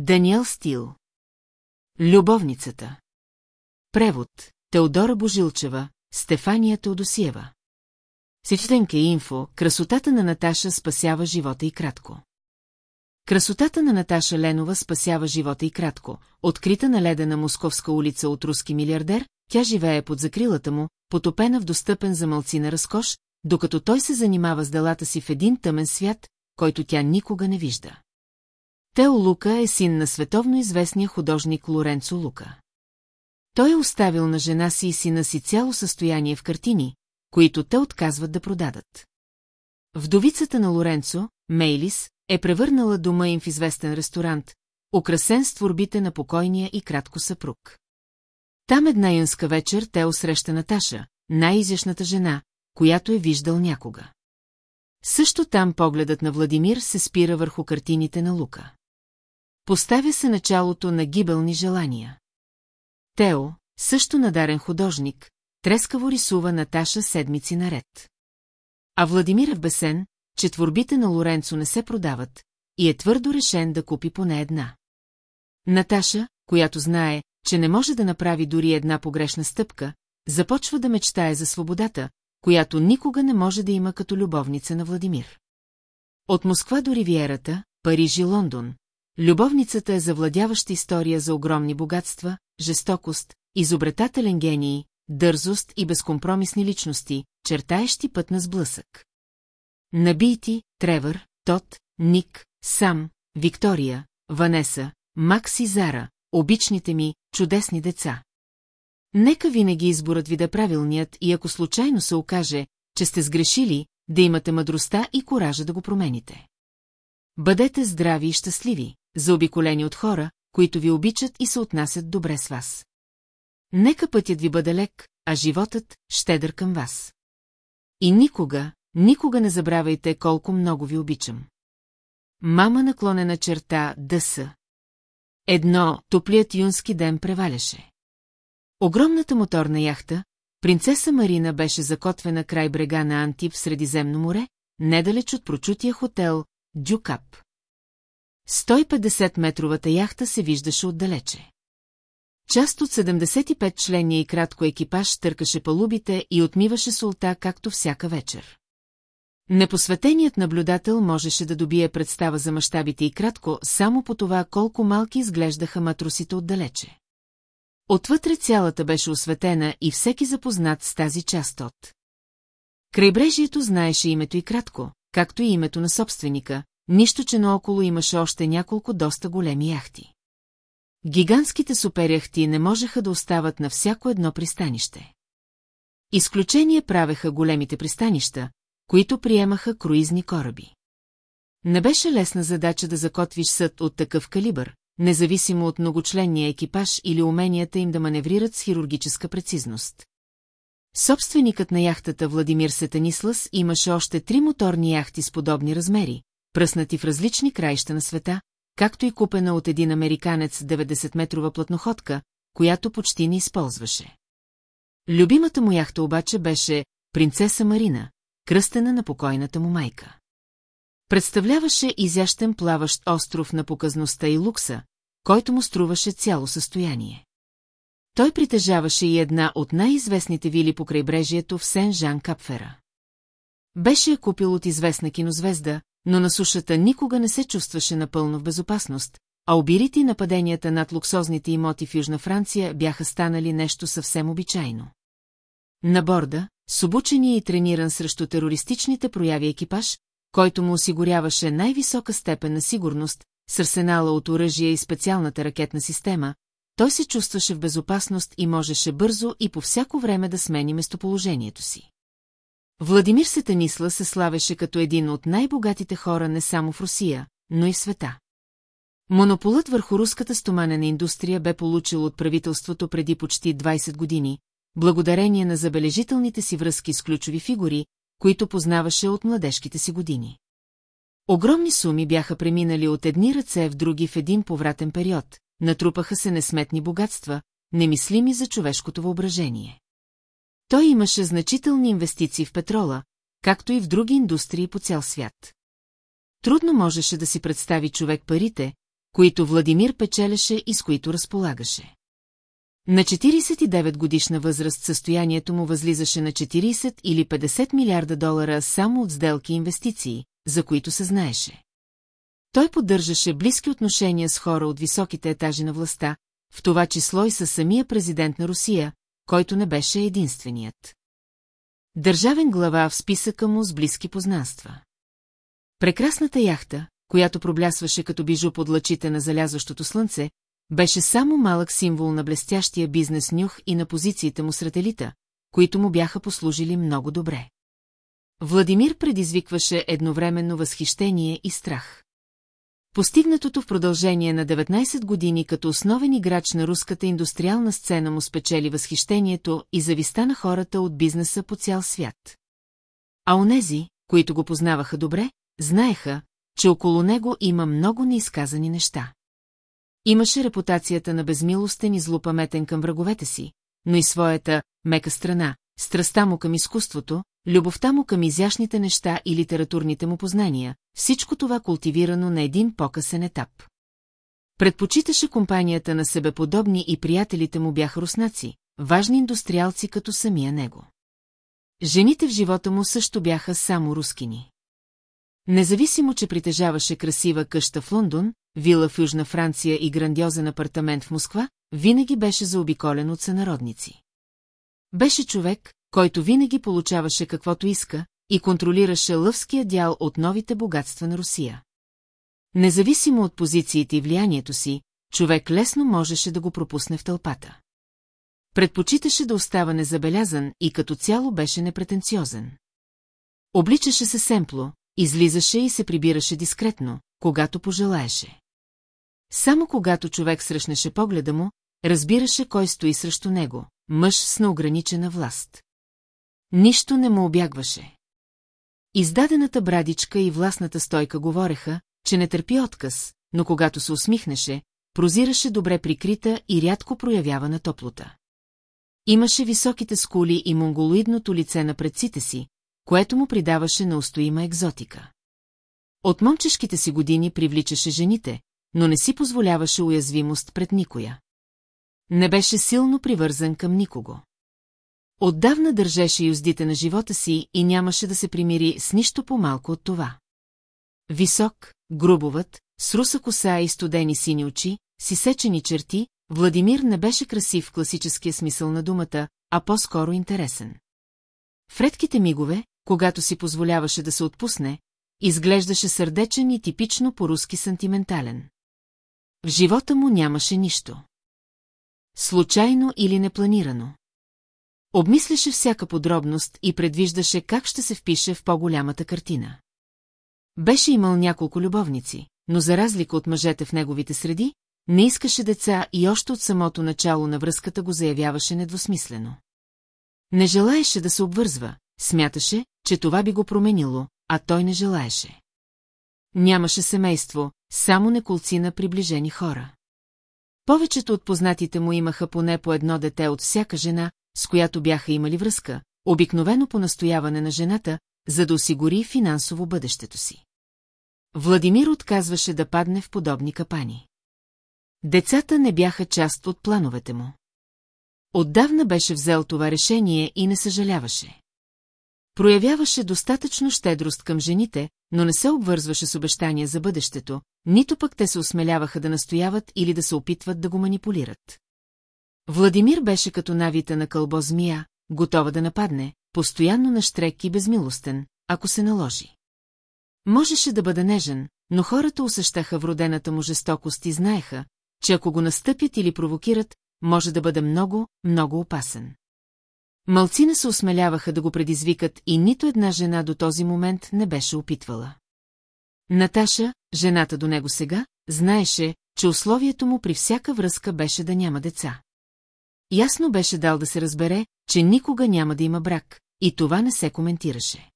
Даниел Стил. Любовницата. Превод. Теодора Божилчева, Стефания Теодосиева. Сечтенка и инфо, красотата на Наташа спасява живота и кратко. Красотата на Наташа Ленова спасява живота и кратко. Открита на ледена Московска улица от руски милиардер, тя живее под закрилата му, потопена в достъпен за мълцина разкош, докато той се занимава с делата си в един тъмен свят, който тя никога не вижда. Тео Лука е син на световно известния художник Лоренцо Лука. Той е оставил на жена си и сина си цяло състояние в картини, които те отказват да продадат. Вдовицата на Лоренцо, Мейлис, е превърнала дома им в известен ресторант, украсен с творбите на покойния и кратко съпруг. Там една юнска вечер те усреща Наташа, най-изящната жена, която е виждал някога. Също там погледът на Владимир се спира върху картините на Лука. Поставя се началото на гибелни желания. Тео, също надарен художник, трескаво рисува Наташа седмици наред. А Владимир е в бесен, че творбите на Лоренцо не се продават и е твърдо решен да купи поне една. Наташа, която знае, че не може да направи дори една погрешна стъпка, започва да мечтае за свободата, която никога не може да има като любовница на Владимир. От Москва до Ривиерата, Париж и Лондон, любовницата е завладяваща история за огромни богатства, жестокост, изобретателен гений, дързост и безкомпромисни личности, чертаещи път на сблъсък. Набийти, Тревър, Тот, Ник, Сам, Виктория, Ванеса, Макс и Зара, обичните ми, чудесни деца. Нека винаги изборът ви да е правилният и ако случайно се окаже, че сте сгрешили, да имате мъдростта и коража да го промените. Бъдете здрави и щастливи, заобиколени от хора, които ви обичат и се отнасят добре с вас. Нека пътят ви бъде лек, а животът – щедър към вас. И никога, никога не забравяйте колко много ви обичам. Мама наклонена черта ДС. Едно, топлият юнски ден преваляше. Огромната моторна яхта, принцеса Марина беше закотвена край брега на Антип в Средиземно море, недалеч от прочутия хотел Дюкап. 150-метровата яхта се виждаше отдалече. Част от 75 чления и кратко екипаж търкаше палубите и отмиваше солта, както всяка вечер. Непосветеният наблюдател можеше да добие представа за мащабите и кратко само по това колко малки изглеждаха матросите отдалече. Отвътре цялата беше осветена и всеки запознат с тази част от. Крайбрежието знаеше името и кратко, както и името на собственика, нищо, че наоколо имаше още няколко доста големи яхти. Гигантските суперяхти не можеха да остават на всяко едно пристанище. Изключение правеха големите пристанища, които приемаха круизни кораби. Не беше лесна задача да закотвиш съд от такъв калибър, независимо от многочленния екипаж или уменията им да маневрират с хирургическа прецизност. Собственикът на яхтата Владимир Сетанислас имаше още три моторни яхти с подобни размери, пръснати в различни краища на света, както и купена от един американец 90-метрова платноходка, която почти не използваше. Любимата му яхта обаче беше принцеса Марина, кръстена на покойната му майка. Представляваше изящен плаващ остров на показността и лукса, който му струваше цяло състояние. Той притежаваше и една от най-известните вили по крайбрежието в Сен-Жан-Капфера. Беше я купил от известна кинозвезда, но на сушата никога не се чувстваше напълно в безопасност, а обирите и нападенията над луксозните имоти в Южна Франция бяха станали нещо съвсем обичайно. На борда, с обучения и трениран срещу терористичните прояви екипаж, който му осигуряваше най-висока степен на сигурност, с арсенала от оръжие и специалната ракетна система, той се чувстваше в безопасност и можеше бързо и по всяко време да смени местоположението си. Владимир Сетанисла се славеше като един от най-богатите хора не само в Русия, но и в света. Монополът върху руската стоманена индустрия бе получил от правителството преди почти 20 години, благодарение на забележителните си връзки с ключови фигури, които познаваше от младежките си години. Огромни суми бяха преминали от едни ръце в други в един повратен период, натрупаха се несметни богатства, немислими за човешкото въображение. Той имаше значителни инвестиции в петрола, както и в други индустрии по цял свят. Трудно можеше да си представи човек парите, които Владимир печелеше и с които разполагаше. На 49 годишна възраст състоянието му възлизаше на 40 или 50 милиарда долара само от сделки и инвестиции, за които се знаеше. Той поддържаше близки отношения с хора от високите етажи на властта, в това число и със самия президент на Русия, който не беше единственият. Държавен глава в списъка му с близки познанства. Прекрасната яхта, която проблясваше като бижу под лъчите на залязващото слънце, беше само малък символ на блестящия бизнес нюх и на позициите му сред елита, които му бяха послужили много добре. Владимир предизвикваше едновременно възхищение и страх. Постигнатото в продължение на 19 години като основен играч на руската индустриална сцена му спечели възхищението и зависта на хората от бизнеса по цял свят. А онези, които го познаваха добре, знаеха, че около него има много неизказани неща. Имаше репутацията на безмилостен и злопаметен към враговете си, но и своята мека страна, страстта му към изкуството, любовта му към изящните неща и литературните му познания, всичко това култивирано на един по-късен етап. Предпочиташе компанията на себеподобни и приятелите му бяха руснаци, важни индустриалци като самия него. Жените в живота му също бяха само рускини. Независимо, че притежаваше красива къща в Лондон, вила в Южна Франция и грандиозен апартамент в Москва, винаги беше заобиколен от сънародници. Беше човек, който винаги получаваше каквото иска и контролираше лъвския дял от новите богатства на Русия. Независимо от позициите и влиянието си, човек лесно можеше да го пропусне в тълпата. Предпочиташе да остава незабелязан и като цяло беше непретенциозен. Обличаше се семпло, излизаше и се прибираше дискретно, когато пожелаеше. Само когато човек срещнеше погледа му, разбираше кой стои срещу него, мъж с неограничена власт. Нищо не му обягваше. Издадената брадичка и властната стойка говореха, че не търпи отказ, но когато се усмихнеше, прозираше добре прикрита и рядко проявява на топлота. Имаше високите скули и монголоидното лице на предците си, което му придаваше на устоима екзотика. От момчешките си години привличаше жените, но не си позволяваше уязвимост пред никоя. Не беше силно привързан към никого. Отдавна държеше юздите на живота си и нямаше да се примири с нищо по-малко от това. Висок, грубоват, с руса коса и студени сини очи, си сечени черти, Владимир не беше красив в класическия смисъл на думата, а по-скоро интересен. В редките мигове, когато си позволяваше да се отпусне, изглеждаше сърдечен и типично по-руски сантиментален. В живота му нямаше нищо. Случайно или непланирано. Обмисляше всяка подробност и предвиждаше как ще се впише в по-голямата картина. Беше имал няколко любовници, но за разлика от мъжете в неговите среди, не искаше деца и още от самото начало на връзката го заявяваше недвусмислено. Не желаеше да се обвързва, смяташе, че това би го променило, а той не желаеше. Нямаше семейство, само неколцина приближени хора. Повечето от познатите му имаха поне по едно дете от всяка жена, с която бяха имали връзка, обикновено по настояване на жената, за да осигури финансово бъдещето си. Владимир отказваше да падне в подобни капани. Децата не бяха част от плановете му. Отдавна беше взел това решение и не съжаляваше. Проявяваше достатъчно щедрост към жените, но не се обвързваше с обещания за бъдещето, нито пък те се осмеляваха да настояват или да се опитват да го манипулират. Владимир беше като навита на кълбо змия, готова да нападне, постоянно на штрек и безмилостен, ако се наложи. Можеше да бъде нежен, но хората усещаха вродената му жестокост и знаеха, че ако го настъпят или провокират, може да бъде много, много опасен. Малцина се осмеляваха да го предизвикат и нито една жена до този момент не беше опитвала. Наташа, жената до него сега, знаеше, че условието му при всяка връзка беше да няма деца. Ясно беше дал да се разбере, че никога няма да има брак, и това не се коментираше.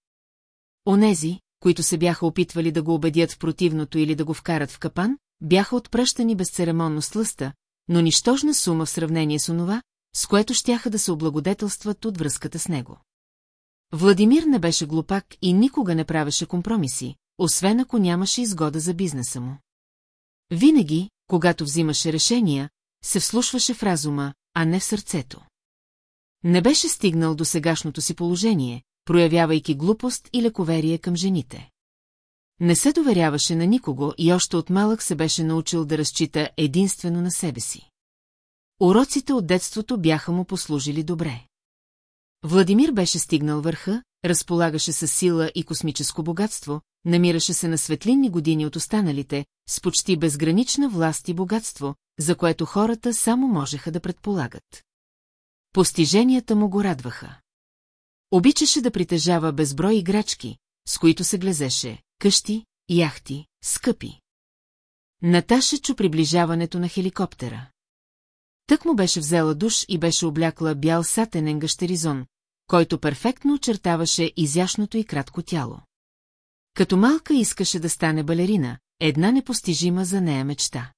Онези, които се бяха опитвали да го убедят в противното или да го вкарат в капан, бяха отпръщани безцеремонно с лъста, но нищожна сума в сравнение с онова, с което щяха да се облагодетелстват от връзката с него. Владимир не беше глупак и никога не правеше компромиси, освен ако нямаше изгода за бизнеса му. Винаги, когато взимаше решения, се вслушваше в разума, а не в сърцето. Не беше стигнал до сегашното си положение, проявявайки глупост и лековерие към жените. Не се доверяваше на никого и още от малък се беше научил да разчита единствено на себе си. Уроците от детството бяха му послужили добре. Владимир беше стигнал върха, разполагаше с сила и космическо богатство, намираше се на светлинни години от останалите, с почти безгранична власт и богатство, за което хората само можеха да предполагат. Постиженията му го радваха. Обичаше да притежава безброй играчки, с които се глезеше, къщи, яхти, скъпи. Наташа чу приближаването на хеликоптера. Тък му беше взела душ и беше облякла бял сатенен гащеризон, който перфектно очертаваше изящното и кратко тяло. Като малка искаше да стане балерина, една непостижима за нея мечта.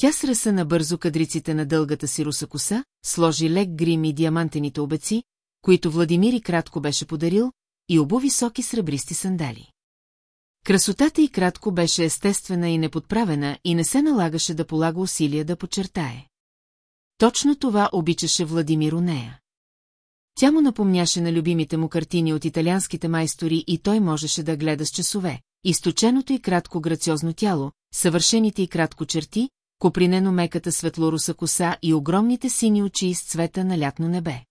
Тя среса набързо кадриците на дългата си руса коса, сложи лек грим и диамантените обеци, които Владимир и кратко беше подарил, и обу високи сребристи сандали. Красотата и кратко беше естествена и неподправена и не се налагаше да полага усилия да почертае. Точно това обичаше Владимир у нея. Тя му напомняше на любимите му картини от италианските майстори и той можеше да гледа с часове. Източеното и кратко грациозно тяло, съвършените и кратко черти, копринено меката светлоруса коса и огромните сини очи с цвета на лятно небе.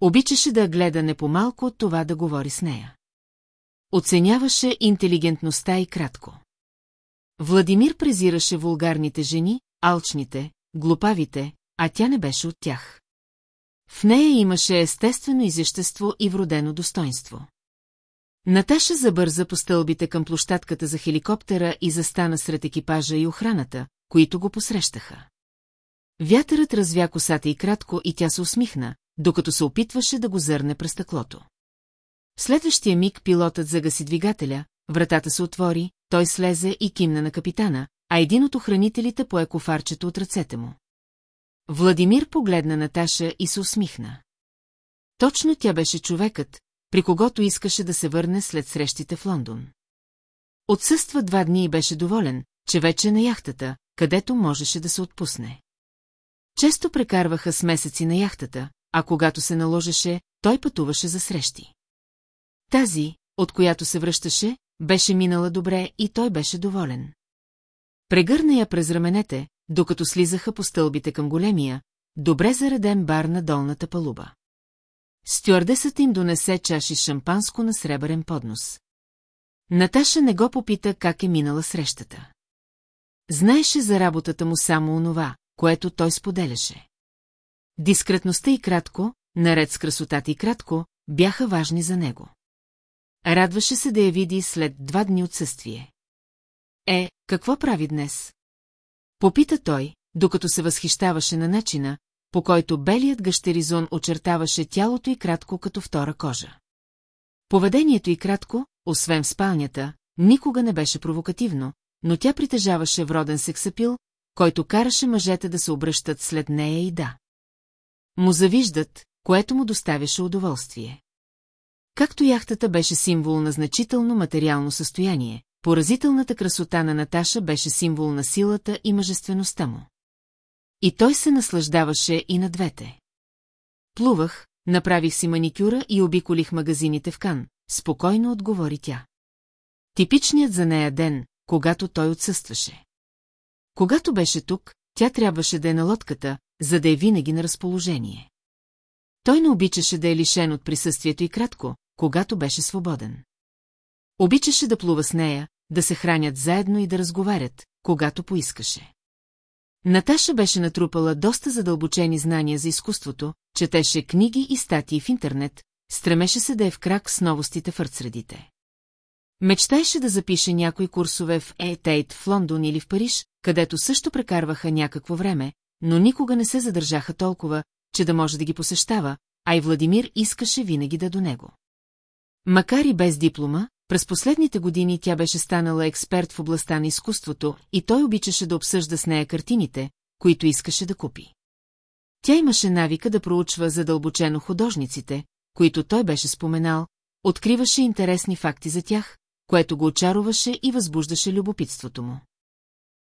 Обичаше да гледа не по-малко от това да говори с нея. Оценяваше интелигентността и кратко. Владимир презираше вулгарните жени, алчните, глупавите, а тя не беше от тях. В нея имаше естествено изящество и вродено достоинство. Наташа забърза по стълбите към площадката за хеликоптера и застана сред екипажа и охраната, които го посрещаха. Вятърът развя косата и кратко и тя се усмихна, докато се опитваше да го зърне през стъклото. Следващия миг пилотът загаси двигателя, вратата се отвори, той слезе и кимна на капитана, а един от охранителите пое кофарчето от ръцете му. Владимир погледна Наташа и се усмихна. Точно тя беше човекът, при когото искаше да се върне след срещите в Лондон. Отсъства два дни и беше доволен, че вече е на яхтата, където можеше да се отпусне. Често прекарваха с месеци на яхтата, а когато се наложеше, той пътуваше за срещи. Тази, от която се връщаше, беше минала добре и той беше доволен. Прегърна я през раменете, докато слизаха по стълбите към големия, добре зареден бар на долната палуба. Стюардесата им донесе чаши шампанско на сребърен поднос. Наташа не го попита как е минала срещата. Знаеше за работата му само онова, което той споделяше. Дискретността и кратко, наред с красотата и кратко, бяха важни за него. Радваше се да я види след два дни отсъствие. Е, какво прави днес? Попита той, докато се възхищаваше на начина, по който белият гъщеризон очертаваше тялото и кратко като втора кожа. Поведението и кратко, освен в спалнята, никога не беше провокативно, но тя притежаваше вроден сексапил, който караше мъжете да се обръщат след нея и да. Му завиждат, което му доставяше удоволствие. Както яхтата беше символ на значително материално състояние, поразителната красота на Наташа беше символ на силата и мъжествеността му. И той се наслаждаваше и на двете. Плувах, направих си маникюра и обиколих магазините в Кан, спокойно отговори тя. Типичният за нея ден, когато той отсъстваше. Когато беше тук, тя трябваше да е на лодката, за да е винаги на разположение. Той не обичаше да е лишен от присъствието и кратко, когато беше свободен. Обичаше да плува с нея, да се хранят заедно и да разговарят, когато поискаше. Наташа беше натрупала доста задълбочени знания за изкуството, четеше книги и статии в интернет, стремеше се да е в крак с новостите в арцредите. Мечтаеше да запише някои курсове в Етейт в Лондон или в Париж, където също прекарваха някакво време, но никога не се задържаха толкова, че да може да ги посещава, а и Владимир искаше винаги да до него. Макар и без диплома, през последните години тя беше станала експерт в областта на изкуството и той обичаше да обсъжда с нея картините, които искаше да купи. Тя имаше навика да проучва задълбочено художниците, които той беше споменал, откриваше интересни факти за тях, което го очаруваше и възбуждаше любопитството му.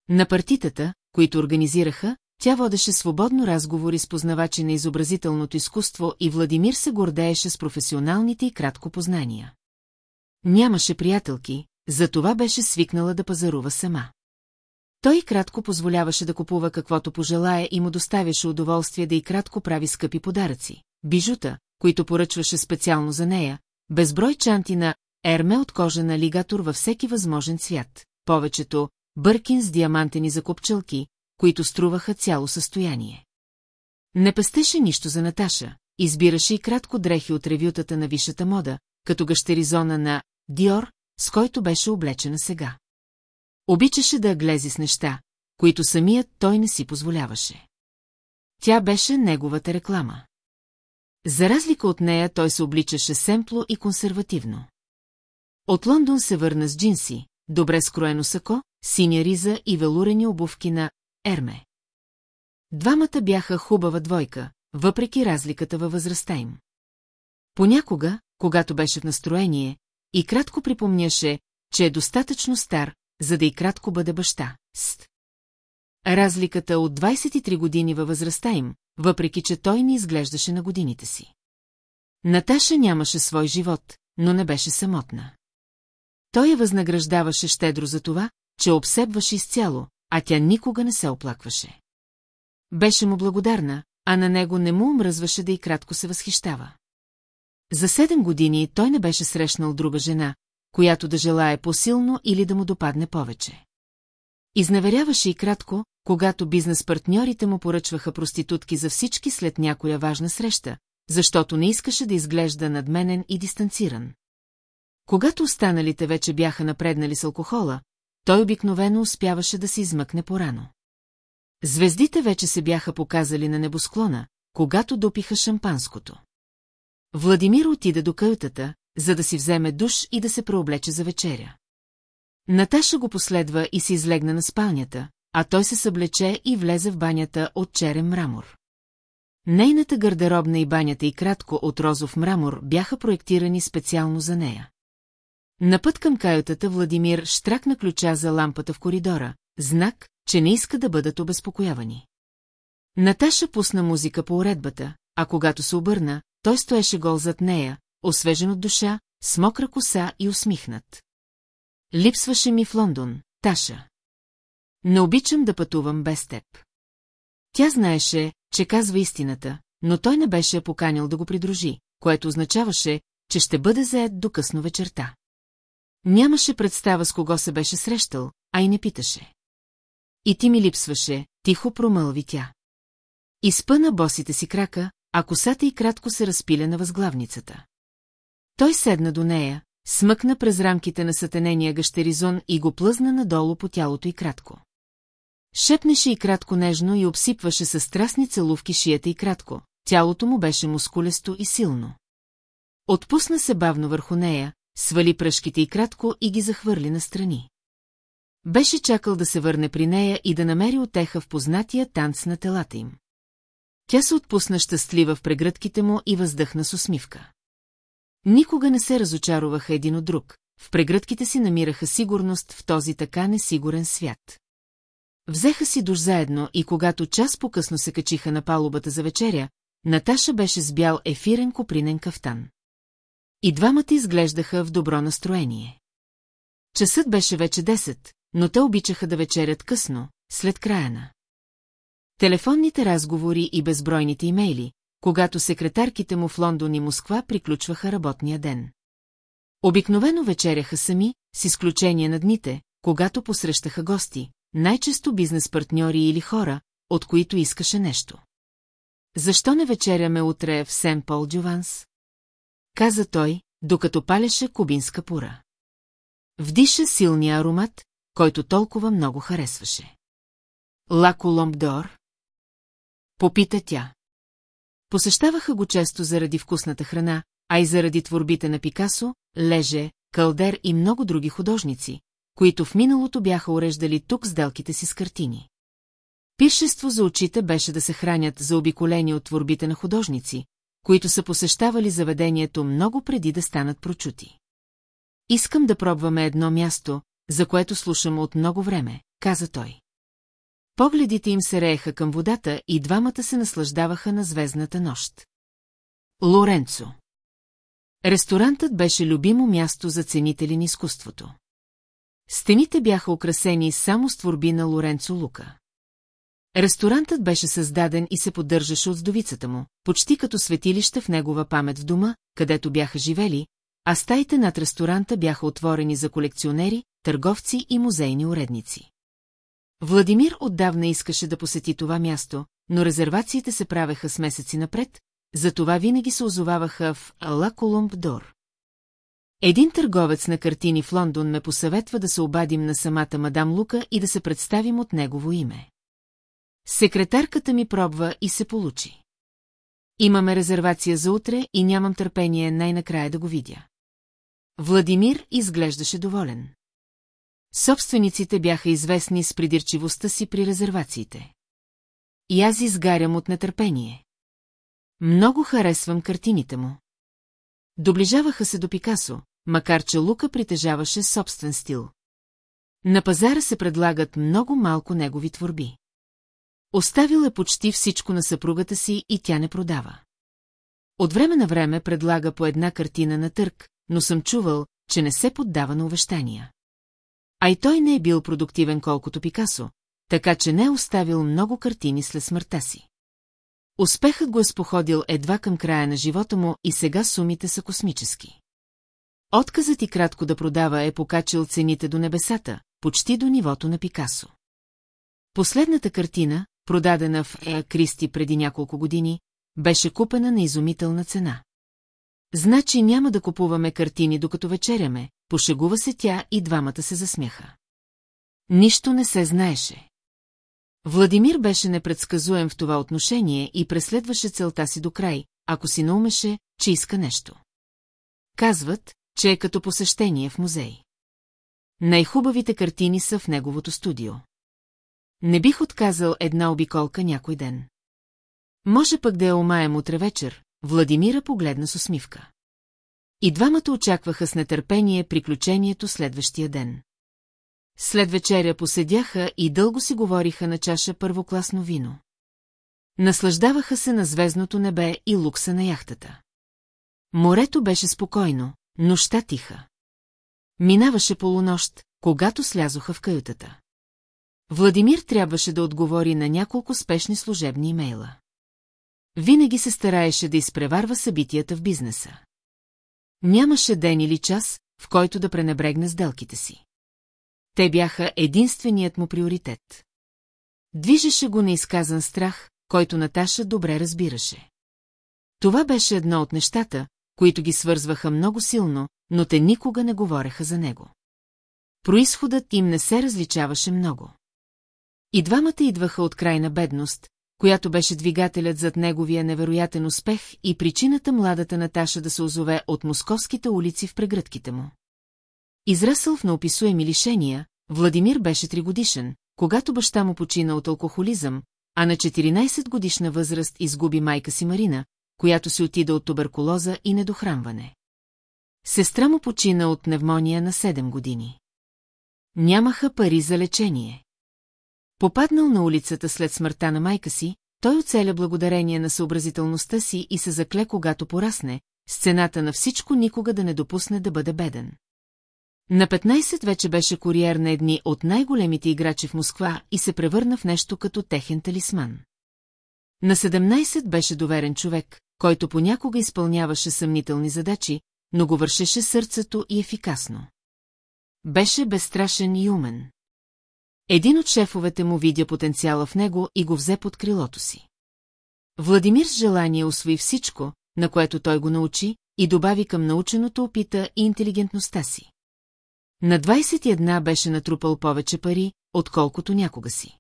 На партитата, които организираха, тя водеше свободно разговори с познавачи на изобразителното изкуство и Владимир се гордееше с професионалните и кратко познания. Нямаше приятелки, затова беше свикнала да пазарува сама. Той кратко позволяваше да купува каквото пожелая и му доставяше удоволствие да и кратко прави скъпи подаръци. Бижута, които поръчваше специално за нея, безброй чанти на ерме от кожа на алигатор във всеки възможен цвят, повечето бъркин с диамантени закопчалки, които струваха цяло състояние. Не пестеше нищо за Наташа, избираше и кратко дрехи от ревютата на висшата мода, като гъщеризона на Диор, с който беше облечена сега. Обичаше да глези с неща, които самият той не си позволяваше. Тя беше неговата реклама. За разлика от нея той се обличаше семпло и консервативно. От Лондон се върна с джинси, добре скроено сако, синя риза и велурени обувки на Ерме. Двамата бяха хубава двойка, въпреки разликата във възрастта им. Понякога, когато беше в настроение, и кратко припомняше, че е достатъчно стар, за да и кратко бъде баща. Ст. Разликата от 23 години във възрастта им, въпреки че той не изглеждаше на годините си. Наташа нямаше свой живот, но не беше самотна. Той я възнаграждаваше щедро за това, че обсебваше изцяло, а тя никога не се оплакваше. Беше му благодарна, а на него не му омръзваше да и кратко се възхищава. За седем години той не беше срещнал друга жена, която да желае по-силно или да му допадне повече. Изневеряваше и кратко, когато бизнес-партньорите му поръчваха проститутки за всички след някоя важна среща, защото не искаше да изглежда надменен и дистанциран. Когато останалите вече бяха напреднали с алкохола, той обикновено успяваше да се измъкне порано. Звездите вече се бяха показали на небосклона, когато допиха шампанското. Владимир отида до каютата, за да си вземе душ и да се преоблече за вечеря. Наташа го последва и се излегна на спалнята, а той се съблече и влезе в банята от черен мрамор. Нейната гардеробна и банята и кратко от розов мрамор бяха проектирани специално за нея. На път към каютата Владимир штракна ключа за лампата в коридора, знак, че не иска да бъдат обезпокоявани. Наташа пусна музика по уредбата, а когато се обърна, той стоеше гол зад нея, освежен от душа, с мокра коса и усмихнат. Липсваше ми в Лондон, Таша. Не обичам да пътувам без теб. Тя знаеше, че казва истината, но той не беше поканил да го придружи, което означаваше, че ще бъде заед до късно вечерта. Нямаше представа с кого се беше срещал, а и не питаше. И ти ми липсваше, тихо промълви тя. Изпъна босите си крака, а косата й кратко се разпиля на възглавницата. Той седна до нея, смъкна през рамките на сатенения гъщеризон и го плъзна надолу по тялото й кратко. Шепнеше и кратко нежно и обсипваше със страстни целувки шията и кратко. Тялото му беше мускулесто и силно. Отпусна се бавно върху нея, свали пръшките и кратко и ги захвърли настрани. Беше чакал да се върне при нея и да намери отеха в познатия танц на телата им. Тя се отпусна щастлива в прегръдките му и въздъхна с усмивка. Никога не се разочароваха един от друг, в прегръдките си намираха сигурност в този така несигурен свят. Взеха си душ заедно и когато час по-късно се качиха на палубата за вечеря, Наташа беше с бял ефирен копринен кафтан. И двамата изглеждаха в добро настроение. Часът беше вече 10, но те обичаха да вечерят късно, след края на. Телефонните разговори и безбройните имейли, когато секретарките му в Лондон и Москва приключваха работния ден. Обикновено вечеряха сами, с изключение на дните, когато посрещаха гости, най-често бизнес-партньори или хора, от които искаше нещо. Защо не вечеряме утре в Сен Пол Дюванс? Каза той, докато палеше кубинска пура. Вдиша силния аромат, който толкова много харесваше. Лако Ломбдор? Попита тя. Посещаваха го често заради вкусната храна, а и заради творбите на Пикасо, Леже, Калдер и много други художници, които в миналото бяха уреждали тук сделките си с картини. Пиршество за очите беше да се хранят за обиколени от творбите на художници, които са посещавали заведението много преди да станат прочути. Искам да пробваме едно място, за което слушам от много време, каза той. Погледите им се рееха към водата и двамата се наслаждаваха на звездната нощ. Лоренцо Ресторантът беше любимо място за ценители на изкуството. Стените бяха украсени само с творби на Лоренцо Лука. Ресторантът беше създаден и се поддържаше от сдовицата му, почти като светилище в негова памет в дома, където бяха живели, а стаите над ресторанта бяха отворени за колекционери, търговци и музейни уредници. Владимир отдавна искаше да посети това място, но резервациите се правеха с месеци напред, затова винаги се озоваваха в Ла Колумб Дор. Един търговец на картини в Лондон ме посъветва да се обадим на самата мадам Лука и да се представим от негово име. Секретарката ми пробва и се получи. Имаме резервация за утре и нямам търпение най-накрая да го видя. Владимир изглеждаше доволен. Собствениците бяха известни с придирчивостта си при резервациите. И аз изгарям от нетърпение. Много харесвам картините му. Доближаваха се до Пикасо, макар че Лука притежаваше собствен стил. На пазара се предлагат много малко негови творби. Оставил е почти всичко на съпругата си и тя не продава. От време на време предлага по една картина на търк, но съм чувал, че не се поддава на увещания. А и той не е бил продуктивен колкото Пикасо, така че не е оставил много картини след смъртта си. Успехът го е споходил едва към края на живота му и сега сумите са космически. Отказът и кратко да продава е покачил цените до небесата, почти до нивото на Пикасо. Последната картина, продадена в Еа Кристи преди няколко години, беше купена на изумителна цена. Значи няма да купуваме картини докато вечеряме, пошегува се тя и двамата се засмяха. Нищо не се знаеше. Владимир беше непредсказуем в това отношение и преследваше целта си до край, ако си наумеше, че иска нещо. Казват, че е като посещение в музей. Най-хубавите картини са в неговото студио. Не бих отказал една обиколка някой ден. Може пък да я омаем утре вечер, Владимира погледна с усмивка. И двамата очакваха с нетърпение приключението следващия ден. След вечеря поседяха и дълго си говориха на чаша първокласно вино. Наслаждаваха се на звездното небе и лукса на яхтата. Морето беше спокойно, нощта тиха. Минаваше полунощ, когато слязоха в каютата. Владимир трябваше да отговори на няколко спешни служебни имейла. Винаги се стараеше да изпреварва събитията в бизнеса. Нямаше ден или час, в който да пренебрегне сделките си. Те бяха единственият му приоритет. Движеше го неизказан страх, който Наташа добре разбираше. Това беше едно от нещата, които ги свързваха много силно, но те никога не говореха за него. Происходът им не се различаваше много. И двамата идваха от крайна бедност, която беше двигателят зад неговия невероятен успех и причината младата Наташа да се озове от московските улици в прегръдките му. Израсъл в неописуеми лишения, Владимир беше тригодишен, когато баща му почина от алкохолизъм, а на 14 годишна възраст изгуби майка си Марина, която се отида от туберкулоза и недохранване. Сестра му почина от пневмония на 7 години. Нямаха пари за лечение. Попаднал на улицата след смъртта на майка си, той оцеля благодарение на съобразителността си и се закле, когато порасне, с цената на всичко никога да не допусне да бъде беден. На 15 вече беше куриер на едни от най-големите играчи в Москва и се превърна в нещо като техен талисман. На 17 беше доверен човек, който понякога изпълняваше съмнителни задачи, но го вършеше сърцето и ефикасно. Беше безстрашен и умен. Един от шефовете му видя потенциала в него и го взе под крилото си. Владимир с желание освои всичко, на което той го научи, и добави към наученото опита и интелигентността си. На 21 беше натрупал повече пари, отколкото някога си.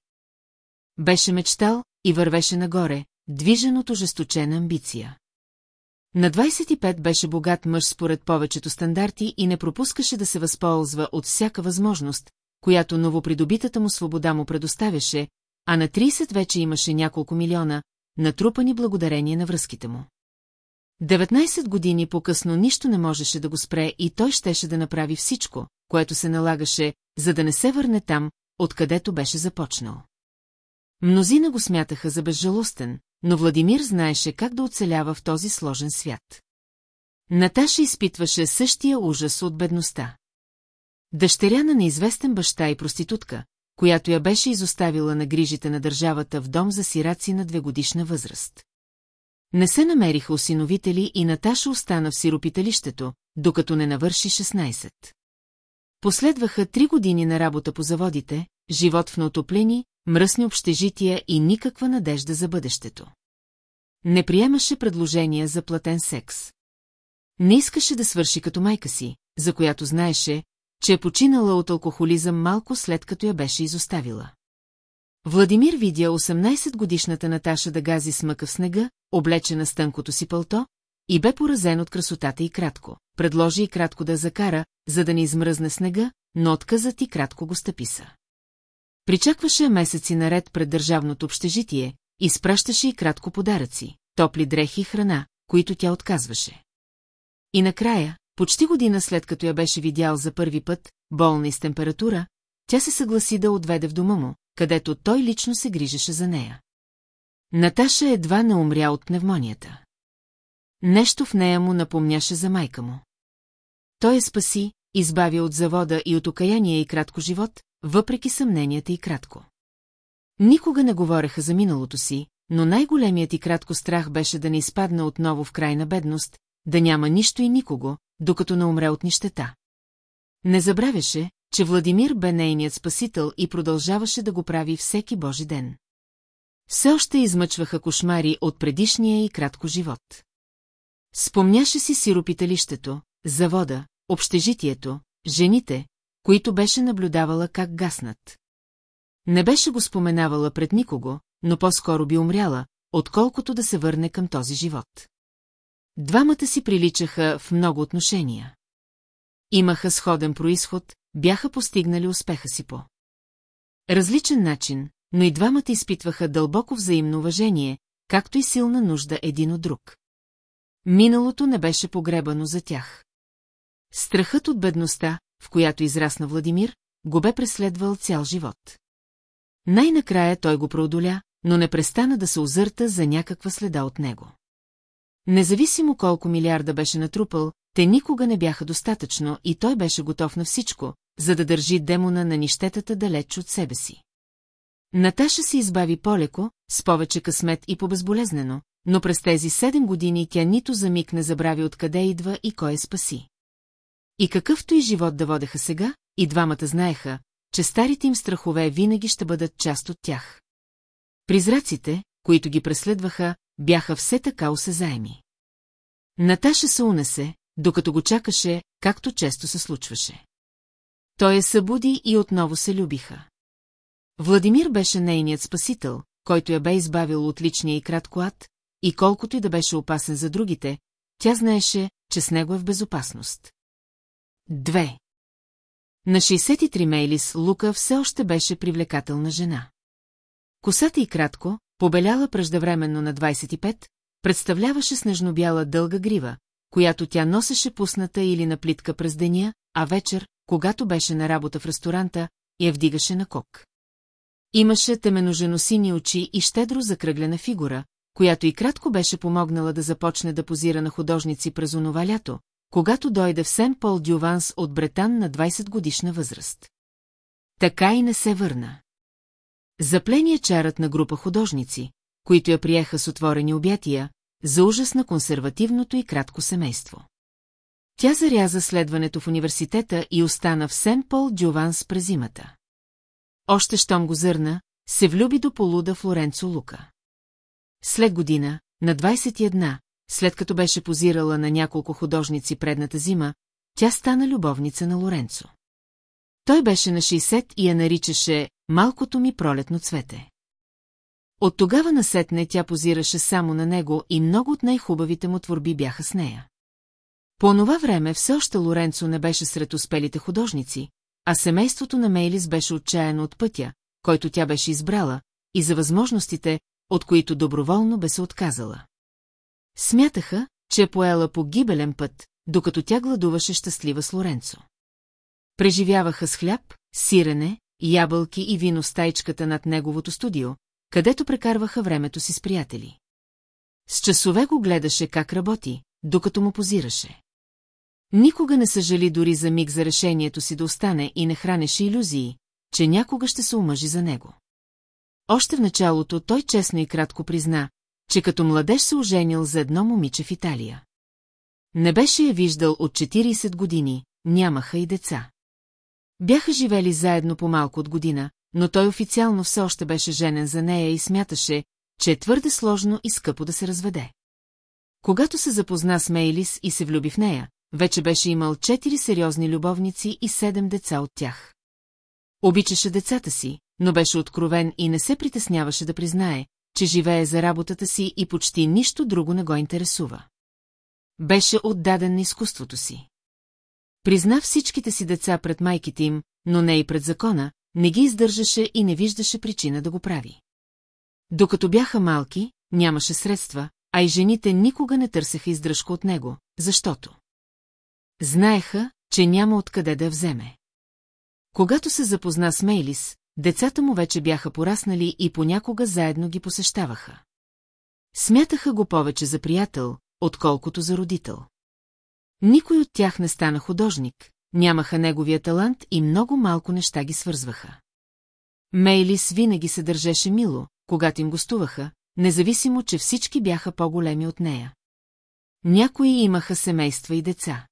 Беше мечтал и вървеше нагоре, движен от ожесточена амбиция. На 25 беше богат мъж според повечето стандарти и не пропускаше да се възползва от всяка възможност, която новопридобитата му свобода му предоставяше, а на 30 вече имаше няколко милиона, натрупани благодарение на връзките му. 19 години по-късно нищо не можеше да го спре и той щеше да направи всичко, което се налагаше, за да не се върне там, откъдето беше започнал. Мнозина го смятаха за безжалостен, но Владимир знаеше как да оцелява в този сложен свят. Наташа изпитваше същия ужас от бедността. Дъщеря на неизвестен баща и проститутка, която я беше изоставила на грижите на държавата в дом за сираци на двегодишна възраст. Не се намериха осиновители и Наташа остана в сиропиталището, докато не навърши 16. Последваха три години на работа по заводите, живот в неотоплени, мръсни общежития и никаква надежда за бъдещето. Не приемаше предложения за платен секс. Не искаше да свърши като майка си, за която знаеше, че е починала от алкохолизъм малко след като я беше изоставила. Владимир видя 18-годишната Наташа да гази с в снега, облечена с тънкото си пълто, и бе поразен от красотата и кратко. Предложи и кратко да закара, за да не измръзне снега, но отказът и кратко го стъписа. Причакваше месеци наред пред държавното общежитие, изпращаше и кратко подаръци, топли дрехи и храна, които тя отказваше. И накрая, почти година след като я беше видял за първи път, болна и с температура, тя се съгласи да отведе в дома му, където той лично се грижеше за нея. Наташа едва не умря от пневмонията. Нещо в нея му напомняше за майка му. Той я спаси, избави от завода и от окаяние и кратко живот, въпреки съмненията и кратко. Никога не говореха за миналото си, но най-големият и кратко страх беше да не изпадна отново в крайна бедност, да няма нищо и никого, докато не умре от нищета. Не забравяше, че Владимир бе нейният спасител и продължаваше да го прави всеки божи ден. Все още измъчваха кошмари от предишния и кратко живот. Спомняше си сиропиталището, завода, общежитието, жените, които беше наблюдавала как гаснат. Не беше го споменавала пред никого, но по-скоро би умряла, отколкото да се върне към този живот. Двамата си приличаха в много отношения. Имаха сходен происход, бяха постигнали успеха си по. Различен начин, но и двамата изпитваха дълбоко взаимно уважение, както и силна нужда един от друг. Миналото не беше погребано за тях. Страхът от бедността, в която израсна Владимир, го бе преследвал цял живот. Най-накрая той го преодоля, но не престана да се озърта за някаква следа от него. Независимо колко милиарда беше натрупал, те никога не бяха достатъчно и той беше готов на всичко, за да държи демона на нищетата далеч от себе си. Наташа се избави полеко, с повече късмет и побезболезнено, но през тези седем години тя нито за миг не забрави откъде идва и кой е спаси. И какъвто и живот да водеха сега, и двамата знаеха, че старите им страхове винаги ще бъдат част от тях. Призраците, които ги преследваха, бяха все така осезаеми. Наташа се унесе, докато го чакаше, както често се случваше. Той я събуди и отново се любиха. Владимир беше нейният спасител, който я бе избавил от личния и кратко ад, и колкото и да беше опасен за другите, тя знаеше, че с него е в безопасност. Две. На 63 Мейлис Лука все още беше привлекателна жена. Косата и кратко, побеляла преждевременно на 25, представляваше снежно-бяла дълга грива, която тя носеше пусната или на плитка през деня, а вечер, когато беше на работа в ресторанта, я вдигаше на кок. Имаше теменоженосини очи и щедро закръглена фигура, която и кратко беше помогнала да започне да позира на художници през онова лято, когато дойде в Сен Пол Дюванс от Бретан на 20 годишна възраст. Така и не се върна. Запления чарът на група художници, които я приеха с отворени обятия, за ужас на консервативното и кратко семейство. Тя заряза следването в университета и остана в Сен Пол Дюванс през зимата. Още щом го зърна, се влюби до полуда в Лоренцо Лука. След година, на 21, след като беше позирала на няколко художници предната зима, тя стана любовница на Лоренцо. Той беше на 60 и я наричаше «малкото ми пролетно цвете». От тогава насетне тя позираше само на него и много от най-хубавите му творби бяха с нея. По онова време все още Лоренцо не беше сред успелите художници, а семейството на Мейлис беше отчаяно от пътя, който тя беше избрала, и за възможностите, от които доброволно бе се отказала. Смятаха, че е поела по гибелен път, докато тя гладуваше щастлива с Лоренцо. Преживяваха с хляб, сирене, ябълки и вино стайчката над неговото студио, където прекарваха времето си с приятели. С часове го гледаше как работи, докато му позираше. Никога не съжали дори за миг за решението си да остане и не хранеше иллюзии, че някога ще се омъжи за него. Още в началото той честно и кратко призна, че като младеж се оженил за едно момиче в Италия. Не беше я виждал от 40 години, нямаха и деца. Бяха живели заедно по малко от година, но той официално все още беше женен за нея и смяташе, че е твърде сложно и скъпо да се разведе. Когато се запозна с Мейлис и се влюби в нея, вече беше имал четири сериозни любовници и седем деца от тях. Обичаше децата си, но беше откровен и не се притесняваше да признае, че живее за работата си и почти нищо друго не го интересува. Беше отдаден на изкуството си. Призна всичките си деца пред майките им, но не и пред закона, не ги издържаше и не виждаше причина да го прави. Докато бяха малки, нямаше средства, а и жените никога не търсеха издръжка от него, защото знаеха, че няма откъде да вземе. Когато се запозна с Мейлис, децата му вече бяха пораснали и понякога заедно ги посещаваха. Смятаха го повече за приятел, отколкото за родител. Никой от тях не стана художник, нямаха неговия талант и много малко неща ги свързваха. Мейлис винаги се държеше мило, когато им гостуваха, независимо, че всички бяха по-големи от нея. Някои имаха семейства и деца.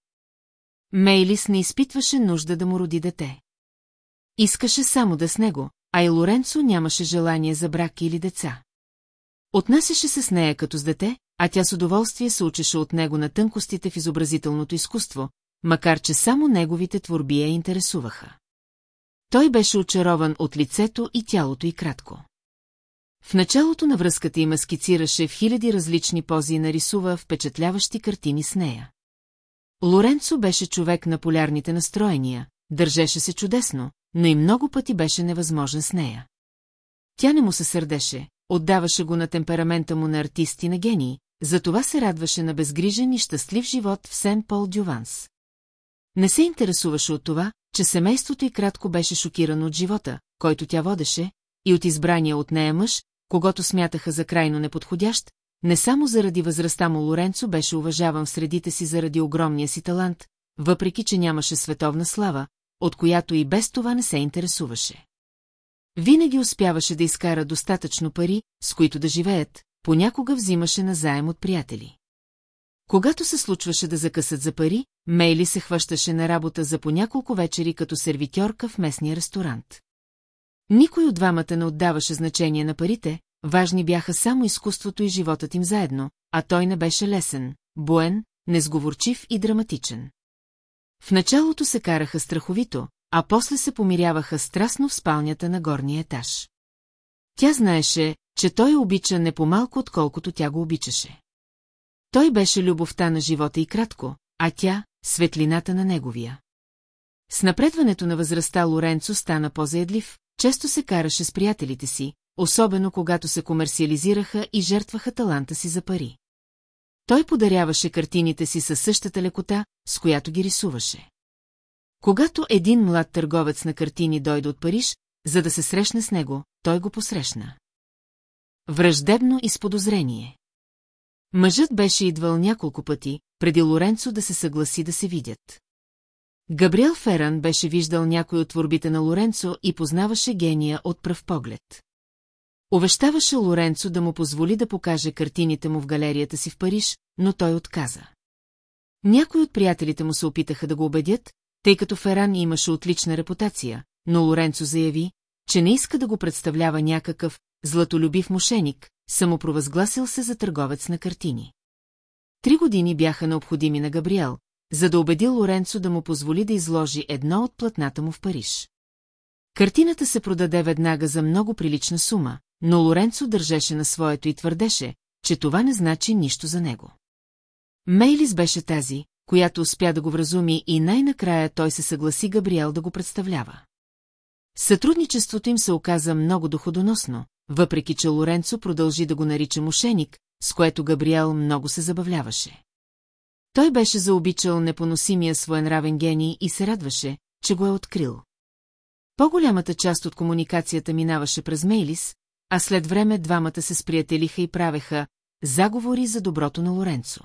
Мейлис не изпитваше нужда да му роди дете. Искаше само да с него, а и Лоренцо нямаше желание за брак или деца. Отнасяше се с нея като с дете, а тя с удоволствие се учеше от него на тънкостите в изобразителното изкуство, макар че само неговите творби я интересуваха. Той беше очарован от лицето и тялото и кратко. В началото на връзката има скицираше в хиляди различни пози и нарисува впечатляващи картини с нея. Лоренцо беше човек на полярните настроения, държеше се чудесно, но и много пъти беше невъзможен с нея. Тя не му се сърдеше, отдаваше го на темперамента му на артисти на гении, затова се радваше на безгрижен и щастлив живот в Сен-Пол Дюванс. Не се интересуваше от това, че семейството й кратко беше шокирано от живота, който тя водеше, и от избрания от нея мъж, когато смятаха за крайно неподходящ, не само заради възрастта му Лоренцо беше уважаван в средите си заради огромния си талант, въпреки че нямаше световна слава, от която и без това не се интересуваше. Винаги успяваше да изкара достатъчно пари, с които да живеят, понякога взимаше назаем от приятели. Когато се случваше да закъсат за пари, Мейли се хващаше на работа за по няколко вечери като сервитьорка в местния ресторант. Никой от двамата не отдаваше значение на парите, важни бяха само изкуството и животът им заедно, а той не беше лесен, буен, незговорчив и драматичен. В началото се караха страховито, а после се помиряваха страстно в спалнята на горния етаж. Тя знаеше, че той обича не по-малко, отколкото тя го обичаше. Той беше любовта на живота и кратко, а тя – светлината на неговия. С напредването на възрастта Лоренцо стана по-заедлив, често се караше с приятелите си, особено когато се комерциализираха и жертваха таланта си за пари. Той подаряваше картините си със същата лекота, с която ги рисуваше. Когато един млад търговец на картини дойде от Париж, за да се срещне с него, той го посрещна. Враждебно и с подозрение. Мъжът беше идвал няколко пъти, преди Лоренцо да се съгласи да се видят. Габриел Феран беше виждал някой от творбите на Лоренцо и познаваше гения от пръв поглед. Овещаваше Лоренцо да му позволи да покаже картините му в галерията си в Париж, но той отказа. Някои от приятелите му се опитаха да го убедят, тъй като Феран имаше отлична репутация, но Лоренцо заяви, че не иска да го представлява някакъв златолюбив мошеник, самопровъзгласил се за търговец на картини. Три години бяха необходими на Габриел, за да убеди Лоренцо да му позволи да изложи едно от платната му в Париж. Картината се продаде веднага за много прилична сума, но Лоренцо държеше на своето и твърдеше, че това не значи нищо за него. Мейлис беше тази, която успя да го вразуми и най-накрая той се съгласи Габриел да го представлява. Сътрудничеството им се оказа много доходоносно, въпреки че Лоренцо продължи да го нарича мошеник, с което Габриел много се забавляваше. Той беше заобичал непоносимия своенравен гений и се радваше, че го е открил. По-голямата част от комуникацията минаваше през Мейлис, а след време двамата се сприятелиха и правеха заговори за доброто на Лоренцо.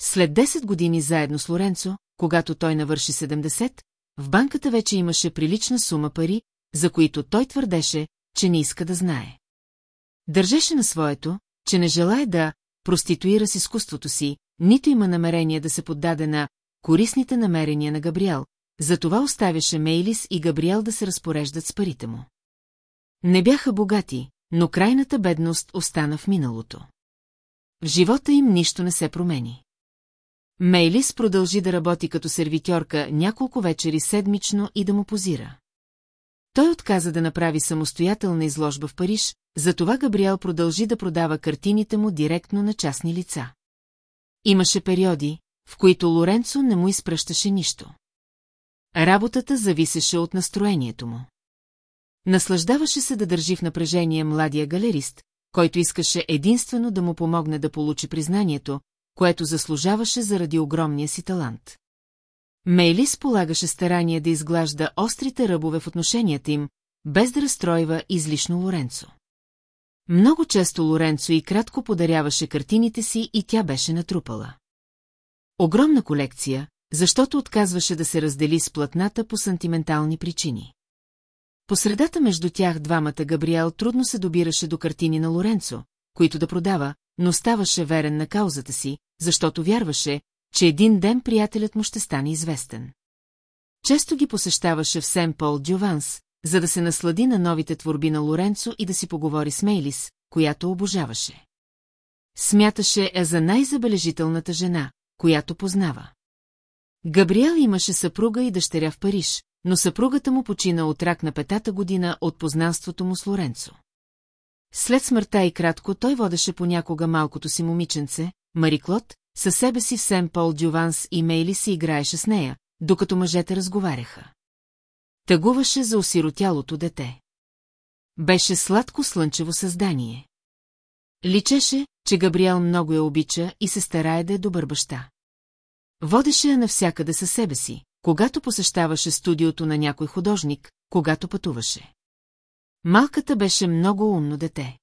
След 10 години заедно с Лоренцо, когато той навърши 70, в банката вече имаше прилична сума пари, за които той твърдеше, че не иска да знае. Държеше на своето, че не желая да проституира с изкуството си, нито има намерение да се поддаде на корисните намерения на Габриел, затова оставяше Мейлис и Габриел да се разпореждат с парите му. Не бяха богати, но крайната бедност остана в миналото. В живота им нищо не се промени. Мейлис продължи да работи като сервитьорка няколко вечери седмично и да му позира. Той отказа да направи самостоятелна изложба в Париж, затова Габриел продължи да продава картините му директно на частни лица. Имаше периоди, в които Лоренцо не му изпръщаше нищо. Работата зависеше от настроението му. Наслаждаваше се да държи в напрежение младия галерист, който искаше единствено да му помогне да получи признанието, което заслужаваше заради огромния си талант. Мейлис полагаше старание да изглажда острите ръбове в отношенията им, без да разстройва излишно Лоренцо. Много често Лоренцо и кратко подаряваше картините си и тя беше натрупала. Огромна колекция, защото отказваше да се раздели с платната по сантиментални причини. По средата между тях двамата Габриел трудно се добираше до картини на Лоренцо, които да продава, но ставаше верен на каузата си, защото вярваше, че един ден приятелят му ще стане известен. Често ги посещаваше в Сен Пол Дюванс, за да се наслади на новите творби на Лоренцо и да си поговори с Мейлис, която обожаваше. Смяташе я за най-забележителната жена, която познава. Габриел имаше съпруга и дъщеря в Париж, но съпругата му почина от рак на петата година от познанството му с Лоренцо. След смъртта и кратко той водеше понякога малкото си момиченце, Мари Клод, със себе си в Сен Пол Дюванс и Мейли си играеше с нея, докато мъжете разговаряха. Тъгуваше за осиротялото дете. Беше сладко слънчево създание. Личеше, че Габриел много я обича и се старае да е добър баща. Водеше я навсякъде със себе си, когато посещаваше студиото на някой художник, когато пътуваше. Малката беше много умно дете.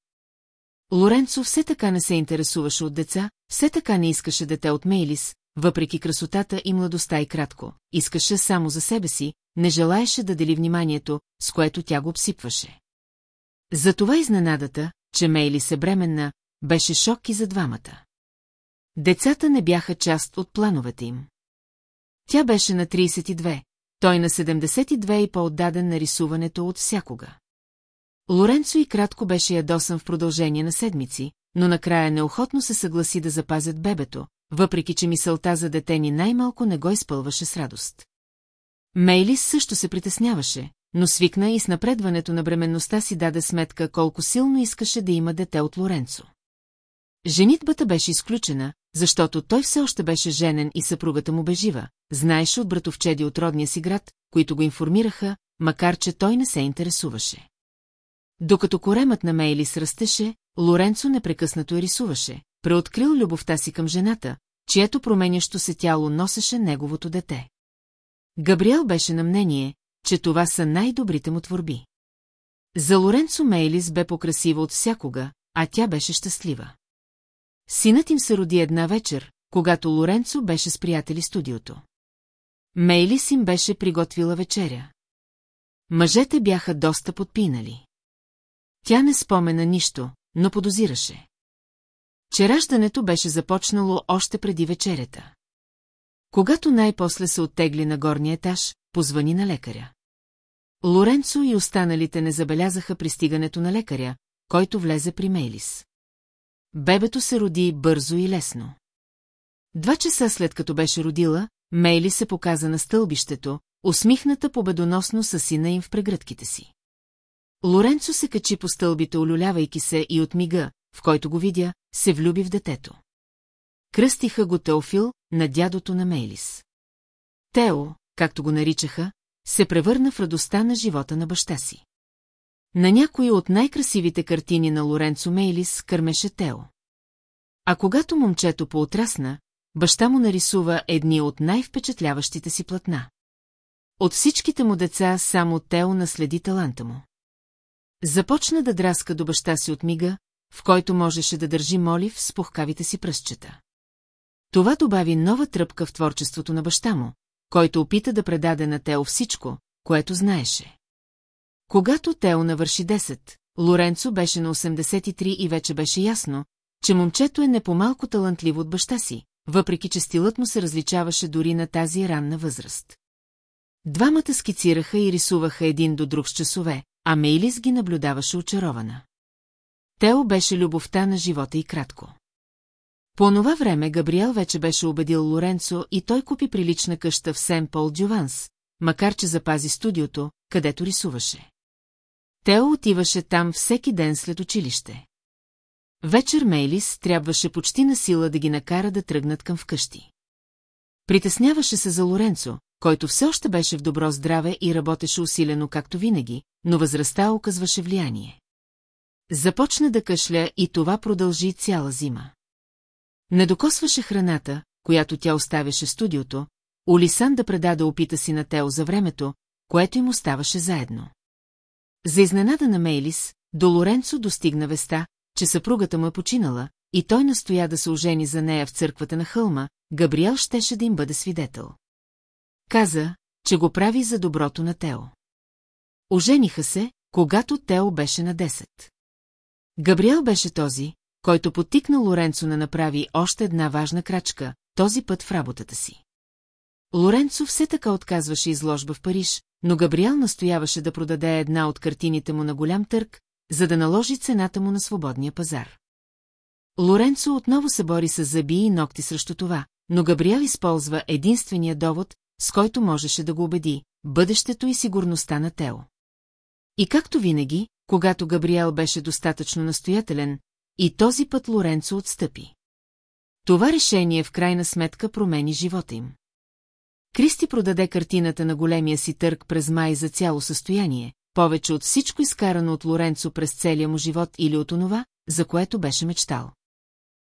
Лоренцо все така не се интересуваше от деца, все така не искаше дете от Мейлис, въпреки красотата и младостта и кратко, искаше само за себе си, не желаеше да дели вниманието, с което тя го обсипваше. Затова изненадата, че Мейлис е бременна, беше шок и за двамата. Децата не бяха част от плановете им. Тя беше на 32, той на 72 и по-отдаден на рисуването от всякога. Лоренцо и кратко беше ядосан в продължение на седмици, но накрая неохотно се съгласи да запазят бебето, въпреки че мисълта за дете ни най-малко не го изпълваше с радост. Мейлис също се притесняваше, но свикна и с напредването на бременността си даде сметка колко силно искаше да има дете от Лоренцо. Женитбата беше изключена, защото той все още беше женен и съпругата му бе жива, знаеше от братовчеди от родния си град, които го информираха, макар че той не се интересуваше. Докато коремът на Мейлис растеше, Лоренцо непрекъснато я рисуваше, преоткрил любовта си към жената, чието променящо се тяло носеше неговото дете. Габриел беше на мнение, че това са най-добрите му творби. За Лоренцо Мейлис бе покрасива от всякога, а тя беше щастлива. Синът им се роди една вечер, когато Лоренцо беше с приятели студиото. Мейлис им беше приготвила вечеря. Мъжете бяха доста подпинали. Тя не спомена нищо, но подозираше. Че раждането беше започнало още преди вечерята. Когато най-после се оттегли на горния етаж, позвани на лекаря. Лоренцо и останалите не забелязаха пристигането на лекаря, който влезе при Мейлис. Бебето се роди бързо и лесно. Два часа след като беше родила, Мейли се показа на стълбището, усмихната победоносно с сина им в прегръдките си. Лоренцо се качи по стълбите, олюлявайки се и от мига, в който го видя, се влюби в детето. Кръстиха го Теофил на дядото на Мейлис. Тео, както го наричаха, се превърна в радостта на живота на баща си. На някои от най-красивите картини на Лоренцо Мейлис кърмеше Тео. А когато момчето поотрасна, баща му нарисува едни от най-впечатляващите си платна. От всичките му деца само Тео наследи таланта му. Започна да драска до баща си от мига, в който можеше да държи молив с пухкавите си пръстчета. Това добави нова тръпка в творчеството на баща му, който опита да предаде на Тео всичко, което знаеше. Когато Тео навърши 10, Лоренцо беше на 83 и вече беше ясно, че момчето е не по-малко талантливо от баща си, въпреки че стилът му се различаваше дори на тази ранна възраст. Двамата скицираха и рисуваха един до друг с часове, а Мейлис ги наблюдаваше очарована. Тео беше любовта на живота и кратко. По това време Габриел вече беше убедил Лоренцо и той купи прилична къща в Сен Пол Дюванс, макар че запази студиото, където рисуваше. Тео отиваше там всеки ден след училище. Вечер Мейлис трябваше почти на сила да ги накара да тръгнат към вкъщи. Притесняваше се за Лоренцо, който все още беше в добро здраве и работеше усилено както винаги, но възрастта оказваше влияние. Започна да кашля и това продължи цяла зима. Не докосваше храната, която тя оставяше студиото, Олисан да предаде опита си на Тео за времето, което им оставаше заедно. За изненада на Мейлис, до Лоренцо достигна веста, че съпругата му е починала, и той настоя да се ожени за нея в църквата на хълма, Габриел щеше да им бъде свидетел. Каза, че го прави за доброто на Тео. Ожениха се, когато Тео беше на 10. Габриел беше този, който потикна Лоренцо да направи още една важна крачка, този път в работата си. Лоренцо все така отказваше изложба в Париж, но Габриел настояваше да продаде една от картините му на голям търг, за да наложи цената му на свободния пазар. Лоренцо отново се бори с зъби и ногти срещу това, но Габриел използва единствения довод, с който можеше да го убеди – бъдещето и сигурността на Тео. И както винаги, когато Габриел беше достатъчно настоятелен, и този път Лоренцо отстъпи. Това решение в крайна сметка промени живота им. Кристи продаде картината на големия си търг през май за цяло състояние, повече от всичко изкарано от Лоренцо през целия му живот или от онова, за което беше мечтал.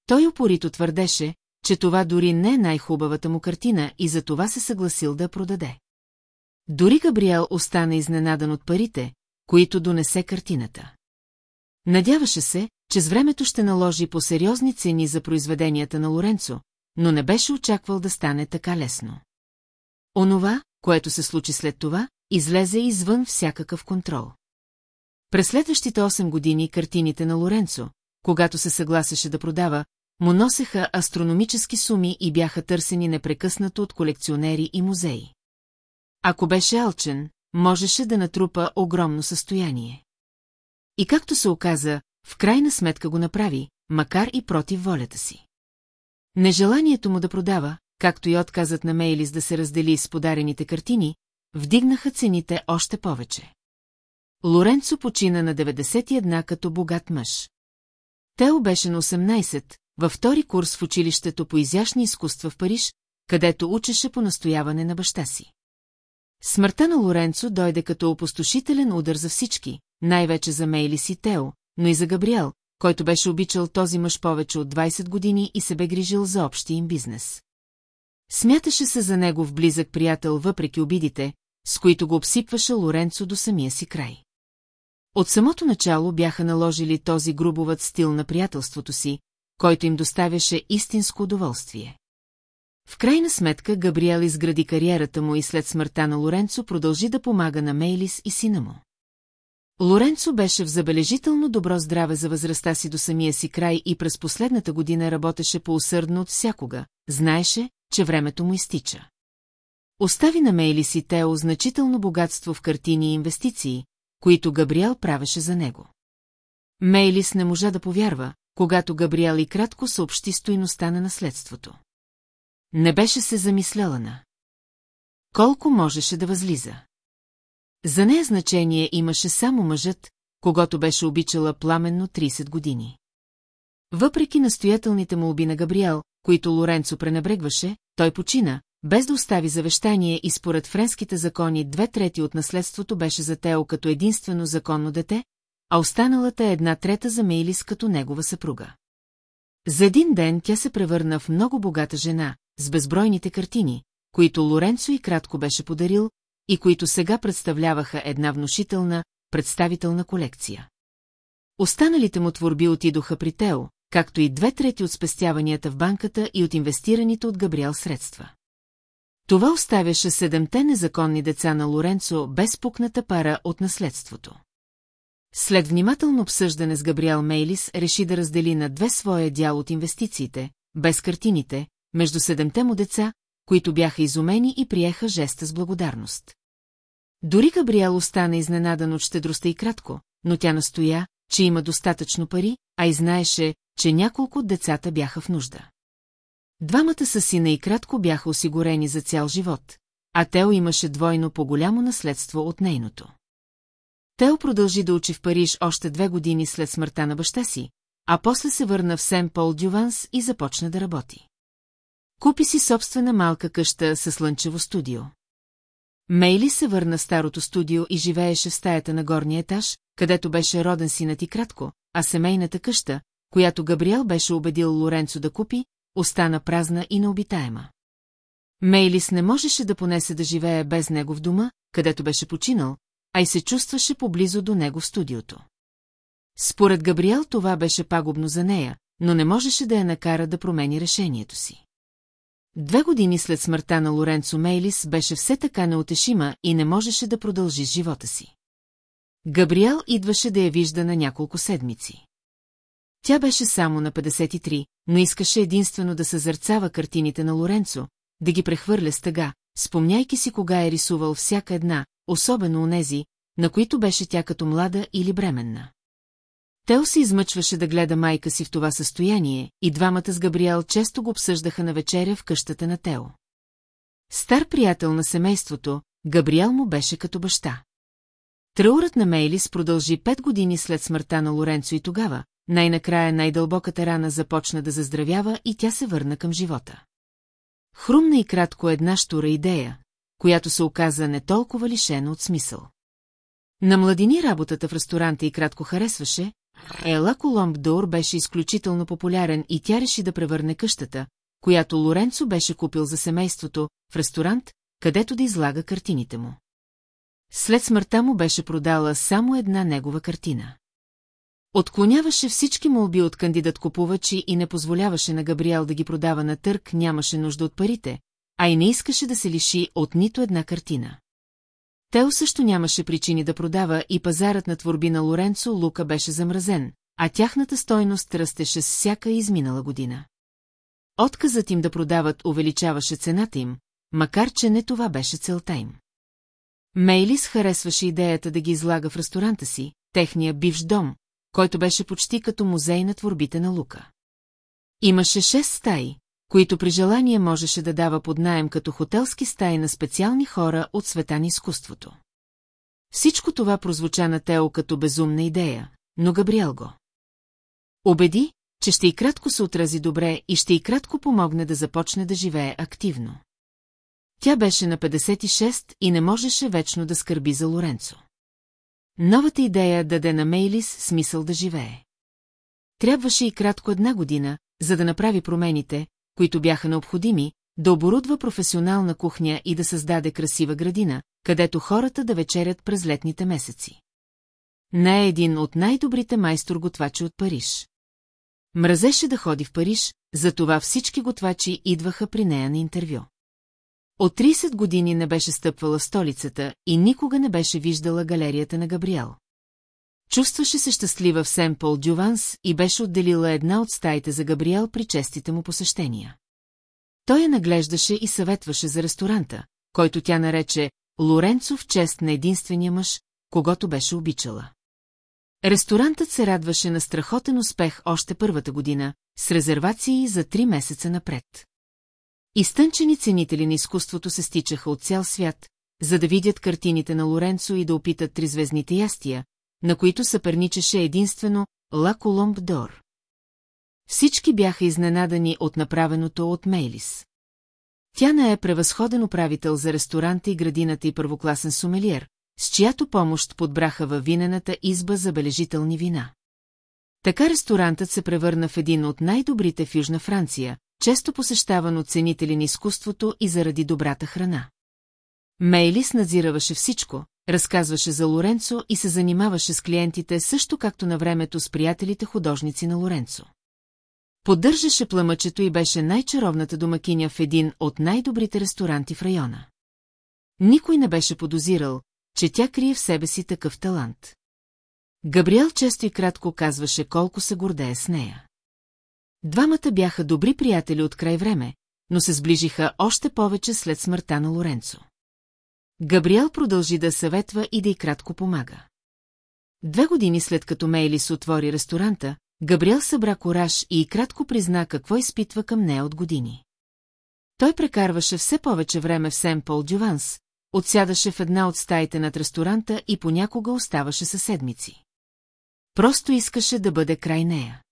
Той упорито твърдеше, че това дори не е най-хубавата му картина и за това се съгласил да продаде. Дори Габриел остана изненадан от парите, които донесе картината. Надяваше се, че с времето ще наложи по сериозни цени за произведенията на Лоренцо, но не беше очаквал да стане така лесно. Онова, което се случи след това, излезе извън всякакъв контрол. През следващите 8 години картините на Лоренцо, когато се съгласеше да продава, му носеха астрономически суми и бяха търсени непрекъснато от колекционери и музеи. Ако беше алчен, можеше да натрупа огромно състояние. И както се оказа, в крайна сметка го направи, макар и против волята си. Нежеланието му да продава, както и отказът на Мейлис да се раздели с подарените картини, вдигнаха цените още повече. Лоренцо почина на 91 като богат мъж. Тео беше на 18, във втори курс в училището по изящни изкуства в Париж, където учеше по настояване на баща си. Смъртта на Лоренцо дойде като опустошителен удар за всички, най-вече за Мейлис и Тео, но и за Габриел, който беше обичал този мъж повече от 20 години и се бе грижил за общия им бизнес. Смяташе се за него в близък приятел въпреки обидите, с които го обсипваше Лоренцо до самия си край. От самото начало бяха наложили този грубоват стил на приятелството си, който им доставяше истинско удоволствие. В крайна сметка Габриел изгради кариерата му и след смъртта на Лоренцо продължи да помага на Мейлис и сина му. Лоренцо беше в забележително добро здраве за възрастта си до самия си край и през последната година работеше по-усърдно от всякога, знаеше, че времето му изтича. Остави на Мейлис и Тео значително богатство в картини и инвестиции, които Габриел правеше за него. Мейлис не можа да повярва, когато Габриел и кратко съобщи стоиността на наследството. Не беше се замисляла на. Колко можеше да възлиза? За нея значение имаше само мъжът, когато беше обичала пламенно 30 години. Въпреки настоятелните му оби на Габриел, които Лоренцо пренебрегваше, той почина, без да остави завещание и според френските закони две трети от наследството беше за Тео като единствено законно дете, а останалата е една трета за Мейлис като негова съпруга. За един ден тя се превърна в много богата жена, с безбройните картини, които Лоренцо и кратко беше подарил, и които сега представляваха една внушителна, представителна колекция. Останалите му творби отидоха при Тео, както и две трети от спестяванията в банката и от инвестираните от Габриел средства. Това оставяше седемте незаконни деца на Лоренцо без пукната пара от наследството. След внимателно обсъждане с Габриел Мейлис реши да раздели на две своя дял от инвестициите, без картините, между седемте му деца, които бяха изумени и приеха жеста с благодарност. Дори Габриел остана изненадан от щедростта и кратко, но тя настоя, че има достатъчно пари, а и знаеше, че няколко от децата бяха в нужда. Двамата са сина и кратко бяха осигурени за цял живот, а Тео имаше двойно по-голямо наследство от нейното. Тео продължи да учи в Париж още две години след смъртта на баща си, а после се върна в Сен Пол Дюванс и започна да работи. Купи си собствена малка къща със слънчево студио. Мейли се върна в старото студио и живееше в стаята на горния етаж, където беше роден синът и кратко, а семейната къща, която Габриел беше убедил Лоренцо да купи, остана празна и необитаема. Мейлис не можеше да понесе да живее без него в дома, където беше починал, а и се чувстваше поблизо до него в студиото. Според Габриел това беше пагубно за нея, но не можеше да я накара да промени решението си. Две години след смъртта на Лоренцо Мейлис беше все така неотешима и не можеше да продължи живота си. Габриел идваше да я вижда на няколко седмици. Тя беше само на 53, но искаше единствено да съзърцава картините на Лоренцо, да ги прехвърля с тъга, спомняйки си кога е рисувал всяка една, особено онези, на които беше тя като млада или бременна. Тео се измъчваше да гледа майка си в това състояние и двамата с Габриел често го обсъждаха на вечеря в къщата на Тео. Стар приятел на семейството, Габриел му беше като баща. Траурът на Мейлис продължи пет години след смъртта на Лоренцо и тогава, най-накрая най-дълбоката рана започна да заздравява и тя се върна към живота. Хрумна и кратко една штура идея, която се оказа не толкова лишена от смисъл. На младини работата в ресторанта и кратко харесваше, Ела Коломб Дор беше изключително популярен и тя реши да превърне къщата, която Лоренцо беше купил за семейството, в ресторант, където да излага картините му. След смъртта му беше продала само една негова картина. Отклоняваше всички молби от кандидат-купувачи и не позволяваше на Габриел да ги продава на търк, нямаше нужда от парите, а и не искаше да се лиши от нито една картина. Тео също нямаше причини да продава и пазарът на творби на Лоренцо Лука беше замразен, а тяхната стойност растеше с всяка изминала година. Отказът им да продават увеличаваше цената им, макар че не това беше целта им. Мейлис харесваше идеята да ги излага в ресторанта си, техния бивш дом, който беше почти като музей на творбите на Лука. Имаше шест стаи, които при желание можеше да дава под наем като хотелски стаи на специални хора от света на изкуството. Всичко това прозвуча на Тео като безумна идея, но Габриел го. Обеди, че ще и кратко се отрази добре и ще и кратко помогне да започне да живее активно. Тя беше на 56 и не можеше вечно да скърби за Лоренцо. Новата идея даде на Мейлис смисъл да живее. Трябваше и кратко една година, за да направи промените, които бяха необходими, да оборудва професионална кухня и да създаде красива градина, където хората да вечерят през летните месеци. Не е един от най-добрите майстор-готвачи от Париж. Мразеше да ходи в Париж, затова всички готвачи идваха при нея на интервю. От 30 години не беше стъпвала в столицата и никога не беше виждала галерията на Габриел. Чувстваше се щастлива в Сен Пол Дюванс и беше отделила една от стаите за Габриел при честите му посещения. Той я наглеждаше и съветваше за ресторанта, който тя нарече Лоренцо в чест на единствения мъж, когато беше обичала. Ресторантът се радваше на страхотен успех още първата година, с резервации за три месеца напред. Изтънчени ценители на изкуството се стичаха от цял свят, за да видят картините на Лоренцо и да опитат тризвездните ястия, на които съперничеше единствено Ла Коломб Дор. Всички бяха изненадани от направеното от Мейлис. Тя не е превъзходен управител за ресторанта и градината и първокласен сумелиер, с чиято помощ подбраха във винената изба забележителни вина. Така ресторантът се превърна в един от най-добрите в Южна Франция, често посещаван от ценители на изкуството и заради добрата храна. Мейлис надзираваше всичко, разказваше за Лоренцо и се занимаваше с клиентите също както на времето с приятелите художници на Лоренцо. Поддържаше пламъчето и беше най-чаровната домакиня в един от най-добрите ресторанти в района. Никой не беше подозирал, че тя крие в себе си такъв талант. Габриел често и кратко казваше колко се гордее с нея. Двамата бяха добри приятели от край време, но се сближиха още повече след смъртта на Лоренцо. Габриел продължи да съветва и да й кратко помага. Две години след като Мейлис отвори ресторанта, Габриел събра кораж и кратко призна какво изпитва към нея от години. Той прекарваше все повече време в Сен Пол Дюванс, отсядаше в една от стаите над ресторанта и понякога оставаше със седмици. Просто искаше да бъде край нея.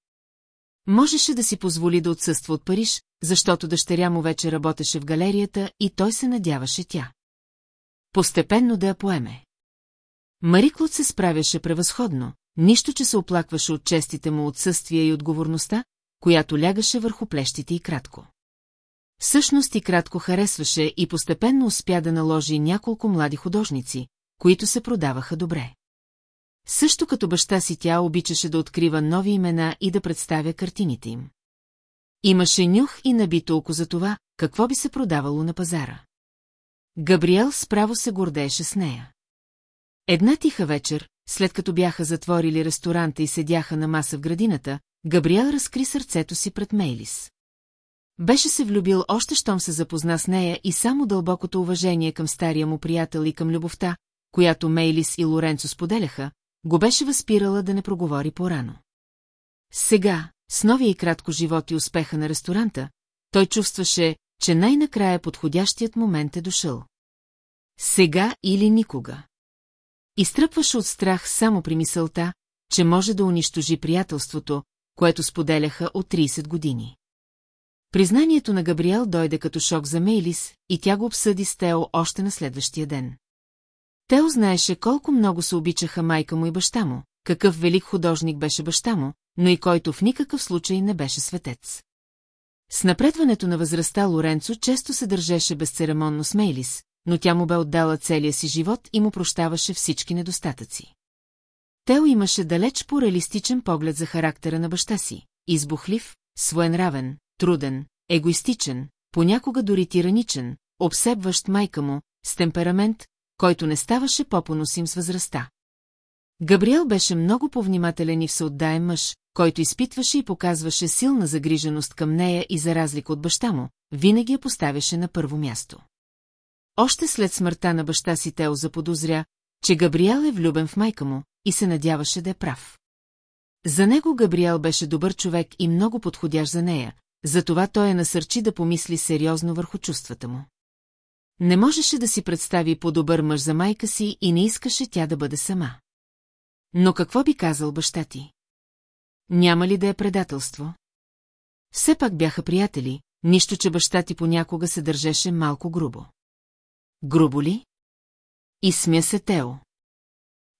Можеше да си позволи да отсъства от Париж, защото дъщеря му вече работеше в галерията и той се надяваше тя. Постепенно да я поеме. Мариклот се справяше превъзходно, нищо, че се оплакваше от честите му отсъствия и отговорността, която лягаше върху плещите и кратко. Всъщност и кратко харесваше и постепенно успя да наложи няколко млади художници, които се продаваха добре. Също като баща си тя обичаше да открива нови имена и да представя картините им. Имаше нюх и набито око за това, какво би се продавало на пазара. Габриел справо се гордееше с нея. Една тиха вечер, след като бяха затворили ресторанта и седяха на маса в градината, Габриел разкри сърцето си пред Мейлис. Беше се влюбил още щом се запозна с нея и само дълбокото уважение към стария му приятел и към любовта, която Мейлис и Лоренцо споделяха, го беше възпирала да не проговори по-рано. Сега, с новия и кратко живот и успеха на ресторанта, той чувстваше, че най-накрая подходящият момент е дошъл. Сега или никога. Изтръпваше от страх само при мисълта, че може да унищожи приятелството, което споделяха от 30 години. Признанието на Габриел дойде като шок за Мейлис и тя го обсъди с Тео още на следващия ден. Тео знаеше колко много се обичаха майка му и баща му, какъв велик художник беше баща му, но и който в никакъв случай не беше светец. С напредването на възрастта Лоренцо често се държеше безцеремонно с Мейлис, но тя му бе отдала целия си живот и му прощаваше всички недостатъци. Тео имаше далеч по-реалистичен поглед за характера на баща си, избухлив, своенравен, труден, егоистичен, понякога дори тираничен, обсебващ майка му, с темперамент, който не ставаше по-поносим с възрастта. Габриел беше много повнимателен и всеотдаен мъж, който изпитваше и показваше силна загриженост към нея и за разлика от баща му, винаги я поставяше на първо място. Още след смъртта на баща си Тео заподозря, че Габриел е влюбен в майка му и се надяваше да е прав. За него Габриел беше добър човек и много подходящ за нея, затова той я насърчи да помисли сериозно върху чувствата му. Не можеше да си представи по-добър мъж за майка си и не искаше тя да бъде сама. Но какво би казал баща ти? Няма ли да е предателство? Все пак бяха приятели, нищо, че баща ти понякога се държеше малко грубо. Грубо ли? И смя се Тео.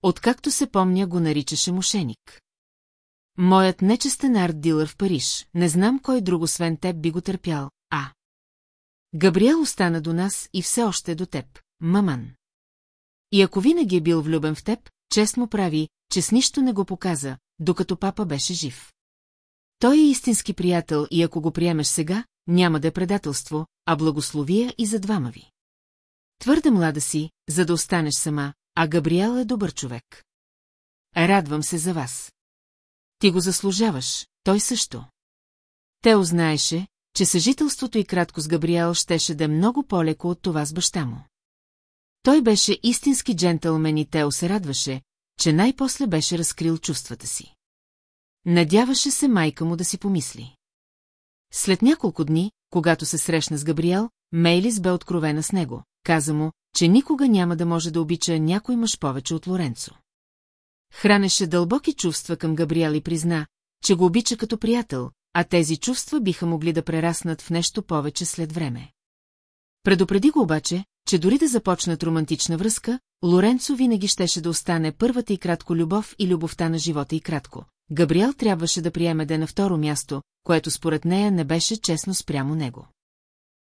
Откакто се помня, го наричаше мошеник. Моят нечестен арт-дилър в Париж, не знам кой друг освен теб би го търпял, а... Габриел остана до нас и все още до теб, маман. И ако винаги е бил влюбен в теб, чест му прави, че с нищо не го показа, докато папа беше жив. Той е истински приятел и ако го приемеш сега, няма да е предателство, а благословия и за двама ви. Твърде млада си, за да останеш сама, а Габриел е добър човек. Радвам се за вас. Ти го заслужаваш, той също. Тео знаеше, че съжителството и кратко с Габриел щеше да е много по-леко от това с баща му. Той беше истински джентълмен и Тео се радваше, че най-после беше разкрил чувствата си. Надяваше се майка му да си помисли. След няколко дни, когато се срещна с Габриел, Мейлис бе откровена с него. Каза му, че никога няма да може да обича някой мъж повече от Лоренцо. Хранеше дълбоки чувства към Габриел и призна, че го обича като приятел, а тези чувства биха могли да прераснат в нещо повече след време. Предупреди го обаче, че дори да започнат романтична връзка, Лоренцо винаги щеше да остане първата и кратко любов и любовта на живота и кратко. Габриел трябваше да приеме да на второ място, което според нея не беше честно спрямо него.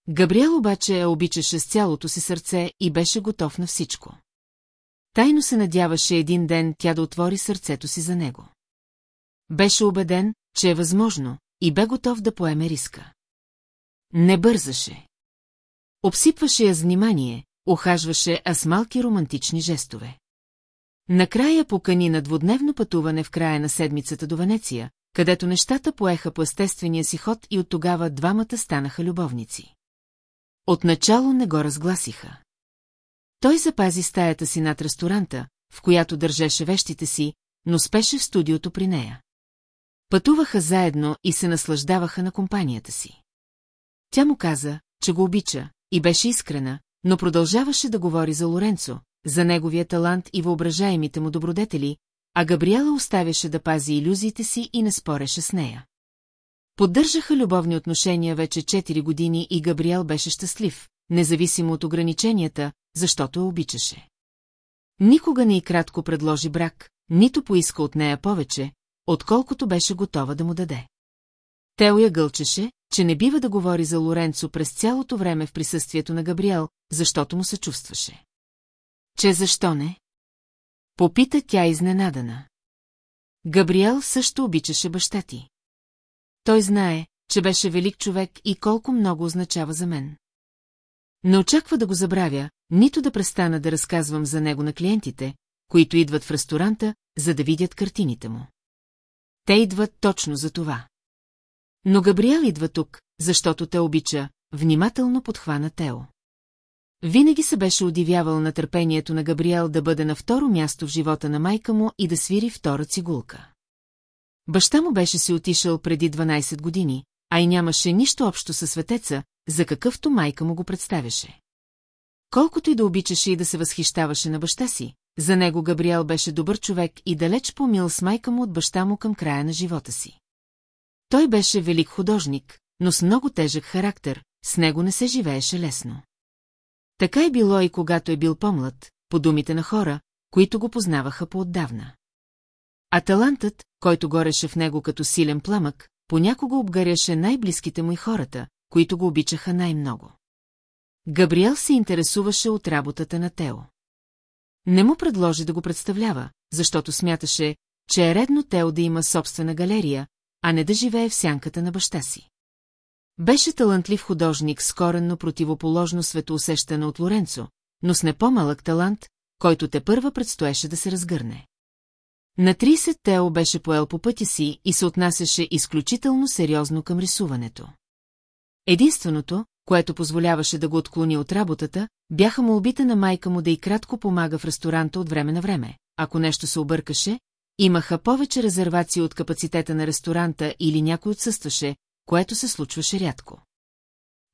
Габриел обаче я обичаше с цялото си сърце и беше готов на всичко. Тайно се надяваше един ден тя да отвори сърцето си за него. Беше убеден, че е възможно, и бе готов да поеме риска. Не бързаше. Обсипваше я с внимание, охажваше, а с малки романтични жестове. Накрая покани на двудневно пътуване в края на седмицата до Венеция, където нещата поеха по естествения си ход и от тогава двамата станаха любовници. Отначало не го разгласиха. Той запази стаята си над ресторанта, в която държеше вещите си, но спеше в студиото при нея. Пътуваха заедно и се наслаждаваха на компанията си. Тя му каза, че го обича, и беше искрена, но продължаваше да говори за Лоренцо, за неговия талант и въображаемите му добродетели, а Габриела оставяше да пази иллюзиите си и не спореше с нея. Поддържаха любовни отношения вече 4 години и Габриел беше щастлив, независимо от ограниченията, защото я обичаше. Никога не и кратко предложи брак, нито поиска от нея повече, отколкото беше готова да му даде. Тео я гълчеше, че не бива да говори за Лоренцо през цялото време в присъствието на Габриел, защото му се чувстваше. Че защо не? Попита тя изненадана. Габриел също обичаше баща ти. Той знае, че беше велик човек и колко много означава за мен. Не очаква да го забравя, нито да престана да разказвам за него на клиентите, които идват в ресторанта, за да видят картините му. Те идват точно за това. Но Габриел идва тук, защото те обича, внимателно подхвана Тео. Винаги се беше удивявал на търпението на Габриел да бъде на второ място в живота на майка му и да свири втора цигулка. Баща му беше си отишъл преди 12 години, а и нямаше нищо общо със светеца, за какъвто майка му го представяше. Колкото и да обичаше и да се възхищаваше на баща си, за него Габриел беше добър човек и далеч помил с майка му от баща му към края на живота си. Той беше велик художник, но с много тежък характер, с него не се живееше лесно. Така е било и когато е бил по-млад, по думите на хора, които го познаваха поотдавна. А талантът, който гореше в него като силен пламък, понякога обгаряше най-близките му и хората, които го обичаха най-много. Габриел се интересуваше от работата на Тео. Не му предложи да го представлява, защото смяташе, че е редно Тео да има собствена галерия, а не да живее в сянката на баща си. Беше талантлив художник с коренно противоположно светоусещане от Лоренцо, но с не по-малък талант, който те първа предстоеше да се разгърне. На 30 Тео беше поел по пътя си и се отнасяше изключително сериозно към рисуването. Единственото, което позволяваше да го отклони от работата, бяха молбите на майка му да и кратко помага в ресторанта от време на време. Ако нещо се объркаше, имаха повече резервации от капацитета на ресторанта или някой отсъстваше, което се случваше рядко.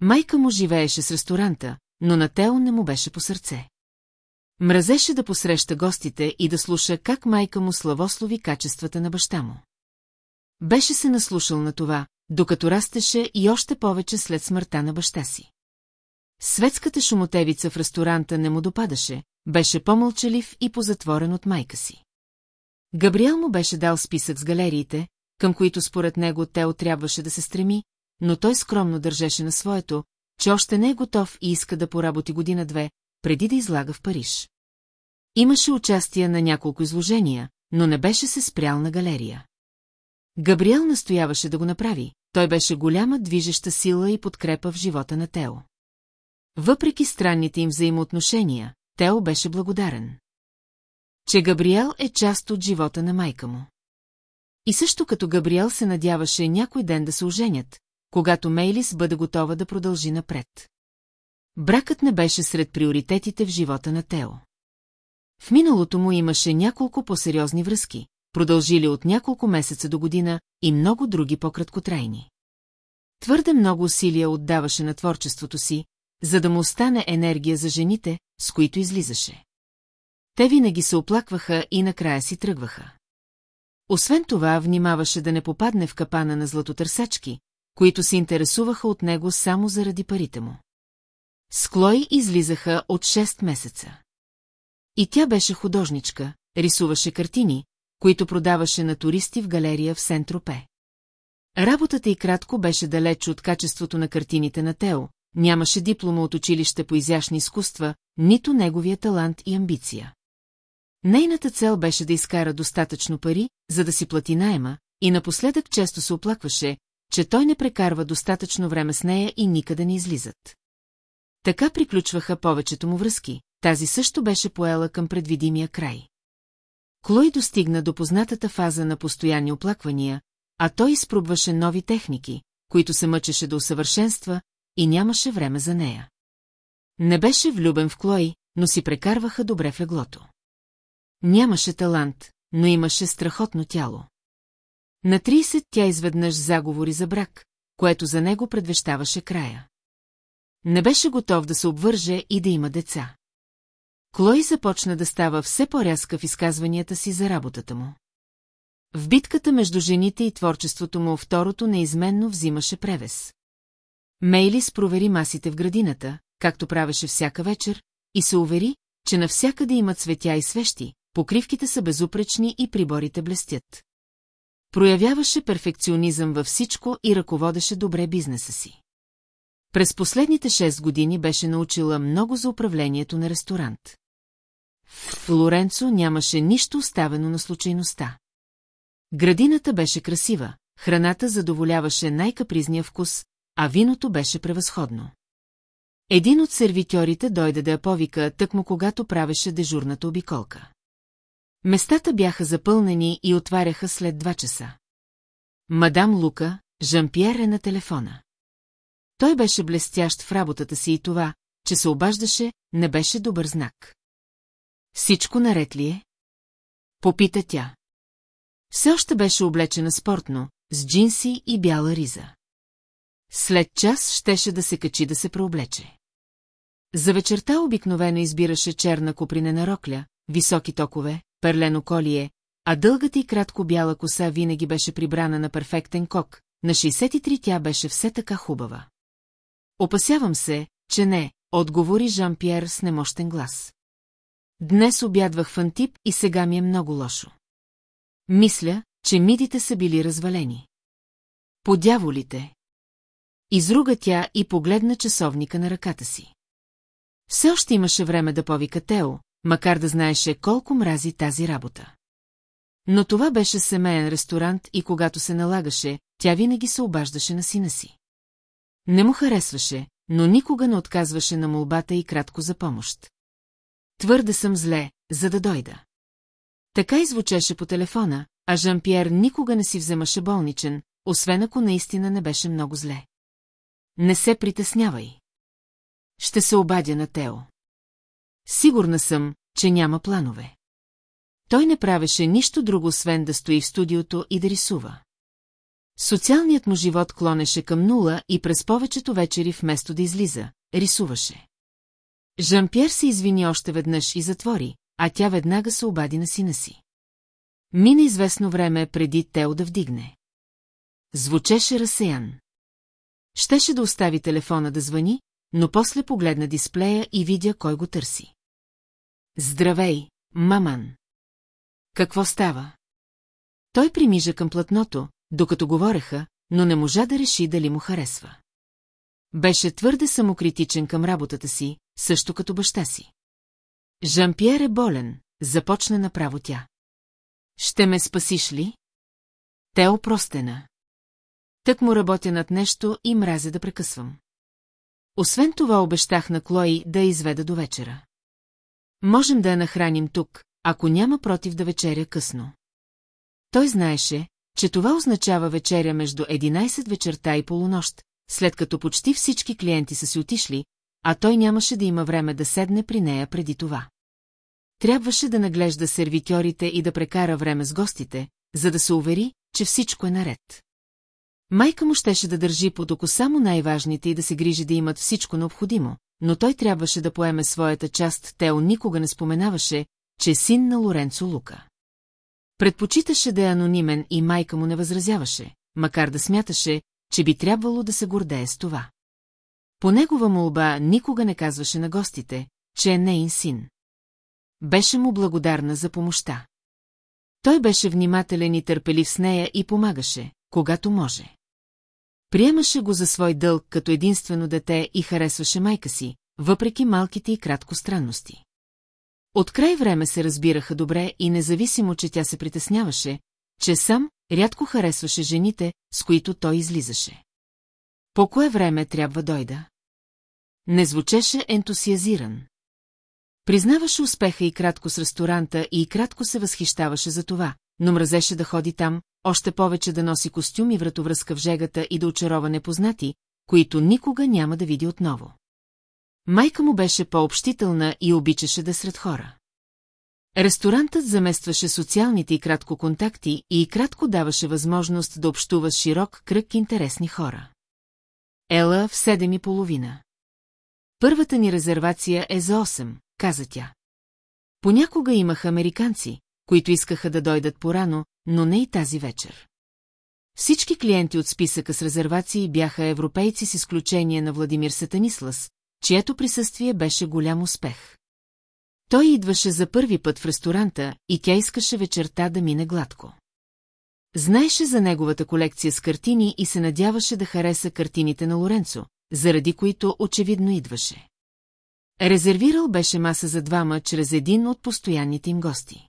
Майка му живееше с ресторанта, но на Тео не му беше по сърце. Мразеше да посреща гостите и да слуша как майка му славослови качествата на баща му. Беше се наслушал на това, докато растеше и още повече след смъртта на баща си. Светската шумотевица в ресторанта не му допадаше, беше по-мълчалив и позатворен от майка си. Габриел му беше дал списък с галериите, към които според него Тео трябваше да се стреми, но той скромно държеше на своето, че още не е готов и иска да поработи година-две, преди да излага в Париж. Имаше участие на няколко изложения, но не беше се спрял на галерия. Габриел настояваше да го направи, той беше голяма движеща сила и подкрепа в живота на Тео. Въпреки странните им взаимоотношения, Тео беше благодарен. Че Габриел е част от живота на майка му. И също като Габриел се надяваше някой ден да се оженят, когато Мейлис бъде готова да продължи напред. Бракът не беше сред приоритетите в живота на Тео. В миналото му имаше няколко по-сериозни връзки, продължили от няколко месеца до година и много други по-краткотрайни. Твърде много усилия отдаваше на творчеството си, за да му остане енергия за жените, с които излизаше. Те винаги се оплакваха и накрая си тръгваха. Освен това, внимаваше да не попадне в капана на златотърсачки, които се интересуваха от него само заради парите му. С излизаха от 6 месеца. И тя беше художничка, рисуваше картини, които продаваше на туристи в галерия в Сентропе. Работата й кратко беше далеч от качеството на картините на Тео, нямаше диплома от училище по изящни изкуства, нито неговия талант и амбиция. Нейната цел беше да изкара достатъчно пари, за да си плати найема, и напоследък често се оплакваше, че той не прекарва достатъчно време с нея и никъде не излизат. Така приключваха повечето му връзки, тази също беше поела към предвидимия край. Клой достигна до познатата фаза на постоянни оплаквания, а той изпробваше нови техники, които се мъчеше до усъвършенства и нямаше време за нея. Не беше влюбен в Клой, но си прекарваха добре в леглото. Нямаше талант, но имаше страхотно тяло. На 30 тя изведнъж заговори за брак, което за него предвещаваше края. Не беше готов да се обвърже и да има деца. Клой започна да става все по-рязка в изказванията си за работата му. В битката между жените и творчеството му второто неизменно взимаше превес. Мейлис провери масите в градината, както правеше всяка вечер, и се увери, че навсякъде има цветя и свещи, покривките са безупречни и приборите блестят. Проявяваше перфекционизъм във всичко и ръководеше добре бизнеса си. През последните 6 години беше научила много за управлението на ресторант. В Лоренцо нямаше нищо оставено на случайността. Градината беше красива, храната задоволяваше най-капризния вкус, а виното беше превъзходно. Един от сервитьорите дойде да я повика, тъкмо когато правеше дежурната обиколка. Местата бяха запълнени и отваряха след два часа. Мадам Лука, Жан-Пьер е на телефона. Той беше блестящ в работата си и това, че се обаждаше, не беше добър знак. Всичко наред ли е? Попита тя. Все още беше облечена спортно, с джинси и бяла риза. След час щеше да се качи да се преоблече. За вечерта обикновено избираше черна копринена рокля, високи токове, перлено колие, а дългата и кратко бяла коса винаги беше прибрана на перфектен кок, на 63 тя беше все така хубава. Опасявам се, че не, отговори Жан-Пьер с немощен глас. Днес обядвах в Антип и сега ми е много лошо. Мисля, че мидите са били развалени. Подяволите. Изруга тя и погледна часовника на ръката си. Все още имаше време да повика Тео, макар да знаеше колко мрази тази работа. Но това беше семейен ресторант и когато се налагаше, тя винаги се обаждаше на сина си. Не му харесваше, но никога не отказваше на молбата и кратко за помощ. Твърде съм зле, за да дойда. Така извучеше по телефона, а Жан-Пьер никога не си вземаше болничен, освен ако наистина не беше много зле. Не се притеснявай. Ще се обадя на Тео. Сигурна съм, че няма планове. Той не правеше нищо друго, освен да стои в студиото и да рисува. Социалният му живот клонеше към нула и през повечето вечери вместо да излиза, рисуваше. Жан-Пьер се извини още веднъж и затвори, а тя веднага се обади на сина си. Мина известно време преди Тео да вдигне. Звучеше разсеян. Щеше да остави телефона да звъни, но после погледна дисплея и видя кой го търси. Здравей, маман! Какво става? Той примижа към платното, докато говореха, но не можа да реши дали му харесва. Беше твърде самокритичен към работата си, също като баща си. Жан-Пьер е болен, започна направо тя. Ще ме спасиш ли? Те опростена. Тък му работя над нещо и мразя да прекъсвам. Освен това обещах на Клои да я изведа до вечера. Можем да я нахраним тук, ако няма против да вечеря късно. Той знаеше, че това означава вечеря между 11 вечерта и полунощ, след като почти всички клиенти са си отишли, а той нямаше да има време да седне при нея преди това. Трябваше да наглежда сервитьорите и да прекара време с гостите, за да се увери, че всичко е наред. Майка му щеше да държи под око само най-важните и да се грижи да имат всичко необходимо, но той трябваше да поеме своята част, Тео никога не споменаваше, че е син на Лоренцо Лука. Предпочиташе да е анонимен и майка му не възразяваше, макар да смяташе, че би трябвало да се гордее с това. По негова молба никога не казваше на гостите, че е нейн син. Беше му благодарна за помощта. Той беше внимателен и търпелив с нея и помагаше, когато може. Приемаше го за свой дълг като единствено дете и харесваше майка си, въпреки малките и кратко странности. От край време се разбираха добре и независимо, че тя се притесняваше, че сам рядко харесваше жените, с които той излизаше. По кое време трябва дойда? Не звучеше ентусиазиран. Признаваше успеха и кратко с ресторанта и кратко се възхищаваше за това, но мразеше да ходи там, още повече да носи костюм и вратовръзка в жегата и да очарова непознати, които никога няма да види отново. Майка му беше по-общителна и обичаше да сред хора. Ресторантът заместваше социалните и кратко контакти и кратко даваше възможност да общува с широк кръг интересни хора. Ела в седем и половина. Първата ни резервация е за 8, каза тя. Понякога имаха американци, които искаха да дойдат порано, но не и тази вечер. Всички клиенти от списъка с резервации бяха европейци с изключение на Владимир Сатанислас, чието присъствие беше голям успех. Той идваше за първи път в ресторанта и тя искаше вечерта да мине гладко. Знаеше за неговата колекция с картини и се надяваше да хареса картините на Лоренцо, заради които очевидно идваше. Резервирал беше маса за двама чрез един от постоянните им гости.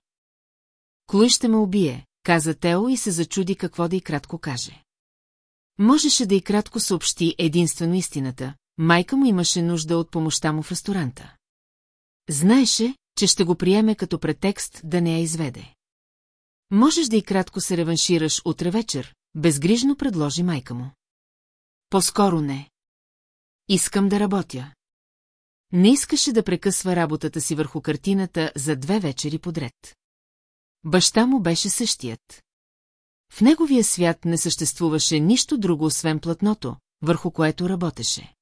Клуй ще ме убие, каза Тео и се зачуди какво да и кратко каже. Можеше да и кратко съобщи единствено истината, майка му имаше нужда от помощта му в ресторанта. Знаеше, че ще го приеме като претекст да не я изведе. Можеш да и кратко се реваншираш утре вечер, безгрижно предложи майка му. По-скоро не. Искам да работя. Не искаше да прекъсва работата си върху картината за две вечери подред. Баща му беше същият. В неговия свят не съществуваше нищо друго, освен платното, върху което работеше.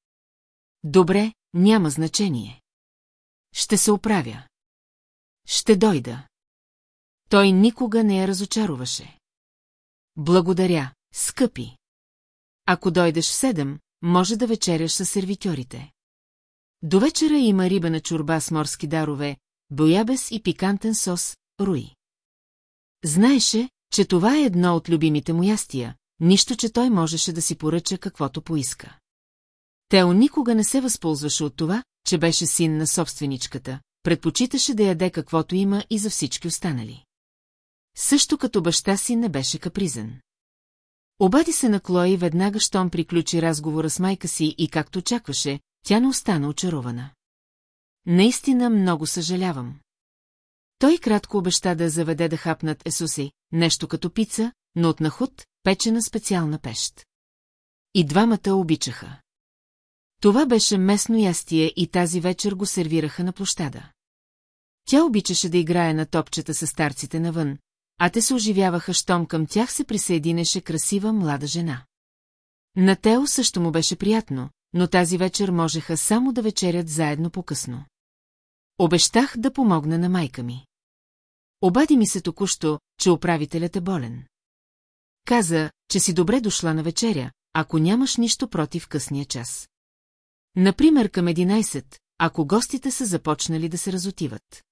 Добре, няма значение. Ще се оправя. Ще дойда. Той никога не я разочароваше. Благодаря, скъпи. Ако дойдеш в седем, може да вечеряш с сервитьорите. До вечера има рибена чорба с морски дарове, боябес и пикантен сос, руи. Знаеше, че това е едно от любимите му ястия, нищо, че той можеше да си поръча каквото поиска. Тео никога не се възползваше от това, че беше син на собственичката, предпочиташе да яде каквото има и за всички останали. Също като баща си не беше капризен. Обади се на Клои веднага, щом приключи разговора с майка си и както очакваше, тя не остана очарована. Наистина много съжалявам. Той кратко обеща да заведе да хапнат есуси, нещо като пица, но от нахуд, печена специална пещ. И двамата обичаха. Това беше местно ястие и тази вечер го сервираха на площада. Тя обичаше да играе на топчета с старците навън, а те се оживяваха, щом към тях се присъединеше красива млада жена. На Тео също му беше приятно, но тази вечер можеха само да вечерят заедно по-късно. Обещах да помогна на майка ми. Обади ми се току-що, че управителят е болен. Каза, че си добре дошла на вечеря, ако нямаш нищо против късния час. Например към 11, ако гостите са започнали да се разотиват.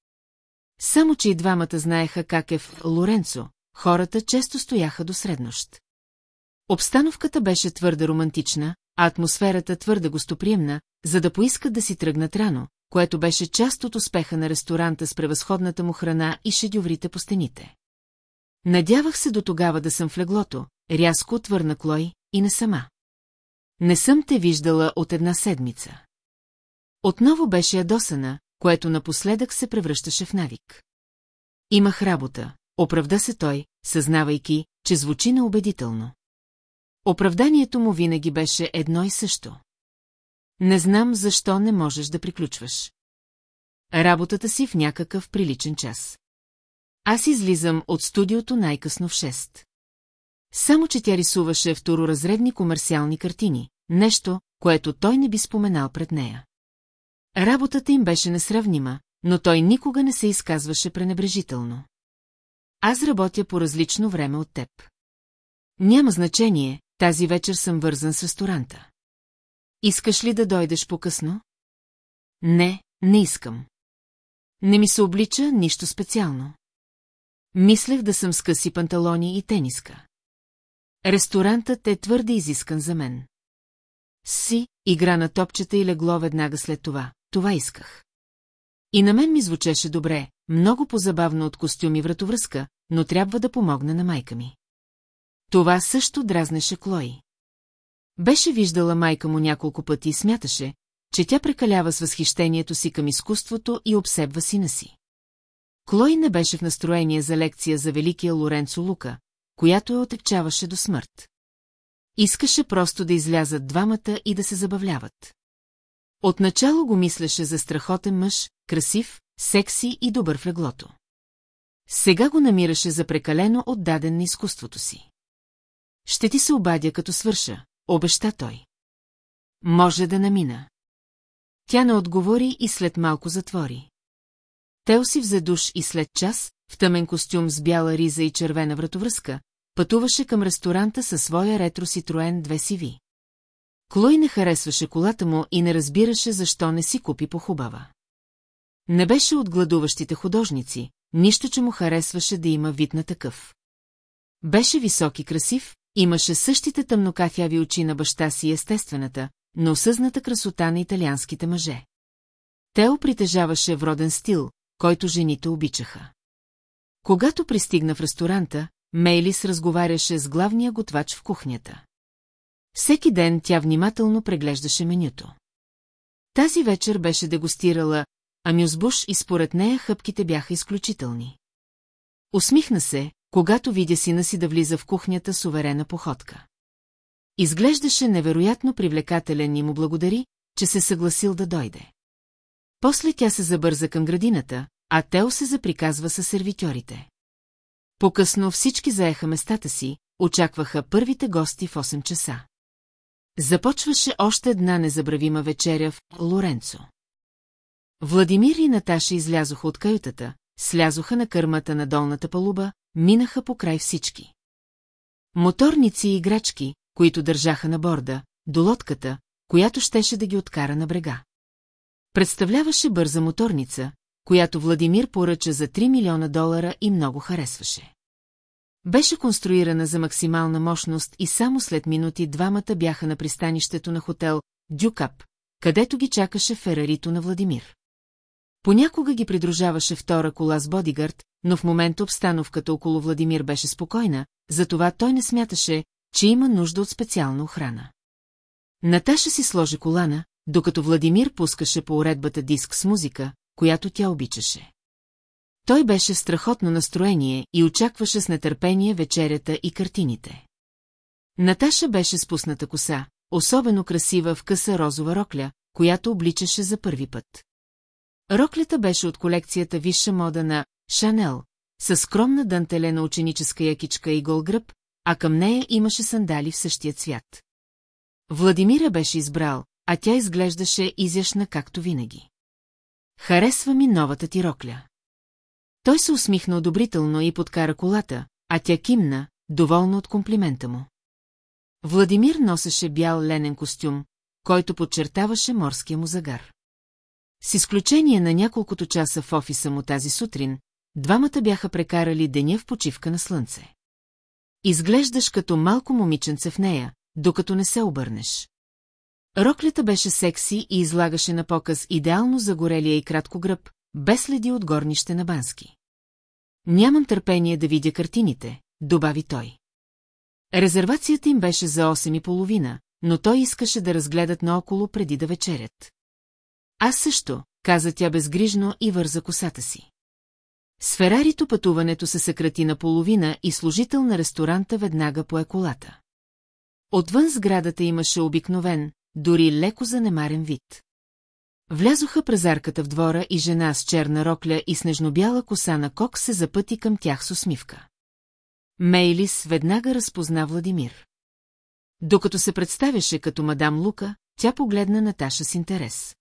Само, че и двамата знаеха как е в Лоренцо, хората често стояха до среднощ. Обстановката беше твърде романтична, а атмосферата твърде гостоприемна, за да поискат да си тръгнат рано, което беше част от успеха на ресторанта с превъзходната му храна и шедюврите по стените. Надявах се до тогава да съм в леглото, рязко отвърна Клой, и не сама. Не съм те виждала от една седмица. Отново беше ядосана, което напоследък се превръщаше в навик. Имах работа, оправда се той, съзнавайки, че звучи неубедително. Оправданието му винаги беше едно и също. Не знам защо не можеш да приключваш. Работата си в някакъв приличен час. Аз излизам от студиото най-късно в 6. Само, че тя рисуваше второразредни комерциални картини, нещо, което той не би споменал пред нея. Работата им беше несравнима, но той никога не се изказваше пренебрежително. Аз работя по различно време от теб. Няма значение, тази вечер съм вързан с ресторанта. Искаш ли да дойдеш по-късно? Не, не искам. Не ми се облича нищо специално. Мислех да съм с къси панталони и тениска. Ресторантът е твърде изискан за мен. Си, игра на топчета и легло веднага след това. Това исках. И на мен ми звучеше добре, много позабавно от костюми вратовръзка, но трябва да помогна на майка ми. Това също дразнеше Клои. Беше виждала майка му няколко пъти и смяташе, че тя прекалява с възхищението си към изкуството и обсебва сина си. Клой не беше в настроение за лекция за великия Лоренцо Лука, която я отекчаваше до смърт. Искаше просто да излязат двамата и да се забавляват. Отначало го мислеше за страхотен мъж, красив, секси и добър в леглото. Сега го намираше за прекалено отдаден на изкуството си. Ще ти се обадя, като свърша, обеща той. Може да намина. Тя не отговори и след малко затвори. Тел си взе душ и след час, в тъмен костюм с бяла риза и червена вратовръзка, пътуваше към ресторанта със своя ретро Ситроен 2 CV. Клой не харесваше колата му и не разбираше защо не си купи похубава. Не беше от гладуващите художници, нищо, че му харесваше да има вид на такъв. Беше висок и красив, имаше същите тъмнокафяви очи на баща си естествената, но осъзната красота на италианските мъже. Тео притежаваше вроден стил, който жените обичаха. Когато пристигна в ресторанта, Мейлис разговаряше с главния готвач в кухнята. Всеки ден тя внимателно преглеждаше менюто. Тази вечер беше дегустирала амюзбуш и според нея хъпките бяха изключителни. Усмихна се, когато видя сина си да влиза в кухнята с уверена походка. Изглеждаше невероятно привлекателен и му благодари, че се съгласил да дойде. После тя се забърза към градината, а Тео се заприказва със сервитьорите. По-късно всички заеха местата си, очакваха първите гости в 8 часа. Започваше още една незабравима вечеря в Лоренцо. Владимир и Наташа излязоха от каютата, слязоха на кърмата на долната палуба, минаха по край всички. Моторници и играчки, които държаха на борда, до лодката, която щеше да ги откара на брега. Представляваше бърза моторница, която Владимир поръча за 3 милиона долара и много харесваше. Беше конструирана за максимална мощност и само след минути двамата бяха на пристанището на хотел Дюкап, където ги чакаше Ферарито на Владимир. Понякога ги придружаваше втора кола с бодигард, но в момента обстановката около Владимир беше спокойна, затова той не смяташе, че има нужда от специална охрана. Наташа си сложи колана, докато Владимир пускаше по уредбата диск с музика, която тя обичаше. Той беше в страхотно настроение и очакваше с нетърпение вечерята и картините. Наташа беше спусната коса, особено красива в къса розова рокля, която обличаше за първи път. Роклята беше от колекцията Висша мода на Шанел, със скромна дантелена ученическа якичка и голгръб, а към нея имаше сандали в същия цвят. Владимира беше избрал, а тя изглеждаше изящна както винаги. Харесва ми новата ти рокля. Той се усмихна одобрително и подкара колата, а тя кимна, доволна от комплимента му. Владимир носеше бял ленен костюм, който подчертаваше морския му загар. С изключение на няколкото часа в офиса му тази сутрин, двамата бяха прекарали деня в почивка на слънце. Изглеждаш като малко момиченце в нея, докато не се обърнеш. Роклята беше секси и излагаше на показ идеално загорелия и кратко гръб, без следи от горнище на Бански. Нямам търпение да видя картините, добави той. Резервацията им беше за 8 и половина, но той искаше да разгледат наоколо преди да вечерят. Аз също, каза тя безгрижно и върза косата си. С Ферарито пътуването се съкрати на половина и служител на ресторанта веднага по еколата. Отвън сградата имаше обикновен, дори леко занемарен вид. Влязоха през арката в двора и жена с черна рокля и снежнобяла коса на кок се запъти към тях с усмивка. Мейлис веднага разпозна Владимир. Докато се представяше като мадам Лука, тя погледна Наташа с интерес.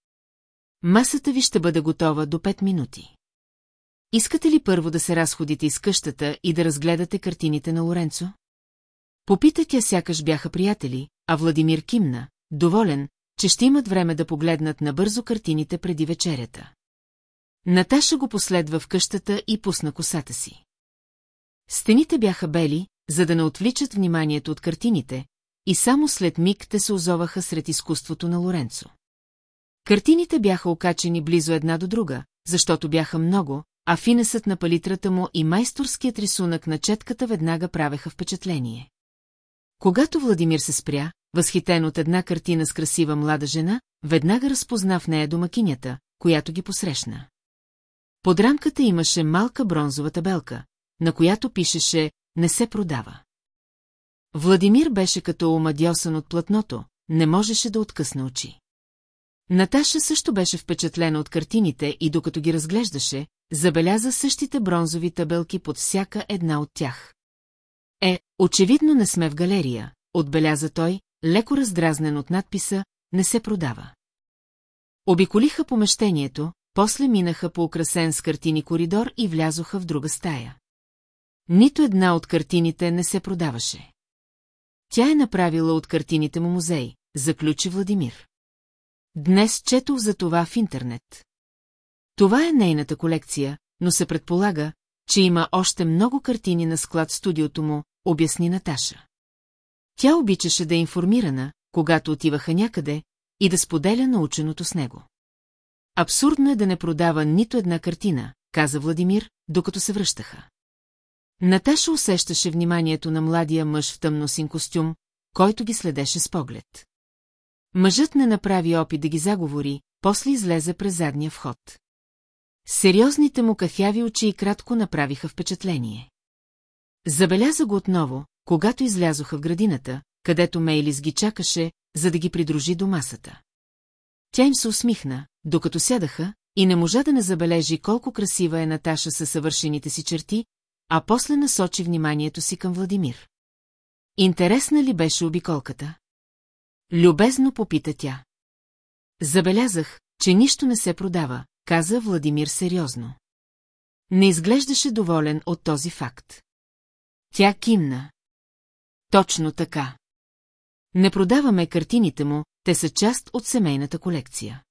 Масата ви ще бъде готова до 5 минути. Искате ли първо да се разходите из къщата и да разгледате картините на Лоренцо? Попита тя сякаш бяха приятели, а Владимир кимна, доволен, че ще имат време да погледнат набързо картините преди вечерята. Наташа го последва в къщата и пусна косата си. Стените бяха бели, за да не отвличат вниманието от картините, и само след миг те се озоваха сред изкуството на Лоренцо. Картините бяха окачени близо една до друга, защото бяха много, а финесът на палитрата му и майсторският рисунък на четката веднага правеха впечатление. Когато Владимир се спря, възхитен от една картина с красива млада жена, веднага разпозна в нея домакинята, която ги посрещна. Под рамката имаше малка бронзова табелка, на която пишеше «Не се продава». Владимир беше като омадьосан от платното, не можеше да откъсне очи. Наташа също беше впечатлена от картините и докато ги разглеждаше, забеляза същите бронзови табелки под всяка една от тях. Е, очевидно не сме в галерия, отбеляза той, леко раздразнен от надписа «Не се продава». Обиколиха помещението, после минаха по украсен с картини коридор и влязоха в друга стая. Нито една от картините не се продаваше. Тя е направила от картините му музей, заключи Владимир. Днес четох за това в интернет. Това е нейната колекция, но се предполага, че има още много картини на склад студиото му, обясни Наташа. Тя обичаше да е информирана, когато отиваха някъде, и да споделя наученото с него. Абсурдно е да не продава нито една картина, каза Владимир, докато се връщаха. Наташа усещаше вниманието на младия мъж в тъмносин костюм, който ги следеше с поглед. Мъжът не направи опит да ги заговори, после излезе през задния вход. Сериозните му кафяви очи и кратко направиха впечатление. Забеляза го отново, когато излязоха в градината, където Мейлис ги чакаше, за да ги придружи до масата. Тя им се усмихна, докато сядаха, и не можа да не забележи колко красива е Наташа със съвършените си черти, а после насочи вниманието си към Владимир. Интересна ли беше обиколката? Любезно попита тя. Забелязах, че нищо не се продава, каза Владимир сериозно. Не изглеждаше доволен от този факт. Тя кимна. Точно така. Не продаваме картините му, те са част от семейната колекция.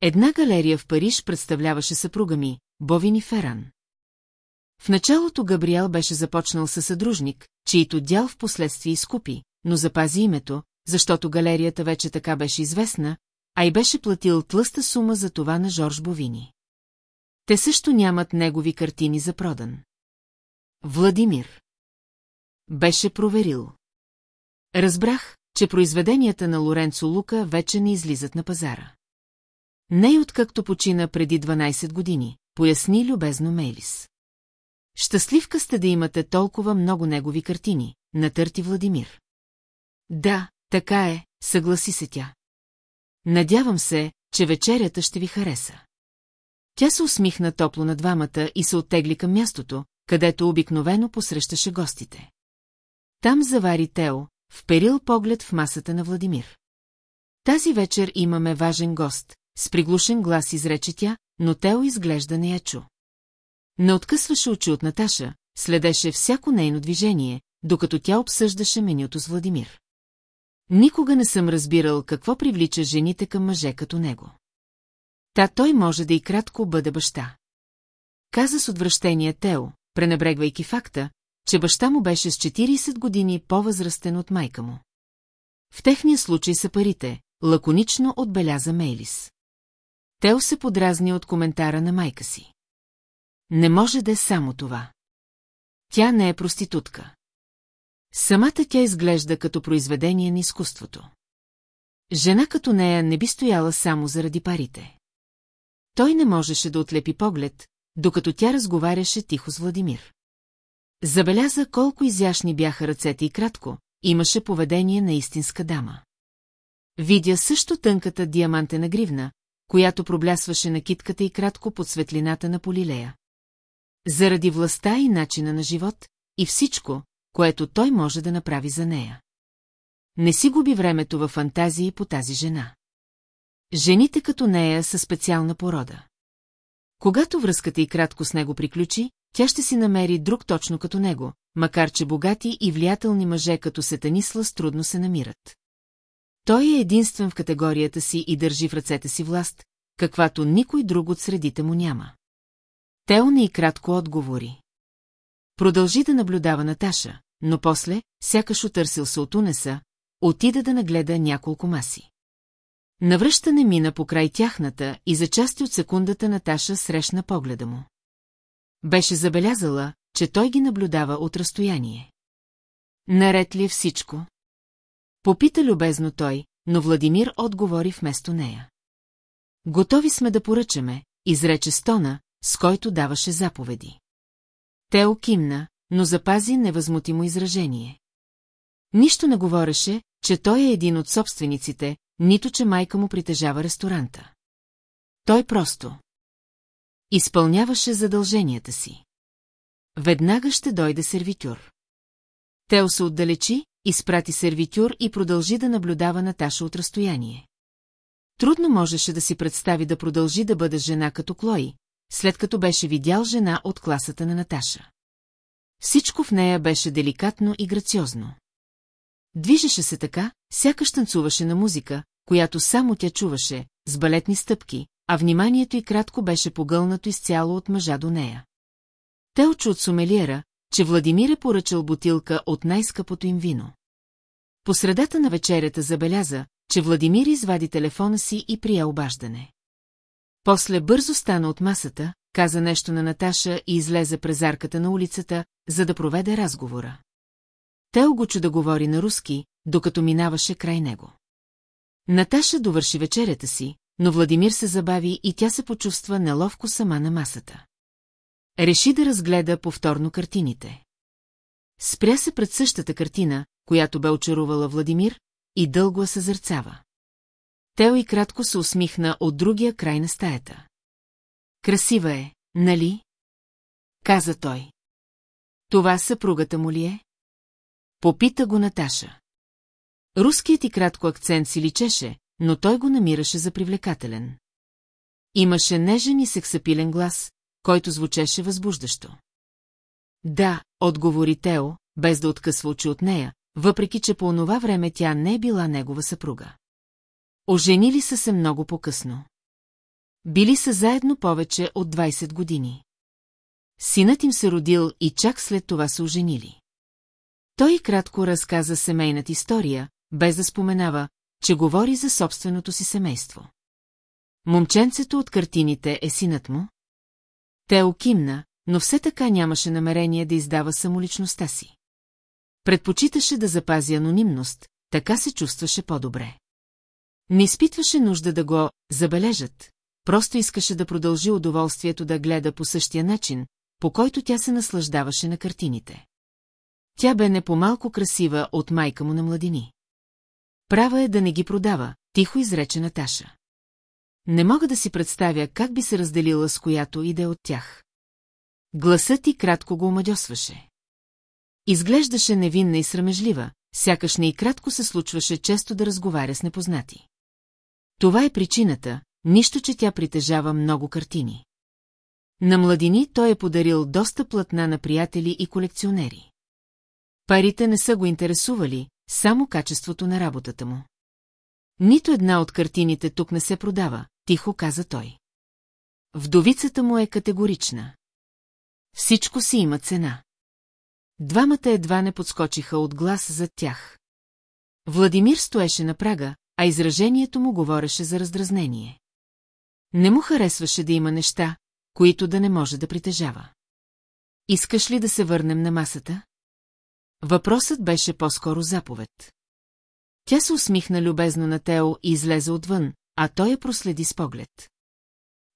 Една галерия в Париж представляваше съпруга ми, Бовини Феран. В началото Габриел беше започнал със съдружник, чието дял в последствие изкупи, но запази името, защото галерията вече така беше известна, а и беше платил тлъста сума за това на Жорж Бовини. Те също нямат негови картини за продан. Владимир. Беше проверил. Разбрах, че произведенията на Лоренцо Лука вече не излизат на пазара. Не и откакто почина преди 12 години, поясни любезно Мейлис. Щастливка сте да имате толкова много негови картини, натърти Владимир. Да, така е, съгласи се тя. Надявам се, че вечерята ще ви хареса. Тя се усмихна топло на двамата и се оттегли към мястото, където обикновено посрещаше гостите. Там завари Тео, вперил поглед в масата на Владимир. Тази вечер имаме важен гост, с приглушен глас изрече тя, но Тео изглежда не я чу. Не откъсваше очи от Наташа, следеше всяко нейно движение, докато тя обсъждаше менюто с Владимир. Никога не съм разбирал какво привлича жените към мъже като него. Та той може да и кратко бъде баща. Каза с отвращение Тео, пренебрегвайки факта, че баща му беше с 40 години по-възрастен от майка му. В техния случай са парите, лаконично отбеляза Мейлис. Тео се подразни от коментара на майка си. Не може да е само това. Тя не е проститутка. Самата тя изглежда като произведение на изкуството. Жена като нея не би стояла само заради парите. Той не можеше да отлепи поглед, докато тя разговаряше тихо с Владимир. Забеляза колко изящни бяха ръцете и кратко, имаше поведение на истинска дама. Видя също тънката диамантена гривна, която проблясваше на китката и кратко под светлината на полилея. Заради властта и начина на живот, и всичко, което той може да направи за нея. Не си губи времето във фантазии по тази жена. Жените като нея са специална порода. Когато връзката и кратко с него приключи, тя ще си намери друг точно като него, макар че богати и влиятелни мъже като Сетанислас трудно се намират. Той е единствен в категорията си и държи в ръцете си власт, каквато никой друг от средите му няма. Тео не и кратко отговори. Продължи да наблюдава Наташа, но после, сякаш отърсил се от унеса, отида да нагледа няколко маси. Навръщане мина покрай тяхната и за части от секундата Наташа срещна погледа му. Беше забелязала, че той ги наблюдава от разстояние. Наред ли е всичко? Попита любезно той, но Владимир отговори вместо нея. Готови сме да поръчаме, изрече Стона, с който даваше заповеди. Тео кимна, но запази невъзмутимо изражение. Нищо не говореше, че той е един от собствениците, нито че майка му притежава ресторанта. Той просто изпълняваше задълженията си. Веднага ще дойде сервитюр. Тео се отдалечи, изпрати сервитюр и продължи да наблюдава Наташа от разстояние. Трудно можеше да си представи да продължи да бъде жена като Клои, след като беше видял жена от класата на Наташа. Всичко в нея беше деликатно и грациозно. Движеше се така, сякаш танцуваше на музика, която само тя чуваше, с балетни стъпки, а вниманието й кратко беше погълнато изцяло от мъжа до нея. Те очу от сумелиера, че Владимир е поръчал бутилка от най-скъпото им вино. По средата на вечерята забеляза, че Владимир извади телефона си и прия обаждане. После бързо стана от масата, каза нещо на Наташа и излезе през арката на улицата, за да проведе разговора. Тео го чу да говори на руски, докато минаваше край него. Наташа довърши вечерята си, но Владимир се забави и тя се почувства неловко сама на масата. Реши да разгледа повторно картините. Спря се пред същата картина, която бе очарувала Владимир, и дълго съзърцава. Тео и кратко се усмихна от другия край на стаята. Красива е, нали? Каза той. Това съпругата му ли е? Попита го Наташа. Руският и кратко акцент си личеше, но той го намираше за привлекателен. Имаше нежен и сексапилен глас, който звучеше възбуждащо. Да, отговори Тео, без да откъсва очи от нея, въпреки че по онова време тя не е била негова съпруга. Оженили са се много по-късно. Били са заедно повече от 20 години. Синът им се родил и чак след това се оженили. Той кратко разказа семейната история, без да споменава, че говори за собственото си семейство. Момченцето от картините е синът му? Тео кимна, но все така нямаше намерение да издава самоличността си. Предпочиташе да запази анонимност, така се чувстваше по-добре. Не изпитваше нужда да го забележат, просто искаше да продължи удоволствието да гледа по същия начин, по който тя се наслаждаваше на картините. Тя бе не по-малко красива от майка му на младини. Права е да не ги продава, тихо изрече Наташа. Не мога да си представя как би се разделила с която иде от тях. Гласът ти кратко го омадьосваше. Изглеждаше невинна и срамежлива, сякаш не и кратко се случваше често да разговаря с непознати. Това е причината, нищо, че тя притежава много картини. На младини той е подарил доста платна на приятели и колекционери. Парите не са го интересували, само качеството на работата му. Нито една от картините тук не се продава, тихо каза той. Вдовицата му е категорична. Всичко си има цена. Двамата едва не подскочиха от глас зад тях. Владимир стоеше на прага, а изражението му говореше за раздразнение. Не му харесваше да има неща, които да не може да притежава. Искаш ли да се върнем на масата? Въпросът беше по-скоро заповед. Тя се усмихна любезно на Тео и излезе отвън, а той я проследи с поглед.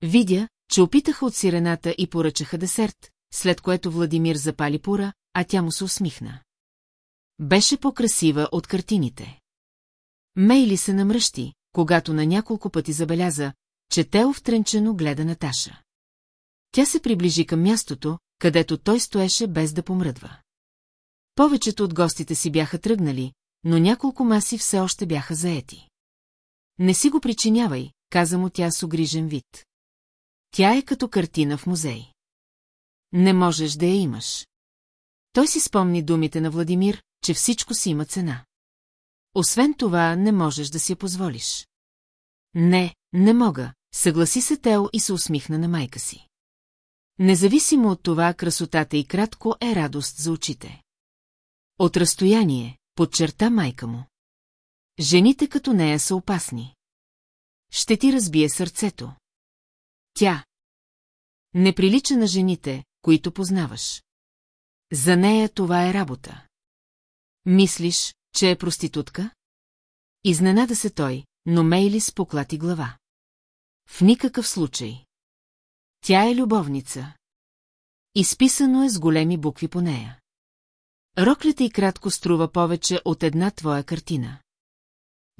Видя, че опитаха от сирената и поръчаха десерт, след което Владимир запали пура, а тя му се усмихна. Беше по-красива от картините. Мейли се намръщи, когато на няколко пъти забеляза, че Тео втренчено гледа Наташа. Тя се приближи към мястото, където той стоеше без да помръдва. Повечето от гостите си бяха тръгнали, но няколко маси все още бяха заети. Не си го причинявай, каза му тя с огрижен вид. Тя е като картина в музей. Не можеш да я имаш. Той си спомни думите на Владимир, че всичко си има цена. Освен това, не можеш да си я позволиш. Не, не мога, съгласи се Тео и се усмихна на майка си. Независимо от това, красотата и кратко е радост за очите. От разстояние, подчерта майка му. Жените като нея са опасни. Ще ти разбие сърцето. Тя. Не прилича на жените, които познаваш. За нея това е работа. Мислиш, че е проститутка? Изненада се той, но Мейли споклати глава. В никакъв случай. Тя е любовница. Изписано е с големи букви по нея. Роклята и кратко струва повече от една твоя картина.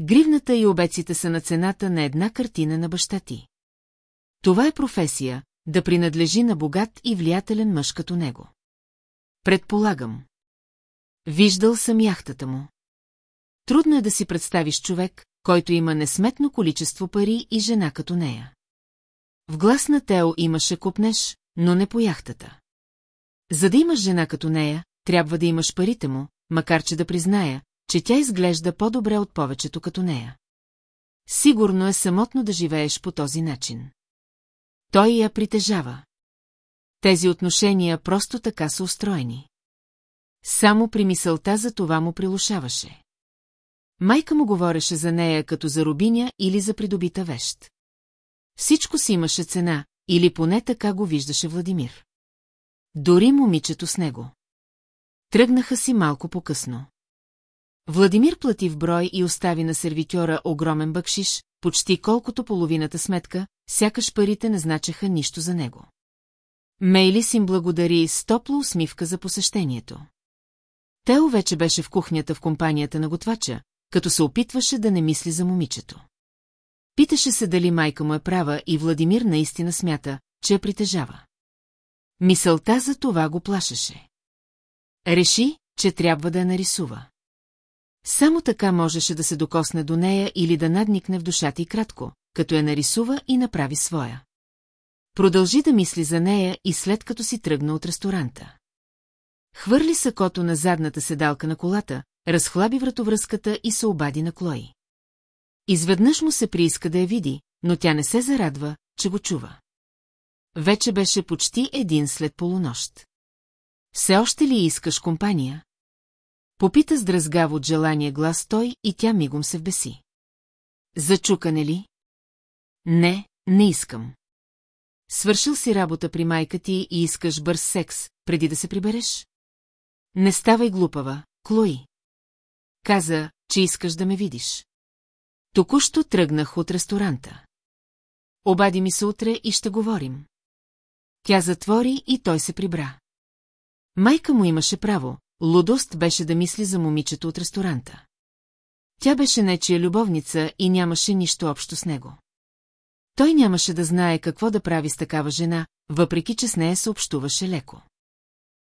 Гривната и обеците са на цената на една картина на баща ти. Това е професия, да принадлежи на богат и влиятелен мъж като него. Предполагам. Виждал съм яхтата му. Трудно е да си представиш човек, който има несметно количество пари и жена като нея. В глас на Тео имаше купнеш, но не по яхтата. За да имаш жена като нея, трябва да имаш парите му, макар че да призная, че тя изглежда по-добре от повечето като нея. Сигурно е самотно да живееш по този начин. Той я притежава. Тези отношения просто така са устроени. Само при мисълта за това му прилушаваше. Майка му говореше за нея като за рубиня или за придобита вещ. Всичко си имаше цена, или поне така го виждаше Владимир. Дори момичето с него. Тръгнаха си малко по-късно. Владимир плати в брой и остави на сервитьора огромен бъкшиш, почти колкото половината сметка, сякаш парите не значеха нищо за него. Мейлис им благодари с топла усмивка за посещението. Тео вече беше в кухнята в компанията на готвача, като се опитваше да не мисли за момичето. Питаше се дали майка му е права и Владимир наистина смята, че я притежава. Мисълта за това го плашеше. Реши, че трябва да я нарисува. Само така можеше да се докосне до нея или да надникне в душата и кратко, като я нарисува и направи своя. Продължи да мисли за нея и след като си тръгна от ресторанта. Хвърли сакото на задната седалка на колата, разхлаби вратовръзката и се обади на Клои. Изведнъж му се прииска да я види, но тя не се зарадва, че го чува. Вече беше почти един след полунощ. Все още ли искаш компания? Попита с от желание глас той и тя мигом се вбеси. Зачукане ли? Не, не искам. Свършил си работа при майка ти и искаш бърз секс, преди да се прибереш? Не ставай глупава, Клои. Каза, че искаш да ме видиш. Току-що тръгнах от ресторанта. Обади ми се утре и ще говорим. Тя затвори и той се прибра. Майка му имаше право, лудост беше да мисли за момичето от ресторанта. Тя беше нечия любовница и нямаше нищо общо с него. Той нямаше да знае какво да прави с такава жена, въпреки че с нея се общуваше леко.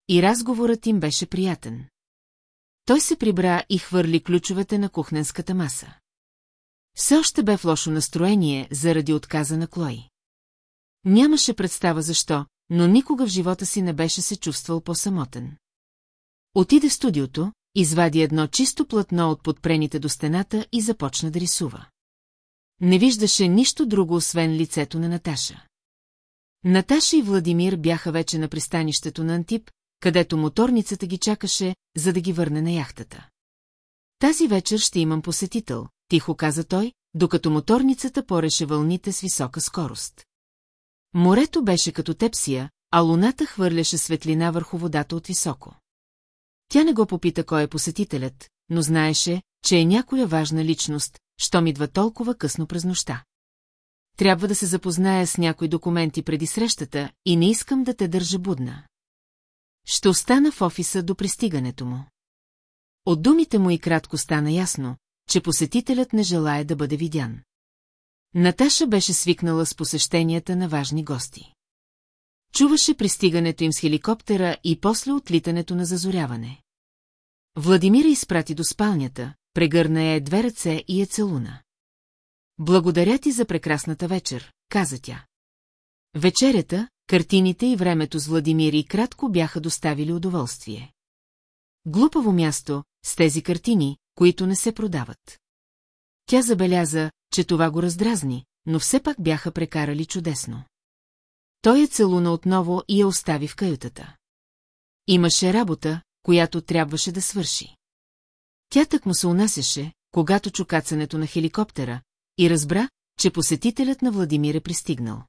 И разговорът им беше приятен. Той се прибра и хвърли ключовете на кухненската маса. Все още бе в лошо настроение заради отказа на Клой. Нямаше представа защо, но никога в живота си не беше се чувствал по-самотен. Отиде в студиото, извади едно чисто платно от подпрените до стената и започна да рисува. Не виждаше нищо друго, освен лицето на Наташа. Наташа и Владимир бяха вече на пристанището на Антип, където моторницата ги чакаше, за да ги върне на яхтата. Тази вечер ще имам посетител, тихо каза той, докато моторницата пореше вълните с висока скорост. Морето беше като тепсия, а луната хвърляше светлина върху водата от високо. Тя не го попита кой е посетителят, но знаеше, че е някоя важна личност, що идва толкова късно през нощта. Трябва да се запозная с някои документи преди срещата и не искам да те държа будна. Ще остана в офиса до пристигането му. От думите му и кратко стана ясно, че посетителят не желая да бъде видян. Наташа беше свикнала с посещенията на важни гости. Чуваше пристигането им с хеликоптера и после отлитането на зазоряване. Владимира изпрати до спалнята, прегърна е две ръце и е целуна. Благодаря ти за прекрасната вечер, каза тя. Вечерята, картините и времето с Владимир и кратко бяха доставили удоволствие. Глупаво място, с тези картини, които не се продават. Тя забеляза, че това го раздразни, но все пак бяха прекарали чудесно. Той я целуна отново и я остави в каютата. Имаше работа, която трябваше да свърши. Тя так му се унасяше, когато чукацането на хеликоптера, и разбра, че посетителят на Владимир е пристигнал.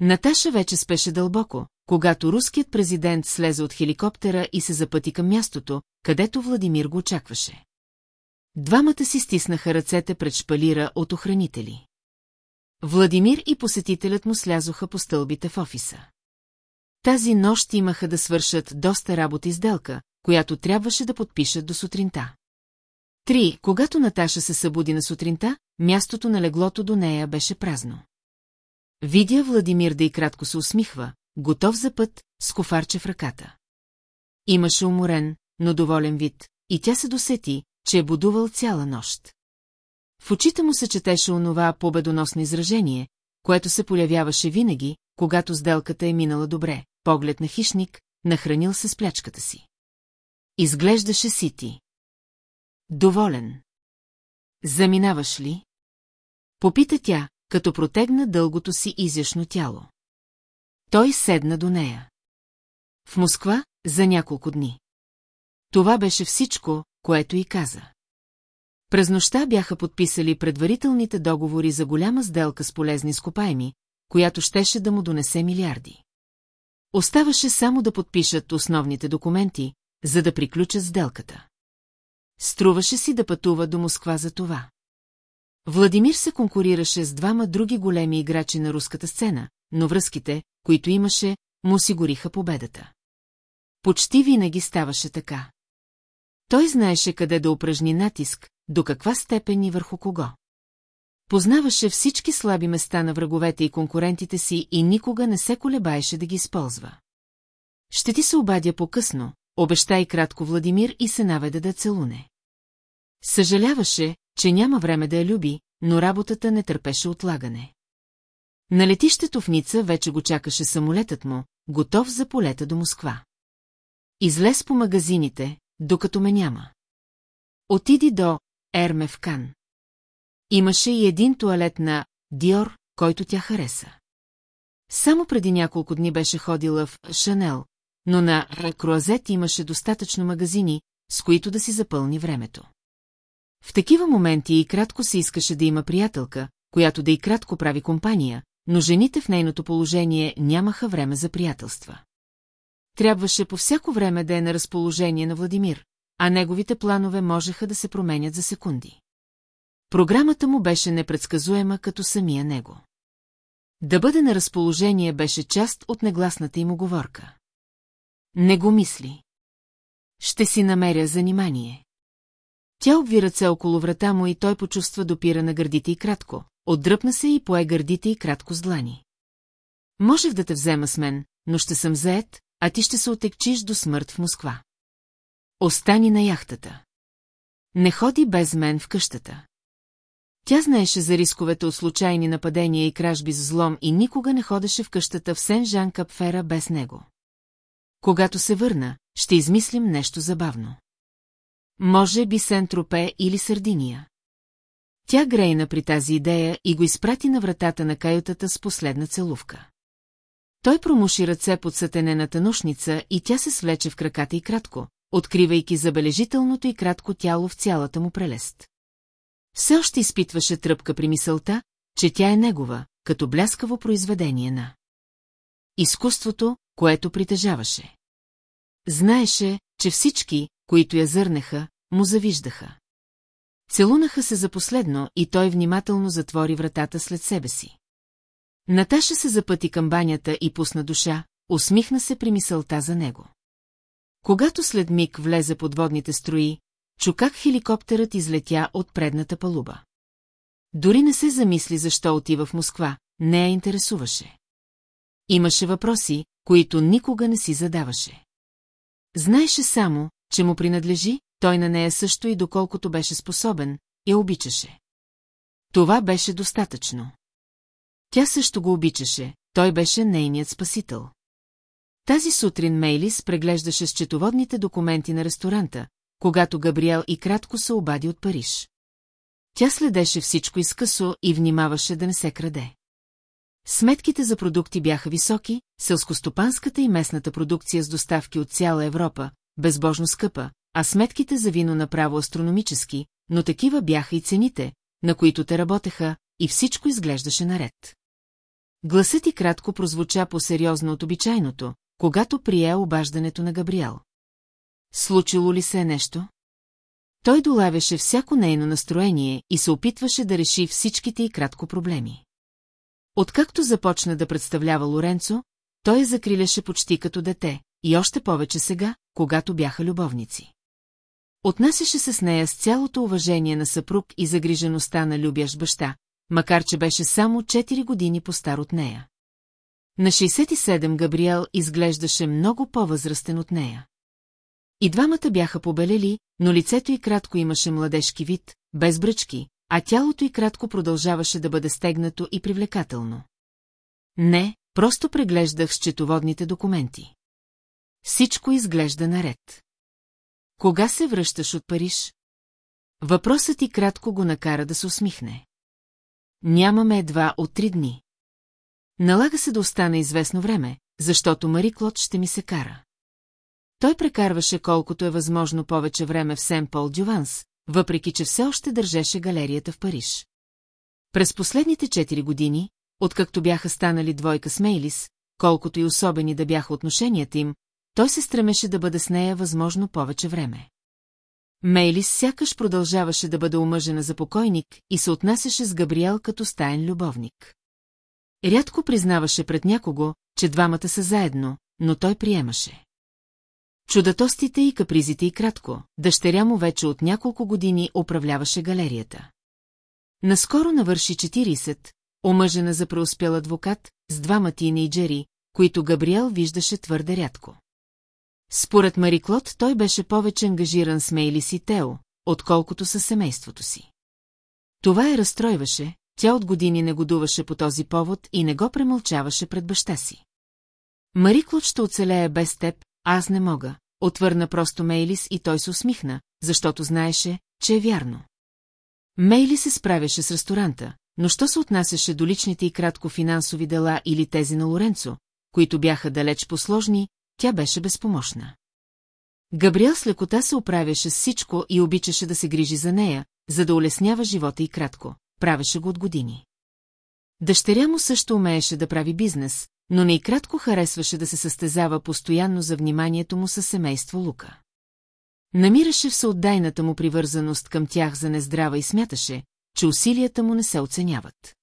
Наташа вече спеше дълбоко, когато руският президент слезе от хеликоптера и се запъти към мястото, където Владимир го очакваше. Двамата си стиснаха ръцете пред шпалира от охранители. Владимир и посетителят му слязоха по стълбите в офиса. Тази нощ имаха да свършат доста работа и сделка, която трябваше да подпишат до сутринта. Три, когато Наташа се събуди на сутринта, мястото на леглото до нея беше празно. Видя Владимир да и кратко се усмихва, готов за път, с кофарче в ръката. Имаше уморен, но доволен вид, и тя се досети, че е будувал цяла нощ. В очите му се четеше онова победоносно изражение, което се появяваше винаги, когато сделката е минала добре, поглед на хищник, нахранил се с плячката си. Изглеждаше сити. Доволен. Заминаваш ли? Попита тя, като протегна дългото си изящно тяло. Той седна до нея. В Москва за няколко дни. Това беше всичко, което и каза. През нощта бяха подписали предварителните договори за голяма сделка с полезни скопаеми, която щеше да му донесе милиарди. Оставаше само да подпишат основните документи, за да приключат сделката. Струваше си да пътува до Москва за това. Владимир се конкурираше с двама други големи играчи на руската сцена, но връзките, които имаше, му осигуриха победата. Почти винаги ставаше така. Той знаеше къде да упражни натиск, до каква степен и върху кого. Познаваше всички слаби места на враговете и конкурентите си и никога не се колебаеше да ги използва. Ще ти се обадя по-късно, обеща и кратко Владимир и се наведе да целуне. Съжаляваше, че няма време да я люби, но работата не търпеше отлагане. На летището в Ница вече го чакаше самолетът му, готов за полета до Москва. Излез по магазините, докато ме няма. Отиди до Ерме в Кан. Имаше и един туалет на Диор, който тя хареса. Само преди няколко дни беше ходила в Шанел, но на Круазет имаше достатъчно магазини, с които да си запълни времето. В такива моменти и кратко се искаше да има приятелка, която да и кратко прави компания, но жените в нейното положение нямаха време за приятелства. Трябваше по всяко време да е на разположение на Владимир, а неговите планове можеха да се променят за секунди. Програмата му беше непредсказуема като самия него. Да бъде на разположение беше част от негласната им оговорка. Не го мисли. Ще си намеря занимание. Тя обви ръце около врата му и той почувства допира на гърдите и кратко. Отдръпна се и пое гърдите и кратко с длани. Можех да те взема с мен, но ще съм заед, а ти ще се отекчиш до смърт в Москва. Остани на яхтата. Не ходи без мен в къщата. Тя знаеше за рисковете от случайни нападения и кражби с злом и никога не ходеше в къщата в Сен-Жан Капфера без него. Когато се върна, ще измислим нещо забавно. Може би Сен-Тропе или Сърдиния. Тя грейна при тази идея и го изпрати на вратата на каютата с последна целувка. Той промуши ръце под сътенената нушница и тя се свлече в краката и кратко, откривайки забележителното и кратко тяло в цялата му прелест. Все още изпитваше тръпка при мисълта, че тя е негова, като бляскаво произведение на изкуството, което притежаваше. Знаеше, че всички, които я зърнеха, му завиждаха. Целунаха се за последно и той внимателно затвори вратата след себе си. Наташа се запъти към банята и пусна душа, усмихна се при мисълта за него. Когато след миг влезе под водните строи, чу как хеликоптерът излетя от предната палуба. Дори не се замисли защо отива в Москва, не я интересуваше. Имаше въпроси, които никога не си задаваше. Знаеше само, че му принадлежи, той на нея също и доколкото беше способен, я обичаше. Това беше достатъчно. Тя също го обичаше, той беше нейният спасител. Тази сутрин Мейлис преглеждаше счетоводните документи на ресторанта, когато Габриел и кратко се обади от Париж. Тя следеше всичко изкъсо и внимаваше да не се краде. Сметките за продукти бяха високи, селскостопанската и местната продукция с доставки от цяла Европа, безбожно скъпа, а сметките за вино направо астрономически, но такива бяха и цените, на които те работеха, и всичко изглеждаше наред. Гласът ти кратко прозвуча по-сериозно от обичайното, когато прие обаждането на Габриел. Случило ли се нещо? Той долавяше всяко нейно настроение и се опитваше да реши всичките и кратко проблеми. Откакто започна да представлява Лоренцо, той я закриляше почти като дете, и още повече сега, когато бяха любовници. Отнасяше се с нея с цялото уважение на съпруг и загрижеността на любящ баща, макар че беше само 4 години по-стар от нея. На 67 Габриел изглеждаше много по-възрастен от нея. И двамата бяха побелели, но лицето й кратко имаше младежки вид, без бръчки, а тялото й кратко продължаваше да бъде стегнато и привлекателно. Не, просто преглеждах счетоводните документи. Всичко изглежда наред. Кога се връщаш от Париж? Въпросът ти кратко го накара да се усмихне. Нямаме едва от три дни. Налага се да остане известно време, защото Мари Клод ще ми се кара. Той прекарваше колкото е възможно повече време в Сен-Пол Дюванс, въпреки че все още държеше галерията в Париж. През последните четири години, откакто бяха станали двойка с Мейлис, колкото и особени да бяха отношенията им, той се стремеше да бъде с нея възможно повече време. Мейлис сякаш продължаваше да бъде омъжена за покойник и се отнасяше с Габриел като стаен любовник. Рядко признаваше пред някого, че двамата са заедно, но той приемаше. Чудатостите и капризите и кратко, дъщеря му вече от няколко години управляваше галерията. Наскоро навърши 40, омъжена за преуспял адвокат, с двама тинейджери, които Габриел виждаше твърде рядко. Според Мари Клод той беше повече ангажиран с Мейлис и Тео, отколкото със семейството си. Това я разстройваше, тя от години негодуваше по този повод и не го премълчаваше пред баща си. Мари Клод ще оцелее без теб, аз не мога, отвърна просто Мейлис и той се усмихна, защото знаеше, че е вярно. Мейли се справяше с ресторанта, но що се отнасяше до личните и кратко финансови дела или тези на Лоренцо, които бяха далеч посложни, тя беше безпомощна. Габриел с лекота се оправяше с всичко и обичаше да се грижи за нея, за да улеснява живота и кратко. Правеше го от години. Дъщеря му също умееше да прави бизнес, но не и кратко харесваше да се състезава постоянно за вниманието му със семейство Лука. Намираше в съотдайната му привързаност към тях за нездрава и смяташе, че усилията му не се оценяват.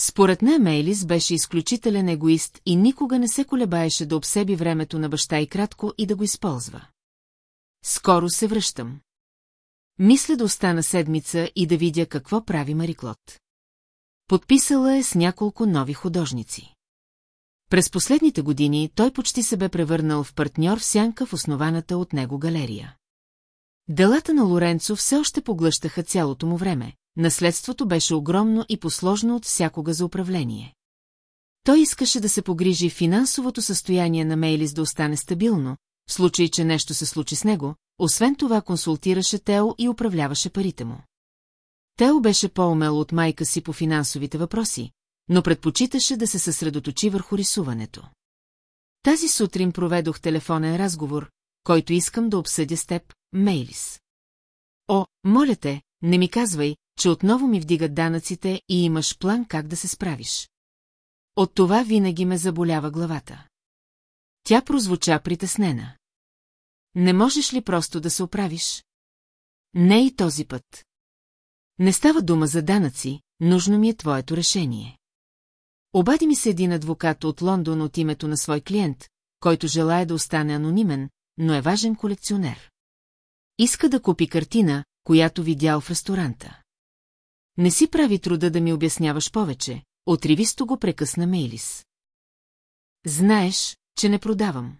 Според нея Мейлис беше изключителен егоист и никога не се колебаеше да обсеби времето на баща и кратко и да го използва. Скоро се връщам. Мисля да остана седмица и да видя какво прави Мариклот. Подписала е с няколко нови художници. През последните години той почти се бе превърнал в партньор в сянка в основаната от него галерия. Делата на Лоренцо все още поглъщаха цялото му време, наследството беше огромно и посложно от всякога за управление. Той искаше да се погрижи финансовото състояние на Мейлис да остане стабилно, в случай, че нещо се случи с него, освен това консултираше Тео и управляваше парите му. Тео беше по-умел от майка си по финансовите въпроси, но предпочиташе да се съсредоточи върху рисуването. Тази сутрин проведох телефонен разговор, който искам да обсъдя с теб, Мейлис. О, моля те, не ми казвай, че отново ми вдигат данъците и имаш план как да се справиш. От това винаги ме заболява главата. Тя прозвуча притеснена. Не можеш ли просто да се оправиш? Не и този път. Не става дума за данъци, нужно ми е твоето решение. Обади ми се един адвокат от Лондон от името на свой клиент, който желая да остане анонимен, но е важен колекционер. Иска да купи картина, която видял в ресторанта. Не си прави труда да ми обясняваш повече, отривисто го прекъсна Мейлис. Знаеш, че не продавам.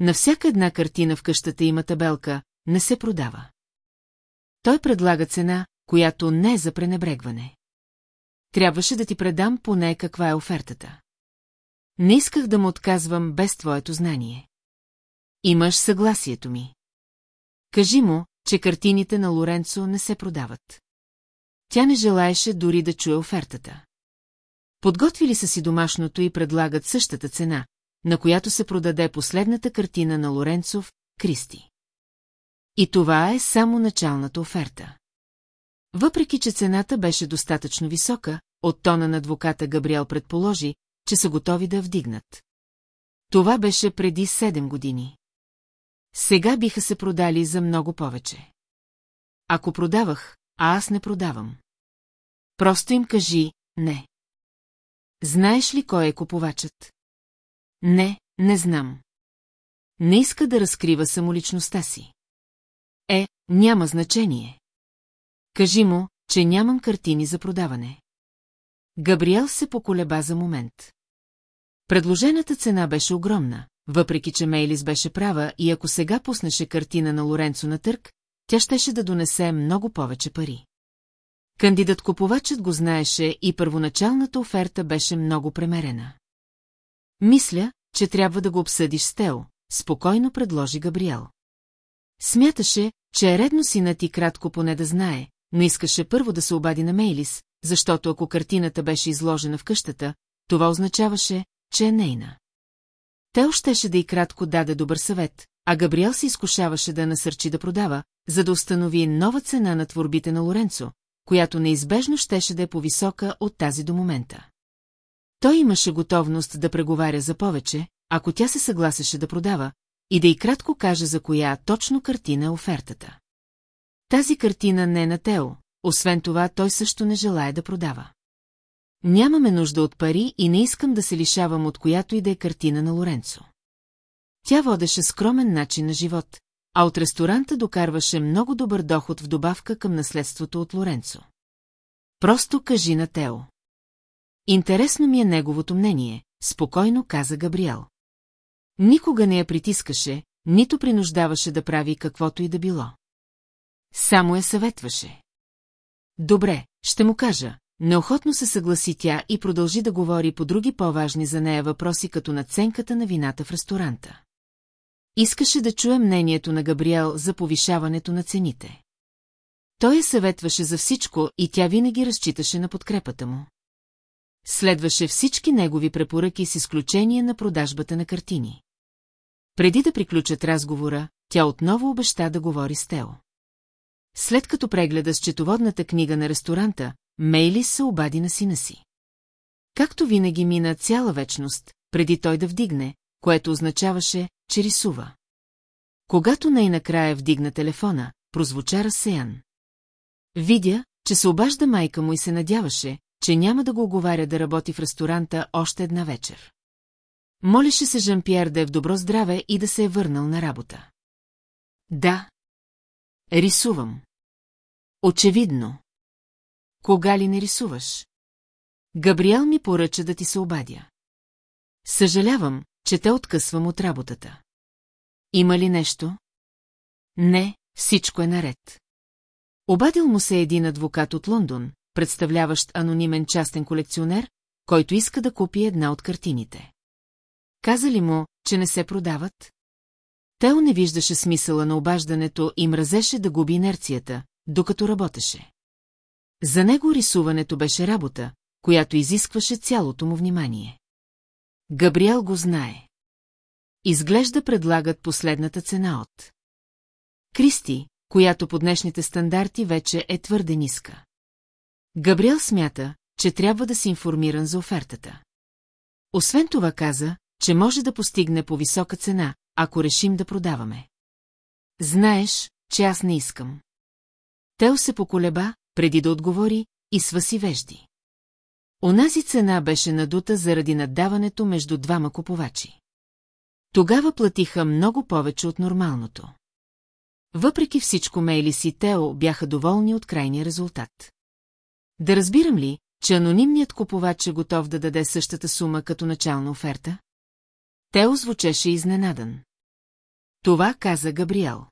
На всяка една картина в къщата има табелка «Не се продава». Той предлага цена, която не е за пренебрегване. Трябваше да ти предам поне каква е офертата. Не исках да му отказвам без твоето знание. Имаш съгласието ми. Кажи му, че картините на Лоренцо не се продават. Тя не желаеше дори да чуе офертата. Подготвили са си домашното и предлагат същата цена, на която се продаде последната картина на Лоренцов, Кристи. И това е само началната оферта. Въпреки, че цената беше достатъчно висока, от тона на адвоката Габриел предположи, че са готови да вдигнат. Това беше преди 7 години. Сега биха се продали за много повече. Ако продавах, а аз не продавам. Просто им кажи «не». Знаеш ли кой е купувачът? Не, не знам. Не иска да разкрива самоличността си. Е, няма значение. Кажи му, че нямам картини за продаване. Габриел се поколеба за момент. Предложената цена беше огромна, въпреки че Мейлис беше права и ако сега пуснеше картина на Лоренцо на търк, тя щеше да донесе много повече пари. Кандидат-купувачът го знаеше и първоначалната оферта беше много премерена. Мисля, че трябва да го обсъдиш с Тео, спокойно предложи Габриел. Смяташе, че е редно сина ти кратко поне да знае, но искаше първо да се обади на Мейлис, защото ако картината беше изложена в къщата, това означаваше, че е нейна. Тео щеше да и кратко даде добър съвет, а Габриел се изкушаваше да насърчи да продава, за да установи нова цена на творбите на Лоренцо, която неизбежно щеше да е по-висока от тази до момента. Той имаше готовност да преговаря за повече, ако тя се съгласеше да продава, и да и кратко каже за коя точно картина е офертата. Тази картина не е на Тео, освен това той също не желая да продава. Нямаме нужда от пари и не искам да се лишавам от която и да е картина на Лоренцо. Тя водеше скромен начин на живот, а от ресторанта докарваше много добър доход в добавка към наследството от Лоренцо. Просто кажи на Тео. Интересно ми е неговото мнение, спокойно каза Габриел. Никога не я притискаше, нито принуждаваше да прави каквото и да било. Само я съветваше. Добре, ще му кажа. Неохотно се съгласи тя и продължи да говори по други по-важни за нея въпроси, като наценката на вината в ресторанта. Искаше да чуе мнението на Габриел за повишаването на цените. Той я съветваше за всичко и тя винаги разчиташе на подкрепата му. Следваше всички негови препоръки с изключение на продажбата на картини. Преди да приключат разговора, тя отново обеща да говори с Тео. След като прегледа счетоводната книга на ресторанта, Мейли се обади на сина си. Както винаги мина цяла вечност, преди той да вдигне, което означаваше, че рисува. Когато най-накрая вдигна телефона, прозвуча разсеян. Видя, че се обажда майка му и се надяваше, че няма да го оговаря да работи в ресторанта още една вечер. Молеше се Жан-Пьер да е в добро здраве и да се е върнал на работа. Да. Рисувам. Очевидно. Кога ли не рисуваш? Габриел ми поръча да ти се обадя. Съжалявам, че те откъсвам от работата. Има ли нещо? Не, всичко е наред. Обадил му се един адвокат от Лондон, представляващ анонимен частен колекционер, който иска да купи една от картините. Каза ли му, че не се продават? Тео не виждаше смисъла на обаждането и мразеше да губи инерцията, докато работеше. За него рисуването беше работа, която изискваше цялото му внимание. Габриел го знае. Изглежда предлагат последната цена от. Кристи, която по днешните стандарти вече е твърде ниска. Габриел смята, че трябва да си информиран за офертата. Освен това каза, че може да постигне по висока цена, ако решим да продаваме. Знаеш, че аз не искам. Тел се поколеба, преди да отговори, и сваси вежди. Онази цена беше надута заради наддаването между двама купувачи. Тогава платиха много повече от нормалното. Въпреки всичко Мейлис и Тео бяха доволни от крайния резултат. Да разбирам ли, че анонимният купувач е готов да даде същата сума като начална оферта? Тео звучеше изненадан. Това каза Габриел.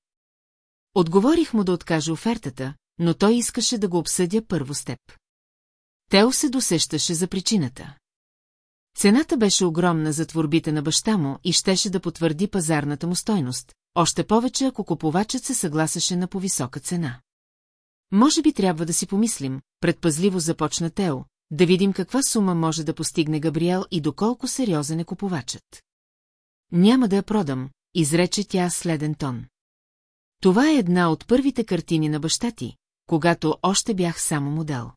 Отговорих му да откаже офертата, но той искаше да го обсъдя първо с теб. Тео се досещаше за причината. Цената беше огромна за творбите на баща му и щеше да потвърди пазарната му стойност, още повече ако купувачът се съгласеше на повисока цена. Може би трябва да си помислим, предпазливо започна Тео, да видим каква сума може да постигне Габриел и доколко сериозен е купувачът. Няма да я продам, изрече тя следен тон. Това е една от първите картини на баща ти, когато още бях само модел.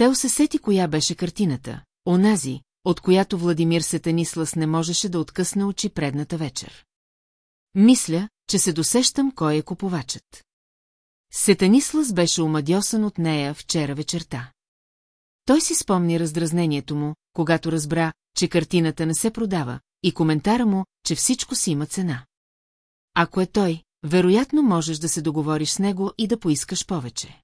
Тео се сети коя беше картината, онази, от която Владимир Сетанислас не можеше да откъсне очи предната вечер. Мисля, че се досещам кой е купувачът. Сетанислас беше омадьосан от нея вчера вечерта. Той си спомни раздразнението му, когато разбра, че картината не се продава, и коментара му, че всичко си има цена. Ако е той, вероятно можеш да се договориш с него и да поискаш повече.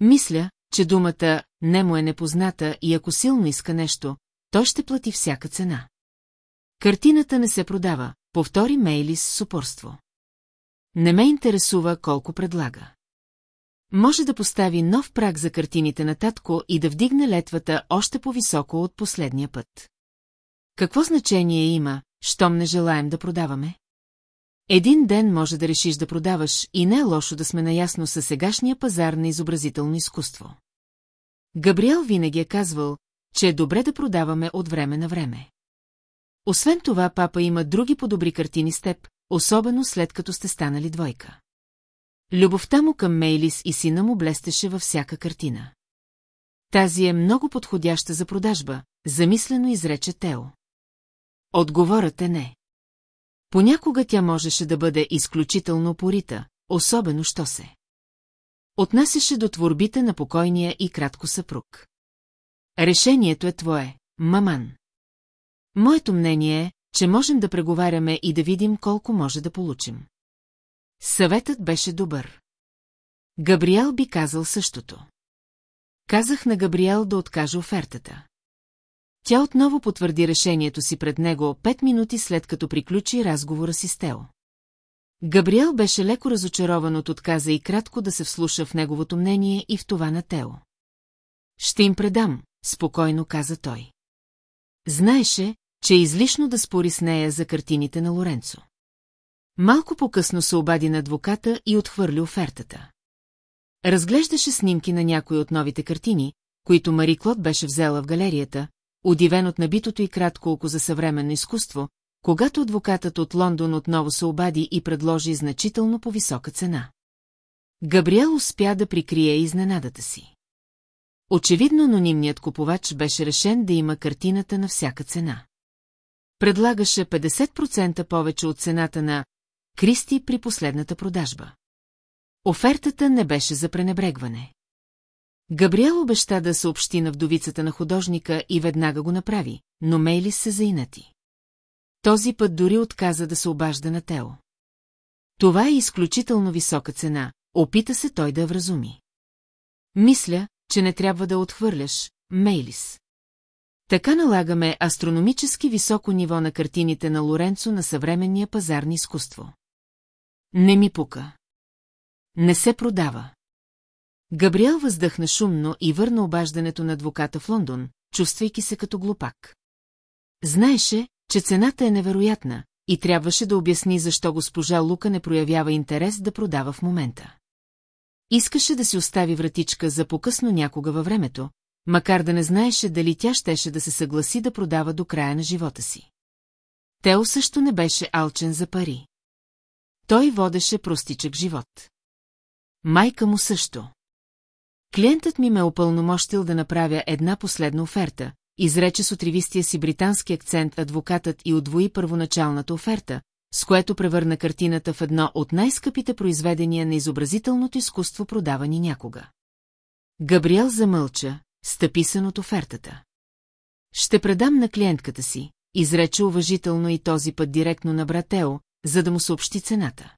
Мисля, че думата «не му е непозната» и ако силно иска нещо, той ще плати всяка цена. Картината не се продава, повтори Мейлис с упорство. Не ме интересува колко предлага. Може да постави нов праг за картините на татко и да вдигне летвата още по-високо от последния път. Какво значение има, щом не желаем да продаваме? Един ден може да решиш да продаваш и не е лошо да сме наясно със сегашния пазар на изобразително изкуство. Габриел винаги е казвал, че е добре да продаваме от време на време. Освен това, папа има други по-добри картини с теб, особено след като сте станали двойка. Любовта му към Мейлис и сина му блестеше във всяка картина. Тази е много подходяща за продажба, замислено изрече Тео. Отговорът е не. Понякога тя можеше да бъде изключително порита, особено що се. Отнасяше до творбите на покойния и кратко съпруг. Решението е твое, маман. Моето мнение е, че можем да преговаряме и да видим колко може да получим. Съветът беше добър. Габриел би казал същото. Казах на Габриел да откаже офертата. Тя отново потвърди решението си пред него пет минути след като приключи разговора си с Тео. Габриел беше леко разочарован от отказа и кратко да се вслуша в неговото мнение и в това на Тео. Ще им предам, спокойно каза той. Знаеше, че е излишно да спори с нея за картините на Лоренцо. Малко по-късно се обади на адвоката и отхвърли офертата. Разглеждаше снимки на някои от новите картини, които Мари Клод беше взела в галерията, удивен от набитото и кратко око за съвременно изкуство, когато адвокатът от Лондон отново се обади и предложи значително по-висока цена. Габриел успя да прикрие изненадата си. Очевидно анонимният купувач беше решен да има картината на всяка цена. Предлагаше 50% повече от цената на Кристи при последната продажба. Офертата не беше за пренебрегване. Габриел обеща да съобщи на вдовицата на художника и веднага го направи, но Мейлис се заинати. Този път дори отказа да се обажда на Тео. Това е изключително висока цена, опита се той да вразуми. Мисля, че не трябва да отхвърляш, Мейлис. Така налагаме астрономически високо ниво на картините на Лоренцо на съвременния пазар на изкуство. Не ми пука. Не се продава. Габриел въздъхна шумно и върна обаждането на адвоката в Лондон, чувствайки се като глупак. Знаеше, че цената е невероятна и трябваше да обясни защо госпожа Лука не проявява интерес да продава в момента. Искаше да си остави вратичка за покъсно някога във времето, макар да не знаеше дали тя щеше да се съгласи да продава до края на живота си. Тео също не беше алчен за пари. Той водеше простичък живот. Майка му също. Клиентът ми ме опълномощил да направя една последна оферта, изрече с отривистия си британски акцент адвокатът и отвои първоначалната оферта, с което превърна картината в едно от най-скъпите произведения на изобразителното изкуство, продавани някога. Габриел замълча, стъписан от офертата. Ще предам на клиентката си, изрече уважително и този път директно на брат Тео, за да му съобщи цената.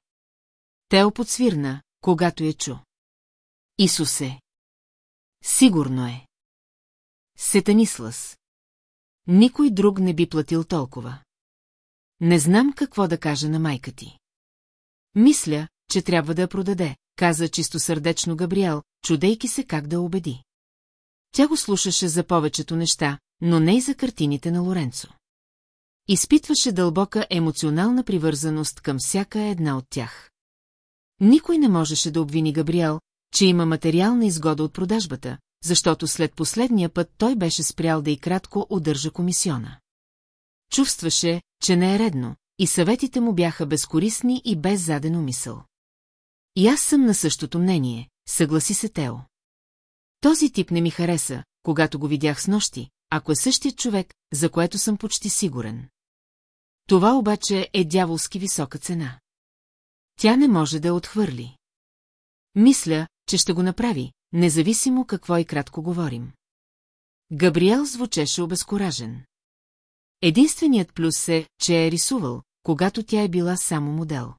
Тео подсвирна, когато я чу. Исусе! Сигурно е. Сетанислас. Никой друг не би платил толкова. Не знам какво да кажа на майка ти. Мисля, че трябва да я продаде, каза чистосърдечно Габриел, чудейки се как да убеди. Тя го слушаше за повечето неща, но не и за картините на Лоренцо. Изпитваше дълбока емоционална привързаност към всяка една от тях. Никой не можеше да обвини Габриел, че има материална изгода от продажбата, защото след последния път той беше спрял да и кратко удържа комисиона. Чувстваше, че не е редно, и съветите му бяха безкорисни и без заден умисъл. И аз съм на същото мнение, съгласи се Тео. Този тип не ми хареса, когато го видях с нощи, ако е същият човек, за което съм почти сигурен. Това обаче е дяволски висока цена. Тя не може да я отхвърли. Мисля, че ще го направи, независимо какво и кратко говорим. Габриел звучеше обезкуражен. Единственият плюс е, че е рисувал, когато тя е била само модел.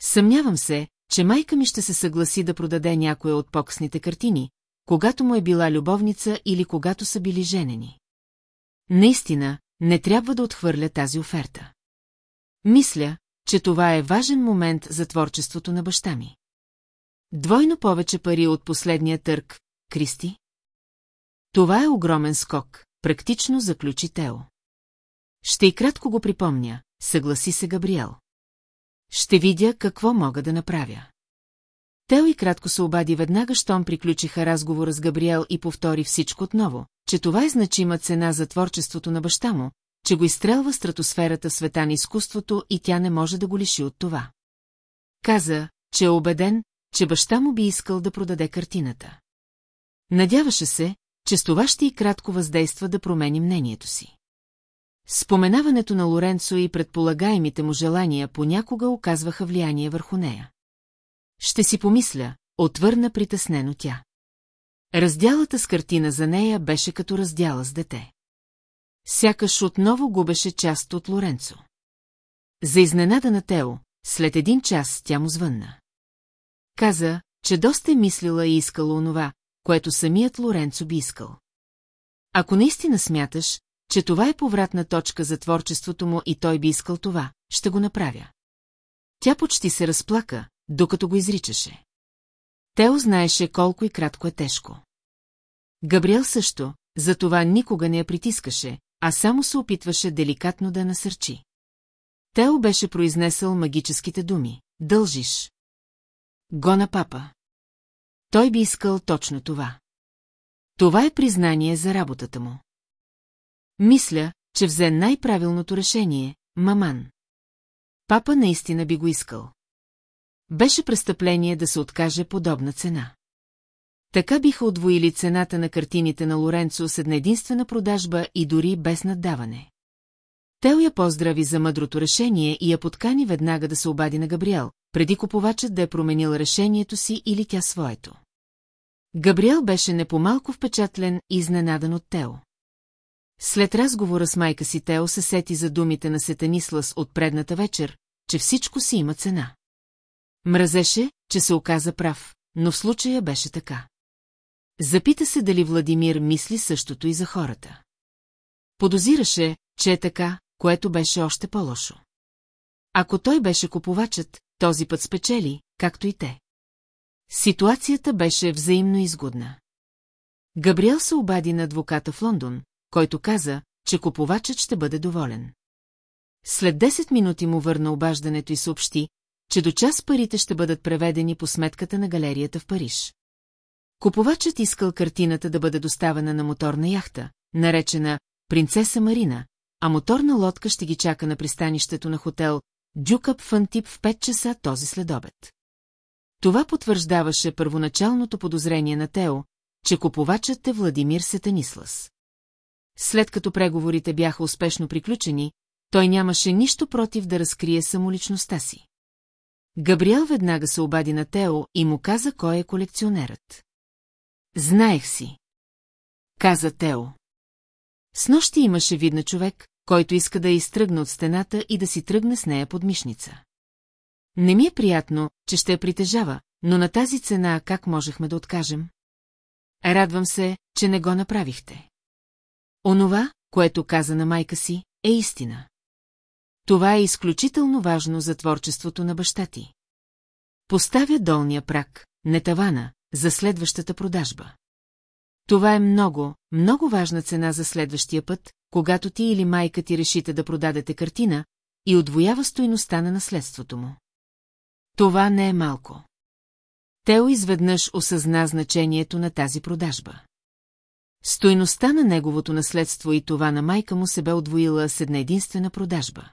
Съмнявам се, че майка ми ще се съгласи да продаде някоя от поксните картини, когато му е била любовница или когато са били женени. Наистина, не трябва да отхвърля тази оферта. Мисля, че това е важен момент за творчеството на баща ми. Двойно повече пари от последния търг, Кристи? Това е огромен скок, практично заключи Тео. Ще и кратко го припомня, съгласи се Габриел. Ще видя какво мога да направя. Тео и кратко се обади веднага, щом приключиха разговора с Габриел и повтори всичко отново, че това е значима цена за творчеството на баща му, че го изстрелва стратосферата света на изкуството и тя не може да го лиши от това. Каза, че е убеден, че баща му би искал да продаде картината. Надяваше се, че с това ще и кратко въздейства да промени мнението си. Споменаването на Лоренцо и предполагаемите му желания понякога оказваха влияние върху нея. Ще си помисля, отвърна притеснено тя. Разделата с картина за нея беше като раздяла с дете. Сякаш отново губеше част от Лоренцо. За изненада на Тео, след един час тя му звънна. Каза, че доста е мислила и искала онова, което самият Лоренцо би искал. Ако наистина смяташ, че това е повратна точка за творчеството му и той би искал това, ще го направя. Тя почти се разплака, докато го изричаше. Тео знаеше колко и кратко е тежко. Габриел също, затова никога не я притискаше, а само се опитваше деликатно да насърчи. Тео беше произнесъл магическите думи. Дължиш. Го на папа. Той би искал точно това. Това е признание за работата му. Мисля, че взе най-правилното решение, маман. Папа наистина би го искал. Беше престъпление да се откаже подобна цена. Така биха отвоили цената на картините на Лоренцо с една единствена продажба и дори без наддаване. Тел я поздрави за мъдрото решение и я подкани веднага да се обади на Габриел, преди купувачът да е променил решението си или тя своето. Габриел беше непомалко впечатлен и изненадан от Тео. След разговора с майка си Тео се сети за думите на Сетанислас от предната вечер, че всичко си има цена. Мразеше, че се оказа прав, но в случая беше така. Запита се дали Владимир мисли същото и за хората. Подозираше, че е така, което беше още по-лошо. Ако той беше купувачът, този път спечели, както и те. Ситуацията беше взаимно изгодна. Габриел се обади на адвоката в Лондон, който каза, че купувачът ще бъде доволен. След 10 минути му върна обаждането и съобщи, че до час парите ще бъдат преведени по сметката на галерията в Париж. Купувачът искал картината да бъде доставена на моторна яхта, наречена «Принцеса Марина», а моторна лодка ще ги чака на пристанището на хотел Дюкъп Фантип в 5 часа този следобед. Това потвърждаваше първоначалното подозрение на Тео, че купувачът е Владимир Сетанислас. След като преговорите бяха успешно приключени, той нямаше нищо против да разкрие самоличността си. Габриел веднага се обади на Тео и му каза кой е колекционерът. Знаех си. Каза Тео. С нощи имаше видна човек, който иска да я изтръгне от стената и да си тръгне с нея под мишница. Не ми е приятно, че ще я притежава, но на тази цена как можехме да откажем? Радвам се, че не го направихте. Онова, което каза на майка си, е истина. Това е изключително важно за творчеството на баща ти. Поставя долния прак, не тавана, за следващата продажба. Това е много, много важна цена за следващия път, когато ти или майка ти решите да продадете картина и отвоява стоиността на наследството му. Това не е малко. Тео изведнъж осъзна значението на тази продажба. Стойността на неговото наследство и това на майка му се бе отвоила с една единствена продажба.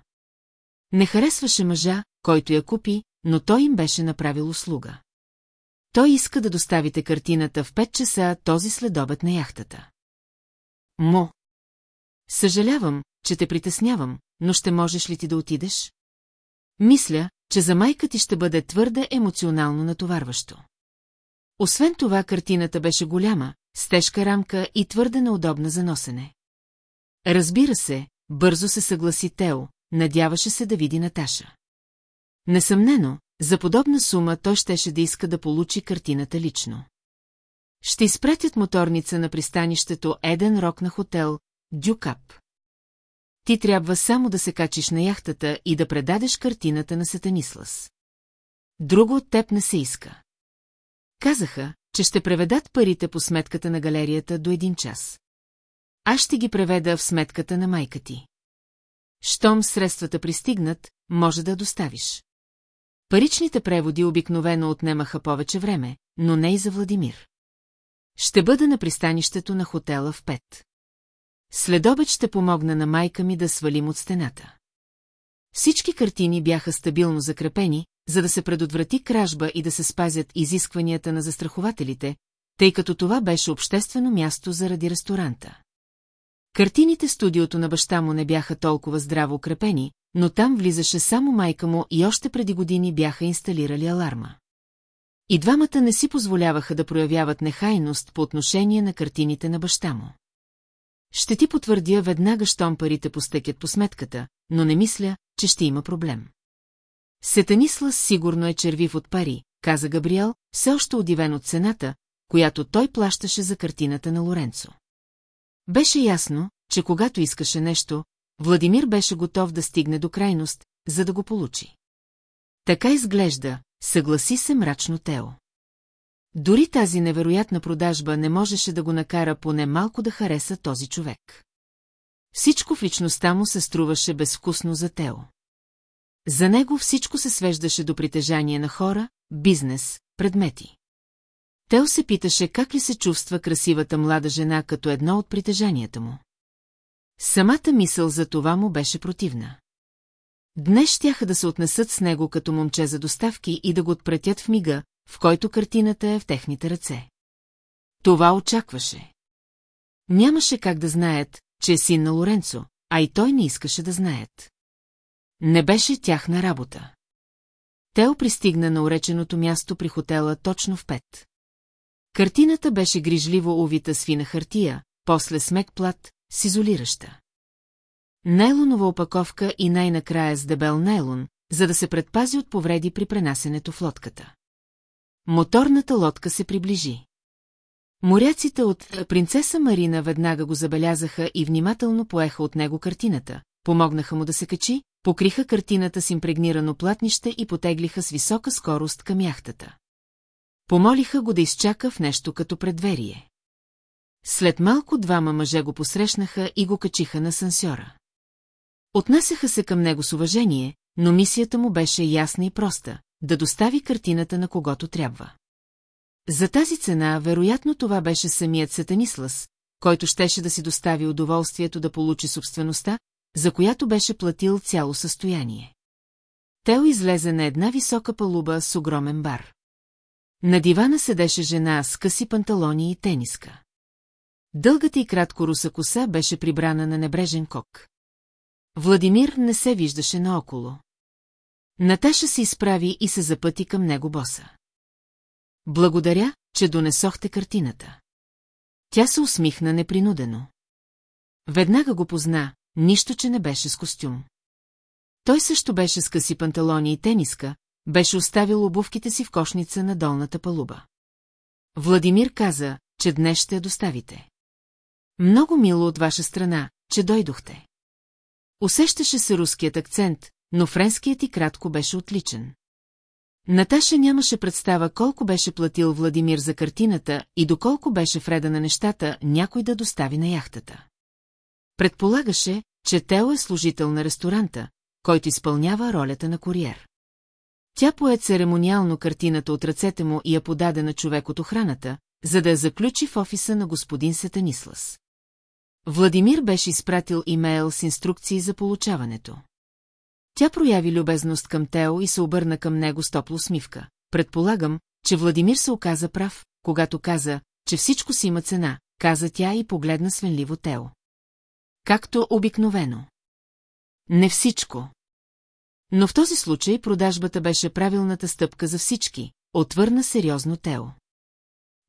Не харесваше мъжа, който я купи, но той им беше направил услуга. Той иска да доставите картината в 5 часа този следобед на яхтата. Мо. Съжалявам, че те притеснявам, но ще можеш ли ти да отидеш? Мисля, че за майка ти ще бъде твърде емоционално натоварващо. Освен това, картината беше голяма, с тежка рамка и твърде неудобна за носене. Разбира се, бързо се съгласи Тео, надяваше се да види Наташа. Несъмнено, за подобна сума той щеше да иска да получи картината лично. Ще изпратят моторница на пристанището Еден Рок на хотел Дюкап. Ти трябва само да се качиш на яхтата и да предадеш картината на Сатанислас. Друго от теб не се иска. Казаха, че ще преведат парите по сметката на галерията до един час. Аз ще ги преведа в сметката на майка ти. Щом средствата пристигнат, може да доставиш. Паричните преводи обикновено отнемаха повече време, но не и за Владимир. Ще бъда на пристанището на хотела в пет. Следобед ще помогна на майка ми да свалим от стената. Всички картини бяха стабилно закрепени, за да се предотврати кражба и да се спазят изискванията на застрахователите, тъй като това беше обществено място заради ресторанта. Картините студиото на баща му не бяха толкова здраво укрепени, но там влизаше само майка му и още преди години бяха инсталирали аларма. И двамата не си позволяваха да проявяват нехайност по отношение на картините на баща му. Ще ти потвърдя веднага, щом парите постъкят по сметката, но не мисля, че ще има проблем. Сетанислас сигурно е червив от пари, каза Габриел, все още удивен от цената, която той плащаше за картината на Лоренцо. Беше ясно, че когато искаше нещо, Владимир беше готов да стигне до крайност, за да го получи. Така изглежда, съгласи се мрачно Тео. Дори тази невероятна продажба не можеше да го накара поне малко да хареса този човек. Всичко в личността му се струваше безвкусно за Тео. За него всичко се свеждаше до притежание на хора, бизнес, предмети. Тео се питаше как ли се чувства красивата млада жена като едно от притежанията му. Самата мисъл за това му беше противна. Днес щяха да се отнесат с него като момче за доставки и да го отпретят в мига, в който картината е в техните ръце. Това очакваше. Нямаше как да знаят, че е син на Лоренцо, а и той не искаше да знаят. Не беше тяхна работа. Тео пристигна на уреченото място при хотела точно в пет. Картината беше грижливо увита с фина хартия, после смек плат, с изолираща. Нейлонова опаковка и най-накрая с дебел нейлон, за да се предпази от повреди при пренасенето в лодката. Моторната лодка се приближи. Моряците от принцеса Марина веднага го забелязаха и внимателно поеха от него картината, помогнаха му да се качи, покриха картината с импрегнирано платнище и потеглиха с висока скорост към яхтата. Помолиха го да изчака в нещо като предверие. След малко двама мъже го посрещнаха и го качиха на сансьора. Отнасяха се към него с уважение, но мисията му беше ясна и проста – да достави картината на когото трябва. За тази цена, вероятно това беше самият Сатанислас, който щеше да си достави удоволствието да получи собствеността, за която беше платил цяло състояние. Тео излезе на една висока палуба с огромен бар. На дивана седеше жена с къси панталони и тениска. Дългата и кратко руса коса беше прибрана на небрежен кок. Владимир не се виждаше наоколо. Наташа се изправи и се запъти към него боса. Благодаря, че донесохте картината. Тя се усмихна непринудено. Веднага го позна, нищо, че не беше с костюм. Той също беше с къси панталони и тениска, беше оставил обувките си в кошница на долната палуба. Владимир каза, че днес ще я доставите. Много мило от ваша страна, че дойдохте. Усещаше се руският акцент, но френският и кратко беше отличен. Наташа нямаше представа колко беше платил Владимир за картината и доколко беше вреда на нещата някой да достави на яхтата. Предполагаше, че Тео е служител на ресторанта, който изпълнява ролята на куриер. Тя пое церемониално картината от ръцете му и я подаде на човек от охраната, за да я заключи в офиса на господин Сетанислас. Владимир беше изпратил имейл с инструкции за получаването. Тя прояви любезност към Тео и се обърна към него с топло смивка. Предполагам, че Владимир се оказа прав, когато каза, че всичко си има цена, каза тя и погледна свенливо Тео. Както обикновено. Не всичко. Но в този случай продажбата беше правилната стъпка за всички, отвърна сериозно Тео.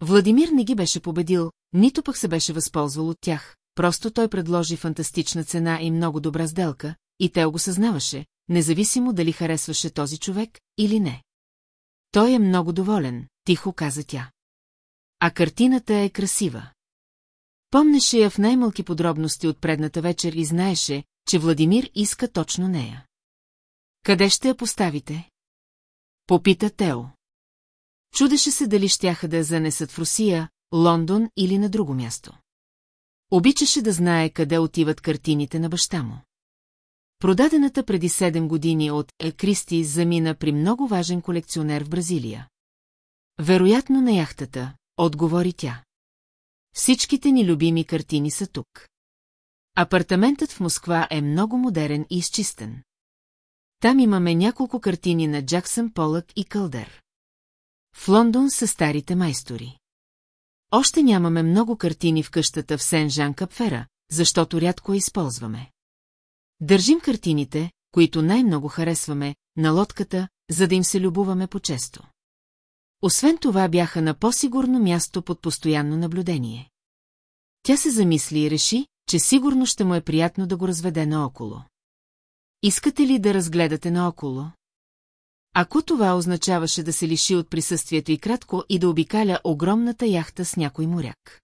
Владимир не ги беше победил, нито пък се беше възползвал от тях, просто той предложи фантастична цена и много добра сделка, и Тео го съзнаваше, независимо дали харесваше този човек или не. Той е много доволен, тихо каза тя. А картината е красива. Помнеше я в най-малки подробности от предната вечер и знаеше, че Владимир иска точно нея. Къде ще я поставите? Попита Тео. Чудеше се дали щяха да я занесат в Русия, Лондон или на друго място. Обичаше да знае къде отиват картините на баща му. Продадената преди 7 години от Е. Кристи замина при много важен колекционер в Бразилия. Вероятно на яхтата, отговори тя. Всичките ни любими картини са тук. Апартаментът в Москва е много модерен и изчистен. Там имаме няколко картини на Джаксън Полък и Кълдер. В Лондон са старите майстори. Още нямаме много картини в къщата в Сен-Жан Капфера, защото рядко я използваме. Държим картините, които най-много харесваме, на лодката, за да им се любуваме по-често. Освен това бяха на по-сигурно място под постоянно наблюдение. Тя се замисли и реши, че сигурно ще му е приятно да го разведе наоколо. Искате ли да разгледате наоколо? Ако това означаваше да се лиши от присъствието и кратко и да обикаля огромната яхта с някой моряк.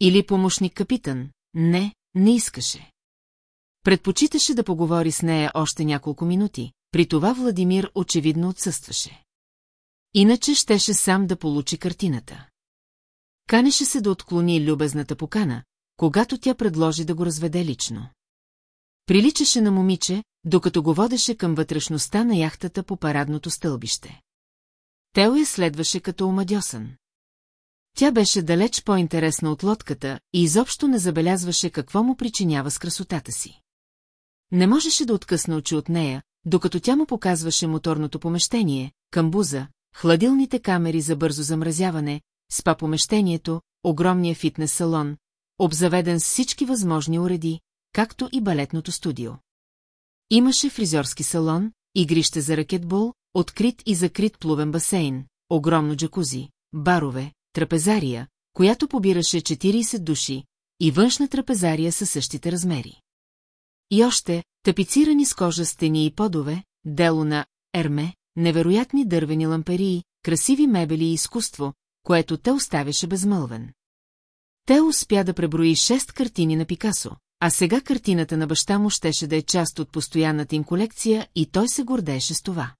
Или помощник капитан, не, не искаше. Предпочиташе да поговори с нея още няколко минути, при това Владимир очевидно отсъстваше. Иначе щеше сам да получи картината. Канеше се да отклони любезната покана, когато тя предложи да го разведе лично. Приличаше на момиче, докато го водеше към вътрешността на яхтата по парадното стълбище. Тео я следваше като омадьосан. Тя беше далеч по-интересна от лодката и изобщо не забелязваше какво му причинява с красотата си. Не можеше да откъсне очи от нея, докато тя му показваше моторното помещение, камбуза, хладилните камери за бързо замразяване, спа помещението, огромния фитнес салон, обзаведен с всички възможни уреди, както и балетното студио. Имаше фризьорски салон, игрище за ракетбол, открит и закрит плувен басейн, огромно джакузи, барове, трапезария, която побираше 40 души, и външна трапезария със същите размери. И още, тапицирани с кожа стени и подове, дело на Ерме, невероятни дървени ламперии, красиви мебели и изкуство, което те оставяше безмълвен. Те успя да преброи шест картини на Пикасо, а сега картината на баща му щеше да е част от постоянната им колекция и той се гордееше с това.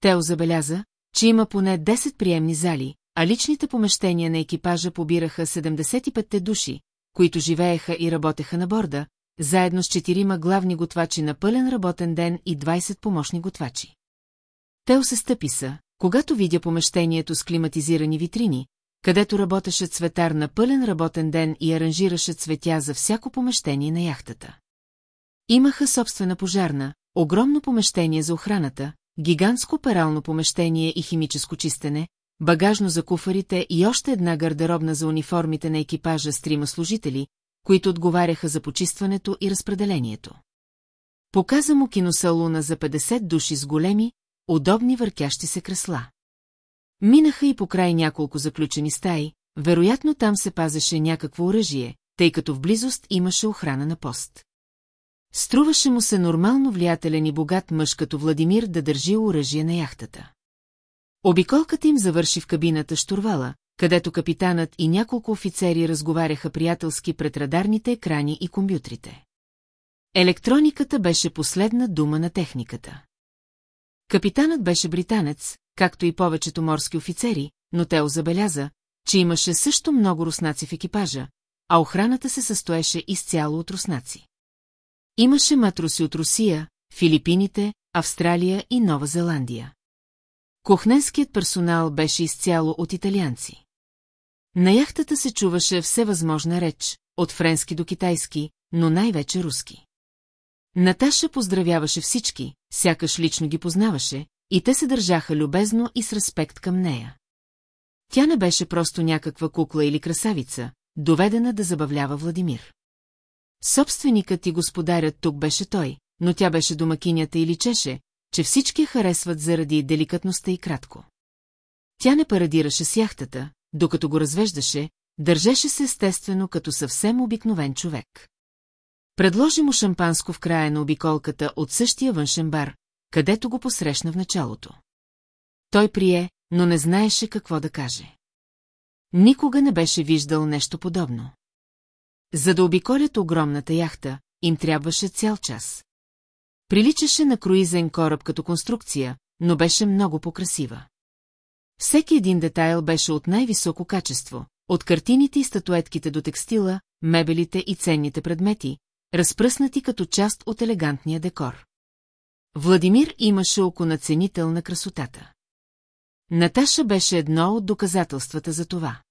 Тео забеляза, че има поне 10 приемни зали, а личните помещения на екипажа побираха 75-те души, които живееха и работеха на борда, заедно с четирима главни готвачи на пълен работен ден и 20 помощни готвачи. Тео се стъпи са, когато видя помещението с климатизирани витрини, където работеше цветар на пълен работен ден и аранжираше цветя за всяко помещение на яхтата. Имаха собствена пожарна, огромно помещение за охраната, гигантско перално помещение и химическо чистене, багажно за куфарите и още една гардеробна за униформите на екипажа с трима служители, които отговаряха за почистването и разпределението. Показа му киносалуна за 50 души с големи, удобни въртящи се кресла. Минаха и по край няколко заключени стаи, вероятно там се пазеше някакво оръжие, тъй като в близост имаше охрана на пост. Струваше му се нормално влиятелен и богат мъж като Владимир да държи оръжие на яхтата. Обиколката им завърши в кабината штурвала, където капитанът и няколко офицери разговаряха приятелски пред радарните екрани и компютрите. Електрониката беше последна дума на техниката. Капитанът беше британец, както и повечето морски офицери, но Тео забеляза, че имаше също много руснаци в екипажа, а охраната се състоеше изцяло от руснаци. Имаше матроси от Русия, Филипините, Австралия и Нова Зеландия. Кухненският персонал беше изцяло от италианци. На яхтата се чуваше всевъзможна реч, от френски до китайски, но най-вече руски. Наташа поздравяваше всички, сякаш лично ги познаваше, и те се държаха любезно и с респект към нея. Тя не беше просто някаква кукла или красавица, доведена да забавлява Владимир. Собственикът и господарят тук беше той, но тя беше домакинята и личеше, че всички я харесват заради деликатността и кратко. Тя не парадираше с яхтата, докато го развеждаше, държеше се естествено като съвсем обикновен човек. Предложи му шампанско в края на обиколката от същия външен бар, където го посрещна в началото. Той прие, но не знаеше какво да каже. Никога не беше виждал нещо подобно. За да обиколят огромната яхта, им трябваше цял час. Приличаше на круизен кораб като конструкция, но беше много покрасива. Всеки един детайл беше от най-високо качество, от картините и статуетките до текстила, мебелите и ценните предмети, разпръснати като част от елегантния декор. Владимир имаше око на на красотата. Наташа беше едно от доказателствата за това.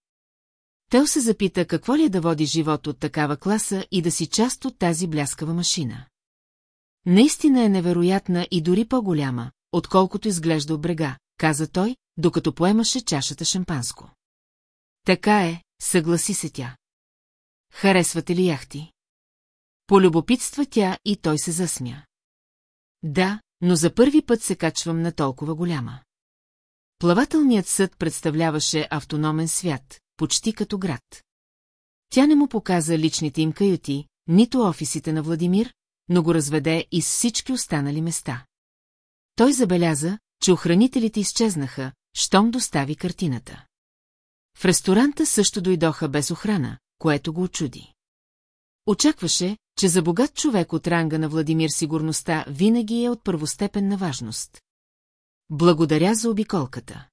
Тел се запита какво ли е да води живот от такава класа и да си част от тази бляскава машина. Наистина е невероятна и дори по-голяма, отколкото изглежда от брега, каза той, докато поемаше чашата шампанско. Така е, съгласи се тя. Харесвате ли яхти? Полюбопитства тя и той се засмя. Да, но за първи път се качвам на толкова голяма. Плавателният съд представляваше автономен свят, почти като град. Тя не му показа личните им каюти, нито офисите на Владимир, но го разведе и с всички останали места. Той забеляза, че охранителите изчезнаха, щом достави картината. В ресторанта също дойдоха без охрана, което го очуди. Очакваше, че за богат човек от ранга на Владимир сигурността винаги е от първостепенна важност. Благодаря за обиколката.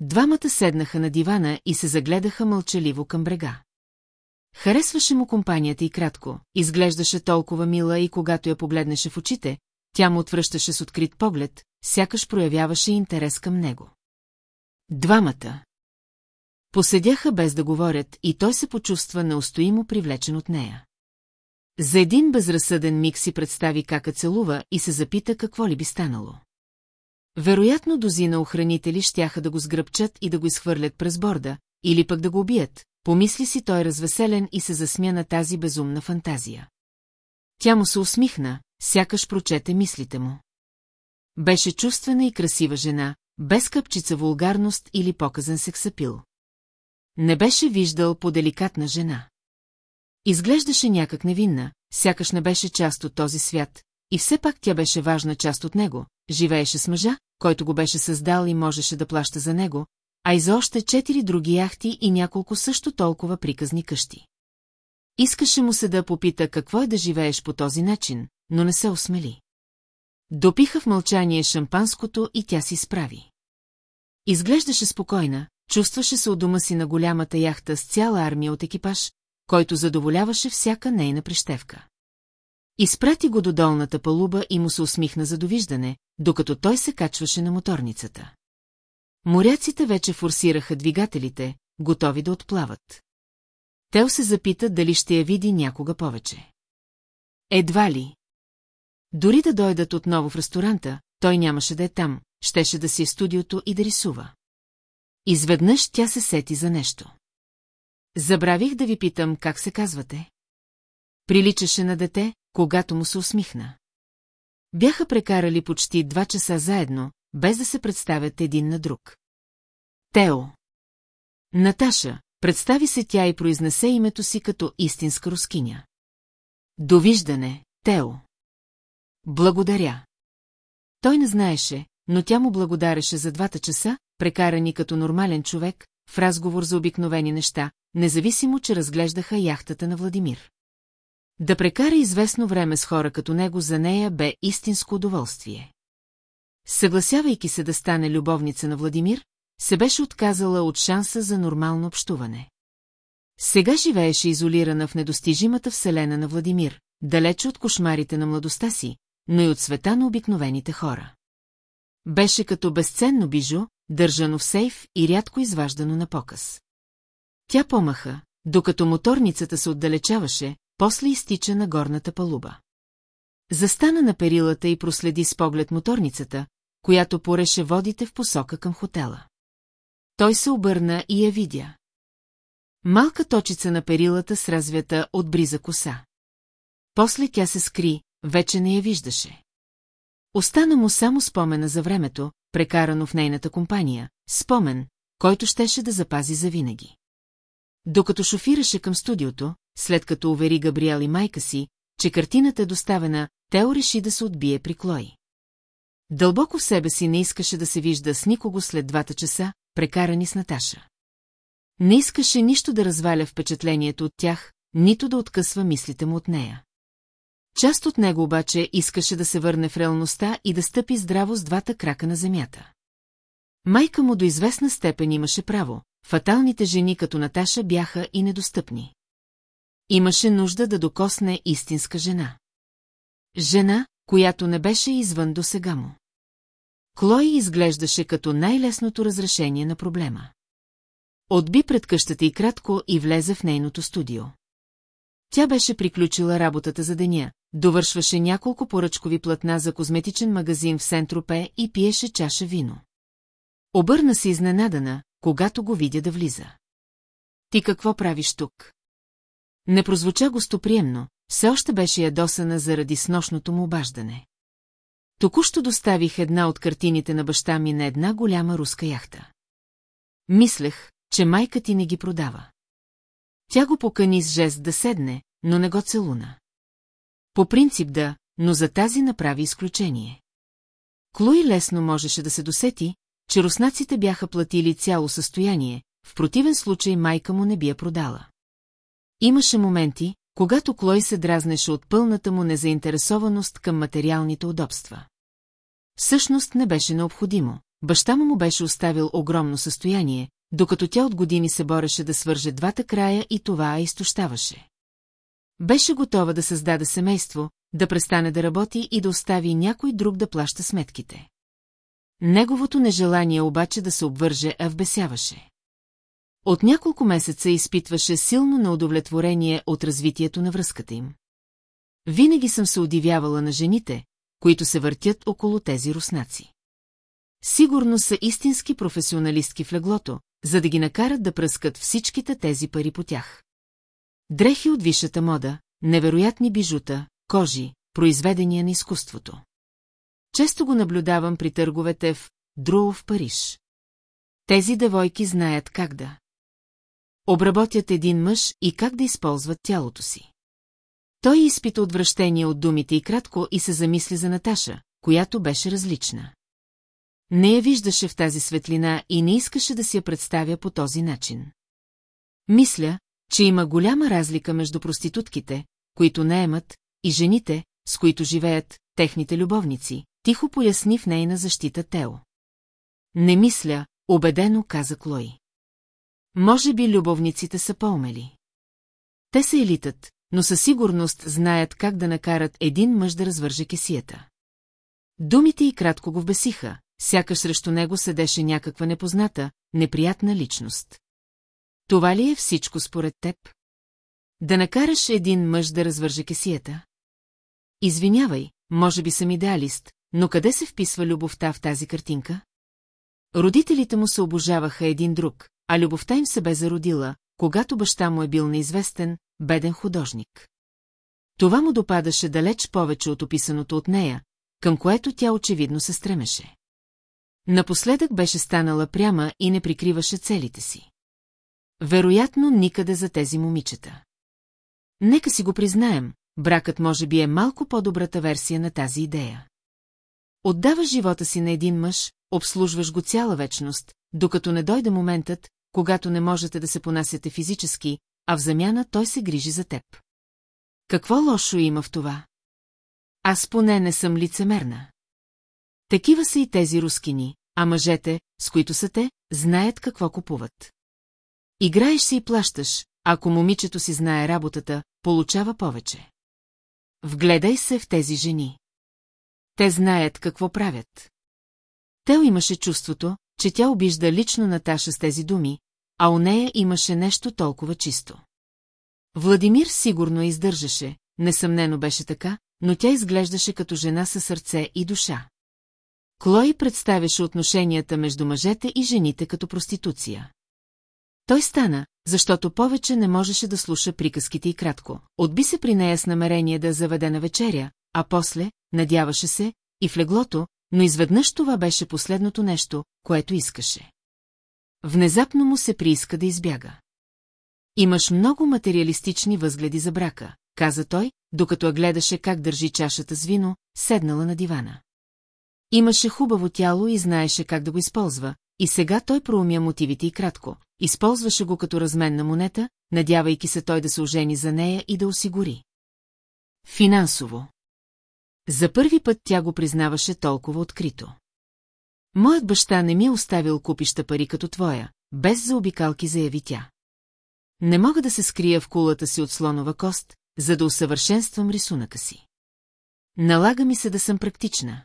Двамата седнаха на дивана и се загледаха мълчаливо към брега. Харесваше му компанията и кратко, изглеждаше толкова мила и когато я погледнеше в очите, тя му отвръщаше с открит поглед, сякаш проявяваше интерес към него. Двамата. Поседяха без да говорят и той се почувства неустоимо привлечен от нея. За един безразсъден миг си представи как е целува и се запита какво ли би станало. Вероятно дозина охранители щяха да го сгръбчат и да го изхвърлят през борда, или пък да го убият, помисли си той развеселен и се засмя на тази безумна фантазия. Тя му се усмихна, сякаш прочете мислите му. Беше чувствена и красива жена, без къпчица вулгарност или показан сексапил. Не беше виждал по деликатна жена. Изглеждаше някак невинна, сякаш не беше част от този свят, и все пак тя беше важна част от него, живееше с мъжа, който го беше създал и можеше да плаща за него, а и за още четири други яхти и няколко също толкова приказни къщи. Искаше му се да попита какво е да живееш по този начин, но не се осмели. Допиха в мълчание шампанското и тя си справи. Изглеждаше спокойна, чувстваше се от дома си на голямата яхта с цяла армия от екипаж, който задоволяваше всяка нейна прищевка. Изпрати го до долната палуба и му се усмихна за довиждане, докато той се качваше на моторницата. Моряците вече форсираха двигателите, готови да отплават. Тел се запита дали ще я види някога повече. Едва ли. Дори да дойдат отново в ресторанта, той нямаше да е там, щеше да си е студиото и да рисува. Изведнъж тя се сети за нещо. Забравих да ви питам как се казвате. Приличаше на дете, когато му се усмихна. Бяха прекарали почти два часа заедно, без да се представят един на друг. Тео. Наташа, представи се тя и произнесе името си като истинска рускиня. Довиждане, Тео. Благодаря. Той не знаеше, но тя му благодареше за двата часа, прекарани като нормален човек, в разговор за обикновени неща, независимо, че разглеждаха яхтата на Владимир. Да прекара известно време с хора като него за нея бе истинско удоволствие. Съгласявайки се да стане любовница на Владимир, се беше отказала от шанса за нормално общуване. Сега живееше изолирана в недостижимата вселена на Владимир, далече от кошмарите на младостта си, но и от света на обикновените хора. Беше като безценно бижу, държано в сейф и рядко изваждано на показ. Тя помаха, докато моторницата се отдалечаваше, после изтича на горната палуба. Застана на перилата и проследи с поглед моторницата, която пореше водите в посока към хотела. Той се обърна и я видя. Малка точица на перилата с развята от бриза коса. После тя се скри, вече не я виждаше. Остана му само спомена за времето, прекарано в нейната компания, спомен, който щеше да запази завинаги. Докато шофираше към студиото, след като увери Габриел и майка си, че картината е доставена, Тео реши да се отбие при Клой. Дълбоко в себе си не искаше да се вижда с никого след двата часа, прекарани с Наташа. Не искаше нищо да разваля впечатлението от тях, нито да откъсва мислите му от нея. Част от него обаче искаше да се върне в реалността и да стъпи здраво с двата крака на земята. Майка му до известна степен имаше право, фаталните жени като Наташа бяха и недостъпни. Имаше нужда да докосне истинска жена. Жена, която не беше извън до сега му. Клой изглеждаше като най-лесното разрешение на проблема. Отби пред къщата и кратко и влезе в нейното студио. Тя беше приключила работата за деня, довършваше няколко поръчкови платна за козметичен магазин в Сентропе и пиеше чаша вино. Обърна се изненадана, когато го видя да влиза. Ти какво правиш тук? Не прозвуча гостоприемно, все още беше ядосана заради сношното му обаждане. Току-що доставих една от картините на баща ми на една голяма руска яхта. Мислех, че майка ти не ги продава. Тя го покани с жест да седне, но не го целуна. По принцип да, но за тази направи изключение. Клуи лесно можеше да се досети, че руснаците бяха платили цяло състояние, в противен случай майка му не би я продала. Имаше моменти, когато Клой се дразнеше от пълната му незаинтересованост към материалните удобства. Всъщност не беше необходимо. Баща му му беше оставил огромно състояние, докато тя от години се бореше да свърже двата края и това изтощаваше. Беше готова да създаде семейство, да престане да работи и да остави някой друг да плаща сметките. Неговото нежелание обаче да се обвърже вбесяваше. От няколко месеца изпитваше силно неудовлетворение от развитието на връзката им. Винаги съм се удивявала на жените, които се въртят около тези руснаци. Сигурно са истински професионалистки в леглото, за да ги накарат да пръскат всичките тези пари по тях. Дрехи от висшата мода, невероятни бижута, кожи, произведения на изкуството. Често го наблюдавам при търговете в Друо в Париж. Тези девойки знаят как да. Обработят един мъж и как да използват тялото си. Той изпита отвращение от думите и кратко и се замисли за Наташа, която беше различна. Не я виждаше в тази светлина и не искаше да си я представя по този начин. Мисля, че има голяма разлика между проститутките, които наемат, и жените, с които живеят, техните любовници, тихо поясни в нейна защита Тео. Не мисля, убедено каза Клой. Може би любовниците са по-умели. Те са елитът, но със сигурност знаят как да накарат един мъж да развърже кесията. Думите и кратко го вбесиха, сякаш срещу него седеше някаква непозната, неприятна личност. Това ли е всичко според теб? Да накараш един мъж да развърже кесията? Извинявай, може би съм идеалист, но къде се вписва любовта в тази картинка? Родителите му се обожаваха един друг, а любовта им се бе зародила, когато баща му е бил неизвестен, беден художник. Това му допадаше далеч повече от описаното от нея, към което тя очевидно се стремеше. Напоследък беше станала пряма и не прикриваше целите си. Вероятно никъде за тези момичета. Нека си го признаем, бракът може би е малко по-добрата версия на тази идея. Отдаваш живота си на един мъж, обслужваш го цяла вечност, докато не дойде моментът, когато не можете да се понасяте физически, а в замяна той се грижи за теб. Какво лошо има в това? Аз поне не съм лицемерна. Такива са и тези рускини, а мъжете, с които са те, знаят какво купуват. Играеш си и плащаш, ако момичето си знае работата, получава повече. Вгледай се в тези жени. Те знаят какво правят. Тео имаше чувството, че тя обижда лично Наташа с тези думи, а у нея имаше нещо толкова чисто. Владимир сигурно издържаше, несъмнено беше така, но тя изглеждаше като жена със сърце и душа. Клой представяше отношенията между мъжете и жените като проституция. Той стана, защото повече не можеше да слуша приказките и кратко. Отби се при нея с намерение да заведе на вечеря, а после, надяваше се, и в леглото, но изведнъж това беше последното нещо, което искаше. Внезапно му се прииска да избяга. Имаш много материалистични възгледи за брака, каза той, докато гледаше как държи чашата с вино, седнала на дивана. Имаше хубаво тяло и знаеше как да го използва, и сега той проумя мотивите и кратко. Използваше го като разменна монета, надявайки се той да се ожени за нея и да осигури. Финансово. За първи път тя го признаваше толкова открито. Моят баща не ми е оставил купища пари като твоя, без заобикалки заяви тя. Не мога да се скрия в кулата си от слонова кост, за да усъвършенствам рисунъка си. Налага ми се да съм практична.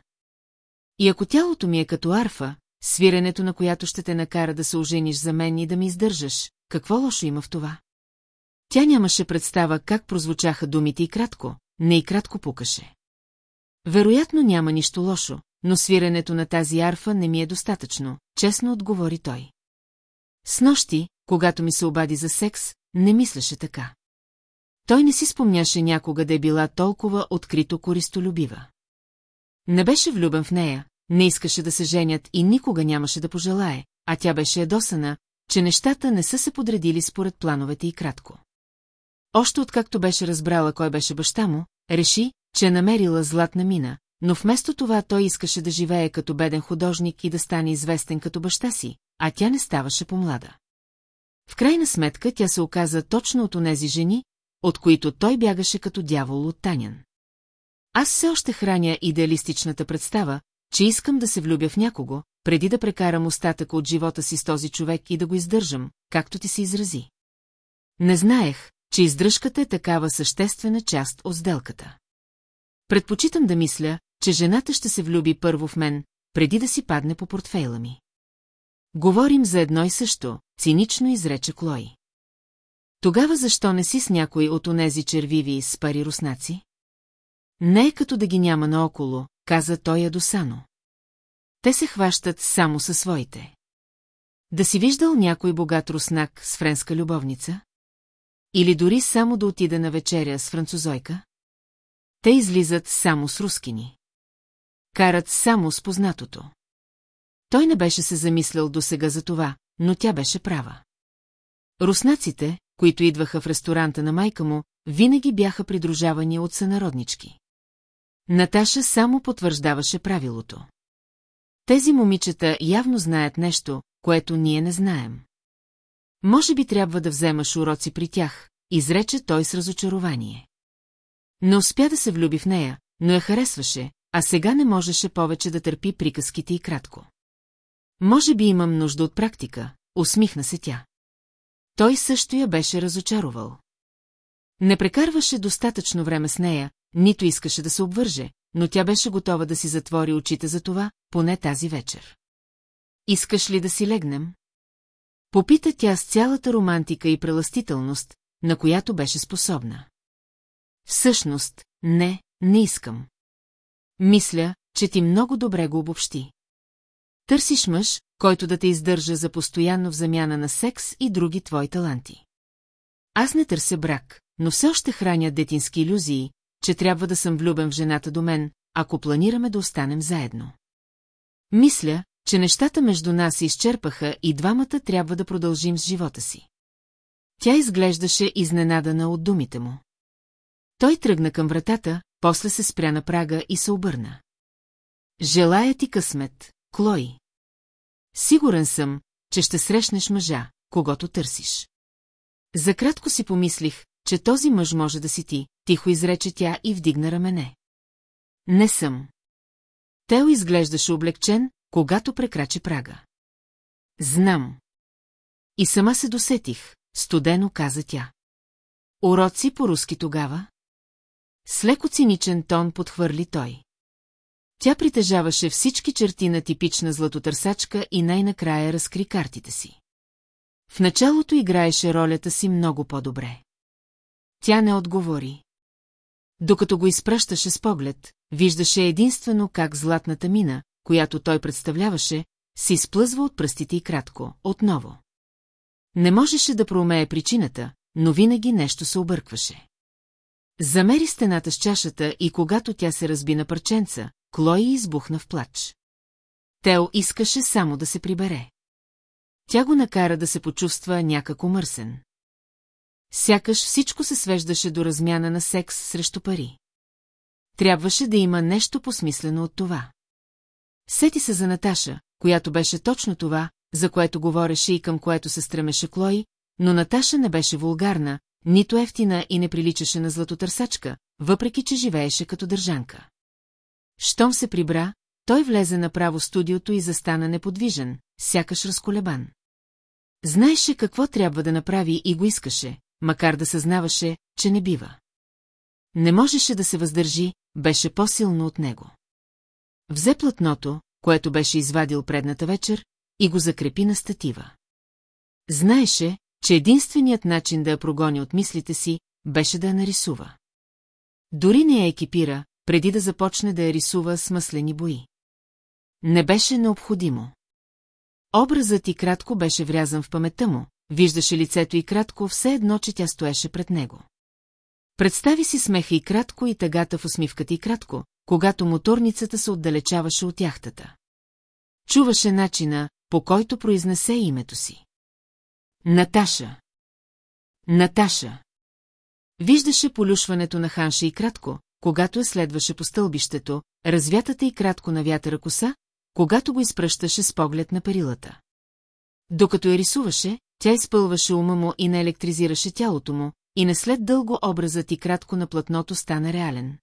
И ако тялото ми е като арфа, свиренето на която ще те накара да се ожениш за мен и да ми издържаш, какво лошо има в това? Тя нямаше представа как прозвучаха думите и кратко, не и кратко пукаше. Вероятно няма нищо лошо, но свиренето на тази арфа не ми е достатъчно, честно отговори той. С нощи, когато ми се обади за секс, не мислеше така. Той не си спомняше някога да е била толкова открито користолюбива. Не беше влюбен в нея, не искаше да се женят и никога нямаше да пожелае, а тя беше едосана, че нещата не са се подредили според плановете и кратко. Още откакто беше разбрала кой беше баща му, реши, че е намерила златна мина, но вместо това той искаше да живее като беден художник и да стане известен като баща си, а тя не ставаше по-млада. В крайна сметка тя се оказа точно от онези жени, от които той бягаше като дявол от Танян. Аз все още храня идеалистичната представа, че искам да се влюбя в някого, преди да прекарам остатъка от живота си с този човек и да го издържам, както ти се изрази. Не знаех, че издръжката е такава съществена част от сделката. Предпочитам да мисля, че жената ще се влюби първо в мен, преди да си падне по портфейла ми. Говорим за едно и също, цинично изрече Клой. Тогава защо не си с някой от онези червиви с пари руснаци? Не е като да ги няма наоколо, каза той ядосано. Те се хващат само със своите. Да си виждал някой богат руснак с френска любовница? Или дори само да отида на вечеря с французойка? Те излизат само с рускини. Карат само с познатото. Той не беше се замислял досега за това, но тя беше права. Руснаците, които идваха в ресторанта на майка му, винаги бяха придружавани от сънароднички. Наташа само потвърждаваше правилото. Тези момичета явно знаят нещо, което ние не знаем. Може би трябва да вземаш уроци при тях, изрече той с разочарование. Не успя да се влюби в нея, но я харесваше, а сега не можеше повече да търпи приказките и кратко. Може би имам нужда от практика, усмихна се тя. Той също я беше разочаровал. Не прекарваше достатъчно време с нея, нито искаше да се обвърже, но тя беше готова да си затвори очите за това, поне тази вечер. Искаш ли да си легнем? Попита тя с цялата романтика и преластителност, на която беше способна. Всъщност, не, не искам. Мисля, че ти много добре го обобщи. Търсиш мъж, който да те издържа за постоянно в замяна на секс и други твои таланти. Аз не търся брак, но все още храня детински иллюзии, че трябва да съм влюбен в жената до мен, ако планираме да останем заедно. Мисля, че нещата между нас се изчерпаха и двамата трябва да продължим с живота си. Тя изглеждаше изненадана от думите му. Той тръгна към вратата, после се спря на прага и се обърна. Желая ти късмет, Клой. Сигурен съм, че ще срещнеш мъжа, когато търсиш. За кратко си помислих, че този мъж може да си ти, тихо изрече тя и вдигна рамене. Не съм. Тео изглеждаше облегчен, когато прекрачи прага. Знам. И сама се досетих, студено каза тя. Уроци по-руски тогава? С леко циничен тон подхвърли той. Тя притежаваше всички черти на типична златотърсачка и най-накрая разкри картите си. В началото играеше ролята си много по-добре. Тя не отговори. Докато го изпращаше с поглед, виждаше единствено как златната мина, която той представляваше, си изплъзва от пръстите и кратко, отново. Не можеше да проумее причината, но винаги нещо се объркваше. Замери стената с чашата и когато тя се разби на парченца, Клои избухна в плач. Тео искаше само да се прибере. Тя го накара да се почувства някако мърсен. Сякаш всичко се свеждаше до размяна на секс срещу пари. Трябваше да има нещо посмислено от това. Сети се за Наташа, която беше точно това, за което говореше и към което се стремеше Клой, но Наташа не беше вулгарна, нито ефтина и не приличаше на златотърсачка, въпреки че живееше като държанка. Щом се прибра, той влезе направо в студиото и застана неподвижен, сякаш разколебан. Знаеше какво трябва да направи и го искаше, макар да съзнаваше, че не бива. Не можеше да се въздържи, беше по-силно от него. Взе платното, което беше извадил предната вечер, и го закрепи на статива. Знаеше, че единственият начин да я прогони от мислите си, беше да я нарисува. Дори не я екипира, преди да започне да я рисува с маслени бои. Не беше необходимо. Образът и кратко беше врязан в паметта му, виждаше лицето и кратко, все едно, че тя стоеше пред него. Представи си смеха и кратко и тъгата в усмивката и кратко, когато моторницата се отдалечаваше от яхтата. Чуваше начина, по който произнесе името си. Наташа. Наташа. Виждаше полюшването на Ханша и кратко, когато я следваше по стълбището, развятата и кратко на вятъра коса, когато го изпръщаше с поглед на перилата. Докато я рисуваше, тя изпълваше ума му и не електризираше тялото му, и не след дълго образът и кратко на платното стана реален.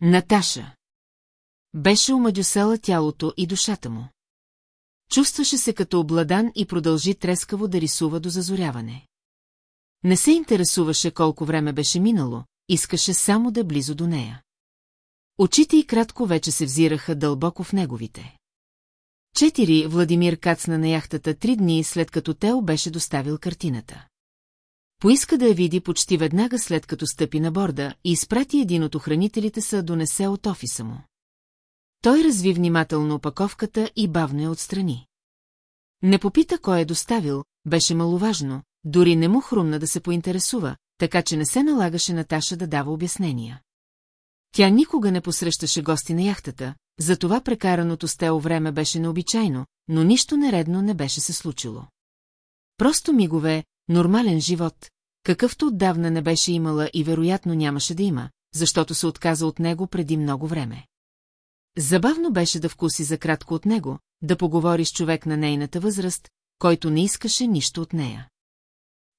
Наташа. Беше омадюсала тялото и душата му. Чувстваше се като обладан и продължи трескаво да рисува до зазоряване. Не се интересуваше колко време беше минало, искаше само да е близо до нея. Очите и кратко вече се взираха дълбоко в неговите. Четири Владимир кацна на яхтата три дни след като Тео беше доставил картината. Поиска да я види почти веднага след като стъпи на борда и изпрати един от охранителите са донесе от офиса му. Той разви внимателно опаковката и бавно я отстрани. Не попита кой е доставил, беше маловажно, дори не му хрумна да се поинтересува, така че не се налагаше Наташа да дава обяснения. Тя никога не посрещаше гости на яхтата, затова прекараното с време беше необичайно, но нищо нередно не беше се случило. Просто мигове, нормален живот, какъвто отдавна не беше имала и вероятно нямаше да има, защото се отказа от него преди много време. Забавно беше да вкуси за кратко от него, да поговори с човек на нейната възраст, който не искаше нищо от нея.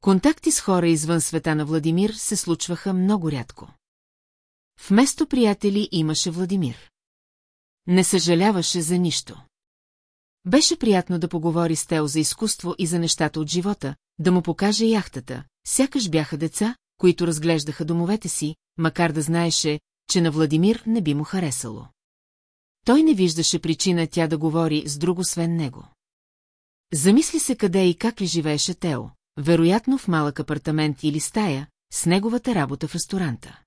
Контакти с хора извън света на Владимир се случваха много рядко. Вместо приятели имаше Владимир. Не съжаляваше за нищо. Беше приятно да поговори с Тео за изкуство и за нещата от живота, да му покаже яхтата, сякаш бяха деца, които разглеждаха домовете си, макар да знаеше, че на Владимир не би му харесало. Той не виждаше причина тя да говори с друго свен него. Замисли се къде и как ли живееше Тео, вероятно в малък апартамент или стая, с неговата работа в ресторанта.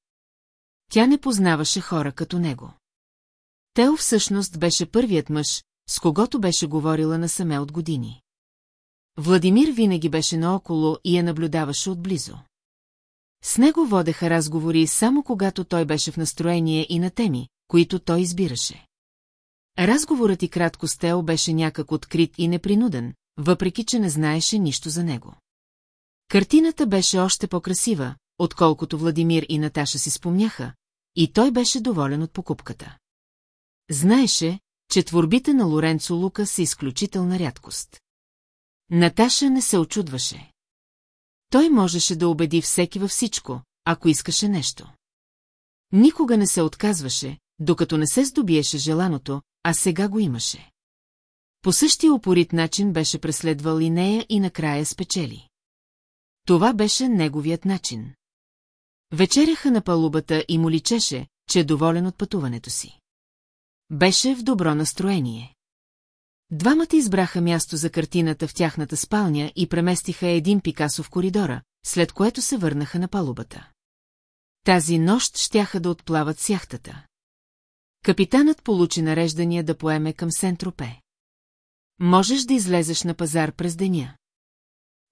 Тя не познаваше хора като него. Тео всъщност беше първият мъж, с когото беше говорила насаме от години. Владимир винаги беше наоколо и я наблюдаваше отблизо. С него водеха разговори само когато той беше в настроение и на теми, които той избираше. Разговорът и кратко с Тео беше някак открит и непринуден, въпреки че не знаеше нищо за него. Картината беше още по-красива, отколкото Владимир и Наташа си спомняха, и той беше доволен от покупката. Знаеше, че творбите на Лоренцо Лука са изключителна рядкост. Наташа не се очудваше. Той можеше да убеди всеки във всичко, ако искаше нещо. Никога не се отказваше, докато не се здобиеше желаното, а сега го имаше. По същия опорит начин беше преследвал и нея и накрая спечели. Това беше неговият начин. Вечеряха на палубата и му личеше, че е доволен от пътуването си. Беше в добро настроение. Двамата избраха място за картината в тяхната спалня и преместиха един Пикасо в коридора, след което се върнаха на палубата. Тази нощ щяха да отплават с яхтата. Капитанът получи нареждания да поеме към Сентропе. Можеш да излезеш на пазар през деня.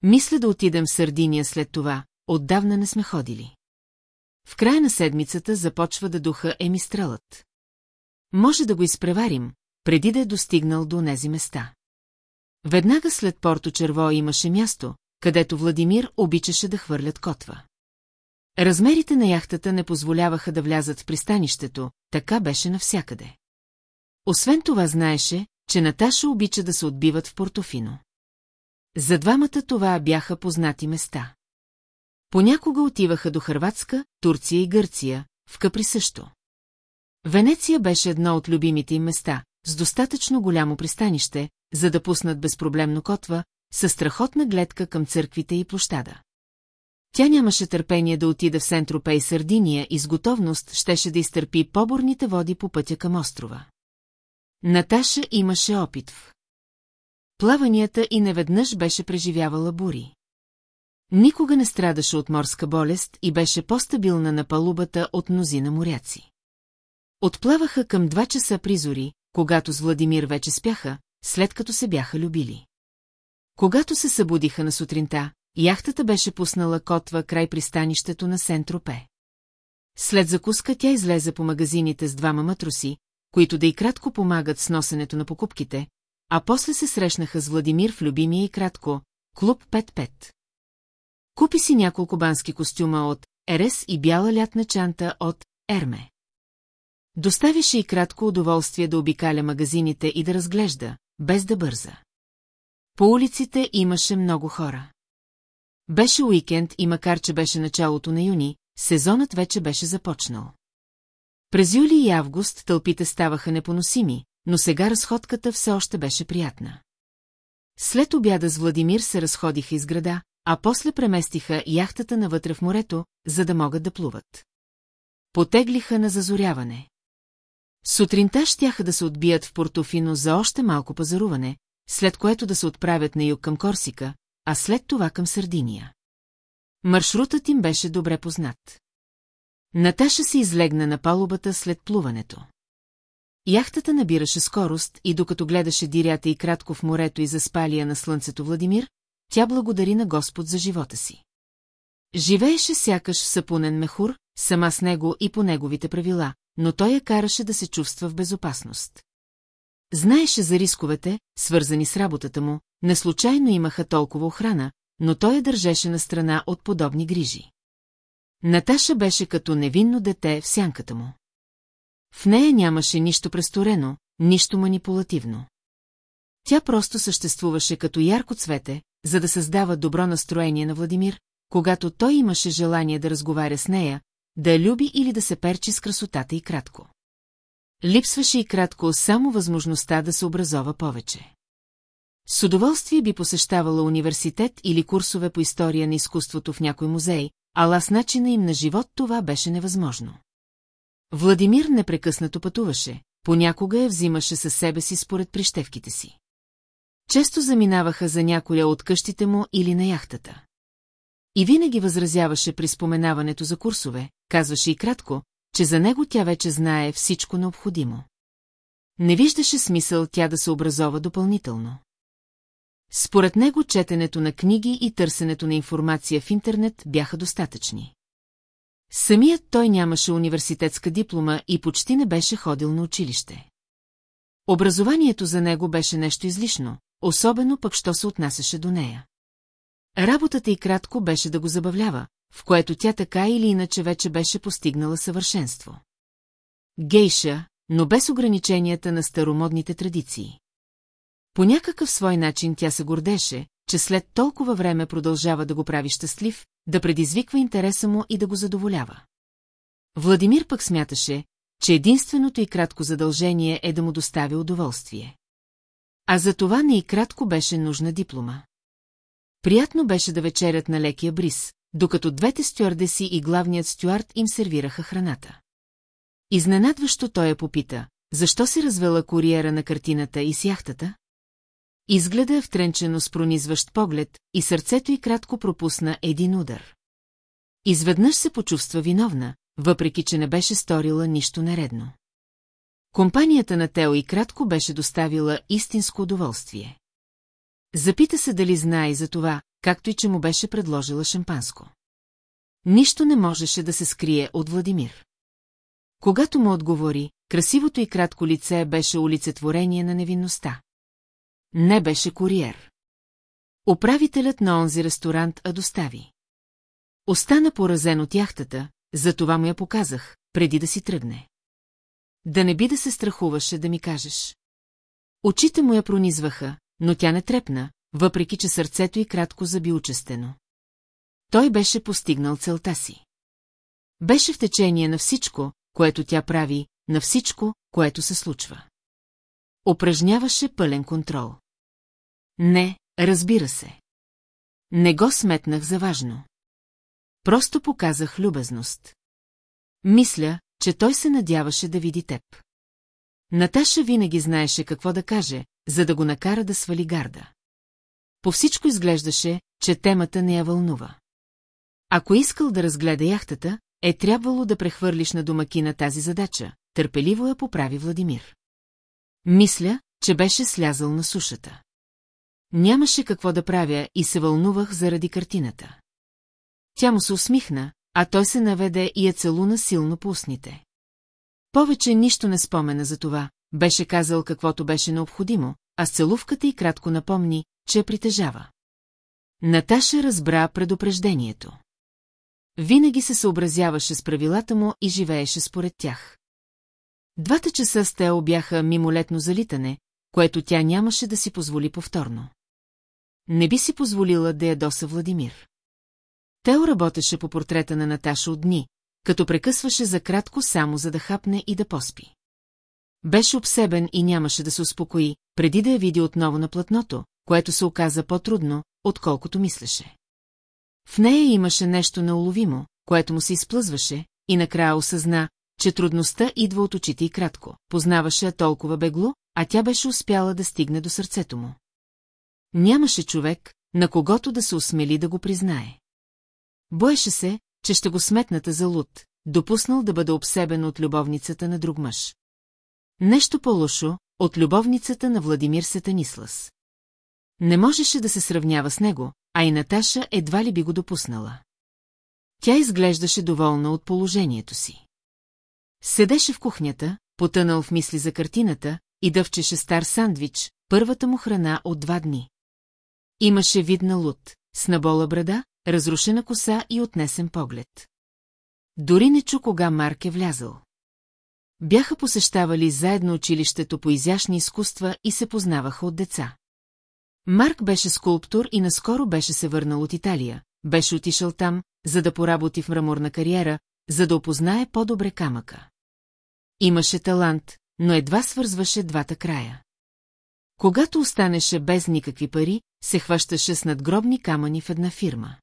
Мисля да отидем в Сардиния след това, отдавна не сме ходили. В края на седмицата започва да духа емистралът. Може да го изпреварим, преди да е достигнал до тези места. Веднага след Порто Черво имаше място, където Владимир обичаше да хвърлят котва. Размерите на яхтата не позволяваха да влязат в пристанището, така беше навсякъде. Освен това знаеше, че Наташа обича да се отбиват в Портофино. За двамата това бяха познати места. Понякога отиваха до Хърватска, Турция и Гърция, в Капри също. Венеция беше едно от любимите им места, с достатъчно голямо пристанище, за да пуснат безпроблемно котва, със страхотна гледка към църквите и площада. Тя нямаше търпение да отида в Сентропе и Сардиния и с готовност щеше да изтърпи поборните води по пътя към острова. Наташа имаше опит в плаванията и неведнъж беше преживявала бури. Никога не страдаше от морска болест и беше по-стабилна на палубата от мнозина моряци. Отплаваха към два часа призори, когато с Владимир вече спяха, след като се бяха любили. Когато се събудиха на сутринта, яхтата беше пуснала котва край пристанището на Сентропе. След закуска тя излезе по магазините с двама матроси, които да и кратко помагат с носенето на покупките, а после се срещнаха с Владимир в любимия и кратко Клуб 5-5. Купи си няколко бански костюма от Ерес и бяла лятна чанта от Ерме. Доставише и кратко удоволствие да обикаля магазините и да разглежда, без да бърза. По улиците имаше много хора. Беше уикенд и макар, че беше началото на юни, сезонът вече беше започнал. През юли и август тълпите ставаха непоносими, но сега разходката все още беше приятна. След обяда с Владимир се разходиха из града, а после преместиха яхтата навътре в морето, за да могат да плуват. Потеглиха на зазоряване. Сутринта щяха да се отбият в Портофино за още малко пазаруване, след което да се отправят на юг към Корсика, а след това към Сардиния. Маршрутът им беше добре познат. Наташа се излегна на палубата след плуването. Яхтата набираше скорост и докато гледаше дирята и кратко в морето и заспалия на слънцето Владимир, тя благодари на Господ за живота си. Живееше сякаш в сапунен мехур, сама с него и по неговите правила, но той я караше да се чувства в безопасност. Знаеше за рисковете, свързани с работата му, не случайно имаха толкова охрана, но той я държеше на страна от подобни грижи. Наташа беше като невинно дете в сянката му. В нея нямаше нищо престорено, нищо манипулативно. Тя просто съществуваше като ярко цвете, за да създава добро настроение на Владимир, когато той имаше желание да разговаря с нея, да я люби или да се перчи с красотата и кратко. Липсваше и кратко само възможността да се образова повече. С удоволствие би посещавала университет или курсове по история на изкуството в някой музей, ала с начина им на живот това беше невъзможно. Владимир непрекъснато пътуваше, понякога я взимаше със себе си според прищевките си. Често заминаваха за някоя от къщите му или на яхтата. И винаги възразяваше при споменаването за курсове, казваше и кратко, че за него тя вече знае всичко необходимо. Не виждаше смисъл тя да се образова допълнително. Според него четенето на книги и търсенето на информация в интернет бяха достатъчни. Самият той нямаше университетска диплома и почти не беше ходил на училище. Образованието за него беше нещо излишно, особено пък що се отнасяше до нея. Работата и кратко беше да го забавлява, в което тя така или иначе вече беше постигнала съвършенство. Гейша, но без ограниченията на старомодните традиции. По някакъв свой начин тя се гордеше, че след толкова време продължава да го прави щастлив, да предизвиква интереса му и да го задоволява. Владимир пък смяташе, че единственото и кратко задължение е да му достави удоволствие. А за това не и кратко беше нужна диплома. Приятно беше да вечерят на лекия бриз, докато двете стюардеси и главният стюард им сервираха храната. Изненадващо той я попита, защо се развела куриера на картината и с яхтата? Изгледа е втренчено с пронизващ поглед и сърцето й кратко пропусна един удар. Изведнъж се почувства виновна, въпреки че не беше сторила нищо нередно. Компанията на Тео и кратко беше доставила истинско удоволствие. Запита се дали знае за това, както и че му беше предложила шампанско. Нищо не можеше да се скрие от Владимир. Когато му отговори, красивото и кратко лице беше олицетворение на невинността. Не беше куриер. Управителят на онзи ресторант а достави. Остана поразен от яхтата, затова му я показах, преди да си тръгне. Да не би да се страхуваше да ми кажеш. Очите му я пронизваха, но тя не трепна, въпреки че сърцето й кратко заби учестено. Той беше постигнал целта си. Беше в течение на всичко, което тя прави, на всичко, което се случва. Упражняваше пълен контрол. Не, разбира се. Не го сметнах за важно. Просто показах любезност. Мисля, че той се надяваше да види теб. Наташа винаги знаеше какво да каже, за да го накара да свали гарда. По всичко изглеждаше, че темата не я вълнува. Ако искал да разгледа яхтата, е трябвало да прехвърлиш на домакина тази задача, търпеливо я поправи Владимир. Мисля, че беше слязал на сушата. Нямаше какво да правя и се вълнувах заради картината. Тя му се усмихна, а той се наведе и я целуна силно по устните. Повече нищо не спомена за това, беше казал каквото беше необходимо, а с целувката и кратко напомни, че я притежава. Наташа разбра предупреждението. Винаги се съобразяваше с правилата му и живееше според тях. Двата часа с Тео бяха мимолетно залитане, което тя нямаше да си позволи повторно. Не би си позволила да ядоса Владимир. Тео работеше по портрета на Наташа от дни, като прекъсваше за кратко само за да хапне и да поспи. Беше обсебен и нямаше да се успокои, преди да я види отново на платното, което се оказа по-трудно, отколкото мислеше. В нея имаше нещо неуловимо, което му се изплъзваше, и накрая осъзна, че трудността идва от очите и кратко. Познаваше я толкова бегло, а тя беше успяла да стигне до сърцето му. Нямаше човек, на когото да се осмели да го признае. Боеше се, че ще го сметната за луд, допуснал да бъде обсебен от любовницата на друг мъж. Нещо по-лошо от любовницата на Владимир Сетанислас. Не можеше да се сравнява с него, а и Наташа едва ли би го допуснала. Тя изглеждаше доволна от положението си. Седеше в кухнята, потънал в мисли за картината и дъвчеше стар сандвич, първата му храна от два дни. Имаше вид на луд, с набола брада, разрушена коса и отнесен поглед. Дори не чу кога Марк е влязъл. Бяха посещавали заедно училището по изящни изкуства и се познаваха от деца. Марк беше скулптор и наскоро беше се върнал от Италия, беше отишъл там, за да поработи в мраморна кариера, за да опознае по-добре камъка. Имаше талант, но едва свързваше двата края. Когато останеше без никакви пари, се хващаше с надгробни камъни в една фирма.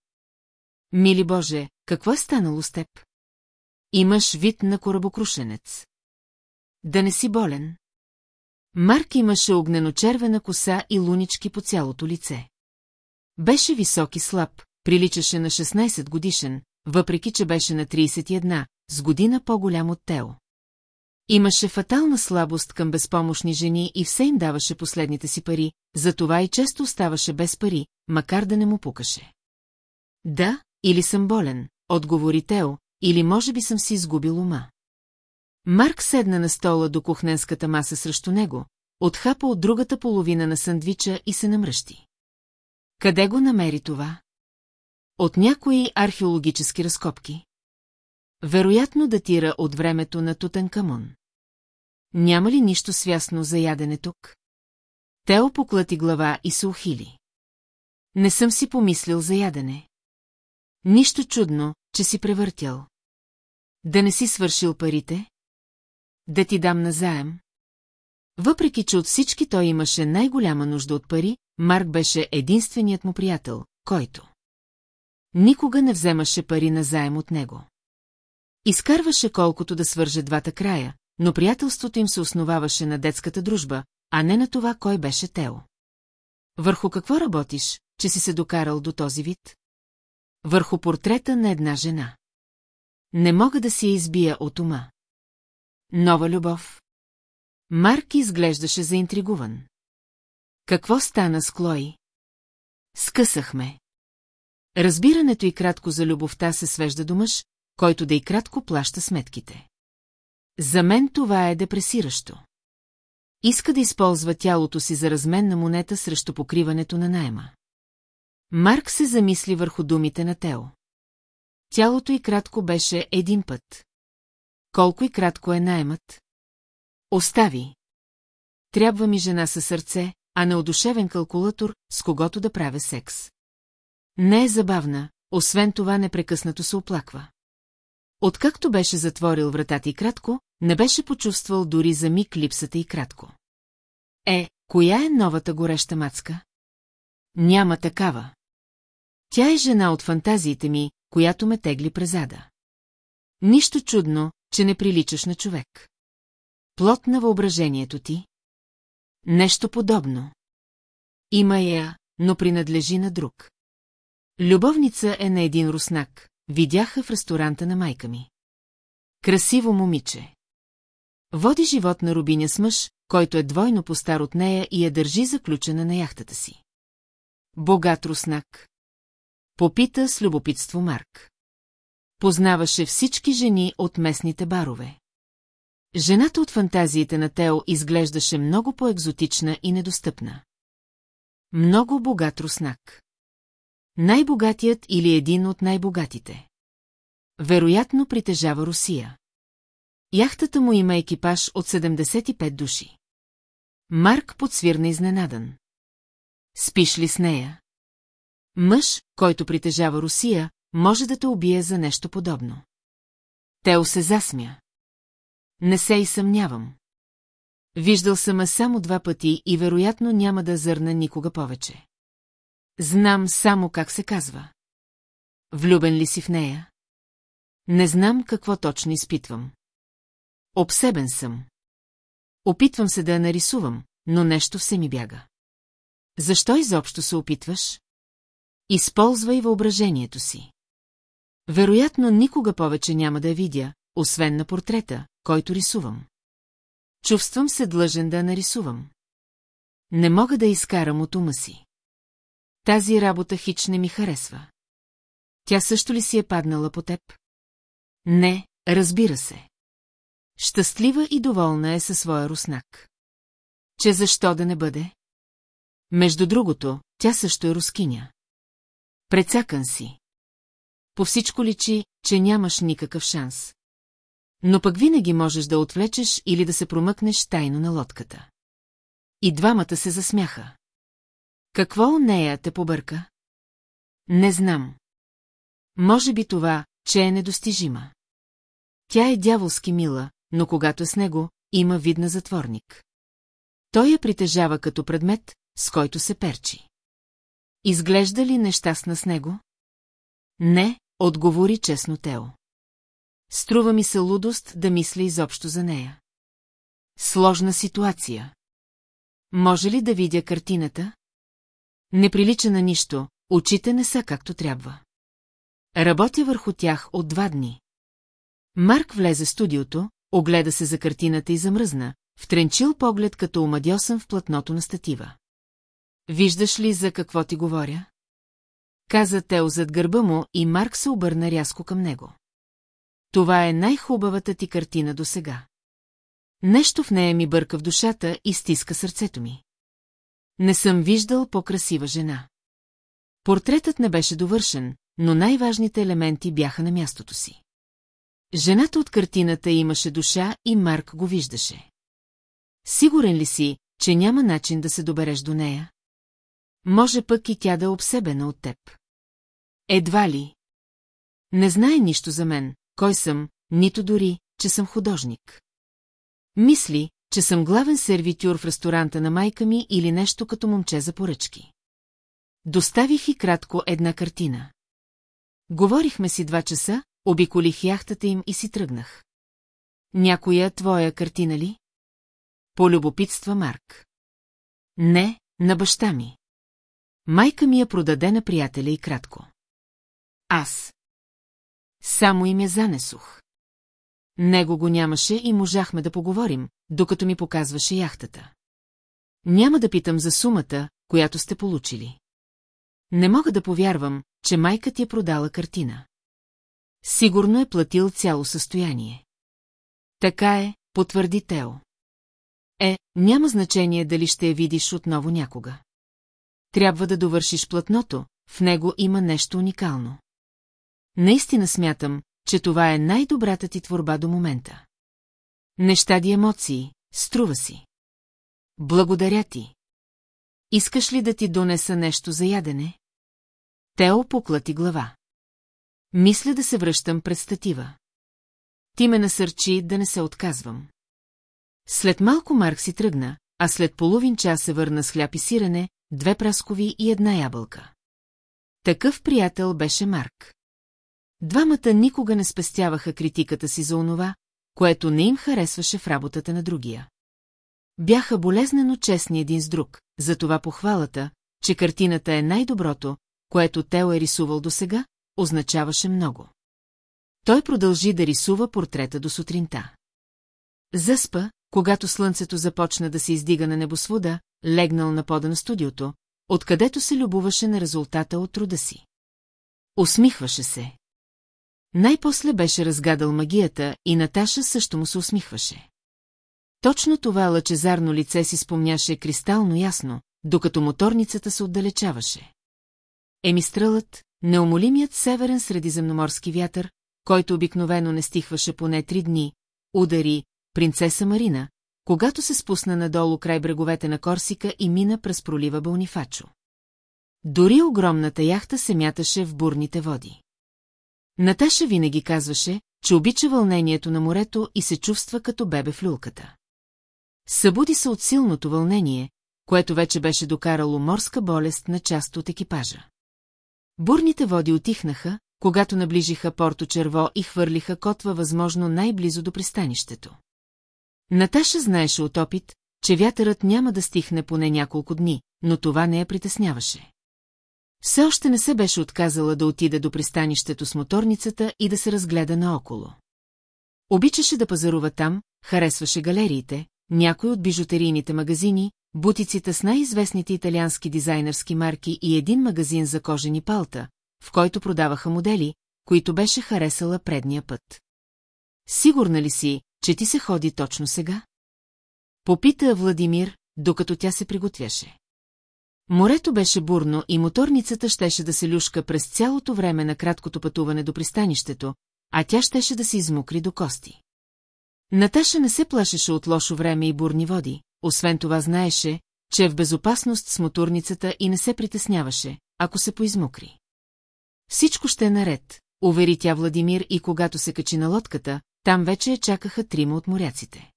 Мили Боже, какво е станало с теб? Имаш вид на корабокрушенец. Да не си болен. Марк имаше огнено-червена коса и лунички по цялото лице. Беше висок и слаб, приличаше на 16 годишен, въпреки че беше на 31, с година по-голям от Тео. Имаше фатална слабост към безпомощни жени и все им даваше последните си пари, затова и често оставаше без пари, макар да не му пукаше. Да, или съм болен, отговори Тео, или може би съм си изгубил ума. Марк седна на стола до кухненската маса срещу него, отхапа от другата половина на сандвича и се намръщи. Къде го намери това? От някои археологически разкопки. Вероятно датира от времето на Тутанкамон. Няма ли нищо свясно за ядене тук? Тео поклати глава и се ухили. Не съм си помислил за ядене. Нищо чудно, че си превъртял. Да не си свършил парите? Да ти дам назаем? Въпреки, че от всички той имаше най-голяма нужда от пари, Марк беше единственият му приятел, който никога не вземаше пари назаем от него. Изкарваше колкото да свърже двата края, но приятелството им се основаваше на детската дружба, а не на това, кой беше Тео. Върху какво работиш, че си се докарал до този вид? Върху портрета на една жена. Не мога да си я избия от ума. Нова любов. Марк изглеждаше заинтригуван. Какво стана с Клои? Скъсахме. Разбирането и кратко за любовта се свежда до мъж, който да и кратко плаща сметките. За мен това е депресиращо. Иска да използва тялото си за разменна монета срещу покриването на найема. Марк се замисли върху думите на Тео. Тялото и кратко беше един път. Колко и кратко е наймът? Остави. Трябва ми жена със сърце, а не одушевен калкулатор, с когото да правя секс. Не е забавна, освен това непрекъснато се оплаква. Откакто беше затворил вратата и кратко, не беше почувствал дори за миг липсата и кратко. Е, коя е новата гореща мацка? Няма такава. Тя е жена от фантазиите ми, която ме тегли през ада. Нищо чудно, че не приличаш на човек. Плот на въображението ти? Нещо подобно. Има я, но принадлежи на друг. Любовница е на един руснак, видяха в ресторанта на майка ми. Красиво момиче. Води живот на рубиня с мъж, който е двойно по-стар от нея и я държи заключена на яхтата си. Богат руснак. Попита с любопитство Марк. Познаваше всички жени от местните барове. Жената от фантазиите на Тео изглеждаше много по-екзотична и недостъпна. Много богат руснак. Най-богатият или един от най-богатите. Вероятно притежава Русия. Яхтата му има екипаж от 75 души. Марк подсвирна изненадан. Спиш ли с нея? Мъж, който притежава Русия, може да те убие за нещо подобно. Тео се засмя. Не се и съмнявам. Виждал съм само два пъти и вероятно няма да зърна никога повече. Знам само как се казва. Влюбен ли си в нея? Не знам какво точно изпитвам. Обсебен съм. Опитвам се да я нарисувам, но нещо все ми бяга. Защо изобщо се опитваш? Използвай въображението си. Вероятно никога повече няма да я видя, освен на портрета, който рисувам. Чувствам се длъжен да я нарисувам. Не мога да изкарам от ума си. Тази работа хич не ми харесва. Тя също ли си е паднала по теб? Не, разбира се. Щастлива и доволна е със своя руснак. Че защо да не бъде? Между другото, тя също е рускиня. Прецакан си. По всичко личи, че нямаш никакъв шанс. Но пък винаги можеш да отвлечеш или да се промъкнеш тайно на лодката. И двамата се засмяха. Какво у нея те побърка? Не знам. Може би това, че е недостижима. Тя е дяволски мила, но когато е с него, има вид на затворник. Той я притежава като предмет, с който се перчи. Изглежда ли нещастна с него? Не, отговори честно Тео. Струва ми се лудост да мисля изобщо за нея. Сложна ситуация. Може ли да видя картината? Не прилича на нищо, очите не са както трябва. Работя върху тях от два дни. Марк влезе в студиото, огледа се за картината и замръзна, втренчил поглед като омадьосан в платното на статива. Виждаш ли за какво ти говоря? Каза Тео зад гърба му и Марк се обърна рязко към него. Това е най-хубавата ти картина до сега. Нещо в нея ми бърка в душата и стиска сърцето ми. Не съм виждал по-красива жена. Портретът не беше довършен, но най-важните елементи бяха на мястото си. Жената от картината имаше душа и Марк го виждаше. Сигурен ли си, че няма начин да се добереш до нея? Може пък и тя да е обсебена от теб. Едва ли? Не знае нищо за мен, кой съм, нито дори, че съм художник. Мисли, че съм главен сервитюр в ресторанта на майка ми или нещо като момче за поръчки. Доставих и кратко една картина. Говорихме си два часа, обиколих яхтата им и си тръгнах. Някоя твоя картина ли? Полюбопитства Марк. Не, на баща ми. Майка ми я продаде на приятеля и кратко. Аз. Само им я занесох. Него го нямаше и можахме да поговорим, докато ми показваше яхтата. Няма да питам за сумата, която сте получили. Не мога да повярвам, че майка ти е продала картина. Сигурно е платил цяло състояние. Така е, потвърди Тео. Е, няма значение дали ще я видиш отново някога. Трябва да довършиш платното, в него има нещо уникално. Наистина смятам, че това е най-добрата ти творба до момента. Неща ди емоции, струва си. Благодаря ти. Искаш ли да ти донеса нещо за ядене? Тео поклати глава. Мисля да се връщам пред статива. Ти ме насърчи да не се отказвам. След малко Марк си тръгна, а след половин час се върна с хляб и сирене, две праскови и една ябълка. Такъв приятел беше Марк. Двамата никога не спестяваха критиката си за онова, което не им харесваше в работата на другия. Бяха болезнено честни един с друг, затова похвалата, че картината е най-доброто, което Тео е рисувал досега, означаваше много. Той продължи да рисува портрета до сутринта. Заспа, когато слънцето започна да се издига на небосвода, легнал на пода на студиото, откъдето се любоваше на резултата от труда си. Усмихваше се. Най-после беше разгадал магията и Наташа също му се усмихваше. Точно това лъчезарно лице си спомняше кристално ясно, докато моторницата се отдалечаваше. Емистрълът, неумолимият северен средиземноморски вятър, който обикновено не стихваше поне три дни, удари принцеса Марина, когато се спусна надолу край бреговете на Корсика и мина през пролива Бълнифачо. Дори огромната яхта се мяташе в бурните води. Наташа винаги казваше, че обича вълнението на морето и се чувства като бебе в люлката. Събуди се от силното вълнение, което вече беше докарало морска болест на част от екипажа. Бурните води отихнаха, когато наближиха Порто Черво и хвърлиха котва възможно най-близо до пристанището. Наташа знаеше от опит, че вятърът няма да стихне поне няколко дни, но това не я притесняваше. Все още не се беше отказала да отида до пристанището с моторницата и да се разгледа наоколо. Обичаше да пазарува там, харесваше галериите, някои от бижутерийните магазини, бутиците с най-известните италиански дизайнерски марки и един магазин за кожени палта, в който продаваха модели, които беше харесала предния път. Сигурна ли си, че ти се ходи точно сега? Попита Владимир, докато тя се приготвяше. Морето беше бурно и моторницата щеше да се люшка през цялото време на краткото пътуване до пристанището, а тя щеше да се измокри до кости. Наташа не се плашеше от лошо време и бурни води, освен това знаеше, че е в безопасност с моторницата и не се притесняваше, ако се поизмокри. Всичко ще е наред, увери тя Владимир и когато се качи на лодката, там вече я чакаха трима от моряците.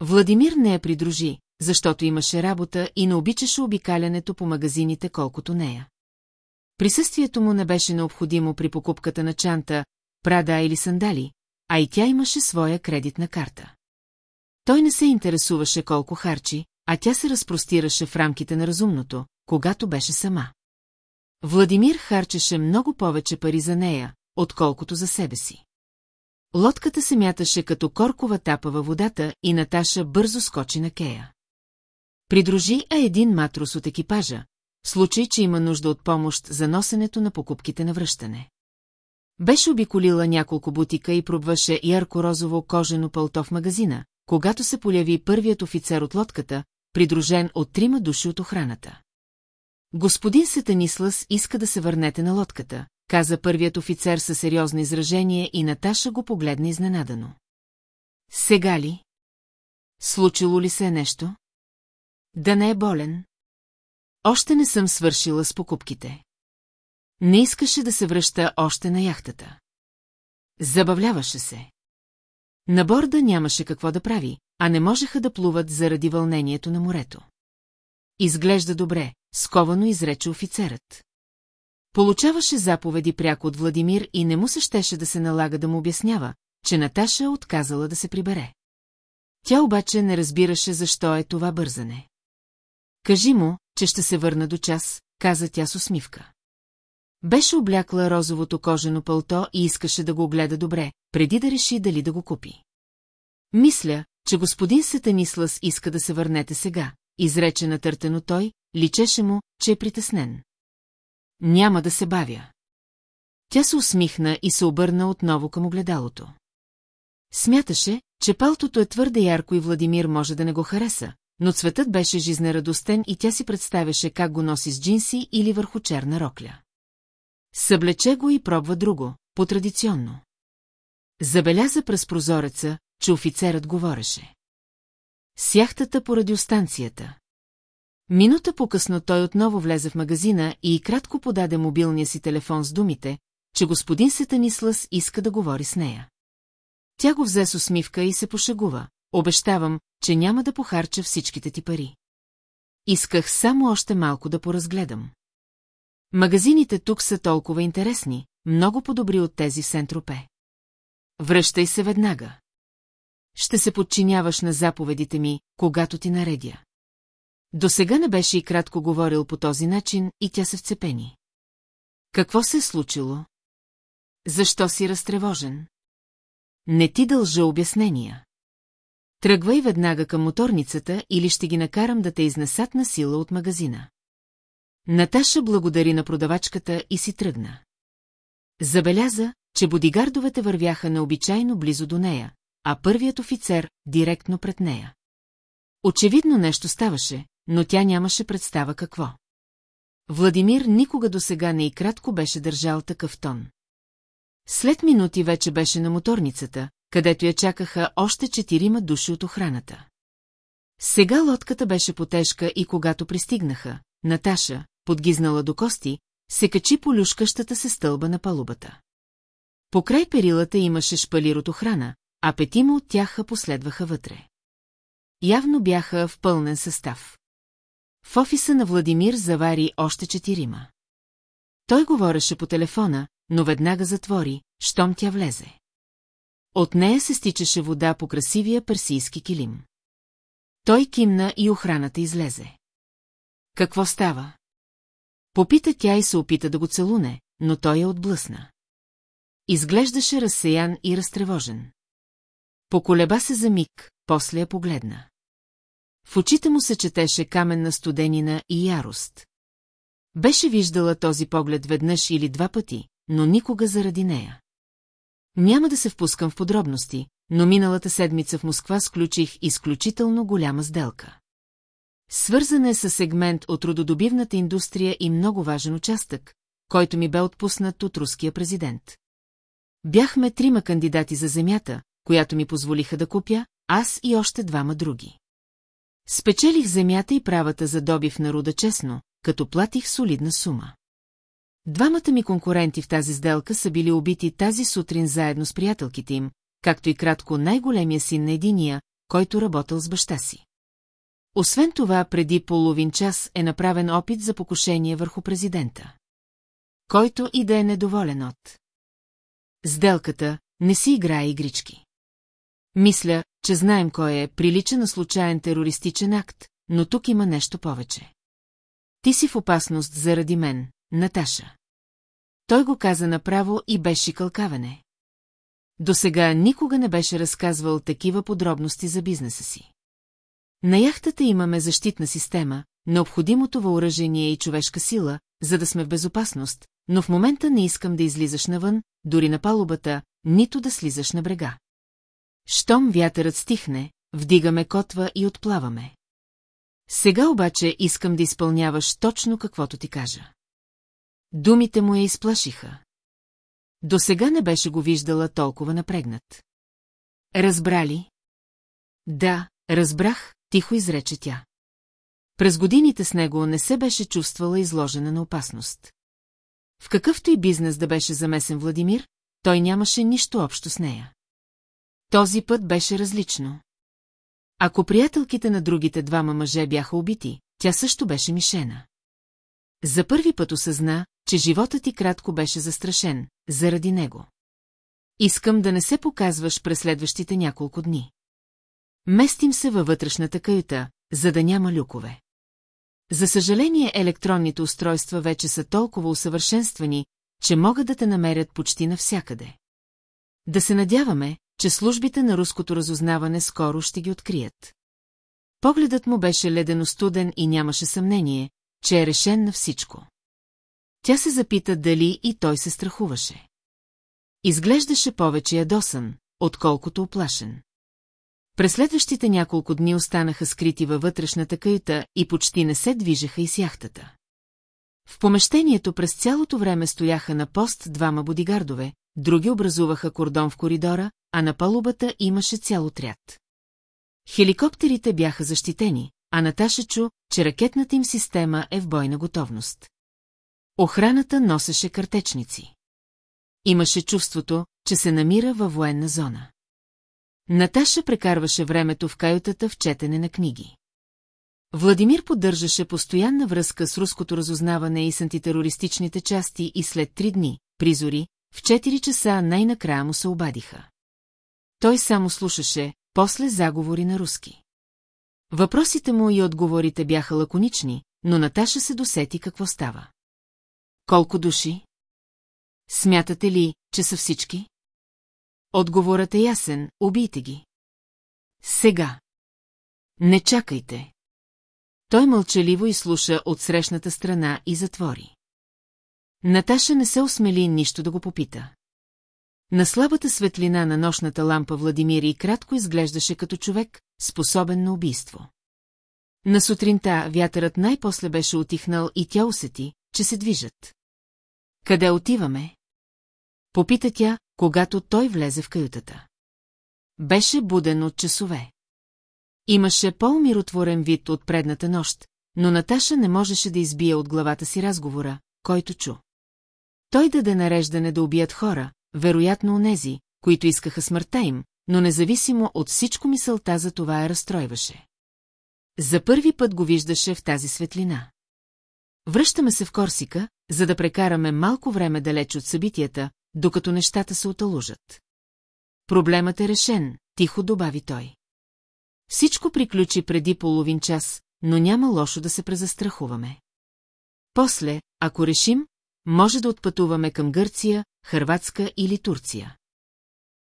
Владимир не я придружи, защото имаше работа и не обичаше обикалянето по магазините колкото нея. Присъствието му не беше необходимо при покупката на чанта, прада или сандали, а и тя имаше своя кредитна карта. Той не се интересуваше колко харчи, а тя се разпростираше в рамките на разумното, когато беше сама. Владимир харчеше много повече пари за нея, отколкото за себе си. Лодката се мяташе като коркова тапа във водата и Наташа бързо скочи на кея. Придружи а един матрос от екипажа, случай, че има нужда от помощ за носенето на покупките на връщане. Беше обиколила няколко бутика и пробваше ярко-розово кожено пълто в магазина, когато се поляви първият офицер от лодката, придружен от трима души от охраната. Господин Сетанислас иска да се върнете на лодката, каза първият офицер със сериозно изражение и Наташа го погледна изненадано. Сега ли? Случило ли се нещо? Да не е болен. Още не съм свършила с покупките. Не искаше да се връща още на яхтата. Забавляваше се. На борда нямаше какво да прави, а не можеха да плуват заради вълнението на морето. Изглежда добре, сковано изрече офицерът. Получаваше заповеди пряко от Владимир и не му се щеше да се налага да му обяснява, че Наташа отказала да се прибере. Тя обаче не разбираше защо е това бързане. Кажи му, че ще се върна до час, каза тя с усмивка. Беше облякла розовото кожено пълто и искаше да го огледа добре, преди да реши дали да го купи. Мисля, че господин Сатанислас иска да се върнете сега, изрече натъртено той, личеше му, че е притеснен. Няма да се бавя. Тя се усмихна и се обърна отново към огледалото. Смяташе, че палтото е твърде ярко и Владимир може да не го хареса, но цветът беше жизнерадостен и тя си представяше как го носи с джинси или върху черна рокля. Съблече го и пробва друго, по-традиционно. Забеляза през прозореца, че офицерът говореше. Сяхтата по радиостанцията. Минута по-късно той отново влезе в магазина и кратко подаде мобилния си телефон с думите, че господин Сетанислас иска да говори с нея. Тя го взе с усмивка и се пошегува. Обещавам, че няма да похарча всичките ти пари. Исках само още малко да поразгледам. Магазините тук са толкова интересни, много по-добри от тези в Сентропе. Връщай се веднага. Ще се подчиняваш на заповедите ми, когато ти наредя. До сега не беше и кратко говорил по този начин и тя се вцепени. Какво се е случило? Защо си разтревожен? Не ти дължа обяснения. Тръгвай веднага към моторницата или ще ги накарам да те изнесат на сила от магазина. Наташа благодари на продавачката и си тръгна. Забеляза, че бодигардовете вървяха необичайно близо до нея, а първият офицер директно пред нея. Очевидно нещо ставаше, но тя нямаше представа какво. Владимир никога до сега не и кратко беше държал такъв тон. След минути вече беше на моторницата, където я чакаха още четирима души от охраната. Сега лодката беше потежка и когато пристигнаха, Наташа, подгизнала до кости, се качи по люшкащата се стълба на палубата. Покрай перилата имаше шпалир от охрана, а петима от тях последваха вътре. Явно бяха в пълнен състав. В офиса на Владимир завари още четирима. Той говореше по телефона, но веднага затвори, щом тя влезе. От нея се стичаше вода по красивия персийски килим. Той кимна и охраната излезе. Какво става? Попита тя и се опита да го целуне, но той я отблъсна. Изглеждаше разсеян и разтревожен. Поколеба се за миг, после я погледна. В очите му се четеше каменна студенина и ярост. Беше виждала този поглед веднъж или два пъти, но никога заради нея. Няма да се впускам в подробности, но миналата седмица в Москва сключих изключително голяма сделка. Свързана е с сегмент от рододобивната индустрия и много важен участък, който ми бе отпуснат от руския президент. Бяхме трима кандидати за земята, която ми позволиха да купя, аз и още двама други. Спечелих земята и правата за добив на руда честно, като платих солидна сума. Двамата ми конкуренти в тази сделка са били убити тази сутрин заедно с приятелките им, както и кратко най-големия син на единия, който работил с баща си. Освен това, преди половин час е направен опит за покушение върху президента. Който и да е недоволен от. Сделката не си играе игрички. Мисля, че знаем кой е, прилича на случайен терористичен акт, но тук има нещо повече. Ти си в опасност заради мен, Наташа. Той го каза направо и беше кълкаване. До сега никога не беше разказвал такива подробности за бизнеса си. На яхтата имаме защитна система, необходимото въоръжение и човешка сила, за да сме в безопасност, но в момента не искам да излизаш навън, дори на палубата, нито да слизаш на брега. Щом вятърът стихне, вдигаме котва и отплаваме. Сега обаче искам да изпълняваш точно каквото ти кажа. Думите му я изплашиха. До сега не беше го виждала толкова напрегнат. Разбрали? Да, разбрах, тихо изрече тя. През годините с него не се беше чувствала изложена на опасност. В какъвто и бизнес да беше замесен Владимир, той нямаше нищо общо с нея. Този път беше различно. Ако приятелките на другите двама мъже бяха убити, тя също беше мишена. За първи път осъзна, че животът ти кратко беше застрашен, заради него. Искам да не се показваш през следващите няколко дни. Местим се във вътрешната каюта, за да няма люкове. За съжаление електронните устройства вече са толкова усъвършенствани, че могат да те намерят почти навсякъде. Да се надяваме, че службите на руското разузнаване скоро ще ги открият. Погледът му беше ледено студен и нямаше съмнение, че е решен на всичко. Тя се запита дали и той се страхуваше. Изглеждаше повече ядосан, отколкото оплашен. През следващите няколко дни останаха скрити във вътрешната каюта и почти не се движеха и с яхтата. В помещението през цялото време стояха на пост двама бодигардове, други образуваха кордон в коридора, а на палубата имаше цял отряд. Хеликоптерите бяха защитени, а Наташа чу, че ракетната им система е в бойна готовност. Охраната носеше картечници. Имаше чувството, че се намира във военна зона. Наташа прекарваше времето в каютата в четене на книги. Владимир поддържаше постоянна връзка с руското разузнаване и с антитерористичните части и след три дни, призори, в 4 часа най-накрая му се обадиха. Той само слушаше, после заговори на руски. Въпросите му и отговорите бяха лаконични, но Наташа се досети какво става. Колко души? Смятате ли, че са всички? Отговорът е ясен, убийте ги. Сега. Не чакайте. Той мълчаливо изслуша от срещната страна и затвори. Наташа не се осмели нищо да го попита. На слабата светлина на нощната лампа Владимир и кратко изглеждаше като човек, способен на убийство. На сутринта вятърът най-после беше отихнал и тя усети, че се движат. Къде отиваме? Попита тя, когато той влезе в каютата. Беше буден от часове. Имаше по-умиротворен вид от предната нощ, но Наташа не можеше да избие от главата си разговора, който чу. Той даде нареждане да убият хора, вероятно онези, които искаха смъртта им, но независимо от всичко мисълта за това я разстройваше. За първи път го виждаше в тази светлина. Връщаме се в Корсика, за да прекараме малко време далеч от събитията, докато нещата се оталужат. Проблемът е решен, тихо добави той. Всичко приключи преди половин час, но няма лошо да се презастрахуваме. После, ако решим, може да отпътуваме към Гърция, Хърватска или Турция.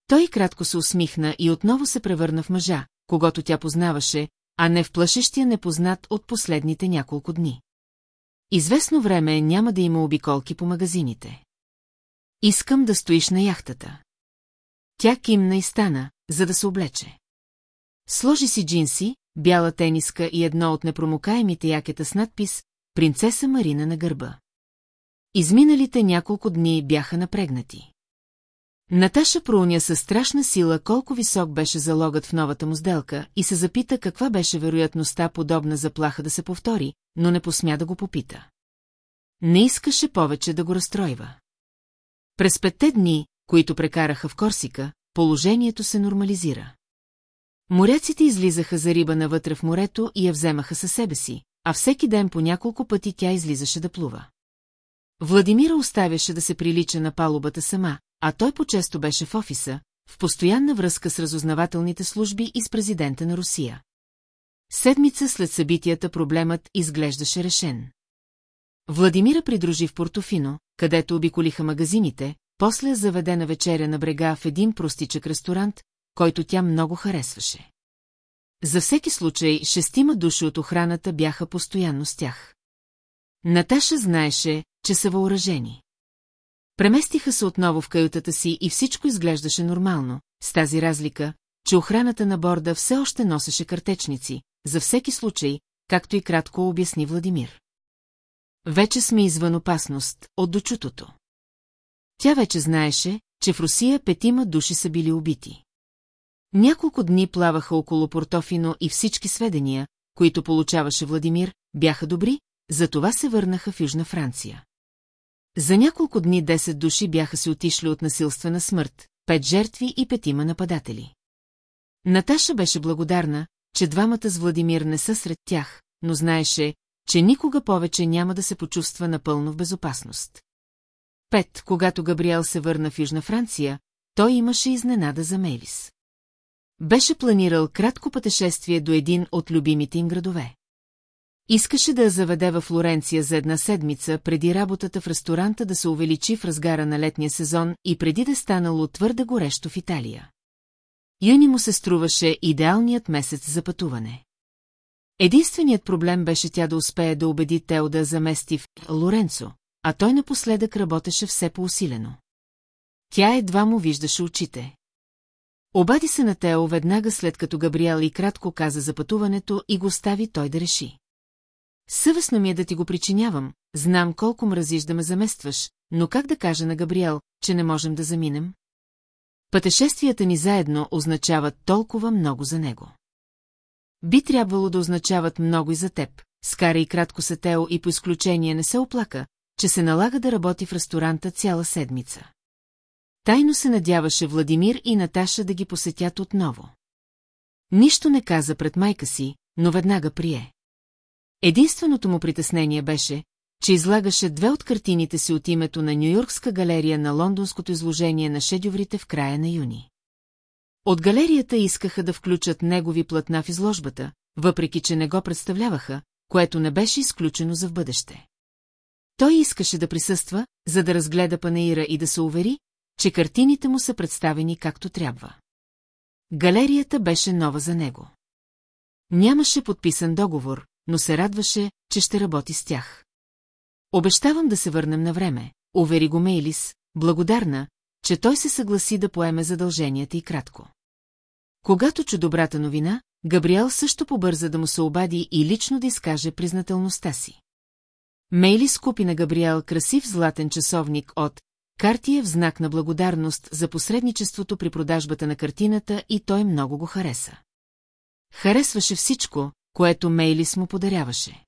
Той кратко се усмихна и отново се превърна в мъжа, когато тя познаваше, а не в плашещия непознат от последните няколко дни. Известно време няма да има обиколки по магазините. Искам да стоиш на яхтата. Тя кимна и стана, за да се облече. Сложи си джинси, бяла тениска и едно от непромокаемите якета с надпис «Принцеса Марина на гърба». Изминалите няколко дни бяха напрегнати. Наташа проуня със страшна сила колко висок беше залогът в новата му сделка и се запита каква беше вероятността подобна заплаха да се повтори, но не посмя да го попита. Не искаше повече да го разстройва. През петте дни, които прекараха в Корсика, положението се нормализира. Моряците излизаха за риба навътре в морето и я вземаха със себе си, а всеки ден по няколко пъти тя излизаше да плува. Владимира оставяше да се прилича на палубата сама, а той по-често беше в офиса, в постоянна връзка с разузнавателните служби и с президента на Русия. Седмица след събитията проблемът изглеждаше решен. Владимира придружи в Портофино, където обиколиха магазините, после заведена вечеря на брега в един простичък ресторант, който тя много харесваше. За всеки случай, шестима души от охраната бяха постоянно с тях. Наташа знаеше, че са въоръжени. Преместиха се отново в каютата си и всичко изглеждаше нормално, с тази разлика, че охраната на борда все още носеше картечници, за всеки случай, както и кратко обясни Владимир. Вече сме извън опасност, от дочутото. Тя вече знаеше, че в Русия петима души са били убити. Няколко дни плаваха около Портофино и всички сведения, които получаваше Владимир, бяха добри, затова се върнаха в Южна Франция. За няколко дни 10 души бяха се отишли от насилствена смърт, пет жертви и петима нападатели. Наташа беше благодарна, че двамата с Владимир не са сред тях, но знаеше, че никога повече няма да се почувства напълно в безопасност. Пет, когато Габриел се върна в Южна Франция, той имаше изненада за Мелис. Беше планирал кратко пътешествие до един от любимите им градове. Искаше да я заведе във Флоренция за една седмица преди работата в ресторанта да се увеличи в разгара на летния сезон и преди да станало твърде горещо в Италия. Юни му се струваше идеалният месец за пътуване. Единственият проблем беше тя да успее да убеди Тео да замести в Лоренцо, а той напоследък работеше все по-усилено. Тя едва му виждаше очите. Обади се на Тео веднага след като Габриел и кратко каза за пътуването и го стави той да реши. Съвестно ми е да ти го причинявам, знам колко мразиш да ме заместваш, но как да кажа на Габриел, че не можем да заминем? Пътешествията ни заедно означават толкова много за него. Би трябвало да означават много и за теб, скара и кратко се Тео и по изключение не се оплака, че се налага да работи в ресторанта цяла седмица. Тайно се надяваше Владимир и Наташа да ги посетят отново. Нищо не каза пред майка си, но веднага прие. Единственото му притеснение беше, че излагаше две от картините си от името на Нью-Йоркска галерия на лондонското изложение на шедюврите в края на юни. От галерията искаха да включат негови платна в изложбата, въпреки че не го представляваха, което не беше изключено за в бъдеще. Той искаше да присъства, за да разгледа панаира и да се увери, че картините му са представени както трябва. Галерията беше нова за него. Нямаше подписан договор, но се радваше, че ще работи с тях. Обещавам да се върнем на време, увери го Мейлис, благодарна, че той се съгласи да поеме задълженията и кратко. Когато чу добрата новина, Габриел също побърза да му се обади и лично да изкаже признателността си. Мейлис купи на Габриел красив златен часовник от Картия в знак на благодарност за посредничеството при продажбата на картината и той много го хареса. Харесваше всичко, което Мейлис му подаряваше.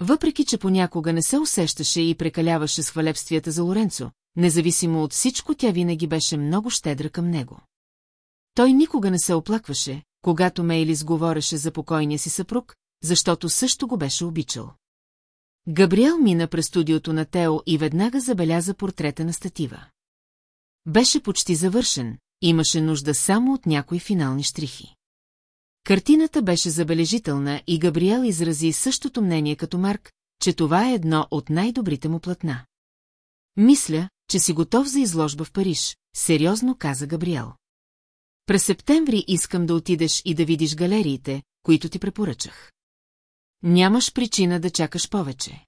Въпреки, че понякога не се усещаше и прекаляваше с хвалебствията за Лоренцо, независимо от всичко, тя винаги беше много щедра към него. Той никога не се оплакваше, когато Мейлис говореше за покойния си съпруг, защото също го беше обичал. Габриел мина през студиото на Тео и веднага забеляза портрета на статива. Беше почти завършен, имаше нужда само от някои финални штрихи. Картината беше забележителна и Габриел изрази същото мнение като Марк, че това е едно от най-добрите му платна. Мисля, че си готов за изложба в Париж, сериозно каза Габриел. През септември искам да отидеш и да видиш галериите, които ти препоръчах. Нямаш причина да чакаш повече.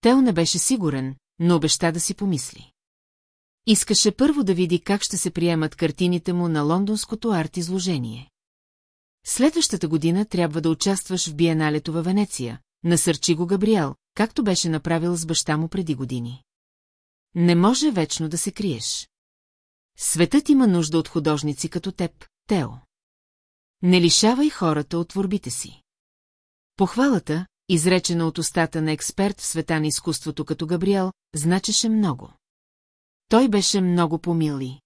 Тел не беше сигурен, но обеща да си помисли. Искаше първо да види как ще се приемат картините му на лондонското арт-изложение. Следващата година трябва да участваш в биеналето във Венеция, насърчи го Габриел, както беше направил с баща му преди години. Не може вечно да се криеш. Светът има нужда от художници като теб, Тео. Не лишавай хората от творбите си. Похвалата, изречена от устата на експерт в света на изкуството като Габриел, значеше много. Той беше много помили.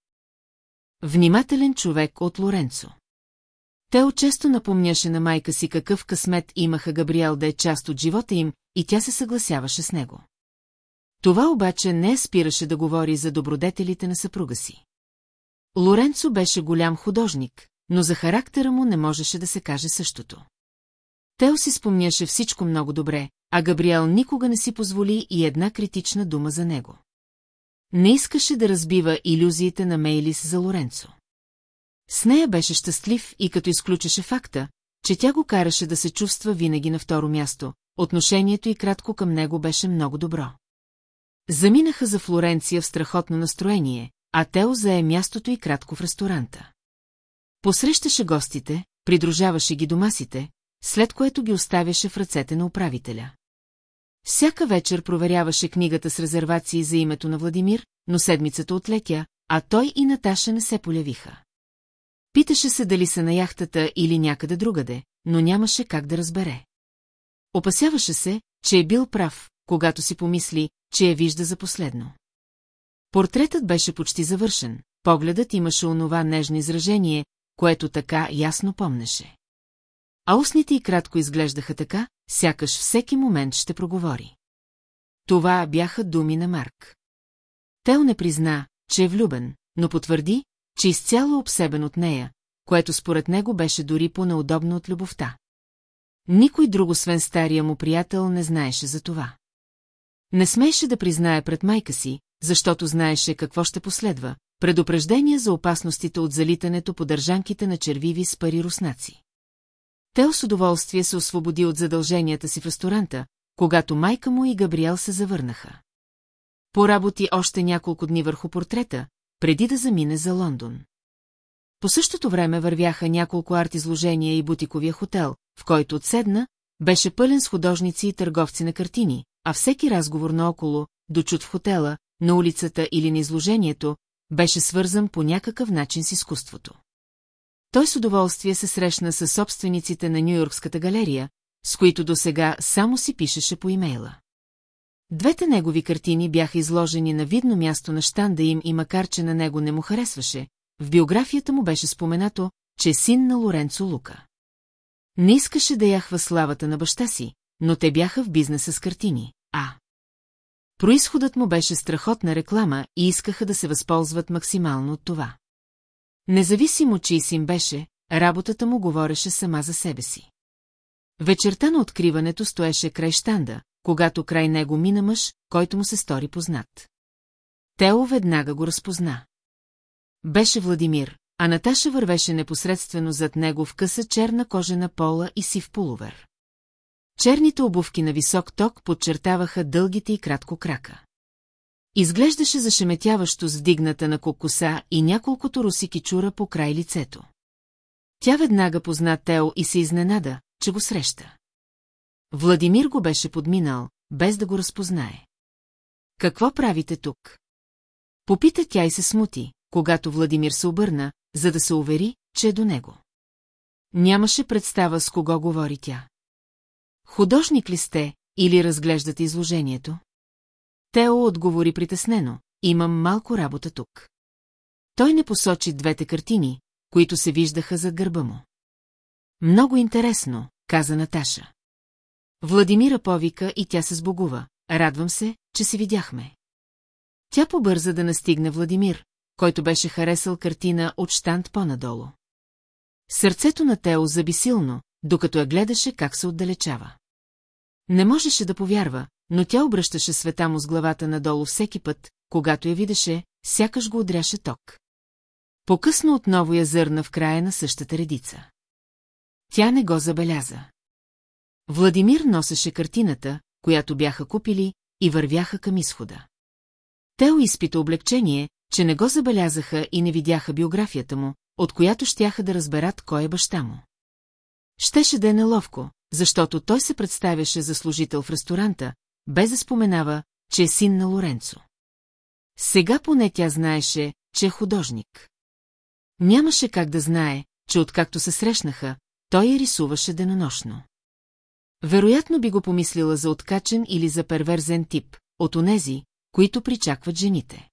Внимателен човек от Лоренцо. Тео често напомняше на майка си какъв късмет имаха Габриел да е част от живота им, и тя се съгласяваше с него. Това обаче не спираше да говори за добродетелите на съпруга си. Лоренцо беше голям художник, но за характера му не можеше да се каже същото. Тео си спомняше всичко много добре, а Габриел никога не си позволи и една критична дума за него. Не искаше да разбива иллюзиите на Мейлис за Лоренцо. С нея беше щастлив и като изключеше факта, че тя го караше да се чувства винаги на второ място, отношението и кратко към него беше много добро. Заминаха за Флоренция в страхотно настроение, а Тео зае мястото и кратко в ресторанта. Посрещаше гостите, придружаваше ги домасите, след което ги оставяше в ръцете на управителя. Всяка вечер проверяваше книгата с резервации за името на Владимир, но седмицата отлетя, а той и Наташа не се полявиха. Питаше се дали са на яхтата или някъде другаде, но нямаше как да разбере. Опасяваше се, че е бил прав, когато си помисли, че я вижда за последно. Портретът беше почти завършен, погледът имаше онова нежно изражение, което така ясно помнеше. А устните й кратко изглеждаха така, сякаш всеки момент ще проговори. Това бяха думи на Марк. Тел не призна, че е влюбен, но потвърди, че изцяло обсебен от нея, което според него беше дори по-неудобно от любовта. Никой друг освен стария му приятел не знаеше за това. Не смееше да признае пред майка си, защото знаеше какво ще последва, предупреждения за опасностите от залитането по държанките на червиви с пари руснаци. Тео с удоволствие се освободи от задълженията си в ресторанта, когато майка му и Габриел се завърнаха. Поработи още няколко дни върху портрета, преди да замине за Лондон. По същото време вървяха няколко арт-изложения и бутиковия хотел, в който отседна, беше пълен с художници и търговци на картини, а всеки разговор наоколо, дочут в хотела, на улицата или на изложението, беше свързан по някакъв начин с изкуството. Той с удоволствие се срещна с собствениците на Нью-Йоркската галерия, с които досега само си пишеше по имейла. Двете негови картини бяха изложени на видно място на щанда им и макар, че на него не му харесваше, в биографията му беше споменато, че е син на Лоренцо Лука. Не искаше да яхва славата на баща си, но те бяха в бизнеса с картини, а... Произходът му беше страхотна реклама и искаха да се възползват максимално от това. Независимо, чий син беше, работата му говореше сама за себе си. Вечерта на откриването стоеше край щанда, когато край него мина мъж, който му се стори познат. Тео веднага го разпозна. Беше Владимир, а Наташа вървеше непосредствено зад него в къса черна кожена пола и сив полувер. Черните обувки на висок ток подчертаваха дългите и кратко крака. Изглеждаше зашеметяващо с вдигната на кокоса и няколкото русики чура по край лицето. Тя веднага позна Тео и се изненада, че го среща. Владимир го беше подминал, без да го разпознае. Какво правите тук? Попита тя и се смути, когато Владимир се обърна, за да се увери, че е до него. Нямаше представа с кого говори тя. Художник ли сте или разглеждате изложението? Тео отговори притеснено, имам малко работа тук. Той не посочи двете картини, които се виждаха зад гърба му. Много интересно, каза Наташа. Владимира повика и тя се сбогува. Радвам се, че се видяхме. Тя побърза да настигне Владимир, който беше харесал картина от штант по-надолу. Сърцето на Тео заби силно, докато я гледаше как се отдалечава. Не можеше да повярва, но тя обръщаше света му с главата надолу всеки път, когато я видеше, сякаш го удряше ток. Покъсно отново я зърна в края на същата редица. Тя не го забеляза. Владимир носеше картината, която бяха купили, и вървяха към изхода. Тео изпита облегчение, че не го забелязаха и не видяха биографията му, от която щяха да разберат кой е баща му. Щеше да е неловко, защото той се представяше за служител в ресторанта, без да споменава, че е син на Лоренцо. Сега поне тя знаеше, че е художник. Нямаше как да знае, че откакто се срещнаха, той я рисуваше денонощно. Вероятно би го помислила за откачен или за перверзен тип, от онези, които причакват жените.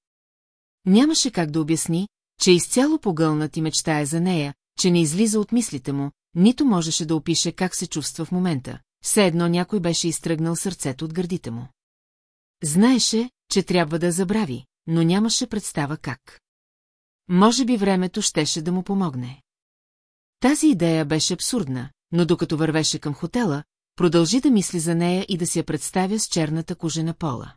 Нямаше как да обясни, че изцяло погълнат и мечтае за нея, че не излиза от мислите му, нито можеше да опише как се чувства в момента, все едно някой беше изтръгнал сърцето от гърдите му. Знаеше, че трябва да забрави, но нямаше представа как. Може би времето щеше да му помогне. Тази идея беше абсурдна, но докато вървеше към хотела, продължи да мисли за нея и да си я представя с черната кожена пола.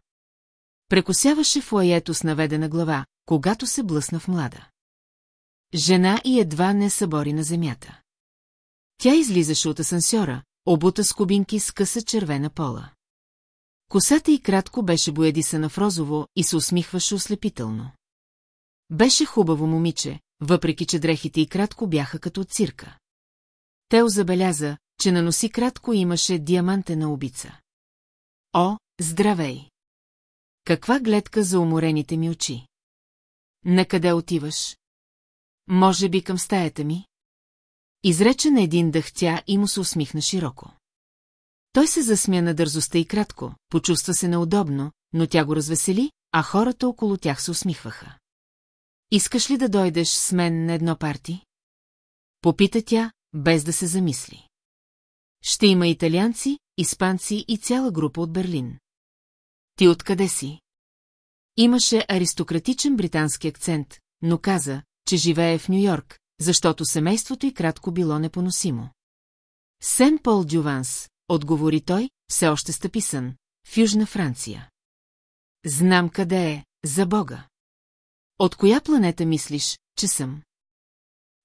Прекосяваше фуаето с наведена глава, когато се блъсна в млада. Жена и едва не събори на земята. Тя излизаше от асансьора, обута с кубинки с къса червена пола. Косата й кратко беше боядисана в розово и се усмихваше ослепително. Беше хубаво момиче, въпреки че дрехите й кратко бяха като от цирка. Тео забеляза, че на носи кратко имаше диамантена убица. О, здравей! Каква гледка за уморените ми очи! Накъде отиваш? Може би към стаята ми? Изрече на един дъх тя и му се усмихна широко. Той се засмя на дързостта и кратко, почувства се неудобно, но тя го развесели, а хората около тях се усмихваха. Искаш ли да дойдеш с мен на едно парти? Попита тя, без да се замисли. Ще има италианци, испанци и цяла група от Берлин. Ти откъде си? Имаше аристократичен британски акцент, но каза, че живее в Нью-Йорк, защото семейството й кратко било непоносимо. Сен Пол Дюванс, отговори той, все още стъписан, в Южна Франция. Знам къде е, за Бога. От коя планета мислиш, че съм?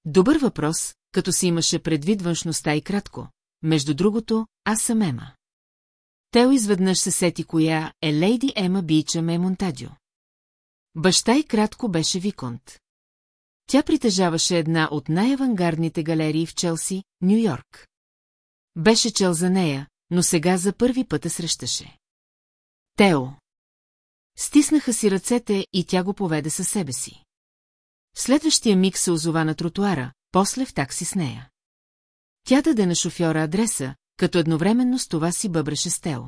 Добър въпрос, като си имаше предвид външността и кратко. Между другото, аз съм Ема. Тео изведнъж се сети коя е лейди Ема Бича е Монтадио. Баща и кратко беше Виконт. Тя притежаваше една от най-авангардните галерии в Челси, Нью-Йорк. Беше чел за нея, но сега за първи път я срещаше. Тео. Стиснаха си ръцете и тя го поведе със себе си. Следващия миг се озова на тротуара, после в такси с нея. Тя даде на шофьора адреса, като едновременно с това си бъбреше с Тео.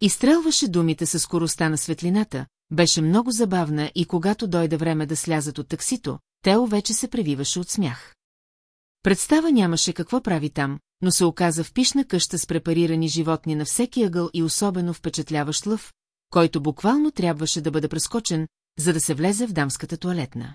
Изстрелваше думите със скоростта на светлината, беше много забавна и когато дойде време да слязат от таксито, Тео вече се превиваше от смях. Представа нямаше какво прави там, но се оказа в пишна къща с препарирани животни на всеки ъгъл и особено впечатляващ лъв, който буквално трябваше да бъде прескочен, за да се влезе в дамската туалетна.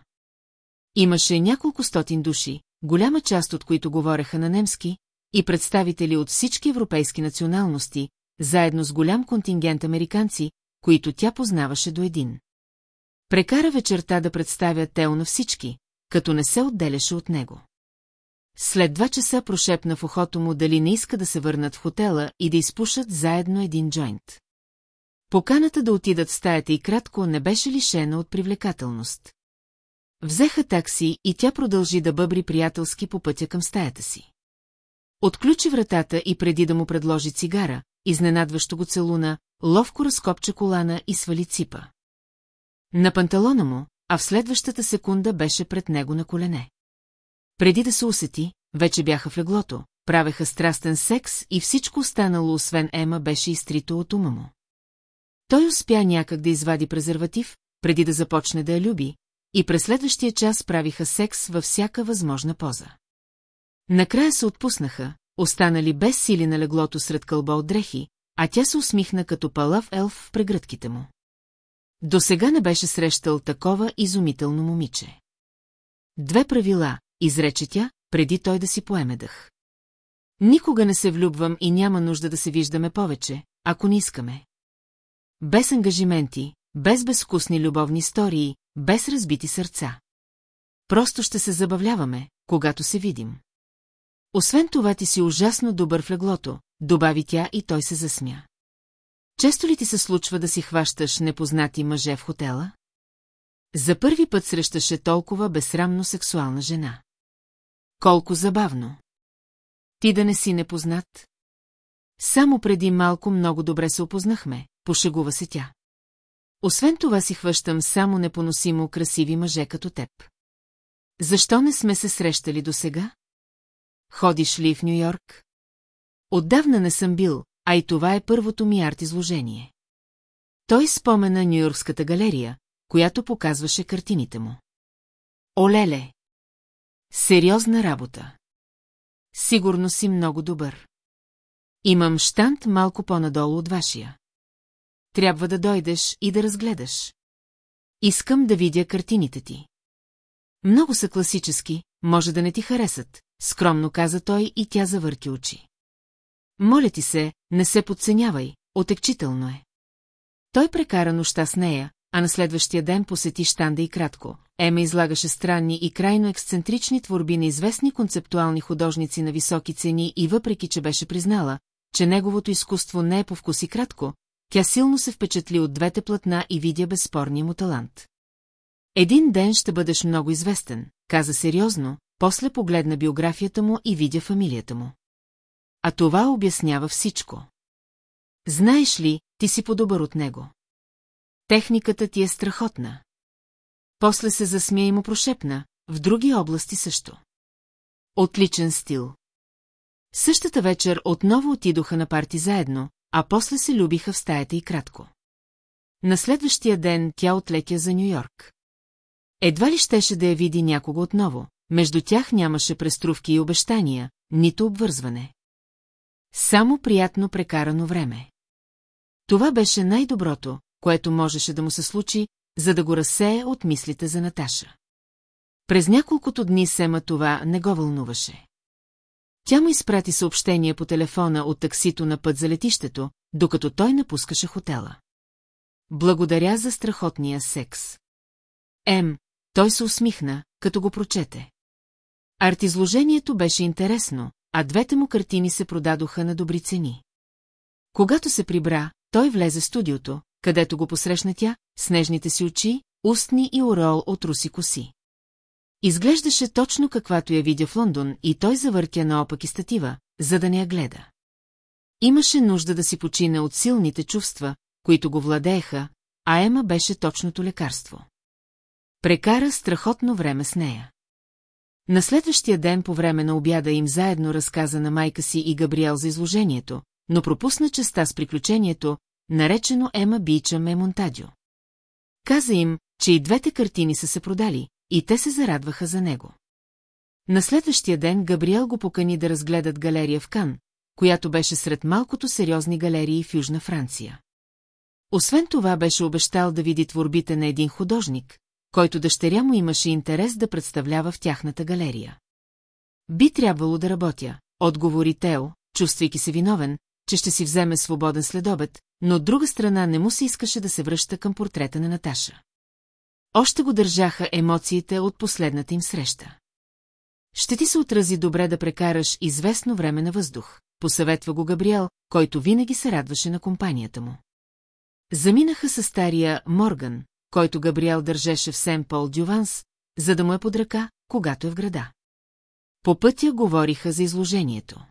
Имаше няколко стотин души, голяма част от които говореха на немски, и представители от всички европейски националности, заедно с голям контингент американци, които тя познаваше до един. Прекара вечерта да представя Тео на всички, като не се отделяше от него. След два часа прошепна в ухото му дали не иска да се върнат в хотела и да изпушат заедно един джойнт. Поканата да отидат в стаята и кратко не беше лишена от привлекателност. Взеха такси и тя продължи да бъбри приятелски по пътя към стаята си. Отключи вратата и преди да му предложи цигара, изненадващо го целуна, ловко разкопча колана и свали ципа. На панталона му, а в следващата секунда беше пред него на колене. Преди да се усети, вече бяха в леглото, правеха страстен секс и всичко останало, освен Ема, беше изтрито от ума му. Той успя някак да извади презерватив, преди да започне да я люби, и през следващия час правиха секс във всяка възможна поза. Накрая се отпуснаха, останали без сили на леглото сред кълба от дрехи, а тя се усмихна като палав елф в прегръдките му. До сега не беше срещал такова изумително момиче. Две правила, изрече тя, преди той да си поеме дъх. Никога не се влюбвам и няма нужда да се виждаме повече, ако не искаме. Без ангажименти, без безвкусни любовни истории, без разбити сърца. Просто ще се забавляваме, когато се видим. Освен това ти си ужасно добър в леглото, добави тя и той се засмя. Често ли ти се случва да си хващаш непознати мъже в хотела? За първи път срещаше толкова безсрамно сексуална жена. Колко забавно. Ти да не си непознат? Само преди малко много добре се опознахме, пошегува се тя. Освен това си хващам само непоносимо красиви мъже като теб. Защо не сме се срещали до сега? Ходиш ли в Нью-Йорк? Отдавна не съм бил, а и това е първото ми арт-изложение. Той спомена Нью-Йоркската галерия, която показваше картините му. Олеле! Сериозна работа. Сигурно си много добър. Имам штант малко по-надолу от вашия. Трябва да дойдеш и да разгледаш. Искам да видя картините ти. Много са класически, може да не ти харесат, скромно каза той и тя завърти очи. Моля ти се, не се подценявай, отекчително е. Той прекара нощта с нея, а на следващия ден посети щанда и кратко. Ема излагаше странни и крайно ексцентрични творби на известни концептуални художници на високи цени и въпреки, че беше признала, че неговото изкуство не е по вкус и кратко, тя силно се впечатли от двете платна и видя безспорния му талант. Един ден ще бъдеш много известен, каза сериозно, после погледна биографията му и видя фамилията му. А това обяснява всичко. Знаеш ли, ти си по-добър от него. Техниката ти е страхотна. После се засмя и му прошепна, в други области също. Отличен стил. Същата вечер отново отидоха на парти заедно, а после се любиха в стаята и кратко. На следващия ден тя отлетя за Нью-Йорк. Едва ли щеше да я види някого отново, между тях нямаше преструвки и обещания, нито обвързване. Само приятно прекарано време. Това беше най-доброто, което можеше да му се случи, за да го разсее от мислите за Наташа. През няколкото дни Сема това не го вълнуваше. Тя му изпрати съобщение по телефона от таксито на път за летището, докато той напускаше хотела. Благодаря за страхотния секс. Ем, той се усмихна, като го прочете. Артизложението беше интересно, а двете му картини се продадоха на добри цени. Когато се прибра, той влезе в студиото, където го посрещна тя, снежните си очи, устни и орол от руси коси. Изглеждаше точно каквато я видя в Лондон и той завъртя наопаки статива, за да не я гледа. Имаше нужда да си почине от силните чувства, които го владееха, а Ема беше точното лекарство. Прекара страхотно време с нея. На следващия ден по време на обяда им заедно разказа на майка си и Габриел за изложението, но пропусна частта с приключението, наречено Ема Бича Ме Монтадио. Каза им, че и двете картини са се продали, и те се зарадваха за него. На следващия ден Габриел го покани да разгледат галерия в Кан, която беше сред малкото сериозни галерии в Южна Франция. Освен това беше обещал да види творбите на един художник, който дъщеря му имаше интерес да представлява в тяхната галерия. Би трябвало да работя, отговори Тео, чувствайки се виновен, че ще си вземе свободен следобед, но от друга страна не му се искаше да се връща към портрета на Наташа. Още го държаха емоциите от последната им среща. Ще ти се отрази добре да прекараш известно време на въздух, посъветва го Габриел, който винаги се радваше на компанията му. Заминаха със стария Морган, който Габриел държеше в Сен Пол Дюванс, за да му е под ръка, когато е в града. По пътя говориха за изложението.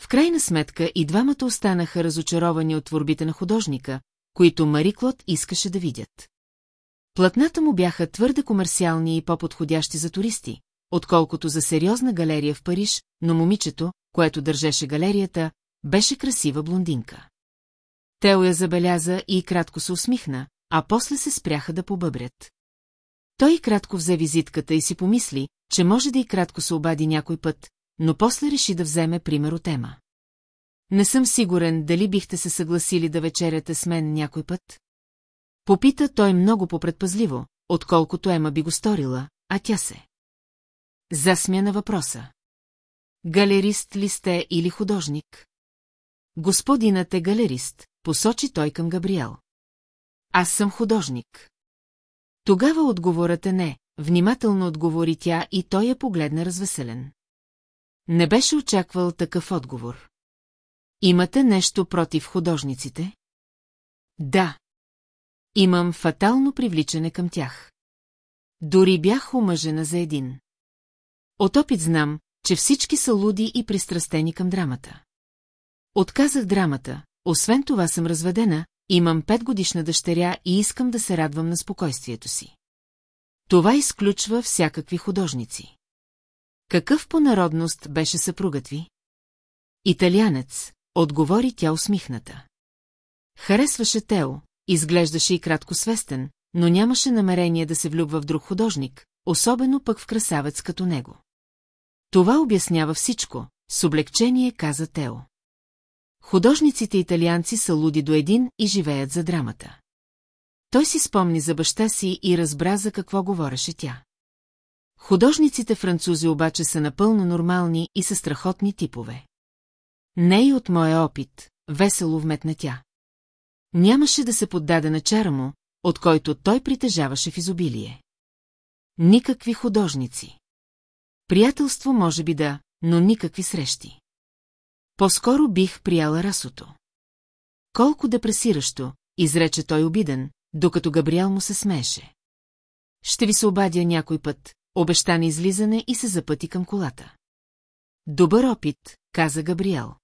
В крайна сметка и двамата останаха разочаровани от творбите на художника, които Мари Клод искаше да видят. Платната му бяха твърде комерциални и по-подходящи за туристи, отколкото за сериозна галерия в Париж, но момичето, което държеше галерията, беше красива блондинка. Тео я забеляза и кратко се усмихна, а после се спряха да побъбрят. Той кратко взе визитката и си помисли, че може да и кратко се обади някой път, но после реши да вземе пример от Ема. Не съм сигурен дали бихте се съгласили да вечеряте с мен някой път. Попита той много попредпазливо, отколкото Ема би го сторила, а тя се. Засмя на въпроса. Галерист ли сте или художник? Господинът е галерист, посочи той към Габриел. Аз съм художник. Тогава отговорът е не, внимателно отговори тя и той я погледна развеселен. Не беше очаквал такъв отговор. Имате нещо против художниците? Да. Имам фатално привличане към тях. Дори бях омъжена за един. От опит знам, че всички са луди и пристрастени към драмата. Отказах драмата, освен това съм разведена, имам петгодишна дъщеря и искам да се радвам на спокойствието си. Това изключва всякакви художници. Какъв по народност беше съпругът ви? Италианец, отговори тя усмихната. Харесваше Тео, изглеждаше и кратко свестен, но нямаше намерение да се влюбва в друг художник, особено пък в красавец като него. Това обяснява всичко, с облегчение каза Тео. Художниците италианци са луди до един и живеят за драмата. Той си спомни за баща си и разбра за какво говореше тя. Художниците французи обаче са напълно нормални и са страхотни типове. Не и от моя опит, весело вметна тя. Нямаше да се поддаде на чара му, от който той притежаваше в изобилие. Никакви художници. Приятелство може би да, но никакви срещи. По-скоро бих прияла расото. Колко депресиращо, изрече той обиден, докато Габриел му се смееше. Ще ви се обадя някой път, обеща на излизане и се запъти към колата. Добър опит, каза Габриел.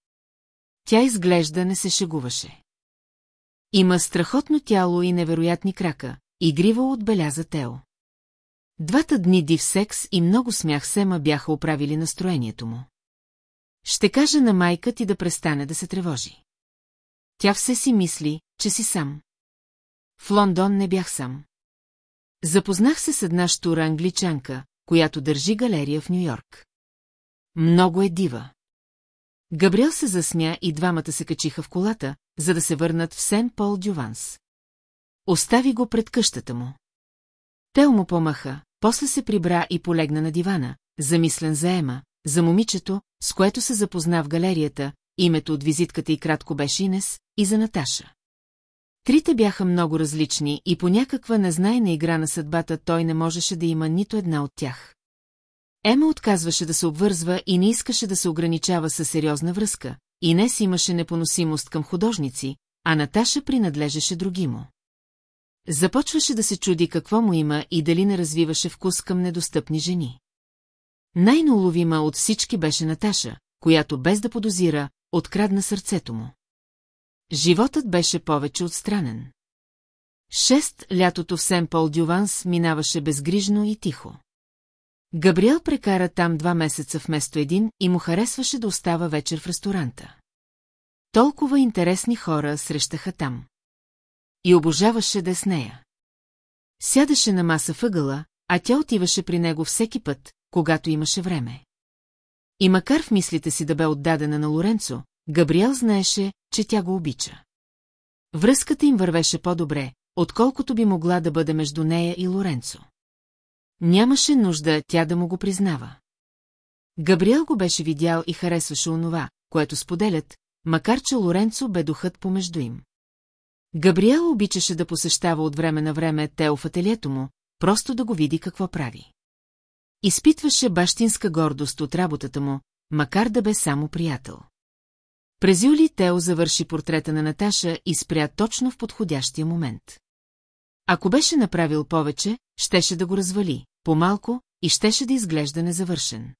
Тя изглежда не се шегуваше. Има страхотно тяло и невероятни крака, игриво отбеляза Тео. Двата дни див секс и много смях Сема бяха оправили настроението му. Ще кажа на майка ти да престане да се тревожи. Тя все си мисли, че си сам. В Лондон не бях сам. Запознах се с една штура англичанка, която държи галерия в Нью-Йорк. Много е дива. Габриел се засмя и двамата се качиха в колата, за да се върнат в Сен Пол Дюванс. Остави го пред къщата му. Тел му помаха, после се прибра и полегна на дивана, замислен за Ема, за момичето, с което се запозна в галерията, името от визитката и кратко беше Инес, и за Наташа. Трите бяха много различни и по някаква незнайна игра на съдбата той не можеше да има нито една от тях. Ема отказваше да се обвързва и не искаше да се ограничава със сериозна връзка, Инес имаше непоносимост към художници, а Наташа принадлежеше другимо. Започваше да се чуди какво му има и дали не развиваше вкус към недостъпни жени. Най-науловима от всички беше Наташа, която без да подозира, открадна сърцето му. Животът беше повече от странен. Шест лятото в Сен-Пол Дюванс минаваше безгрижно и тихо. Габриел прекара там два месеца вместо един и му харесваше да остава вечер в ресторанта. Толкова интересни хора срещаха там. И обожаваше да е с нея. Сядаше на маса въгъла, а тя отиваше при него всеки път, когато имаше време. И макар в мислите си да бе отдадена на Лоренцо, Габриел знаеше, че тя го обича. Връзката им вървеше по-добре, отколкото би могла да бъде между нея и Лоренцо. Нямаше нужда тя да му го признава. Габриел го беше видял и харесваше онова, което споделят, макар че Лоренцо бе духът помежду им. Габриел обичаше да посещава от време на време Тео в ателието му, просто да го види какво прави. Изпитваше бащинска гордост от работата му, макар да бе само приятел. През юли Тео завърши портрета на Наташа и спря точно в подходящия момент. Ако беше направил повече, щеше да го развали, по-малко и щеше да изглежда незавършен.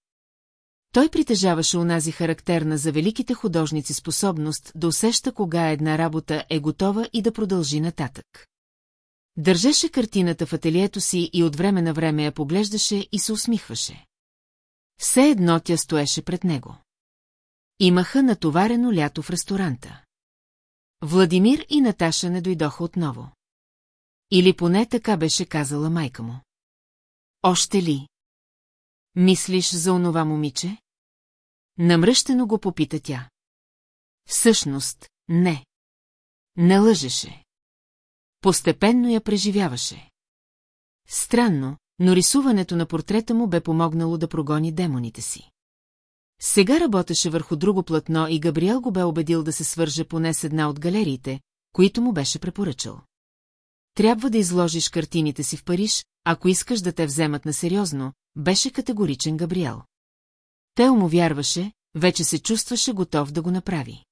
Той притежаваше унази характерна за великите художници способност да усеща кога една работа е готова и да продължи нататък. Държеше картината в ателието си и от време на време я поглеждаше и се усмихваше. Все едно тя стоеше пред него. Имаха натоварено лято в ресторанта. Владимир и Наташа не дойдоха отново. Или поне така беше казала майка му. Още ли? Мислиш за онова момиче? Намръщено го попита тя. Всъщност, не. Не лъжеше. Постепенно я преживяваше. Странно, но рисуването на портрета му бе помогнало да прогони демоните си. Сега работеше върху друго платно и Габриел го бе убедил да се свърже поне с една от галериите, които му беше препоръчал. Трябва да изложиш картините си в Париж, ако искаш да те вземат на сериозно, беше категоричен Габриел. Тео му вярваше, вече се чувстваше готов да го направи.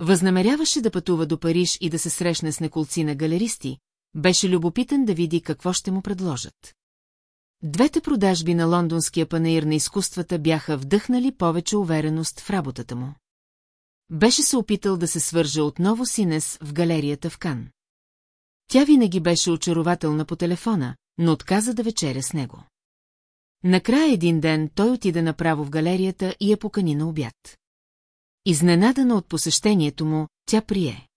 Възнамеряваше да пътува до Париж и да се срещне с неколци на галеристи, беше любопитен да види какво ще му предложат. Двете продажби на лондонския панаир на изкуствата бяха вдъхнали повече увереност в работата му. Беше се опитал да се свърже отново с Инес в галерията в Кан. Тя винаги беше очарователна по телефона, но отказа да вечеря с него. Накрая един ден той отида направо в галерията и я покани на обяд. Изненадана от посещението му, тя прие.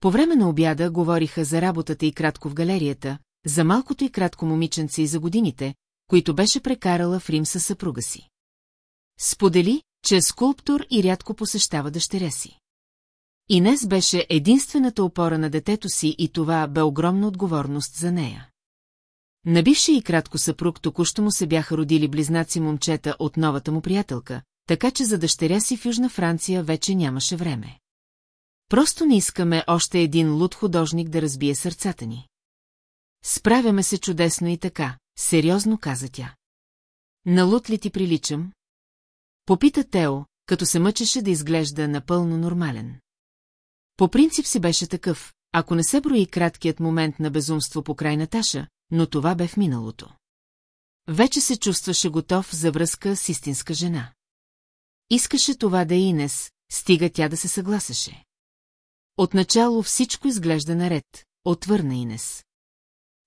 По време на обяда говориха за работата и кратко в галерията, за малкото и кратко момиченце и за годините, които беше прекарала в Рим със съпруга си. Сподели, че е скулптор и рядко посещава дъщеря си. Инес беше единствената опора на детето си и това бе огромна отговорност за нея. На бившия и кратко съпруг току-що му се бяха родили близнаци момчета от новата му приятелка, така че за дъщеря си в Южна Франция вече нямаше време. Просто не искаме още един луд художник да разбие сърцата ни. Справяме се чудесно и така, сериозно каза тя. На луд ли ти приличам? Попита Тео, като се мъчеше да изглежда напълно нормален. По принцип си беше такъв, ако не се брои краткият момент на безумство по край Наташа, но това бе в миналото. Вече се чувстваше готов за връзка с истинска жена. Искаше това да е Инес, стига тя да се съгласеше. Отначало всичко изглежда наред, отвърна Инес.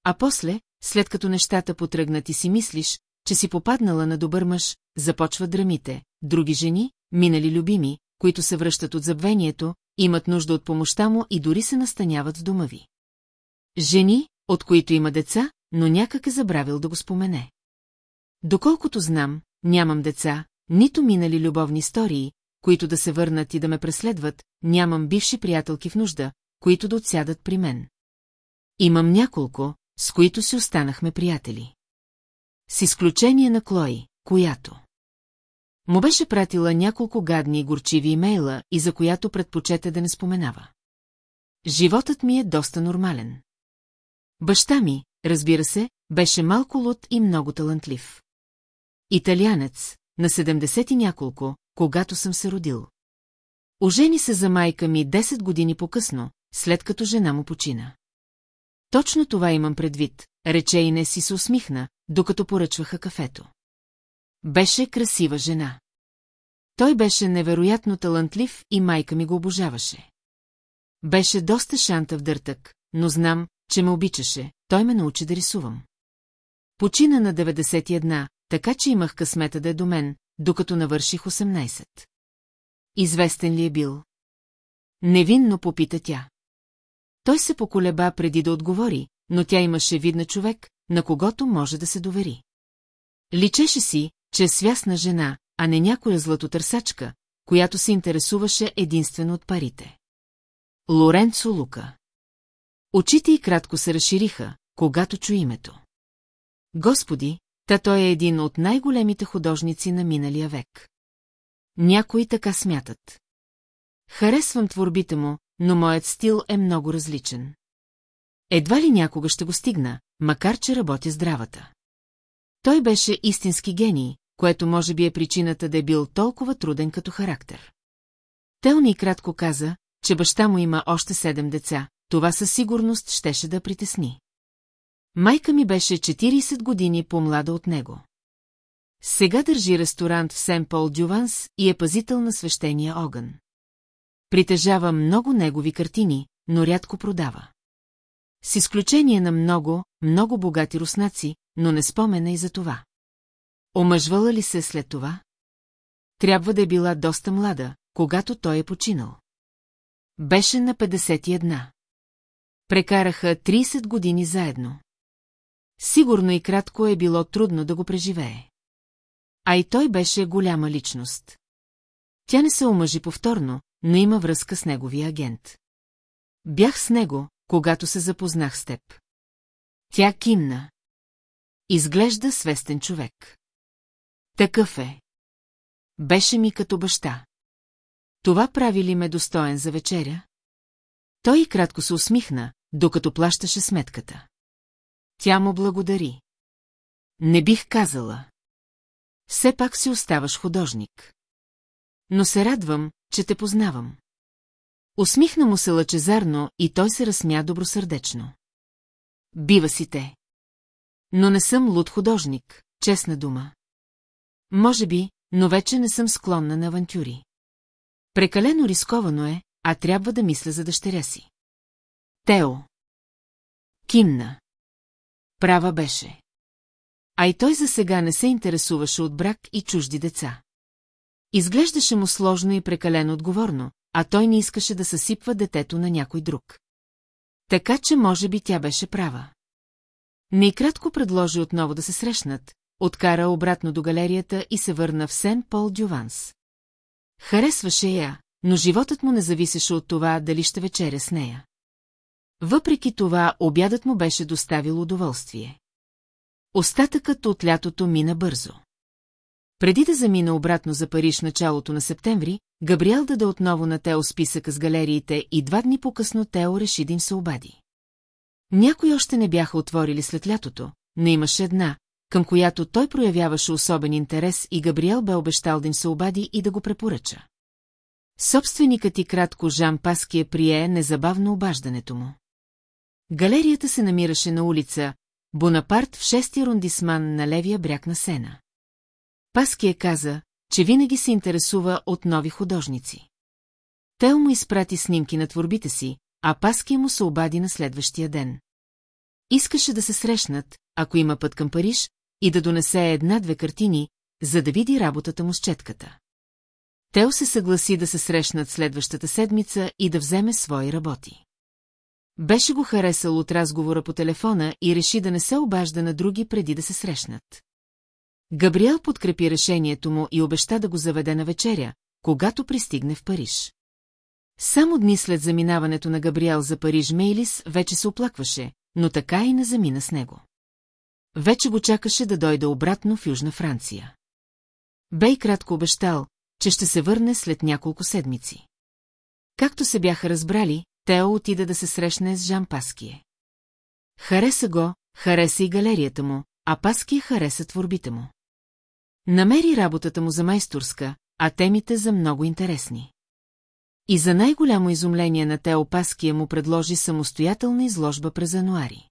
А после, след като нещата потръгнат и си мислиш, че си попаднала на добър мъж, започват драмите, други жени, минали любими, които се връщат от забвението, имат нужда от помощта му и дори се настаняват в дома ви. Жени, от които има деца, но някак е забравил да го спомене. Доколкото знам, нямам деца, нито минали любовни истории, които да се върнат и да ме преследват, нямам бивши приятелки в нужда, които да отсядат при мен. Имам няколко, с които си останахме приятели. С изключение на Клои, която... Му беше пратила няколко гадни и горчиви имейла и за която предпочете да не споменава. Животът ми е доста нормален. Баща ми, разбира се, беше малко луд и много талантлив. Италианец, на 70 и няколко, когато съм се родил. Ожени се за майка ми 10 години по-късно, след като жена му почина. Точно това имам предвид, рече и не си се усмихна, докато поръчваха кафето. Беше красива жена. Той беше невероятно талантлив и майка ми го обожаваше. Беше доста шанта в дъртък, но знам, че ме обичаше, той ме научи да рисувам. Почина на 91, така че имах късмета да е до мен, докато навърших 18. Известен ли е бил? Невинно попита тя. Той се поколеба преди да отговори, но тя имаше видна човек, на когото може да се довери. Личеше си, че е свясна жена, а не някоя златотърсачка, която се интересуваше единствено от парите. Лоренцо Лука Очите й кратко се разшириха, когато чу името. Господи, та той е един от най-големите художници на миналия век. Някои така смятат. Харесвам творбите му, но моят стил е много различен. Едва ли някога ще го стигна, макар че работя здравата. Той беше истински гений, което може би е причината да е бил толкова труден като характер. Телни кратко каза, че баща му има още седем деца, това със сигурност щеше да притесни. Майка ми беше 40 години по-млада от него. Сега държи ресторант в Сен-Пол Дюванс и е пазител на свещения огън. Притежава много негови картини, но рядко продава. С изключение на много, много богати руснаци, но не спомена и за това. Омъжвала ли се след това? Трябва да е била доста млада, когато той е починал. Беше на 51. Прекараха 30 години заедно. Сигурно и кратко е било трудно да го преживее. А и той беше голяма личност. Тя не се омъжи повторно, но има връзка с неговия агент. Бях с него, когато се запознах с теб. Тя кимна. Изглежда свестен човек. Такъв е. Беше ми като баща. Това прави ли ме достоен за вечеря? Той и кратко се усмихна, докато плащаше сметката. Тя му благодари. Не бих казала. Все пак си оставаш художник. Но се радвам, че те познавам. Усмихна му се лъчезарно и той се разсмя добросърдечно. Бива си те. Но не съм луд художник, честна дума. Може би, но вече не съм склонна на авантюри. Прекалено рисковано е, а трябва да мисля за дъщеря си. Тео. Кимна. Права беше. А и той за сега не се интересуваше от брак и чужди деца. Изглеждаше му сложно и прекалено отговорно, а той не искаше да съсипва детето на някой друг. Така че може би тя беше права. Не кратко предложи отново да се срещнат, откара обратно до галерията и се върна в Сен Пол Дюванс. Харесваше я, но животът му не зависеше от това дали ще вечеря с нея. Въпреки това, обядът му беше доставил удоволствие. Остатъкът от лятото мина бързо. Преди да замина обратно за Париж началото на септември, Габриел даде отново на Тео списъка с галериите и два дни по-късно Тео реши да им се обади. Някои още не бяха отворили след лятото, но имаше една, към която той проявяваше особен интерес и Габриел бе обещал да им се обади и да го препоръча. Собственикът и кратко Жан Паския прие незабавно обаждането му. Галерията се намираше на улица Бонапарт в шестия рундисман на левия бряг на Сена. Паския каза, че винаги се интересува от нови художници. Тел му изпрати снимки на творбите си, а Паския му се обади на следващия ден. Искаше да се срещнат, ако има път към Париж, и да донесе една-две картини, за да види работата му с четката. Тео се съгласи да се срещнат следващата седмица и да вземе свои работи. Беше го харесал от разговора по телефона и реши да не се обажда на други преди да се срещнат. Габриел подкрепи решението му и обеща да го заведе на вечеря, когато пристигне в Париж. Само дни след заминаването на Габриел за Париж Мейлис вече се оплакваше, но така и не замина с него. Вече го чакаше да дойде обратно в Южна Франция. Бе и кратко обещал, че ще се върне след няколко седмици. Както се бяха разбрали, Тео отида да се срещне с Жан Паские. Хареса го, хареса и галерията му, а Паския хареса творбите му. Намери работата му за майсторска, а темите за много интересни. И за най-голямо изумление на Тео Паския му предложи самостоятелна изложба през януари.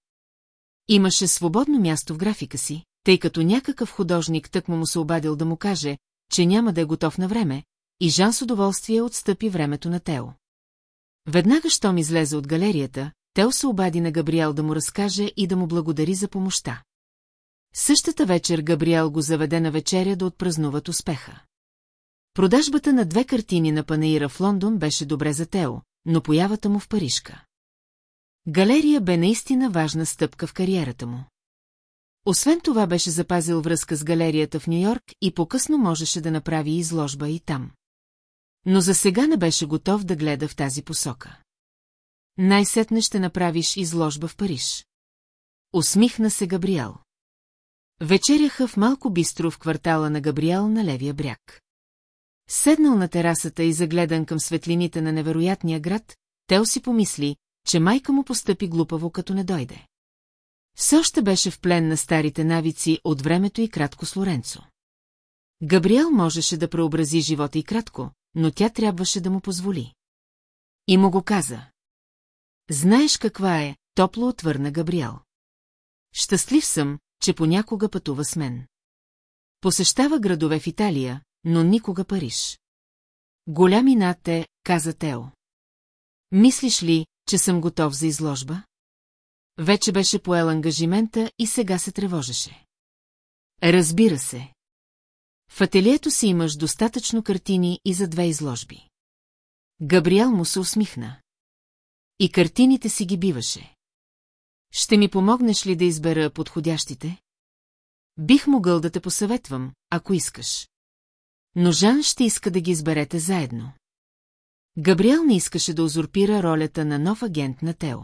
Имаше свободно място в графика си, тъй като някакъв художник тък му му се обадил да му каже, че няма да е готов на време, и Жан с удоволствие отстъпи времето на Тео. Веднага, щом излезе от галерията, Тео се обади на Габриел да му разкаже и да му благодари за помощта. Същата вечер Габриел го заведе на вечеря да отпразнуват успеха. Продажбата на две картини на Панаира в Лондон беше добре за Тео, но появата му в Парижка. Галерия бе наистина важна стъпка в кариерата му. Освен това беше запазил връзка с галерията в Нью-Йорк и по-късно можеше да направи изложба и там. Но за сега не беше готов да гледа в тази посока. Най-сетне ще направиш изложба в Париж. Усмихна се Габриел. Вечеряха в малко бистро в квартала на Габриел на левия бряг. Седнал на терасата и загледан към светлините на невероятния град, Тео си помисли, че майка му постъпи глупаво, като не дойде. Все още беше в плен на старите навици от времето и кратко с Лоренцо. Габриел можеше да преобрази живота и кратко, но тя трябваше да му позволи. И му го каза. Знаеш каква е, топло отвърна Габриел. Щастлив съм, че понякога пътува с мен. Посещава градове в Италия, но никога Париж. Голями над те, каза Тео. Мислиш ли, че съм готов за изложба? Вече беше поел ангажимента и сега се тревожеше. Разбира се. В ателието си имаш достатъчно картини и за две изложби. Габриел му се усмихна. И картините си ги биваше. Ще ми помогнеш ли да избера подходящите? Бих могъл да те посъветвам, ако искаш. Но Жан ще иска да ги изберете заедно. Габриел не искаше да узурпира ролята на нов агент на Тео.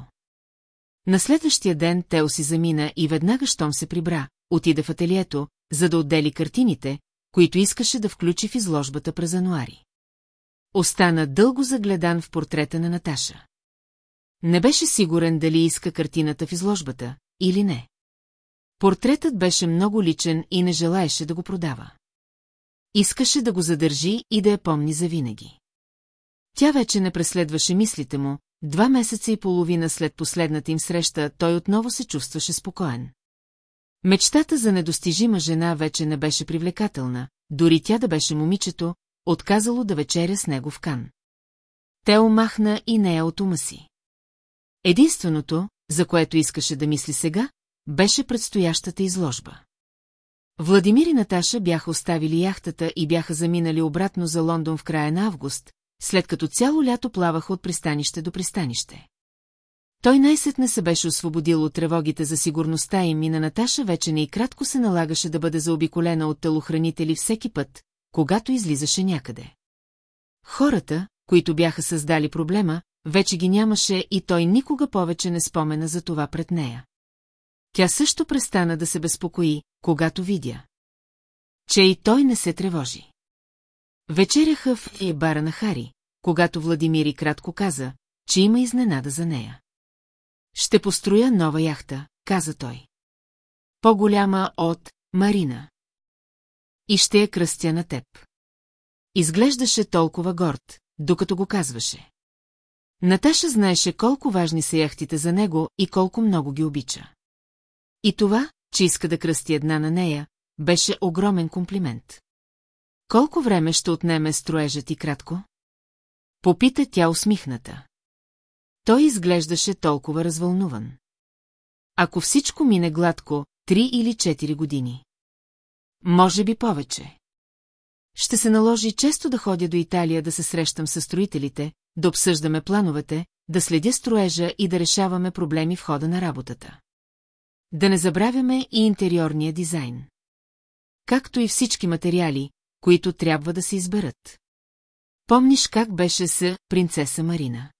На следващия ден Тео си замина и веднага, щом се прибра, отиде в ателието, за да отдели картините, които искаше да включи в изложбата през януари. Остана дълго загледан в портрета на Наташа. Не беше сигурен дали иска картината в изложбата или не. Портретът беше много личен и не желаеше да го продава. Искаше да го задържи и да я помни завинаги. Тя вече не преследваше мислите му, два месеца и половина след последната им среща той отново се чувстваше спокоен. Мечтата за недостижима жена вече не беше привлекателна, дори тя да беше момичето, отказало да вечеря с него в кан. Те омахна и нея от ума си. Единственото, за което искаше да мисли сега, беше предстоящата изложба. Владимир и Наташа бяха оставили яхтата и бяха заминали обратно за Лондон в края на август, след като цяло лято плаваха от пристанище до пристанище. Той най-сетне се беше освободил от тревогите за сигурността им и на Наташа вече не и кратко се налагаше да бъде заобиколена от телохранители всеки път, когато излизаше някъде. Хората, които бяха създали проблема, вече ги нямаше и той никога повече не спомена за това пред нея. Тя също престана да се безпокои, когато видя. Че и той не се тревожи. Вечеряха в е бара на Хари, когато Владимир и кратко каза, че има изненада за нея. Ще построя нова яхта, каза той. По-голяма от Марина. И ще я кръстя на теб. Изглеждаше толкова горд, докато го казваше. Наташа знаеше колко важни са яхтите за него и колко много ги обича. И това, че иска да кръсти една на нея, беше огромен комплимент. Колко време ще отнеме строежът и кратко? Попита тя усмихната. Той изглеждаше толкова развълнуван. Ако всичко мине гладко, три или четири години. Може би повече. Ще се наложи често да ходя до Италия да се срещам с строителите, да обсъждаме плановете, да следя строежа и да решаваме проблеми в хода на работата. Да не забравяме и интериорния дизайн. Както и всички материали, които трябва да се изберат. Помниш как беше с принцеса Марина?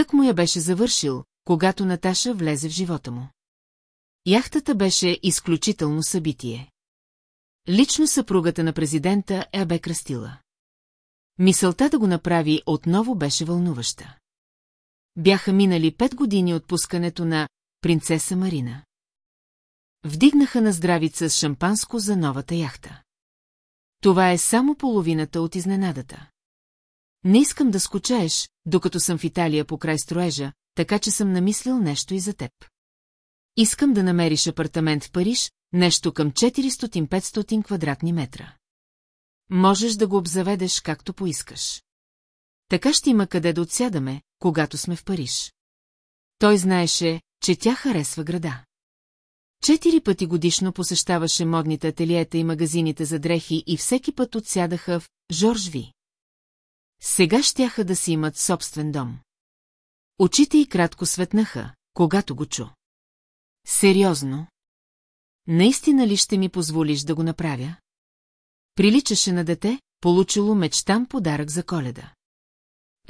Тък му я беше завършил, когато Наташа влезе в живота му. Яхтата беше изключително събитие. Лично съпругата на президента е бе кръстила. Мисълта да го направи отново беше вълнуваща. Бяха минали пет години от пускането на принцеса Марина. Вдигнаха на здравица с шампанско за новата яхта. Това е само половината от изненадата. Не искам да скучаеш, докато съм в Италия по край строежа, така че съм намислил нещо и за теб. Искам да намериш апартамент в Париж, нещо към 400-500 квадратни метра. Можеш да го обзаведеш както поискаш. Така ще има къде да отсядаме, когато сме в Париж. Той знаеше, че тя харесва града. Четири пъти годишно посещаваше модните ателиета и магазините за дрехи и всеки път отсядаха в Жорж Ви. Сега щяха да си имат собствен дом. Очите й кратко светнаха, когато го чу. Сериозно? Наистина ли ще ми позволиш да го направя? Приличаше на дете, получило мечтам подарък за коледа.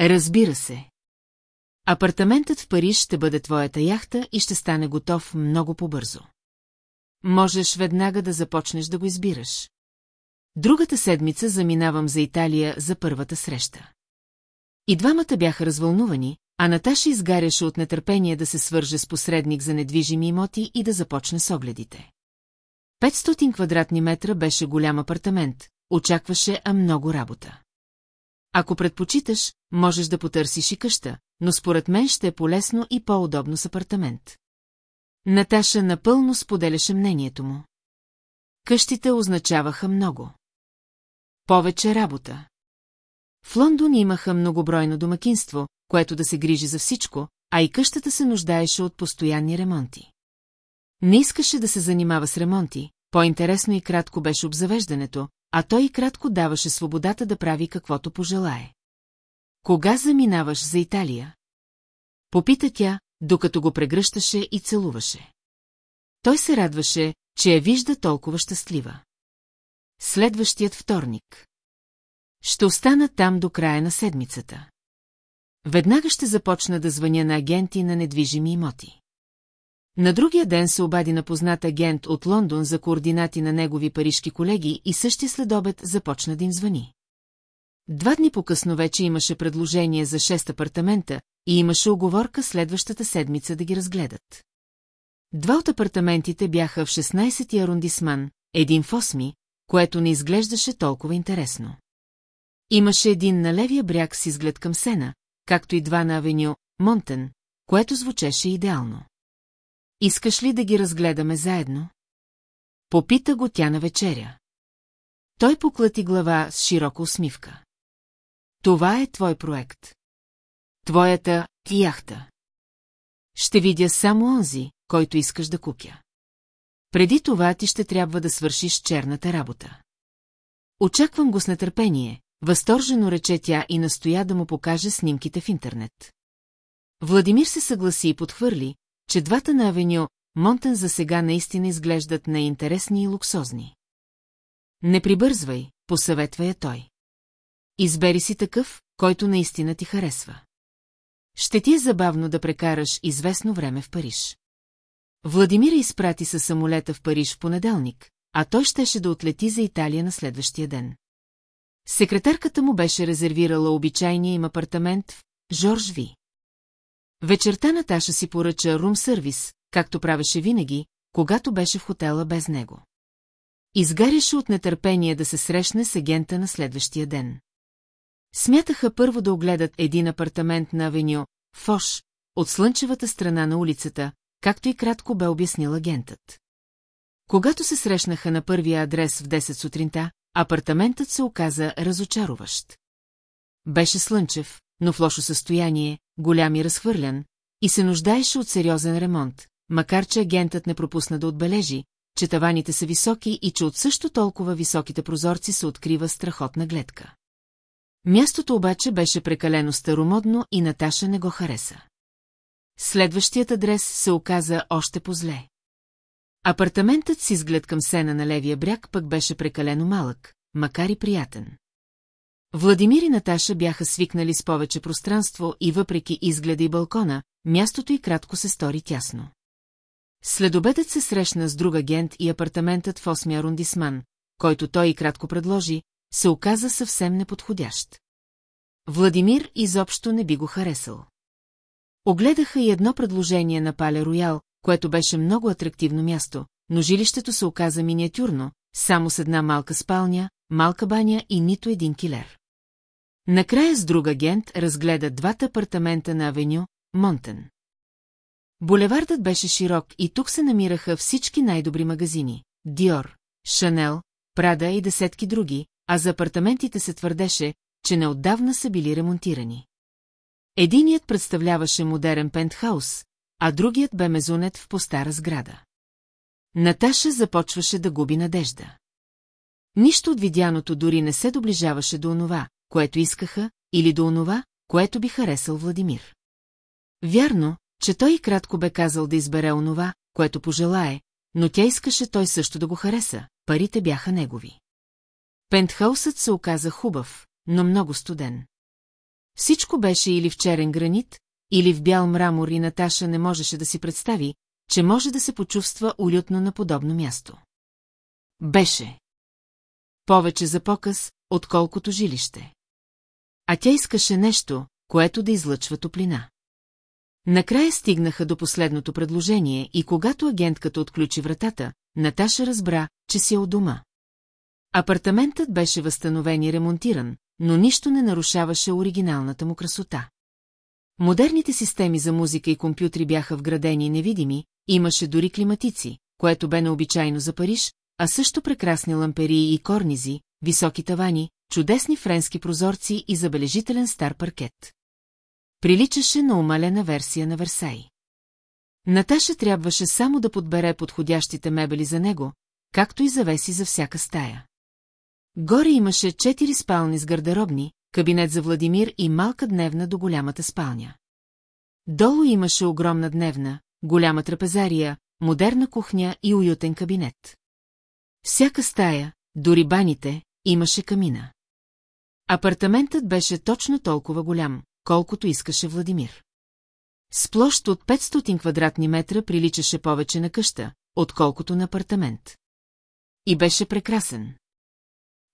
Разбира се. Апартаментът в Париж ще бъде твоята яхта и ще стане готов много по-бързо. Можеш веднага да започнеш да го избираш. Другата седмица заминавам за Италия за първата среща. И двамата бяха развълнувани, а Наташа изгаряше от нетърпение да се свърже с посредник за недвижими имоти и да започне с огледите. 500 квадратни метра беше голям апартамент, очакваше а много работа. Ако предпочиташ, можеш да потърсиш и къща, но според мен ще е полезно и по-удобно с апартамент. Наташа напълно споделяше мнението му. Къщите означаваха много. Повече работа. В Лондон имаха многобройно домакинство, което да се грижи за всичко, а и къщата се нуждаеше от постоянни ремонти. Не искаше да се занимава с ремонти, по-интересно и кратко беше обзавеждането, а той и кратко даваше свободата да прави каквото пожелае. Кога заминаваш за Италия? Попита тя, докато го прегръщаше и целуваше. Той се радваше, че я вижда толкова щастлива. Следващият вторник. Ще остана там до края на седмицата. Веднага ще започна да звъня на агенти на недвижими имоти. На другия ден се обади на познат агент от Лондон за координати на негови парижки колеги и същия следобед започна да им звъни. Два дни по-късно вече имаше предложение за шест апартамента и имаше оговорка следващата седмица да ги разгледат. Два от апартаментите бяха в 16-ти арундисман, един в 8 което не изглеждаше толкова интересно. Имаше един на левия бряг с изглед към сена, както и два на авеню Монтен, което звучеше идеално. Искаш ли да ги разгледаме заедно? Попита го тя на вечеря. Той поклати глава с широка усмивка. Това е твой проект. Твоята яхта. Ще видя само онзи, който искаш да купя. Преди това ти ще трябва да свършиш черната работа. Очаквам го с нетърпение, възторжено рече тя и настоя да му покаже снимките в интернет. Владимир се съгласи и подхвърли, че двата на авеню Монтен за сега наистина изглеждат неинтересни и луксозни. Не прибързвай, посъветва я той. Избери си такъв, който наистина ти харесва. Ще ти е забавно да прекараш известно време в Париж. Владимира изпрати със самолета в Париж в понеделник, а той щеше да отлети за Италия на следващия ден. Секретарката му беше резервирала обичайния им апартамент в Жорж Ви. Вечерта Наташа си поръча рум сервис, както правеше винаги, когато беше в хотела без него. Изгаряше от нетърпение да се срещне с агента на следващия ден. Смятаха първо да огледат един апартамент на авеню Фош, от слънчевата страна на улицата, както и кратко бе обяснил агентът. Когато се срещнаха на първия адрес в 10 сутринта, апартаментът се оказа разочароващ. Беше слънчев, но в лошо състояние, голям и разхвърлян, и се нуждаеше от сериозен ремонт, макар че агентът не пропусна да отбележи, че таваните са високи и че от също толкова високите прозорци се открива страхотна гледка. Мястото обаче беше прекалено старомодно и Наташа не го хареса. Следващият адрес се оказа още по-зле. Апартаментът с изглед към сена на левия бряг пък беше прекалено малък, макар и приятен. Владимир и Наташа бяха свикнали с повече пространство и въпреки изгледа и балкона, мястото и кратко се стори тясно. Следобедът се срещна с друг агент и апартаментът в 8 арундисман, който той и кратко предложи, се оказа съвсем неподходящ. Владимир изобщо не би го харесал. Огледаха и едно предложение на Пале Роял, което беше много атрактивно място, но жилището се оказа миниатюрно, само с една малка спалня, малка баня и нито един килер. Накрая с друг агент разгледа двата апартамента на авеню Монтен. Булевардът беше широк и тук се намираха всички най-добри магазини – Диор, Шанел, Прада и десетки други, а за апартаментите се твърдеше, че неотдавна са били ремонтирани. Единият представляваше модерен пентхаус, а другият бе мезунет в постара сграда. Наташа започваше да губи надежда. Нищо от видяното дори не се доближаваше до онова, което искаха, или до онова, което би харесал Владимир. Вярно, че той и кратко бе казал да избере онова, което пожелае, но тя искаше той също да го хареса, парите бяха негови. Пентхаусът се оказа хубав, но много студен. Всичко беше или в черен гранит, или в бял мрамор и Наташа не можеше да си представи, че може да се почувства улютно на подобно място. Беше. Повече за показ, отколкото жилище. А тя искаше нещо, което да излъчва топлина. Накрая стигнаха до последното предложение и когато агентката отключи вратата, Наташа разбра, че си е у дома. Апартаментът беше възстановен и ремонтиран, но нищо не нарушаваше оригиналната му красота. Модерните системи за музика и компютри бяха вградени невидими, имаше дори климатици, което бе необичайно за Париж, а също прекрасни ламперии и корнизи, високи тавани, чудесни френски прозорци и забележителен стар паркет. Приличаше на умалена версия на Версай. Наташа трябваше само да подбере подходящите мебели за него, както и завеси за всяка стая. Горе имаше четири спални с гардеробни, кабинет за Владимир и малка дневна до голямата спалня. Долу имаше огромна дневна, голяма трапезария, модерна кухня и уютен кабинет. Всяка стая, дори баните, имаше камина. Апартаментът беше точно толкова голям, колкото искаше Владимир. С площ от 500 квадратни метра приличаше повече на къща, отколкото на апартамент. И беше прекрасен.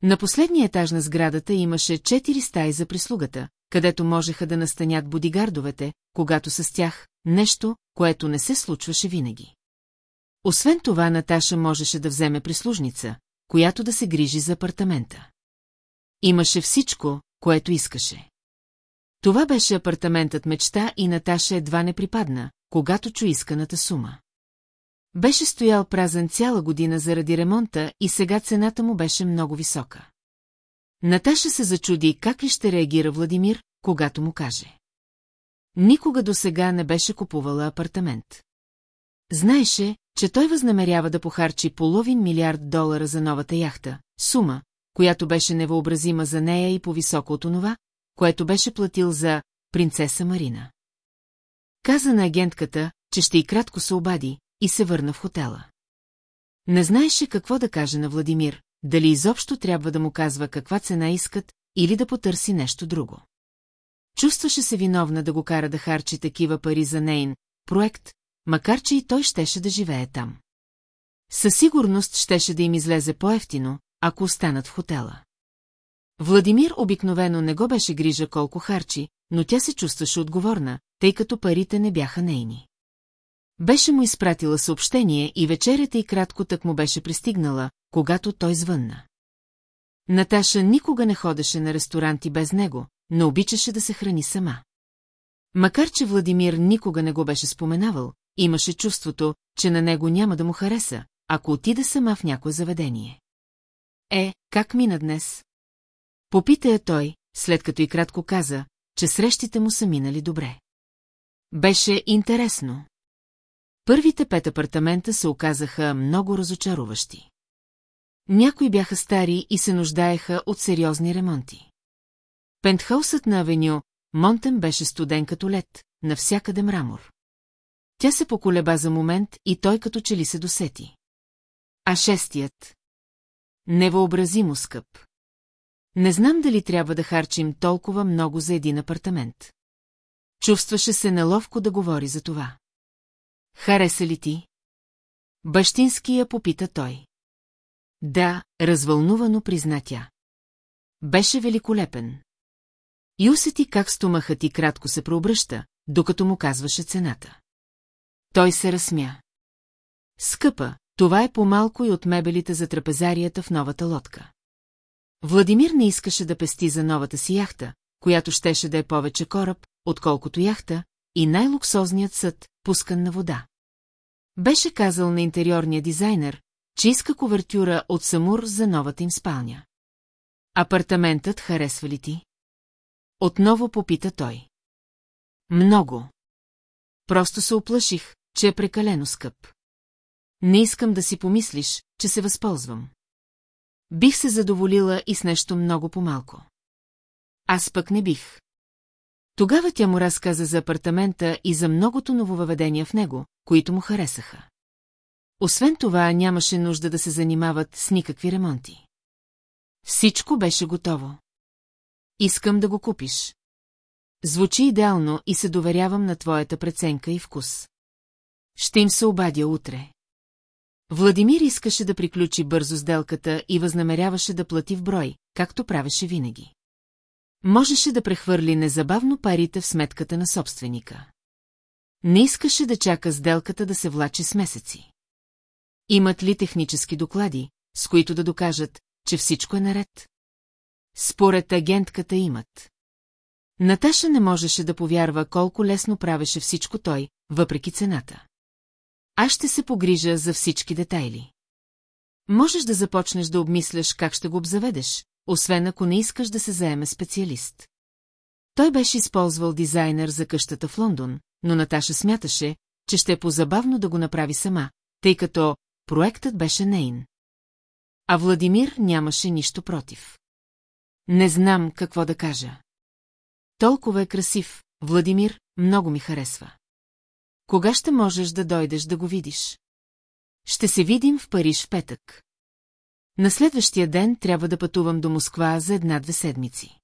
На последния етаж на сградата имаше четири стаи за прислугата, където можеха да настанят бодигардовете, когато с тях, нещо, което не се случваше винаги. Освен това, Наташа можеше да вземе прислужница, която да се грижи за апартамента. Имаше всичко, което искаше. Това беше апартаментът мечта и Наташа едва не припадна, когато чу исканата сума. Беше стоял празен цяла година заради ремонта и сега цената му беше много висока. Наташа се зачуди как ли ще реагира Владимир, когато му каже. Никога до сега не беше купувала апартамент. Знаеше, че той възнамерява да похарчи половин милиард долара за новата яхта, сума, която беше невъобразима за нея и по-високо от онова, което беше платил за принцеса Марина. Каза на агентката, че ще и кратко се обади, и се върна в хотела. Не знаеше какво да каже на Владимир, дали изобщо трябва да му казва каква цена искат или да потърси нещо друго. Чувстваше се виновна да го кара да харчи такива пари за нейн проект, макар че и той щеше да живее там. Със сигурност щеше да им излезе по-ефтино, ако останат в хотела. Владимир обикновено не го беше грижа колко харчи, но тя се чувстваше отговорна, тъй като парите не бяха нейни. Беше му изпратила съобщение и вечерята и кратко так му беше пристигнала, когато той звънна. Наташа никога не ходеше на ресторанти без него, но обичаше да се храни сама. Макар, че Владимир никога не го беше споменавал, имаше чувството, че на него няма да му хареса, ако отида сама в някое заведение. Е, как мина днес? Попита я той, след като и кратко каза, че срещите му са минали добре. Беше интересно. Първите пет апартамента се оказаха много разочаруващи. Някои бяха стари и се нуждаеха от сериозни ремонти. Пентхаусът на авеню Монтен беше студен като лед, навсякъде мрамор. Тя се поколеба за момент и той като че ли се досети. А шестият? Невъобразимо скъп. Не знам дали трябва да харчим толкова много за един апартамент. Чувстваше се неловко да говори за това. Хареса ли ти? Бащински я попита той. Да, развълнувано призна тя. Беше великолепен. И усети как стомахът ти кратко се прообръща, докато му казваше цената. Той се разсмя. Скъпа, това е по-малко и от мебелите за трапезарията в новата лодка. Владимир не искаше да пести за новата си яхта, която щеше да е повече кораб, отколкото яхта, и най-луксозният съд, пускан на вода. Беше казал на интериорния дизайнер, че иска ковертюра от Самур за новата им спалня. Апартаментът харесва ли ти? Отново попита той. Много. Просто се оплаших, че е прекалено скъп. Не искам да си помислиш, че се възползвам. Бих се задоволила и с нещо много по-малко. Аз пък не бих. Тогава тя му разказа за апартамента и за многото нововъведения в него, които му харесаха. Освен това, нямаше нужда да се занимават с никакви ремонти. Всичко беше готово. Искам да го купиш. Звучи идеално и се доверявам на твоята преценка и вкус. Ще им се обадя утре. Владимир искаше да приключи бързо сделката и възнамеряваше да плати в брой, както правеше винаги. Можеше да прехвърли незабавно парите в сметката на собственика. Не искаше да чака сделката да се влачи с месеци. Имат ли технически доклади, с които да докажат, че всичко е наред? Според агентката имат. Наташа не можеше да повярва колко лесно правеше всичко той, въпреки цената. Аз ще се погрижа за всички детайли. Можеш да започнеш да обмисляш как ще го обзаведеш, освен ако не искаш да се заеме специалист. Той беше използвал дизайнер за къщата в Лондон, но Наташа смяташе, че ще е позабавно да го направи сама, тъй като проектът беше нейн. А Владимир нямаше нищо против. Не знам какво да кажа. Толкова е красив, Владимир, много ми харесва. Кога ще можеш да дойдеш да го видиш? Ще се видим в Париж в петък. На следващия ден трябва да пътувам до Москва за една-две седмици.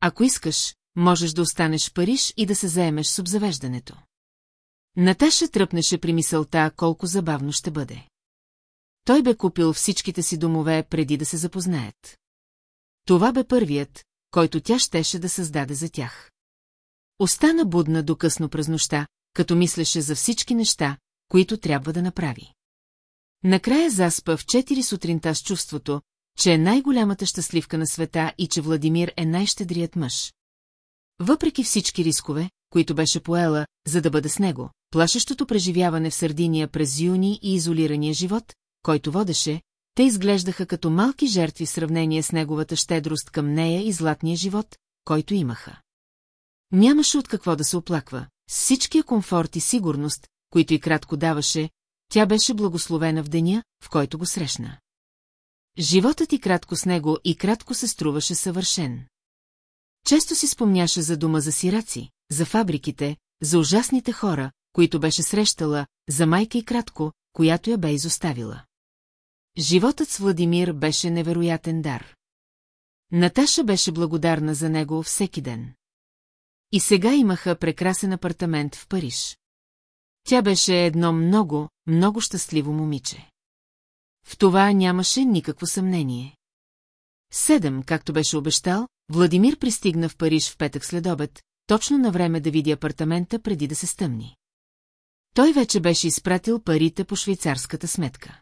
Ако искаш, можеш да останеш в Париж и да се заемеш с обзавеждането. Наташа тръпнеше при мисълта колко забавно ще бъде. Той бе купил всичките си домове преди да се запознаят. Това бе първият, който тя щеше да създаде за тях. Остана будна до късно през нощта, като мислеше за всички неща, които трябва да направи. Накрая заспа в 4 сутринта с чувството, че е най-голямата щастливка на света и че Владимир е най-щедрият мъж. Въпреки всички рискове, които беше поела, за да бъде с него, плашещото преживяване в Сърдиния през юни и изолирания живот, който водеше, те изглеждаха като малки жертви в сравнение с неговата щедрост към нея и златния живот, който имаха. Нямаше от какво да се оплаква, всичкия комфорт и сигурност, които и кратко даваше, тя беше благословена в деня, в който го срещна. Животът и кратко с него и кратко се струваше съвършен. Често си спомняше за дома за сираци, за фабриките, за ужасните хора, които беше срещала, за майка и кратко, която я бе изоставила. Животът с Владимир беше невероятен дар. Наташа беше благодарна за него всеки ден. И сега имаха прекрасен апартамент в Париж. Тя беше едно много, много щастливо момиче. В това нямаше никакво съмнение. Седем, както беше обещал, Владимир пристигна в Париж в петък след обед, точно на време да види апартамента преди да се стъмни. Той вече беше изпратил парите по швейцарската сметка.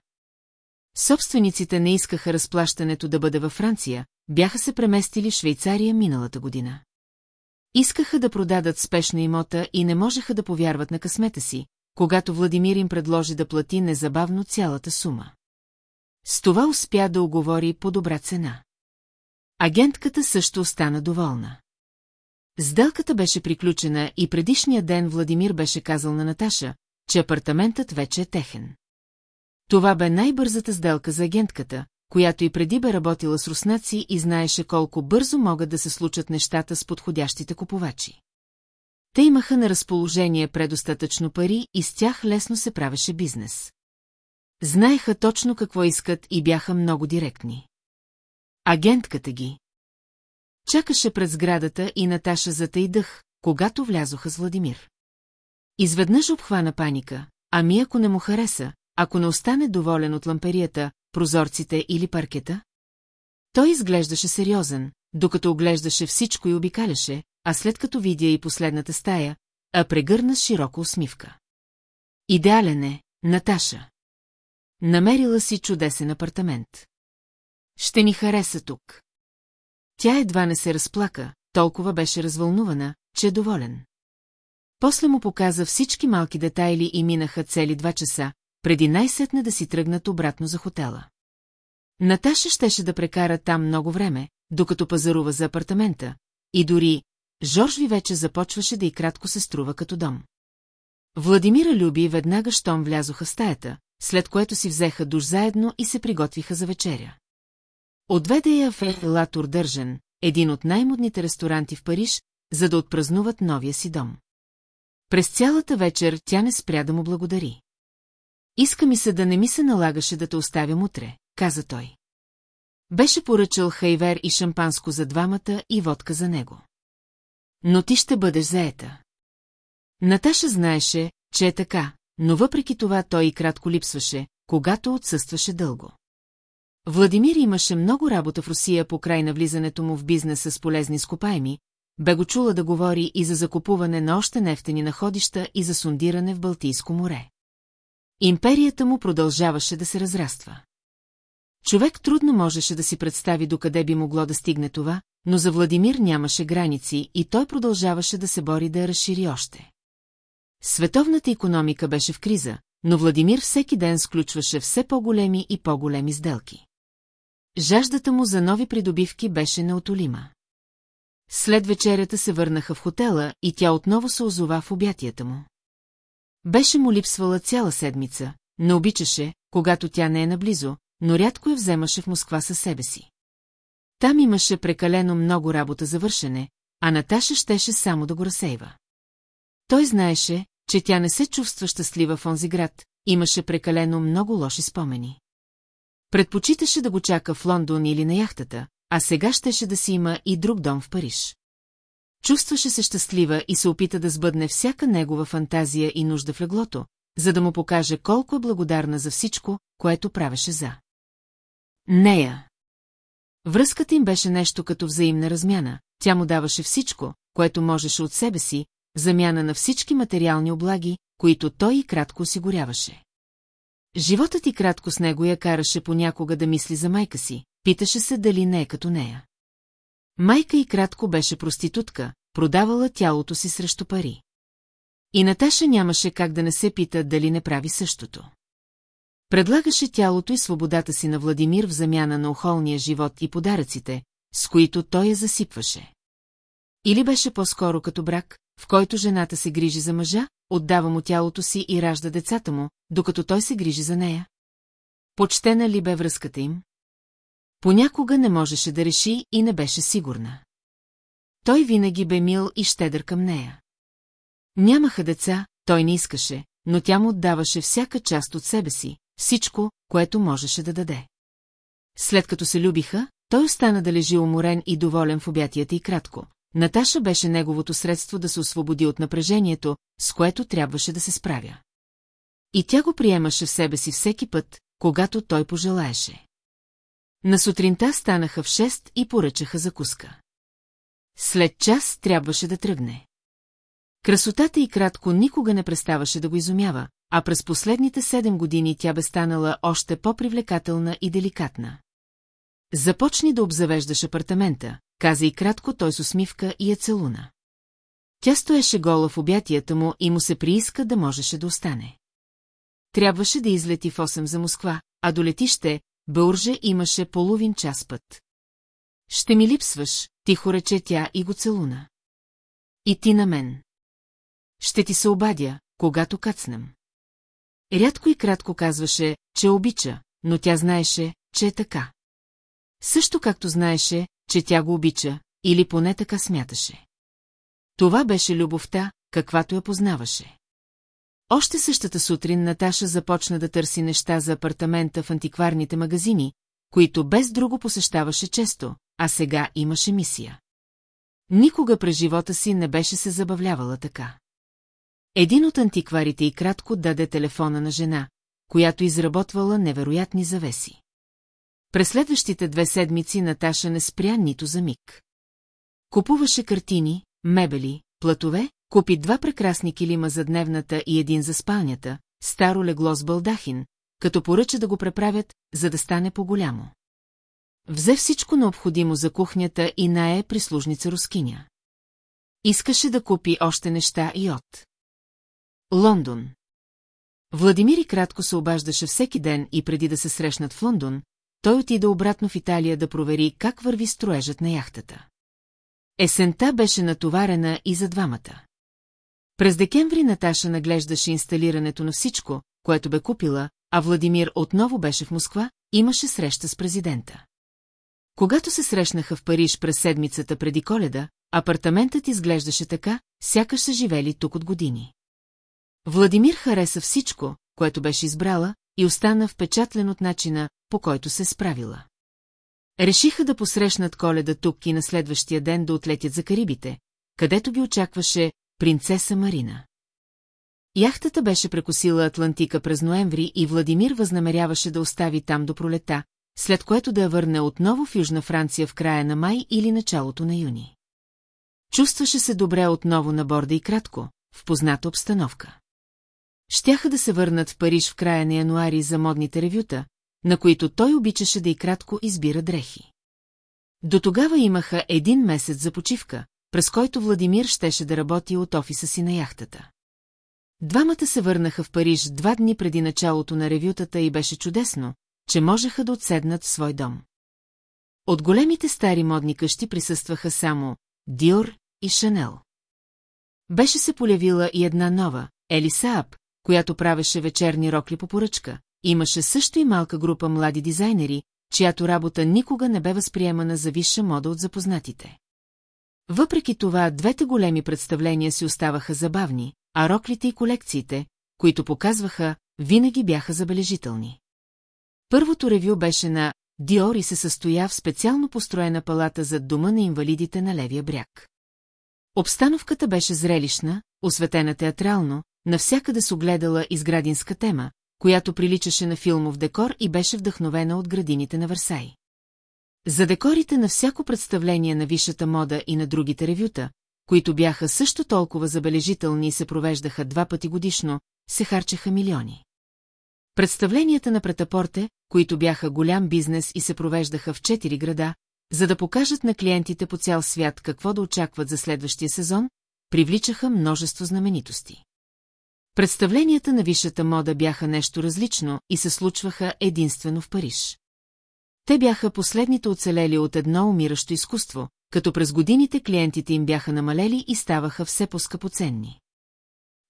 Собствениците не искаха разплащането да бъде във Франция, бяха се преместили в Швейцария миналата година. Искаха да продадат спешно имота и не можеха да повярват на късмета си, когато Владимир им предложи да плати незабавно цялата сума. С това успя да оговори по добра цена. Агентката също остана доволна. Сделката беше приключена и предишния ден Владимир беше казал на Наташа, че апартаментът вече е техен. Това бе най-бързата сделка за агентката, която и преди бе работила с руснаци и знаеше колко бързо могат да се случат нещата с подходящите купувачи. Те имаха на разположение предостатъчно пари и с тях лесно се правеше бизнес. Знаеха точно какво искат и бяха много директни. Агентката ги. Чакаше пред сградата и Наташа затъй дъх, когато влязоха с Владимир. Изведнъж обхвана паника, ами ако не му хареса, ако не остане доволен от ламперията, прозорците или паркета? Той изглеждаше сериозен, докато оглеждаше всичко и обикаляше, а след като видя и последната стая, а прегърна с широка усмивка. Идеален е, Наташа. Намерила си чудесен апартамент. Ще ни хареса тук. Тя едва не се разплака, толкова беше развълнувана, че е доволен. После му показа всички малки детайли и минаха цели два часа, преди най-сетне да си тръгнат обратно за хотела. Наташа щеше да прекара там много време, докато пазарува за апартамента, и дори Жорж ви вече започваше да и кратко се струва като дом. Владимира люби веднага щом влязоха в стаята, след което си взеха душ заедно и се приготвиха за вечеря. Отведе я в Елатур Държен, един от най-модните ресторанти в Париж, за да отпразнуват новия си дом. През цялата вечер тя не спря да му благодари. Иска ми се да не ми се налагаше да те оставям утре, каза той. Беше поръчал хайвер и шампанско за двамата и водка за него. Но ти ще бъдеш заета. Наташа знаеше, че е така, но въпреки това той и кратко липсваше, когато отсъстваше дълго. Владимир имаше много работа в Русия по край на влизането му в бизнеса с полезни скопаеми, бе го чула да говори и за закупуване на още нефтени находища и за сундиране в Балтийско море. Империята му продължаваше да се разраства. Човек трудно можеше да си представи докъде би могло да стигне това, но за Владимир нямаше граници и той продължаваше да се бори да я разшири още. Световната економика беше в криза, но Владимир всеки ден сключваше все по-големи и по-големи сделки. Жаждата му за нови придобивки беше неотолима. След вечерята се върнаха в хотела и тя отново се озова в обятията му. Беше му липсвала цяла седмица, не обичаше, когато тя не е наблизо, но рядко я вземаше в Москва със себе си. Там имаше прекалено много работа за вършене, а Наташа щеше само да го разсейва. Той знаеше, че тя не се чувства щастлива в онзи град, имаше прекалено много лоши спомени. Предпочиташе да го чака в Лондон или на яхтата, а сега щеше да си има и друг дом в Париж. Чувстваше се щастлива и се опита да сбъдне всяка негова фантазия и нужда в леглото, за да му покаже колко е благодарна за всичко, което правеше за. Нея. Връзката им беше нещо като взаимна размяна, тя му даваше всичко, което можеше от себе си, замяна на всички материални облаги, които той и кратко осигуряваше. Животът и кратко с него я караше понякога да мисли за майка си, питаше се дали не е като нея. Майка и кратко беше проститутка, продавала тялото си срещу пари. И Наташа нямаше как да не се пита дали не прави същото. Предлагаше тялото и свободата си на Владимир в замяна на охолния живот и подаръците, с които той я засипваше. Или беше по-скоро като брак, в който жената се грижи за мъжа, отдава му тялото си и ражда децата му, докато той се грижи за нея? Почтена ли бе връзката им? Понякога не можеше да реши и не беше сигурна. Той винаги бе мил и щедър към нея. Нямаха деца, той не искаше, но тя му отдаваше всяка част от себе си, всичко, което можеше да даде. След като се любиха, той остана да лежи уморен и доволен в обятията и кратко. Наташа беше неговото средство да се освободи от напрежението, с което трябваше да се справя. И тя го приемаше в себе си всеки път, когато той пожелаеше. На сутринта станаха в 6 и поръчаха закуска. След час трябваше да тръгне. Красотата и кратко никога не преставаше да го изумява, а през последните седем години тя бе станала още по-привлекателна и деликатна. Започни да обзавеждаш апартамента, каза и кратко той с усмивка и я целуна. Тя стоеше гола в обятията му и му се прииска да можеше да остане. Трябваше да излети в 8 за Москва, а до летище Бълже имаше половин час път. Ще ми липсваш, тихо рече тя и го целуна. И ти на мен. Ще ти се обадя, когато кацнем. Рядко и кратко казваше, че обича, но тя знаеше, че е така. Също както знаеше, че тя го обича, или поне така смяташе. Това беше любовта, каквато я познаваше. Още същата сутрин Наташа започна да търси неща за апартамента в антикварните магазини, които без друго посещаваше често, а сега имаше мисия. Никога през живота си не беше се забавлявала така. Един от антикварите и кратко даде телефона на жена, която изработвала невероятни завеси. През следващите две седмици Наташа не спря нито за миг. Купуваше картини, мебели, платове, купи два прекрасни килима за дневната и един за спалнята, старо легло с балдахин, като поръча да го преправят, за да стане по-голямо. Взе всичко необходимо за кухнята и нае прислужница Рускиня. Искаше да купи още неща и от. Лондон. Владимир и кратко се обаждаше всеки ден и преди да се срещнат в Лондон, той отида обратно в Италия да провери как върви строежът на яхтата. Есента беше натоварена и за двамата. През декември Наташа наглеждаше инсталирането на всичко, което бе купила, а Владимир отново беше в Москва, имаше среща с президента. Когато се срещнаха в Париж през седмицата преди коледа, апартаментът изглеждаше така, сякаш са живели тук от години. Владимир хареса всичко, което беше избрала, и остана впечатлен от начина, по който се справила. Решиха да посрещнат коледа тук и на следващия ден да отлетят за Карибите, където ги очакваше принцеса Марина. Яхтата беше прекосила Атлантика през ноември и Владимир възнамеряваше да остави там до пролета, след което да я върне отново в Южна Франция в края на май или началото на юни. Чувстваше се добре отново на борда и кратко, в позната обстановка. Щяха да се върнат в Париж в края на януари за модните ревюта, на които той обичаше да и кратко избира дрехи. До тогава имаха един месец за почивка, през който Владимир щеше да работи от офиса си на яхтата. Двамата се върнаха в Париж два дни преди началото на ревютата и беше чудесно, че можеха да отседнат в свой дом. От големите стари модни къщи присъстваха само Диор и Шанел. Беше се полявила и една нова, Елисаап, която правеше вечерни рокли по поръчка. Имаше също и малка група млади дизайнери, чиято работа никога не бе възприемана за висша мода от запознатите. Въпреки това, двете големи представления си оставаха забавни, а роклите и колекциите, които показваха, винаги бяха забележителни. Първото ревю беше на Диор и се състоя в специално построена палата зад дома на инвалидите на левия бряг. Обстановката беше зрелищна, осветена театрално, навсякъде с огледала изградинска тема, която приличаше на филмов декор и беше вдъхновена от градините на Варсай. За декорите на всяко представление на висшата мода и на другите ревюта, които бяха също толкова забележителни и се провеждаха два пъти годишно, се харчеха милиони. Представленията на претапорте, които бяха голям бизнес и се провеждаха в четири града, за да покажат на клиентите по цял свят какво да очакват за следващия сезон, привличаха множество знаменитости. Представленията на висшата мода бяха нещо различно и се случваха единствено в Париж. Те бяха последните оцелели от едно умиращо изкуство, като през годините клиентите им бяха намалели и ставаха все по-скъпоценни.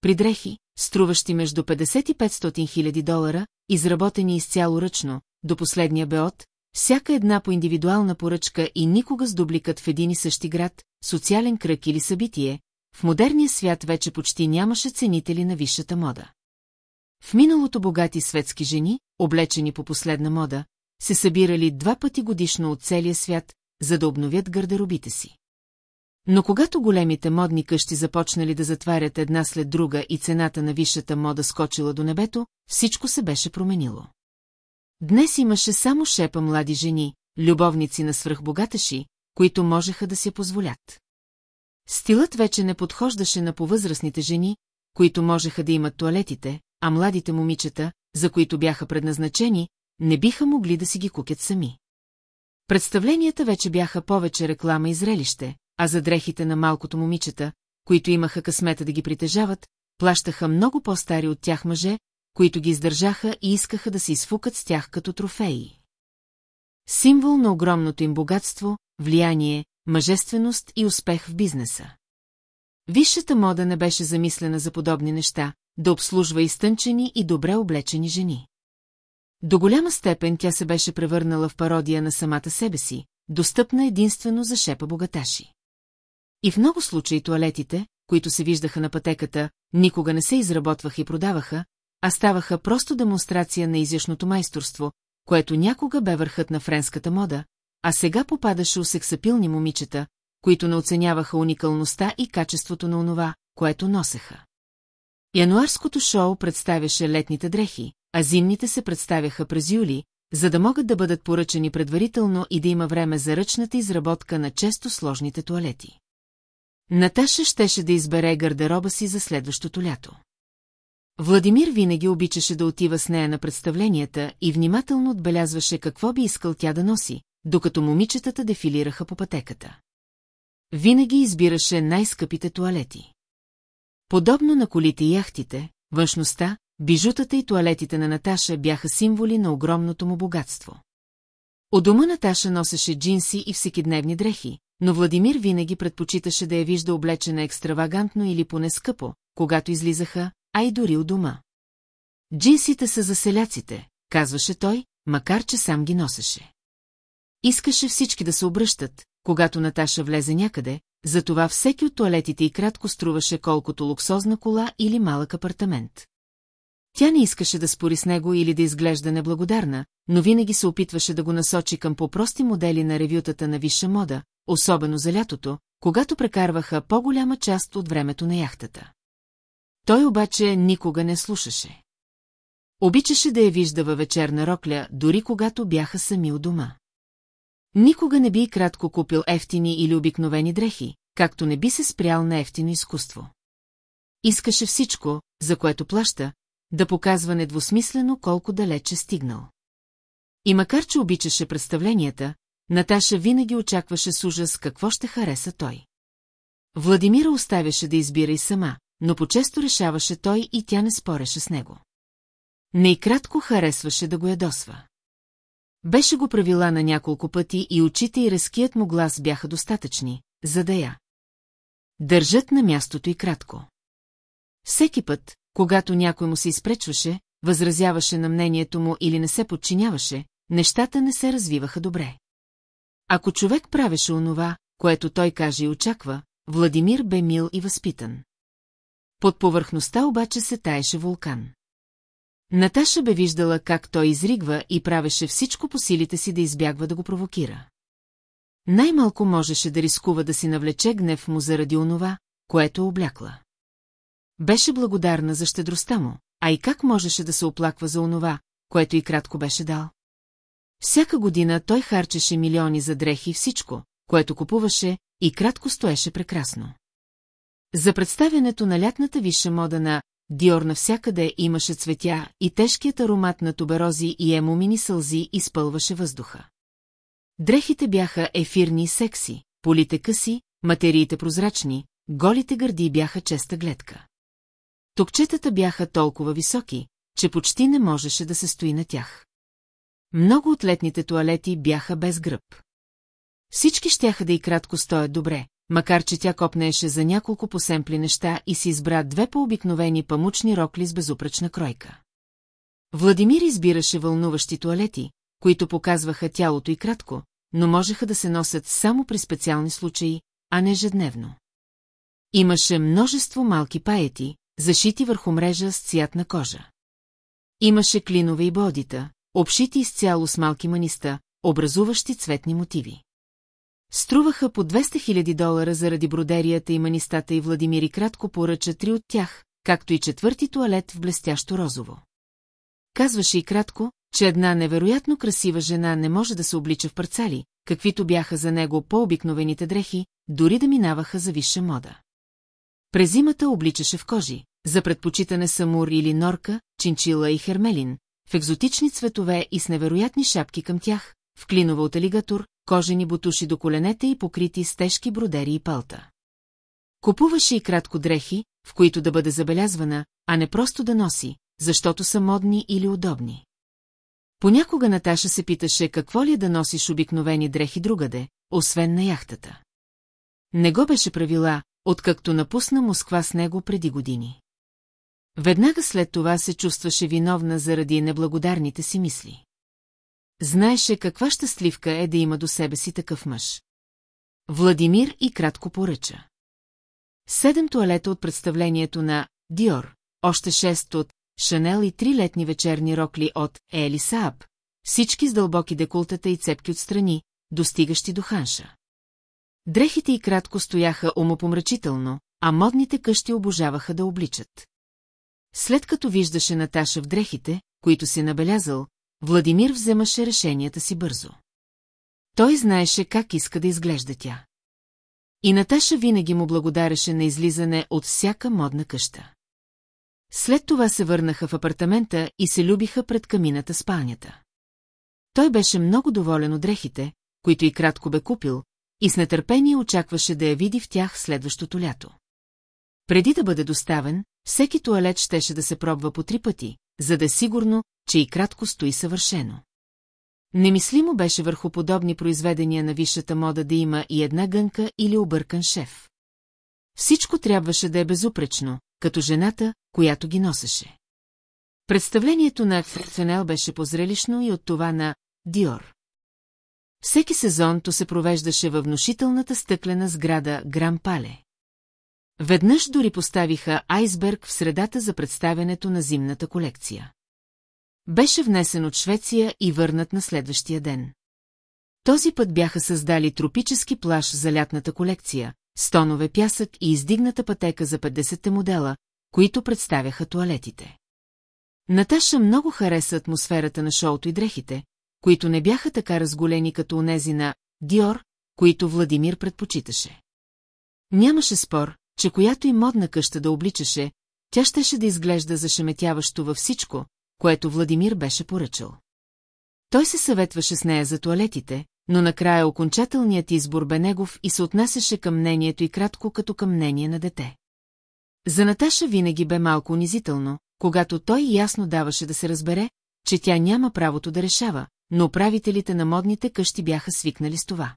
При дрехи, струващи между 50 и 500 хиляди долара, изработени изцяло ръчно, до последния беот, всяка една по индивидуална поръчка и никога с дубликът в един и същи град, социален кръг или събитие, в модерния свят вече почти нямаше ценители на висшата мода. В миналото богати светски жени, облечени по последна мода, се събирали два пъти годишно от целия свят, за да обновят гардеробите си. Но когато големите модни къщи започнали да затварят една след друга и цената на висшата мода скочила до небето, всичко се беше променило. Днес имаше само шепа млади жени, любовници на свръхбогаташи, които можеха да се позволят. Стилът вече не подхождаше на повъзрастните жени, които можеха да имат туалетите, а младите момичета, за които бяха предназначени, не биха могли да си ги кукят сами. Представленията вече бяха повече реклама и зрелище, а за дрехите на малкото момичета, които имаха късмета да ги притежават, плащаха много по-стари от тях мъже, които ги издържаха и искаха да се изфукат с тях като трофеи. Символ на огромното им богатство, влияние, мъжественост и успех в бизнеса. Висшата мода не беше замислена за подобни неща, да обслужва изтънчени и добре облечени жени. До голяма степен тя се беше превърнала в пародия на самата себе си, достъпна единствено за шепа богаташи. И в много случаи туалетите, които се виждаха на пътеката, никога не се изработваха и продаваха, а ставаха просто демонстрация на изящното майсторство, което някога бе върхът на френската мода, а сега попадаше у сексапилни момичета, които не оценяваха уникалността и качеството на онова, което носеха. Януарското шоу представяше летните дрехи, а зимните се представяха през юли, за да могат да бъдат поръчани предварително и да има време за ръчната изработка на често сложните туалети. Наташа щеше да избере гардероба си за следващото лято. Владимир винаги обичаше да отива с нея на представленията и внимателно отбелязваше какво би искал тя да носи, докато момичетата дефилираха по пътеката. Винаги избираше най-скъпите туалети. Подобно на колите и яхтите, външността, бижутата и туалетите на Наташа бяха символи на огромното му богатство. От дома Наташа носеше джинси и всекидневни дрехи, но Владимир винаги предпочиташе да я вижда облечена екстравагантно или поне скъпо, когато излизаха, а и дори у дома. Джинсите са за селяците, казваше той, макар че сам ги носеше. Искаше всички да се обръщат, когато Наташа влезе някъде, затова всеки от туалетите и кратко струваше колкото луксозна кола или малък апартамент. Тя не искаше да спори с него или да изглежда неблагодарна, но винаги се опитваше да го насочи към по-прости модели на ревютата на висша мода, особено за лятото, когато прекарваха по-голяма част от времето на яхтата. Той обаче никога не слушаше. Обичаше да я вижда във вечерна рокля, дори когато бяха сами у дома. Никога не би и кратко купил ефтини или обикновени дрехи, както не би се спрял на ефтино изкуство. Искаше всичко, за което плаща, да показва недвусмислено колко далече стигнал. И макар, че обичаше представленията, Наташа винаги очакваше с ужас какво ще хареса той. Владимира оставяше да избира и сама, но по-често решаваше той и тя не спореше с него. Не и кратко харесваше да го ядосва. Беше го правила на няколко пъти и очите и резкият му глас бяха достатъчни, за да я. Държат на мястото и кратко. Всеки път, когато някой му се изпречваше, възразяваше на мнението му или не се подчиняваше, нещата не се развиваха добре. Ако човек правеше онова, което той каже и очаква, Владимир бе мил и възпитан. Под повърхността обаче се таеше вулкан. Наташа бе виждала как той изригва и правеше всичко по силите си да избягва да го провокира. Най-малко можеше да рискува да си навлече гнев му заради онова, което облякла. Беше благодарна за щедростта му, а и как можеше да се оплаква за онова, което и кратко беше дал. Всяка година той харчеше милиони за дрехи и всичко, което купуваше, и кратко стоеше прекрасно. За представянето на лятната висша мода на Диор навсякъде имаше цветя и тежкият аромат на туберози и емумини сълзи изпълваше въздуха. Дрехите бяха ефирни и секси, полите къси, материите прозрачни, голите гърди бяха честа гледка. Токчетата бяха толкова високи, че почти не можеше да се стои на тях. Много от летните туалети бяха без гръб. Всички щяха да и кратко стоят добре, макар че тя копнееше за няколко посемпли неща и си избра две по-обикновени памучни рокли с безупречна кройка. Владимир избираше вълнуващи туалети, които показваха тялото и кратко, но можеха да се носят само при специални случаи, а не ежедневно. Имаше множество малки паети, зашити върху мрежа с цятна кожа. Имаше клинове и бодита, обшити изцяло с малки маниста, образуващи цветни мотиви. Струваха по 200 000 долара заради бродерията и манистата и Владимир и кратко поръча три от тях, както и четвърти туалет в блестящо розово. Казваше и кратко, че една невероятно красива жена не може да се облича в парцали, каквито бяха за него по-обикновените дрехи, дори да минаваха за висша мода. През зимата обличаше в кожи, за предпочитане самур или норка, чинчила и хермелин, в екзотични цветове и с невероятни шапки към тях, в клинова от алигатор, кожени бутуши до коленете и покрити с тежки бродери и палта. Купуваше и кратко дрехи, в които да бъде забелязвана, а не просто да носи, защото са модни или удобни. Понякога Наташа се питаше какво ли е да носиш обикновени дрехи другаде, освен на яхтата. Не го беше правила, откакто напусна Москва с него преди години. Веднага след това се чувстваше виновна заради неблагодарните си мисли. Знаеше каква щастливка е да има до себе си такъв мъж. Владимир и кратко поръча. Седем туалета от представлението на Диор, още шест от Шанел и три летни вечерни рокли от Ели Сааб, всички с дълбоки декултата и цепки отстрани, достигащи до ханша. Дрехите и кратко стояха умопомрачително, а модните къщи обожаваха да обличат. След като виждаше Наташа в дрехите, които си набелязал, Владимир вземаше решенията си бързо. Той знаеше как иска да изглежда тя. И Наташа винаги му благодареше на излизане от всяка модна къща. След това се върнаха в апартамента и се любиха пред камината спалнята. Той беше много доволен от дрехите, които и кратко бе купил, и с нетърпение очакваше да я види в тях следващото лято. Преди да бъде доставен, всеки туалет щеше да се пробва по три пъти, за да е сигурно, че и кратко стои съвършено. Немислимо беше върху подобни произведения на висшата мода да има и една гънка или объркан шеф. Всичко трябваше да е безупречно, като жената, която ги носеше. Представлението на Фенел беше позрелищно и от това на Диор. Всеки сезон то се провеждаше във внушителната стъклена сграда Гран Пале. Веднъж дори поставиха айсберг в средата за представянето на зимната колекция. Беше внесен от Швеция и върнат на следващия ден. Този път бяха създали тропически плаж за лятната колекция, стонове пясък и издигната пътека за 50-те модела, които представяха туалетите. Наташа много хареса атмосферата на шоуто и дрехите, които не бяха така разголени като онези на Диор, които Владимир предпочиташе. Нямаше спор, че която и модна къща да обличаше, тя щеше да изглежда зашеметяващо във всичко, което Владимир беше поръчал. Той се съветваше с нея за туалетите, но накрая окончателният избор бе негов и се отнасяше към мнението и кратко като към мнение на дете. За Наташа винаги бе малко унизително, когато той ясно даваше да се разбере, че тя няма правото да решава, но управителите на модните къщи бяха свикнали с това.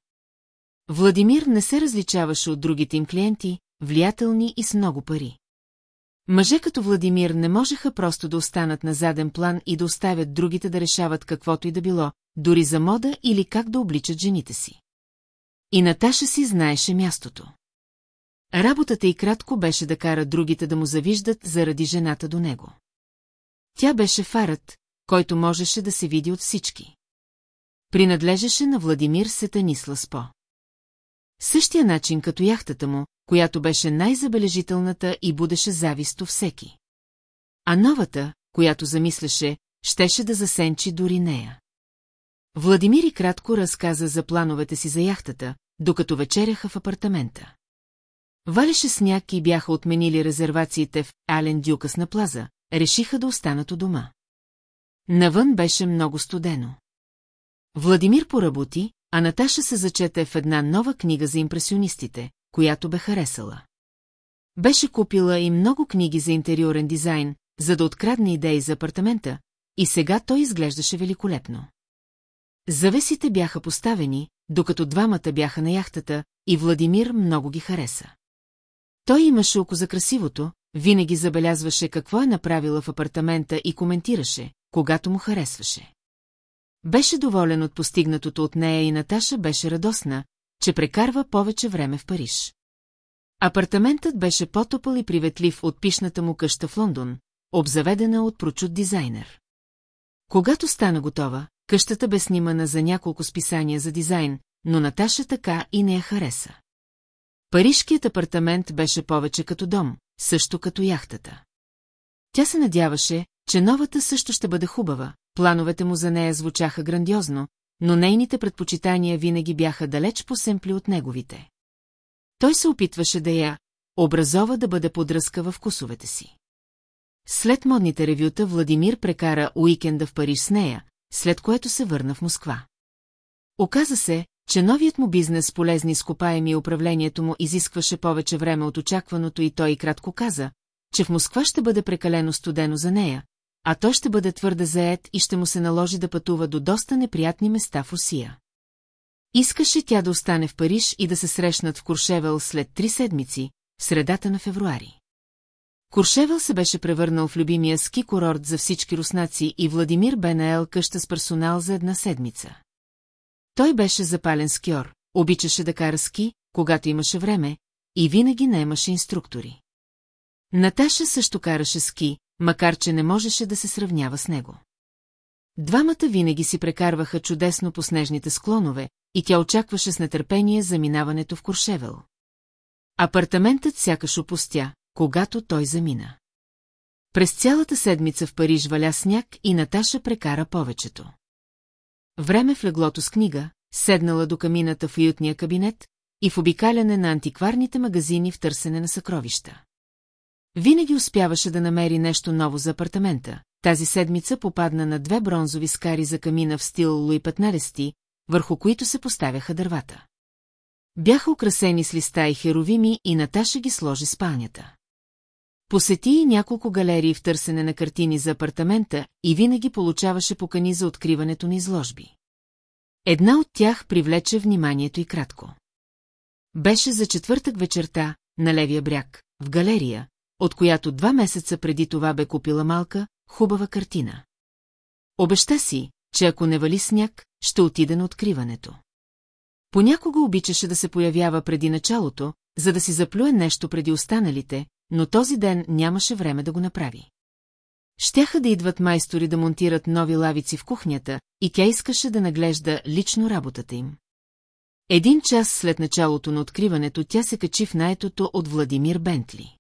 Владимир не се различаваше от другите им клиенти, влиятелни и с много пари. Мъже като Владимир не можеха просто да останат на заден план и да оставят другите да решават каквото и да било, дори за мода или как да обличат жените си. И Наташа си знаеше мястото. Работата й кратко беше да кара другите да му завиждат заради жената до него. Тя беше фарът, който можеше да се види от всички. Принадлежеше на Владимир Сетанисла Спо. Същия начин като яхтата му, която беше най-забележителната и будеше зависто всеки. А новата, която замисляше, щеше да засенчи дори нея. Владимир и кратко разказа за плановете си за яхтата, докато вечеряха в апартамента. Валеше сняг и бяха отменили резервациите в Ален Дюкас на плаза, решиха да останат у дома. Навън беше много студено. Владимир поработи, а Наташа се зачете в една нова книга за импресионистите, която бе харесала. Беше купила и много книги за интериорен дизайн, за да открадне идеи за апартамента, и сега той изглеждаше великолепно. Завесите бяха поставени, докато двамата бяха на яхтата, и Владимир много ги хареса. Той имаше око за красивото, винаги забелязваше какво е направила в апартамента и коментираше, когато му харесваше. Беше доволен от постигнатото от нея и Наташа беше радостна, че прекарва повече време в Париж. Апартаментът беше по-топъл и приветлив от пишната му къща в Лондон, обзаведена от прочут дизайнер. Когато стана готова, къщата бе снимана за няколко списания за дизайн, но Наташа така и не я хареса. Парижкият апартамент беше повече като дом, също като яхтата. Тя се надяваше, че новата също ще бъде хубава, плановете му за нея звучаха грандиозно, но нейните предпочитания винаги бяха далеч посемпли от неговите. Той се опитваше да я образова да бъде подръзка във вкусовете си. След модните ревюта Владимир прекара уикенда в Париж с нея, след което се върна в Москва. Оказа се, че новият му бизнес с полезни скопаеми и управлението му изискваше повече време от очакваното и той кратко каза, че в Москва ще бъде прекалено студено за нея, а той ще бъде твърде заед и ще му се наложи да пътува до доста неприятни места в Русия. Искаше тя да остане в Париж и да се срещнат в Куршевел след три седмици, в средата на февруари. Куршевел се беше превърнал в любимия ски курорт за всички руснаци и Владимир бе наел къща с персонал за една седмица. Той беше запален скиор, обичаше да кара ски, когато имаше време, и винаги наемаше инструктори. Наташа също караше ски, макар че не можеше да се сравнява с него. Двамата винаги си прекарваха чудесно по снежните склонове, и тя очакваше с нетърпение заминаването в Куршевел. Апартаментът сякаш опустя, когато той замина. През цялата седмица в Париж валя сняг и Наташа прекара повечето. Време в леглото с книга, седнала до камината в уютния кабинет и в обикаляне на антикварните магазини в търсене на съкровища. Винаги успяваше да намери нещо ново за апартамента. Тази седмица попадна на две бронзови скари за камина в стил Луи 15, върху които се поставяха дървата. Бяха украсени с листа и херовими и Наташа ги сложи спалнята. Посети и няколко галерии в търсене на картини за апартамента и винаги получаваше покани за откриването на изложби. Една от тях привлече вниманието и кратко. Беше за четвъртък вечерта, на левия бряг, в галерия, от която два месеца преди това бе купила малка, хубава картина. Обеща си, че ако не вали сняг, ще отиде на откриването. Понякога обичаше да се появява преди началото, за да си заплюе нещо преди останалите, но този ден нямаше време да го направи. Щяха да идват майстори да монтират нови лавици в кухнята, и тя искаше да наглежда лично работата им. Един час след началото на откриването тя се качи в наетото от Владимир Бентли.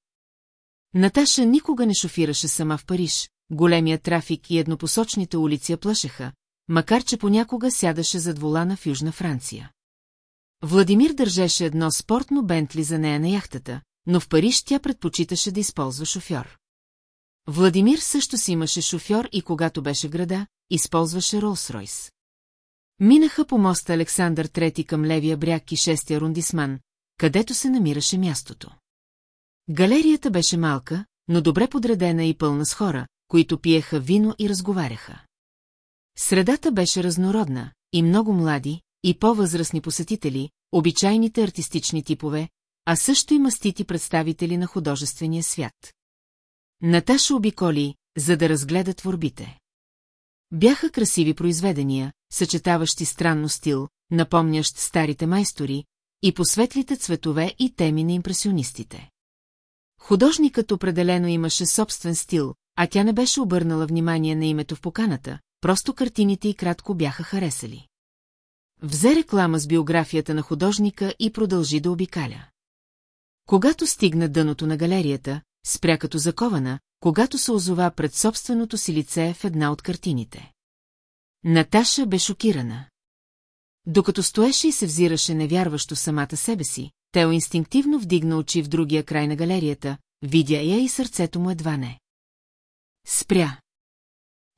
Наташа никога не шофираше сама в Париж, големия трафик и еднопосочните улици я плашеха, макар че понякога сядаше зад волана в Южна Франция. Владимир държеше едно спортно Бентли за нея на яхтата, но в Париж тя предпочиташе да използва шофьор. Владимир също си имаше шофьор и когато беше града, използваше Ролс-Ройс. Минаха по моста Александър Трети към левия бряг и шестия рундисман, където се намираше мястото. Галерията беше малка, но добре подредена и пълна с хора, които пиеха вино и разговаряха. Средата беше разнородна, и много млади, и по-възрастни посетители, обичайните артистични типове, а също и мастити представители на художествения свят. Наташа обиколи, за да разгледа творбите. Бяха красиви произведения, съчетаващи странно стил, напомнящ старите майстори, и по светлите цветове и теми на импресионистите. Художникът определено имаше собствен стил, а тя не беше обърнала внимание на името в поканата, просто картините и кратко бяха харесали. Взе реклама с биографията на художника и продължи да обикаля. Когато стигна дъното на галерията, спря като закована, когато се озова пред собственото си лице в една от картините. Наташа бе шокирана. Докато стоеше и се взираше невярващо самата себе си, Тео инстинктивно вдигна очи в другия край на галерията, видя я и сърцето му едва не. Спря.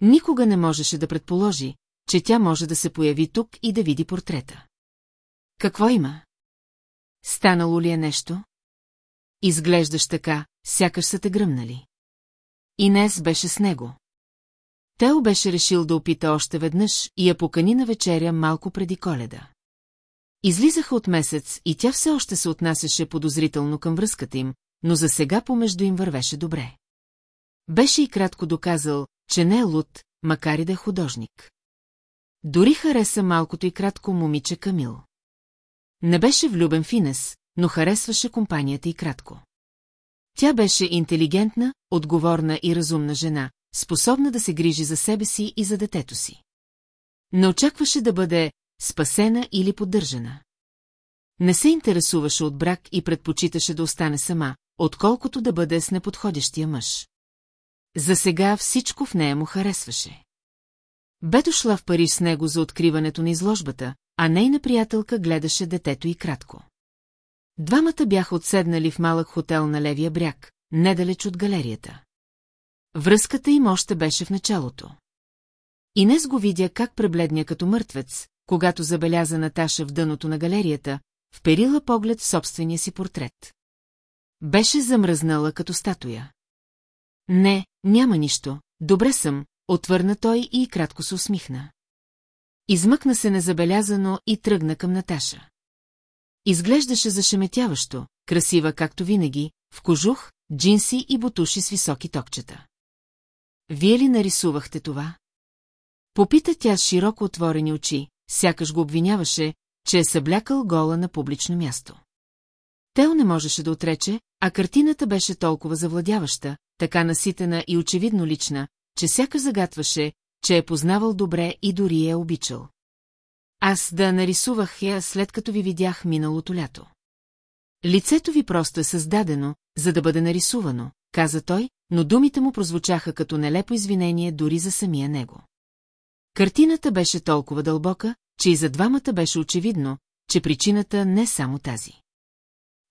Никога не можеше да предположи, че тя може да се появи тук и да види портрета. Какво има? Станало ли е нещо? Изглеждаш така, сякаш са те гръмнали. Инес беше с него. Тео беше решил да опита още веднъж и я покани на вечеря малко преди коледа. Излизаха от месец и тя все още се отнасяше подозрително към връзката им, но за сега помежду им вървеше добре. Беше и кратко доказал, че не е луд, макар и да е художник. Дори хареса малкото и кратко момиче Камил. Не беше влюбен в Инес, но харесваше компанията и кратко. Тя беше интелигентна, отговорна и разумна жена, способна да се грижи за себе си и за детето си. Не очакваше да бъде спасена или поддържана. Не се интересуваше от брак и предпочиташе да остане сама, отколкото да бъде с неподходящия мъж. За сега всичко в нея му харесваше. Бе дошла в Париж с него за откриването на изложбата, а нейна приятелка гледаше детето и кратко. Двамата бяха отседнали в малък хотел на левия бряг, недалеч от галерията. Връзката им още беше в началото. Инес го видя как пребледня като мъртвец, когато забеляза Наташа в дъното на галерията, вперила поглед в собствения си портрет. Беше замръзнала като статуя. Не, няма нищо, добре съм, отвърна той и кратко се усмихна. Измъкна се незабелязано и тръгна към Наташа. Изглеждаше зашеметяващо, красива както винаги, в кожух, джинси и бутуши с високи токчета. Вие ли нарисувахте това? Попита тя с широко отворени очи, сякаш го обвиняваше, че е съблякал гола на публично място. Тео не можеше да отрече, а картината беше толкова завладяваща, така наситена и очевидно лична, че сякаш загатваше, че е познавал добре и дори е обичал. Аз да нарисувах я след като ви видях миналото лято. Лицето ви просто е създадено, за да бъде нарисувано, каза той, но думите му прозвучаха като нелепо извинение дори за самия него. Картината беше толкова дълбока, че и за двамата беше очевидно, че причината не само тази.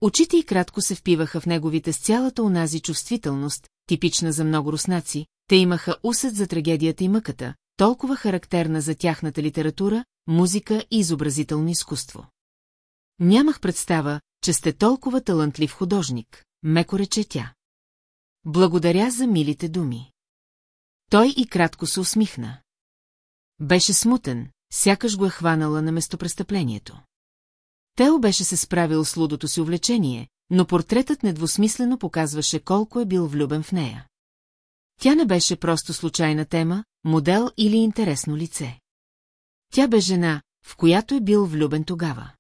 Очите й кратко се впиваха в неговите с цялата унази чувствителност, типична за много руснаци, те имаха усет за трагедията и мъката, толкова характерна за тяхната литература, музика и изобразително изкуство. Нямах представа, че сте толкова талантлив художник, меко рече тя. Благодаря за милите думи. Той и кратко се усмихна. Беше смутен, сякаш го е хванала на местопрестъплението. Тео беше се справил с лудото си увлечение, но портретът недвусмислено показваше колко е бил влюбен в нея. Тя не беше просто случайна тема, модел или интересно лице. Тя бе жена, в която е бил влюбен тогава.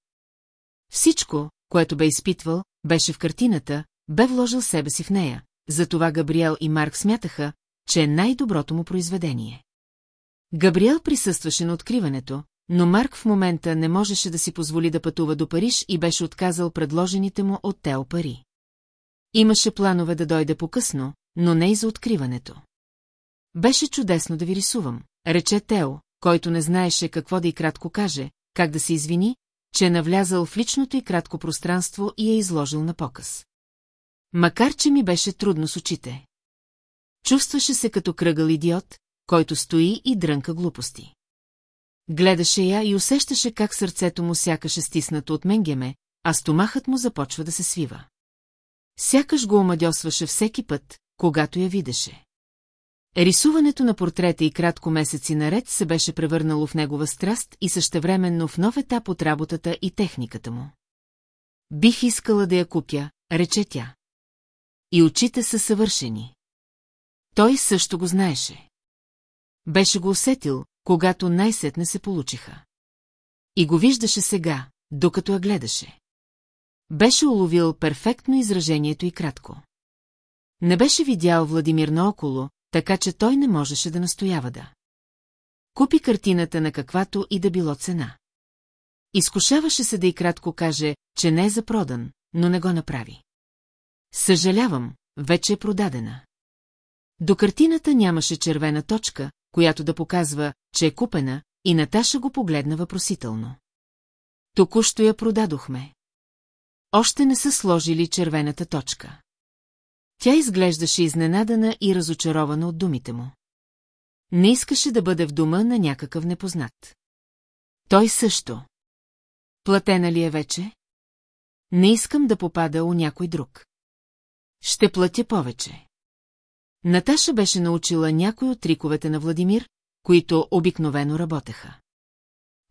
Всичко, което бе изпитвал, беше в картината, бе вложил себе си в нея, затова Габриел и Марк смятаха, че е най-доброто му произведение. Габриел присъстваше на откриването, но Марк в момента не можеше да си позволи да пътува до Париж и беше отказал предложените му от Тео пари. Имаше планове да дойде по-късно, но не и за откриването. Беше чудесно да ви рисувам, рече Тео, който не знаеше какво да и кратко каже, как да се извини, че е навлязал в личното и кратко пространство и е изложил на показ. Макар, че ми беше трудно с очите. Чувстваше се като кръгъл идиот, който стои и дрънка глупости. Гледаше я и усещаше как сърцето му сякаше стиснато от менгеме, а стомахът му започва да се свива. Сякаш го омадьосваше всеки път, когато я видеше. Рисуването на портрета и кратко месеци наред се беше превърнало в негова страст и същевременно в нов етап от работата и техниката му. Бих искала да я купя, рече тя. И очите са съвършени. Той също го знаеше. Беше го усетил, когато най-сетне се получиха. И го виждаше сега, докато я гледаше. Беше уловил перфектно изражението и кратко. Не беше видял Владимир наоколо, така че той не можеше да настоява да. Купи картината на каквато и да било цена. Изкушаваше се да и кратко каже, че не е за продан, но не го направи. Съжалявам, вече е продадена. До картината нямаше червена точка, която да показва, че е купена, и Наташа го погледна въпросително. Току-що я продадохме. Още не са сложили червената точка. Тя изглеждаше изненадана и разочарована от думите му. Не искаше да бъде в дома на някакъв непознат. Той също. Платена ли е вече? Не искам да попада у някой друг. Ще платя повече. Наташа беше научила някой от триковете на Владимир, които обикновено работеха.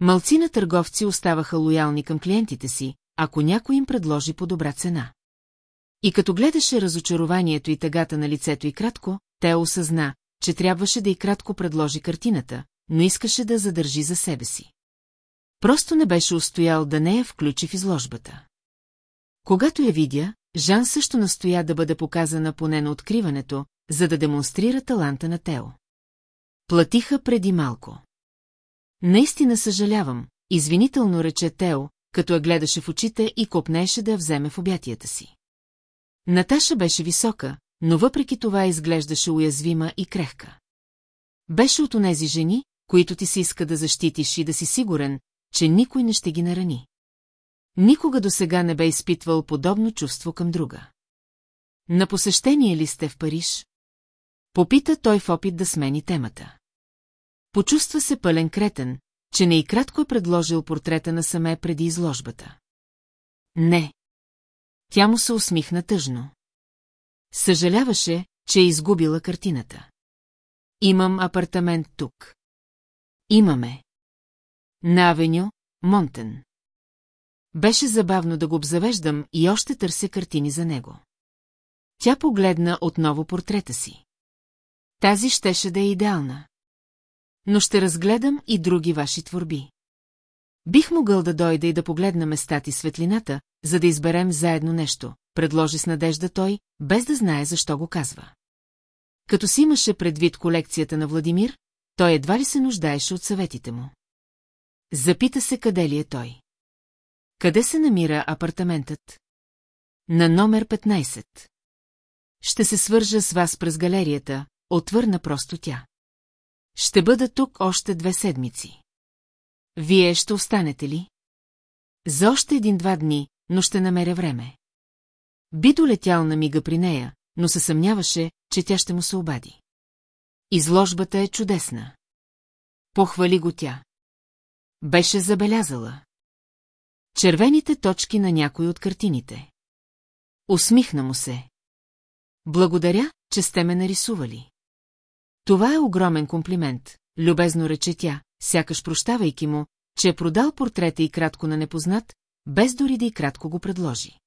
Малци на търговци оставаха лоялни към клиентите си, ако някой им предложи по добра цена. И като гледаше разочарованието и тъгата на лицето и кратко, те осъзна, че трябваше да и кратко предложи картината, но искаше да задържи за себе си. Просто не беше устоял да не я включи в изложбата. Когато я видя, Жан също настоя да бъде показана поне на откриването, за да демонстрира таланта на Тео. Платиха преди малко. Наистина съжалявам, извинително рече Тео, като я гледаше в очите и копнеше да я вземе в обятията си. Наташа беше висока, но въпреки това изглеждаше уязвима и крехка. Беше от онези жени, които ти се иска да защитиш и да си сигурен, че никой не ще ги нарани. Никога до сега не бе изпитвал подобно чувство към друга. На посещение ли сте в Париж? Попита той в опит да смени темата. Почувства се пълен кретен, че не и кратко е предложил портрета на Саме преди изложбата. Не. Тя му се усмихна тъжно. Съжаляваше, че е изгубила картината. Имам апартамент тук. Имаме. На авеню, Монтен. Беше забавно да го обзавеждам и още търся картини за него. Тя погледна отново портрета си. Тази щеше да е идеална. Но ще разгледам и други ваши творби. Бих могъл да дойда и да погледна местата и светлината, за да изберем заедно нещо, предложи с надежда той, без да знае защо го казва. Като си имаше предвид колекцията на Владимир, той едва ли се нуждаеше от съветите му. Запита се къде ли е той. Къде се намира апартаментът? На номер 15. ще се свържа с вас през галерията, отвърна просто тя. Ще бъда тук още две седмици. Вие ще останете ли? За още един-два дни, но ще намеря време. Би долетял на мига при нея, но се съмняваше, че тя ще му се обади. Изложбата е чудесна. Похвали го тя. Беше забелязала. Червените точки на някой от картините. Усмихна му се. Благодаря, че сте ме нарисували. Това е огромен комплимент, любезно рече тя, сякаш прощавайки му, че е продал портрета и кратко на непознат, без дори да и кратко го предложи.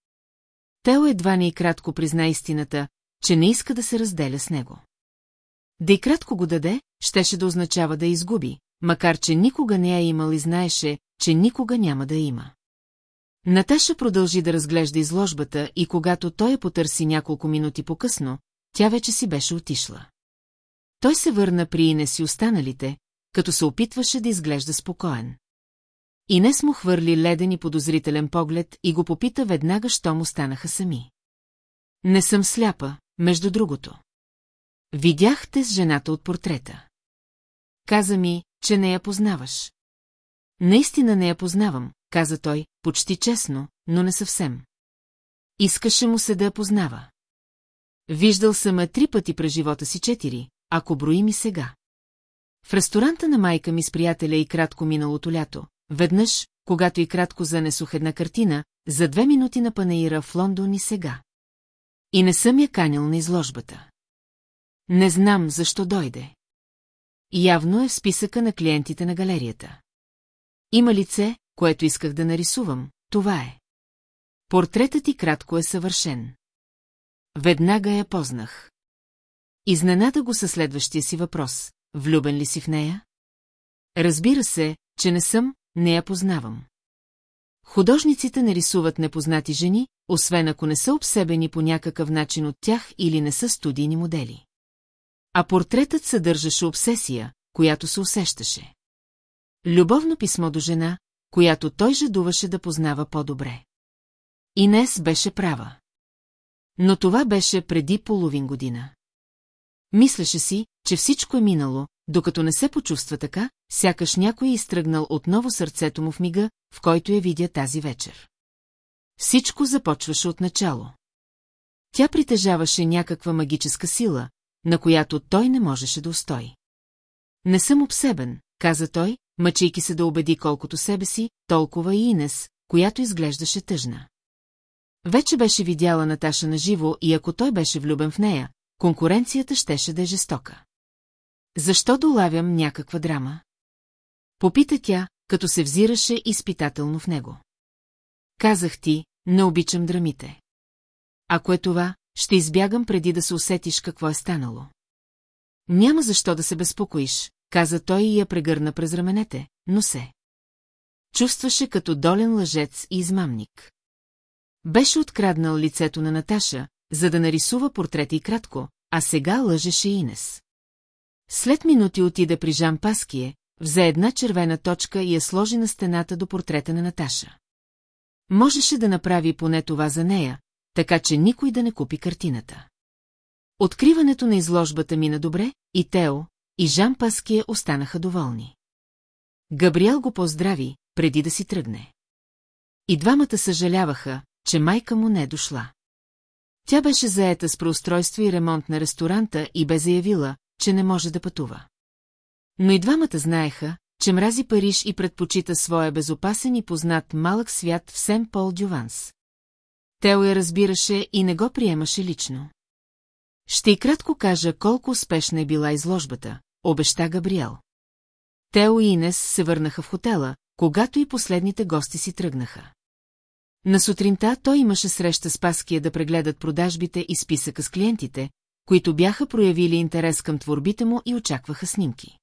Тео едва не и кратко призна истината, че не иска да се разделя с него. Да и кратко го даде, щеше да означава да изгуби, макар че никога не е имал и знаеше, че никога няма да има. Наташа продължи да разглежда изложбата и когато той я потърси няколко минути по-късно, тя вече си беше отишла. Той се върна при Инес и останалите, като се опитваше да изглежда спокоен. Инес му хвърли леден и подозрителен поглед и го попита веднага, що му станаха сами. Не съм сляпа, между другото. Видяхте с жената от портрета. Каза ми, че не я познаваш. Наистина не я познавам, каза той, почти честно, но не съвсем. Искаше му се да я познава. Виждал съм я три пъти през живота си четири, ако броим и сега. В ресторанта на майка ми с приятеля и кратко миналото лято, веднъж, когато и кратко занесох една картина, за две минути на панаира в Лондон и сега. И не съм я канил на изложбата. Не знам защо дойде. Явно е в списъка на клиентите на галерията. Има лице, което исках да нарисувам, това е. Портретът ти кратко е съвършен. Веднага я познах. Изненада го със следващия си въпрос. Влюбен ли си в нея? Разбира се, че не съм, не я познавам. Художниците нарисуват непознати жени, освен ако не са обсебени по някакъв начин от тях или не са студийни модели. А портретът съдържаше обсесия, която се усещаше. Любовно писмо до жена, която той жадуваше да познава по-добре. Инес беше права. Но това беше преди половин година. Мислеше си, че всичко е минало, докато не се почувства така, сякаш някой е изтръгнал отново сърцето му в мига, в който я видя тази вечер. Всичко започваше от начало. Тя притежаваше някаква магическа сила, на която той не можеше да устои. Не съм обсебен, каза той, мъчейки се да убеди колкото себе си, толкова и Инес, която изглеждаше тъжна. Вече беше видяла Наташа на живо и ако той беше влюбен в нея, конкуренцията щеше да е жестока. Защо долавям някаква драма? Попита тя, като се взираше изпитателно в него. Казах ти, не обичам драмите. Ако е това, ще избягам преди да се усетиш какво е станало. Няма защо да се безпокоиш, каза той и я прегърна през раменете, но се. Чувстваше като долен лъжец и измамник. Беше откраднал лицето на Наташа, за да нарисува портрет и кратко, а сега лъжеше Инес. След минути отида при Жан Паские, взе една червена точка и я сложи на стената до портрета на Наташа. Можеше да направи поне това за нея, така че никой да не купи картината. Откриването на изложбата мина добре, и Тео, и Жан Паские останаха доволни. Габриел го поздрави, преди да си тръгне. И двамата съжаляваха, че майка му не е дошла. Тя беше заета с преустройство и ремонт на ресторанта и бе заявила, че не може да пътува. Но и двамата знаеха, че мрази Париж и предпочита своя безопасен и познат малък свят в Сен-Пол-Дюванс. Тео я разбираше и не го приемаше лично. Ще и кратко кажа колко успешна е била изложбата, обеща Габриел. Тео и Инес се върнаха в хотела, когато и последните гости си тръгнаха. На сутринта той имаше среща с Паския да прегледат продажбите и списъка с клиентите, които бяха проявили интерес към творбите му и очакваха снимки.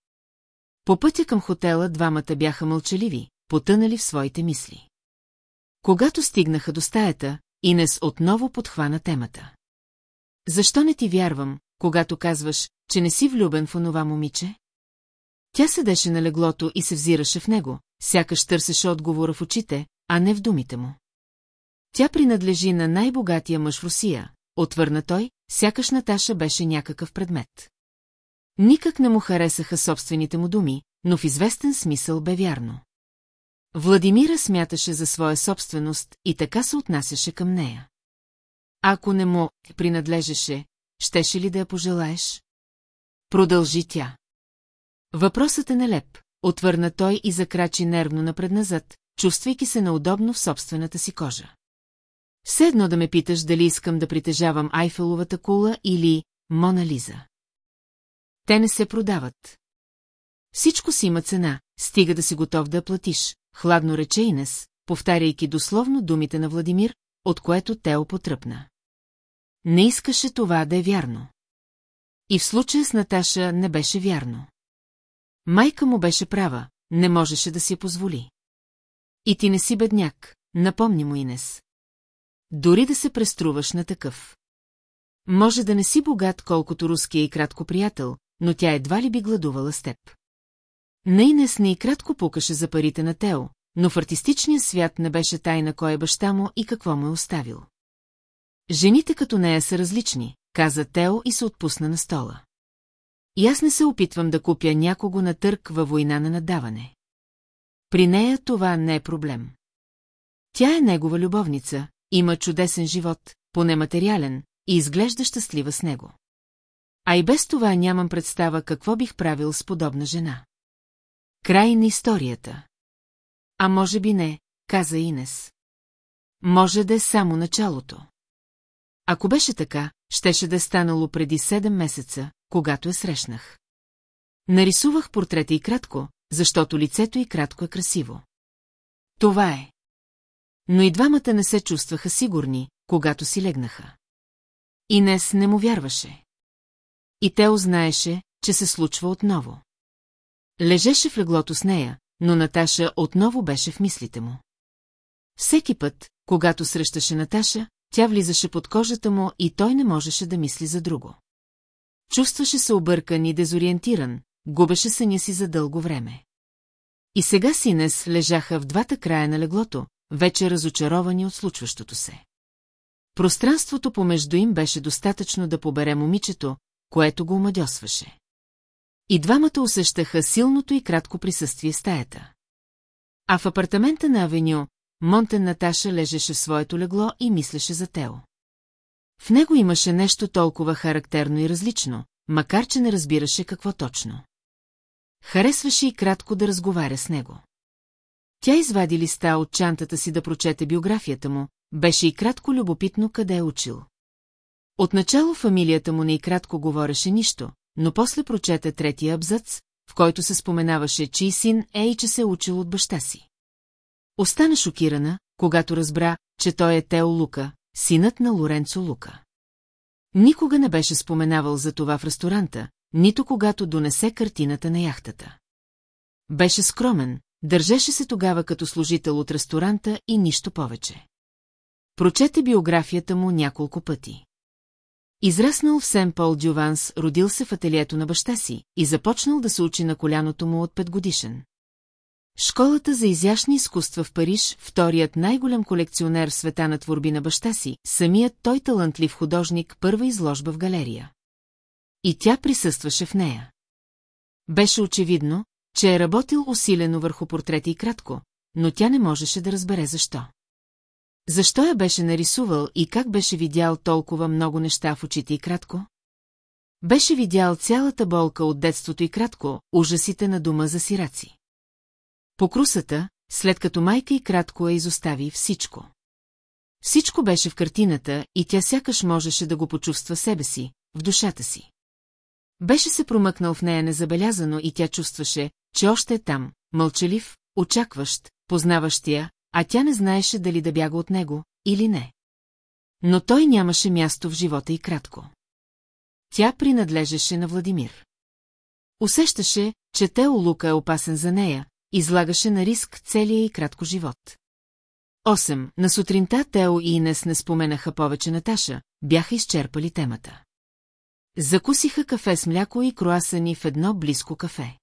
По пътя към хотела двамата бяха мълчаливи, потънали в своите мисли. Когато стигнаха до стаята, Инес отново подхвана темата. Защо не ти вярвам, когато казваш, че не си влюбен в онова момиче? Тя седеше на леглото и се взираше в него, сякаш търсеше отговора в очите, а не в думите му. Тя принадлежи на най-богатия мъж в Русия, отвърна той, сякаш Наташа беше някакъв предмет. Никак не му харесаха собствените му думи, но в известен смисъл бе вярно. Владимира смяташе за своя собственост и така се отнасяше към нея. Ако не му принадлежеше, щеше ли да я пожелаеш? Продължи тя. Въпросът е нелеп, отвърна той и закрачи нервно напредназад, чувствайки се неудобно в собствената си кожа. Все едно да ме питаш дали искам да притежавам Айфеловата кула или Мона Лиза. Те не се продават. Всичко си има цена, стига да си готов да платиш, хладно рече Инес, повтаряйки дословно думите на Владимир, от което Тео потръпна. Не искаше това да е вярно. И в случая с Наташа не беше вярно. Майка му беше права, не можеше да си позволи. И ти не си бедняк, напомни му Инес. Дори да се преструваш на такъв. Може да не си богат, колкото руския и кратко приятел, но тя едва ли би гладувала с теб. Нейнес не и кратко пукаше за парите на Тео, но в артистичния свят не беше тайна кой е баща му и какво му е оставил. Жените като нея са различни, каза Тео и се отпусна на стола. И аз не се опитвам да купя някого на търк във война на надаване. При нея това не е проблем. Тя е негова любовница, има чудесен живот, поне материален, и изглежда щастлива с него. А и без това нямам представа какво бих правил с подобна жена. Край на историята. А може би не, каза Инес. Може да е само началото. Ако беше така, щеше да е станало преди седем месеца, когато я срещнах. Нарисувах портрета и кратко, защото лицето и кратко е красиво. Това е. Но и двамата не се чувстваха сигурни, когато си легнаха. Инес не му вярваше. И те узнаеше, че се случва отново. Лежеше в леглото с нея, но Наташа отново беше в мислите му. Всеки път, когато срещаше Наташа, тя влизаше под кожата му и той не можеше да мисли за друго. Чувстваше се объркан и дезориентиран, губеше съня си за дълго време. И сега Синес лежаха в двата края на леглото, вече разочаровани от случващото се. Пространството помежду им беше достатъчно да побере момичето, което го омадьосваше. И двамата усещаха силното и кратко присъствие стаята. А в апартамента на Авеню, Монтен Наташа лежеше в своето легло и мислеше за Тео. В него имаше нещо толкова характерно и различно, макар че не разбираше какво точно. Харесваше и кратко да разговаря с него. Тя извади листа от чантата си да прочете биографията му, беше и кратко любопитно къде е учил. Отначало фамилията му не и кратко говореше нищо, но после прочете третия абзац, в който се споменаваше, чий син е и че се е учил от баща си. Остана шокирана, когато разбра, че той е Тео Лука, синът на Лоренцо Лука. Никога не беше споменавал за това в ресторанта, нито когато донесе картината на яхтата. Беше скромен, държеше се тогава като служител от ресторанта и нищо повече. Прочете биографията му няколко пъти. Израснал в Сен-Пол Дюванс, родил се в ателието на баща си и започнал да се учи на коляното му от петгодишен. Школата за изящни изкуства в Париж, вторият най-голям колекционер в света на творби на баща си, самият той талантлив художник, първа изложба в галерия. И тя присъстваше в нея. Беше очевидно, че е работил усилено върху портрети и кратко, но тя не можеше да разбере защо. Защо я беше нарисувал и как беше видял толкова много неща в очите и кратко? Беше видял цялата болка от детството и кратко, ужасите на дома за сираци. Покрусата, след като майка и кратко я изостави всичко. Всичко беше в картината и тя сякаш можеше да го почувства себе си, в душата си. Беше се промъкнал в нея незабелязано и тя чувстваше, че още е там, мълчалив, очакващ, познаващия, а тя не знаеше дали да бяга от него или не. Но той нямаше място в живота и кратко. Тя принадлежеше на Владимир. Усещаше, че Тео Лука е опасен за нея, излагаше на риск целия и кратко живот. 8. На сутринта Тео и Инес не споменаха повече Наташа, бяха изчерпали темата. Закусиха кафе с мляко и круасани в едно близко кафе.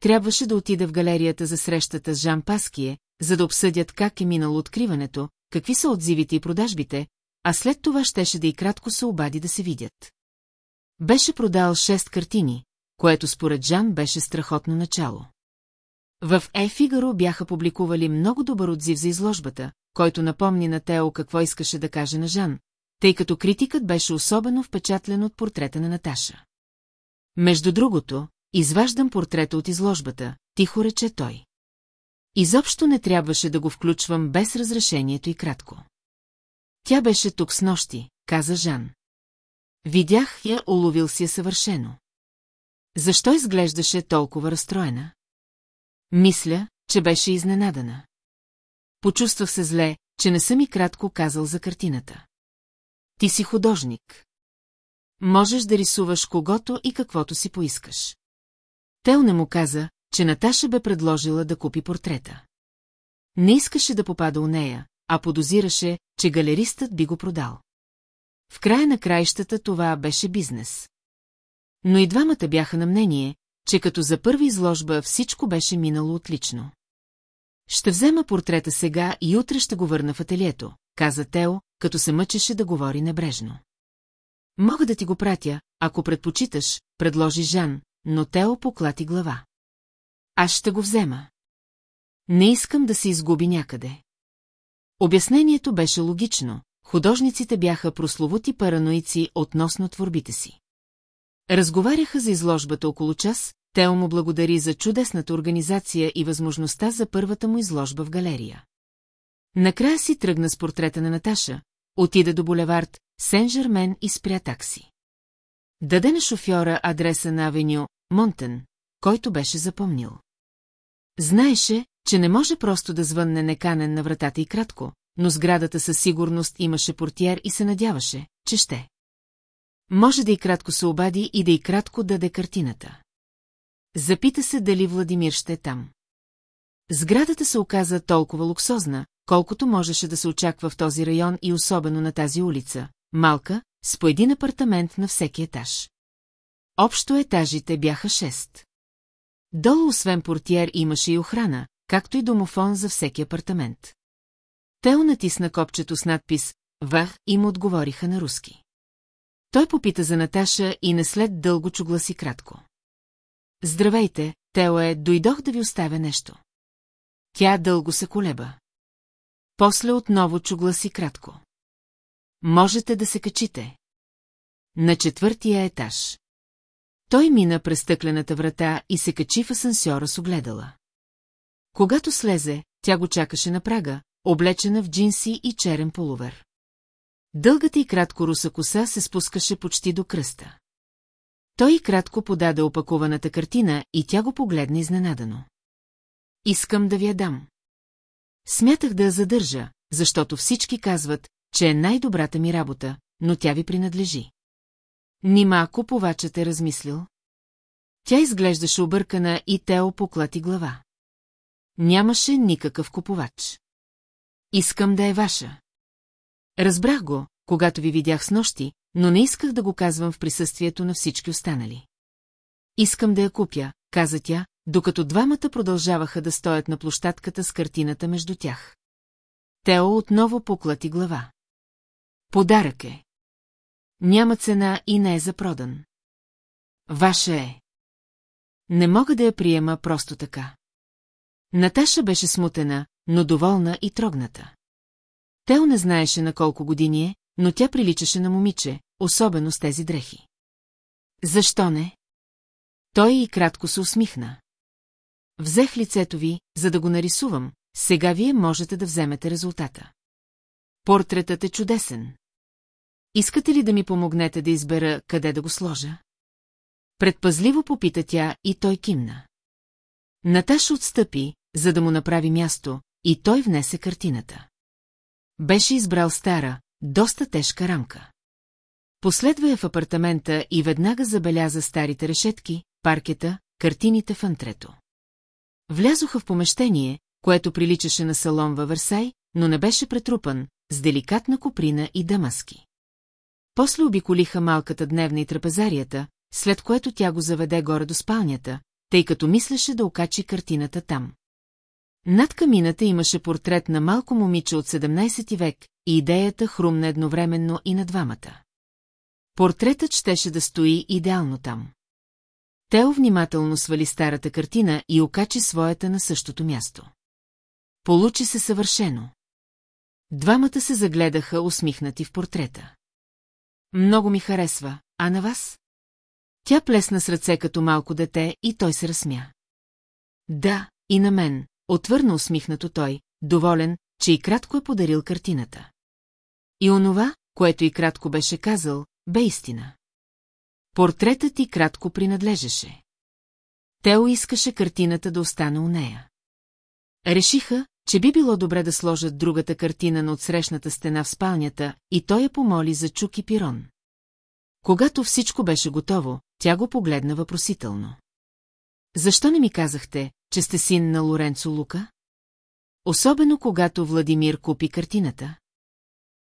Трябваше да отида в галерията за срещата с Жан Паские, за да обсъдят как е минало откриването, какви са отзивите и продажбите, а след това щеше да и кратко се обади да се видят. Беше продал шест картини, което според Жан беше страхотно начало. В Е Фигаро бяха публикували много добър отзив за изложбата, който напомни на Тео какво искаше да каже на Жан, тъй като критикът беше особено впечатлен от портрета на Наташа. Между другото, изваждам портрета от изложбата, тихо рече той. Изобщо не трябваше да го включвам без разрешението и кратко. Тя беше тук с нощи, каза Жан. Видях я, уловил си я съвършено. Защо изглеждаше толкова разстроена? Мисля, че беше изненадана. Почувствах се зле, че не съм и кратко казал за картината. Ти си художник. Можеш да рисуваш когото и каквото си поискаш. Тел не му каза, че Наташа бе предложила да купи портрета. Не искаше да попада у нея, а подозираше, че галеристът би го продал. В края на краищата това беше бизнес. Но и двамата бяха на мнение, че като за първа изложба всичко беше минало отлично. Ще взема портрета сега и утре ще го върна в ателието, каза Тео, като се мъчеше да говори небрежно. Мога да ти го пратя, ако предпочиташ, предложи Жан, но Тео поклати глава. Аз ще го взема. Не искам да се изгуби някъде. Обяснението беше логично, художниците бяха прословути параноици относно творбите си. Разговаряха за изложбата около час, Тео му благодари за чудесната организация и възможността за първата му изложба в галерия. Накрая си тръгна с портрета на Наташа, отида до булевард Сен-Жермен и спря такси. Даде на шофьора адреса на авеню Монтен, който беше запомнил. Знаеше, че не може просто да звънне неканен на вратата и кратко, но сградата със сигурност имаше портиер и се надяваше, че ще. Може да и кратко се обади и да и кратко даде картината. Запита се дали Владимир ще е там. Сградата се оказа толкова луксозна, колкото можеше да се очаква в този район и особено на тази улица, малка, с по един апартамент на всеки етаж. Общо етажите бяха шест. Долу освен портиер имаше и охрана, както и домофон за всеки апартамент. Тео натисна копчето с надпис «Вах» и му отговориха на руски. Той попита за Наташа и не след дълго чу гласи кратко. Здравейте, Тео е, дойдох да ви оставя нещо. Тя дълго се колеба. После отново чу гласи кратко. Можете да се качите. На четвъртия етаж. Той мина през стъклената врата и се качи в асансьора с огледала. Когато слезе, тя го чакаше на прага, облечена в джинси и черен полувер. Дългата и кратко руса коса се спускаше почти до кръста. Той и кратко подаде опакуваната картина и тя го погледна изненадано. Искам да ви я дам. Смятах да я задържа, защото всички казват, че е най-добрата ми работа, но тя ви принадлежи. Нима купувачът е размислил? Тя изглеждаше объркана и Тео поклати глава. Нямаше никакъв купувач. Искам да е ваша. Разбрах го, когато ви видях с нощи, но не исках да го казвам в присъствието на всички останали. Искам да я купя, каза тя, докато двамата продължаваха да стоят на площадката с картината между тях. Тео отново поклати глава. Подарък е. Няма цена и не е за продан. Ваша е. Не мога да я приема просто така. Наташа беше смутена, но доволна и трогната. Тео не знаеше на колко години е, но тя приличаше на момиче, особено с тези дрехи. Защо не? Той и кратко се усмихна. Взех лицето ви, за да го нарисувам, сега вие можете да вземете резултата. Портретът е чудесен. Искате ли да ми помогнете да избера къде да го сложа? Предпазливо попита тя и той кимна. Наташа отстъпи, за да му направи място, и той внесе картината. Беше избрал стара, доста тежка рамка. Последва я в апартамента и веднага забеляза старите решетки, паркета, картините в антрето. Влязоха в помещение, което приличаше на салон във Версай, но не беше претрупан, с деликатна коприна и дамаски. После обиколиха малката дневна и трапезарията, след което тя го заведе горе до спалнята, тъй като мислеше да окачи картината там. Над камината имаше портрет на малко момиче от 17 век и идеята хрумна едновременно и на двамата. Портретът щеше да стои идеално там. Тео внимателно свали старата картина и окачи своята на същото място. Получи се съвършено. Двамата се загледаха усмихнати в портрета. Много ми харесва, а на вас? Тя плесна с ръце като малко дете и той се разсмя. Да, и на мен, отвърна усмихнато той, доволен, че и кратко е подарил картината. И онова, което и кратко беше казал, бе истина. Портретът ти кратко принадлежеше. Тео искаше картината да остане у нея. Решиха, че би било добре да сложат другата картина на отсрещната стена в спалнята и той я помоли за чук и пирон. Когато всичко беше готово, тя го погледна въпросително. Защо не ми казахте, че сте син на Лоренцо Лука? Особено когато Владимир купи картината.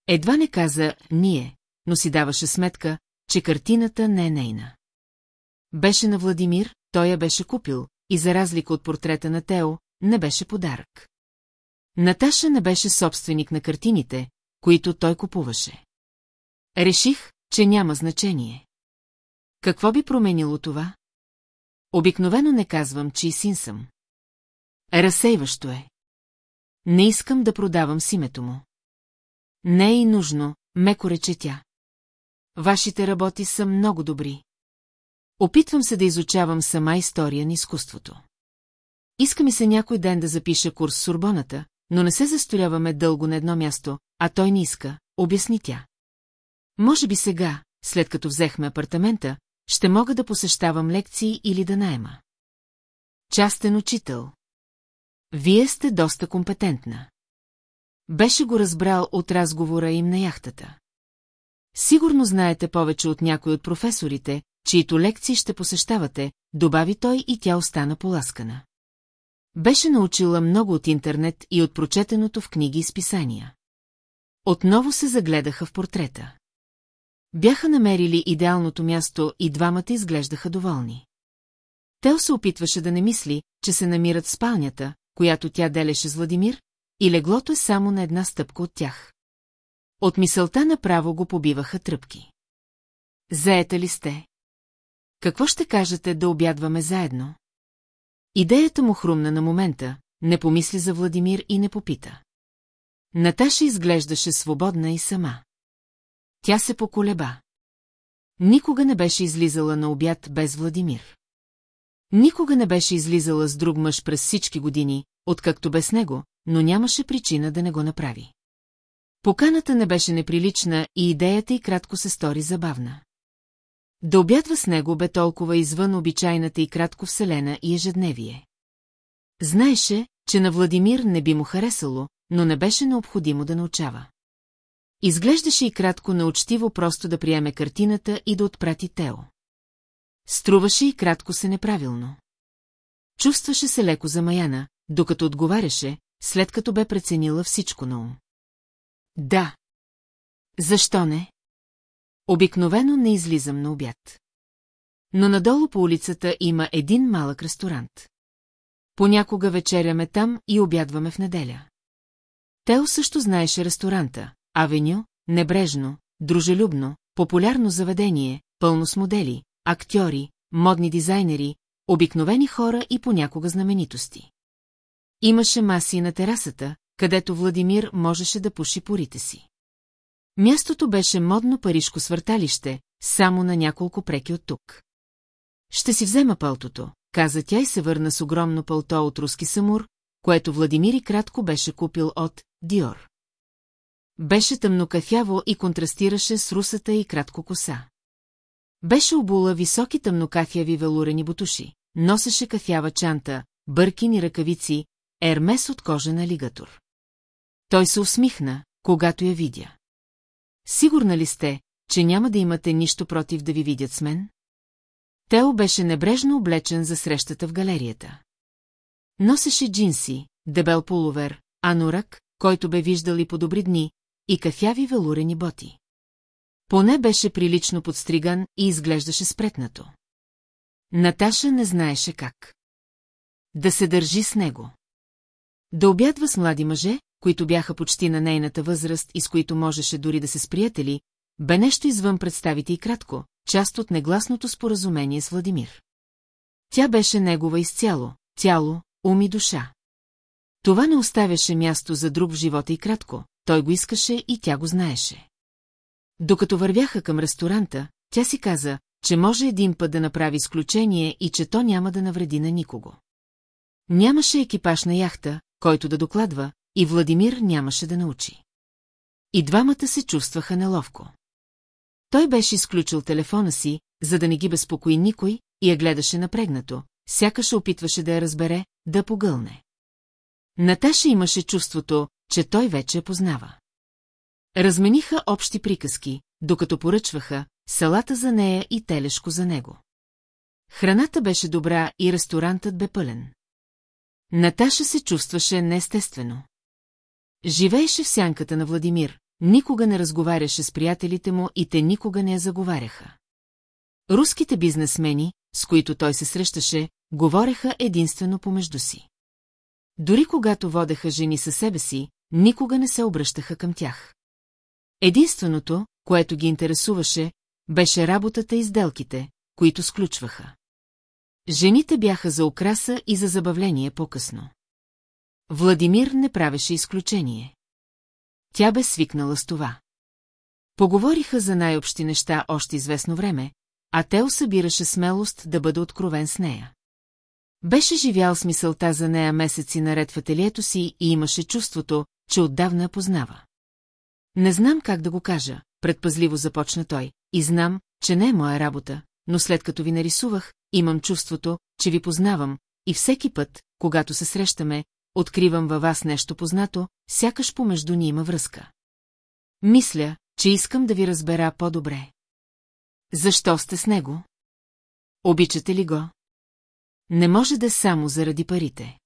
Едва не каза «ние», но си даваше сметка, че картината не е нейна. Беше на Владимир, той я беше купил, и за разлика от портрета на Тео, не беше подарък. Наташа не беше собственик на картините, които той купуваше. Реших, че няма значение. Какво би променило това? Обикновено не казвам, че и син съм. Разсейващо е. Не искам да продавам с името му. Не е и нужно, меко рече тя. Вашите работи са много добри. Опитвам се да изучавам сама история на изкуството. Иска ми се някой ден да запиша курс с Сурбоната, но не се засторяваме дълго на едно място, а той не иска, обясни тя. Може би сега, след като взехме апартамента, ще мога да посещавам лекции или да найема. Частен учител. Вие сте доста компетентна. Беше го разбрал от разговора им на яхтата. Сигурно знаете повече от някой от професорите, чието лекции ще посещавате, добави той и тя остана поласкана. Беше научила много от интернет и от прочетеното в книги и списания. Отново се загледаха в портрета. Бяха намерили идеалното място и двамата изглеждаха доволни. Тел се опитваше да не мисли, че се намират в спалнята, която тя делеше с Владимир, и леглото е само на една стъпка от тях. От мисълта направо го побиваха тръпки. Заета ли сте? Какво ще кажете да обядваме заедно? Идеята му хрумна на момента, не помисли за Владимир и не попита. Наташа изглеждаше свободна и сама. Тя се поколеба. Никога не беше излизала на обяд без Владимир. Никога не беше излизала с друг мъж през всички години, откакто без него, но нямаше причина да не го направи. Поканата не беше неприлична и идеята й кратко се стори забавна. Да обядва с него бе толкова извън обичайната и кратко вселена и ежедневие. Знаеше, че на Владимир не би му харесало, но не беше необходимо да научава. Изглеждаше и кратко научтиво просто да приеме картината и да отпрати Тео. Струваше и кратко се неправилно. Чувстваше се леко замаяна, докато отговаряше, след като бе преценила всичко на ум. Да. Защо не? Обикновено не излизам на обяд. Но надолу по улицата има един малък ресторант. Понякога вечеряме там и обядваме в неделя. Тео също знаеше ресторанта, авеню, небрежно, дружелюбно, популярно заведение, пълно с модели, актьори, модни дизайнери, обикновени хора и понякога знаменитости. Имаше маси на терасата, където Владимир можеше да пуши порите си. Мястото беше модно парижко свърталище, само на няколко преки от тук. Ще си взема пълтото, каза тя и се върна с огромно пълто от руски самур, което Владимир и кратко беше купил от Диор. Беше тъмнокафяво и контрастираше с русата и кратко коса. Беше обула високи тъмнокафяви велурени бутуши, носеше кафява чанта, бъркини ръкавици, ермес от кожа на лигатор. Той се усмихна, когато я видя. Сигурна ли сте, че няма да имате нищо против да ви видят с мен? Тео беше небрежно облечен за срещата в галерията. Носеше джинси, дебел полувер, анурак, който бе виждал и по добри дни, и кафяви велурени боти. Поне беше прилично подстриган и изглеждаше спретнато. Наташа не знаеше как. Да се държи с него. Да обядва с млади мъже, които бяха почти на нейната възраст и с които можеше дори да се сприятели, бе нещо извън представите и кратко, част от негласното споразумение с Владимир. Тя беше негова изцяло, тяло, ум и душа. Това не оставяше място за друг в живота и кратко, той го искаше и тя го знаеше. Докато вървяха към ресторанта, тя си каза, че може един път да направи изключение и че то няма да навреди на никого. Нямаше екипаж на яхта, който да докладва, и Владимир нямаше да научи. И двамата се чувстваха неловко. Той беше изключил телефона си, за да не ги безпокои никой, и я гледаше напрегнато, сякаш опитваше да я разбере, да погълне. Наташа имаше чувството, че той вече я познава. Размениха общи приказки, докато поръчваха салата за нея и телешко за него. Храната беше добра и ресторантът бе пълен. Наташа се чувстваше неестествено. Живееше в сянката на Владимир, никога не разговаряше с приятелите му и те никога не я заговаряха. Руските бизнесмени, с които той се срещаше, говореха единствено помежду си. Дори когато водеха жени със себе си, никога не се обръщаха към тях. Единственото, което ги интересуваше, беше работата и сделките, които сключваха. Жените бяха за украса и за забавление по-късно. Владимир не правеше изключение. Тя бе свикнала с това. Поговориха за най-общи неща още известно време, а Тео събираше смелост да бъде откровен с нея. Беше живял с мисълта за нея месеци наред в ателието си и имаше чувството, че отдавна познава. Не знам как да го кажа, предпазливо започна той, и знам, че не е моя работа, но след като ви нарисувах, имам чувството, че ви познавам, и всеки път, когато се срещаме, откривам във вас нещо познато, сякаш помежду ни има връзка. Мисля, че искам да ви разбера по-добре. Защо сте с него? Обичате ли го? Не може да е само заради парите.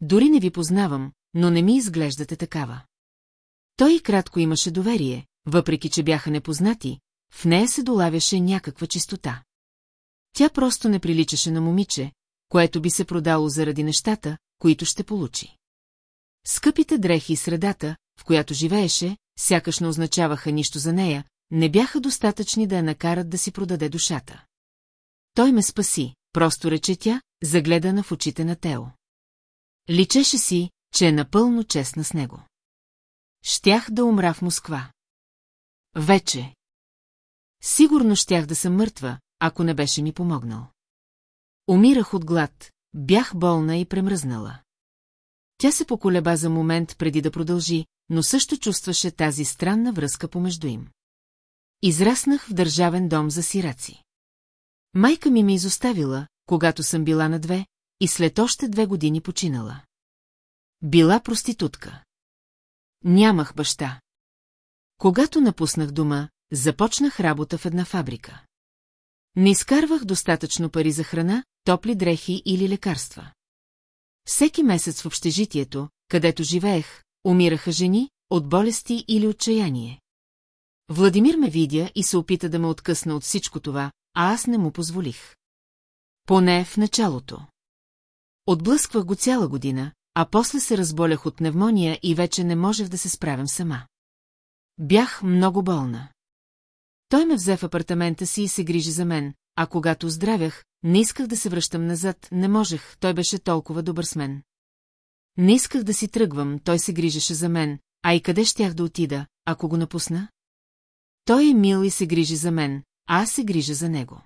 Дори не ви познавам, но не ми изглеждате такава. Той и кратко имаше доверие, въпреки че бяха непознати, в нея се долавяше някаква чистота. Тя просто не приличаше на момиче, което би се продало заради нещата, които ще получи. Скъпите дрехи и средата, в която живееше, сякаш не означаваха нищо за нея, не бяха достатъчни да я накарат да си продаде душата. Той ме спаси, просто рече тя, загледана в очите на Тео. Личеше си, че е напълно честна с него. Щях да умра в Москва. Вече. Сигурно щях да съм мъртва, ако не беше ми помогнал. Умирах от глад, бях болна и премръзнала. Тя се поколеба за момент преди да продължи, но също чувстваше тази странна връзка помежду им. Израснах в държавен дом за сираци. Майка ми ме изоставила, когато съм била на две, и след още две години починала. Била проститутка. Нямах баща. Когато напуснах дома, започнах работа в една фабрика. Не изкарвах достатъчно пари за храна, топли дрехи или лекарства. Всеки месец в общежитието, където живеех, умираха жени от болести или отчаяние. Владимир ме видя и се опита да ме откъсна от всичко това, а аз не му позволих. Поне в началото. Отблъсквах го цяла година, а после се разболях от пневмония и вече не можех да се справям сама. Бях много болна. Той ме взе в апартамента си и се грижи за мен, а когато оздравях, не исках да се връщам назад, не можех, той беше толкова добър с мен. Не исках да си тръгвам, той се грижеше за мен, а и къде щях да отида, ако го напусна? Той е мил и се грижи за мен, а аз се грижа за него.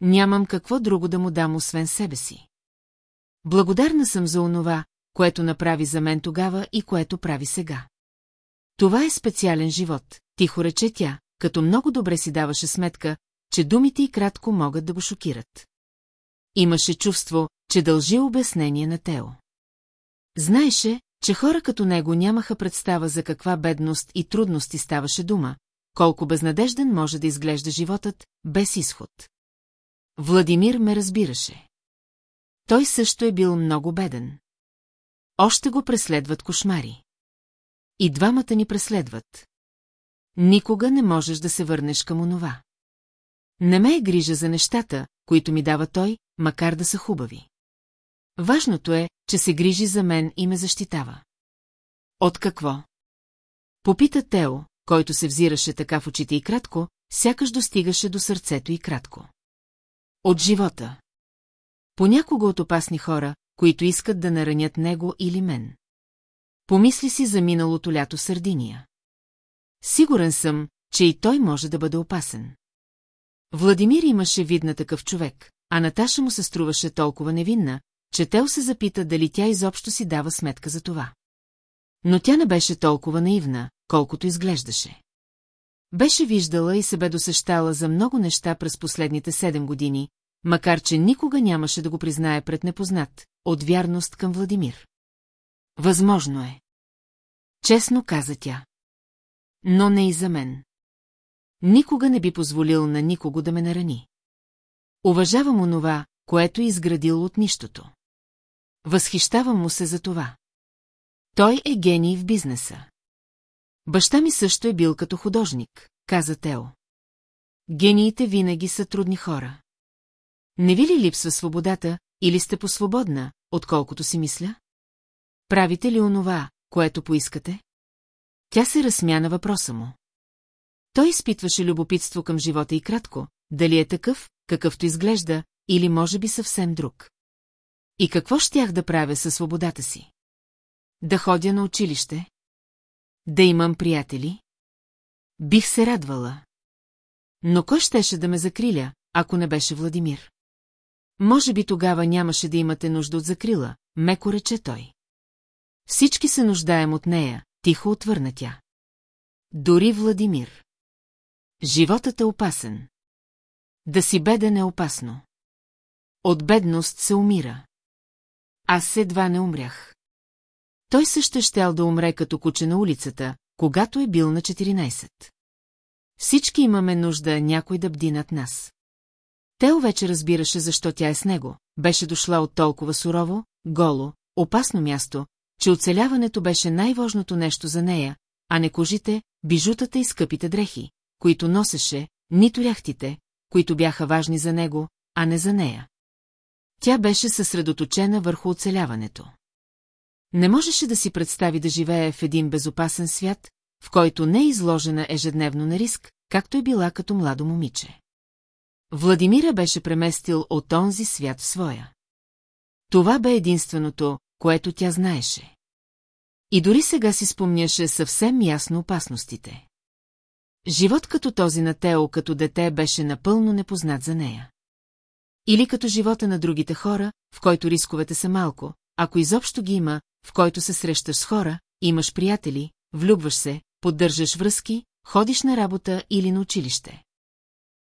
Нямам какво друго да му дам, освен себе си. Благодарна съм за онова, което направи за мен тогава и което прави сега. Това е специален живот, тихо рече тя, като много добре си даваше сметка, че думите и кратко могат да го шокират. Имаше чувство, че дължи обяснение на Тео. Знаеше, че хора като него нямаха представа за каква бедност и трудности ставаше дума, колко безнадежден може да изглежда животът, без изход. Владимир ме разбираше. Той също е бил много беден. Още го преследват кошмари. И двамата ни преследват. Никога не можеш да се върнеш към онова. Не ме е грижа за нещата, които ми дава той, макар да са хубави. Важното е, че се грижи за мен и ме защитава. От какво? Попита Тео, който се взираше така в очите и кратко, сякаш достигаше до сърцето и кратко. От живота. Понякога от опасни хора, които искат да наранят него или мен. Помисли си за миналото лято Сърдиния. Сигурен съм, че и той може да бъде опасен. Владимир имаше вид на такъв човек, а Наташа му се струваше толкова невинна, че Тел се запита дали тя изобщо си дава сметка за това. Но тя не беше толкова наивна, колкото изглеждаше. Беше виждала и се бе досещала за много неща през последните седем години, макар че никога нямаше да го признае пред непознат, от вярност към Владимир. Възможно е. Честно каза тя. Но не и за мен. Никога не би позволил на никого да ме нарани. Уважавам онова, което е изградил от нищото. Възхищавам му се за това. Той е гений в бизнеса. Баща ми също е бил като художник, каза Тео. Гениите винаги са трудни хора. Не ви ли липсва свободата, или сте посвободна, отколкото си мисля? Правите ли онова, което поискате? Тя се разсмя на въпроса му. Той изпитваше любопитство към живота и кратко, дали е такъв, какъвто изглежда, или може би съвсем друг. И какво щях да правя със свободата си? Да ходя на училище? Да имам приятели? Бих се радвала. Но кой щеше да ме закриля, ако не беше Владимир? Може би тогава нямаше да имате нужда от закрила, меко рече той. Всички се нуждаем от нея, тихо отвърна тя. Дори Владимир. Животът е опасен. Да си беден е опасно. От бедност се умира. Аз едва не умрях. Той също щял да умре като куче на улицата, когато е бил на 14. Всички имаме нужда някой да бди над нас. Тео вече разбираше защо тя е с него, беше дошла от толкова сурово, голо, опасно място, че оцеляването беше най-важното нещо за нея, а не кожите, бижутата и скъпите дрехи, които носеше, нито яхтите, които бяха важни за него, а не за нея. Тя беше съсредоточена върху оцеляването. Не можеше да си представи да живее в един безопасен свят, в който не е изложена ежедневно на риск, както е била като младо момиче. Владимира беше преместил от онзи свят в своя. Това бе единственото, което тя знаеше. И дори сега си спомняше съвсем ясно опасностите. Живот като този на Тео като дете беше напълно непознат за нея. Или като живота на другите хора, в който рисковете са малко, ако изобщо ги има, в който се срещаш с хора, имаш приятели, влюбваш се, поддържаш връзки, ходиш на работа или на училище.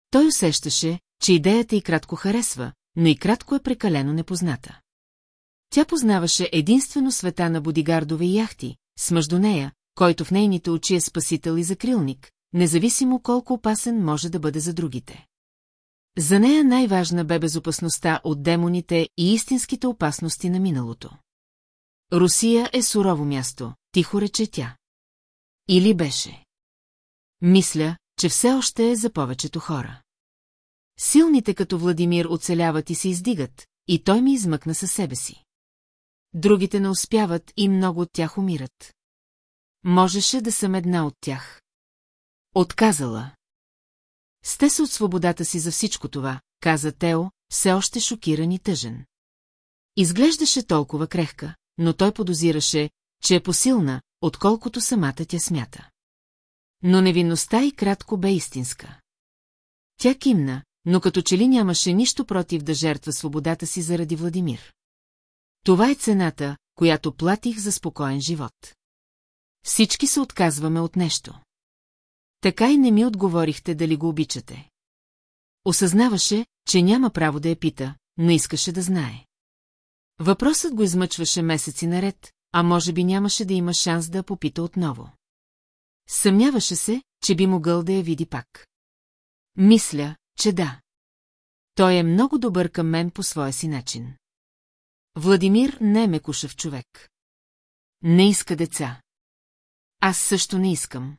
Той усещаше, че идеята и кратко харесва, но и кратко е прекалено непозната. Тя познаваше единствено света на бодигардове и яхти, с нея, който в нейните очи е спасител и закрилник, независимо колко опасен може да бъде за другите. За нея най-важна бе безопасността от демоните и истинските опасности на миналото. Русия е сурово място, тихо рече тя. Или беше. Мисля, че все още е за повечето хора. Силните като Владимир оцеляват и се издигат, и той ми измъкна със себе си. Другите не успяват и много от тях умират. Можеше да съм една от тях. Отказала. Сте се от свободата си за всичко това, каза Тео, все още шокиран и тъжен. Изглеждаше толкова крехка, но той подозираше, че е посилна, отколкото самата тя смята. Но невинността и кратко бе истинска. Тя кимна, но като че ли нямаше нищо против да жертва свободата си заради Владимир. Това е цената, която платих за спокоен живот. Всички се отказваме от нещо. Така и не ми отговорихте дали го обичате. Осъзнаваше, че няма право да я пита, но искаше да знае. Въпросът го измъчваше месеци наред, а може би нямаше да има шанс да попита отново. Съмняваше се, че би могъл да я види пак. Мисля, че да. Той е много добър към мен по своя си начин. Владимир не е мекушев човек. Не иска деца. Аз също не искам.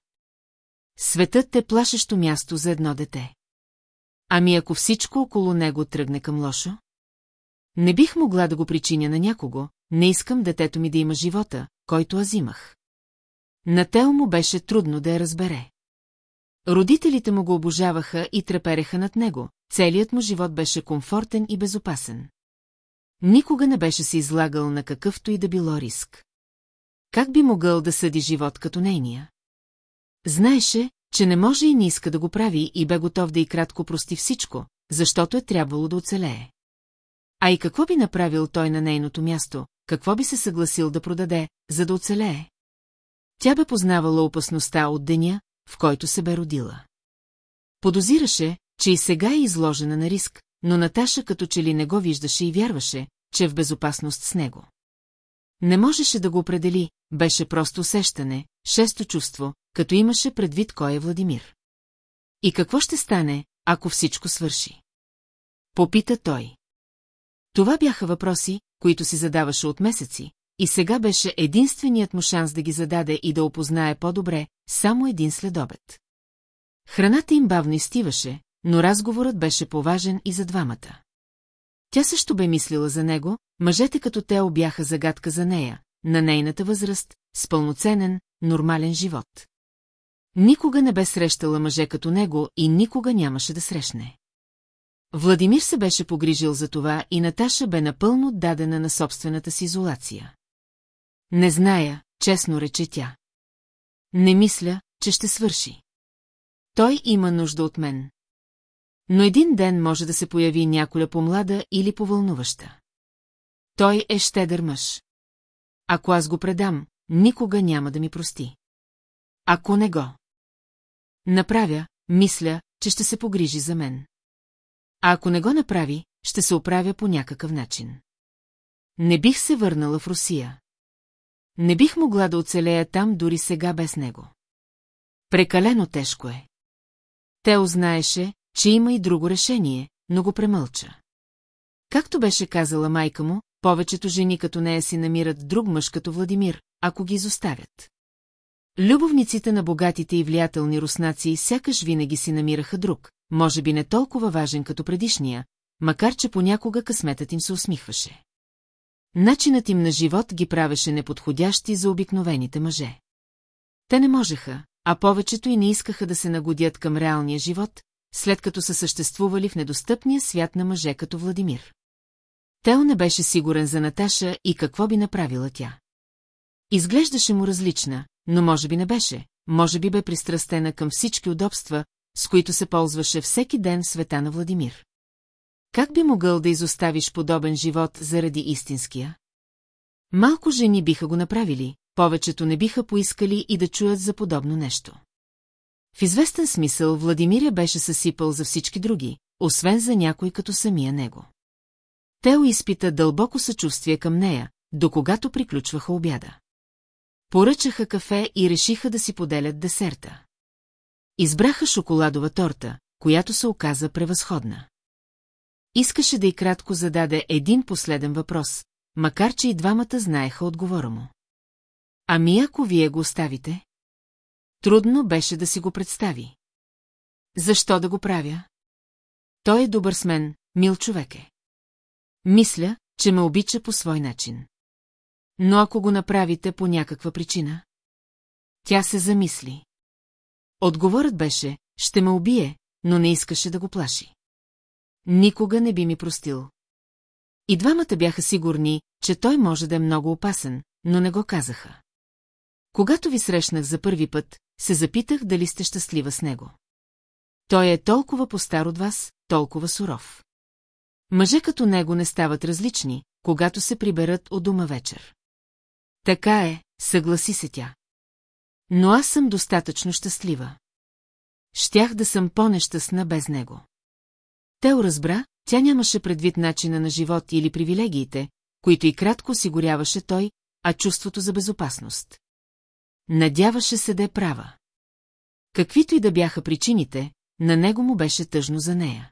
Светът е плашещо място за едно дете. Ами ако всичко около него тръгне към лошо? Не бих могла да го причиня на някого, не искам детето ми да има живота, който аз имах. На Тео му беше трудно да я разбере. Родителите му го обожаваха и трепереха над него, целият му живот беше комфортен и безопасен. Никога не беше се излагал на какъвто и да било риск. Как би могъл да съди живот като нейния? Знаеше, че не може и не иска да го прави и бе готов да и кратко прости всичко, защото е трябвало да оцелее. А и какво би направил той на нейното място, какво би се съгласил да продаде, за да оцелее? Тя бе познавала опасността от деня, в който се бе родила. Подозираше, че и сега е изложена на риск, но Наташа като че ли не го виждаше и вярваше, че е в безопасност с него. Не можеше да го определи, беше просто усещане, шесто чувство, като имаше предвид кой е Владимир. И какво ще стане, ако всичко свърши? Попита той. Това бяха въпроси, които си задаваше от месеци, и сега беше единственият му шанс да ги зададе и да опознае по-добре, само един следобед. Храната им бавно изтиваше, но разговорът беше поважен и за двамата. Тя също бе мислила за него, мъжете като те бяха загадка за нея, на нейната възраст, с пълноценен, нормален живот. Никога не бе срещала мъже като него и никога нямаше да срещне. Владимир се беше погрижил за това и Наташа бе напълно дадена на собствената си изолация. Не зная, честно рече тя. Не мисля, че ще свърши. Той има нужда от мен. Но един ден може да се появи няколя помлада или повълнуваща. Той е щедър мъж. Ако аз го предам, никога няма да ми прости. Ако не го. Направя, мисля, че ще се погрижи за мен. А ако не го направи, ще се оправя по някакъв начин. Не бих се върнала в Русия. Не бих могла да оцелея там дори сега без него. Прекалено тежко е. Тео знаеше, че има и друго решение, но го премълча. Както беше казала майка му, повечето жени като нея си намират друг мъж като Владимир, ако ги изоставят. Любовниците на богатите и влиятелни руснаци сякаш винаги си намираха друг, може би не толкова важен като предишния, макар че понякога късметът им се усмихваше. Начинът им на живот ги правеше неподходящи за обикновените мъже. Те не можеха, а повечето и не искаха да се нагодят към реалния живот, след като са съществували в недостъпния свят на мъже като Владимир. Тео не беше сигурен за Наташа и какво би направила тя. Изглеждаше му различна, но може би не беше, може би бе пристрастена към всички удобства, с които се ползваше всеки ден в света на Владимир. Как би могъл да изоставиш подобен живот заради истинския? Малко жени биха го направили, повечето не биха поискали и да чуят за подобно нещо. В известен смисъл Владимиря беше съсипал за всички други, освен за някой като самия него. Тео изпита дълбоко съчувствие към нея, до когато приключваха обяда. Поръчаха кафе и решиха да си поделят десерта. Избраха шоколадова торта, която се оказа превъзходна. Искаше да и кратко зададе един последен въпрос, макар че и двамата знаеха отговора му. Ами ако вие го оставите? Трудно беше да си го представи. Защо да го правя? Той е добър с мен, мил човек е. Мисля, че ме обича по свой начин. Но ако го направите по някаква причина? Тя се замисли. Отговорът беше, ще ме убие, но не искаше да го плаши. Никога не би ми простил. И двамата бяха сигурни, че той може да е много опасен, но не го казаха. Когато ви срещнах за първи път, се запитах дали сте щастлива с него. Той е толкова по-стар от вас, толкова суров. Мъже като него не стават различни, когато се приберат от дома вечер. Така е, съгласи се тя. Но аз съм достатъчно щастлива. Щях да съм по-нещастна без него. Тео разбра, тя нямаше предвид начина на живот или привилегиите, които и кратко осигуряваше той, а чувството за безопасност. Надяваше се да е права. Каквито и да бяха причините, на него му беше тъжно за нея.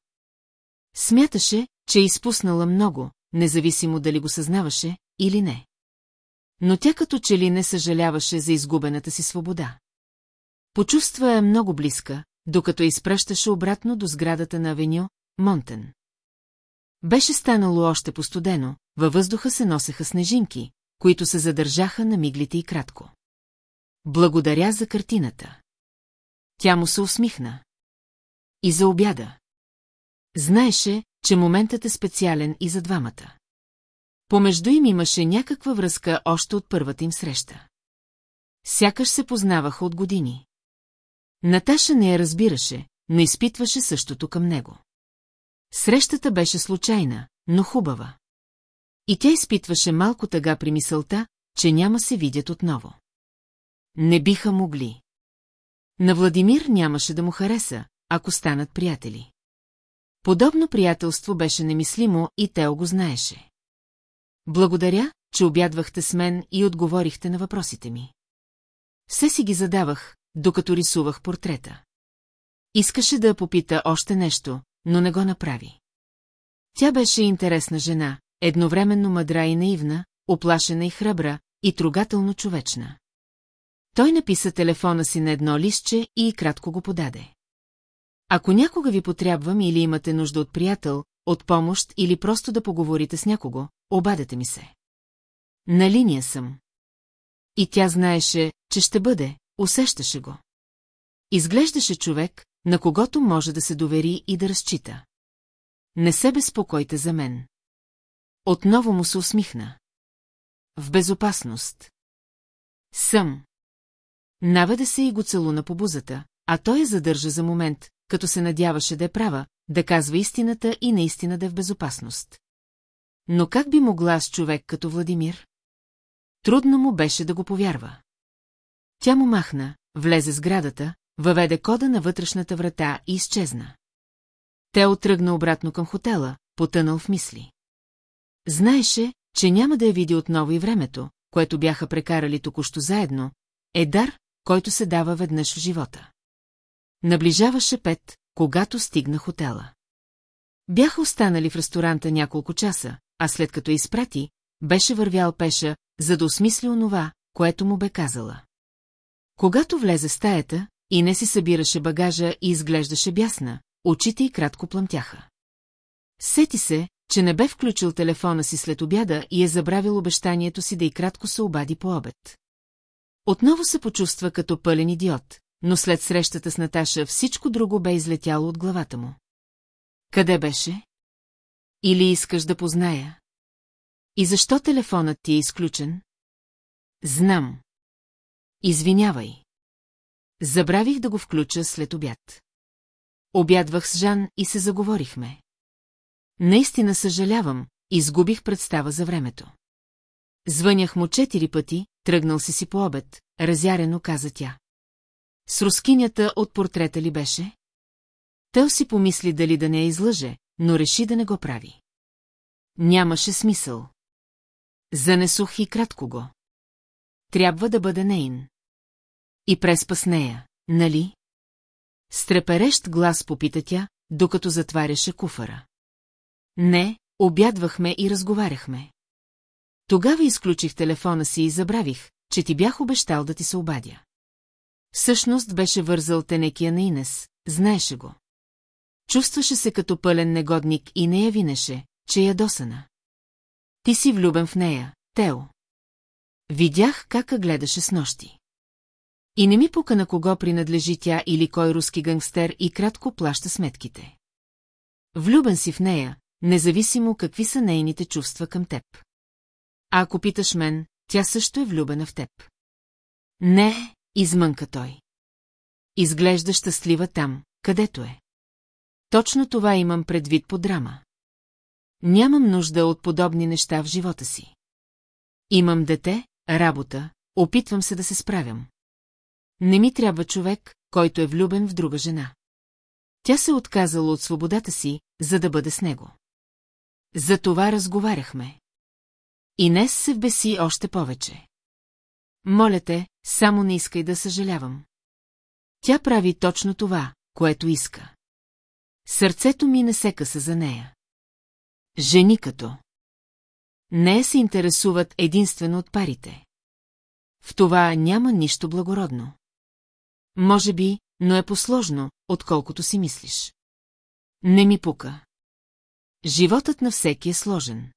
Смяташе, че е изпуснала много, независимо дали го съзнаваше или не. Но тя като че ли не съжаляваше за изгубената си свобода. Почувства я много близка, докато изпращаше обратно до сградата на авеню, Монтен. Беше станало още постудено, във въздуха се носеха снежинки, които се задържаха на миглите и кратко. Благодаря за картината. Тя му се усмихна. И за обяда. Знаеше, че моментът е специален и за двамата. Помежду им имаше някаква връзка още от първата им среща. Сякаш се познаваха от години. Наташа не я разбираше, но изпитваше същото към него. Срещата беше случайна, но хубава. И тя изпитваше малко тъга при мисълта, че няма се видят отново. Не биха могли. На Владимир нямаше да му хареса, ако станат приятели. Подобно приятелство беше немислимо и Тео го знаеше. Благодаря, че обядвахте с мен и отговорихте на въпросите ми. Все си ги задавах, докато рисувах портрета. Искаше да я попита още нещо, но не го направи. Тя беше интересна жена, едновременно мъдра и наивна, оплашена и храбра, и трогателно човечна. Той написа телефона си на едно листче и кратко го подаде. Ако някога ви потрябвам или имате нужда от приятел, от помощ или просто да поговорите с някого, обадете ми се. На линия съм. И тя знаеше, че ще бъде, усещаше го. Изглеждаше човек, на когото може да се довери и да разчита. Не се безпокойте за мен. Отново му се усмихна. В безопасност. Съм. Наведе се и го целуна по бузата, а той я задържа за момент, като се надяваше да е права, да казва истината и наистина да е в безопасност. Но как би могла с човек като Владимир? Трудно му беше да го повярва. Тя му махна, влезе с градата, въведе кода на вътрешната врата и изчезна. Те отръгна обратно към хотела, потънал в мисли. Знаеше, че няма да я види отново и времето, което бяха прекарали току-що заедно, е дар, който се дава веднъж в живота. Наближаваше пет, когато стигна хотела. Бяха останали в ресторанта няколко часа, а след като изпрати, беше вървял пеша, за да осмисли онова, което му бе казала. Когато влезе в стаята, и не си събираше багажа и изглеждаше бясна, очите й кратко плъмтяха. Сети се, че не бе включил телефона си след обяда и е забравил обещанието си да и кратко се обади по обед. Отново се почувства като пълен идиот, но след срещата с Наташа всичко друго бе излетяло от главата му. Къде беше? Или искаш да позная? И защо телефонът ти е изключен? Знам. Извинявай. Забравих да го включа след обяд. Обядвах с Жан и се заговорихме. Наистина съжалявам, изгубих представа за времето. Звънях му четири пъти, тръгнал си си по обед, разярено каза тя. С рускинята от портрета ли беше? Тел си помисли дали да не я излъже, но реши да не го прави. Нямаше смисъл. Занесох и кратко го. Трябва да бъде нейн. И преспа с нея, нали? С треперещ глас попита тя, докато затваряше куфара. Не, обядвахме и разговаряхме. Тогава изключих телефона си и забравих, че ти бях обещал да ти се обадя. Всъщност беше вързал тенекия на Инес, знаеше го. Чувстваше се като пълен негодник и не я винеше, че я досана. Ти си влюбен в нея, Тео. Видях как гледаше с нощи. И не ми пука на кого принадлежи тя или кой руски гангстер и кратко плаща сметките. Влюбен си в нея, независимо какви са нейните чувства към теб. А ако питаш мен, тя също е влюбена в теб. Не, измънка той. Изглежда щастлива там, където е. Точно това имам предвид по драма. Нямам нужда от подобни неща в живота си. Имам дете, работа, опитвам се да се справям. Не ми трябва човек, който е влюбен в друга жена. Тя се отказала от свободата си, за да бъде с него. За това разговаряхме. Инес се вбеси още повече. Моля те, само не искай да съжалявам. Тя прави точно това, което иска. Сърцето ми не се къса за нея. Жени като. Не се интересуват единствено от парите. В това няма нищо благородно. Може би, но е посложно, отколкото си мислиш. Не ми пука. Животът на всеки е сложен.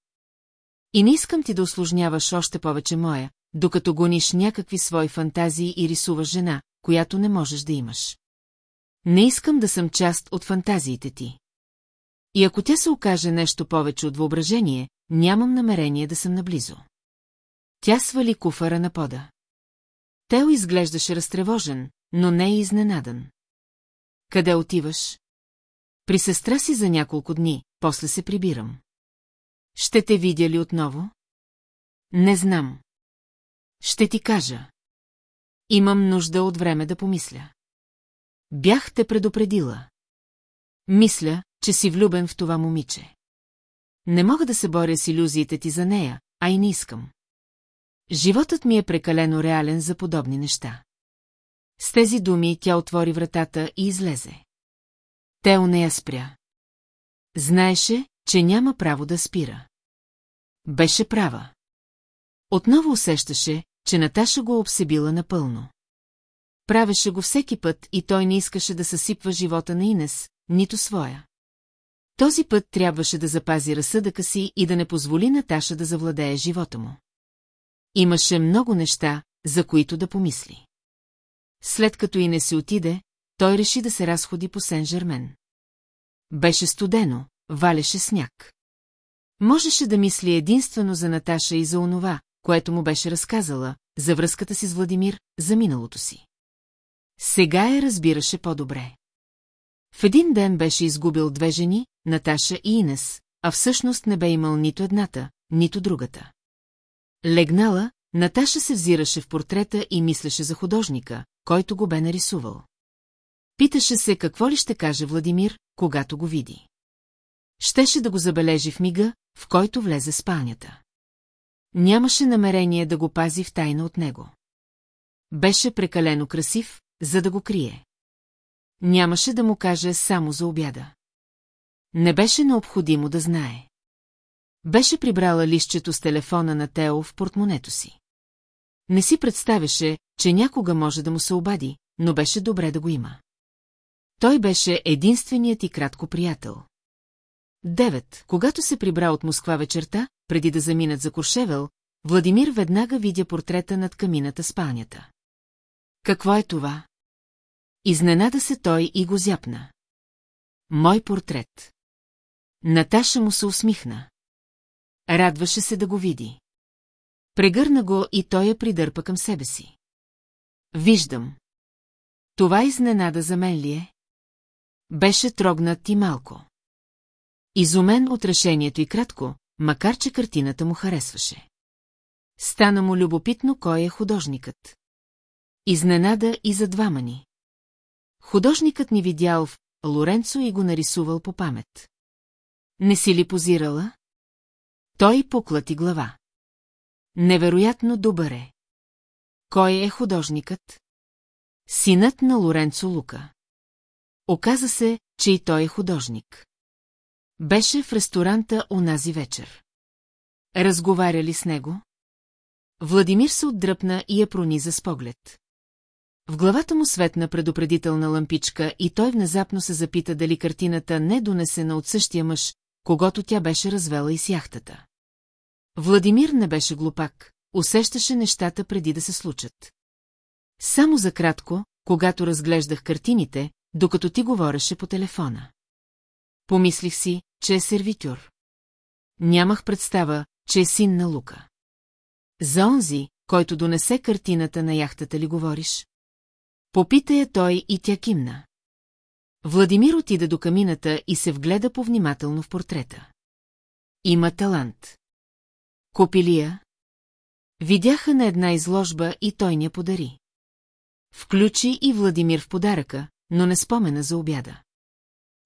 И не искам ти да осложняваш още повече моя, докато гониш някакви свои фантазии и рисуваш жена, която не можеш да имаш. Не искам да съм част от фантазиите ти. И ако тя се окаже нещо повече от въображение, нямам намерение да съм наблизо. Тя свали куфара на пода. Тео изглеждаше разтревожен, но не и изненадан. Къде отиваш? При сестра си за няколко дни, после се прибирам. Ще те видя ли отново? Не знам. Ще ти кажа. Имам нужда от време да помисля. Бях те предупредила. Мисля, че си влюбен в това момиче. Не мога да се боря с иллюзиите ти за нея, а и не искам. Животът ми е прекалено реален за подобни неща. С тези думи тя отвори вратата и излезе. Тео не я спря. Знаеше, че няма право да спира. Беше права. Отново усещаше, че Наташа го обсебила напълно. Правеше го всеки път и той не искаше да съсипва живота на Инес, нито своя. Този път трябваше да запази разсъдъка си и да не позволи Наташа да завладее живота му. Имаше много неща, за които да помисли. След като и не се отиде, той реши да се разходи по Сен-Жермен. Беше студено, валеше сняг. Можеше да мисли единствено за Наташа и за онова, което му беше разказала, за връзката си с Владимир, за миналото си. Сега я разбираше по-добре. В един ден беше изгубил две жени, Наташа и Инес, а всъщност не бе имал нито едната, нито другата. Легнала, Наташа се взираше в портрета и мислеше за художника, който го бе нарисувал. Питаше се какво ли ще каже Владимир, когато го види. Щеше да го забележи в мига, в който влезе спалнята. Нямаше намерение да го пази в тайна от него. Беше прекалено красив, за да го крие. Нямаше да му каже само за обяда. Не беше необходимо да знае. Беше прибрала лището с телефона на Тео в портмонето си. Не си представяше, че някога може да му се обади, но беше добре да го има. Той беше единственият и кратко приятел. Девет, когато се прибра от Москва вечерта, преди да заминат за Куршевел, Владимир веднага видя портрета над камината спалнята. Какво е това? Изненада се той и го зяпна. Мой портрет. Наташа му се усмихна. Радваше се да го види. Прегърна го и той я придърпа към себе си. Виждам. Това изненада за мен ли е? Беше трогнат и малко. Изумен от решението и кратко, макар че картината му харесваше. Стана му любопитно кой е художникът. Изненада и за двама ни. Художникът ни видял в Лоренцо и го нарисувал по памет. Не си ли позирала? Той поклати глава. Невероятно добър е. Кой е художникът? Синът на Лоренцо Лука. Оказа се, че и той е художник. Беше в ресторанта онази вечер. Разговаряли с него? Владимир се отдръпна и я прониза с поглед. В главата му светна предупредителна лампичка и той внезапно се запита дали картината не донесена от същия мъж, когато тя беше развела и с яхтата. Владимир не беше глупак, усещаше нещата преди да се случат. Само за кратко, когато разглеждах картините, докато ти говореше по телефона. Помислих си, че е сервитюр. Нямах представа, че е син на Лука. За онзи, който донесе картината на яхтата ли говориш? Попита я той и тя кимна. Владимир отида до камината и се вгледа повнимателно в портрета. Има талант. Копилия? Видяха на една изложба и той ни я подари. Включи и Владимир в подаръка, но не спомена за обяда.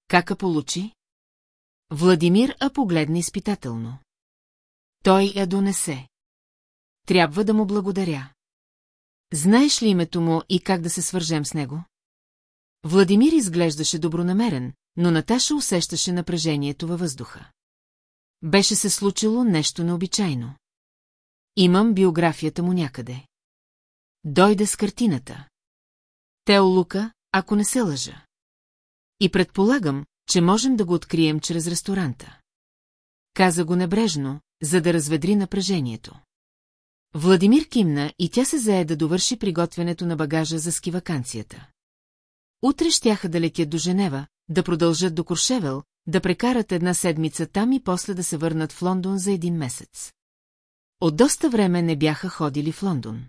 Кака получи? Владимир а погледна изпитателно. Той я донесе. Трябва да му благодаря. Знаеш ли името му и как да се свържем с него? Владимир изглеждаше добронамерен, но Наташа усещаше напрежението във въздуха. Беше се случило нещо необичайно. Имам биографията му някъде. Дойде с картината. Тео Лука, ако не се лъжа. И предполагам, че можем да го открием чрез ресторанта. Каза го небрежно, за да разведри напрежението. Владимир кимна и тя се зае да довърши приготвянето на багажа за скиваканцията. Утре щяха да летят до Женева, да продължат до Куршевел, да прекарат една седмица там и после да се върнат в Лондон за един месец. От доста време не бяха ходили в Лондон.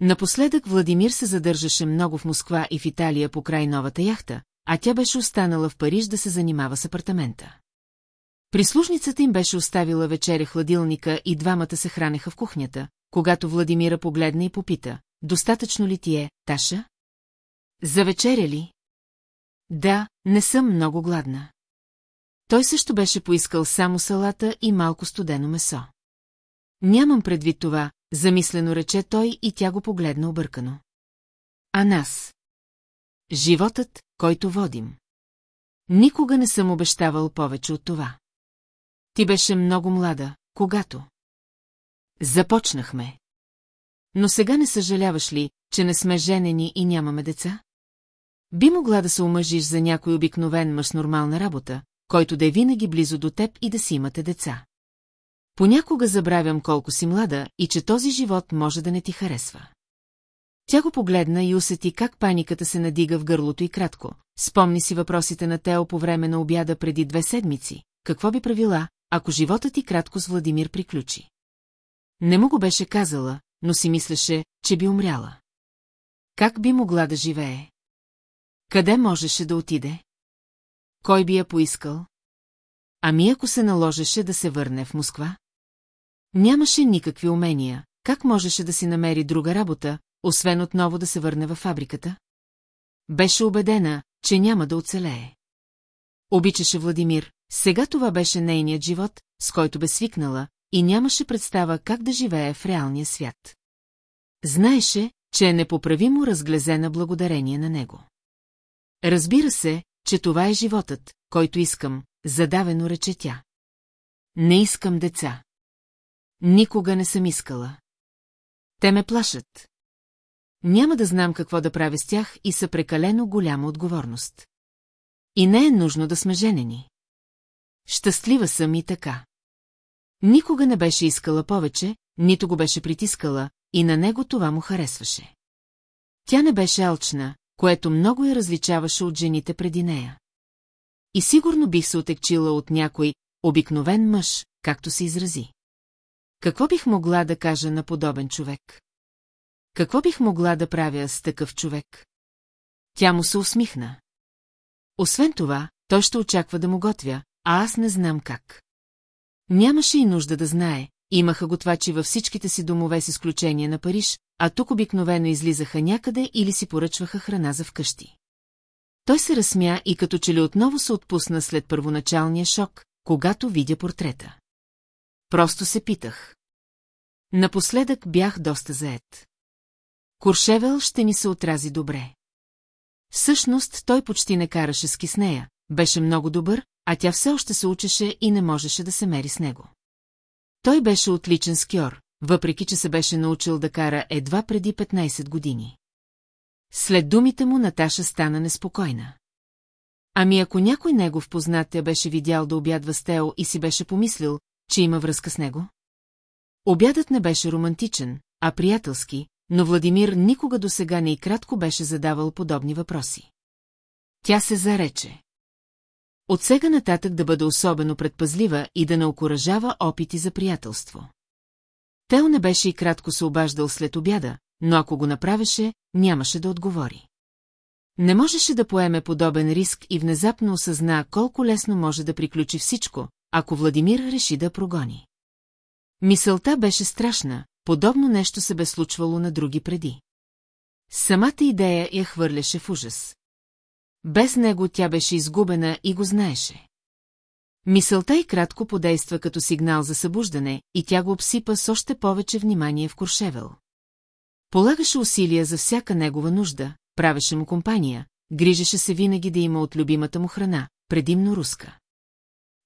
Напоследък Владимир се задържаше много в Москва и в Италия по край новата яхта, а тя беше останала в Париж да се занимава с апартамента. Прислужницата им беше оставила вечеря хладилника и двамата се хранеха в кухнята, когато Владимира погледна и попита, достатъчно ли ти е, Таша? За вечеря ли? Да, не съм много гладна. Той също беше поискал само салата и малко студено месо. Нямам предвид това, замислено рече той и тя го погледна объркано. А нас? Животът, който водим. Никога не съм обещавал повече от това. Ти беше много млада, когато... Започнахме. Но сега не съжаляваш ли, че не сме женени и нямаме деца? Би могла да се омъжиш за някой обикновен мъж нормална работа, който да е винаги близо до теб и да си имате деца. Понякога забравям колко си млада и че този живот може да не ти харесва. Тя го погледна и усети как паниката се надига в гърлото и кратко. Спомни си въпросите на Тео по време на обяда преди две седмици. Какво би правила, ако животът ти кратко с Владимир приключи? Не му го беше казала, но си мислеше, че би умряла. Как би могла да живее? Къде можеше да отиде? Кой би я поискал? Ами ако се наложеше да се върне в Москва? Нямаше никакви умения, как можеше да си намери друга работа, освен отново да се върне във фабриката? Беше убедена, че няма да оцелее. Обичаше Владимир, сега това беше нейният живот, с който бе свикнала, и нямаше представа как да живее в реалния свят. Знаеше, че е непоправимо разглезена благодарение на него. Разбира се, че това е животът, който искам, задавено рече тя. Не искам деца. Никога не съм искала. Те ме плашат. Няма да знам какво да правя с тях и са прекалено голяма отговорност. И не е нужно да сме женени. Щастлива съм и така. Никога не беше искала повече, нито го беше притискала, и на него това му харесваше. Тя не беше алчна, което много я различаваше от жените преди нея. И сигурно бих се отекчила от някой обикновен мъж, както се изрази. Какво бих могла да кажа на подобен човек? Какво бих могла да правя с такъв човек? Тя му се усмихна. Освен това, той ще очаква да му готвя, а аз не знам как. Нямаше и нужда да знае, имаха готвачи във всичките си домове с изключение на Париж, а тук обикновено излизаха някъде или си поръчваха храна за вкъщи. Той се разсмя и като че ли отново се отпусна след първоначалния шок, когато видя портрета. Просто се питах. Напоследък бях доста заед. Куршевел ще ни се отрази добре. Всъщност той почти не караше ски с нея, беше много добър, а тя все още се учеше и не можеше да се мери с него. Той беше отличен скиор, въпреки че се беше научил да кара едва преди 15 години. След думите му Наташа стана неспокойна. Ами ако някой негов познат я беше видял да обядва с Тео и си беше помислил, че има връзка с него? Обядът не беше романтичен, а приятелски, но Владимир никога до сега не и кратко беше задавал подобни въпроси. Тя се зарече. От сега нататък да бъде особено предпазлива и да не окоръжава опити за приятелство. Тео не беше и кратко се обаждал след обяда, но ако го направеше, нямаше да отговори. Не можеше да поеме подобен риск и внезапно осъзна колко лесно може да приключи всичко, ако Владимир реши да прогони. Мисълта беше страшна, подобно нещо се бе случвало на други преди. Самата идея я хвърляше в ужас. Без него тя беше изгубена и го знаеше. Мисълта и кратко подейства като сигнал за събуждане и тя го обсипа с още повече внимание в Куршевел. Полагаше усилия за всяка негова нужда, правеше му компания, грижеше се винаги да има от любимата му храна, предимно руска.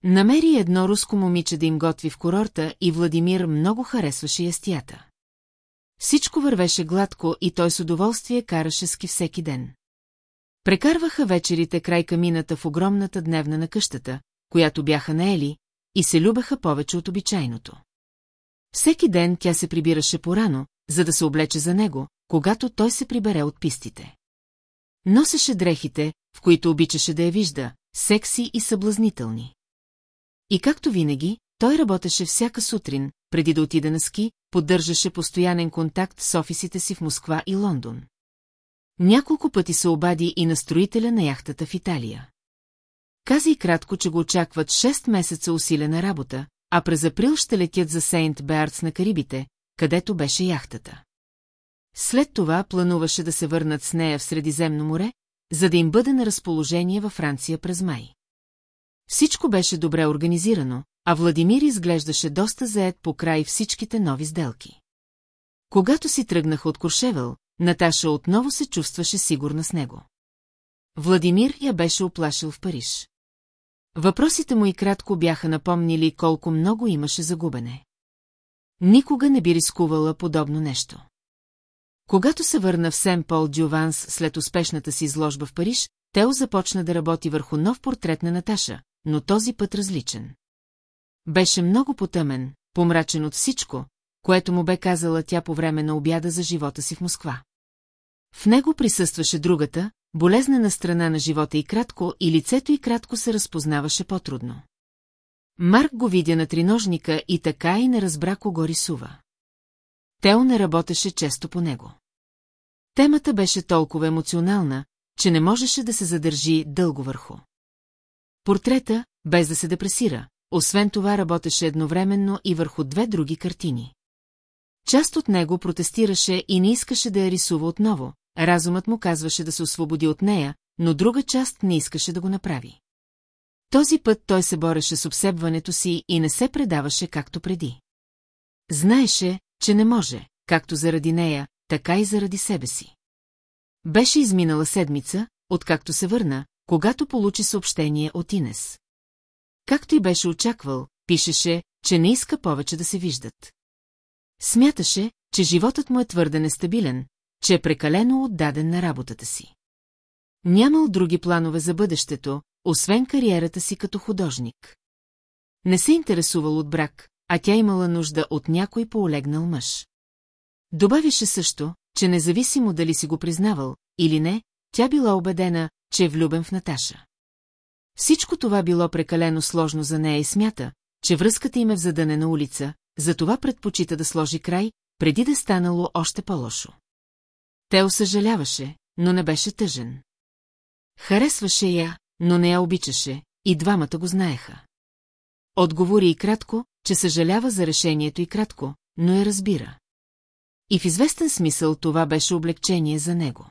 Намери едно руско момиче да им готви в курорта и Владимир много харесваше ястията. Всичко вървеше гладко и той с удоволствие караше ски всеки ден. Прекарваха вечерите край камината в огромната дневна на къщата, която бяха наели, и се любеха повече от обичайното. Всеки ден тя се прибираше порано, за да се облече за него, когато той се прибере от пистите. Носеше дрехите, в които обичаше да я вижда, секси и съблазнителни. И както винаги, той работеше всяка сутрин, преди да отида на ски, поддържаше постоянен контакт с офисите си в Москва и Лондон. Няколко пъти се обади и на строителя на яхтата в Италия. Каза и кратко, че го очакват 6 месеца усилена работа, а през април ще летят за Сейнт Беардс на Карибите, където беше яхтата. След това плануваше да се върнат с нея в Средиземно море, за да им бъде на разположение във Франция през май. Всичко беше добре организирано, а Владимир изглеждаше доста заед по край всичките нови сделки. Когато си тръгнаха от Куршевел, Наташа отново се чувстваше сигурна с него. Владимир я беше оплашил в Париж. Въпросите му и кратко бяха напомнили колко много имаше загубене. Никога не би рискувала подобно нещо. Когато се върна в Сен Пол Дюванс след успешната си изложба в Париж, Тео започна да работи върху нов портрет на Наташа, но този път различен. Беше много потъмен, помрачен от всичко, което му бе казала тя по време на обяда за живота си в Москва. В него присъстваше другата, болезнена страна на живота и кратко, и лицето и кратко се разпознаваше по-трудно. Марк го видя на триножника и така и не разбра кого рисува. Тео не работеше често по него. Темата беше толкова емоционална, че не можеше да се задържи дълго върху. Портрета, без да се депресира, освен това работеше едновременно и върху две други картини. Част от него протестираше и не искаше да я рисува отново, разумът му казваше да се освободи от нея, но друга част не искаше да го направи. Този път той се бореше с обсебването си и не се предаваше както преди. Знаеше, че не може, както заради нея, така и заради себе си. Беше изминала седмица, откакто се върна, когато получи съобщение от Инес. Както и беше очаквал, пишеше, че не иска повече да се виждат. Смяташе, че животът му е твърде нестабилен, че е прекалено отдаден на работата си. Нямал други планове за бъдещето, освен кариерата си като художник. Не се интересувал от брак, а тя имала нужда от някой поолегнал мъж. Добавяше също, че независимо дали си го признавал или не, тя била убедена, че е влюбен в Наташа. Всичко това било прекалено сложно за нея и смята, че връзката им е в задънена улица, затова предпочита да сложи край, преди да станало още по-лошо. Те съжаляваше, но не беше тъжен. Харесваше я, но не я обичаше, и двамата го знаеха. Отговори и кратко, че съжалява за решението и кратко, но я разбира. И в известен смисъл това беше облегчение за него.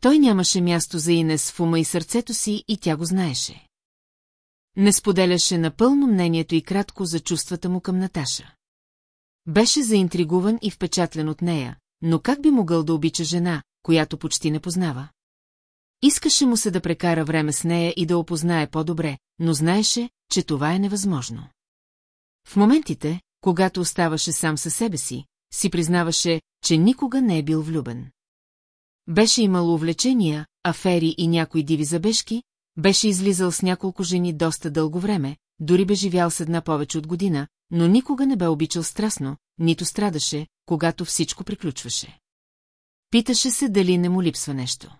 Той нямаше място за Инес в ума и сърцето си и тя го знаеше. Не споделяше напълно мнението и кратко за чувствата му към Наташа. Беше заинтригуван и впечатлен от нея, но как би могъл да обича жена, която почти не познава? Искаше му се да прекара време с нея и да опознае по-добре, но знаеше, че това е невъзможно. В моментите, когато оставаше сам със себе си, си признаваше, че никога не е бил влюбен. Беше имал увлечения, афери и някои диви забежки, беше излизал с няколко жени доста дълго време, дори бе живял с една повече от година, но никога не бе обичал страстно, нито страдаше, когато всичко приключваше. Питаше се дали не му липсва нещо.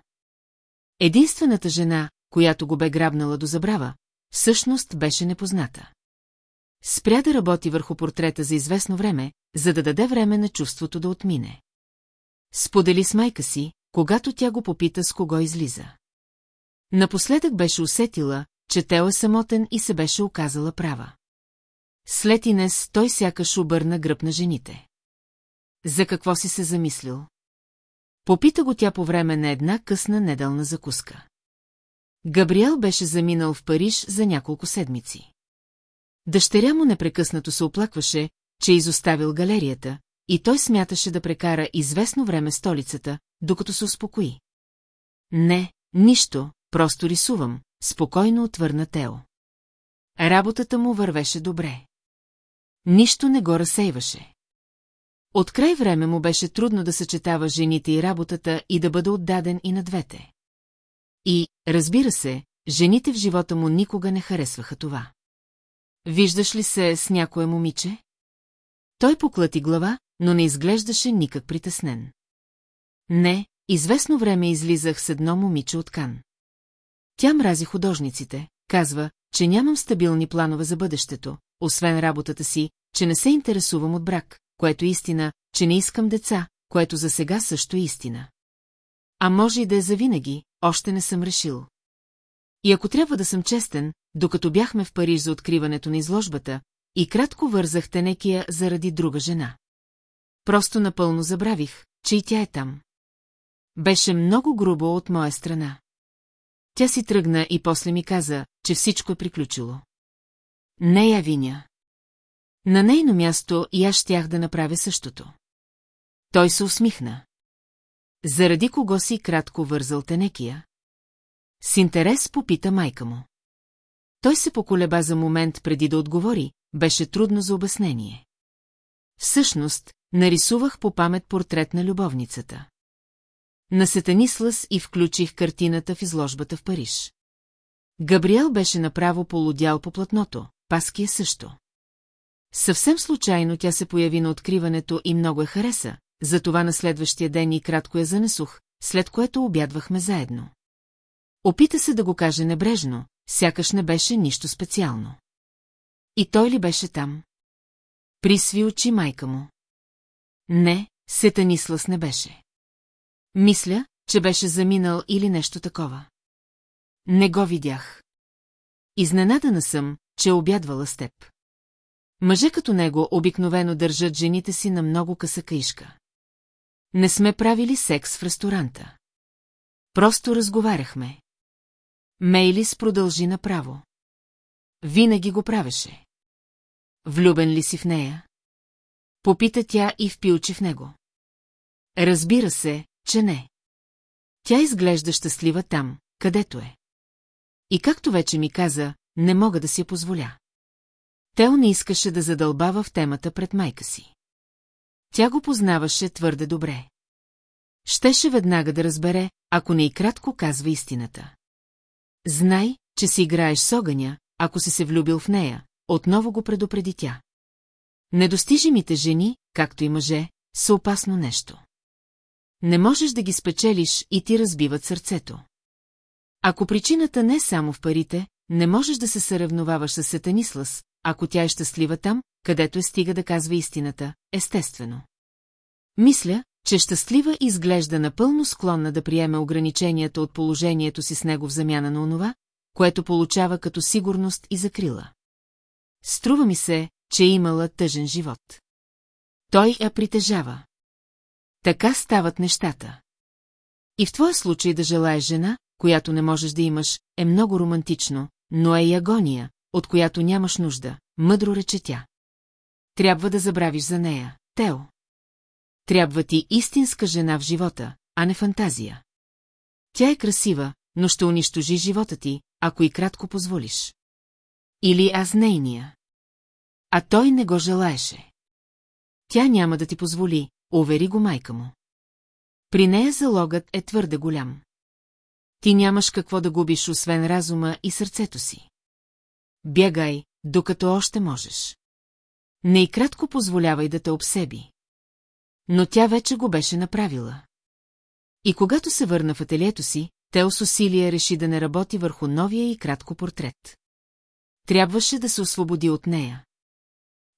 Единствената жена, която го бе грабнала до забрава, всъщност беше непозната. Спря да работи върху портрета за известно време, за да даде време на чувството да отмине. Сподели с майка си, когато тя го попита с кого излиза. Напоследък беше усетила, че Тео е самотен и се беше оказала права. След Инес той сякаш обърна гръб на жените. За какво си се замислил? Попита го тя по време на една късна неделна закуска. Габриел беше заминал в Париж за няколко седмици. Дъщеря му непрекъснато се оплакваше, че изоставил галерията, и той смяташе да прекара известно време столицата, докато се успокои. Не, нищо, просто рисувам, спокойно отвърна Тео. Работата му вървеше добре. Нищо не го разсейваше. От край време му беше трудно да съчетава жените и работата и да бъде отдаден и на двете. И, разбира се, жените в живота му никога не харесваха това. Виждаш ли се с някое момиче? Той поклати глава, но не изглеждаше никак притеснен. Не, известно време излизах с едно момиче от Кан. Тя мрази художниците, казва, че нямам стабилни планове за бъдещето, освен работата си, че не се интересувам от брак, което е истина, че не искам деца, което за сега също е истина. А може и да е завинаги, още не съм решил. И ако трябва да съм честен, докато бяхме в Париж за откриването на изложбата, и кратко вързах Тенекия заради друга жена. Просто напълно забравих, че и тя е там. Беше много грубо от моя страна. Тя си тръгна и после ми каза, че всичко е приключило. Не я виня. На нейно място и аз щях да направя същото. Той се усмихна. Заради кого си кратко вързал Тенекия? С интерес попита майка му. Той се поколеба за момент преди да отговори, беше трудно за обяснение. Всъщност, нарисувах по памет портрет на любовницата. Насетанислас и включих картината в изложбата в Париж. Габриел беше направо полудял по платното, Паски е също. Съвсем случайно тя се появи на откриването и много я хареса, затова на следващия ден и кратко я занесох, след което обядвахме заедно. Опита се да го каже небрежно, сякаш не беше нищо специално. И той ли беше там? Присви очи майка му. Не, Сетанислас не беше. Мисля, че беше заминал или нещо такова. Не го видях. Изненадана съм, че е обядвала с теб. Мъже като него обикновено държат жените си на много къса каишка. Не сме правили секс в ресторанта. Просто разговаряхме. Мейлис продължи направо. Винаги го правеше. Влюбен ли си в нея? Попита тя и впи очи в него. Разбира се, че не. Тя изглежда щастлива там, където е. И както вече ми каза, не мога да си я позволя. Тел не искаше да задълбава в темата пред майка си. Тя го познаваше твърде добре. Щеше веднага да разбере, ако не и кратко казва истината. Знай, че си играеш с огъня, ако си се влюбил в нея, отново го предупреди тя. Недостижимите жени, както и мъже, са опасно нещо. Не можеш да ги спечелиш и ти разбиват сърцето. Ако причината не е само в парите, не можеш да се съревноваваш с Сетанислас, ако тя е щастлива там, където е стига да казва истината, естествено. Мисля, че щастлива изглежда напълно склонна да приеме ограниченията от положението си с него в замяна на онова, което получава като сигурност и закрила. Струва ми се, че е имала тъжен живот. Той я притежава. Така стават нещата. И в твоя случай да желаеш жена, която не можеш да имаш, е много романтично, но е и агония, от която нямаш нужда, мъдро рече тя. Трябва да забравиш за нея, Тео. Трябва ти истинска жена в живота, а не фантазия. Тя е красива, но ще унищожи живота ти, ако и кратко позволиш. Или аз нейния. А той не го желаеше. Тя няма да ти позволи, увери го майка му. При нея залогът е твърде голям. Ти нямаш какво да губиш, освен разума и сърцето си. Бягай, докато още можеш. Не и кратко позволявай да те обсеби. Но тя вече го беше направила. И когато се върна в ателието си, Тео с усилие реши да не работи върху новия и кратко портрет. Трябваше да се освободи от нея.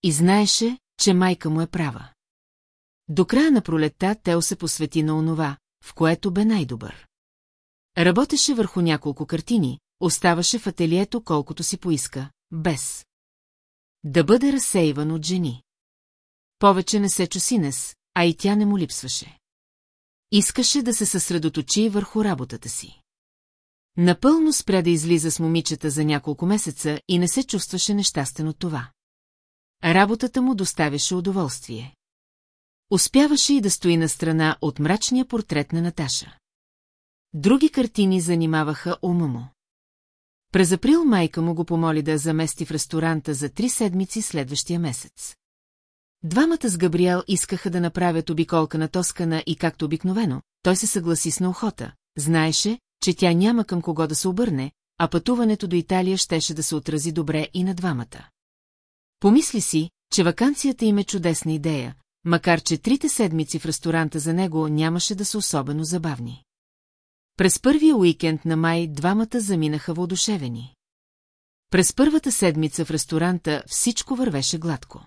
И знаеше, че майка му е права. До края на пролетта Тео се посвети на онова, в което бе най-добър. Работеше върху няколко картини, оставаше в ателието колкото си поиска, без да бъде разсейван от жени. Повече не се чу Синес, а и тя не му липсваше. Искаше да се съсредоточи върху работата си. Напълно спря да излиза с момичета за няколко месеца и не се чувстваше нещастен от това. Работата му доставяше удоволствие. Успяваше и да стои на страна от мрачния портрет на Наташа. Други картини занимаваха ума му. През април майка му го помоли да замести в ресторанта за три седмици следващия месец. Двамата с Габриел искаха да направят обиколка на Тоскана и както обикновено, той се съгласи с наохота. Знаеше, че тя няма към кого да се обърне, а пътуването до Италия щеше да се отрази добре и на двамата. Помисли си, че вакансията им е чудесна идея, макар че трите седмици в ресторанта за него нямаше да са особено забавни. През първия уикенд на май двамата заминаха воодушевени. През първата седмица в ресторанта всичко вървеше гладко.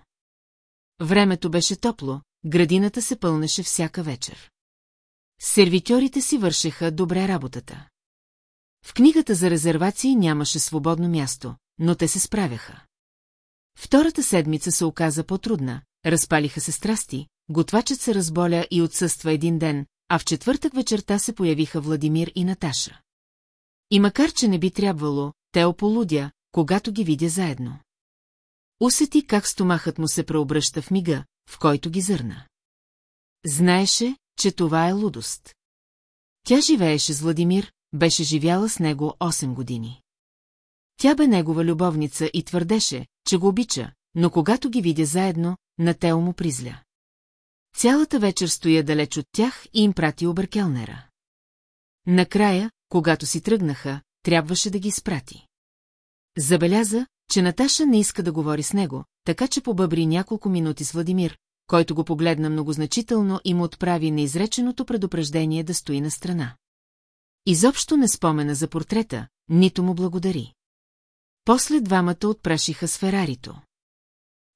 Времето беше топло, градината се пълнеше всяка вечер. Сервитьорите си вършеха добре работата. В книгата за резервации нямаше свободно място, но те се справяха. Втората седмица се оказа по-трудна, разпалиха се страсти, готвачът се разболя и отсъства един ден, а в четвъртък вечерта се появиха Владимир и Наташа. И макар, че не би трябвало, те ополудя, когато ги видя заедно. Усети как стомахът му се преобръща в мига, в който ги зърна. Знаеше, че това е лудост. Тя живееше с Владимир, беше живяла с него 8 години. Тя бе негова любовница и твърдеше, че го обича, но когато ги видя заедно, на Тео му призля. Цялата вечер стоя далеч от тях и им прати объркелнера. Накрая, когато си тръгнаха, трябваше да ги спрати. Забеляза, че Наташа не иска да говори с него, така че побъбри няколко минути с Владимир, който го погледна многозначително и му отправи неизреченото предупреждение да стои на страна. Изобщо не спомена за портрета, нито му благодари. После двамата отпрашиха с Ферарито.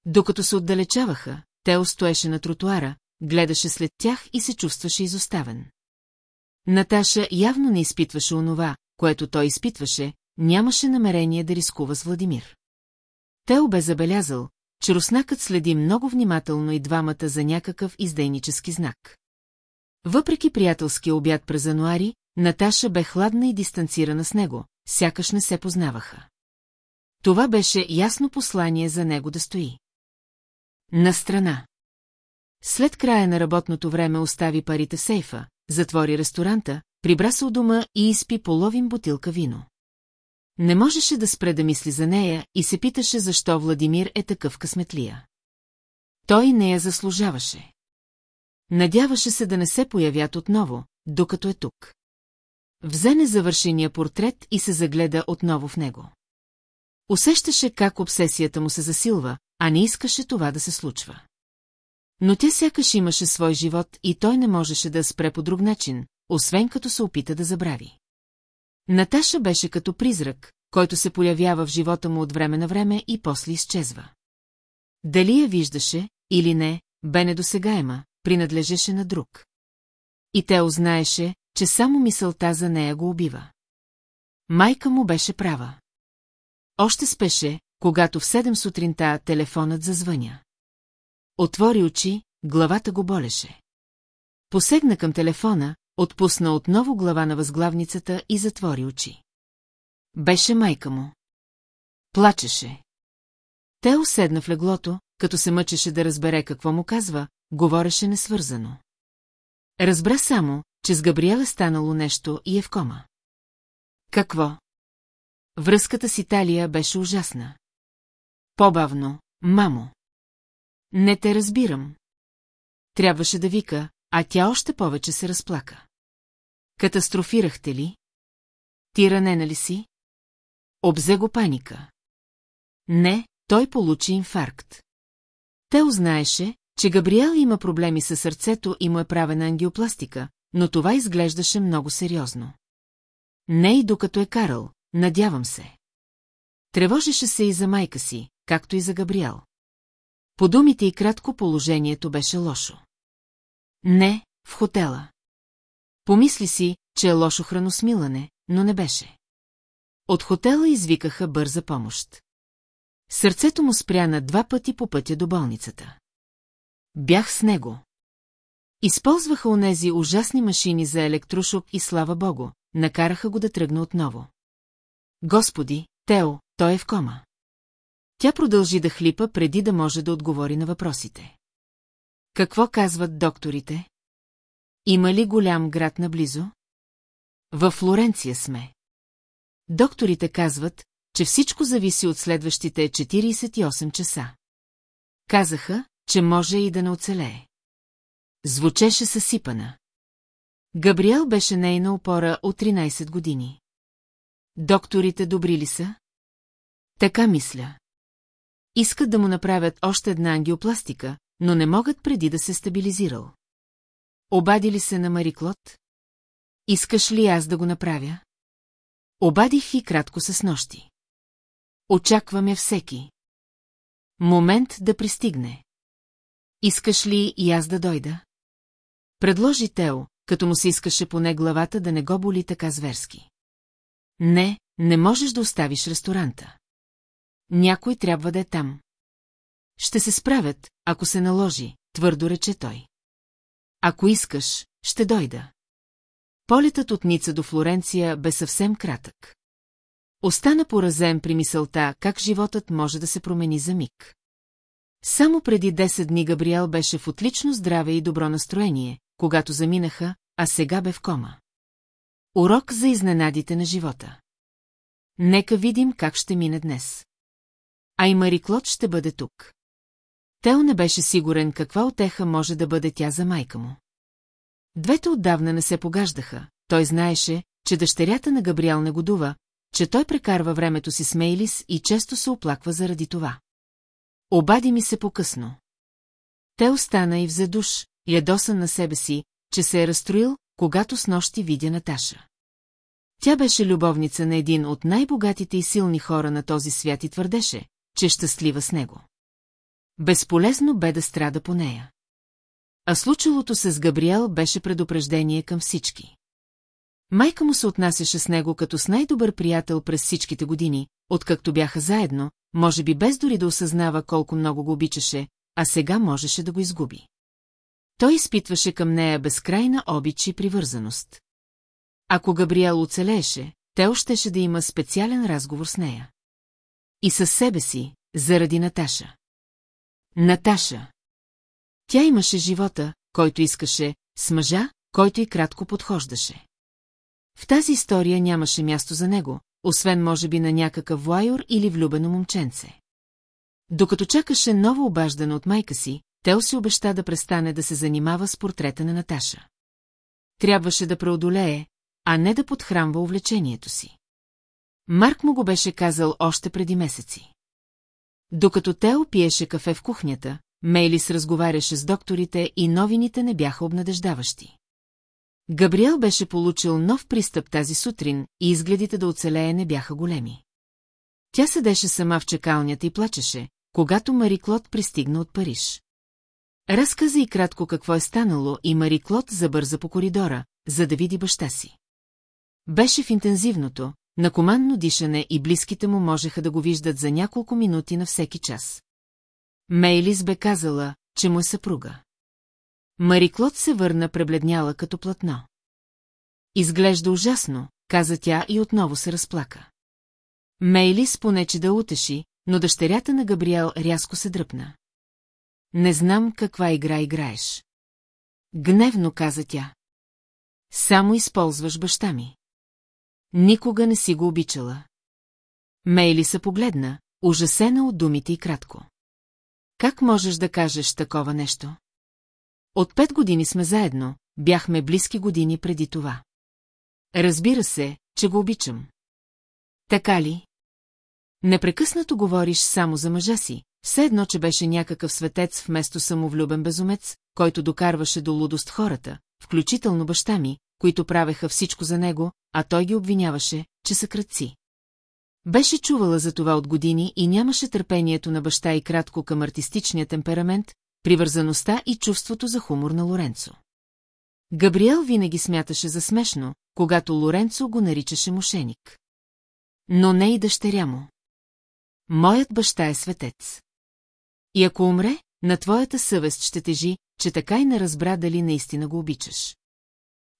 Докато се отдалечаваха, Тео стоеше на тротуара, гледаше след тях и се чувстваше изоставен. Наташа явно не изпитваше онова, което той изпитваше, нямаше намерение да рискува с Владимир. Тео бе забелязал, че руснакът следи много внимателно и двамата за някакъв издейнически знак. Въпреки приятелския обяд през януари, Наташа бе хладна и дистанцирана с него, сякаш не се познаваха. Това беше ясно послание за него да стои. На страна. След края на работното време остави парите сейфа, затвори ресторанта, прибра се у дома и изпи половин бутилка вино. Не можеше да спре да мисли за нея и се питаше защо Владимир е такъв късметлия. Той не я заслужаваше. Надяваше се да не се появят отново, докато е тук. Взе незавършения портрет и се загледа отново в него. Усещаше как обсесията му се засилва, а не искаше това да се случва. Но тя сякаш имаше свой живот и той не можеше да спре по друг начин, освен като се опита да забрави. Наташа беше като призрак, който се появява в живота му от време на време и после изчезва. Дали я виждаше, или не, бе недосегаема, принадлежеше на друг. И те узнаеше, че само мисълта за нея го убива. Майка му беше права. Още спеше, когато в седем сутринта телефонът зазвъня. Отвори очи, главата го болеше. Посегна към телефона, отпусна отново глава на възглавницата и затвори очи. Беше майка му. Плачеше. Те уседна в леглото, като се мъчеше да разбере какво му казва, говореше несвързано. Разбра само, че с Габриела станало нещо и е в кома. Какво? Връзката с Италия беше ужасна. По-бавно, мамо. Не те разбирам. Трябваше да вика, а тя още повече се разплака. Катастрофирахте ли? Ти ранена ли си? Обзе го паника. Не, той получи инфаркт. Те узнаеше, че Габриел има проблеми със сърцето и му е правена ангиопластика, но това изглеждаше много сериозно. Не и докато е карал, надявам се. Тревожеше се и за майка си, както и за Габриел. По думите и кратко положението беше лошо. Не, в хотела. Помисли си, че е лошо храносмилане, но не беше. От хотела извикаха бърза помощ. Сърцето му спря на два пъти по пътя до болницата. Бях с него. Използваха онези ужасни машини за електрошок и слава богу, накараха го да тръгне отново. Господи, Тео, той е в кома. Тя продължи да хлипа преди да може да отговори на въпросите. Какво казват докторите? Има ли голям град наблизо? Във Флоренция сме. Докторите казват, че всичко зависи от следващите 48 часа. Казаха, че може и да не оцелее. Звучеше съсипана. Габриел беше нейна опора от 13 години. Докторите добри ли са? Така мисля. Искат да му направят още една ангиопластика, но не могат преди да се стабилизирал. Обади ли се на Мари Клод? Искаш ли аз да го направя? Обадих и кратко с нощи. Очакваме всеки. Момент да пристигне. Искаш ли и аз да дойда? Предложи Тео, като му се искаше поне главата да не го боли така зверски. Не, не можеш да оставиш ресторанта. Някой трябва да е там. Ще се справят, ако се наложи, твърдо рече той. Ако искаш, ще дойда. Полетът от Ница до Флоренция бе съвсем кратък. Остана поразен при мисълта, как животът може да се промени за миг. Само преди 10 дни Габриел беше в отлично здраве и добро настроение, когато заминаха, а сега бе в кома. Урок за изненадите на живота. Нека видим как ще мине днес. А и Мари Клод ще бъде тук. Тел не беше сигурен каква отеха може да бъде тя за майка му. Двете отдавна не се погаждаха, той знаеше, че дъщерята на Габриел не годува, че той прекарва времето си с Мейлис и често се оплаква заради това. Обади ми се по-късно. Те остана и взе душ, ядосан на себе си, че се е разстроил, когато с нощи видя Наташа. Тя беше любовница на един от най-богатите и силни хора на този свят и твърдеше, че щастлива с него. Безполезно бе да страда по нея. А случилото се с Габриел беше предупреждение към всички. Майка му се отнасяше с него като с най-добър приятел през всичките години, откакто бяха заедно, може би без дори да осъзнава колко много го обичаше, а сега можеше да го изгуби. Той изпитваше към нея безкрайна обич и привързаност. Ако Габриел оцелееше, те щеше да има специален разговор с нея. И със себе си, заради Наташа. Наташа. Тя имаше живота, който искаше, с мъжа, който и кратко подхождаше. В тази история нямаше място за него, освен може би на някакъв вуайор или влюбено момченце. Докато чакаше ново обаждане от майка си, Тел си обеща да престане да се занимава с портрета на Наташа. Трябваше да преодолее, а не да подхранва увлечението си. Марк му го беше казал още преди месеци. Докато Тео пиеше кафе в кухнята, Мейлис разговаряше с докторите и новините не бяха обнадеждаващи. Габриел беше получил нов пристъп тази сутрин и изгледите да оцелее не бяха големи. Тя седеше сама в чекалнята и плачеше, когато Мари Клод пристигна от Париж. Разказа и кратко какво е станало и Мари Клод забърза по коридора, за да види баща си. Беше в интензивното, на командно дишане и близките му можеха да го виждат за няколко минути на всеки час. Мейлис бе казала, че му е съпруга. Мари Клод се върна пребледняла като платно. Изглежда ужасно, каза тя и отново се разплака. Мейлис понече да утеши, но дъщерята на Габриел рязко се дръпна. Не знам каква игра играеш. Гневно каза тя. Само използваш баща ми. Никога не си го обичала. Мейли се погледна, ужасена от думите и кратко. Как можеш да кажеш такова нещо? От пет години сме заедно, бяхме близки години преди това. Разбира се, че го обичам. Така ли? Непрекъснато говориш само за мъжа си, все едно, че беше някакъв светец вместо самовлюбен безумец, който докарваше до лудост хората, включително баща ми, които правеха всичко за него, а той ги обвиняваше, че са кръци. Беше чувала за това от години и нямаше търпението на баща и кратко към артистичния темперамент, привързаността и чувството за хумор на Лоренцо. Габриел винаги смяташе за смешно, когато Лоренцо го наричаше мошеник. Но не и дъщеря му. Моят баща е светец. И ако умре, на твоята съвест ще тежи, че така и не разбра дали наистина го обичаш.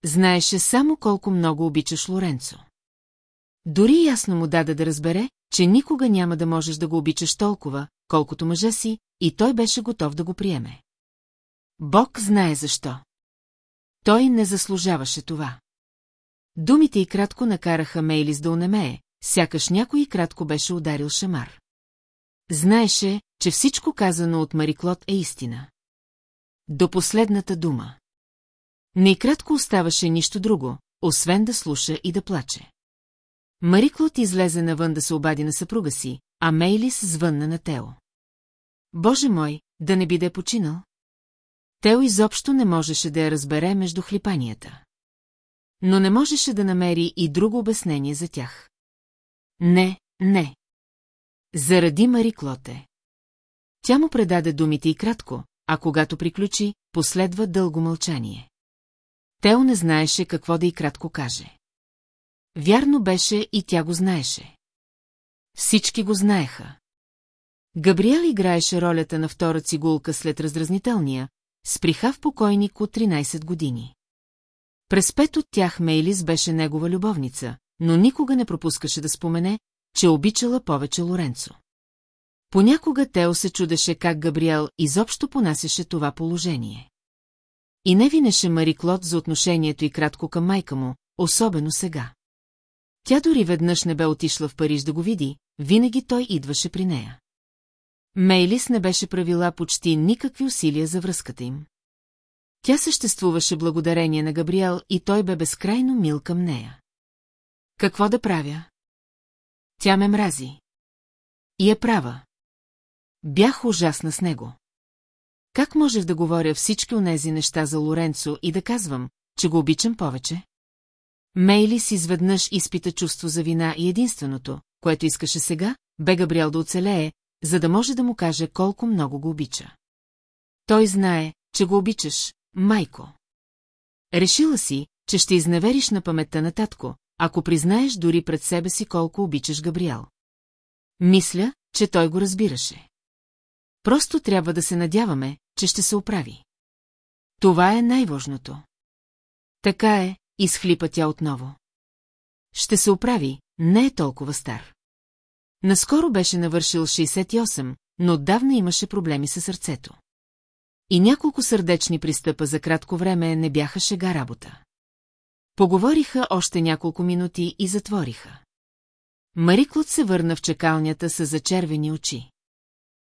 Знаеше само колко много обичаш Лоренцо. Дори ясно му даде да разбере, че никога няма да можеш да го обичаш толкова, колкото мъжа си, и той беше готов да го приеме. Бог знае защо. Той не заслужаваше това. Думите и кратко накараха Мейлис да унемее, сякаш някой и кратко беше ударил шамар. Знаеше, че всичко казано от Мариклод е истина. До последната дума. Не кратко оставаше нищо друго, освен да слуша и да плаче. Мариклод излезе навън да се обади на съпруга си, а Мейлис звънна на Тео. Боже мой, да не биде починал? Тео изобщо не можеше да я разбере между хлипанията. Но не можеше да намери и друго обяснение за тях. Не, не. Заради Мари Клоте. Тя му предаде думите и кратко, а когато приключи, последва дълго мълчание. Тео не знаеше какво да и кратко каже. Вярно беше и тя го знаеше. Всички го знаеха. Габриел играеше ролята на втора цигулка след раздразнителния, с прихав покойник от 13 години. През пет от тях Мейлис беше негова любовница, но никога не пропускаше да спомене, че обичала повече Лоренцо. Понякога Тео се чудеше как Габриел изобщо понасяше това положение. И не винеше Мари Клод за отношението и кратко към майка му, особено сега. Тя дори веднъж не бе отишла в Париж да го види, винаги той идваше при нея. Мейлис не беше правила почти никакви усилия за връзката им. Тя съществуваше благодарение на Габриел и той бе безкрайно мил към нея. Какво да правя? Тя ме мрази. И е права. Бях ужасна с него. Как можех да говоря всички онези неща за Лоренцо и да казвам, че го обичам повече? Мейлис изведнъж изпита чувство за вина и единственото, което искаше сега, бе Габриел да оцелее, за да може да му каже колко много го обича. Той знае, че го обичаш, майко. Решила си, че ще изневериш на паметта на татко, ако признаеш дори пред себе си колко обичаш Габриел. Мисля, че той го разбираше. Просто трябва да се надяваме, че ще се оправи. Това е най-важното. Така е, изхлипа тя отново. Ще се оправи, не е толкова стар. Наскоро беше навършил 68, но отдавна имаше проблеми със сърцето. И няколко сърдечни пристъпа за кратко време не бяха шега работа. Поговориха още няколко минути и затвориха. Мариклот се върна в чекалнята с зачервени очи.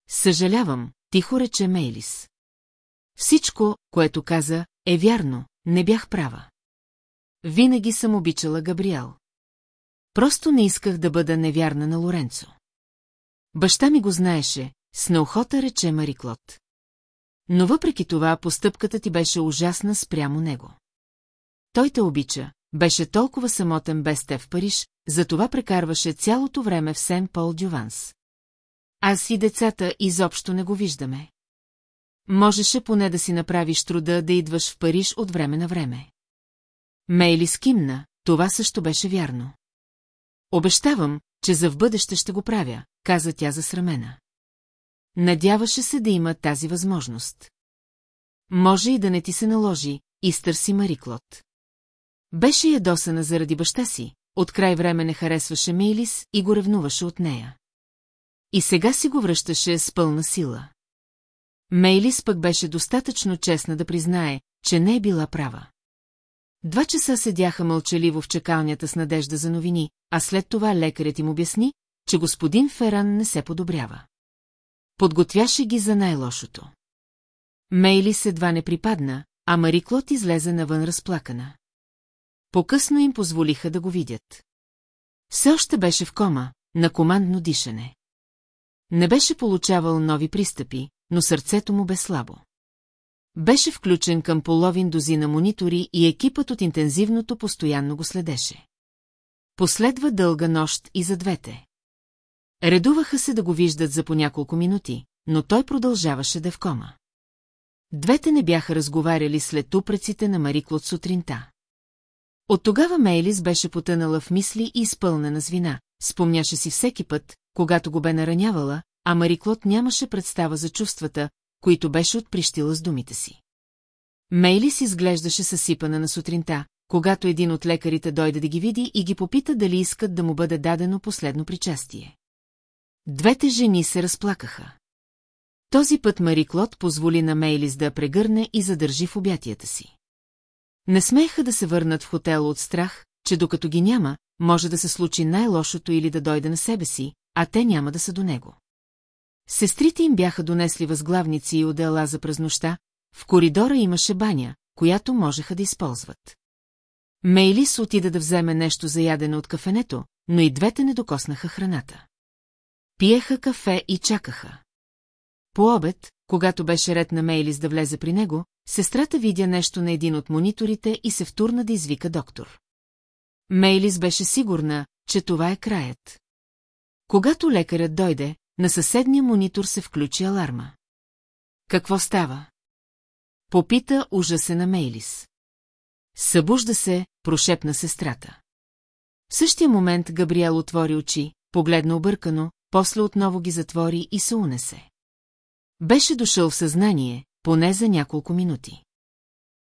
Съжалявам, тихо рече Мейлис. Всичко, което каза, е вярно, не бях права. Винаги съм обичала Габриел. Просто не исках да бъда невярна на Лоренцо. Баща ми го знаеше, с неохота рече Мариклот. Но въпреки това постъпката ти беше ужасна спрямо него. Той те обича, беше толкова самотен без те в Париж, затова прекарваше цялото време в Сен Пол Дюванс. Аз и децата изобщо не го виждаме. Можеше поне да си направиш труда да идваш в Париж от време на време. Мейли скимна, това също беше вярно. Обещавам, че за в бъдеще ще го правя, каза тя засрамена. Надяваше се да има тази възможност. Може и да не ти се наложи, изтърси Мариклот. Беше ядосана заради баща си, от край време не харесваше Мейлис и го ревнуваше от нея. И сега си го връщаше с пълна сила. Мейлис пък беше достатъчно честна да признае, че не е била права. Два часа седяха мълчаливо в чекалнята с надежда за новини, а след това лекарят им обясни, че господин Феран не се подобрява. Подготвяше ги за най-лошото. Мейлис едва не припадна, а Мари Клод излезе навън разплакана. По-късно им позволиха да го видят. Все още беше в кома, на командно дишане. Не беше получавал нови пристъпи, но сърцето му бе слабо. Беше включен към половин дозина монитори и екипът от интензивното постоянно го следеше. Последва дълга нощ и за двете. Редуваха се да го виждат за по няколко минути, но той продължаваше да е в кома. Двете не бяха разговаряли след упреците на Мариклот сутринта. От тогава Мейлис беше потънала в мисли и изпълнена с вина. Спомняше си всеки път, когато го бе наранявала, а Мариклот нямаше представа за чувствата, които беше отприщила с думите си. Мейлис изглеждаше съсипана на сутринта, когато един от лекарите дойде да ги види и ги попита дали искат да му бъде дадено последно причастие. Двете жени се разплакаха. Този път Мари Клод позволи на Мейлис да прегърне и задържи в обятията си. Не смееха да се върнат в хотела от страх, че докато ги няма, може да се случи най-лошото или да дойде на себе си, а те няма да са до него. Сестрите им бяха донесли възглавници и отдела за празнощта, в коридора имаше баня, която можеха да използват. Мейлис отида да вземе нещо за ядене от кафенето, но и двете не докоснаха храната. Пиеха кафе и чакаха. По обед, когато беше ред на Мейлис да влезе при него, сестрата видя нещо на един от мониторите и се втурна да извика доктор. Мейлис беше сигурна, че това е краят. Когато лекарят дойде, на съседния монитор се включи аларма. Какво става? Попита ужасена Мейлис. Събужда се, прошепна сестрата. В същия момент Габриел отвори очи, погледна объркано, после отново ги затвори и се унесе. Беше дошъл в съзнание, поне за няколко минути.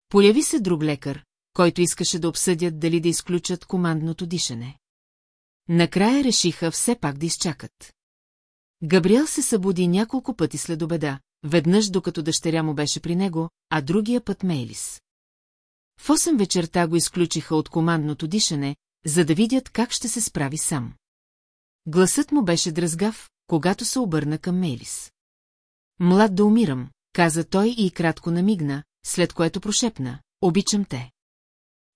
Появи се друг лекар, който искаше да обсъдят дали да изключат командното дишане. Накрая решиха все пак да изчакат. Габриел се събуди няколко пъти след обеда, веднъж докато дъщеря му беше при него, а другия път Мейлис. В 8 вечерта го изключиха от командното дишане, за да видят как ще се справи сам. Гласът му беше дръзгав, когато се обърна към Мейлис. Млад да умирам, каза той и кратко намигна, след което прошепна. Обичам те.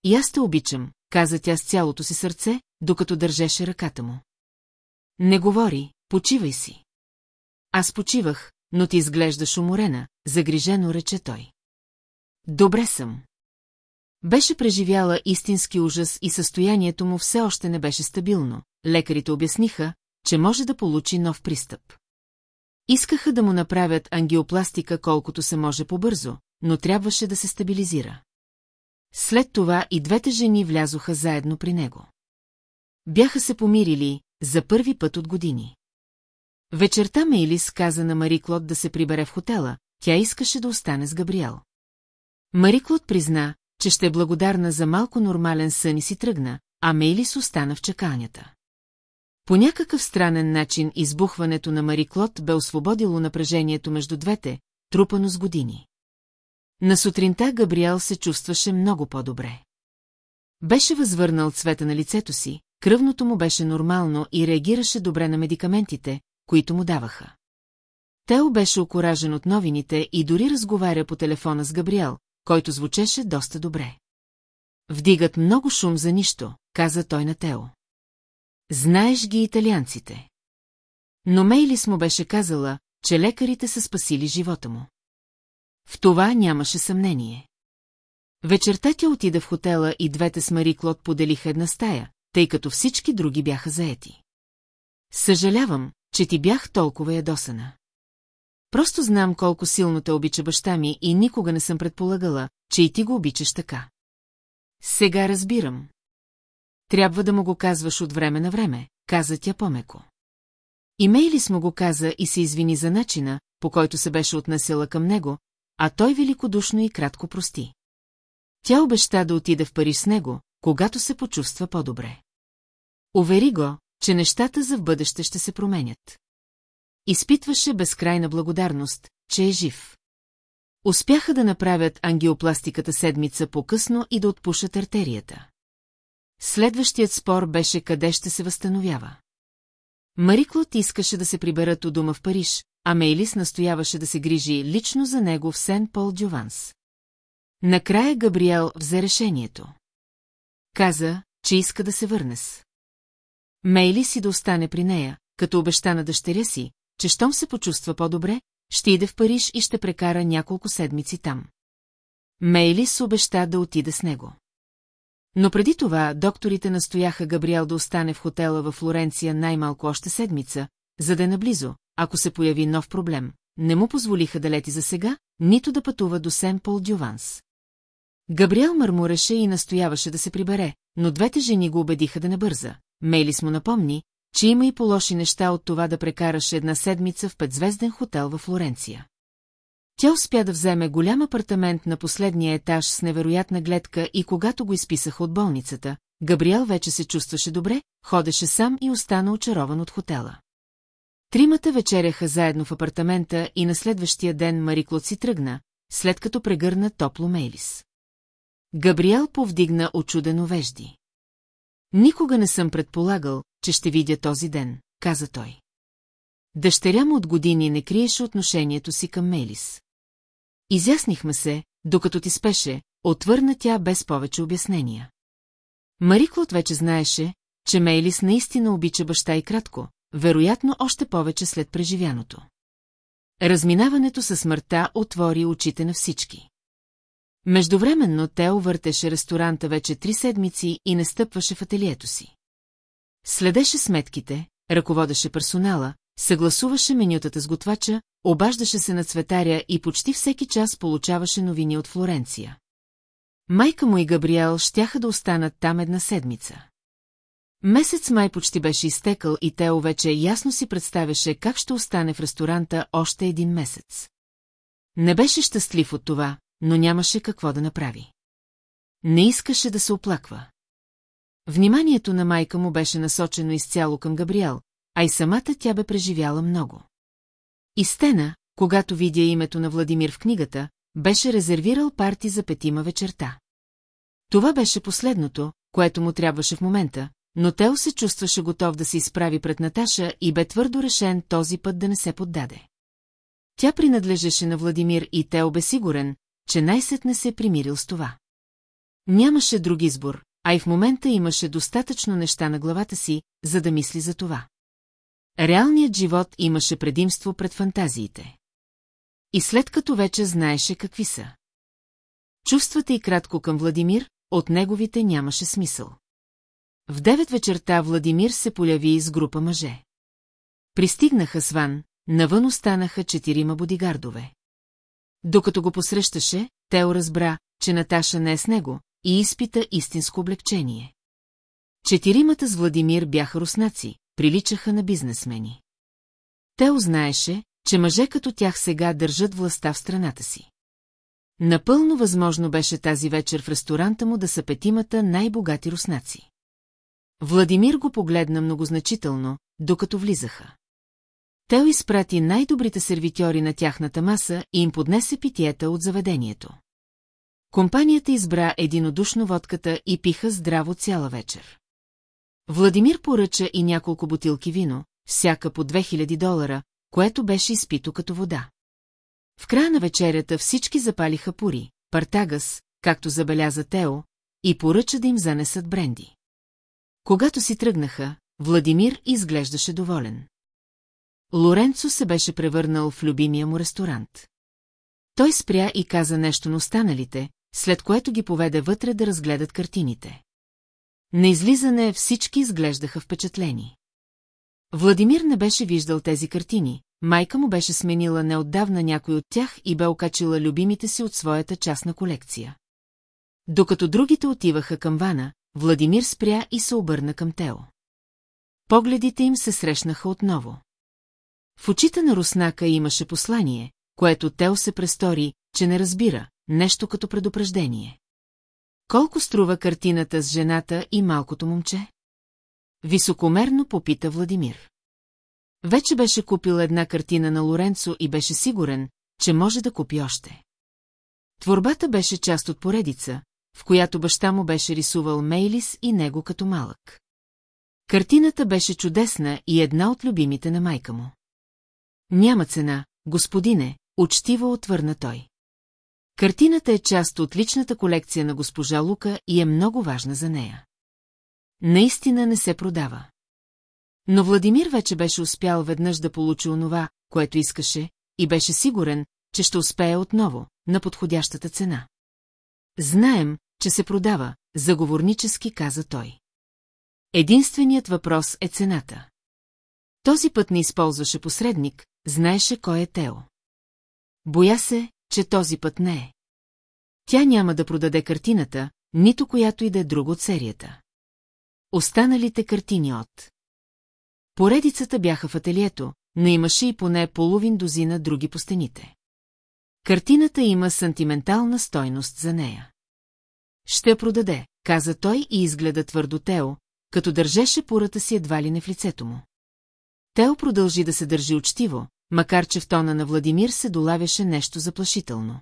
И аз те обичам, каза тя с цялото си сърце, докато държеше ръката му. Не говори, почивай си. Аз почивах, но ти изглеждаш уморена, загрижено рече той. Добре съм. Беше преживяла истински ужас и състоянието му все още не беше стабилно. Лекарите обясниха, че може да получи нов пристъп. Искаха да му направят ангиопластика колкото се може побързо, но трябваше да се стабилизира. След това и двете жени влязоха заедно при него. Бяха се помирили за първи път от години. Вечерта Мейлис каза на Мари Клод да се прибере в хотела, тя искаше да остане с Габриел. Мари Клод призна, че ще е благодарна за малко нормален сън и си тръгна, а Мейлис остана в чакалнята. По някакъв странен начин избухването на Мари Клод бе освободило напрежението между двете, трупано с години. На сутринта Габриел се чувстваше много по-добре. Беше възвърнал цвета на лицето си, кръвното му беше нормално и реагираше добре на медикаментите, които му даваха. Тео беше окоражен от новините и дори разговаря по телефона с Габриел, който звучеше доста добре. Вдигат много шум за нищо, каза той на Тео. Знаеш ги италианците. Но Мейлис му беше казала, че лекарите са спасили живота му. В това нямаше съмнение. Вечерта тя отида в хотела и двете с Мари Клод поделиха една стая, тъй като всички други бяха заети. Съжалявам, че ти бях толкова ядосана. Просто знам колко силно те обича баща ми и никога не съм предполагала, че и ти го обичаш така. Сега разбирам. Трябва да му го казваш от време на време, каза тя помеко. Имейлис му го каза и се извини за начина, по който се беше отнесела към него, а той великодушно и кратко прости. Тя обеща да отиде в Париж с него, когато се почувства по-добре. Увери го, че нещата за в бъдеще ще се променят. Изпитваше безкрайна благодарност, че е жив. Успяха да направят ангиопластиката седмица по-късно и да отпушат артерията. Следващият спор беше къде ще се възстановява. Мариклот искаше да се приберат у дома в Париж, а Мейлис настояваше да се грижи лично за него в Сен-Пол Дюванс. Накрая Габриел взе решението. Каза, че иска да се върне с. Мейлис и да остане при нея, като обеща на дъщеря си, че щом се почувства по-добре, ще иде в Париж и ще прекара няколко седмици там. Мейлис обеща да отида с него. Но преди това докторите настояха Габриел да остане в хотела във Флоренция най-малко още седмица, за да е наблизо, ако се появи нов проблем. Не му позволиха да лети за сега, нито да пътува до Сен-Пол Дюванс. Габриел мърмуреше и настояваше да се прибере, но двете жени го убедиха да не бърза. Мейлис му напомни, че има и по-лоши неща от това да прекараш една седмица в петзвезден хотел във Флоренция. Тя успя да вземе голям апартамент на последния етаж с невероятна гледка и когато го изписаха от болницата, Габриел вече се чувстваше добре, ходеше сам и остана очарован от хотела. Тримата вечеряха заедно в апартамента и на следващия ден Мариклот си тръгна, след като прегърна топло Мейлис. Габриел повдигна очудено вежди. Никога не съм предполагал, че ще видя този ден, каза той. Дъщеря му от години не криеше отношението си към Мелис. Изяснихме се, докато ти спеше, отвърна тя без повече обяснения. Мариклот вече знаеше, че Мейлис наистина обича баща и кратко, вероятно още повече след преживяното. Разминаването със смъртта отвори очите на всички. Междувременно Тео въртеше ресторанта вече три седмици и не стъпваше в ателието си. Следеше сметките, ръководеше персонала, съгласуваше менютата с готвача, обаждаше се на цветаря и почти всеки час получаваше новини от Флоренция. Майка му и Габриел щяха да останат там една седмица. Месец май почти беше изтекал и Тео вече ясно си представяше как ще остане в ресторанта още един месец. Не беше щастлив от това, но нямаше какво да направи. Не искаше да се оплаква. Вниманието на майка му беше насочено изцяло към Габриел, а и самата тя бе преживяла много. И Стена, когато видя името на Владимир в книгата, беше резервирал парти за петима вечерта. Това беше последното, което му трябваше в момента, но Тео се чувстваше готов да се изправи пред Наташа и бе твърдо решен този път да не се поддаде. Тя принадлежеше на Владимир и Тео бе сигурен, че най-сетне се е примирил с това. Нямаше друг избор, а и в момента имаше достатъчно неща на главата си, за да мисли за това. Реалният живот имаше предимство пред фантазиите. И след като вече знаеше какви са. Чувствата и кратко към Владимир, от неговите нямаше смисъл. В девет вечерта Владимир се поляви с група мъже. Пристигнаха сван, навън останаха четирима бодигардове. Докато го посрещаше, Тео разбра, че Наташа не е с него и изпита истинско облегчение. Четиримата с Владимир бяха руснаци, приличаха на бизнесмени. Тео знаеше, че мъже като тях сега държат властта в страната си. Напълно възможно беше тази вечер в ресторанта му да са петимата най-богати руснаци. Владимир го погледна многозначително, докато влизаха. Тео изпрати най-добрите сервитьори на тяхната маса и им поднесе питиета от заведението. Компанията избра единодушно водката и пиха здраво цяла вечер. Владимир поръча и няколко бутилки вино, всяка по 2000 долара, което беше изпито като вода. В края на вечерята всички запалиха пури, партагас, както забеляза Тео, и поръча да им занесат бренди. Когато си тръгнаха, Владимир изглеждаше доволен. Лоренцо се беше превърнал в любимия му ресторант. Той спря и каза нещо на останалите, след което ги поведе вътре да разгледат картините. На излизане всички изглеждаха впечатлени. Владимир не беше виждал тези картини, майка му беше сменила неотдавна някой от тях и бе окачила любимите си от своята частна колекция. Докато другите отиваха към Вана, Владимир спря и се обърна към Тео. Погледите им се срещнаха отново. В очите на Руснака имаше послание, което Тео се престори, че не разбира, нещо като предупреждение. Колко струва картината с жената и малкото момче? Високомерно попита Владимир. Вече беше купил една картина на Лоренцо и беше сигурен, че може да купи още. Творбата беше част от поредица, в която баща му беше рисувал Мейлис и него като малък. Картината беше чудесна и една от любимите на майка му. Няма цена, господине, учтиво отвърна той. Картината е част от личната колекция на госпожа Лука и е много важна за нея. Наистина не се продава. Но Владимир вече беше успял веднъж да получи онова, което искаше, и беше сигурен, че ще успее отново, на подходящата цена. Знаем, че се продава, заговорнически каза той. Единственият въпрос е цената. Този път не използваше посредник, знаеше кой е Тео. Боя се, че този път не е. Тя няма да продаде картината, нито която и да е друго от серията. Останалите картини от... Поредицата бяха в ателието, но имаше и поне половин дозина други по стените. Картината има сантиментална стойност за нея. Ще продаде, каза той и изгледа твърдо Тео, като държеше пората си едва ли не в лицето му. Тео продължи да се държи учтиво, макар че в тона на Владимир се долавяше нещо заплашително.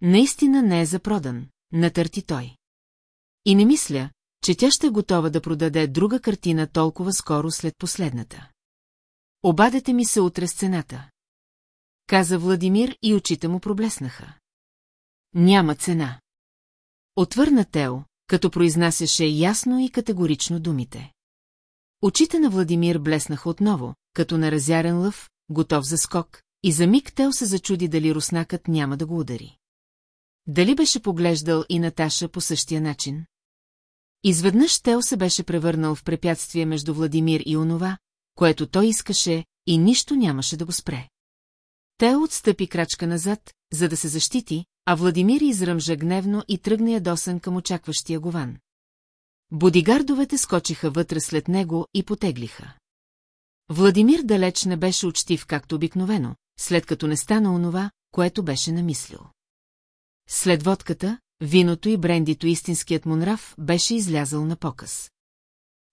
Наистина не е запродан, натърти той. И не мисля, че тя ще е готова да продаде друга картина толкова скоро след последната. Обадете ми се утре с цената. Каза Владимир и очите му проблеснаха. Няма цена. Отвърна Тео, като произнасяше ясно и категорично думите. Очите на Владимир блеснаха отново, като на разярен лъв, готов за скок, и за миг Тео се зачуди дали руснакът няма да го удари. Дали беше поглеждал и Наташа по същия начин? Изведнъж Тео се беше превърнал в препятствие между Владимир и онова, което той искаше, и нищо нямаше да го спре. Тео отстъпи крачка назад, за да се защити, а Владимир изръмжа гневно и тръгна ядосан към очакващия гован. Бодигардовете скочиха вътре след него и потеглиха. Владимир далеч не беше учтив както обикновено, след като не стана онова, което беше намислил. След водката, виното и брендито истинският му нрав беше излязъл на показ.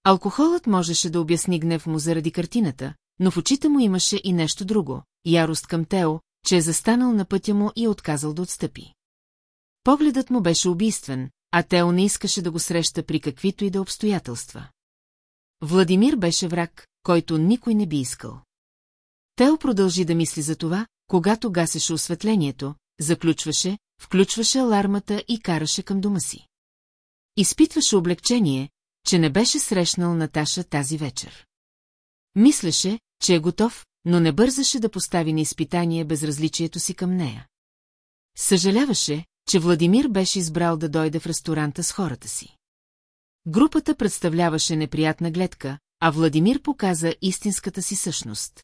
Алкохолът можеше да обясни гнев му заради картината, но в очите му имаше и нещо друго – ярост към Тео, че е застанал на пътя му и е отказал да отстъпи. Погледът му беше убийствен, а Тео не искаше да го среща при каквито и да обстоятелства. Владимир беше враг, който никой не би искал. Тео продължи да мисли за това, когато гасеше осветлението, заключваше, включваше алармата и караше към дома си. Изпитваше облегчение, че не беше срещнал Наташа тази вечер. Мислеше, че е готов, но не бързаше да постави на изпитание безразличието си към нея. Съжаляваше, че Владимир беше избрал да дойде в ресторанта с хората си. Групата представляваше неприятна гледка, а Владимир показа истинската си същност.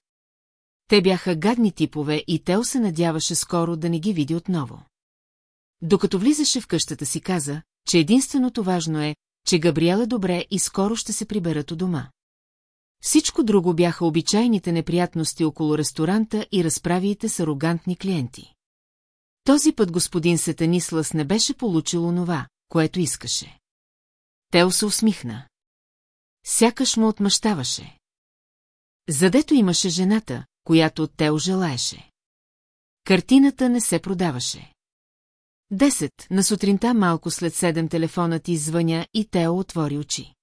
Те бяха гадни типове и Тео се надяваше скоро да не ги види отново. Докато влизаше в къщата си каза, че единственото важно е, че Габриел е добре и скоро ще се приберат у дома. Всичко друго бяха обичайните неприятности около ресторанта и разправиите с арогантни клиенти. Този път господин Сетанислас не беше получил онова, което искаше. Тео се усмихна. Сякаш му отмъщаваше. Задето имаше жената, която Тео желаеше. Картината не се продаваше. Десет, на сутринта малко след седем телефонът извъня и Тео отвори очи.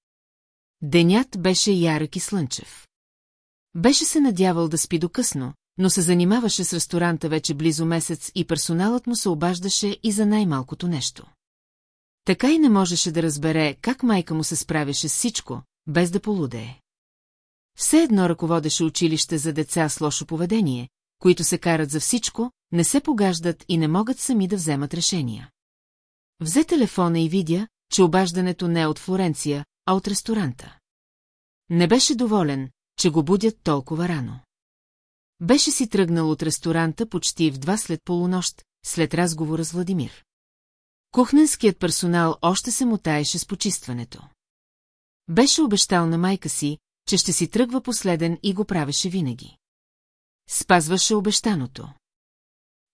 Денят беше ярък и слънчев. Беше се надявал да спи докъсно, но се занимаваше с ресторанта вече близо месец и персоналът му се обаждаше и за най-малкото нещо. Така и не можеше да разбере как майка му се справяше с всичко, без да полудее. Все едно ръководеше училище за деца с лошо поведение, които се карат за всичко, не се погаждат и не могат сами да вземат решения. Взе телефона и видя, че обаждането не е от Флоренция, а от ресторанта. Не беше доволен, че го будят толкова рано. Беше си тръгнал от ресторанта почти в два след полунощ, след разговора с Владимир. Кухненският персонал още се мутаеше с почистването. Беше обещал на майка си, че ще си тръгва последен и го правеше винаги. Спазваше обещаното.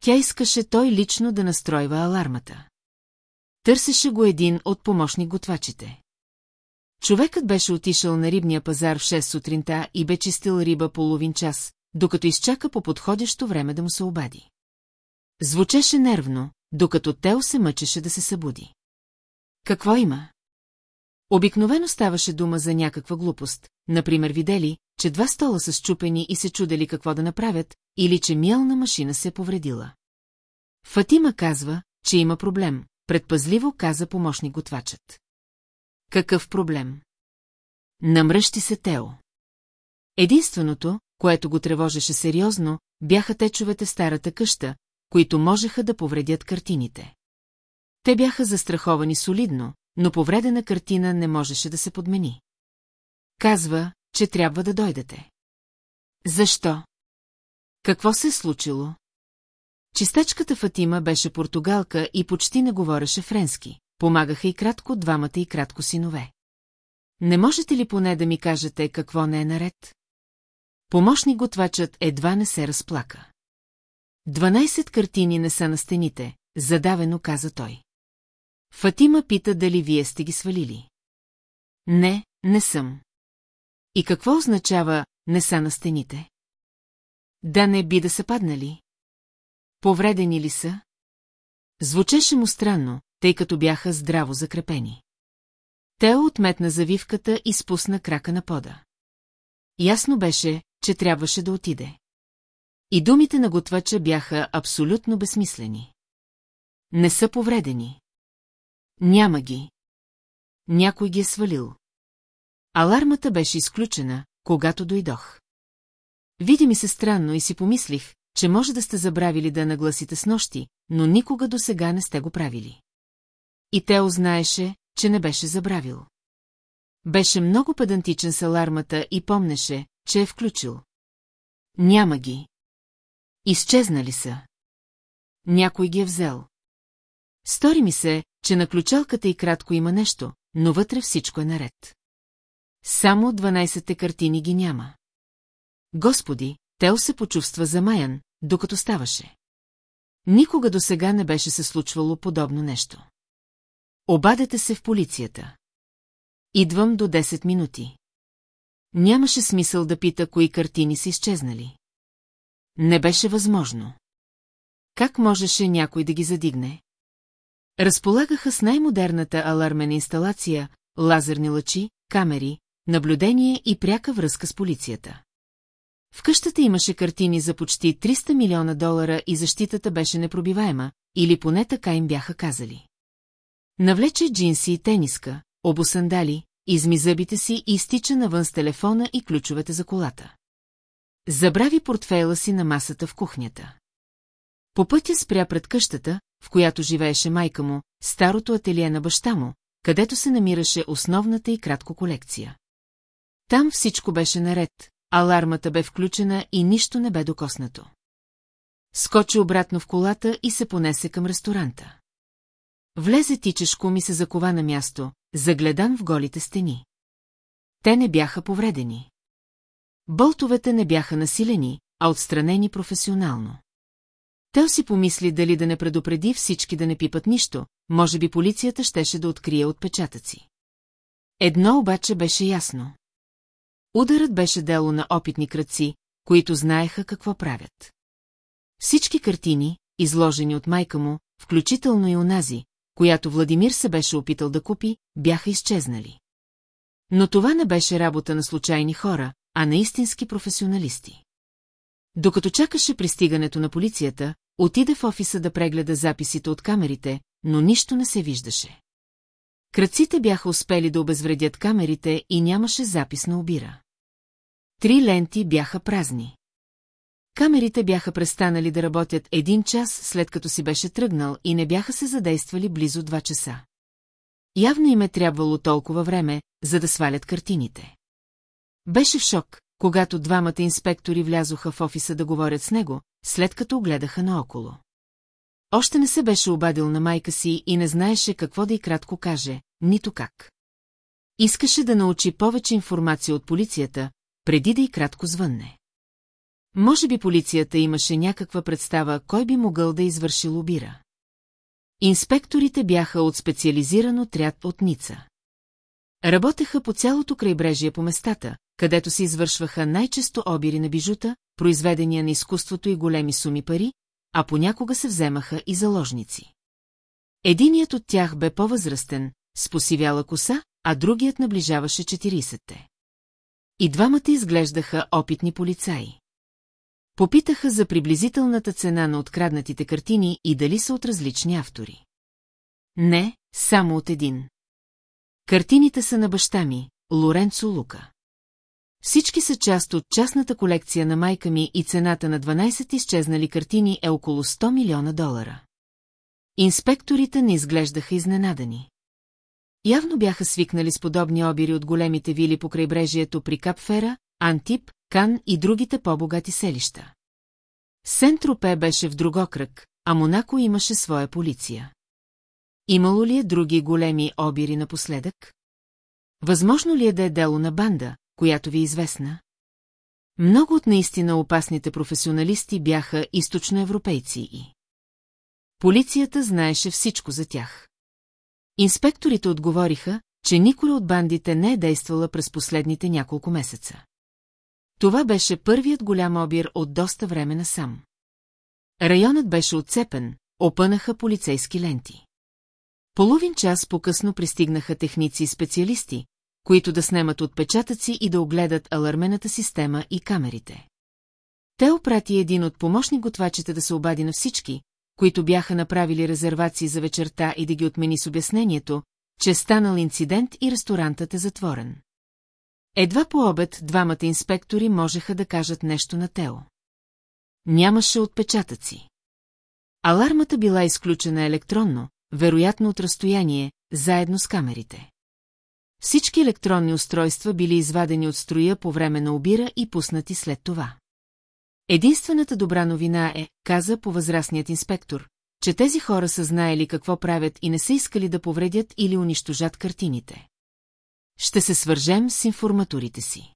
Тя искаше той лично да настройва алармата. Търсеше го един от помощник готвачите. Човекът беше отишъл на рибния пазар в 6 сутринта и бе чистил риба половин час, докато изчака по подходящо време да му се обади. Звучеше нервно, докато Тео се мъчеше да се събуди. Какво има? Обикновено ставаше дума за някаква глупост, например видели, че два стола са счупени и се чудели какво да направят, или че мялна машина се е повредила. Фатима казва, че има проблем, предпазливо каза помощник готвачът. Какъв проблем? Намръщи се Тео. Единственото, което го тревожеше сериозно, бяха течовете в старата къща, които можеха да повредят картините. Те бяха застраховани солидно, но повредена картина не можеше да се подмени. Казва, че трябва да дойдете. Защо? Какво се е случило? Чистачката Фатима беше португалка и почти не говореше френски. Помагаха и кратко двамата и кратко синове. Не можете ли поне да ми кажете какво не е наред? Помощник готвачът едва не се разплака. Дванайсет картини не са на стените, задавено каза той. Фатима пита дали вие сте ги свалили. Не, не съм. И какво означава «не са на стените»? Да не би да са паднали. Повредени ли са? Звучеше му странно, тъй като бяха здраво закрепени. Тео отметна завивката и спусна крака на пода. Ясно беше, че трябваше да отиде. И думите на готвача бяха абсолютно безсмислени. Не са повредени. Няма ги. Някой ги е свалил. Алармата беше изключена, когато дойдох. Види ми се странно и си помислих, че може да сте забравили да нагласите с нощи, но никога до сега не сте го правили. И Тео знаеше, че не беше забравил. Беше много педантичен с алармата и помнеше, че е включил. Няма ги. Изчезнали са. Някой ги е взел. Стори ми се, че на ключалката и кратко има нещо, но вътре всичко е наред. Само 12-те картини ги няма. Господи, Тео се почувства замаян, докато ставаше. Никога до сега не беше се случвало подобно нещо. Обадете се в полицията. Идвам до 10 минути. Нямаше смисъл да пита, кои картини са изчезнали. Не беше възможно. Как можеше някой да ги задигне? Разполагаха с най-модерната алармена инсталация, лазерни лъчи, камери, наблюдение и пряка връзка с полицията. В къщата имаше картини за почти 300 милиона долара и защитата беше непробиваема, или поне така им бяха казали. Навлече джинси и тениска, обосандали, изми зъбите си и изтича навън с телефона и ключовете за колата. Забрави портфейла си на масата в кухнята. По пътя спря пред къщата, в която живееше майка му, старото ателие на баща му, където се намираше основната и кратко колекция. Там всичко беше наред, алармата бе включена и нищо не бе докоснато. Скочи обратно в колата и се понесе към ресторанта. Влезе тичешко ми се закова на място, загледан в голите стени. Те не бяха повредени. Болтовете не бяха насилени, а отстранени професионално. Тел си помисли дали да не предупреди всички да не пипат нищо, може би полицията щеше да открие отпечатъци. Едно обаче беше ясно. Ударът беше дело на опитни кръци, които знаеха какво правят. Всички картини, изложени от майка му, включително и онази, която Владимир се беше опитал да купи, бяха изчезнали. Но това не беше работа на случайни хора, а на истински професионалисти. Докато чакаше пристигането на полицията, отиде в офиса да прегледа записите от камерите, но нищо не се виждаше. Кръците бяха успели да обезвредят камерите и нямаше запис на обира. Три ленти бяха празни. Камерите бяха престанали да работят един час след като си беше тръгнал и не бяха се задействали близо два часа. Явно им е трябвало толкова време, за да свалят картините. Беше в шок, когато двамата инспектори влязоха в офиса да говорят с него, след като огледаха наоколо. Още не се беше обадил на майка си и не знаеше какво да и кратко каже, нито как. Искаше да научи повече информация от полицията, преди да и кратко звънне. Може би полицията имаше някаква представа, кой би могъл да извърши лобира. Инспекторите бяха от специализиран отряд от Ница. Работеха по цялото крайбрежие по местата, където се извършваха най-често обири на бижута, произведения на изкуството и големи суми пари, а понякога се вземаха и заложници. Единият от тях бе по-възрастен, с посивяла коса, а другият наближаваше 40-те. И двамата изглеждаха опитни полицаи. Попитаха за приблизителната цена на откраднатите картини и дали са от различни автори. Не, само от един. Картините са на баща ми, Лоренцо Лука. Всички са част от частната колекция на майка ми и цената на 12 изчезнали картини е около 100 милиона долара. Инспекторите не изглеждаха изненадани. Явно бяха свикнали с подобни обири от големите вили по крайбрежието при Капфера, Антип, Кан и другите по-богати селища. Сентропе беше в друг окръг, а Монако имаше своя полиция. Имало ли е други големи обири напоследък? Възможно ли е да е дело на банда, която ви е известна? Много от наистина опасните професионалисти бяха източноевропейци и... Полицията знаеше всичко за тях. Инспекторите отговориха, че никой от бандите не е действала през последните няколко месеца. Това беше първият голям обир от доста време насам. Районът беше отцепен, опънаха полицейски ленти. Половин час по-късно пристигнаха техници и специалисти, които да снемат отпечатъци и да огледат алармената система и камерите. Те опрати един от помощни готвачите да се обади на всички, които бяха направили резервации за вечерта и да ги отмени с обяснението, че станал инцидент и ресторантът е затворен. Едва по обед двамата инспектори можеха да кажат нещо на Тео. нямаше отпечатъци. Алармата била изключена електронно, вероятно от разстояние, заедно с камерите. Всички електронни устройства били извадени от строя по време на обира и пуснати след това. Единствената добра новина е, каза по възрастният инспектор, че тези хора са знаели какво правят и не са искали да повредят или унищожат картините. Ще се свържем с информаторите си.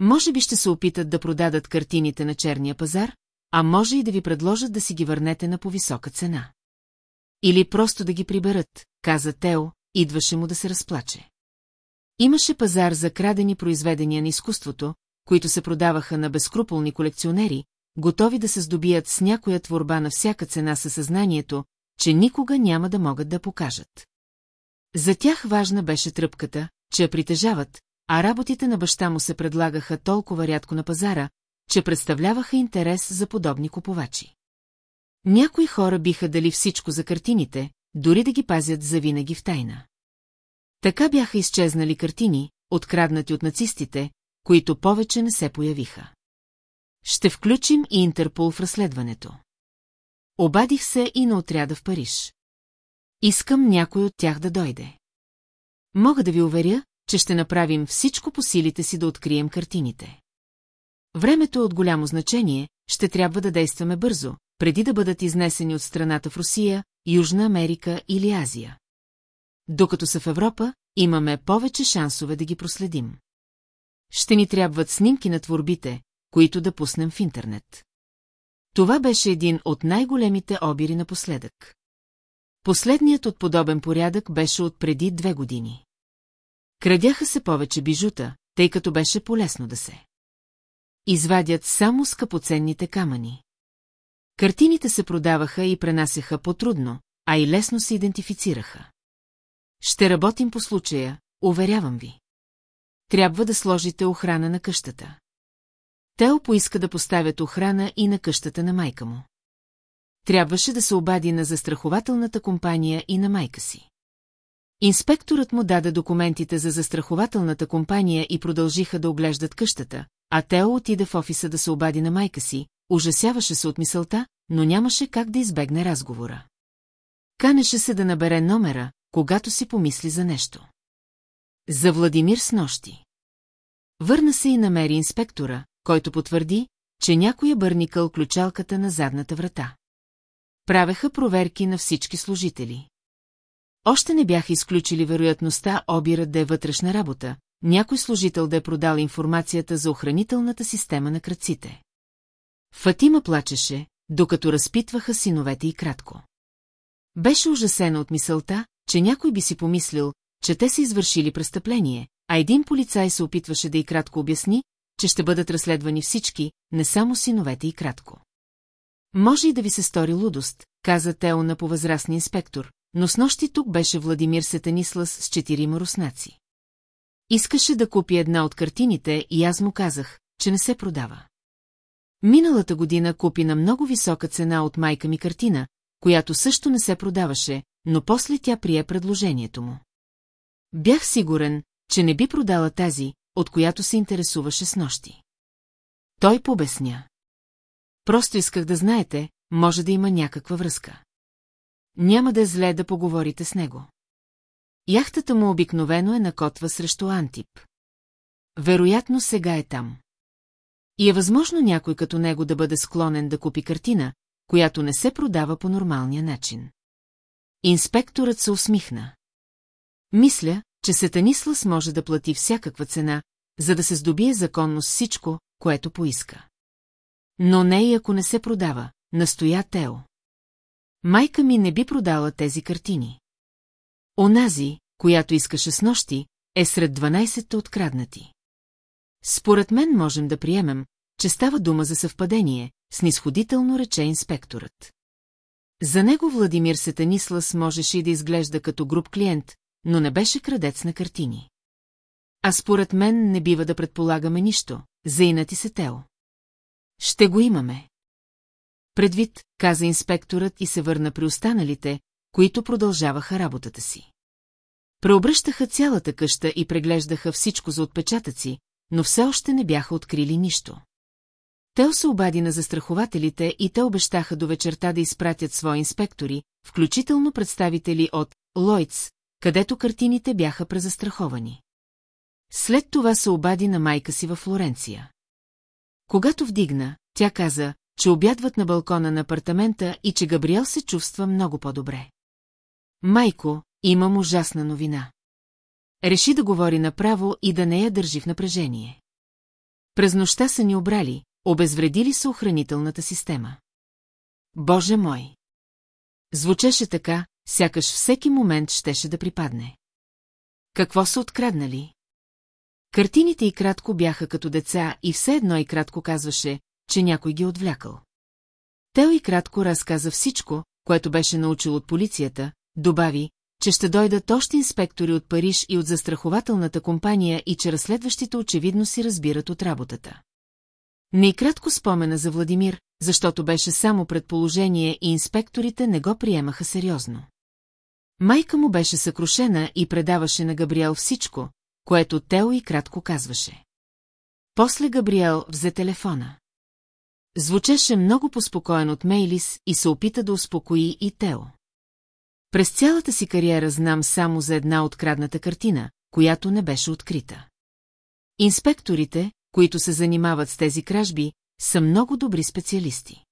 Може би ще се опитат да продадат картините на черния пазар, а може и да ви предложат да си ги върнете на повисока цена. Или просто да ги приберат, каза Тео, идваше му да се разплаче. Имаше пазар за крадени произведения на изкуството, които се продаваха на безкруполни колекционери, готови да се здобият с някоя творба на всяка цена със съзнанието, че никога няма да могат да покажат. За тях важна беше тръпката, че я притежават, а работите на баща му се предлагаха толкова рядко на пазара, че представляваха интерес за подобни купувачи. Някои хора биха дали всичко за картините, дори да ги пазят завинаги в тайна. Така бяха изчезнали картини, откраднати от нацистите, които повече не се появиха. Ще включим и Интерпол в разследването. Обадих се и на отряда в Париж. Искам някой от тях да дойде. Мога да ви уверя, че ще направим всичко по силите си да открием картините. Времето е от голямо значение, ще трябва да действаме бързо, преди да бъдат изнесени от страната в Русия, Южна Америка или Азия. Докато са в Европа, имаме повече шансове да ги проследим. Ще ни трябват снимки на творбите, които да пуснем в интернет. Това беше един от най-големите обири напоследък. Последният от подобен порядък беше от преди две години. Крадяха се повече бижута, тъй като беше полезно да се. Извадят само скъпоценните камъни. Картините се продаваха и пренасяха по-трудно, а и лесно се идентифицираха. Ще работим по случая, уверявам ви. Трябва да сложите охрана на къщата. Тео поиска да поставят охрана и на къщата на майка му. Трябваше да се обади на застрахователната компания и на майка си. Инспекторът му даде документите за застрахователната компания и продължиха да оглеждат къщата, а Тео отиде в офиса да се обади на майка си, ужасяваше се от мисълта, но нямаше как да избегне разговора. Канеше се да набере номера, когато си помисли за нещо. За Владимир с нощи. Върна се и намери инспектора, който потвърди, че някой е бърникал ключалката на задната врата. Правеха проверки на всички служители. Още не бяха изключили вероятността обирът да е вътрешна работа, някой служител да е продал информацията за охранителната система на кръците. Фатима плачеше, докато разпитваха синовете и кратко. Беше ужасена от мисълта, че някой би си помислил, че те са извършили престъпление, а един полицай се опитваше да и кратко обясни, че ще бъдат разследвани всички, не само синовете и кратко. Може и да ви се стори лудост, каза Тео на повъзрастния инспектор, но с нощи тук беше Владимир Сетанислас с четирима руснаци. Искаше да купи една от картините и аз му казах, че не се продава. Миналата година купи на много висока цена от майка ми картина, която също не се продаваше, но после тя прие предложението му. Бях сигурен, че не би продала тази, от която се интересуваше с нощи. Той побесня. Просто исках да знаете, може да има някаква връзка. Няма да е зле да поговорите с него. Яхтата му обикновено е на котва срещу Антип. Вероятно сега е там. И е възможно някой като него да бъде склонен да купи картина, която не се продава по нормалния начин. Инспекторът се усмихна. Мисля, че Сетанислас може да плати всякаква цена, за да се здобие законно с всичко, което поиска. Но не и ако не се продава, настоя Тео. Майка ми не би продала тези картини. Онази, която искаше с нощи, е сред 12-те откраднати. Според мен можем да приемем, че става дума за съвпадение, снисходително рече инспекторът. За него Владимир Сетанислас можеше и да изглежда като груп клиент, но не беше крадец на картини. А според мен не бива да предполагаме нищо, заинати се Тео. Ще го имаме. Предвид, каза инспекторът и се върна при останалите, които продължаваха работата си. Преобръщаха цялата къща и преглеждаха всичко за отпечатъци, но все още не бяха открили нищо. Тео се обади на застрахователите и те обещаха до вечерта да изпратят свои инспектори, включително представители от Лойдс, където картините бяха презастраховани. След това се обади на майка си във Флоренция. Когато вдигна, тя каза, че обядват на балкона на апартамента и че Габриел се чувства много по-добре. Майко, имам ужасна новина. Реши да говори направо и да не я държи в напрежение. През нощта са ни обрали, обезвредили са охранителната система. Боже мой! Звучеше така, сякаш всеки момент щеше да припадне. Какво са откраднали? Картините и кратко бяха като деца и все едно и кратко казваше, че някой ги отвлякал. Тео и кратко разказа всичко, което беше научил от полицията, добави, че ще дойдат още инспектори от Париж и от застрахователната компания и че разследващите очевидно си разбират от работата. Не спомена за Владимир, защото беше само предположение и инспекторите не го приемаха сериозно. Майка му беше съкрушена и предаваше на Габриел всичко, което Тео и кратко казваше. После Габриел взе телефона. Звучеше много поспокоен от Мейлис и се опита да успокои и Тео. През цялата си кариера знам само за една открадната картина, която не беше открита. Инспекторите, които се занимават с тези кражби, са много добри специалисти.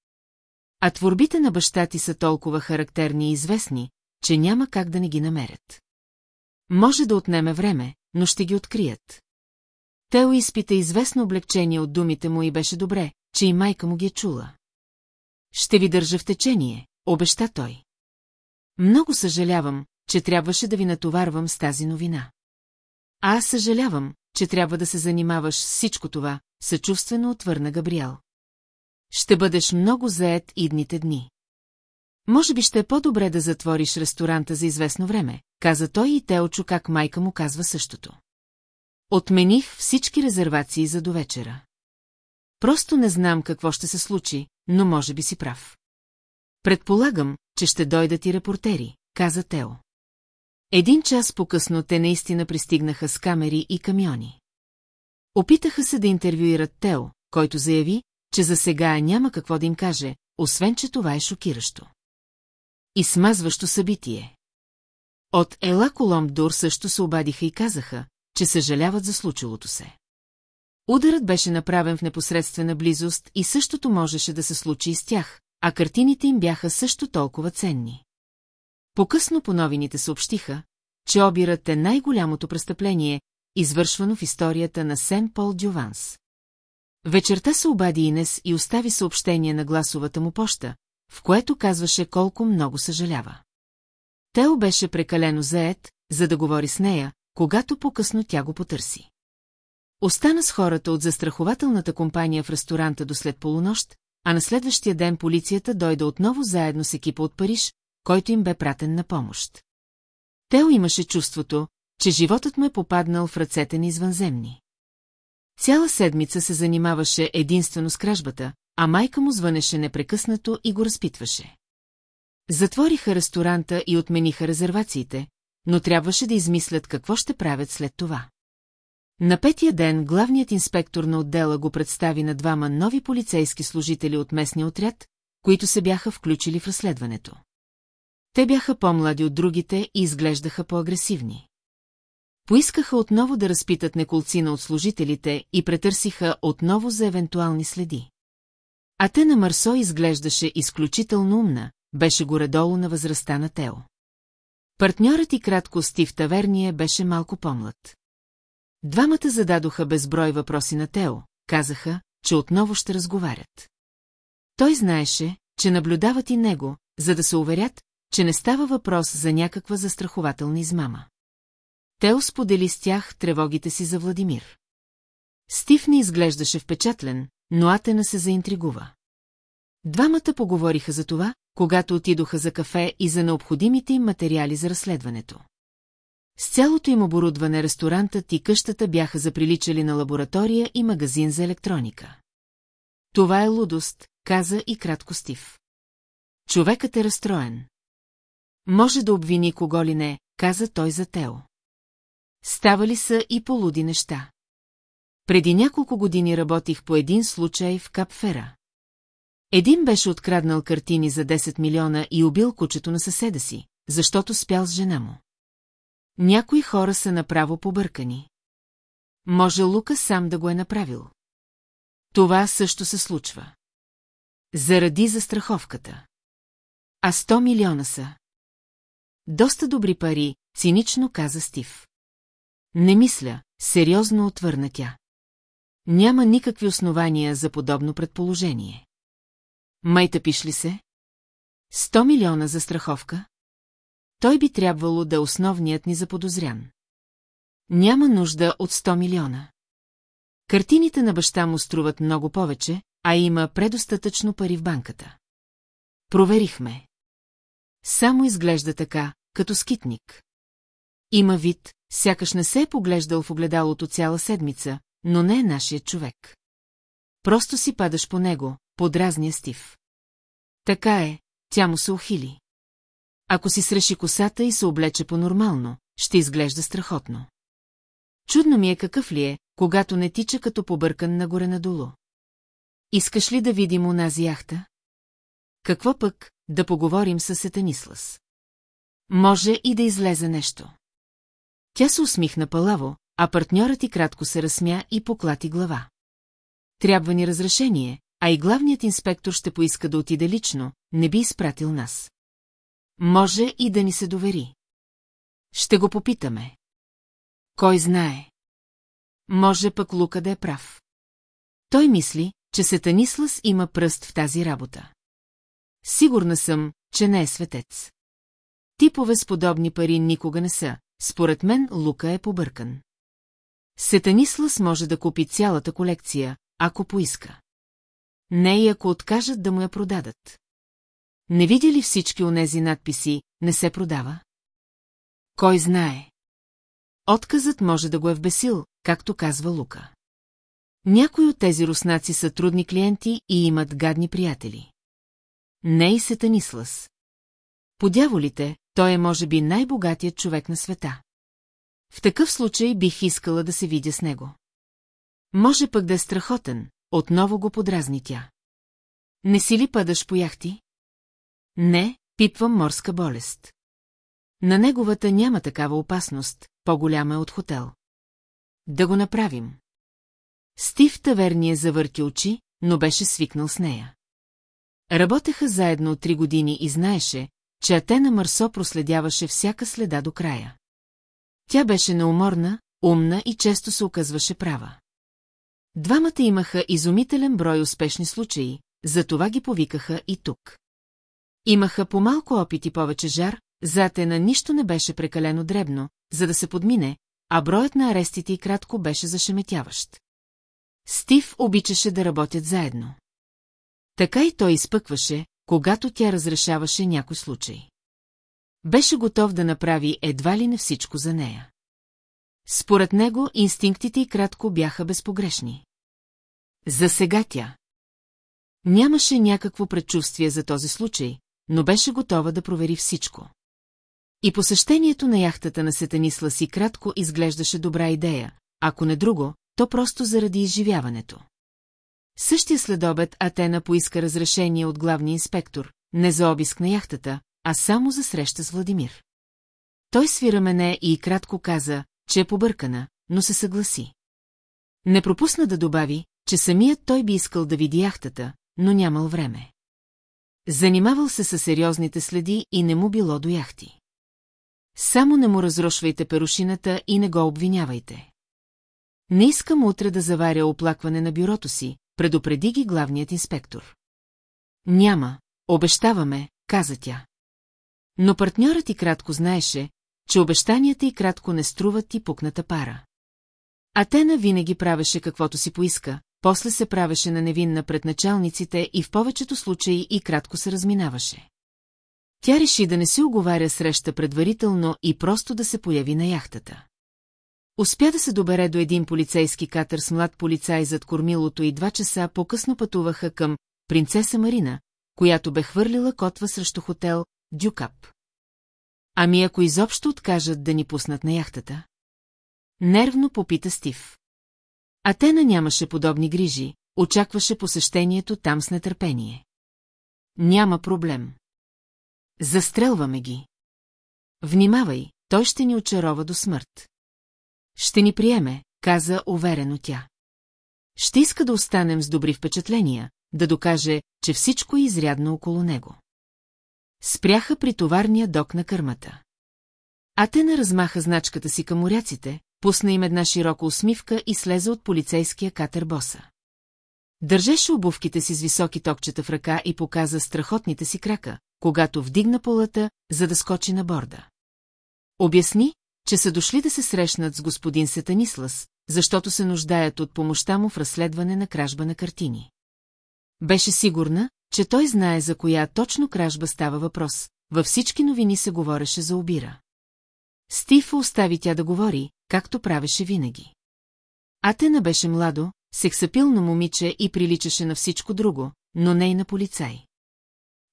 А творбите на баща ти са толкова характерни и известни, че няма как да не ги намерят. Може да отнеме време, но ще ги открият. Тео изпита известно облегчение от думите му и беше добре, че и майка му ги е чула. Ще ви държа в течение, обеща той. Много съжалявам, че трябваше да ви натоварвам с тази новина. А аз съжалявам, че трябва да се занимаваш с всичко това, съчувствено отвърна Габриел. Ще бъдеш много заед идните дни. Може би ще е по-добре да затвориш ресторанта за известно време, каза той и те очу как майка му казва същото. Отмених всички резервации за довечера. Просто не знам какво ще се случи, но може би си прав. Предполагам, че ще дойдат и репортери, каза Тео. Един час по-късно те наистина пристигнаха с камери и камиони. Опитаха се да интервюират Тео, който заяви, че за сега няма какво да им каже, освен че това е шокиращо. И смазващо събитие. От Ела Коломдур също се обадиха и казаха, че съжаляват за случилото се. Ударът беше направен в непосредствена близост и същото можеше да се случи и с тях, а картините им бяха също толкова ценни. По-късно по новините съобщиха, че обирът е най-голямото престъпление, извършвано в историята на Сен Пол Дюванс. Вечерта се обади Инес и остави съобщение на гласовата му поща, в което казваше колко много съжалява. Тео беше прекалено заед, за да говори с нея, когато по-късно тя го потърси. Остана с хората от застрахователната компания в ресторанта до след полунощ, а на следващия ден полицията дойде отново заедно с екипа от Париж, който им бе пратен на помощ. Тео имаше чувството, че животът му е попаднал в ръцете на извънземни. Цяла седмица се занимаваше единствено с кражбата, а майка му звънеше непрекъснато и го разпитваше. Затвориха ресторанта и отмениха резервациите, но трябваше да измислят какво ще правят след това. На петия ден главният инспектор на отдела го представи на двама нови полицейски служители от местния отряд, които се бяха включили в разследването. Те бяха по-млади от другите и изглеждаха по-агресивни. Поискаха отново да разпитат неколцина от служителите и претърсиха отново за евентуални следи. А те на Марсо изглеждаше изключително умна, беше горе-долу на възрастта на Тео. Партньорът и кратко Стив Таверния беше малко по-млад. Двамата зададоха безброй въпроси на Тео, казаха, че отново ще разговарят. Той знаеше, че наблюдават и него, за да се уверят, че не става въпрос за някаква застрахователна измама. Тео сподели с тях тревогите си за Владимир. Стив не изглеждаше впечатлен, но Атена се заинтригува. Двамата поговориха за това, когато отидоха за кафе и за необходимите им материали за разследването. С цялото им оборудване ресторантът и къщата бяха заприличали на лаборатория и магазин за електроника. Това е лудост, каза и кратко Стив. Човекът е разстроен. Може да обвини кого ли не, каза той за Тео. Ставали са и полуди неща. Преди няколко години работих по един случай в Капфера. Един беше откраднал картини за 10 милиона и убил кучето на съседа си, защото спял с жена му. Някои хора са направо побъркани. Може Лука сам да го е направил. Това също се случва. Заради застраховката. А 100 милиона са. Доста добри пари, цинично каза Стив. Не мисля, сериозно отвърна тя. Няма никакви основания за подобно предположение. Май тъпиш ли се? 100 милиона за страховка? Той би трябвало да е основният ни заподозрян. Няма нужда от 100 милиона. Картините на баща му струват много повече, а има предостатъчно пари в банката. Проверихме. Само изглежда така, като скитник. Има вид, сякаш не се е поглеждал в огледалото цяла седмица, но не е нашият човек. Просто си падаш по него, подразния Стив. Така е, тя му се ухили. Ако си среши косата и се облече по-нормално, ще изглежда страхотно. Чудно ми е какъв ли е, когато не тича като побъркан нагоре-надолу. Искаш ли да видим унази яхта? Какво пък, да поговорим с Сетанислас? Може и да излезе нещо. Тя се усмихна палаво, а партньорът и кратко се разсмя и поклати глава. Трябва ни разрешение, а и главният инспектор ще поиска да отиде лично, не би изпратил нас. Може и да ни се довери. Ще го попитаме. Кой знае? Може пък Лука да е прав. Той мисли, че Сетанислас има пръст в тази работа. Сигурна съм, че не е светец. Типове с подобни пари никога не са. Според мен Лука е побъркан. Сетанислас може да купи цялата колекция, ако поиска. Не и ако откажат да му я продадат. Не видя ли всички онези надписи «Не се продава»? Кой знае? Отказът може да го е вбесил, както казва Лука. Някои от тези руснаци са трудни клиенти и имат гадни приятели. Не и Сетанислас. По дяволите, той е може би най-богатият човек на света. В такъв случай бих искала да се видя с него. Може пък да е страхотен, отново го подразни тя. Не си ли падаш по яхти? Не, пипвам морска болест. На неговата няма такава опасност, по-голяма е от хотел. Да го направим. Стив Таверния завърти очи, но беше свикнал с нея. Работеха заедно три години и знаеше, че Атена Марсо проследяваше всяка следа до края. Тя беше неуморна, умна и често се оказваше права. Двамата имаха изумителен брой успешни случаи, затова ги повикаха и тук. Имаха по малко опит и повече жар, за Атена нищо не беше прекалено дребно, за да се подмине, а броят на арестите и кратко беше зашеметяващ. Стив обичаше да работят заедно. Така и той изпъкваше, когато тя разрешаваше някой случай. Беше готов да направи едва ли не всичко за нея. Според него инстинктите и кратко бяха безпогрешни. За сега тя. Нямаше някакво предчувствие за този случай, но беше готова да провери всичко. И посещението на яхтата на Сетанисла си кратко изглеждаше добра идея, ако не друго, то просто заради изживяването. Същия следобед Атена поиска разрешение от главния инспектор, не за обиск на яхтата, а само за среща с Владимир. Той свира мене и кратко каза, че е побъркана, но се съгласи. Не пропусна да добави, че самият той би искал да види яхтата, но нямал време. Занимавал се със сериозните следи и не му било до яхти. Само не му разрошвайте перушината и не го обвинявайте. Не искам утре да заваря оплакване на бюрото си, предупреди ги главният инспектор. Няма, обещаваме, каза тя. Но партньорът и кратко знаеше, че обещанията и кратко не струват и пукната пара. Атена винаги правеше каквото си поиска, после се правеше на невинна пред началниците и в повечето случаи и кратко се разминаваше. Тя реши да не си оговаря среща предварително и просто да се появи на яхтата. Успя да се добере до един полицейски катър с млад полицай зад кормилото и два часа по-късно пътуваха към принцеса Марина, която бе хвърлила котва срещу хотел Дюкап. Ами ако изобщо откажат да ни пуснат на яхтата? Нервно попита Стив. Атена нямаше подобни грижи, очакваше посещението там с нетърпение. Няма проблем. Застрелваме ги. Внимавай, той ще ни очарова до смърт. Ще ни приеме, каза уверено тя. Ще иска да останем с добри впечатления, да докаже, че всичко е изрядно около него. Спряха при товарния док на кърмата. Атена размаха значката си към моряците, пусна им една широка усмивка и слезе от полицейския катер боса. Държеше обувките си с високи токчета в ръка и показа страхотните си крака, когато вдигна полата, за да скочи на борда. Обясни, че са дошли да се срещнат с господин Сетанислас, защото се нуждаят от помощта му в разследване на кражба на картини. Беше сигурна, че той знае за коя точно кражба става въпрос. Във всички новини се говореше за обира. Стив остави тя да говори, както правеше винаги. Атена беше младо, сексапилно момиче и приличаше на всичко друго, но не и на полицай.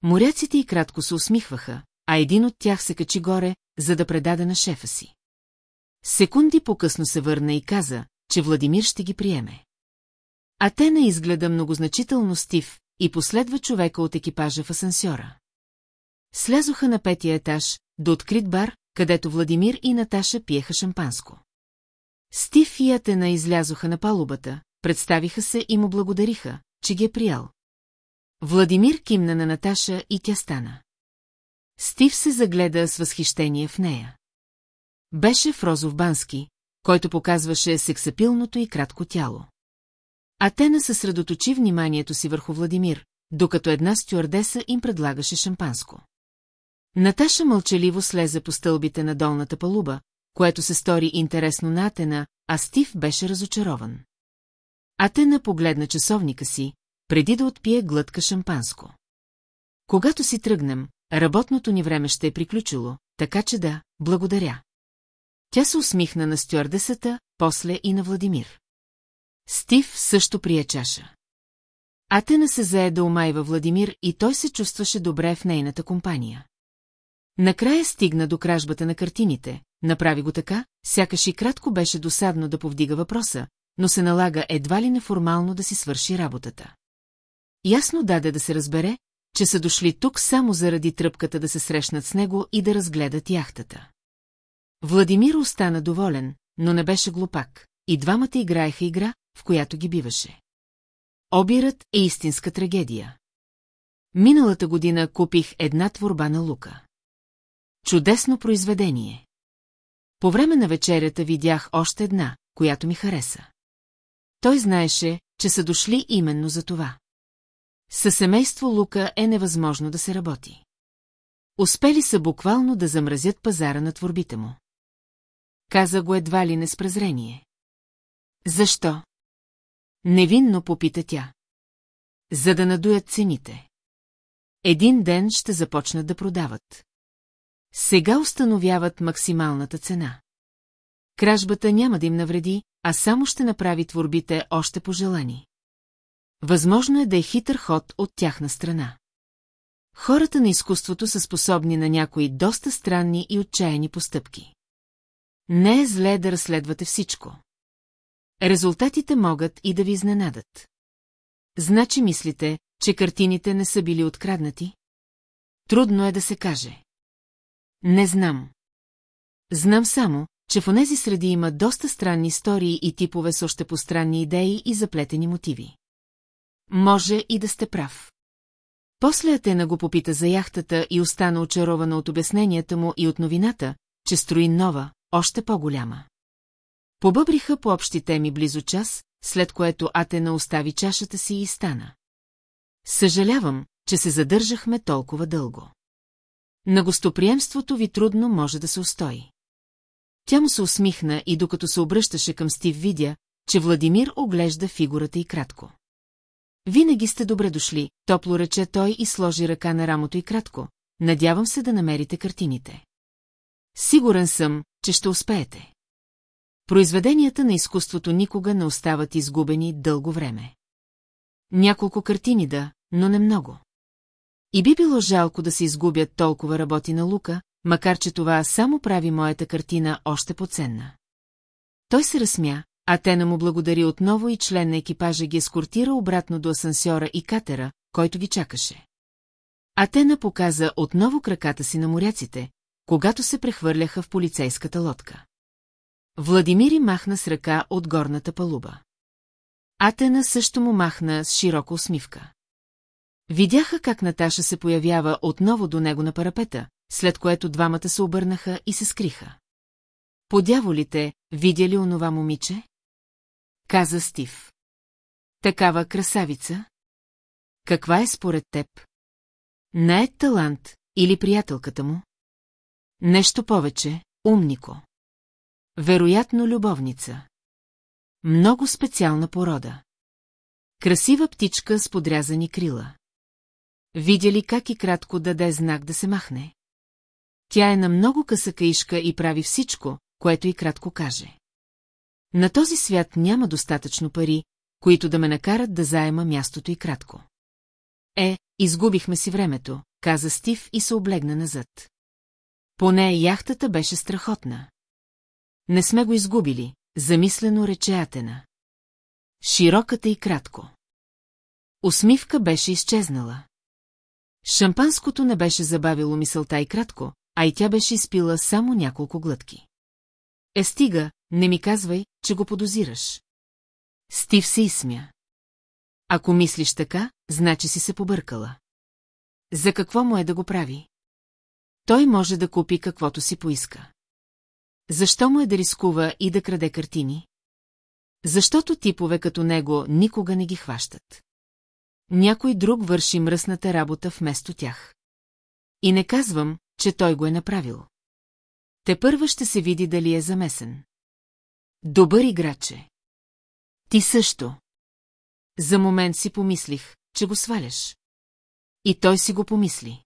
Моряците и кратко се усмихваха, а един от тях се качи горе, за да предаде на шефа си. Секунди по-късно се върна и каза, че Владимир ще ги приеме. Атена изгледа многозначително Стив и последва човека от екипажа в асансьора. Слязоха на петия етаж, до открит бар, където Владимир и Наташа пиеха шампанско. Стив и Атена излязоха на палубата, представиха се и му благодариха, че ги е приял. Владимир кимна на Наташа и тя стана. Стив се загледа с възхищение в нея. Беше в розов бански, който показваше сексапилното и кратко тяло. Атена съсредоточи вниманието си върху Владимир, докато една стюардеса им предлагаше шампанско. Наташа мълчаливо слезе по стълбите на долната палуба, което се стори интересно на Атена, а Стив беше разочарован. Атена погледна часовника си, преди да отпие глътка шампанско. Когато си тръгнем, работното ни време ще е приключило, така че да, благодаря. Тя се усмихна на стюардесата, после и на Владимир. Стив също прие чаша. Атена се зае да умайва Владимир и той се чувстваше добре в нейната компания. Накрая стигна до кражбата на картините, направи го така, сякаш и кратко беше досадно да повдига въпроса, но се налага едва ли неформално да си свърши работата. Ясно даде да се разбере, че са дошли тук само заради тръпката да се срещнат с него и да разгледат яхтата. Владимир остана доволен, но не беше глупак, и двамата играеха игра, в която ги биваше. Обирът е истинска трагедия. Миналата година купих една творба на Лука. Чудесно произведение. По време на вечерята видях още една, която ми хареса. Той знаеше, че са дошли именно за това. Със семейство Лука е невъзможно да се работи. Успели са буквално да замразят пазара на творбите му. Каза го едва ли не с презрение. Защо? Невинно попита тя. За да надуят цените. Един ден ще започнат да продават. Сега установяват максималната цена. Кражбата няма да им навреди, а само ще направи творбите още пожелани. Възможно е да е хитър ход от тяхна страна. Хората на изкуството са способни на някои доста странни и отчаяни постъпки. Не е зле да разследвате всичко. Резултатите могат и да ви изненадат. Значи мислите, че картините не са били откраднати? Трудно е да се каже. Не знам. Знам само, че в онези среди има доста странни истории и типове с още постранни идеи и заплетени мотиви. Може и да сте прав. После Атена го попита за яхтата и остана очарована от обясненията му и от новината, че строи нова, още по-голяма. Побъбриха по общи теми близо час, след което Атена остави чашата си и стана. Съжалявам, че се задържахме толкова дълго. На гостоприемството ви трудно може да се устои. Тя му се усмихна и докато се обръщаше към Стив видя, че Владимир оглежда фигурата и кратко. Винаги сте добре дошли, топло рече той и сложи ръка на рамото и кратко. Надявам се да намерите картините. Сигурен съм, че ще успеете. Произведенията на изкуството никога не остават изгубени дълго време. Няколко картини да, но не много. И би било жалко да се изгубят толкова работи на Лука, макар че това само прави моята картина още поценна. Той се разсмя, Атена му благодари отново и член на екипажа ги ескортира обратно до асансьора и катера, който ги чакаше. Атена показа отново краката си на моряците, когато се прехвърляха в полицейската лодка. Владимири махна с ръка от горната палуба. Атена също му махна с широка усмивка. Видяха как Наташа се появява отново до него на парапета, след което двамата се обърнаха и се скриха. Подяволите, видя ли онова момиче? Каза Стив. Такава красавица? Каква е според теб? Не е талант или приятелката му? Нещо повече, умнико. Вероятно любовница. Много специална порода. Красива птичка с подрязани крила. Видя ли как и кратко даде знак да се махне? Тя е на много къса каишка и прави всичко, което и кратко каже. На този свят няма достатъчно пари, които да ме накарат да заема мястото и кратко. Е, изгубихме си времето, каза Стив и се облегна назад. Поне яхтата беше страхотна. Не сме го изгубили, замислено рече Атена. Широката и кратко. Усмивка беше изчезнала. Шампанското не беше забавило мисълта и кратко, а и тя беше изпила само няколко глътки. Е, стига, не ми казвай, че го подозираш. Стив се изсмя. Ако мислиш така, значи си се побъркала. За какво му е да го прави? Той може да купи каквото си поиска. Защо му е да рискува и да краде картини? Защото типове като него никога не ги хващат. Някой друг върши мръсната работа вместо тях. И не казвам, че той го е направил. Те първа ще се види дали е замесен. Добър играче. Ти също. За момент си помислих, че го сваляш. И той си го помисли.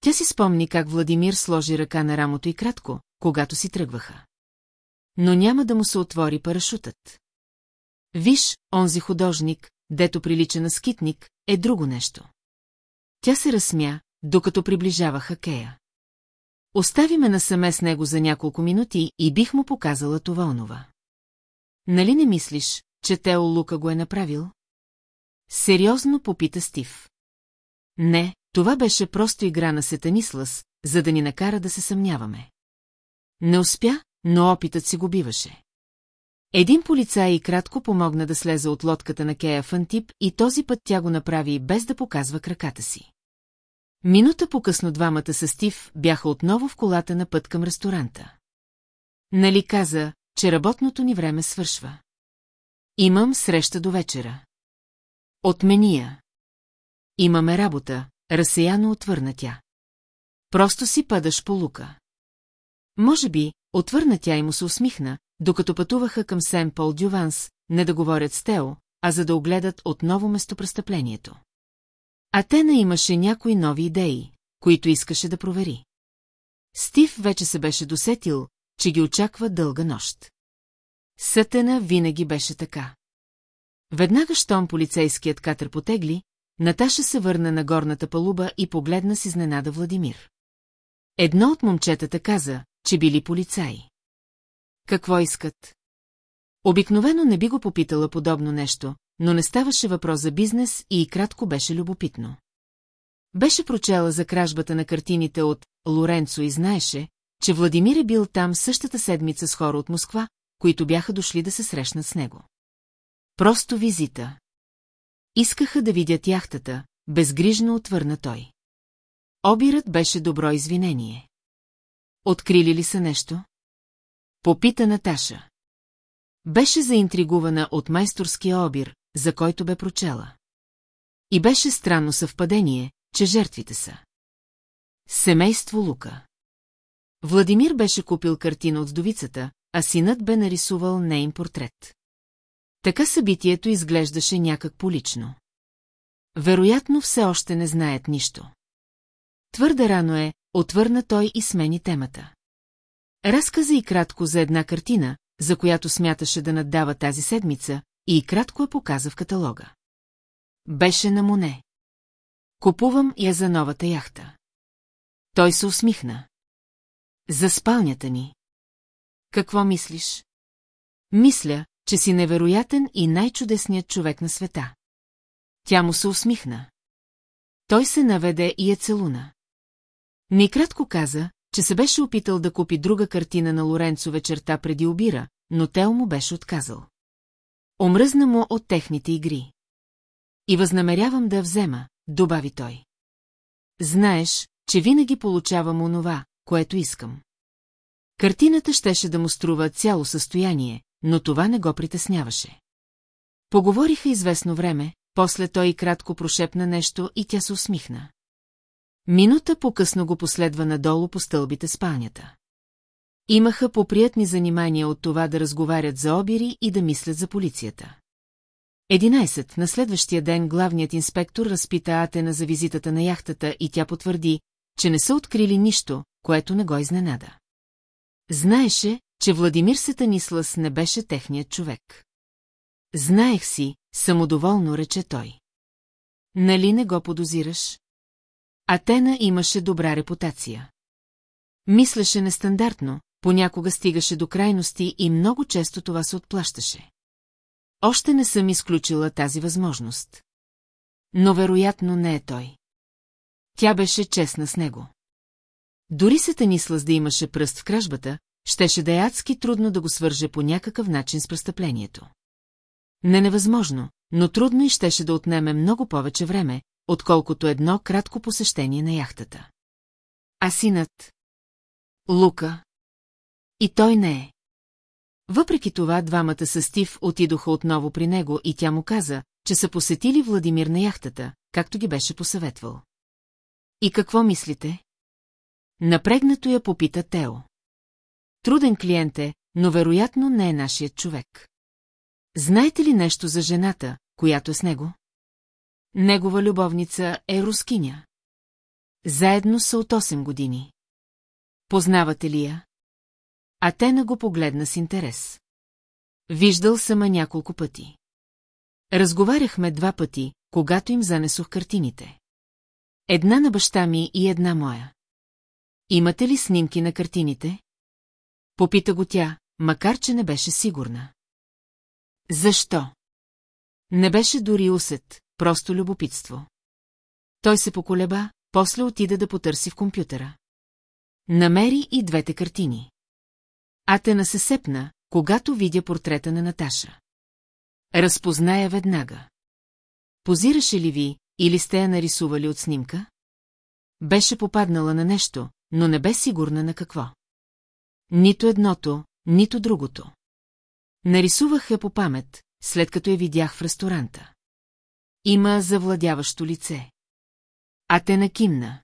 Тя си спомни как Владимир сложи ръка на рамото и кратко, когато си тръгваха. Но няма да му се отвори парашутът. Виж, онзи художник, дето прилича на скитник, е друго нещо. Тя се разсмя, докато приближаваха Кея. Остави ме насаме с него за няколко минути и бих му показала това онова. Нали не мислиш, че Тео Лука го е направил? Сериозно попита Стив. Не, това беше просто игра на Сетанислас, за да ни накара да се съмняваме. Не успя, но опитът си го биваше. Един полицай и кратко помогна да слезе от лодката на Кея Фантип и този път тя го направи без да показва краката си. Минута по-късно двамата с Стив бяха отново в колата на път към ресторанта. Нали каза, че работното ни време свършва. Имам среща до вечера. Отмени я. Имаме работа, разсеяно отвърна тя. Просто си падаш по лука. Може би, отвърна тя и му се усмихна, докато пътуваха към Сен Пол Дюванс, не да говорят с Тео, а за да огледат отново местопрестъплението. Атена имаше някои нови идеи, които искаше да провери. Стив вече се беше досетил, че ги очаква дълга нощ. Сътена винаги беше така. Веднага, щом полицейският катър потегли, Наташа се върна на горната палуба и погледна с изненада Владимир. Едно от момчетата каза, че били полицаи. Какво искат? Обикновено не би го попитала подобно нещо, но не ставаше въпрос за бизнес и кратко беше любопитно. Беше прочела за кражбата на картините от Лоренцо и знаеше, че Владимир е бил там същата седмица с хора от Москва, които бяха дошли да се срещнат с него. Просто визита. Искаха да видят яхтата, безгрижно отвърна той. Обирът беше добро извинение. Открили ли са нещо? Попита Наташа. Беше заинтригувана от майсторския обир, за който бе прочела. И беше странно съвпадение, че жертвите са. Семейство Лука. Владимир беше купил картина от вдовицата, а синът бе нарисувал нейн портрет. Така събитието изглеждаше някак полично. Вероятно все още не знаят нищо. Твърде рано е, отвърна той и смени темата. Разказа и кратко за една картина, за която смяташе да наддава тази седмица, и кратко я показа в каталога. Беше на Моне. Купувам я за новата яхта. Той се усмихна. За спалнята ни. Какво мислиш? Мисля, че си невероятен и най-чудесният човек на света. Тя му се усмихна. Той се наведе и е целуна. Никратко каза, че се беше опитал да купи друга картина на Лоренцо вечерта преди обира, но Тео му беше отказал. Омръзна му от техните игри. И възнамерявам да я взема, добави той. Знаеш, че винаги получавам онова, което искам. Картината щеше да му струва цяло състояние, но това не го притесняваше. Поговориха известно време, после той кратко прошепна нещо и тя се усмихна. Минута по-късно го последва надолу по стълбите спалнята. Имаха поприятни занимания от това да разговарят за обири и да мислят за полицията. Единайсет на следващия ден главният инспектор разпита Атена за визитата на яхтата и тя потвърди, че не са открили нищо, което не го изненада. Знаеше, че Владимир Сетанислас не беше техният човек. Знаех си, самодоволно рече той. Нали не го подозираш? Атена имаше добра репутация. Мислеше нестандартно, понякога стигаше до крайности и много често това се отплащаше. Още не съм изключила тази възможност. Но вероятно не е той. Тя беше честна с него. Дори се Танислас да имаше пръст в кражбата, щеше да е адски трудно да го свърже по някакъв начин с престъплението. Не невъзможно, но трудно и щеше да отнеме много повече време, отколкото едно кратко посещение на яхтата. А синът? Лука. И той не е. Въпреки това, двамата с Стив отидоха отново при него и тя му каза, че са посетили Владимир на яхтата, както ги беше посъветвал. И какво мислите? Напрегнато я попита Тео. Труден клиент е, но вероятно не е нашият човек. Знаете ли нещо за жената, която е с него? Негова любовница е рускиня. Заедно са от 8 години. Познавате ли я? Атена го погледна с интерес. Виждал съм няколко пъти. Разговаряхме два пъти, когато им занесох картините. Една на баща ми и една моя. Имате ли снимки на картините? Попита го тя, макар че не беше сигурна. Защо? Не беше дори усет, просто любопитство. Той се поколеба, после отида да потърси в компютъра. Намери и двете картини. Атена се сепна, когато видя портрета на Наташа. Разпозная веднага. Позираше ли ви, или сте я нарисували от снимка? Беше попаднала на нещо, но не бе сигурна на какво. Нито едното, нито другото. Нарисувах я по памет, след като я видях в ресторанта. Има завладяващо лице. А те накимна.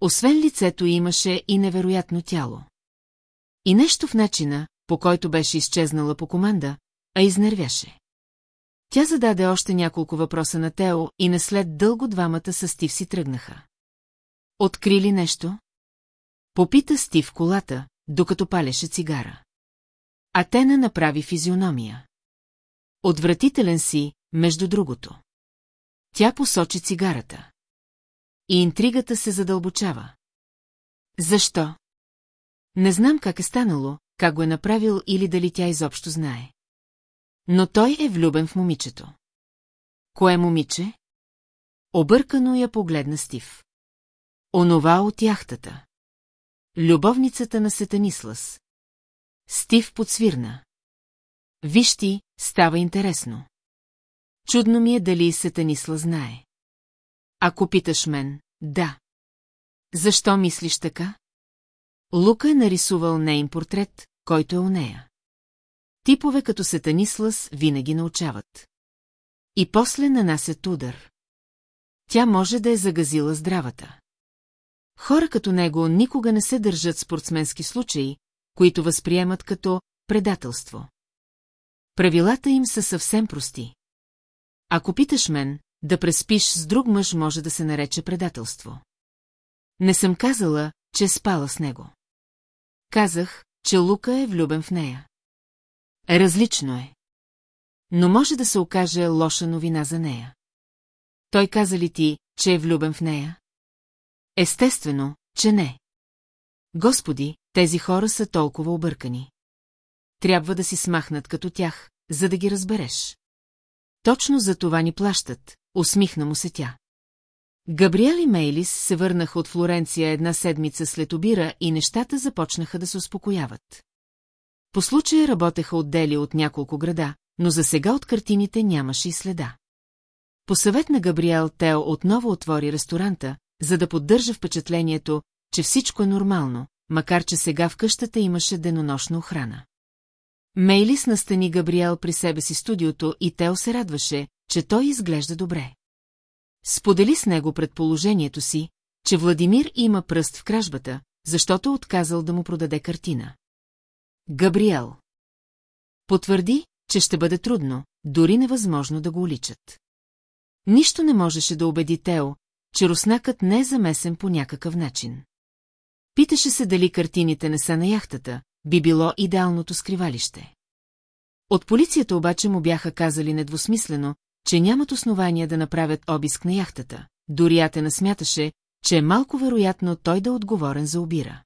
Освен лицето имаше и невероятно тяло. И нещо в начина, по който беше изчезнала по команда, а изнервяше. Тя зададе още няколко въпроса на Тео и наслед дълго двамата с Стив си тръгнаха. Открили нещо? Попита Стив колата, докато палеше цигара. Атена направи физиономия. Отвратителен си, между другото. Тя посочи цигарата. И интригата се задълбочава. Защо? Не знам как е станало, как го е направил или дали тя изобщо знае. Но той е влюбен в момичето. Кое момиче? Объркано я погледна Стив. Онова от яхтата. Любовницата на Сетанислас. Стив подсвирна. Виж ти, става интересно. Чудно ми е дали Сетанисла знае. Ако питаш мен, да. Защо мислиш така? Лука е нарисувал нейн портрет, който е у нея. Типове като Сетанислас винаги научават. И после нанасят удар. Тя може да е загазила здравата. Хора като него никога не се държат спортсменски случаи, които възприемат като предателство. Правилата им са съвсем прости. Ако питаш мен, да преспиш с друг мъж може да се нарече предателство. Не съм казала, че е спала с него. Казах, че Лука е влюбен в нея. Различно е. Но може да се окаже лоша новина за нея. Той каза ли ти, че е влюбен в нея? Естествено, че не. Господи, тези хора са толкова объркани. Трябва да си смахнат като тях, за да ги разбереш. Точно за това ни плащат, усмихна му се тя. Габриел и Мейлис се върнаха от Флоренция една седмица след обира и нещата започнаха да се успокояват. По случая работеха отдели от няколко града, но за сега от картините нямаше и следа. По съвет на Габриел Тео отново отвори ресторанта, за да поддържа впечатлението, че всичко е нормално, макар че сега в къщата имаше денонощна охрана. Мейлис настани Габриел при себе си студиото и Тео се радваше, че той изглежда добре. Сподели с него предположението си, че Владимир има пръст в кражбата, защото отказал да му продаде картина. Габриел. Потвърди, че ще бъде трудно, дори невъзможно да го уличат. Нищо не можеше да убеди Тео, че руснакът не е замесен по някакъв начин. Питаше се дали картините не са на яхтата, би било идеалното скривалище. От полицията обаче му бяха казали недвусмислено, че нямат основания да направят обиск на яхтата. Дори Атена смяташе, че е малко вероятно той да е отговорен за обира.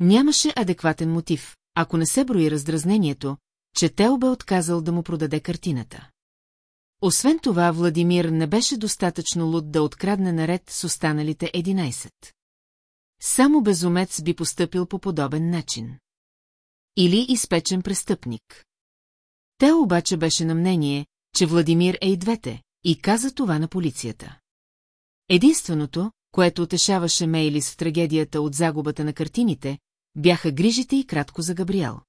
Нямаше адекватен мотив, ако не се брои раздразнението, че Тео бе отказал да му продаде картината. Освен това, Владимир не беше достатъчно луд да открадне наред с останалите 11. Само безумец би поступил по подобен начин. Или изпечен престъпник. Те обаче беше на мнение, че Владимир е и двете, и каза това на полицията. Единственото, което утешаваше Мейлис в трагедията от загубата на картините, бяха грижите и кратко за Габриел.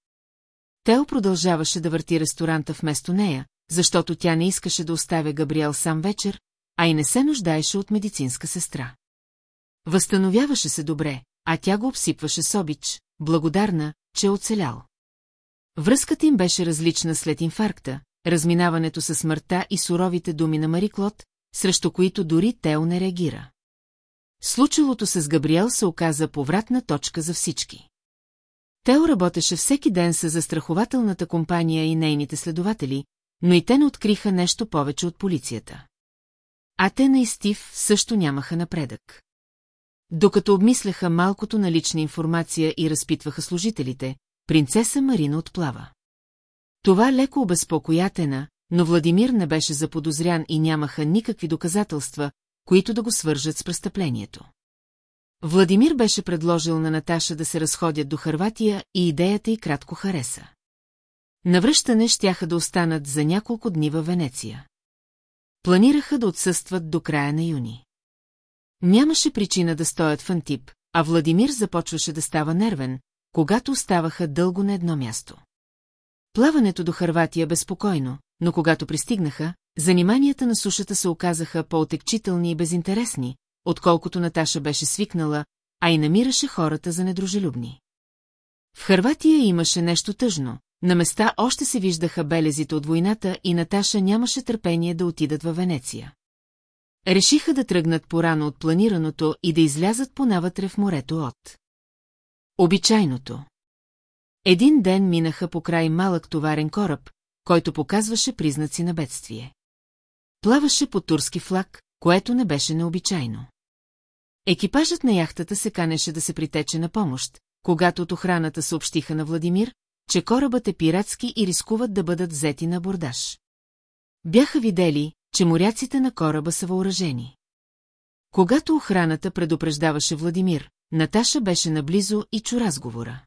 Тео продължаваше да върти ресторанта вместо нея, защото тя не искаше да оставя Габриел сам вечер, а и не се нуждаеше от медицинска сестра. Възстановяваше се добре, а тя го обсипваше с обич, благодарна, че е оцелял. Връзката им беше различна след инфаркта, разминаването със смъртта и суровите думи на Мари Клод, срещу които дори Тео не реагира. Случилото с Габриел се оказа повратна точка за всички. Тео работеше всеки ден с застрахователната компания и нейните следователи, но и те не откриха нещо повече от полицията. А те на Стив също нямаха напредък. Докато обмисляха малкото налична информация и разпитваха служителите, принцеса Марина отплава. Това леко обезпокоятена, но Владимир не беше заподозрян и нямаха никакви доказателства, които да го свържат с престъплението. Владимир беше предложил на Наташа да се разходят до Харватия и идеята й кратко хареса. Навръщане щяха да останат за няколко дни във Венеция. Планираха да отсъстват до края на юни. Нямаше причина да стоят в Антип, а Владимир започваше да става нервен, когато оставаха дълго на едно място. Плаването до Харватия безпокойно, но когато пристигнаха, заниманията на сушата се оказаха по-отекчителни и безинтересни, отколкото Наташа беше свикнала, а и намираше хората за недружелюбни. В Харватия имаше нещо тъжно, на места още се виждаха белезите от войната и Наташа нямаше търпение да отидат във Венеция. Решиха да тръгнат порано от планираното и да излязат понавътре в морето от. Обичайното. Един ден минаха по край малък товарен кораб, който показваше признаци на бедствие. Плаваше по турски флаг, което не беше необичайно. Екипажът на яхтата се канеше да се притече на помощ, когато от охраната съобщиха на Владимир, че корабът е пиратски и рискуват да бъдат взети на бордаж. Бяха видели, че моряците на кораба са въоръжени. Когато охраната предупреждаваше Владимир, Наташа беше наблизо и чу разговора.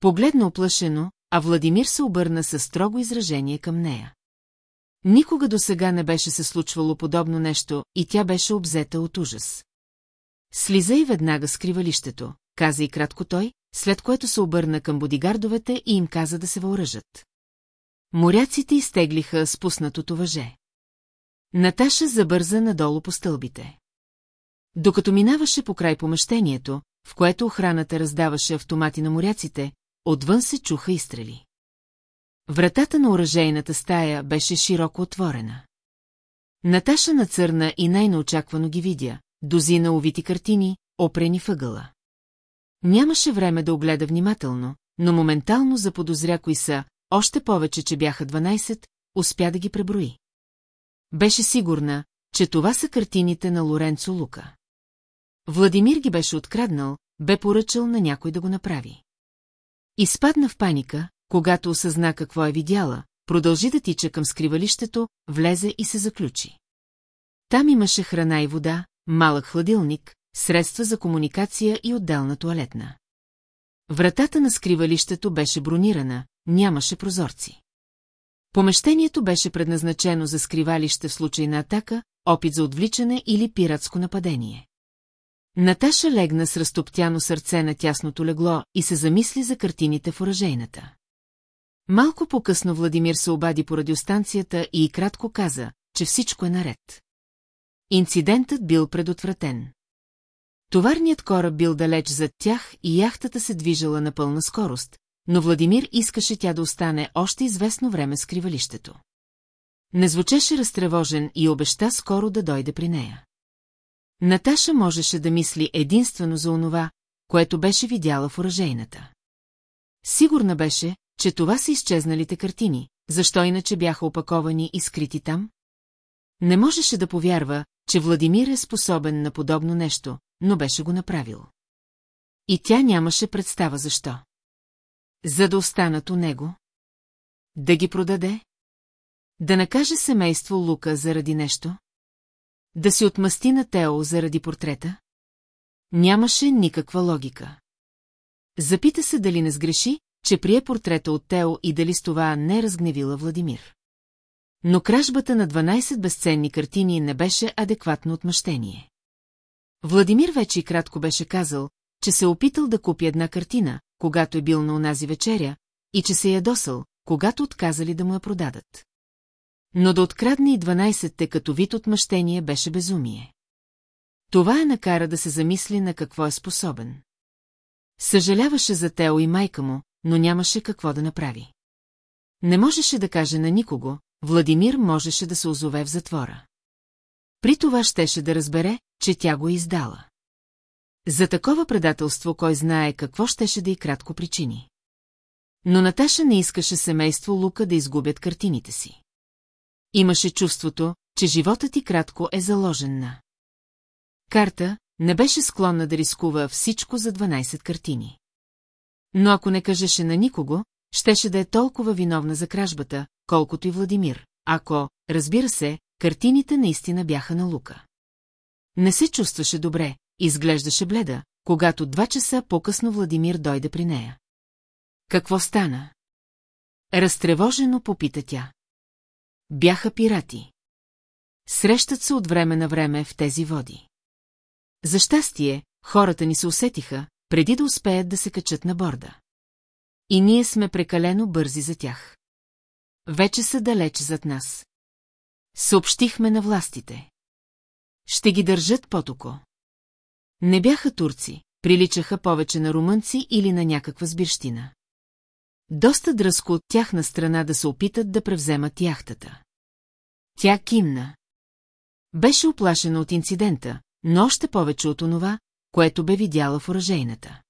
Погледна оплашено, а Владимир се обърна със строго изражение към нея. Никога до сега не беше се случвало подобно нещо и тя беше обзета от ужас. Слиза и веднага скривалището, каза и кратко той, след което се обърна към бодигардовете и им каза да се въоръжат. Моряците изтеглиха спуснатото въже. Наташа забърза надолу по стълбите. Докато минаваше по край помещението, в което охраната раздаваше автомати на моряците, отвън се чуха изстрели. Вратата на оръжейната стая беше широко отворена. Наташа нацърна и най-неочаквано ги видя, дозина увити картини, опрени въгъла. Нямаше време да огледа внимателно, но моментално заподозря кои са, още повече, че бяха 12, успя да ги преброи. Беше сигурна, че това са картините на Лоренцо Лука. Владимир ги беше откраднал, бе поръчал на някой да го направи. Изпадна в паника, когато осъзна какво е видяла, продължи да тича към скривалището, влезе и се заключи. Там имаше храна и вода, малък хладилник, средства за комуникация и отделна туалетна. Вратата на скривалището беше бронирана, нямаше прозорци. Помещението беше предназначено за скривалище в случай на атака, опит за отвличане или пиратско нападение. Наташа легна с разтоптяно сърце на тясното легло и се замисли за картините в оръжейната. Малко по-късно Владимир се обади по радиостанцията и кратко каза, че всичко е наред. Инцидентът бил предотвратен. Товарният кораб бил далеч зад тях и яхтата се движала на пълна скорост, но Владимир искаше тя да остане още известно време с кривалището. Не звучеше разтревожен и обеща скоро да дойде при нея. Наташа можеше да мисли единствено за онова, което беше видяла в оръжейната. Сигурна беше, че това са изчезналите картини, защо иначе бяха опаковани и скрити там? Не можеше да повярва, че Владимир е способен на подобно нещо, но беше го направил. И тя нямаше представа защо. За да останат у него? Да ги продаде? Да накаже семейство Лука заради нещо? Да си отмъсти на Тео заради портрета? Нямаше никаква логика. Запита се дали не сгреши, че прие портрета от Тео и дали с това не разгневила Владимир. Но кражбата на 12 безценни картини не беше адекватно отмъщение. Владимир вече и кратко беше казал, че се опитал да купи една картина, когато е бил на онази вечеря, и че се ядосал, когато отказали да му я продадат. Но да открадне и 12-те като вид отмъщение беше безумие. Това е накара да се замисли на какво е способен. Съжаляваше за Тео и майка му, но нямаше какво да направи. Не можеше да каже на никого, Владимир можеше да се озове в затвора. При това щеше да разбере, че тя го е издала. За такова предателство кой знае какво щеше да и кратко причини. Но Наташа не искаше семейство Лука да изгубят картините си. Имаше чувството, че животът ти кратко е заложен на. Карта не беше склонна да рискува всичко за 12 картини. Но ако не кажеше на никого, щеше да е толкова виновна за кражбата, колкото и Владимир, ако, разбира се, картините наистина бяха на Лука. Не се чувстваше добре, изглеждаше бледа, когато два часа по-късно Владимир дойде при нея. Какво стана? Разтревожено попита тя. Бяха пирати. Срещат се от време на време в тези води. За щастие, хората ни се усетиха, преди да успеят да се качат на борда. И ние сме прекалено бързи за тях. Вече са далеч зад нас. Съобщихме на властите. Ще ги държат потоко. Не бяха турци, приличаха повече на румънци или на някаква сбирщина. Доста дръско от тяхна страна да се опитат да превземат яхтата. Тя кимна. Беше оплашена от инцидента, но още повече от онова, което бе видяла в оръжейната.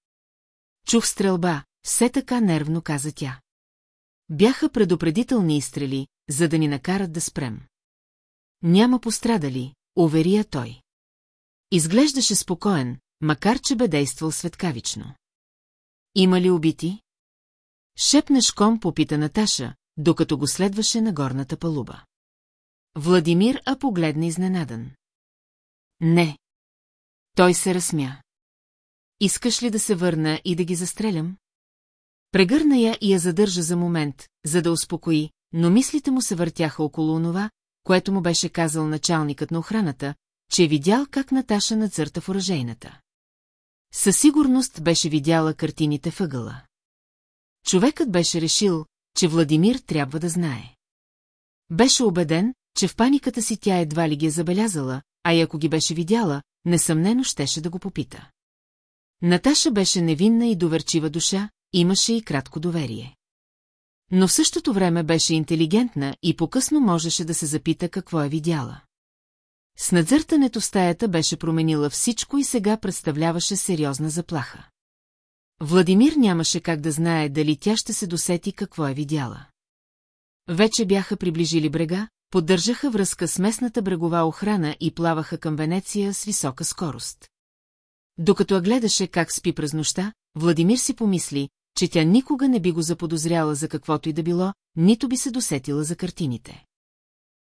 Чух стрелба, все така нервно каза тя. Бяха предупредителни изстрели, за да ни накарат да спрем. Няма пострадали, уверия той. Изглеждаше спокоен, макар че бе действал светкавично. Има ли убити? Шепнеш ком попита Наташа, докато го следваше на горната палуба. Владимир а погледна изненадан. Не. Той се разсмя. Искаш ли да се върна и да ги застрелям? Прегърна я и я задържа за момент, за да успокои, но мислите му се въртяха около онова, което му беше казал началникът на охраната, че е видял как Наташа нацърта в оръжейната. Със сигурност беше видяла картините въгъла. Човекът беше решил, че Владимир трябва да знае. Беше убеден, че в паниката си тя едва ли ги е забелязала, а и ако ги беше видяла, несъмнено щеше да го попита. Наташа беше невинна и доверчива душа, имаше и кратко доверие. Но в същото време беше интелигентна и по-късно можеше да се запита какво е видяла. С надзъртането стаята беше променила всичко и сега представляваше сериозна заплаха. Владимир нямаше как да знае дали тя ще се досети какво е видяла. Вече бяха приближили брега, поддържаха връзка с местната брегова охрана и плаваха към Венеция с висока скорост. Докато я гледаше как спи през нощта, Владимир си помисли, че тя никога не би го заподозряла за каквото и да било, нито би се досетила за картините.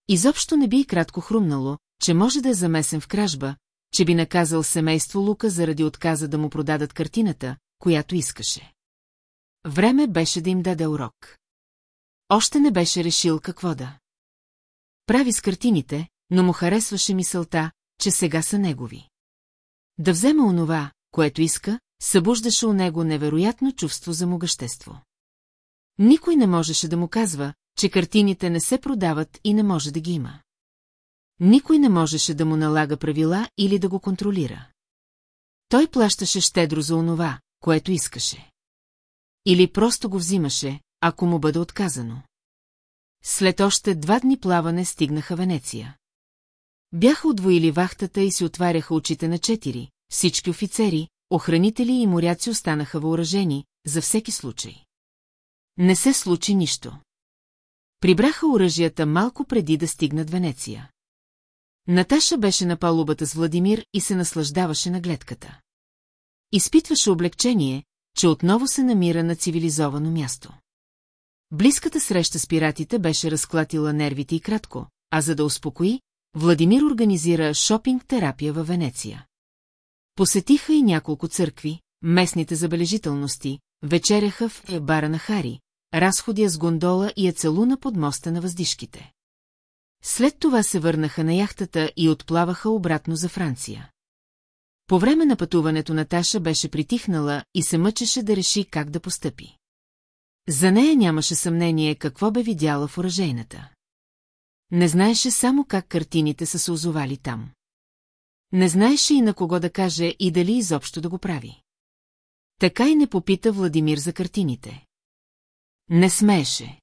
Изобщо не би и кратко хрумнало, че може да е замесен в кражба, че би наказал семейство Лука заради отказа да му продадат картината, която искаше. Време беше да им даде урок. Още не беше решил какво да. Прави с картините, но му харесваше мисълта, че сега са негови. Да взема онова, което иска, събуждаше у него невероятно чувство за могъщество. Никой не можеше да му казва, че картините не се продават и не може да ги има. Никой не можеше да му налага правила или да го контролира. Той плащаше щедро за онова, което искаше. Или просто го взимаше, ако му бъде отказано. След още два дни плаване стигнаха Венеция. Бяха отвоили вахтата и си отваряха очите на четири, всички офицери, охранители и моряци останаха въоръжени, за всеки случай. Не се случи нищо. Прибраха оръжията малко преди да стигнат Венеция. Наташа беше на палубата с Владимир и се наслаждаваше на гледката. Изпитваше облегчение, че отново се намира на цивилизовано място. Близката среща с пиратите беше разклатила нервите и кратко, а за да успокои, Владимир организира шопинг-терапия във Венеция. Посетиха и няколко църкви, местните забележителности, вечеряха в бара на Хари, разходя с гондола и ацелуна под моста на въздишките. След това се върнаха на яхтата и отплаваха обратно за Франция. По време на пътуването Наташа беше притихнала и се мъчеше да реши как да постъпи. За нея нямаше съмнение какво бе видяла в оръжейната. Не знаеше само как картините са се озовали там. Не знаеше и на кого да каже и дали изобщо да го прави. Така и не попита Владимир за картините. Не смееше.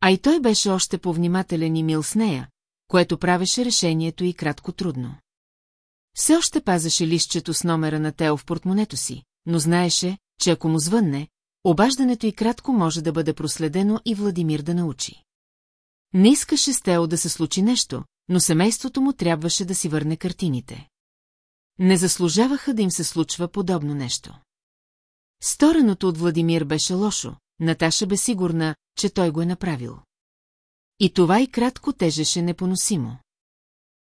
А и той беше още повнимателен и мил с нея, което правеше решението и кратко трудно. Все още пазеше лищчето с номера на Тео в портмонето си, но знаеше, че ако му звънне, обаждането и кратко може да бъде проследено и Владимир да научи. Не искаше с Тео да се случи нещо, но семейството му трябваше да си върне картините. Не заслужаваха да им се случва подобно нещо. Стореното от Владимир беше лошо, Наташа бе сигурна, че той го е направил. И това и кратко тежеше непоносимо.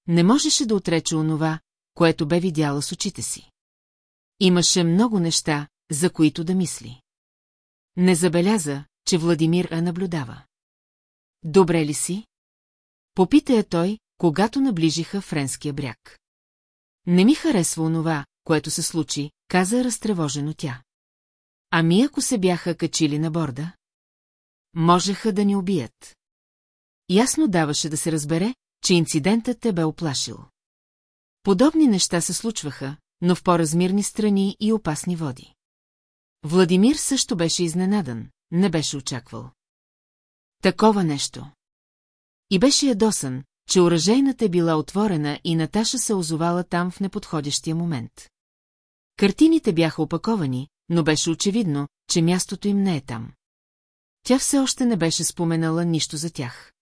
Не можеше да отрече онова, което бе видяла с очите си. Имаше много неща, за които да мисли. Не забеляза, че Владимир а наблюдава. Добре ли си? Попита я той, когато наближиха френския бряг. Не ми харесва онова, което се случи, каза разтревожено тя. Ами ако се бяха качили на борда? Можеха да ни убият. Ясно даваше да се разбере, че инцидентът те бе оплашил. Подобни неща се случваха, но в по-размирни страни и опасни води. Владимир също беше изненадан, не беше очаквал. Такова нещо. И беше ядосан, че оръжейната е била отворена и Наташа се озовала там в неподходящия момент. Картините бяха опаковани, но беше очевидно, че мястото им не е там. Тя все още не беше споменала нищо за тях.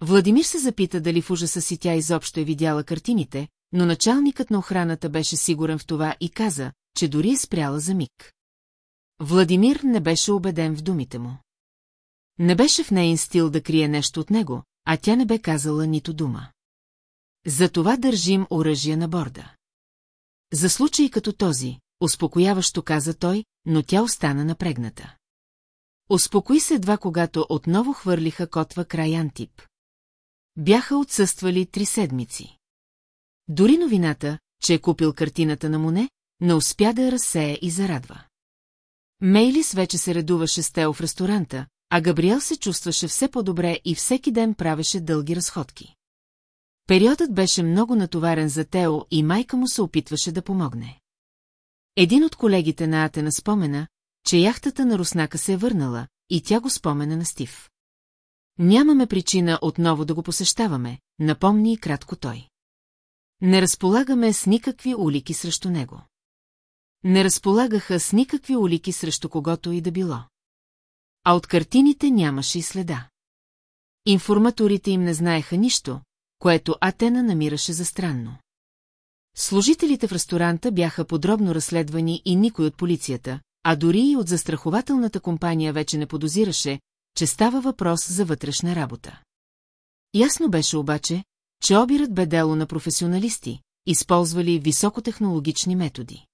Владимир се запита дали в ужаса си тя изобщо е видяла картините, но началникът на охраната беше сигурен в това и каза, че дори е спряла за миг. Владимир не беше убеден в думите му. Не беше в нейн стил да крие нещо от него, а тя не бе казала нито дума. Затова държим оръжие на борда. За случай като този, успокояващо каза той, но тя остана напрегната. Успокои се едва когато отново хвърлиха котва край Антип. Бяха отсъствали три седмици. Дори новината, че е купил картината на Моне, не успя да я разсея и зарадва. Мейлис вече се редуваше с Тео в ресторанта, а Габриел се чувстваше все по-добре и всеки ден правеше дълги разходки. Периодът беше много натоварен за Тео и майка му се опитваше да помогне. Един от колегите на Атена спомена, че яхтата на Руснака се е върнала, и тя го спомена на Стив. Нямаме причина отново да го посещаваме, напомни и кратко той. Не разполагаме с никакви улики срещу него. Не разполагаха с никакви улики срещу когото и да било. А от картините нямаше и следа. Информаторите им не знаеха нищо, което Атена намираше за странно. Служителите в ресторанта бяха подробно разследвани и никой от полицията, а дори и от застрахователната компания вече не подозираше, че става въпрос за вътрешна работа. Ясно беше обаче, че обирът бе дело на професионалисти, използвали високотехнологични методи.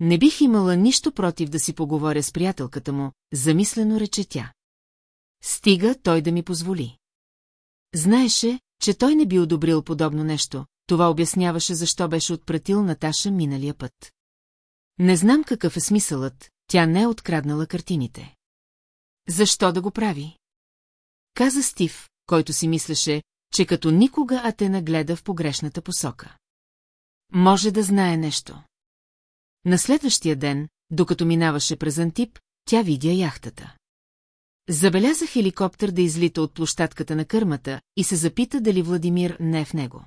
Не бих имала нищо против да си поговоря с приятелката му, замислено рече тя. Стига той да ми позволи. Знаеше, че той не би одобрил подобно нещо, това обясняваше защо беше отпратил Наташа миналия път. Не знам какъв е смисълът, тя не е откраднала картините. Защо да го прави? Каза Стив, който си мислеше, че като никога Атена гледа в погрешната посока. Може да знае нещо. На следващия ден, докато минаваше през Антип, тя видя яхтата. Забеляза хеликоптер да излита от площадката на кърмата и се запита дали Владимир не е в него.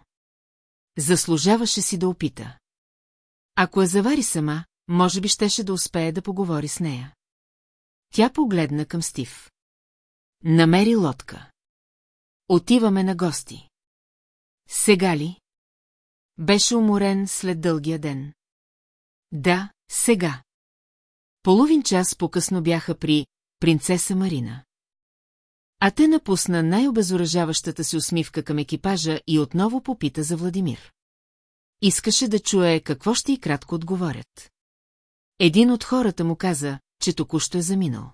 Заслужаваше си да опита. Ако я завари сама, може би щеше да успее да поговори с нея. Тя погледна към Стив. Намери лодка. Отиваме на гости. Сега ли? Беше уморен след дългия ден. Да, сега. Половин час по-късно бяха при принцеса Марина. А те напусна най-обезоръжаващата си усмивка към екипажа и отново попита за Владимир. Искаше да чуе какво ще и кратко отговорят. Един от хората му каза, че току-що е заминал.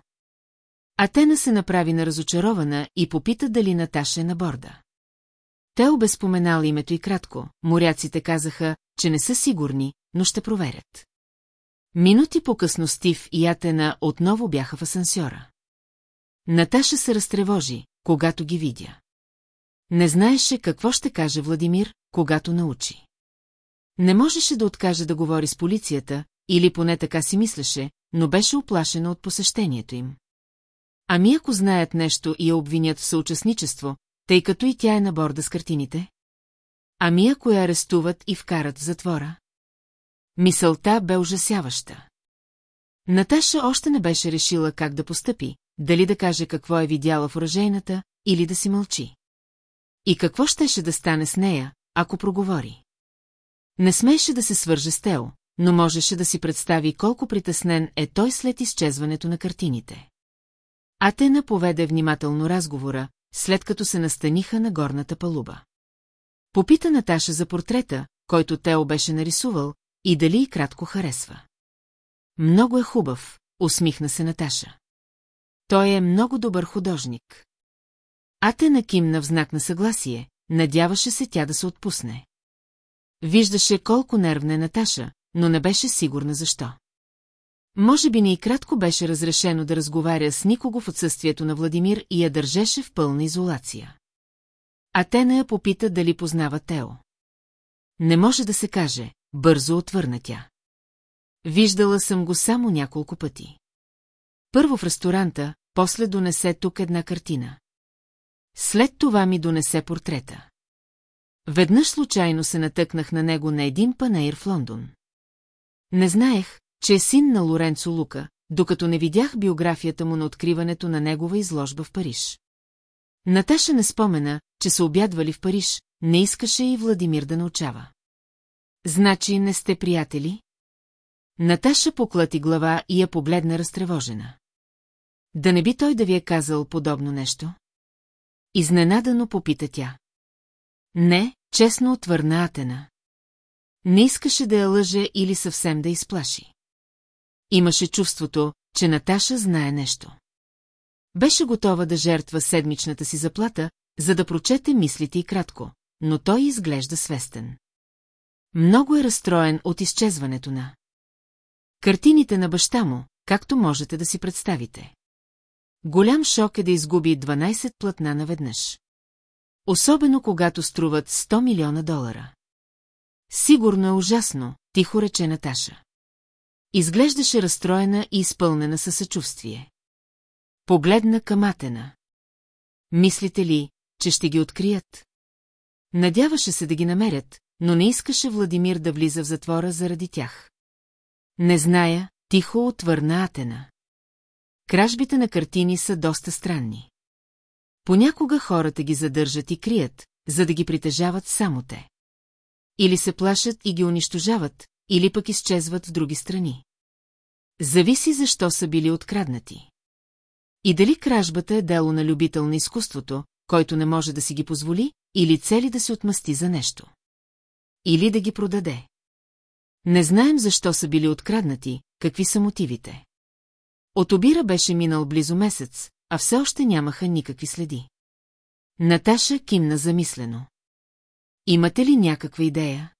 Атена се направи на разочарована и попита дали Наташа е на борда. Те обезпоменал името и кратко, моряците казаха, че не са сигурни, но ще проверят. Минути по-късно Стив и Атена отново бяха в асансьора. Наташа се разтревожи, когато ги видя. Не знаеше какво ще каже Владимир, когато научи. Не можеше да откаже да говори с полицията, или поне така си мислеше, но беше оплашена от посещението им. Ами ако знаят нещо и я обвинят в съучастничество, тъй като и тя е на борда с картините? Ами ако я арестуват и вкарат в затвора? Мисълта бе ужасяваща. Наташа още не беше решила как да постъпи, дали да каже какво е видяла в оръжейната, или да си мълчи. И какво щеше да стане с нея, ако проговори? Не смееше да се свърже с Тео, но можеше да си представи колко притеснен е той след изчезването на картините. Атена поведе внимателно разговора, след като се настаниха на горната палуба. Попита Наташа за портрета, който Тео беше нарисувал, и дали и кратко харесва. Много е хубав, усмихна се Наташа. Той е много добър художник. Атена кимна в знак на съгласие, надяваше се тя да се отпусне. Виждаше колко нервна е Наташа, но не беше сигурна защо. Може би не и кратко беше разрешено да разговаря с никого в отсъствието на Владимир и я държеше в пълна изолация. Атена я попита дали познава Тео. Не може да се каже, бързо отвърна тя. Виждала съм го само няколко пъти. Първо в ресторанта, после донесе тук една картина. След това ми донесе портрета. Веднъж случайно се натъкнах на него на един панеир в Лондон. Не знаех, че е син на Лоренцо Лука, докато не видях биографията му на откриването на негова изложба в Париж. Наташа не спомена, че са обядвали в Париж, не искаше и Владимир да научава. Значи не сте приятели? Наташа поклати глава и я погледна разтревожена. Да не би той да ви е казал подобно нещо? Изненадано попита тя. Не, честно отвърна Атена. Не искаше да я лъже или съвсем да изплаши. Имаше чувството, че Наташа знае нещо. Беше готова да жертва седмичната си заплата, за да прочете мислите и кратко, но той изглежда свестен. Много е разстроен от изчезването на. Картините на баща му, както можете да си представите. Голям шок е да изгуби 12 платна наведнъж. Особено когато струват 100 милиона долара. Сигурно е ужасно, тихо рече Наташа. Изглеждаше разстроена и изпълнена със съчувствие. Погледна към Атена. Мислите ли, че ще ги открият? Надяваше се да ги намерят, но не искаше Владимир да влиза в затвора заради тях. Не зная, тихо отвърна Атена. Кражбите на картини са доста странни. Понякога хората ги задържат и крият, за да ги притежават само те. Или се плашат и ги унищожават, или пък изчезват в други страни. Зависи защо са били откраднати. И дали кражбата е дело на любител на изкуството, който не може да си ги позволи, или цели да се отмъсти за нещо. Или да ги продаде. Не знаем защо са били откраднати, какви са мотивите. От обира беше минал близо месец, а все още нямаха никакви следи. Наташа кимна замислено. Имате ли някаква идея?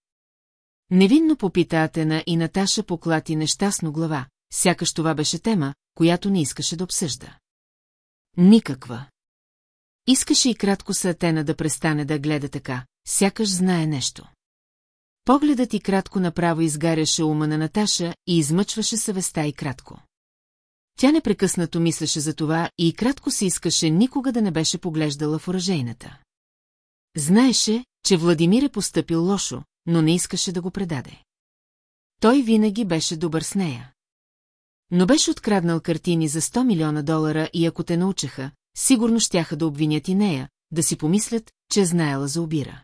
Невинно попита Атена и Наташа поклати нещастно глава, сякаш това беше тема, която не искаше да обсъжда. Никаква. Искаше и кратко са Атена да престане да гледа така, сякаш знае нещо. Погледът и кратко направо изгаряше ума на Наташа и измъчваше съвестта и кратко. Тя непрекъснато мислеше за това и кратко се искаше никога да не беше поглеждала в оръжейната. Знаеше, че Владимир е поступил лошо, но не искаше да го предаде. Той винаги беше добър с нея. Но беше откраднал картини за 100 милиона долара и ако те научаха, сигурно щяха да обвинят и нея, да си помислят, че е знаела за обира.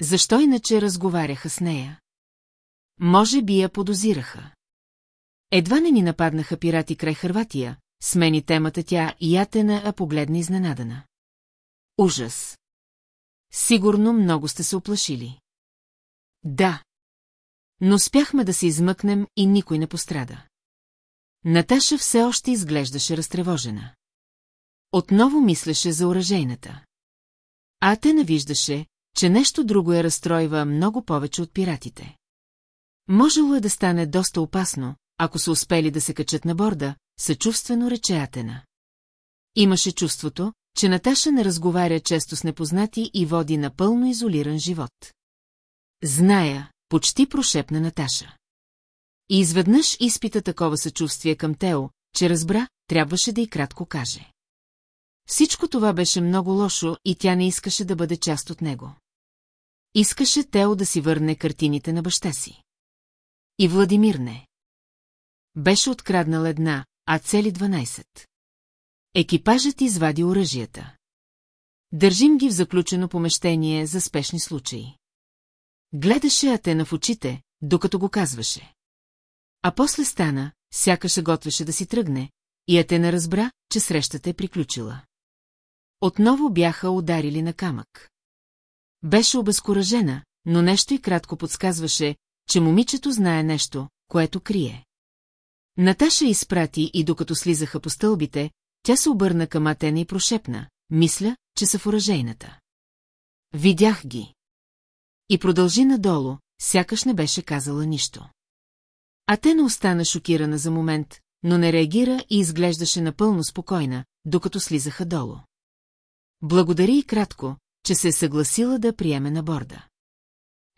Защо иначе разговаряха с нея? Може би я подозираха. Едва не ни нападнаха пирати край Хърватия, смени темата тя и ятена, а погледна изненадана. Ужас! Сигурно много сте се оплашили. Да. Но спяхме да се измъкнем и никой не пострада. Наташа все още изглеждаше разтревожена. Отново мислеше за оръжейната. А те навиждаше, че нещо друго я разстройва много повече от пиратите. Можело е да стане доста опасно, ако са успели да се качат на борда, съчувствено рече Атена. Имаше чувството, че Наташа не разговаря често с непознати и води напълно изолиран живот. Зная, почти прошепна Наташа. И изведнъж изпита такова съчувствие към Тео, че разбра, трябваше да и кратко каже. Всичко това беше много лошо и тя не искаше да бъде част от него. Искаше Тео да си върне картините на баща си. И Владимир не. Беше откраднал една, а цели 12. Екипажът извади оръжията. Държим ги в заключено помещение за спешни случаи. Гледаше Атена в очите, докато го казваше. А после стана, сякаш се готвеше да си тръгне, и Атена разбра, че срещата е приключила. Отново бяха ударили на камък. Беше обезкуражена, но нещо и кратко подсказваше, че момичето знае нещо, което крие. Наташа изпрати и докато слизаха по стълбите, тя се обърна към Атена и прошепна. Мисля, че са в оръжейната. Видях ги. И продължи надолу, сякаш не беше казала нищо. Атена остана шокирана за момент, но не реагира и изглеждаше напълно спокойна, докато слизаха долу. Благодари и кратко, че се е съгласила да приеме на борда.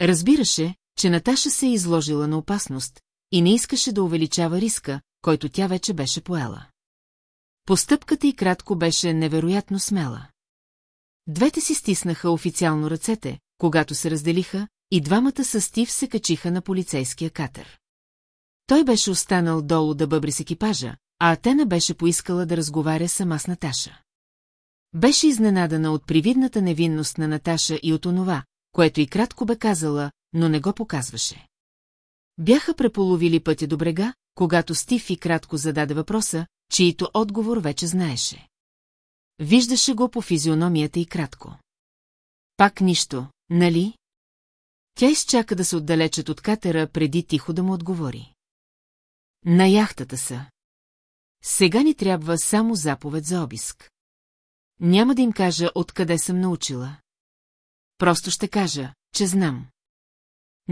Разбираше, че Наташа се е изложила на опасност и не искаше да увеличава риска, който тя вече беше поела. Постъпката и кратко беше невероятно смела. Двете си стиснаха официално ръцете, когато се разделиха, и двамата с Стив се качиха на полицейския катер. Той беше останал долу да бъбри с екипажа, а Атена беше поискала да разговаря сама с Наташа. Беше изненадана от привидната невинност на Наташа и от онова, което и кратко бе казала, но не го показваше. Бяха преполовили пътя до брега, когато Стив и кратко зададе въпроса, чието отговор вече знаеше. Виждаше го по физиономията и кратко. Пак нищо, нали? Тя изчака да се отдалечат от катера, преди тихо да му отговори. На яхтата са. Сега ни трябва само заповед за обиск. Няма да им кажа откъде съм научила. Просто ще кажа, че знам.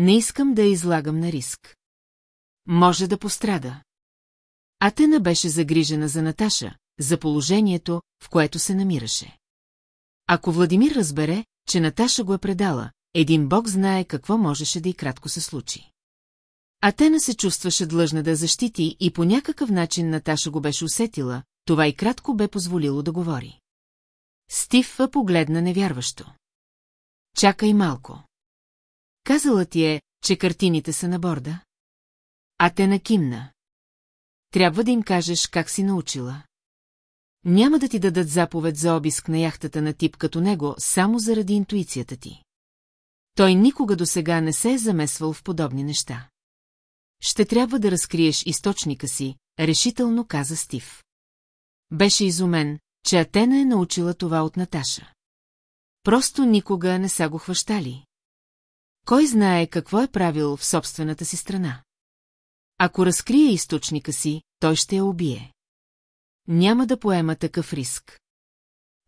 Не искам да я излагам на риск. Може да пострада. Атена беше загрижена за Наташа, за положението, в което се намираше. Ако Владимир разбере, че Наташа го е предала, един бог знае какво можеше да и кратко се случи. Атена се чувстваше длъжна да защити и по някакъв начин Наташа го беше усетила, това и кратко бе позволило да говори. Стив погледна невярващо. Чакай малко. Казала ти е, че картините са на борда? А те накимна. Трябва да им кажеш как си научила. Няма да ти дадат заповед за обиск на яхтата на тип като него, само заради интуицията ти. Той никога до сега не се е замесвал в подобни неща. ще трябва да разкриеш източника си, решително каза Стив. Беше изумен, че Атена е научила това от Наташа. Просто никога не са го хващали. Кой знае какво е правил в собствената си страна? Ако разкрие източника си, той ще я убие. Няма да поема такъв риск.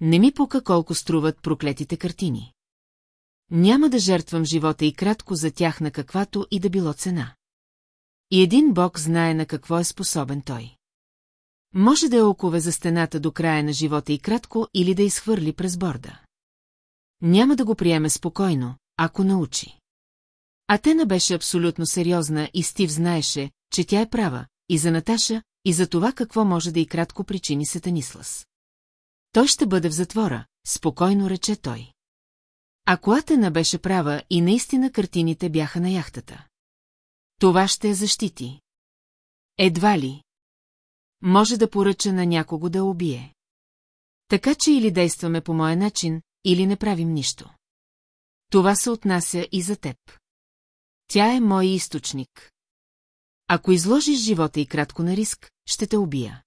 Не ми пука колко струват проклетите картини. Няма да жертвам живота и кратко за тях на каквато и да било цена. И един бог знае на какво е способен той. Може да е окове за стената до края на живота и кратко или да изхвърли през борда. Няма да го приеме спокойно, ако научи. Атена беше абсолютно сериозна и Стив знаеше, че тя е права, и за Наташа, и за това какво може да и кратко причини Сатанислас. Той ще бъде в затвора, спокойно рече той. Ако Атена беше права и наистина картините бяха на яхтата. Това ще я защити. Едва ли. Може да поръча на някого да убие. Така че или действаме по моя начин, или не правим нищо. Това се отнася и за теб. Тя е мой източник. Ако изложиш живота и кратко на риск, ще те убия.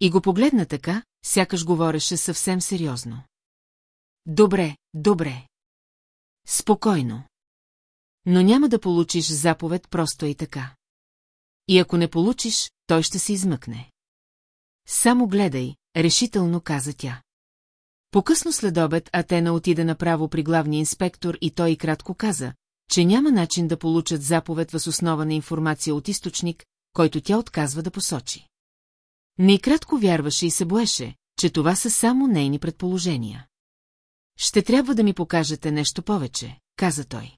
И го погледна така, сякаш говореше съвсем сериозно. Добре, добре. Спокойно. Но няма да получиш заповед просто и така. И ако не получиш, той ще се измъкне. Само гледай, решително каза тя. Покъсно след обед Атена отида направо при главния инспектор и той и кратко каза, че няма начин да получат заповед въз основа на информация от източник, който тя отказва да посочи. Не кратко вярваше и се боеше, че това са само нейни предположения. Ще трябва да ми покажете нещо повече, каза той.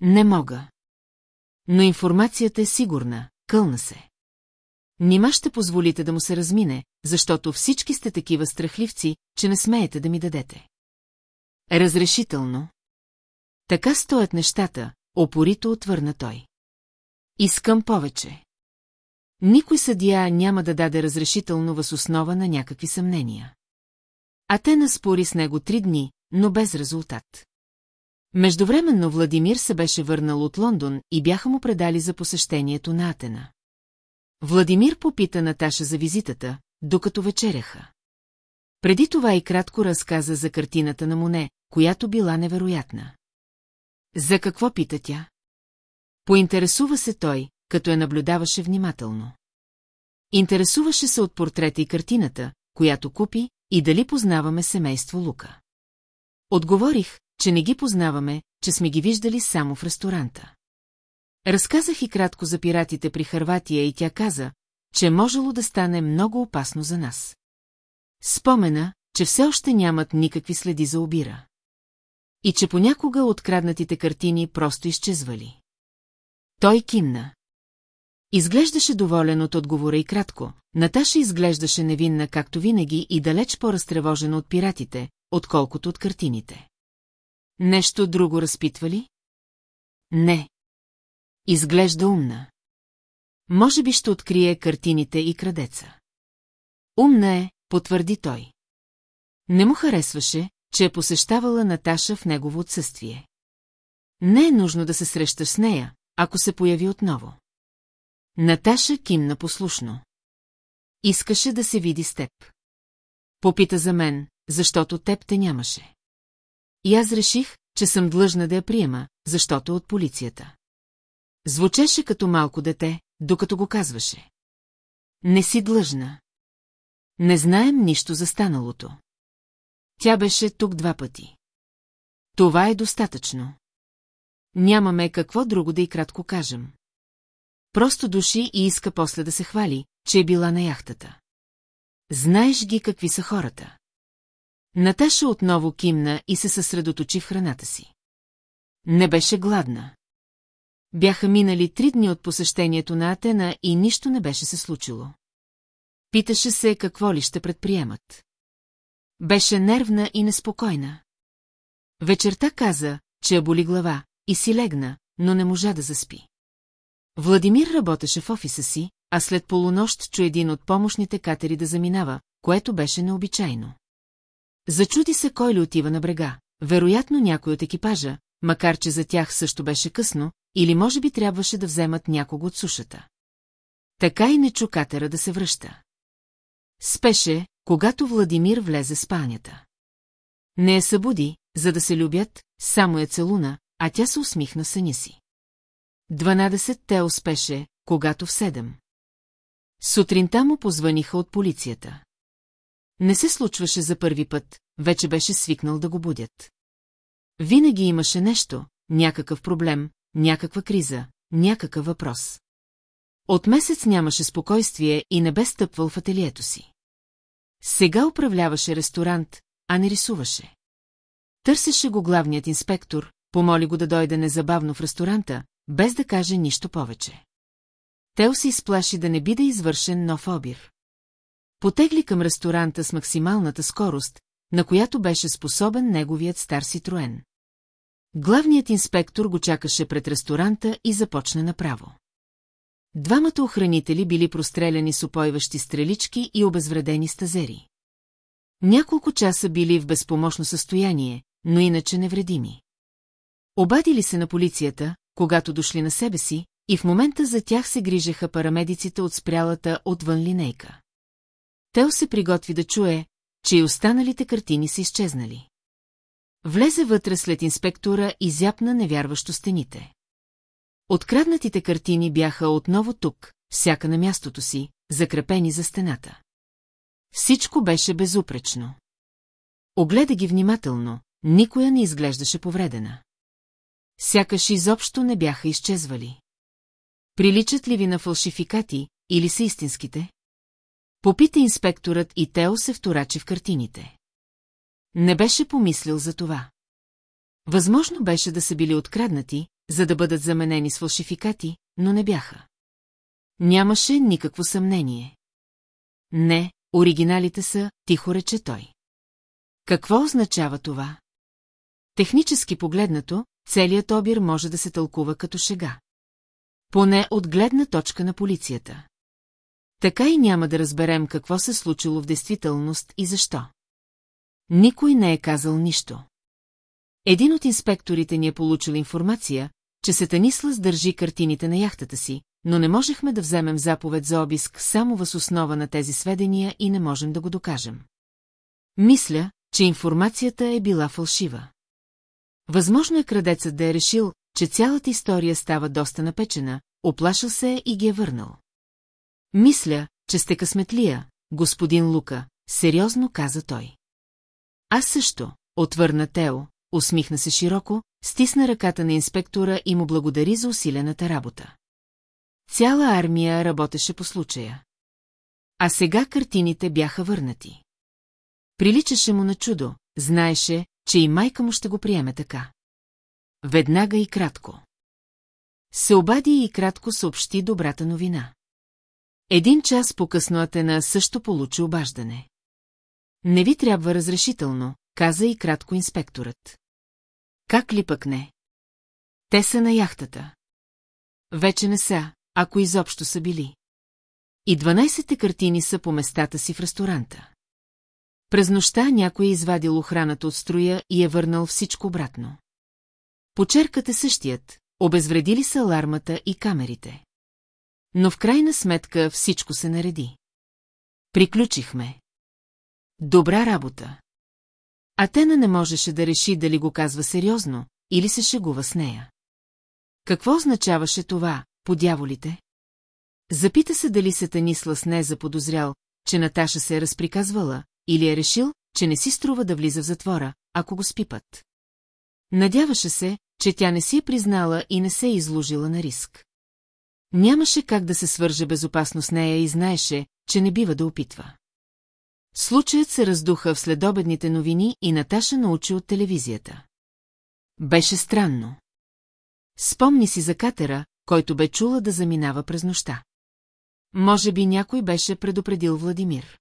Не мога. Но информацията е сигурна, кълна се. Нима ще позволите да му се размине, защото всички сте такива страхливци, че не смеете да ми дадете. Разрешително. Така стоят нещата, опорито отвърна той. Искам повече. Никой съдия няма да даде разрешително въз основа на някакви съмнения. А те наспори с него три дни, но без резултат. Междувременно Владимир се беше върнал от Лондон и бяха му предали за посещението на Атена. Владимир попита Наташа за визитата, докато вечеряха. Преди това и кратко разказа за картината на Моне, която била невероятна. За какво пита тя? Поинтересува се той, като я наблюдаваше внимателно. Интересуваше се от портрета и картината, която купи, и дали познаваме семейство Лука. Отговорих, че не ги познаваме, че сме ги виждали само в ресторанта. Разказах и кратко за пиратите при Харватия и тя каза, че можело да стане много опасно за нас. Спомена, че все още нямат никакви следи за обира. И че понякога откраднатите картини просто изчезвали. Той кимна. Изглеждаше доволен от отговора и кратко. Наташа изглеждаше невинна, както винаги, и далеч по-разтревожена от пиратите, отколкото от картините. Нещо друго разпитва ли? Не. Изглежда умна. Може би ще открие картините и крадеца. Умна е, потвърди той. Не му харесваше, че е посещавала Наташа в негово отсъствие. Не е нужно да се срещаш с нея, ако се появи отново. Наташа кимна послушно. Искаше да се види с теб. Попита за мен, защото теб те нямаше. И аз реших, че съм длъжна да я приема, защото от полицията. Звучеше като малко дете, докато го казваше. Не си длъжна. Не знаем нищо за станалото. Тя беше тук два пъти. Това е достатъчно. Нямаме какво друго да и кратко кажем. Просто души и иска после да се хвали, че е била на яхтата. Знаеш ги какви са хората. Наташа отново кимна и се съсредоточи в храната си. Не беше гладна. Бяха минали три дни от посещението на Атена и нищо не беше се случило. Питаше се какво ли ще предприемат. Беше нервна и неспокойна. Вечерта каза, че я боли глава, и си легна, но не можа да заспи. Владимир работеше в офиса си, а след полунощ чу един от помощните катери да заминава, което беше необичайно. Зачуди се кой ли отива на брега, вероятно някой от екипажа, макар че за тях също беше късно, или може би трябваше да вземат някого от сушата. Така и не чу катера да се връща. Спеше, когато Владимир влезе в спалнята. Не я събуди, за да се любят, само я целуна, а тя се усмихна съня си. Дванадесет те успеше, когато в седем. Сутринта му позваниха от полицията. Не се случваше за първи път, вече беше свикнал да го будят. Винаги имаше нещо, някакъв проблем, някаква криза, някакъв въпрос. От месец нямаше спокойствие и не бе стъпвал в ателието си. Сега управляваше ресторант, а не рисуваше. Търсеше го главният инспектор, помоли го да дойде незабавно в ресторанта, без да каже нищо повече. Тео се изплаши да не биде извършен нов обир. Потегли към ресторанта с максималната скорост, на която беше способен неговият стар Ситроен. Главният инспектор го чакаше пред ресторанта и започна направо. Двамата охранители били простреляни с опойващи стрелички и обезвредени стазери. Няколко часа били в безпомощно състояние, но иначе невредими. Обадили се на полицията, когато дошли на себе си, и в момента за тях се грижеха парамедиците от спрялата отвън линейка. Тео се приготви да чуе, че и останалите картини са изчезнали. Влезе вътре след инспектора и зяпна невярващо стените. Откраднатите картини бяха отново тук, всяка на мястото си, закрепени за стената. Всичко беше безупречно. Огледа ги внимателно, никоя не изглеждаше повредена. Сякаш изобщо не бяха изчезвали. Приличат ли ви на фалшификати, или са истинските? Попита инспекторът и Тео се вторачи в картините. Не беше помислил за това. Възможно беше да са били откраднати, за да бъдат заменени с фалшификати, но не бяха. Нямаше никакво съмнение. Не, оригиналите са, тихо рече той. Какво означава това? Технически погледнато, целият обир може да се тълкува като шега. Поне от гледна точка на полицията. Така и няма да разберем какво се случило в действителност и защо. Никой не е казал нищо. Един от инспекторите ни е получил информация, че Сетанислас държи картините на яхтата си, но не можехме да вземем заповед за обиск само въз основа на тези сведения и не можем да го докажем. Мисля, че информацията е била фалшива. Възможно е крадецът да е решил, че цялата история става доста напечена, оплашил се и ги е върнал. Мисля, че сте късметлия, господин Лука, сериозно каза той. Аз също, отвърна Тео, усмихна се широко, стисна ръката на инспектора и му благодари за усилената работа. Цяла армия работеше по случая. А сега картините бяха върнати. Приличаше му на чудо, знаеше, че и майка му ще го приеме така. Веднага и кратко. Се обади и кратко съобщи добрата новина. Един час по-късно Атена също получи обаждане. Не ви трябва разрешително, каза и кратко инспекторът. Как ли пък не? Те са на яхтата. Вече не са, ако изобщо са били. И 12-те картини са по местата си в ресторанта. През нощта някой е извадил охраната от строя и е върнал всичко обратно. Почеркът е същият, обезвредили са алармата и камерите. Но в крайна сметка всичко се нареди. Приключихме. Добра работа. Атена не можеше да реши дали го казва сериозно или се шегува с нея. Какво означаваше това, по дяволите? Запита се дали Сатанислас не е заподозрял, че Наташа се е разприказвала, или е решил, че не си струва да влиза в затвора, ако го спипат. Надяваше се, че тя не си е признала и не се е изложила на риск. Нямаше как да се свърже безопасно с нея и знаеше, че не бива да опитва. Случаят се раздуха в следобедните новини и Наташа научи от телевизията. Беше странно. Спомни си за катера, който бе чула да заминава през нощта. Може би някой беше предупредил Владимир.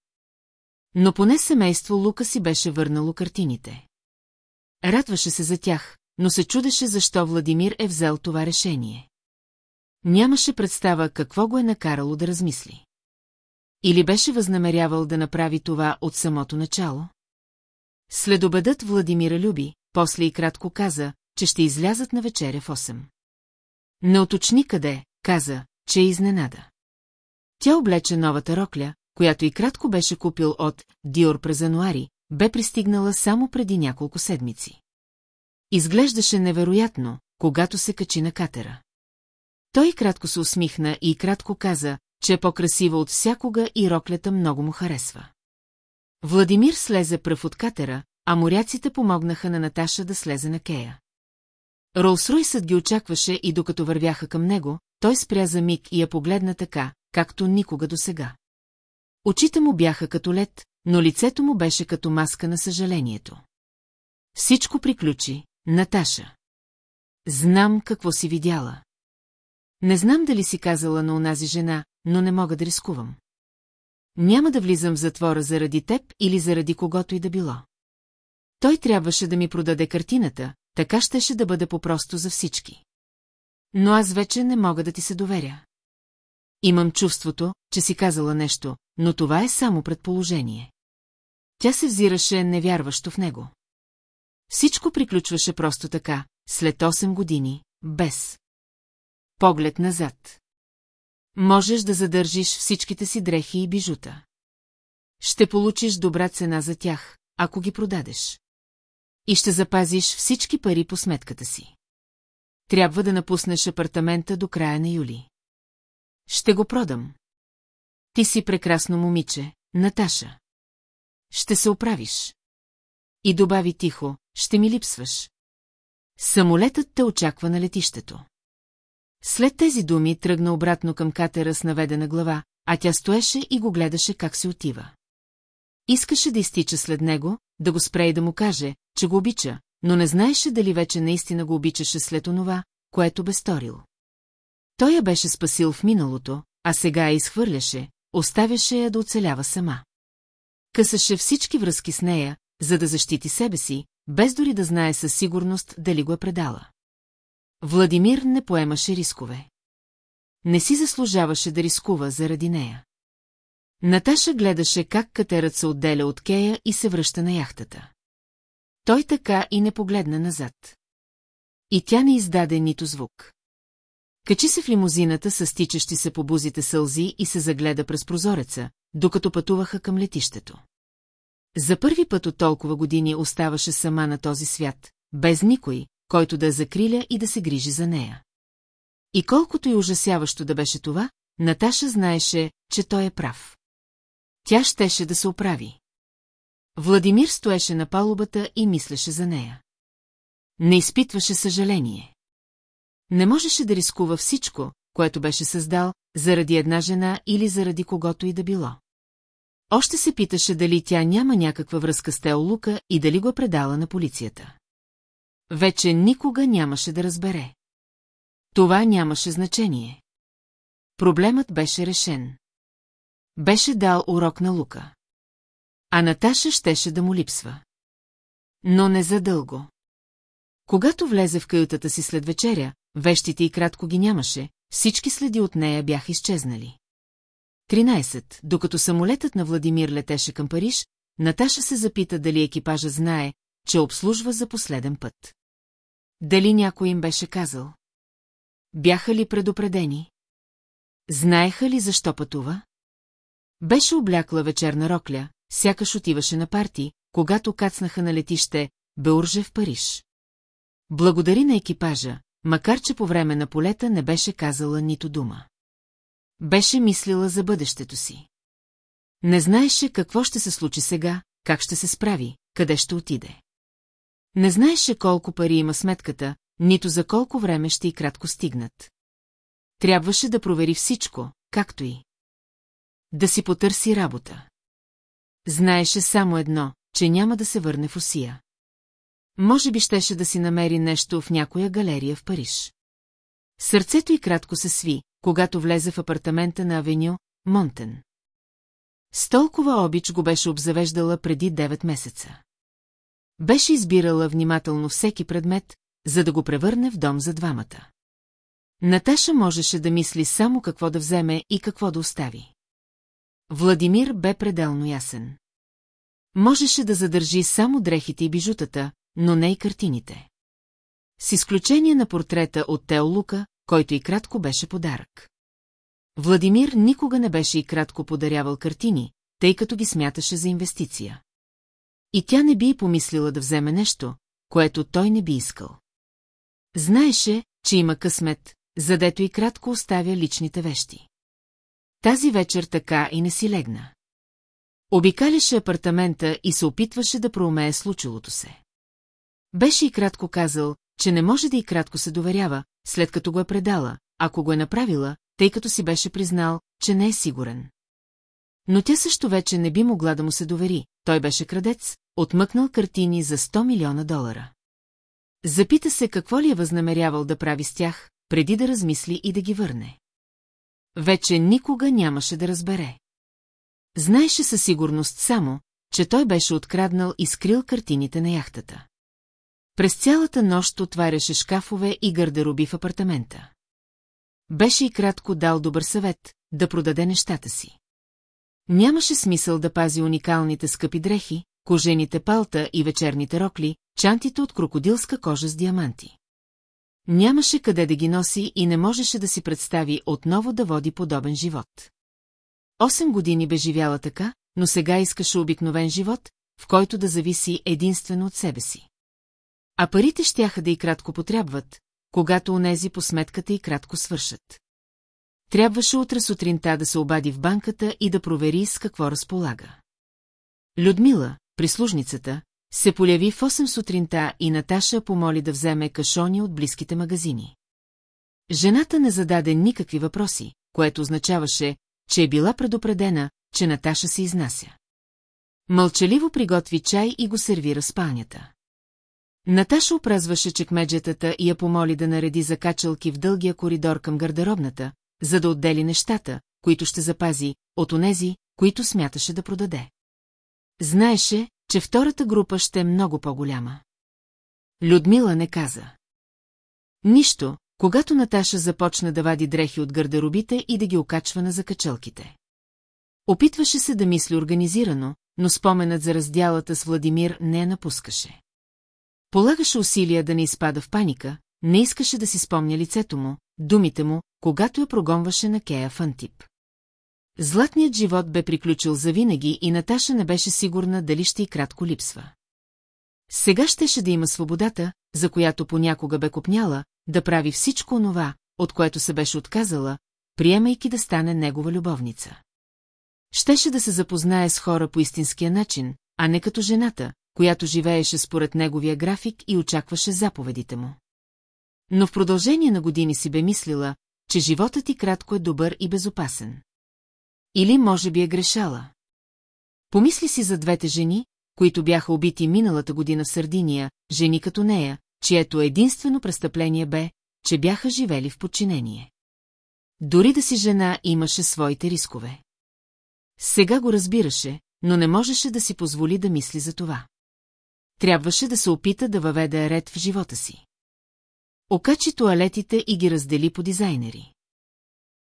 Но поне семейство Лука си беше върнало картините. Радваше се за тях, но се чудеше защо Владимир е взел това решение. Нямаше представа какво го е накарало да размисли. Или беше възнамерявал да направи това от самото начало? Следобедът Владимира люби, после и кратко каза, че ще излязат на вечеря в 8. Не уточни къде, каза, че е изненада. Тя облече новата рокля, която и кратко беше купил от Диор през януари, бе пристигнала само преди няколко седмици. Изглеждаше невероятно, когато се качи на катера. Той кратко се усмихна и кратко каза, че е по-красива от всякога и роклята много му харесва. Владимир слезе пръв от катера, а моряците помогнаха на Наташа да слезе на кея. Ролсруйсът ги очакваше и докато вървяха към него, той спря за миг и я погледна така, както никога досега. Очите му бяха като лед, но лицето му беше като маска на съжалението. Всичко приключи, Наташа. Знам какво си видяла. Не знам дали си казала на онази жена, но не мога да рискувам. Няма да влизам в затвора заради теб или заради когото и да било. Той трябваше да ми продаде картината, така щеше да бъде попросто за всички. Но аз вече не мога да ти се доверя. Имам чувството, че си казала нещо, но това е само предположение. Тя се взираше невярващо в него. Всичко приключваше просто така, след 8 години, без. Поглед назад. Можеш да задържиш всичките си дрехи и бижута. Ще получиш добра цена за тях, ако ги продадеш. И ще запазиш всички пари по сметката си. Трябва да напуснеш апартамента до края на юли. Ще го продам. Ти си прекрасно момиче, Наташа. Ще се оправиш. И добави тихо, ще ми липсваш. Самолетът те очаква на летището. След тези думи тръгна обратно към катера с наведена глава, а тя стоеше и го гледаше как се отива. Искаше да изтича след него, да го спре и да му каже, че го обича, но не знаеше дали вече наистина го обичаше след онова, което бе сторил. Той я беше спасил в миналото, а сега я изхвърляше, оставяше я да оцелява сама. Късаше всички връзки с нея, за да защити себе си, без дори да знае със сигурност дали го е предала. Владимир не поемаше рискове. Не си заслужаваше да рискува заради нея. Наташа гледаше как катерът се отделя от Кея и се връща на яхтата. Той така и не погледна назад. И тя не издаде нито звук. Качи се в лимузината с стичащи се по бузите сълзи и се загледа през прозореца, докато пътуваха към летището. За първи път от толкова години оставаше сама на този свят, без никой, който да я закриля и да се грижи за нея. И колкото и ужасяващо да беше това, Наташа знаеше, че той е прав. Тя щеше да се оправи. Владимир стоеше на палубата и мислеше за нея. Не изпитваше съжаление. Не можеше да рискува всичко, което беше създал, заради една жена или заради когото и да било. Още се питаше дали тя няма някаква връзка с Тео Лука и дали го е предала на полицията. Вече никога нямаше да разбере. Това нямаше значение. Проблемът беше решен. Беше дал урок на Лука. А Наташа щеше да му липсва. Но не задълго. Когато влезе в каютата си след вечеря, вещите и кратко ги нямаше, всички следи от нея бяха изчезнали. 13. Докато самолетът на Владимир летеше към Париж, Наташа се запита дали екипажа знае, че обслужва за последен път. Дали някой им беше казал? Бяха ли предупредени? Знаеха ли защо пътува? Беше облякла вечерна рокля, сякаш отиваше на парти, когато кацнаха на летище Беурже в Париж. Благодари на екипажа, макар че по време на полета не беше казала нито дума. Беше мислила за бъдещето си. Не знаеше какво ще се случи сега, как ще се справи, къде ще отиде. Не знаеше колко пари има сметката, нито за колко време ще и кратко стигнат. Трябваше да провери всичко, както и. Да си потърси работа. Знаеше само едно, че няма да се върне в Осия. Може би щеше да си намери нещо в някоя галерия в Париж. Сърцето й кратко се сви, когато влезе в апартамента на авеню Монтен. С толкова обич го беше обзавеждала преди 9 месеца. Беше избирала внимателно всеки предмет, за да го превърне в дом за двамата. Наташа можеше да мисли само какво да вземе и какво да остави. Владимир бе пределно ясен. Можеше да задържи само дрехите и бижутата, но не и картините. С изключение на портрета от Тео Лука, който и кратко беше подарък. Владимир никога не беше и кратко подарявал картини, тъй като ги смяташе за инвестиция. И тя не би помислила да вземе нещо, което той не би искал. Знаеше, че има късмет, задето и кратко оставя личните вещи. Тази вечер така и не си легна. Обикаляше апартамента и се опитваше да проумее случилото се. Беше и кратко казал, че не може да и кратко се доверява, след като го е предала, ако го е направила, тъй като си беше признал, че не е сигурен. Но тя също вече не би могла да му се довери, той беше крадец, отмъкнал картини за 100 милиона долара. Запита се какво ли е възнамерявал да прави с тях, преди да размисли и да ги върне. Вече никога нямаше да разбере. Знаеше със сигурност само, че той беше откраднал и скрил картините на яхтата. През цялата нощ отваряше шкафове и гардероби в апартамента. Беше и кратко дал добър съвет да продаде нещата си. Нямаше смисъл да пази уникалните скъпи дрехи, кожените палта и вечерните рокли, чантите от крокодилска кожа с диаманти. Нямаше къде да ги носи и не можеше да си представи отново да води подобен живот. Осем години бе живяла така, но сега искаше обикновен живот, в който да зависи единствено от себе си. А парите щяха да и кратко потребват, когато онези по сметката и кратко свършат. Трябваше утре сутринта да се обади в банката и да провери с какво разполага. Людмила, прислужницата, се поляви в 8 сутринта и Наташа помоли да вземе кашони от близките магазини. Жената не зададе никакви въпроси, което означаваше, че е била предупредена, че Наташа се изнася. Мълчаливо приготви чай и го сервира спалнята. Наташа опразваше чекмеджетата и я помоли да нареди закачалки в дългия коридор към гардеробната, за да отдели нещата, които ще запази, от онези, които смяташе да продаде. Знаеше, че втората група ще е много по-голяма. Людмила не каза. Нищо, когато Наташа започна да вади дрехи от гардеробите и да ги окачва на закачалките. Опитваше се да мисли организирано, но споменът за раздялата с Владимир не я напускаше. Полагаше усилия да не изпада в паника, не искаше да си спомня лицето му, думите му, когато я прогонваше на Кея Фантип. Златният живот бе приключил завинаги и Наташа не беше сигурна дали ще и кратко липсва. Сега щеше да има свободата, за която понякога бе копняла, да прави всичко онова, от което се беше отказала, приемайки да стане негова любовница. Щеше да се запознае с хора по истинския начин, а не като жената, която живееше според неговия график и очакваше заповедите му. Но в продължение на години си бе мислила, че животът ти кратко е добър и безопасен. Или може би е грешала. Помисли си за двете жени, които бяха убити миналата година в Сардиния, жени като нея, чието единствено престъпление бе, че бяха живели в подчинение. Дори да си жена имаше своите рискове. Сега го разбираше, но не можеше да си позволи да мисли за това. Трябваше да се опита да въведе ред в живота си. Окачи туалетите и ги раздели по дизайнери.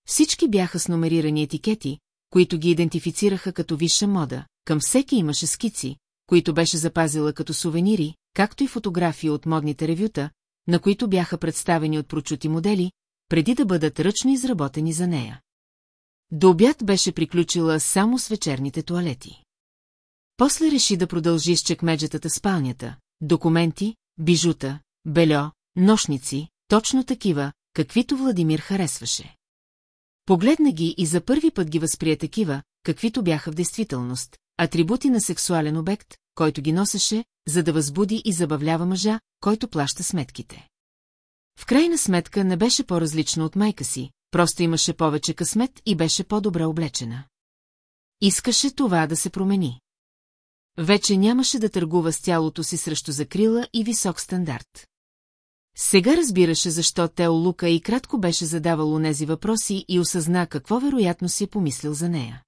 Всички бяха с номерирани етикети, които ги идентифицираха като висша мода, към всеки имаше скици, които беше запазила като сувенири, както и фотографии от модните ревюта, на които бяха представени от прочути модели, преди да бъдат ръчно изработени за нея. До обяд беше приключила само с вечерните туалети. После реши да продължи с чекмеджетата спалнята, документи, бижута, бельо, нощници, точно такива, каквито Владимир харесваше. Погледна ги и за първи път ги възприе такива, каквито бяха в действителност, атрибути на сексуален обект, който ги носеше, за да възбуди и забавлява мъжа, който плаща сметките. В крайна сметка не беше по-различна от майка си, просто имаше повече късмет и беше по-добре облечена. Искаше това да се промени. Вече нямаше да търгува с тялото си срещу закрила и висок стандарт. Сега разбираше защо Тео Лука и кратко беше задавал онези въпроси и осъзна какво вероятно си е помислил за нея.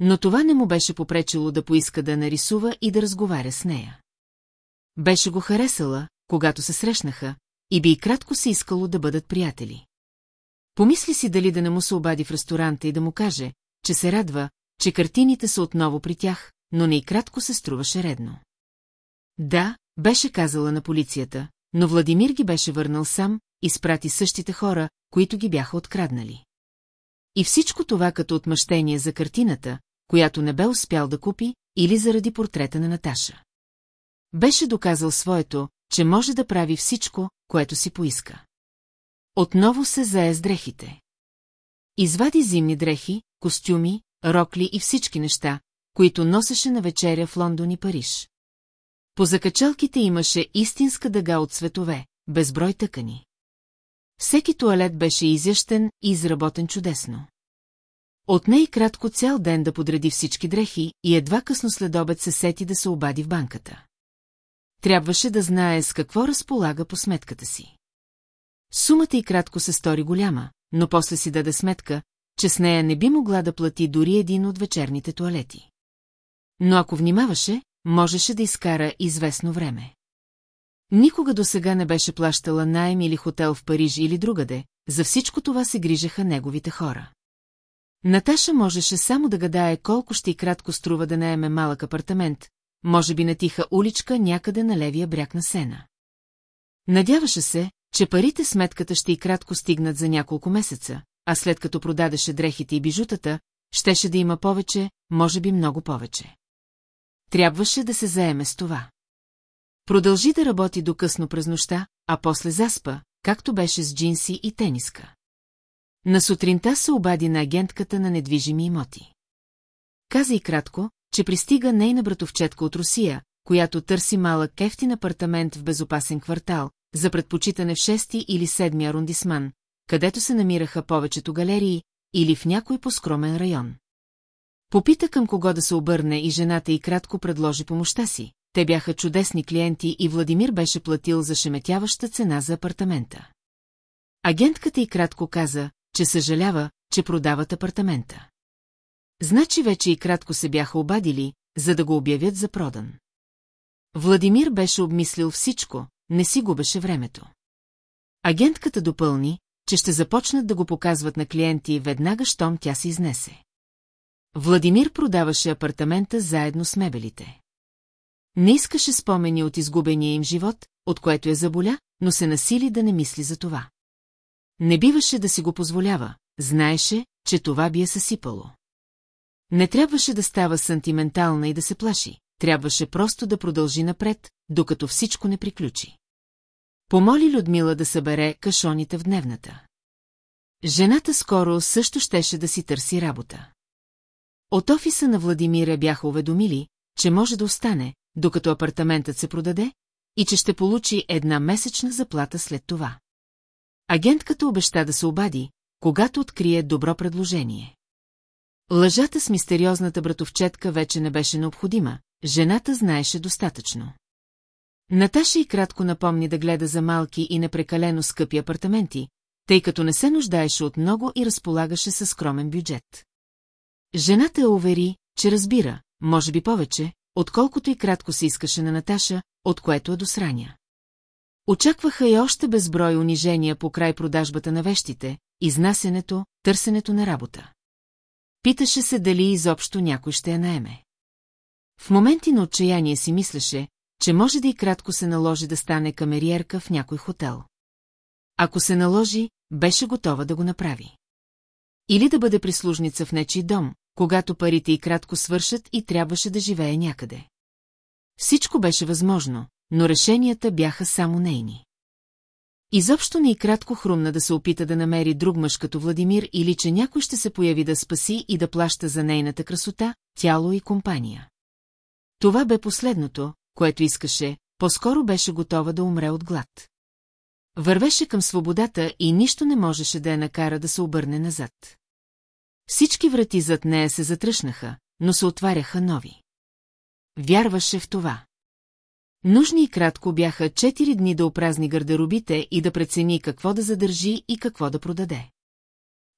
Но това не му беше попречило да поиска да нарисува и да разговаря с нея. Беше го харесала, когато се срещнаха, и би и кратко се искало да бъдат приятели. Помисли си дали да не му се обади в ресторанта и да му каже, че се радва, че картините са отново при тях, но не и кратко се струваше редно. Да, беше казала на полицията, но Владимир ги беше върнал сам изпрати същите хора, които ги бяха откраднали. И всичко това като отмъщение за картината, която не бе успял да купи, или заради портрета на Наташа. Беше доказал своето, че може да прави всичко, което си поиска. Отново се зае с дрехите. Извади зимни дрехи, костюми, рокли и всички неща, които носеше на вечеря в Лондон и Париж. По закачалките имаше истинска дъга от светове, безброй тъкани. Всеки туалет беше изящен и изработен чудесно. От нея кратко цял ден да подреди всички дрехи и едва късно след обед се сети да се обади в банката. Трябваше да знае с какво разполага по сметката си. Сумата и кратко се стори голяма, но после си даде сметка, че с нея не би могла да плати дори един от вечерните туалети. Но ако внимаваше, можеше да изкара известно време. Никога до сега не беше плащала найем или хотел в Париж или другаде, за всичко това се грижаха неговите хора. Наташа можеше само да гадае колко ще и кратко струва да наеме малък апартамент, може би на тиха уличка някъде на левия бряг на Сена. Надяваше се, че парите сметката ще и кратко стигнат за няколко месеца, а след като продадеше дрехите и бижутата, щеше да има повече, може би много повече. Трябваше да се заеме с това. Продължи да работи до късно през нощта, а после заспа, както беше с джинси и тениска. На сутринта се обади на агентката на недвижими имоти. Каза и кратко, че пристига нейна братовчетка от Русия, която търси малък кефтин апартамент в безопасен квартал, за предпочитане в шести или седми арундисман, където се намираха повечето галерии, или в някой поскромен район. Попита към кого да се обърне и жената и кратко предложи помощта си. Те бяха чудесни клиенти и Владимир беше платил за шеметяваща цена за апартамента. Агентката и кратко каза, че съжалява, че продават апартамента. Значи вече и кратко се бяха обадили, за да го обявят за продан. Владимир беше обмислил всичко, не си губеше времето. Агентката допълни, че ще започнат да го показват на клиенти веднага, щом тя се изнесе. Владимир продаваше апартамента заедно с мебелите. Не искаше спомени от изгубения им живот, от което я заболя, но се насили да не мисли за това. Не биваше да си го позволява, знаеше, че това би е съсипало. Не трябваше да става сантиментална и да се плаши, трябваше просто да продължи напред, докато всичко не приключи. Помоли Людмила да събере кашоните в дневната. Жената скоро също щеше да си търси работа. От офиса на Владимира бяха уведомили, че може да остане, докато апартаментът се продаде, и че ще получи една месечна заплата след това. Агентката обеща да се обади, когато открие добро предложение. Лъжата с мистериозната братовчетка вече не беше необходима, жената знаеше достатъчно. Наташа и кратко напомни да гледа за малки и непрекалено скъпи апартаменти, тъй като не се нуждаеше от много и разполагаше със скромен бюджет. Жената я увери, че разбира, може би повече, отколкото и кратко се искаше на Наташа, от което е досраня. Очакваха и още безброй унижения по край продажбата на вещите, изнасянето, търсенето на работа. Питаше се дали изобщо някой ще я наеме. В моменти на отчаяние си мислеше, че може да и кратко се наложи да стане камериерка в някой хотел. Ако се наложи, беше готова да го направи. Или да бъде прислужница в нечи дом, когато парите и кратко свършат и трябваше да живее някъде. Всичко беше възможно, но решенията бяха само нейни. Изобщо не и кратко хрумна да се опита да намери друг мъж като Владимир или че някой ще се появи да спаси и да плаща за нейната красота, тяло и компания. Това бе последното, което искаше, по-скоро беше готова да умре от глад. Вървеше към свободата и нищо не можеше да я накара да се обърне назад. Всички врати зад нея се затръшнаха, но се отваряха нови. Вярваше в това. Нужни и кратко бяха четири дни да опразни гардеробите и да прецени какво да задържи и какво да продаде.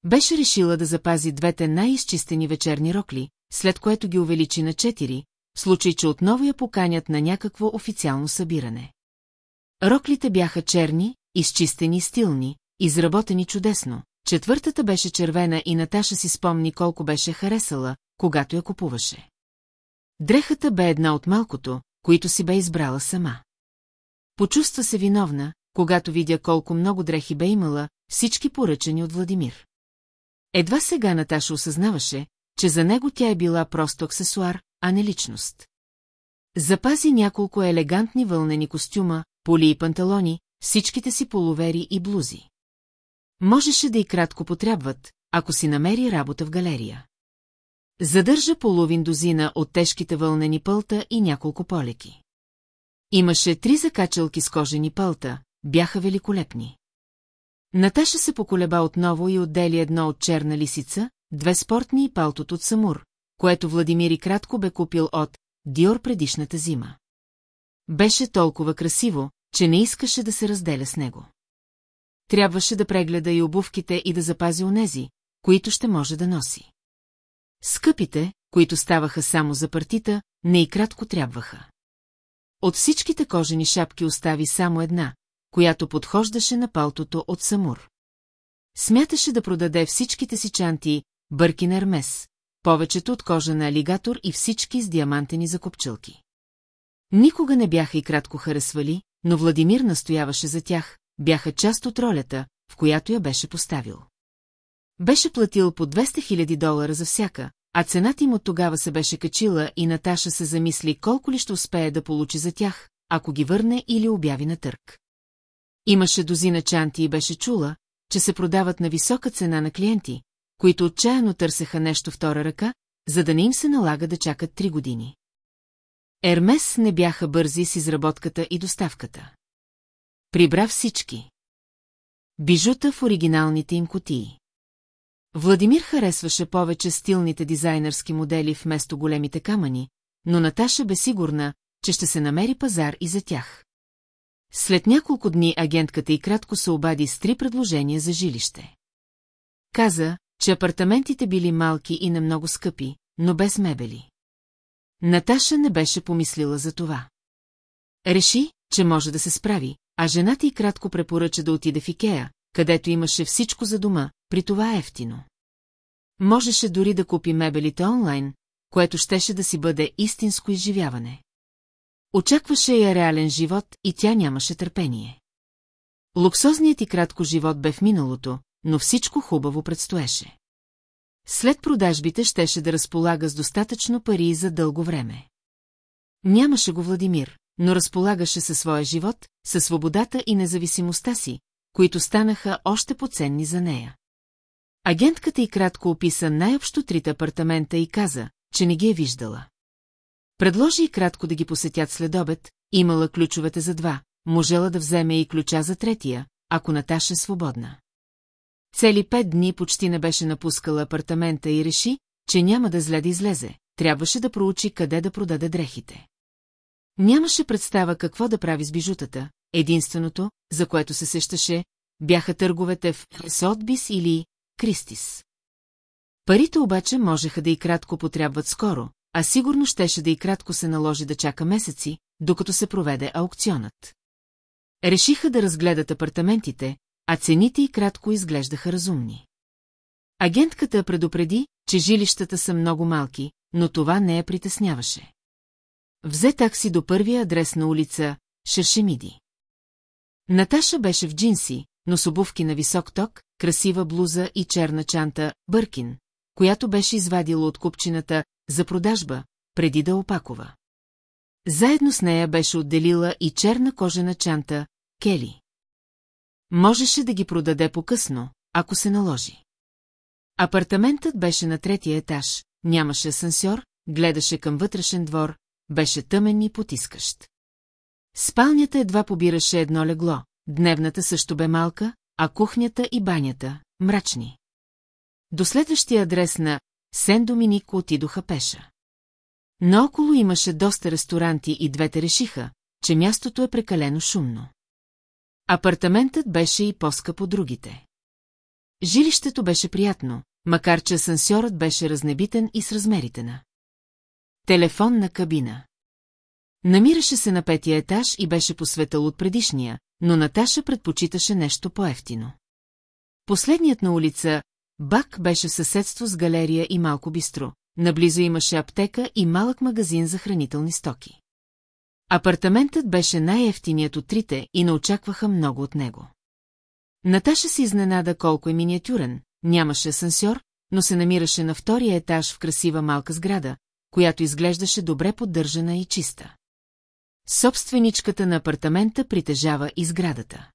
Беше решила да запази двете най-изчистени вечерни рокли, след което ги увеличи на четири, в случай, че отново я поканят на някакво официално събиране. Роклите бяха черни, изчистени и стилни, изработени чудесно. Четвъртата беше червена и Наташа си спомни колко беше харесала, когато я купуваше. Дрехата бе една от малкото, които си бе избрала сама. Почувства се виновна, когато видя колко много дрехи бе имала, всички поръчани от Владимир. Едва сега Наташа осъзнаваше, че за него тя е била просто аксесуар, а не личност. Запази няколко елегантни вълнени костюма, поли и панталони, всичките си половери и блузи. Можеше да и кратко потребват, ако си намери работа в галерия. Задържа половин дозина от тежките вълнени пълта и няколко полеки. Имаше три закачалки с кожени пълта, бяха великолепни. Наташа се поколеба отново и отдели едно от черна лисица, две спортни и палтото от самур, което Владимир и кратко бе купил от Диор предишната зима. Беше толкова красиво, че не искаше да се разделя с него. Трябваше да прегледа и обувките и да запази онези, които ще може да носи. Скъпите, които ставаха само за партита, не и кратко трябваха. От всичките кожени шапки остави само една, която подхождаше на палтото от Самур. Смяташе да продаде всичките си чанти, бърки на Ермес, повечето от кожа на алигатор и всички с диамантени закопчилки. Никога не бяха и кратко харесвали, но Владимир настояваше за тях, бяха част от ролята, в която я беше поставил. Беше платил по 200 000 долара за всяка, а цената им от тогава се беше качила и Наташа се замисли колко ли ще успее да получи за тях, ако ги върне или обяви на търк. Имаше дозина чанти и беше чула, че се продават на висока цена на клиенти, които отчаяно търсеха нещо втора ръка, за да не им се налага да чакат три години. Ермес не бяха бързи с изработката и доставката. Прибра всички. Бижута в оригиналните им котии. Владимир харесваше повече стилните дизайнерски модели вместо големите камъни, но Наташа бе сигурна, че ще се намери пазар и за тях. След няколко дни агентката и кратко се обади с три предложения за жилище. Каза, че апартаментите били малки и немного скъпи, но без мебели. Наташа не беше помислила за това. Реши, че може да се справи, а жената й кратко препоръча да отиде в Икея, където имаше всичко за дома, при това ефтино. Можеше дори да купи мебелите онлайн, което щеше да си бъде истинско изживяване. Очакваше я реален живот и тя нямаше търпение. Луксозният и кратко живот бе в миналото, но всичко хубаво предстоеше. След продажбите щеше да разполага с достатъчно пари за дълго време. Нямаше го Владимир, но разполагаше със своя живот, със свободата и независимостта си, които станаха още поценни за нея. Агентката и кратко описа най-общо трите апартамента и каза, че не ги е виждала. Предложи и кратко да ги посетят след обед, имала ключовете за два, можела да вземе и ключа за третия, ако Наташа е свободна. Цели пет дни почти не беше напускала апартамента и реши, че няма да зле да излезе, трябваше да проучи къде да продаде дрехите. Нямаше представа какво да прави с бижутата, единственото, за което се сещаше, бяха търговете в Сотбис или Кристис. Парите обаче можеха да и кратко потребват скоро, а сигурно щеше да и кратко се наложи да чака месеци, докато се проведе аукционът. Решиха да разгледат апартаментите, а цените и кратко изглеждаха разумни. Агентката предупреди, че жилищата са много малки, но това не я притесняваше. Взе такси до първия адрес на улица Шершемиди. Наташа беше в джинси, но с обувки на висок ток, красива блуза и черна чанта Бъркин, която беше извадила от купчината за продажба, преди да опакова. Заедно с нея беше отделила и черна кожена чанта Кели. Можеше да ги продаде по-късно, ако се наложи. Апартаментът беше на третия етаж, нямаше асансьор, гледаше към вътрешен двор, беше тъмен и потискащ. Спалнята едва побираше едно легло, дневната също бе малка, а кухнята и банята – мрачни. До следващия адрес на Сен Доминик отидоха пеша. Наоколо имаше доста ресторанти и двете решиха, че мястото е прекалено шумно. Апартаментът беше и по-скъп от другите. Жилището беше приятно, макар че асансьорът беше разнебитен и с размерите на. Телефонна кабина. Намираше се на петия етаж и беше посветъл от предишния, но Наташа предпочиташе нещо по-ефтино. Последният на улица, Бак беше в съседство с галерия и малко бистро. Наблизо имаше аптека и малък магазин за хранителни стоки. Апартаментът беше най-ефтиният от трите и не очакваха много от него. Наташа се изненада колко е миниатюрен, нямаше асансьор, но се намираше на втория етаж в красива малка сграда, която изглеждаше добре поддържана и чиста. Собственичката на апартамента притежава и сградата.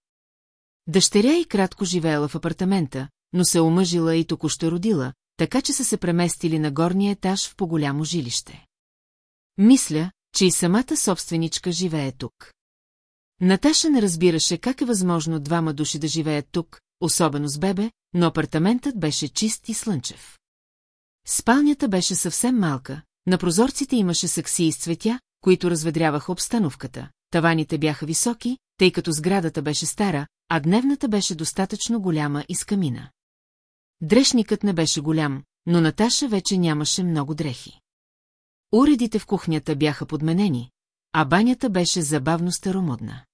Дъщеря и кратко живеела в апартамента, но се омъжила и току-що родила, така че са се преместили на горния етаж в по-голямо жилище. Мисля, че и самата собственичка живее тук. Наташа не разбираше как е възможно двама души да живеят тук, особено с бебе, но апартаментът беше чист и слънчев. Спалнята беше съвсем малка, на прозорците имаше сакси с цветя, които разведряваха обстановката. Таваните бяха високи, тъй като сградата беше стара, а дневната беше достатъчно голяма и с камина. Дрешникът не беше голям, но Наташа вече нямаше много дрехи. Уредите в кухнята бяха подменени, а банята беше забавно старомодна.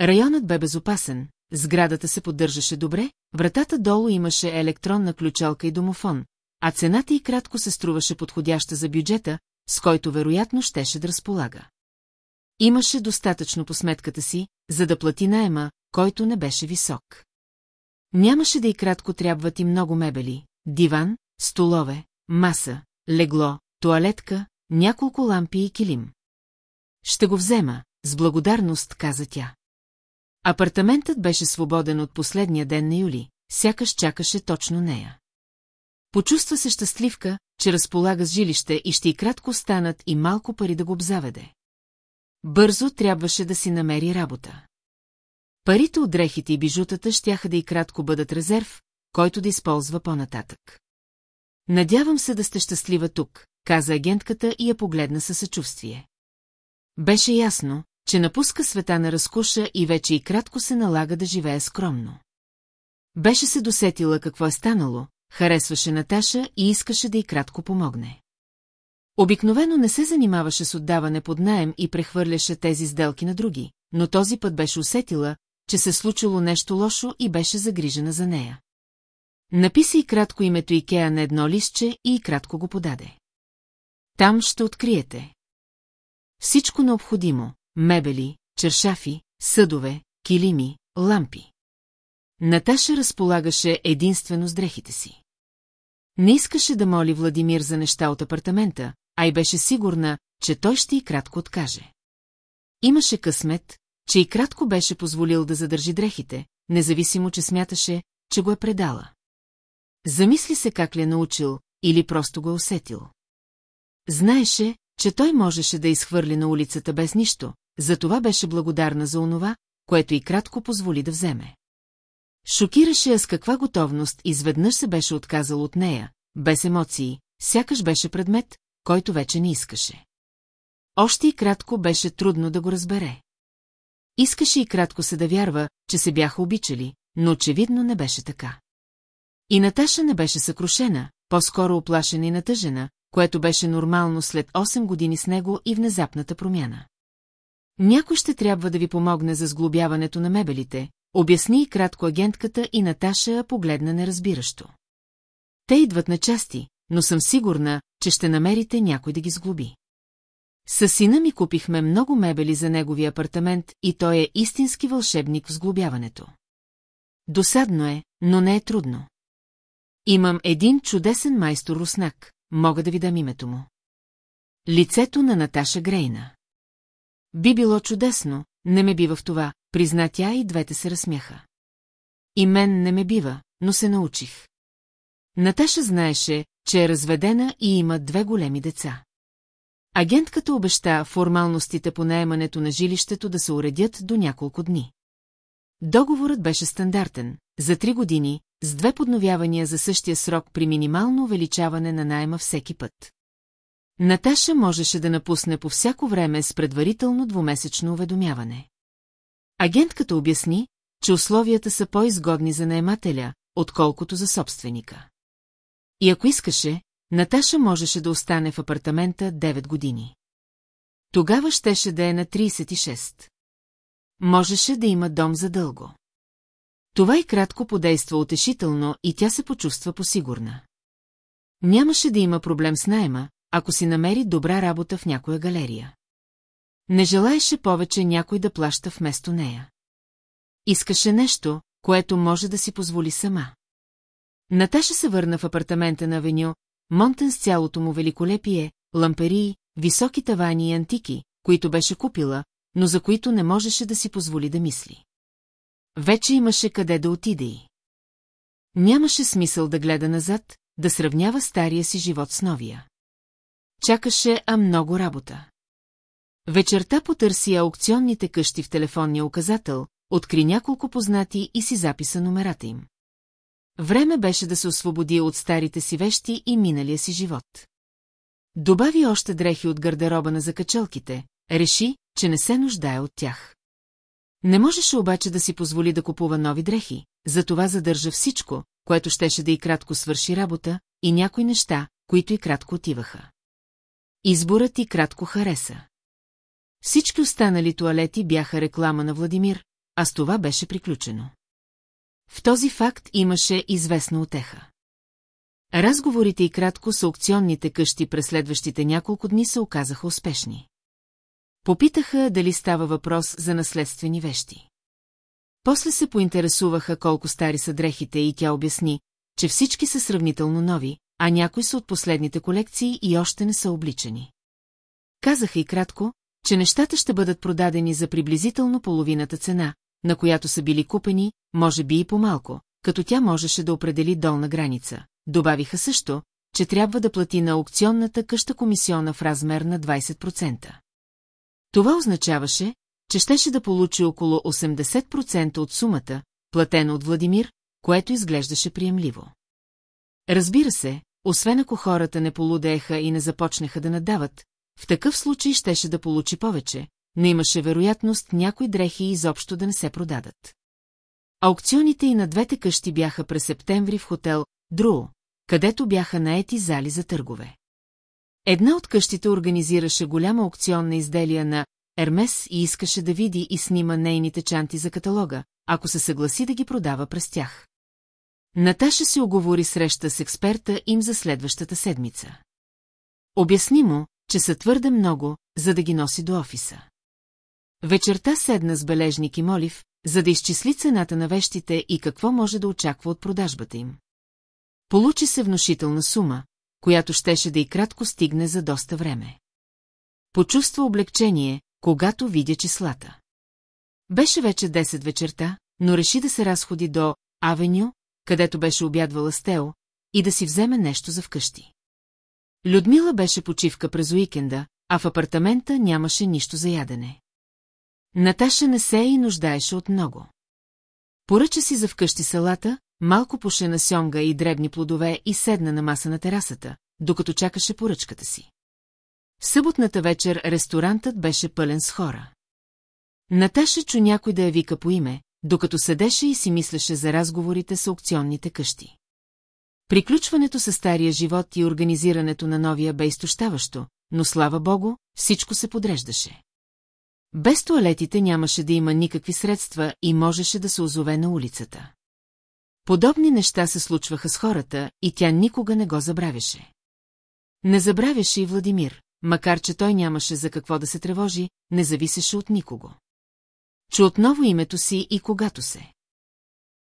Районът бе безопасен, сградата се поддържаше добре, вратата долу имаше електронна ключалка и домофон, а цената и кратко се струваше подходяща за бюджета, с който вероятно щеше да разполага. Имаше достатъчно по сметката си, за да плати найема, който не беше висок. Нямаше да и кратко трябват и много мебели, диван, столове, маса, легло, туалетка, няколко лампи и килим. Ще го взема, с благодарност, каза тя. Апартаментът беше свободен от последния ден на юли, сякаш чакаше точно нея. Почувства се щастливка, че разполага с жилище и ще и кратко станат и малко пари да го обзаведе. Бързо трябваше да си намери работа. Парите от дрехите и бижутата щяха да и кратко бъдат резерв, който да използва по-нататък. Надявам се да сте щастлива тук, каза агентката и я погледна със съчувствие. Беше ясно, че напуска света на разкуша и вече и кратко се налага да живее скромно. Беше се досетила какво е станало, харесваше Наташа и искаше да й кратко помогне. Обикновено не се занимаваше с отдаване под наем и прехвърляше тези сделки на други, но този път беше усетила, че се случило нещо лошо и беше загрижена за нея. Написа и кратко името Икеа на едно листче и кратко го подаде. Там ще откриете. Всичко необходимо – мебели, чершафи, съдове, килими, лампи. Наташа разполагаше единствено с дрехите си. Не искаше да моли Владимир за неща от апартамента, а и беше сигурна, че той ще и кратко откаже. Имаше късмет, че и кратко беше позволил да задържи дрехите, независимо, че смяташе, че го е предала. Замисли се как ли е научил или просто го е усетил. Знаеше, че той можеше да изхвърли на улицата без нищо, затова беше благодарна за онова, което и кратко позволи да вземе. Шокираше я с каква готовност изведнъж се беше отказал от нея, без емоции, сякаш беше предмет, който вече не искаше. Още и кратко беше трудно да го разбере. Искаше и кратко се да вярва, че се бяха обичали, но очевидно не беше така. И Наташа не беше съкрушена, по-скоро оплашена и натъжена, което беше нормално след 8 години с него и внезапната промяна. Някой ще трябва да ви помогне за сглобяването на мебелите, обясни и кратко агентката и Наташа погледна неразбиращо. Те идват на части, но съм сигурна, че ще намерите някой да ги сглоби. Със сина ми купихме много мебели за неговия апартамент и той е истински вълшебник в сглобяването. Досадно е, но не е трудно. Имам един чудесен майстор руснак, мога да ви дам името му. Лицето на Наташа Грейна. Би било чудесно, не ме бива в това, призна тя и двете се разсмяха. И мен не ме бива, но се научих. Наташа знаеше, че е разведена и има две големи деца. Агентката обеща формалностите по наемането на жилището да се уредят до няколко дни. Договорът беше стандартен, за три години, с две подновявания за същия срок при минимално увеличаване на найема всеки път. Наташа можеше да напусне по всяко време с предварително двумесечно уведомяване. Агентката обясни, че условията са по-изгодни за наемателя, отколкото за собственика. И ако искаше, Наташа можеше да остане в апартамента 9 години. Тогава щеше да е на 36. Можеше да има дом за дълго. Това и кратко подейства утешително и тя се почувства посигурна. Нямаше да има проблем с найема, ако си намери добра работа в някоя галерия. Не желаеше повече някой да плаща вместо нея. Искаше нещо, което може да си позволи сама. Наташа се върна в апартамента на Авеню, Монтен с цялото му великолепие, ламперии, високи тавани и антики, които беше купила, но за които не можеше да си позволи да мисли. Вече имаше къде да отиде и. Нямаше смисъл да гледа назад, да сравнява стария си живот с новия. Чакаше, а много работа. Вечерта потърси аукционните къщи в телефонния указател, откри няколко познати и си записа номерата им. Време беше да се освободи от старите си вещи и миналия си живот. Добави още дрехи от гардероба на закачалките, реши, че не се нуждае от тях. Не можеше обаче да си позволи да купува нови дрехи, затова задържа всичко, което щеше да и кратко свърши работа, и някои неща, които и кратко отиваха. Изборът и кратко хареса. Всички останали туалети бяха реклама на Владимир, а с това беше приключено. В този факт имаше известна отеха. Разговорите и кратко с аукционните къщи през следващите няколко дни се оказаха успешни. Попитаха дали става въпрос за наследствени вещи. После се поинтересуваха колко стари са дрехите и тя обясни, че всички са сравнително нови, а някои са от последните колекции и още не са обличани. Казаха и кратко, че нещата ще бъдат продадени за приблизително половината цена, на която са били купени, може би и по-малко, като тя можеше да определи долна граница. Добавиха също, че трябва да плати на аукционната къща комисиона в размер на 20%. Това означаваше, че щеше да получи около 80% от сумата, платена от Владимир, което изглеждаше приемливо. Разбира се, освен ако хората не полудееха и не започнаха да надават, в такъв случай щеше да получи повече, но имаше вероятност някои дрехи изобщо да не се продадат. Аукционите и на двете къщи бяха през септември в хотел Дру, където бяха наети зали за търгове. Една от къщите организираше голяма аукцион на изделия на Ермес и искаше да види и снима нейните чанти за каталога, ако се съгласи да ги продава през тях. Наташа си оговори среща с експерта им за следващата седмица. Обясни му, че са твърде много, за да ги носи до офиса. Вечерта седна с бележник и молив, за да изчисли цената на вещите и какво може да очаква от продажбата им. Получи се внушителна сума, която щеше да и кратко стигне за доста време. Почувства облегчение, когато видя числата. Беше вече 10 вечерта, но реши да се разходи до Авеню, където беше обядвала с и да си вземе нещо за вкъщи. Людмила беше почивка през уикенда, а в апартамента нямаше нищо за ядене. Наташа не се и нуждаеше от много. Поръча си за вкъщи салата, малко пушена сьонга и дребни плодове и седна на маса на терасата, докато чакаше поръчката си. В съботната вечер ресторантът беше пълен с хора. Наташа чу някой да я вика по име, докато седеше и си мислеше за разговорите с аукционните къщи. Приключването с стария живот и организирането на новия бе изтощаващо, но слава богу, всичко се подреждаше. Без туалетите нямаше да има никакви средства и можеше да се озове на улицата. Подобни неща се случваха с хората и тя никога не го забравяше. Не забравяше и Владимир, макар че той нямаше за какво да се тревожи, не зависеше от никого. Чу отново името си и когато се.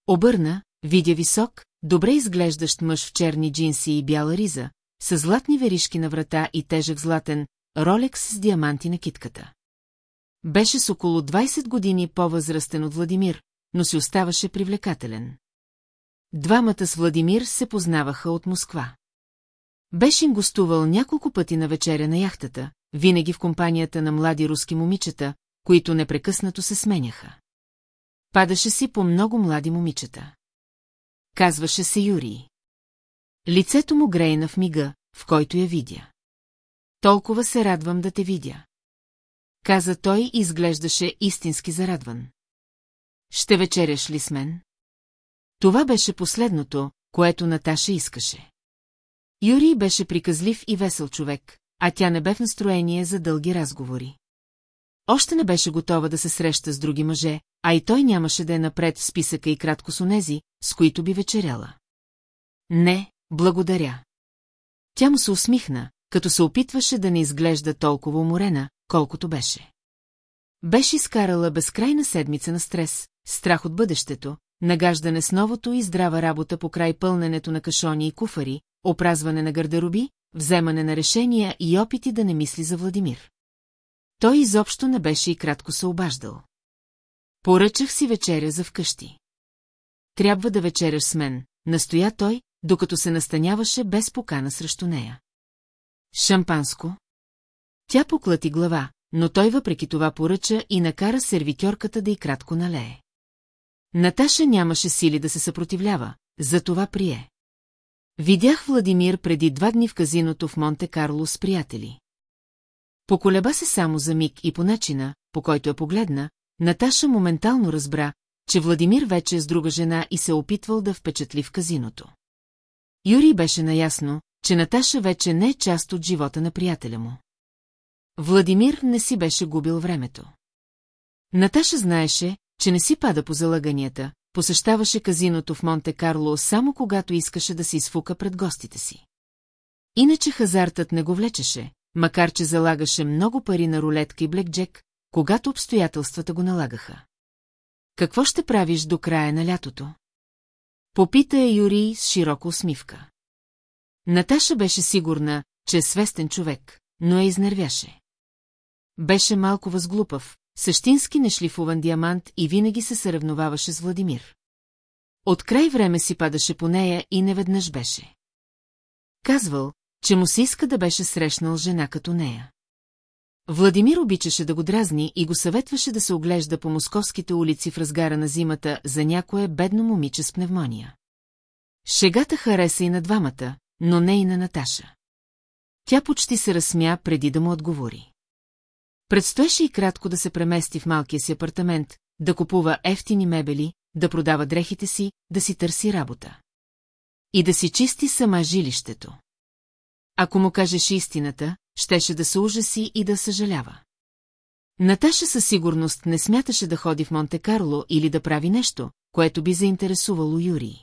Обърна, видя висок, добре изглеждащ мъж в черни джинси и бяла риза, с златни веришки на врата и тежък златен ролекс с диаманти на китката. Беше с около 20 години по-възрастен от Владимир, но си оставаше привлекателен. Двамата с Владимир се познаваха от Москва. Беше им гостувал няколко пъти на вечеря на яхтата, винаги в компанията на млади руски момичета, които непрекъснато се сменяха. Падаше си по много млади момичета. Казваше се Юрий. Лицето му грейна в мига, в който я видя. Толкова се радвам да те видя. Каза той и изглеждаше истински зарадван. Ще вечеряш ли с мен? Това беше последното, което Наташа искаше. Юрий беше приказлив и весел човек, а тя не бе в настроение за дълги разговори. Още не беше готова да се среща с други мъже, а и той нямаше да е напред в списъка и кратко с онези, с които би вечеряла. Не, благодаря. Тя му се усмихна, като се опитваше да не изглежда толкова уморена, колкото беше. Беше изкарала безкрайна седмица на стрес, страх от бъдещето, нагаждане с новото и здрава работа по край пълненето на кашони и куфари, опразване на гардероби, вземане на решения и опити да не мисли за Владимир. Той изобщо не беше и кратко се обаждал. Поръчах си вечеря за вкъщи. Трябва да вечеряш с мен, настоя той, докато се настаняваше без покана срещу нея. Шампанско? Тя поклати глава, но той въпреки това поръча и накара сервитьорката да й кратко налее. Наташа нямаше сили да се съпротивлява, затова прие. Видях Владимир преди два дни в казиното в Монте-Карло с приятели. Поколеба се само за миг и по начина, по който я погледна, Наташа моментално разбра, че Владимир вече е с друга жена и се опитвал да впечатли в казиното. Юрий беше наясно, че Наташа вече не е част от живота на приятеля му. Владимир не си беше губил времето. Наташа знаеше, че не си пада по залаганията, посещаваше казиното в Монте-Карло само когато искаше да се изфука пред гостите си. Иначе хазартът не го влечеше, макар че залагаше много пари на рулетка и блекджек, когато обстоятелствата го налагаха. Какво ще правиш до края на лятото? Попита я Юрий с широка усмивка. Наташа беше сигурна, че е свестен човек, но я изнервяше. Беше малко възглупав, същински нешлифован диамант и винаги се съревноваваше с Владимир. От край време си падаше по нея и неведнъж беше. Казвал, че му се иска да беше срещнал жена като нея. Владимир обичаше да го дразни и го съветваше да се оглежда по московските улици в разгара на зимата за някое бедно момиче с пневмония. Шегата хареса и на двамата, но не и на Наташа. Тя почти се разсмя преди да му отговори. Предстоеше и кратко да се премести в малкия си апартамент, да купува ефтини мебели, да продава дрехите си, да си търси работа. И да си чисти сама жилището. Ако му кажеш истината, щеше да се ужаси и да съжалява. Наташа със сигурност не смяташе да ходи в Монте-Карло или да прави нещо, което би заинтересувало Юрий.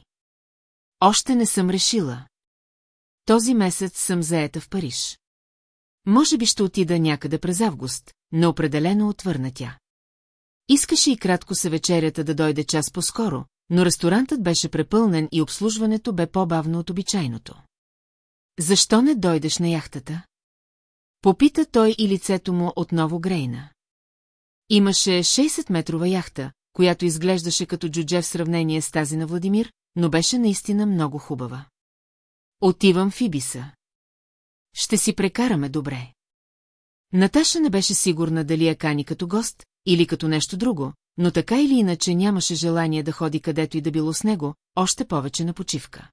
Още не съм решила. Този месец съм заета в Париж. Може би ще отида някъде през август, неопределено отвърна тя. Искаше и кратко се вечерята да дойде час по-скоро, но ресторантът беше препълнен и обслужването бе по-бавно от обичайното. Защо не дойдеш на яхтата? Попита той и лицето му отново грейна. Имаше 60-метрова яхта, която изглеждаше като джудже в сравнение с тази на Владимир, но беше наистина много хубава. Отивам в Ибиса. Ще си прекараме добре. Наташа не беше сигурна дали я кани като гост или като нещо друго, но така или иначе нямаше желание да ходи където и да било с него, още повече на почивка.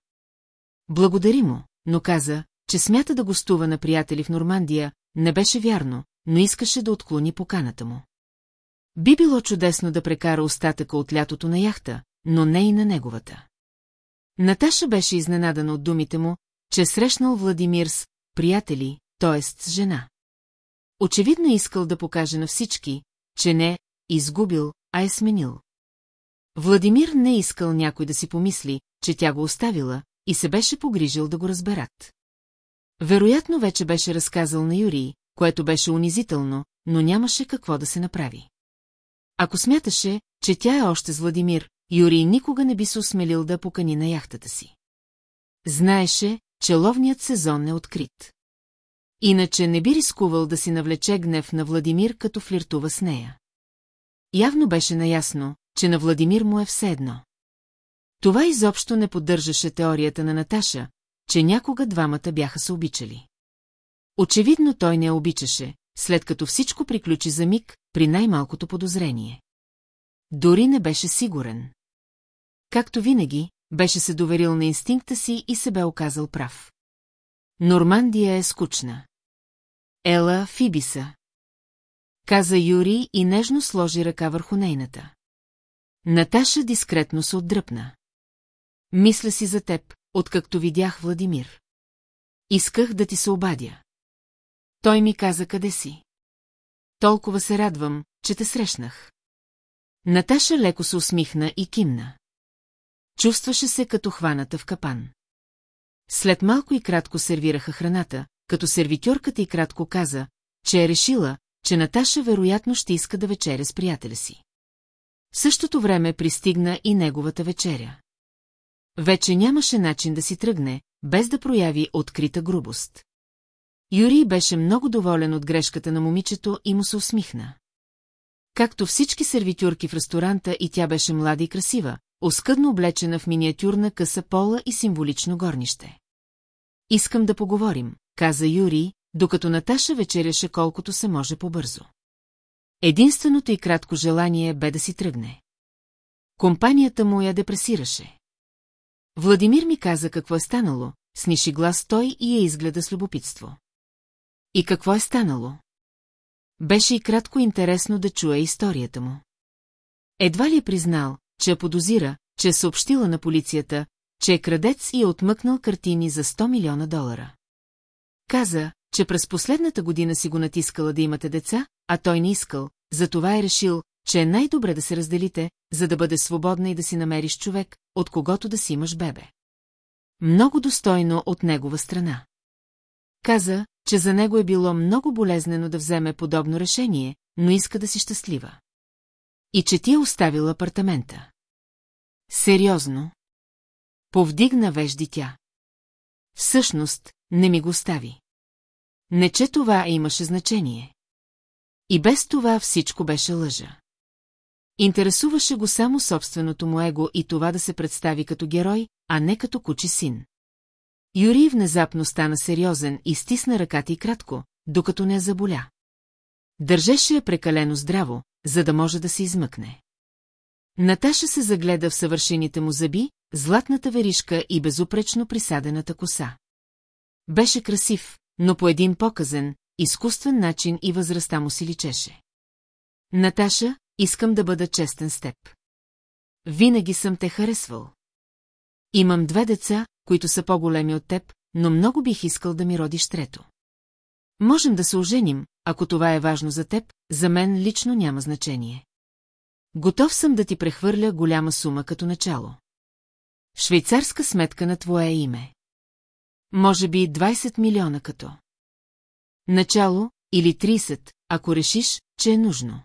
Благодари му, но каза, че смята да гостува на приятели в Нормандия, не беше вярно, но искаше да отклони поканата му. Би било чудесно да прекара остатъка от лятото на яхта, но не и на неговата. Наташа беше изненадана от думите му, че е срещнал Владимир с приятели, т.е. с жена. Очевидно искал да покаже на всички, че не изгубил, а е сменил. Владимир не искал някой да си помисли, че тя го оставила и се беше погрижил да го разберат. Вероятно вече беше разказал на Юрий, което беше унизително, но нямаше какво да се направи. Ако смяташе, че тя е още с Владимир, Юрий никога не би се осмелил да покани на яхтата си. Знаеше, че ловният сезон е открит. Иначе не би рискувал да си навлече гнев на Владимир, като флиртува с нея. Явно беше наясно, че на Владимир му е все едно. Това изобщо не поддържаше теорията на Наташа, че някога двамата бяха се обичали. Очевидно той не обичаше, след като всичко приключи за миг, при най-малкото подозрение. Дори не беше сигурен. Както винаги, беше се доверил на инстинкта си и се бе оказал прав. Нормандия е скучна. Ела Фибиса. Каза Юри и нежно сложи ръка върху нейната. Наташа дискретно се отдръпна. Мисля си за теб, откакто видях Владимир. Исках да ти се обадя. Той ми каза къде си. Толкова се радвам, че те срещнах. Наташа леко се усмихна и кимна. Чувстваше се като хваната в капан. След малко и кратко сервираха храната, като сервитьорката и кратко каза, че е решила, че Наташа вероятно ще иска да вечеря с приятеля си. В същото време пристигна и неговата вечеря. Вече нямаше начин да си тръгне, без да прояви открита грубост. Юрий беше много доволен от грешката на момичето и му се усмихна. Както всички сервитюрки в ресторанта и тя беше млада и красива, оскъдно облечена в миниатюрна къса пола и символично горнище. Искам да поговорим, каза Юрий, докато Наташа вечеряше колкото се може по-бързо. Единственото и кратко желание бе да си тръгне. Компанията му я депресираше. Владимир ми каза какво е станало, сниши глас той и я изгледа с любопитство. И какво е станало? Беше и кратко интересно да чуе историята му. Едва ли е признал, че я подозира, че е съобщила на полицията, че е крадец и е отмъкнал картини за 100 милиона долара. Каза, че през последната година си го натискала да имате деца, а той не искал, затова е решил, че е най-добре да се разделите, за да бъде свободна и да си намериш човек, от когото да си имаш бебе. Много достойно от негова страна. Каза, че за него е било много болезнено да вземе подобно решение, но иска да си щастлива. И че ти е оставил апартамента. Сериозно. Повдигна вежди тя. Всъщност, не ми го остави. Не, че това имаше значение. И без това всичко беше лъжа. Интересуваше го само собственото му его и това да се представи като герой, а не като кучи син. Юрий внезапно стана сериозен и стисна ръката и кратко, докато не заболя. Държеше я прекалено здраво, за да може да се измъкне. Наташа се загледа в съвършените му зъби, златната веришка и безупречно присадената коса. Беше красив, но по един показен, изкуствен начин и възрастта му си личеше. Наташа, искам да бъда честен с теб. Винаги съм те харесвал. Имам две деца, които са по-големи от теб, но много бих искал да ми родиш трето. Можем да се оженим, ако това е важно за теб, за мен лично няма значение. Готов съм да ти прехвърля голяма сума като начало. Швейцарска сметка на твое име. Може би 20 милиона като. Начало или 30, ако решиш, че е нужно.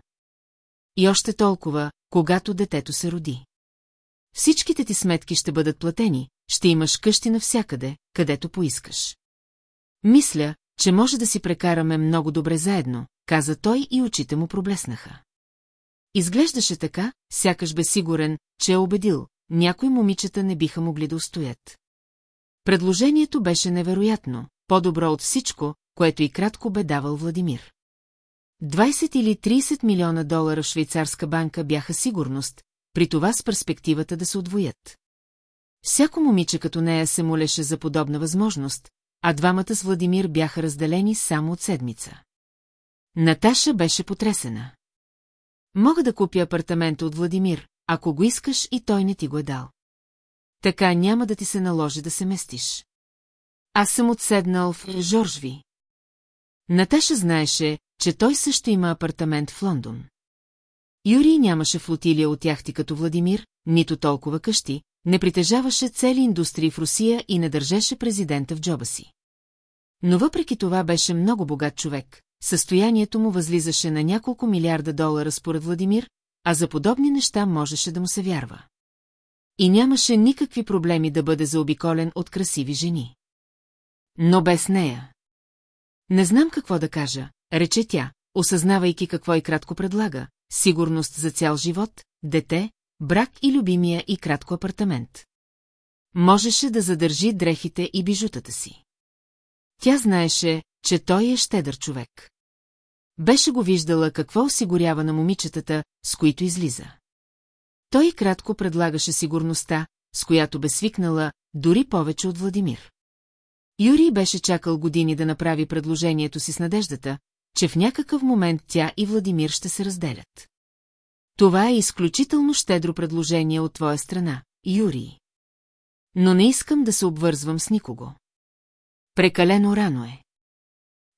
И още толкова, когато детето се роди. Всичките ти сметки ще бъдат платени, ще имаш къщи навсякъде, където поискаш. Мисля, че може да си прекараме много добре заедно, каза той и очите му проблеснаха. Изглеждаше така, сякаш бе сигурен, че е убедил, някои момичета не биха могли да устоят. Предложението беше невероятно, по-добро от всичко, което и кратко бе давал Владимир. 20 или 30 милиона долара в швейцарска банка бяха сигурност, при това с перспективата да се отвоят. Всяко момиче като нея се молеше за подобна възможност, а двамата с Владимир бяха разделени само от седмица. Наташа беше потресена. Мога да купя апартамента от Владимир, ако го искаш и той не ти го е дал. Така няма да ти се наложи да се местиш. Аз съм отседнал в Жоржви. Наташа знаеше, че той също има апартамент в Лондон. Юрий нямаше флотилия от яхти като Владимир, нито толкова къщи, не притежаваше цели индустрии в Русия и не държеше президента в джоба си. Но въпреки това беше много богат човек, състоянието му възлизаше на няколко милиарда долара според Владимир, а за подобни неща можеше да му се вярва. И нямаше никакви проблеми да бъде заобиколен от красиви жени. Но без нея. Не знам какво да кажа, рече тя, осъзнавайки какво и кратко предлага, сигурност за цял живот, дете, брак и любимия и кратко апартамент. Можеше да задържи дрехите и бижутата си. Тя знаеше, че той е щедър човек. Беше го виждала какво осигурява на момичетата, с които излиза. Той кратко предлагаше сигурността, с която бе свикнала, дори повече от Владимир. Юрий беше чакал години да направи предложението си с надеждата, че в някакъв момент тя и Владимир ще се разделят. Това е изключително щедро предложение от твоя страна, Юрий. Но не искам да се обвързвам с никого. Прекалено рано е.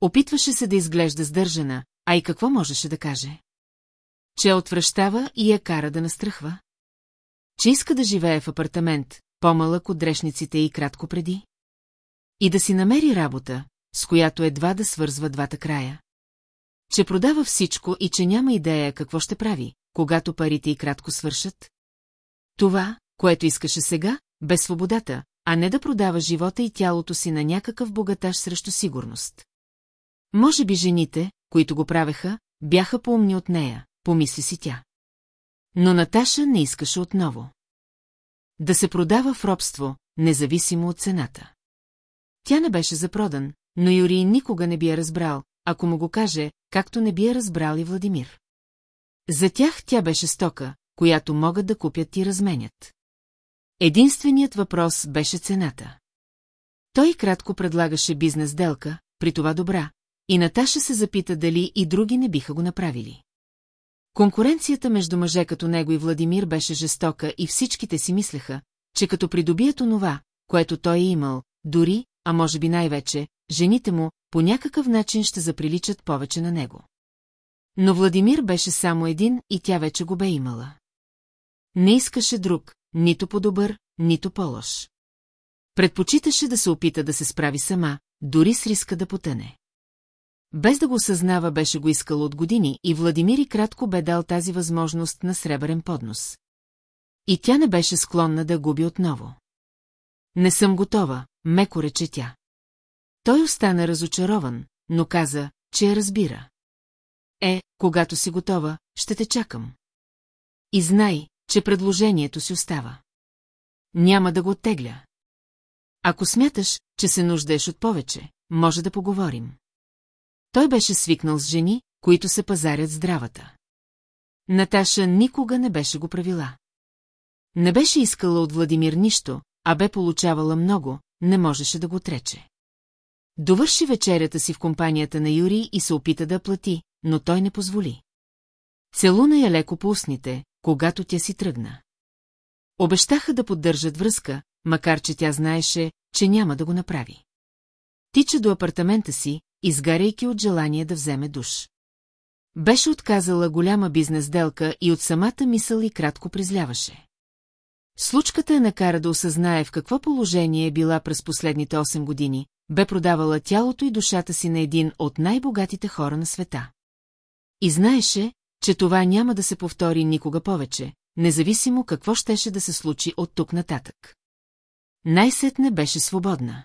Опитваше се да изглежда сдържана, а и какво можеше да каже? Че отвръщава и я кара да настръхва? Че иска да живее в апартамент, по-малък от дрешниците и кратко преди? И да си намери работа, с която едва да свързва двата края. Че продава всичко и че няма идея какво ще прави, когато парите и кратко свършат? Това, което искаше сега, бе свободата, а не да продава живота и тялото си на някакъв богатаж срещу сигурност. Може би жените, които го правеха, бяха поумни от нея, помисли си тя. Но Наташа не искаше отново. Да се продава в робство, независимо от цената. Тя не беше запродан, но Юрий никога не би я разбрал, ако му го каже, както не би я разбрал и Владимир. За тях тя беше стока, която могат да купят и разменят. Единственият въпрос беше цената. Той кратко предлагаше бизнес делка, при това добра, и Наташа се запита дали и други не биха го направили. Конкуренцията между мъже като него и Владимир беше жестока и всичките си мислеха, че като придобият онова, което той е имал, дори, а може би най-вече, жените му по някакъв начин ще заприличат повече на него. Но Владимир беше само един и тя вече го бе имала. Не искаше друг, нито по-добър, нито по-лош. Предпочиташе да се опита да се справи сама, дори с риска да потъне. Без да го осъзнава беше го искал от години и Владимир и кратко бе дал тази възможност на сребърен поднос. И тя не беше склонна да губи отново. Не съм готова, меко рече тя. Той остана разочарован, но каза, че я разбира. Е, когато си готова, ще те чакам. И знай, че предложението си остава. Няма да го оттегля. Ако смяташ, че се нуждаеш от повече, може да поговорим. Той беше свикнал с жени, които се пазарят здравата. Наташа никога не беше го правила. Не беше искала от Владимир нищо, а бе получавала много, не можеше да го отрече. Довърши вечерята си в компанията на Юрий и се опита да плати, но той не позволи. Целуна я леко по устните, когато тя си тръгна. Обещаха да поддържат връзка, макар че тя знаеше, че няма да го направи. Тича до апартамента си, изгаряйки от желание да вземе душ. Беше отказала голяма бизнес делка и от самата мисъл и кратко призляваше. Случката е накара да осъзнае в какво положение е била през последните 8 години, бе продавала тялото и душата си на един от най-богатите хора на света. И знаеше, че това няма да се повтори никога повече, независимо какво щеше да се случи от тук нататък. Най-сетне беше свободна.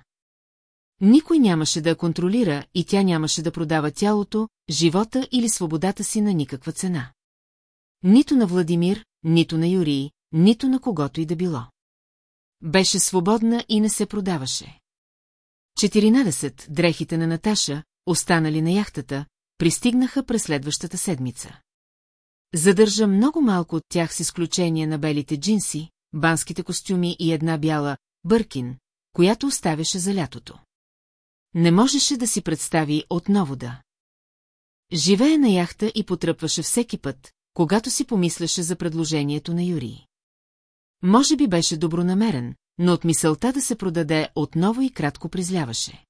Никой нямаше да я контролира и тя нямаше да продава тялото, живота или свободата си на никаква цена. Нито на Владимир, нито на Юрий, нито на когото и да било. Беше свободна и не се продаваше. 14. Дрехите на Наташа, останали на яхтата, пристигнаха през следващата седмица. Задържа много малко от тях с изключение на белите джинси, банските костюми и една бяла бъркин, която оставяше за лятото. Не можеше да си представи отново да. Живее на яхта и потръпваше всеки път, когато си помисляше за предложението на Юрий. Може би беше добронамерен, но от мисълта да се продаде отново и кратко призляваше.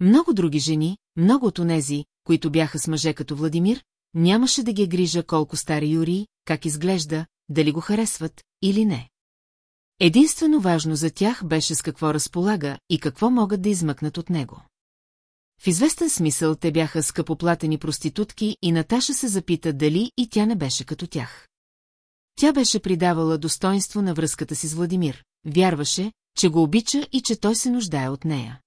Много други жени, много от онези, които бяха с мъже като Владимир, нямаше да ги грижа колко стари Юрий, как изглежда, дали го харесват или не. Единствено важно за тях беше с какво разполага и какво могат да измъкнат от него. В известен смисъл те бяха скъпоплатени проститутки и Наташа се запита дали и тя не беше като тях. Тя беше придавала достоинство на връзката си с Владимир, вярваше, че го обича и че той се нуждае от нея.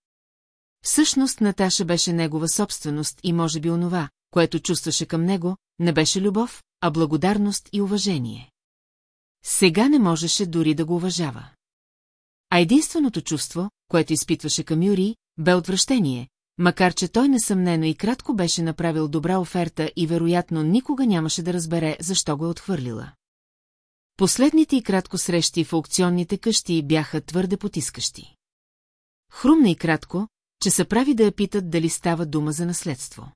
Всъщност Наташа беше негова собственост и може би онова, което чувстваше към него, не беше любов, а благодарност и уважение. Сега не можеше дори да го уважава. А единственото чувство, което изпитваше към Юрий, бе отвращение, макар че той несъмнено и кратко беше направил добра оферта и вероятно никога нямаше да разбере, защо го е отхвърлила. Последните и кратко срещи в аукционните къщи бяха твърде потискащи. Хрумна и кратко, че се прави да я питат дали става дума за наследство.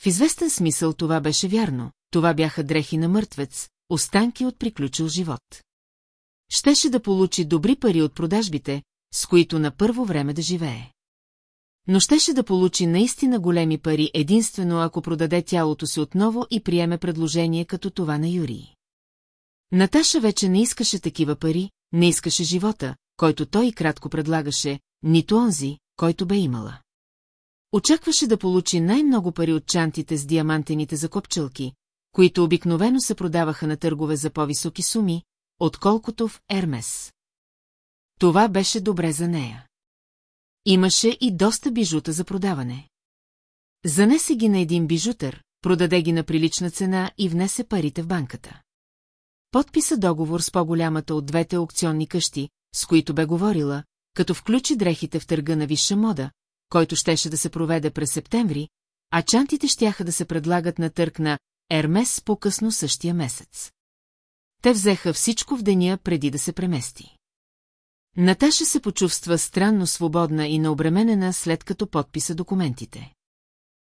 В известен смисъл това беше вярно, това бяха дрехи на мъртвец, останки от приключил живот. Щеше да получи добри пари от продажбите, с които на първо време да живее. Но щеше да получи наистина големи пари единствено ако продаде тялото си отново и приеме предложение като това на Юрий. Наташа вече не искаше такива пари, не искаше живота, който той кратко предлагаше, нито онзи, който бе имала. Очакваше да получи най-много пари от чантите с диамантените закопчалки, които обикновено се продаваха на търгове за по-високи суми, отколкото в Ермес. Това беше добре за нея. Имаше и доста бижута за продаване. Занесе ги на един бижутър, продаде ги на прилична цена и внесе парите в банката. Подписа договор с по-голямата от двете аукционни къщи, с които бе говорила, като включи дрехите в търга на висша мода, който щеше да се проведе през септември, а чантите щяха да се предлагат на търг на Ермес по-късно същия месец. Те взеха всичко в деня преди да се премести. Наташа се почувства странно свободна и необременена след като подписа документите.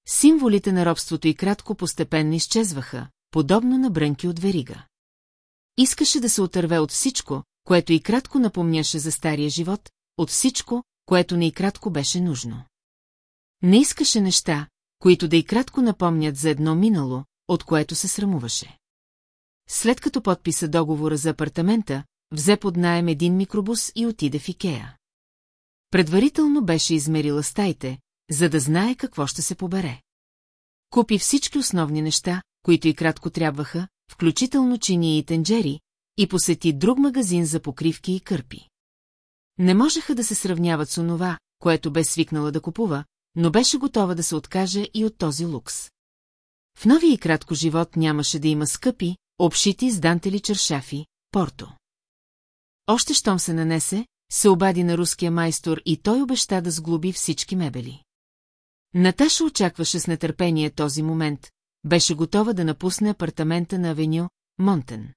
Символите на робството и кратко постепенно изчезваха, подобно на брънки от верига. Искаше да се отърве от всичко, което и кратко напомняше за стария живот, от всичко, което не и кратко беше нужно. Не искаше неща, които да и кратко напомнят за едно минало, от което се срамуваше. След като подписа договора за апартамента, взе под найем един микробус и отиде в Икея. Предварително беше измерила стаите, за да знае какво ще се побере. Купи всички основни неща, които и кратко трябваха, включително чини и тенджери, и посети друг магазин за покривки и кърпи. Не можеха да се сравняват с онова, което бе свикнала да купува, но беше готова да се откаже и от този лукс. В новия и кратко живот нямаше да има скъпи, обшити с дантели чершафи, порто. Още щом се нанесе, се обади на руския майстор и той обеща да сглоби всички мебели. Наташа очакваше с нетърпение този момент, беше готова да напусне апартамента на авеню Монтен.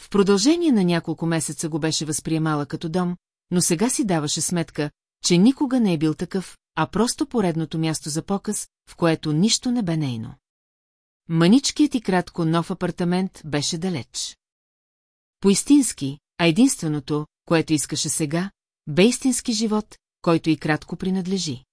В продължение на няколко месеца го беше възприемала като дом, но сега си даваше сметка, че никога не е бил такъв, а просто поредното място за показ, в което нищо не бе нейно. Маничкият и кратко нов апартамент беше далеч. Поистински, а единственото, което искаше сега, бе истински живот, който и кратко принадлежи.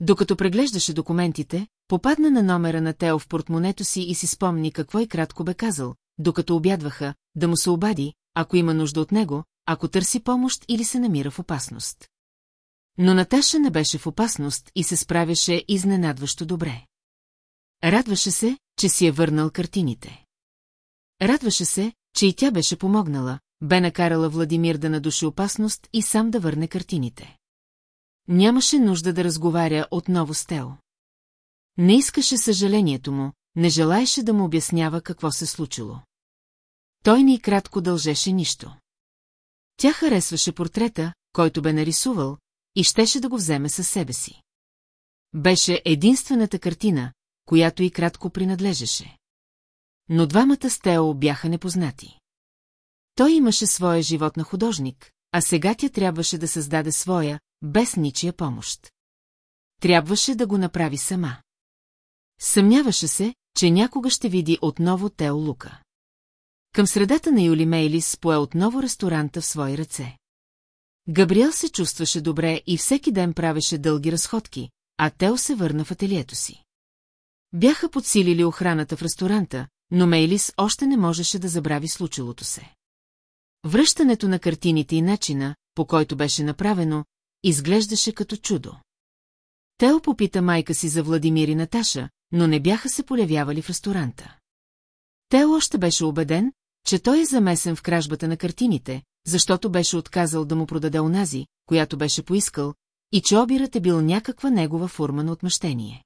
Докато преглеждаше документите, попадна на номера на Тео в портмонето си и си спомни какво и кратко бе казал, докато обядваха, да му се обади, ако има нужда от него, ако търси помощ или се намира в опасност. Но Наташа не беше в опасност и се справяше изненадващо добре. Радваше се, че си е върнал картините. Радваше се, че и тя беше помогнала, бе накарала Владимир да надуши опасност и сам да върне картините. Нямаше нужда да разговаря отново с Тео. Не искаше съжалението му, не желаеше да му обяснява какво се случило. Той ни кратко дължеше нищо. Тя харесваше портрета, който бе нарисувал, и щеше да го вземе със себе си. Беше единствената картина, която и кратко принадлежеше. Но двамата с Тео бяха непознати. Той имаше своя живот на художник, а сега тя трябваше да създаде своя, без ничия помощ. Трябваше да го направи сама. Съмняваше се, че някога ще види отново Тео Лука. Към средата на Юли Мейлис пое отново ресторанта в свои ръце. Габриел се чувстваше добре и всеки ден правеше дълги разходки, а Тео се върна в ателието си. Бяха подсилили охраната в ресторанта, но Мейлис още не можеше да забрави случилото се. Връщането на картините и начина, по който беше направено, изглеждаше като чудо. Тео попита майка си за Владимир и Наташа, но не бяха се полявявали в ресторанта. Тео още беше убеден, че той е замесен в кражбата на картините, защото беше отказал да му продаде онази, която беше поискал, и че обирът е бил някаква негова форма на отмъщение.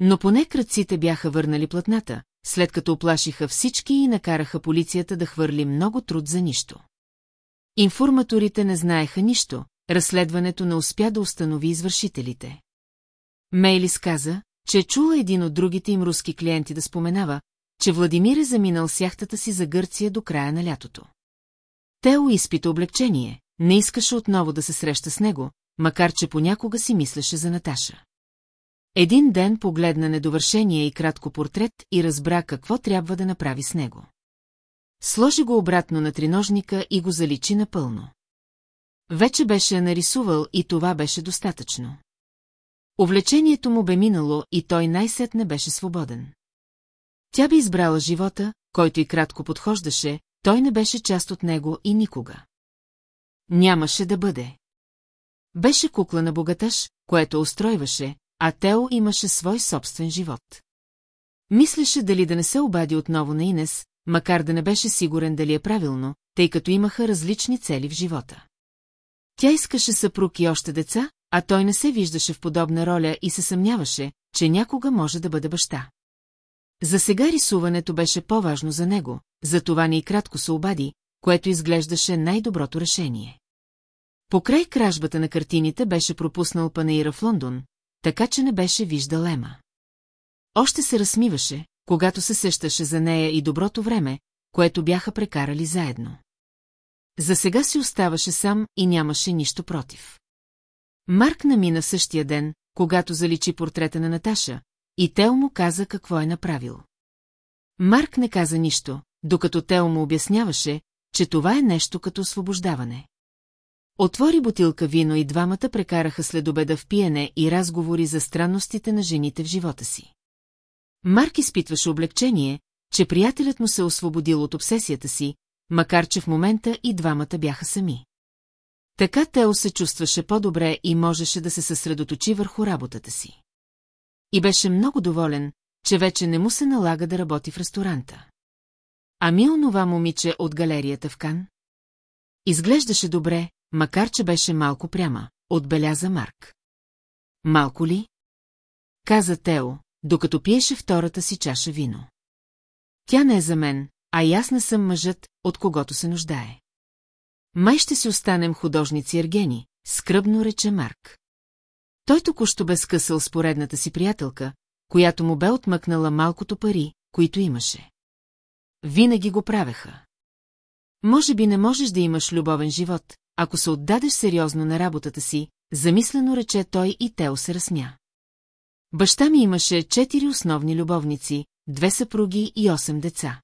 Но поне кръците бяха върнали платната, след като оплашиха всички и накараха полицията да хвърли много труд за нищо. Информаторите не знаеха нищо, разследването не успя да установи извършителите. Мейлис каза, че е чула един от другите им руски клиенти да споменава, че Владимир е заминал с яхтата си за Гърция до края на лятото. Тео изпита облегчение, не искаше отново да се среща с него, макар че понякога си мислеше за Наташа. Един ден погледна недовършения и кратко портрет и разбра какво трябва да направи с него. Сложи го обратно на триножника и го заличи напълно. Вече беше нарисувал и това беше достатъчно. Увлечението му бе минало и той най-сетне беше свободен. Тя би избрала живота, който и кратко подхождаше, той не беше част от него и никога. Нямаше да бъде. Беше кукла на богатъж, което устройваше, а Тео имаше свой собствен живот. Мислеше дали да не се обади отново на Инес, макар да не беше сигурен дали е правилно, тъй като имаха различни цели в живота. Тя искаше съпруг и още деца, а той не се виждаше в подобна роля и се съмняваше, че някога може да бъде баща. За сега рисуването беше по-важно за него, затова не и кратко се обади, което изглеждаше най-доброто решение. Покрай кражбата на картините беше пропуснал панаира в Лондон, така че не беше виждал Ема. Още се разсмиваше, когато се сещаше за нея и доброто време, което бяха прекарали заедно. За сега си оставаше сам и нямаше нищо против. Марк намина същия ден, когато заличи портрета на Наташа, и Тео му каза какво е направил. Марк не каза нищо, докато Тео му обясняваше, че това е нещо като освобождаване. Отвори бутилка вино и двамата прекараха следобеда в пиене и разговори за странностите на жените в живота си. Марк изпитваше облегчение, че приятелят му се освободил от обсесията си, макар че в момента и двамата бяха сами. Така Тео се чувстваше по-добре и можеше да се съсредоточи върху работата си. И беше много доволен, че вече не му се налага да работи в ресторанта. Ами онова момиче от галерията в Кан? Изглеждаше добре, макар че беше малко пряма, отбеляза Марк. Малко ли? Каза Тео, докато пиеше втората си чаша вино. Тя не е за мен, а и аз не съм мъжът, от когото се нуждае. Май ще си останем художници Ергени, скръбно рече Марк. Той току-що бе скъсал с поредната си приятелка, която му бе отмъкнала малкото пари, които имаше. Винаги го правеха. Може би не можеш да имаш любовен живот, ако се отдадеш сериозно на работата си, замислено рече той и Тео се разсмя. Баща ми имаше четири основни любовници, две съпруги и осем деца.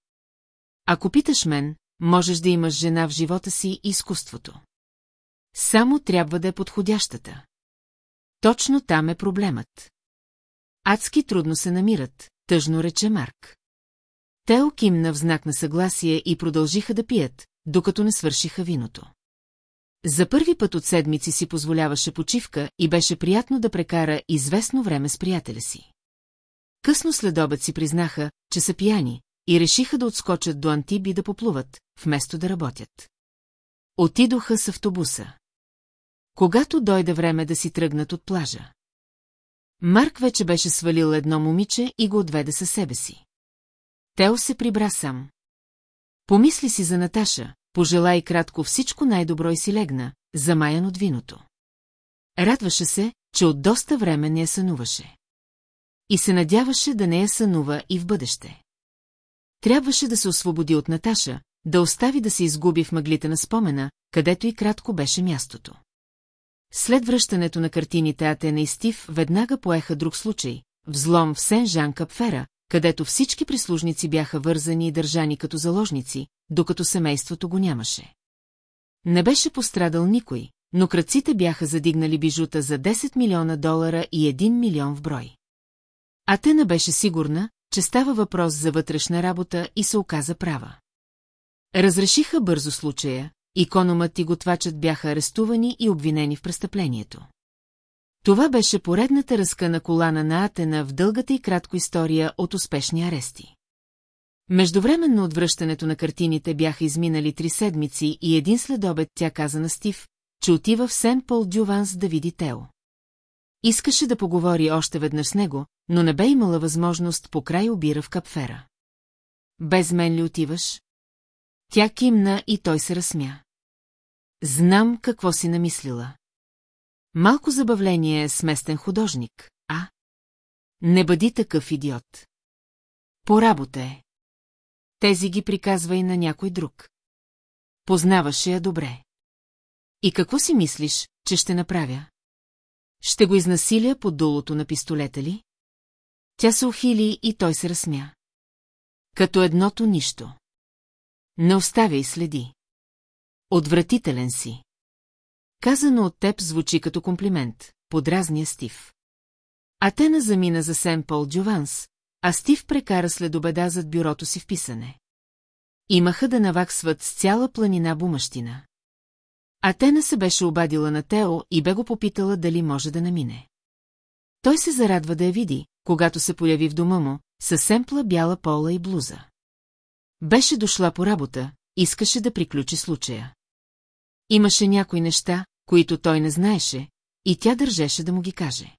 Ако питаш мен, можеш да имаш жена в живота си и изкуството. Само трябва да е подходящата. Точно там е проблемът. Адски трудно се намират, тъжно рече Марк. Тео кимна в знак на съгласие и продължиха да пият, докато не свършиха виното. За първи път от седмици си позволяваше почивка и беше приятно да прекара известно време с приятеля си. Късно след обед си признаха, че са пияни, и решиха да отскочат до Антиби да поплуват, вместо да работят. Отидоха с автобуса. Когато дойде време да си тръгнат от плажа. Марк вече беше свалил едно момиче и го отведе със себе си. Тео се прибра сам. Помисли си за Наташа, пожела и кратко всичко най-добро и си легна, замаян от виното. Радваше се, че от доста време не я сънуваше. И се надяваше да не я сънува и в бъдеще. Трябваше да се освободи от Наташа, да остави да се изгуби в мъглите на спомена, където и кратко беше мястото. След връщането на картините Атена и Стив веднага поеха друг случай – взлом в Сен-Жан Капфера, където всички прислужници бяха вързани и държани като заложници, докато семейството го нямаше. Не беше пострадал никой, но кръците бяха задигнали бижута за 10 милиона долара и 1 милион в брой. Атена беше сигурна, че става въпрос за вътрешна работа и се оказа права. Разрешиха бързо случая, икономът и готвачът бяха арестувани и обвинени в престъплението. Това беше поредната разкана колана на Атена в дългата и кратко история от успешни арести. Междувременно от връщането на картините бяха изминали три седмици и един следобед тя каза на Стив, че отива в Сен Пол Дюванс да види Тео. Искаше да поговори още веднъж с него, но не бе имала възможност по край обира в капфера. Без мен ли отиваш? Тя кимна и той се разсмя. Знам какво си намислила. Малко забавление е сместен художник, а? Не бъди такъв идиот. По работа е. Тези ги приказва и на някой друг. Познаваше я добре. И какво си мислиш, че ще направя? Ще го изнасиля под дулото на пистолета ли? Тя се ухили и той се разсмя. Като едното нищо. Не оставяй следи. Отвратителен си. Казано от теб звучи като комплимент, подразния Стив. Атена замина за Сен Пол Джованс, а Стив прекара след обеда зад бюрото си в писане. Имаха да наваксват с цяла планина бумащина. Атена се беше обадила на Тео и бе го попитала дали може да намине. Той се зарадва да я види, когато се появи в дома му, със семпла бяла пола и блуза. Беше дошла по работа, искаше да приключи случая. Имаше някои неща, които той не знаеше, и тя държеше да му ги каже.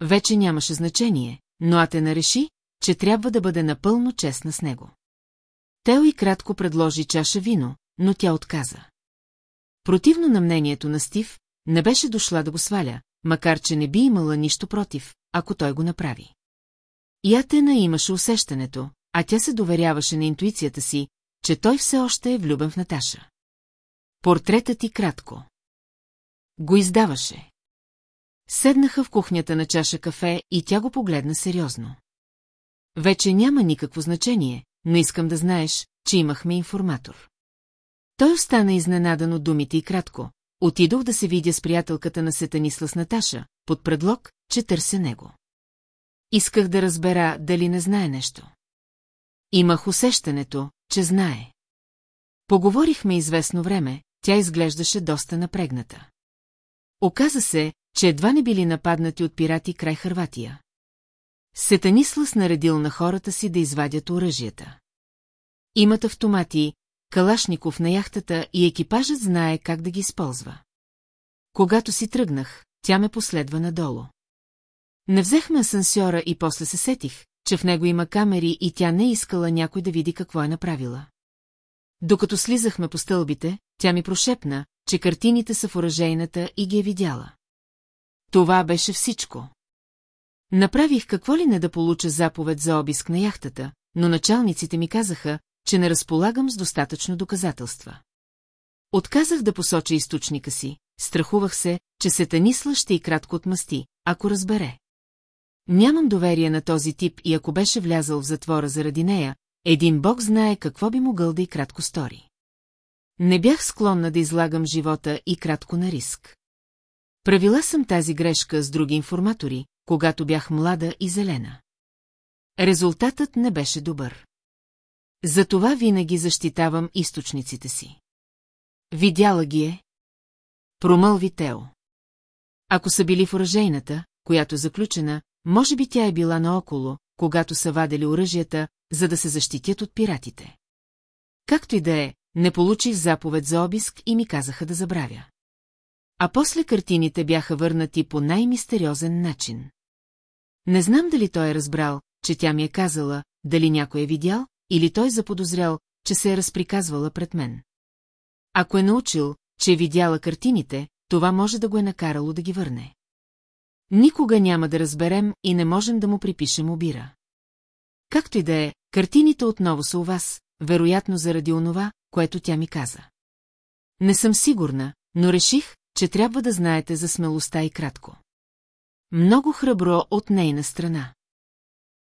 Вече нямаше значение, но Атена реши, че трябва да бъде напълно честна с него. Тео и кратко предложи чаша вино, но тя отказа. Противно на мнението на Стив, не беше дошла да го сваля, макар че не би имала нищо против, ако той го направи. И Атена имаше усещането, а тя се доверяваше на интуицията си, че той все още е влюбен в Наташа. Портретът ти кратко. Го издаваше. Седнаха в кухнята на чаша кафе и тя го погледна сериозно. Вече няма никакво значение, но искам да знаеш, че имахме информатор. Той остана изненадан от думите и кратко. Отидох да се видя с приятелката на Сетанисла с Наташа, под предлог, че търся него. Исках да разбера дали не знае нещо. Имах усещането, че знае. Поговорихме известно време, тя изглеждаше доста напрегната. Оказа се, че едва не били нападнати от пирати край Харватия. Сетанислас наредил на хората си да извадят оръжията. Имат автомати, калашников на яхтата и екипажът знае как да ги използва. Когато си тръгнах, тя ме последва надолу. Не взехме асансьора и после се сетих, че в него има камери и тя не искала някой да види какво е направила. Докато слизахме по стълбите, тя ми прошепна, че картините са в оръжейната и ги е видяла. Това беше всичко. Направих какво ли не да получа заповед за обиск на яхтата, но началниците ми казаха, че не разполагам с достатъчно доказателства. Отказах да посоча източника си, страхувах се, че Сетанисла ще и кратко отмъсти, ако разбере. Нямам доверие на този тип и ако беше влязъл в затвора заради нея, един бог знае какво би могъл да и кратко стори. Не бях склонна да излагам живота и кратко на риск. Правила съм тази грешка с други информатори, когато бях млада и зелена. Резултатът не беше добър. Затова винаги защитавам източниците си. Видяла ги е? Промълви Тео. Ако са били в оръжейната, която е заключена, може би тя е била наоколо, когато са вадели оръжията, за да се защитят от пиратите. Както и да е, не получих заповед за обиск и ми казаха да забравя. А после картините бяха върнати по най-мистериозен начин. Не знам дали той е разбрал, че тя ми е казала, дали някой е видял, или той заподозрял, че се е разприказвала пред мен. Ако е научил, че е видяла картините, това може да го е накарало да ги върне. Никога няма да разберем и не можем да му припишем обира. Както и да е, картините отново са у вас, вероятно заради онова, което тя ми каза. Не съм сигурна, но реших, че трябва да знаете за смелостта и кратко. Много храбро от нейна страна.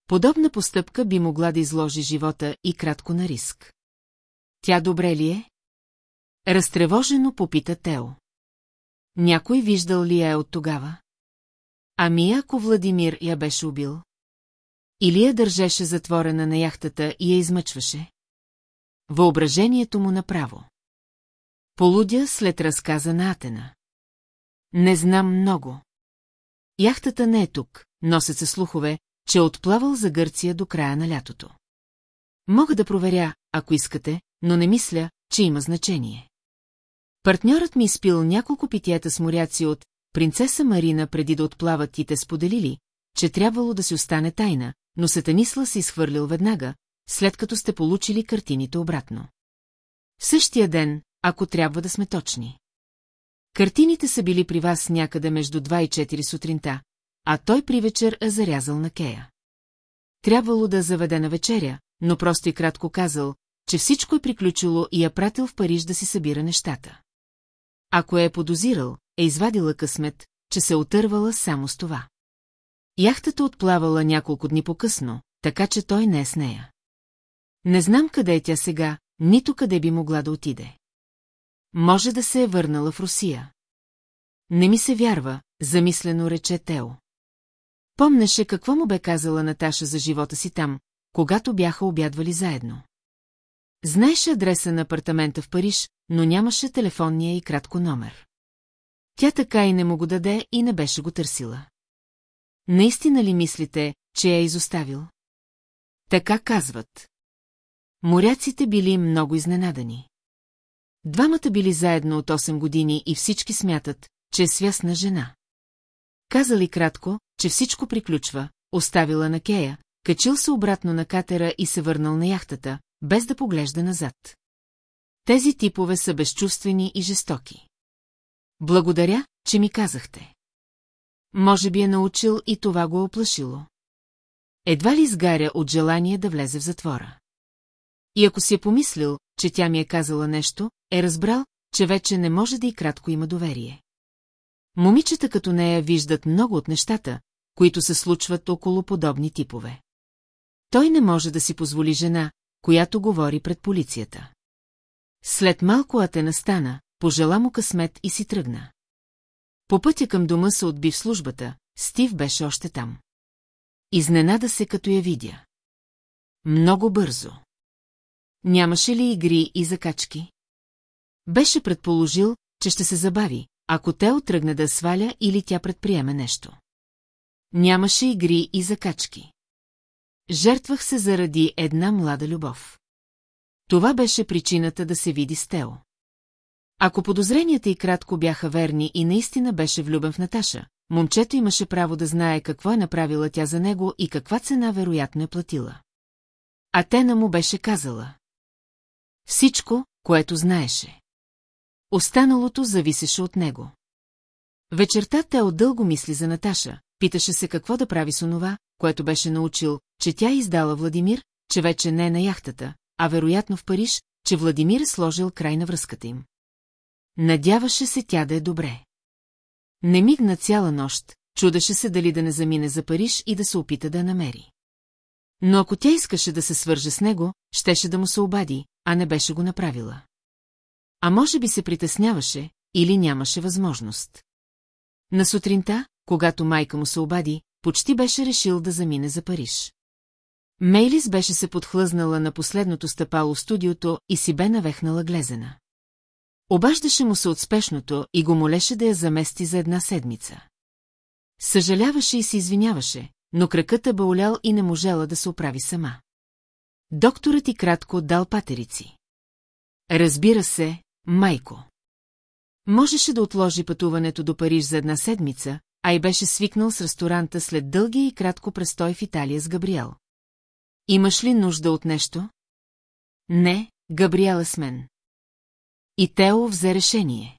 Подобна постъпка би могла да изложи живота и кратко на риск. Тя добре ли е? Разтревожено попита Тео. Някой виждал ли я е от тогава? Ами ако Владимир я беше убил? Или я държеше затворена на яхтата и я измъчваше? Въображението му направо. Полудя след разказа на Атена. Не знам много. Яхтата не е тук, носят се слухове, че е отплавал за Гърция до края на лятото. Мога да проверя, ако искате, но не мисля, че има значение. Партньорът ми изпил няколко питиета с моряци от принцеса Марина преди да отплават и те споделили, че трябвало да си остане тайна, но Сатанисла се изхвърлил веднага, след като сте получили картините обратно. Същия ден, ако трябва да сме точни. Картините са били при вас някъде между 2 и 4 сутринта, а той при вечер е зарязал на Кея. Трябвало да заведе на вечеря, но просто и кратко казал, че всичко е приключило и я пратил в Париж да си събира нещата. Ако е подозирал, е извадила късмет, че се отървала само с това. Яхтата отплавала няколко дни по-късно, така че той не е с нея. Не знам къде е тя сега, нито къде би могла да отиде. Може да се е върнала в Русия. Не ми се вярва, замислено рече Тео. Помнеше какво му бе казала Наташа за живота си там, когато бяха обядвали заедно. Знаеше адреса на апартамента в Париж, но нямаше телефонния и кратко номер. Тя така и не му го даде и не беше го търсила. Наистина ли мислите, че я е изоставил? Така казват. Моряците били много изненадани. Двамата били заедно от 8 години и всички смятат, че е свясна жена. Казали кратко, че всичко приключва, оставила на Кея, качил се обратно на катера и се върнал на яхтата, без да поглежда назад. Тези типове са безчувствени и жестоки. Благодаря, че ми казахте. Може би е научил и това го е оплашило. Едва ли изгаря от желание да влезе в затвора. И ако си е помислил, че тя ми е казала нещо, е разбрал, че вече не може да и кратко има доверие. Момичета като нея виждат много от нещата, които се случват около подобни типове. Той не може да си позволи жена, която говори пред полицията. След малко Атена стана, пожела му късмет и си тръгна. По пътя към дома се отби в службата, Стив беше още там. Изненада се, като я видя. Много бързо. Нямаше ли игри и закачки? Беше предположил, че ще се забави, ако те отръгне да сваля или тя предприеме нещо. Нямаше игри и закачки. Жертвах се заради една млада любов. Това беше причината да се види с Тео. Ако подозренията и кратко бяха верни и наистина беше влюбен в Наташа, момчето имаше право да знае какво е направила тя за него и каква цена вероятно е платила. А Тена му беше казала. Всичко, което знаеше. Останалото зависеше от него. Вечерта Тео дълго мисли за Наташа, питаше се какво да прави с онова, което беше научил, че тя издала Владимир, че вече не е на яхтата, а вероятно в Париж, че Владимир е сложил край на връзката им. Надяваше се тя да е добре. Не мигна цяла нощ, чудеше се дали да не замине за Париж и да се опита да я намери. Но ако тя искаше да се свърже с него, щеше да му се обади, а не беше го направила. А може би се притесняваше, или нямаше възможност. На сутринта, когато майка му се обади, почти беше решил да замине за Париж. Мейлис беше се подхлъзнала на последното стъпало в студиото и си бе навехнала глезена. Обаждаше му се от спешното и го молеше да я замести за една седмица. Съжаляваше и се извиняваше, но кракът е баулял и не можела да се оправи сама. Докторът и кратко дал патерици. Разбира се, майко. Можеше да отложи пътуването до Париж за една седмица, а и беше свикнал с ресторанта след дългия и кратко престой в Италия с Габриел. Имаш ли нужда от нещо? Не, Габриела с мен. И Тео взе решение.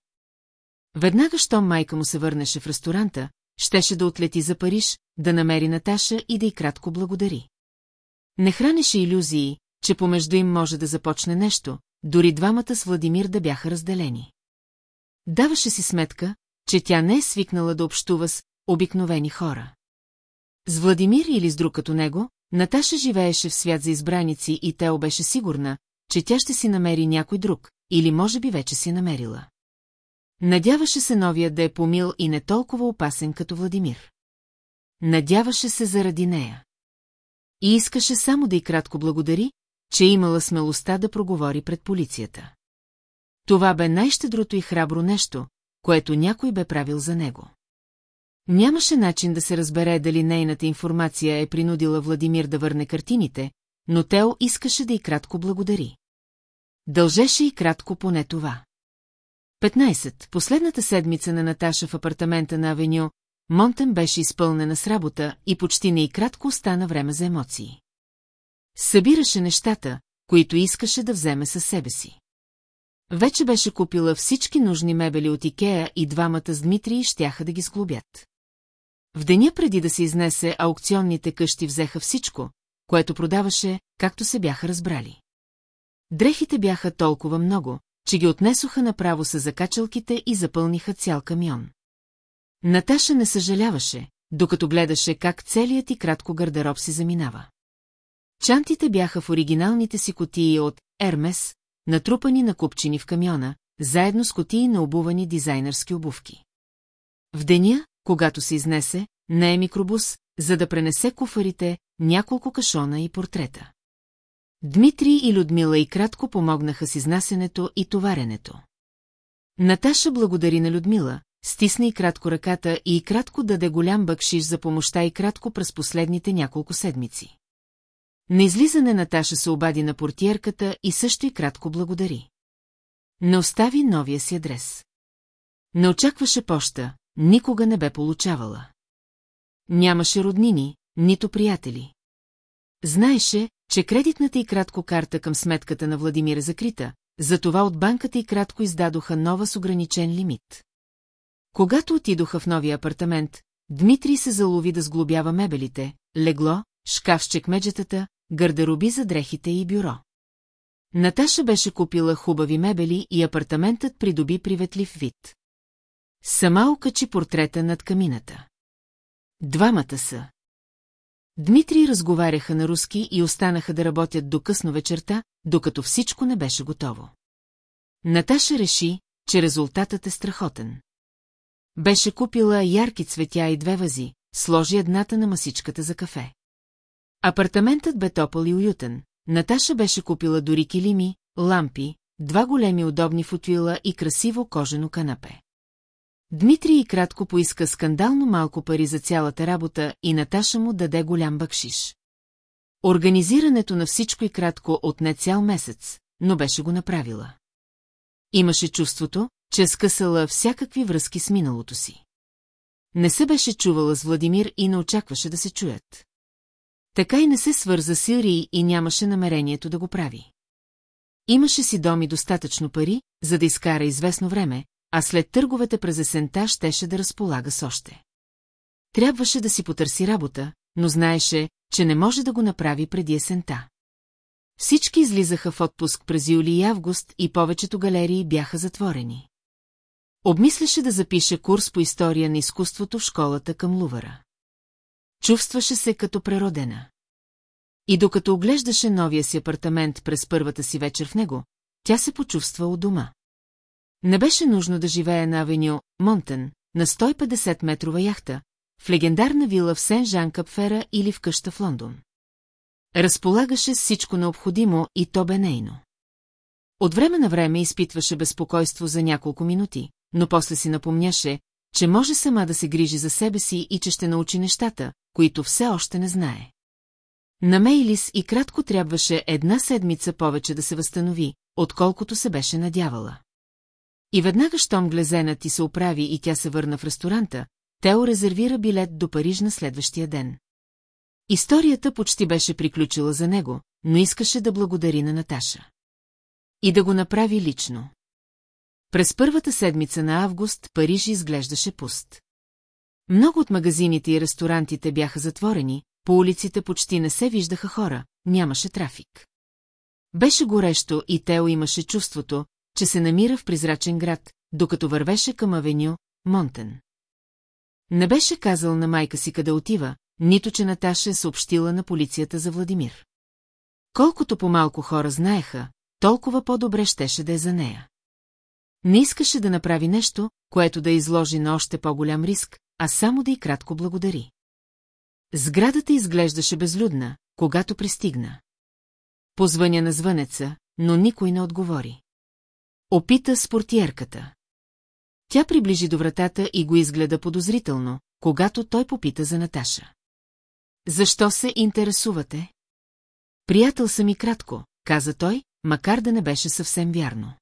Веднага, щом майка му се върнеше в ресторанта, щеше да отлети за Париж, да намери Наташа и да й кратко благодари. Не хранеше иллюзии, че помежду им може да започне нещо, дори двамата с Владимир да бяха разделени. Даваше си сметка, че тя не е свикнала да общува с обикновени хора. С Владимир или с друг като него, Наташа живееше в свят за избраници и Тео беше сигурна, че тя ще си намери някой друг, или може би вече си намерила. Надяваше се новия да е помил и не толкова опасен като Владимир. Надяваше се заради нея. И искаше само да й кратко благодари, че е имала смелостта да проговори пред полицията. Това бе най-щедрото и храбро нещо, което някой бе правил за него. Нямаше начин да се разбере дали нейната информация е принудила Владимир да върне картините, но Тео искаше да й кратко благодари. Дължеше и кратко поне това. 15. Последната седмица на Наташа в апартамента на Авеню, Монтен беше изпълнена с работа и почти не и кратко остана време за емоции. Събираше нещата, които искаше да вземе със себе си. Вече беше купила всички нужни мебели от Икея и двамата с Дмитрий щяха да ги сглобят. В деня преди да се изнесе, аукционните къщи взеха всичко, което продаваше, както се бяха разбрали. Дрехите бяха толкова много, че ги отнесоха направо с закачалките и запълниха цял камион. Наташа не съжаляваше, докато гледаше как целият и кратко гардероб си заминава. Чантите бяха в оригиналните си котии от Ермес, натрупани на купчини в камиона, заедно с котии на обувани дизайнерски обувки. В деня, когато се изнесе, не е микробус, за да пренесе куфарите, няколко кашона и портрета. Дмитрий и Людмила и кратко помогнаха с изнасенето и товаренето. Наташа благодари на Людмила, стисна и кратко ръката и кратко даде голям бъкшиш за помощта и кратко през последните няколко седмици. На излизане Наташа се обади на портиерката и също и кратко благодари. Не остави новия си адрес. Не очакваше поща, никога не бе получавала. Нямаше роднини, нито приятели. Знаеше, че кредитната и кратко карта към сметката на Владимир е закрита, затова от банката и кратко издадоха нова с ограничен лимит. Когато отидоха в новия апартамент, Дмитрий се залови да сглобява мебелите, легло, шкаф с чекмеджетата, гардероби за дрехите и бюро. Наташа беше купила хубави мебели и апартаментът придоби приветлив вид. Сама окачи портрета над камината. Двамата са. Дмитрий разговаряха на руски и останаха да работят до късно вечерта, докато всичко не беше готово. Наташа реши, че резултатът е страхотен. Беше купила ярки цветя и две вази, сложи едната на масичката за кафе. Апартаментът бе топъл и уютен. Наташа беше купила дори килими, лампи, два големи удобни футуила и красиво кожено канапе. Дмитрий кратко поиска скандално малко пари за цялата работа и Наташа му даде голям бъкшиш. Организирането на всичко и кратко отне цял месец, но беше го направила. Имаше чувството, че скъсала всякакви връзки с миналото си. Не се беше чувала с Владимир и не очакваше да се чуят. Така и не се свърза с Ирии и нямаше намерението да го прави. Имаше си доми достатъчно пари, за да изкара известно време, а след търговете през есента щеше да разполага с още. Трябваше да си потърси работа, но знаеше, че не може да го направи преди есента. Всички излизаха в отпуск през юли и август и повечето галерии бяха затворени. Обмисляше да запише курс по история на изкуството в школата към Лувара. Чувстваше се като преродена. И докато оглеждаше новия си апартамент през първата си вечер в него, тя се почувства у дома. Не беше нужно да живее на авеню Монтен, на 150 метрова яхта, в легендарна вила в Сен-Жан Капфера или в къща в Лондон. Разполагаше всичко необходимо и то бе нейно. От време на време изпитваше безпокойство за няколко минути, но после си напомняше, че може сама да се грижи за себе си и че ще научи нещата, които все още не знае. На Мейлис и кратко трябваше една седмица повече да се възстанови, отколкото се беше надявала. И веднага, щом глезенът ти се оправи и тя се върна в ресторанта, Тео резервира билет до Париж на следващия ден. Историята почти беше приключила за него, но искаше да благодари на Наташа. И да го направи лично. През първата седмица на август Париж изглеждаше пуст. Много от магазините и ресторантите бяха затворени, по улиците почти не се виждаха хора, нямаше трафик. Беше горещо и Тео имаше чувството, че се намира в призрачен град, докато вървеше към авеню Монтен. Не беше казал на майка си къде отива, нито че Наташа е съобщила на полицията за Владимир. Колкото по-малко хора знаеха, толкова по-добре щеше да е за нея. Не искаше да направи нещо, което да изложи на още по-голям риск, а само да й кратко благодари. Сградата изглеждаше безлюдна, когато пристигна. Позвъня на звънеца, но никой не отговори. Опита с портиерката. Тя приближи до вратата и го изгледа подозрително, когато той попита за Наташа. Защо се интересувате? Приятел съм и кратко, каза той, макар да не беше съвсем вярно.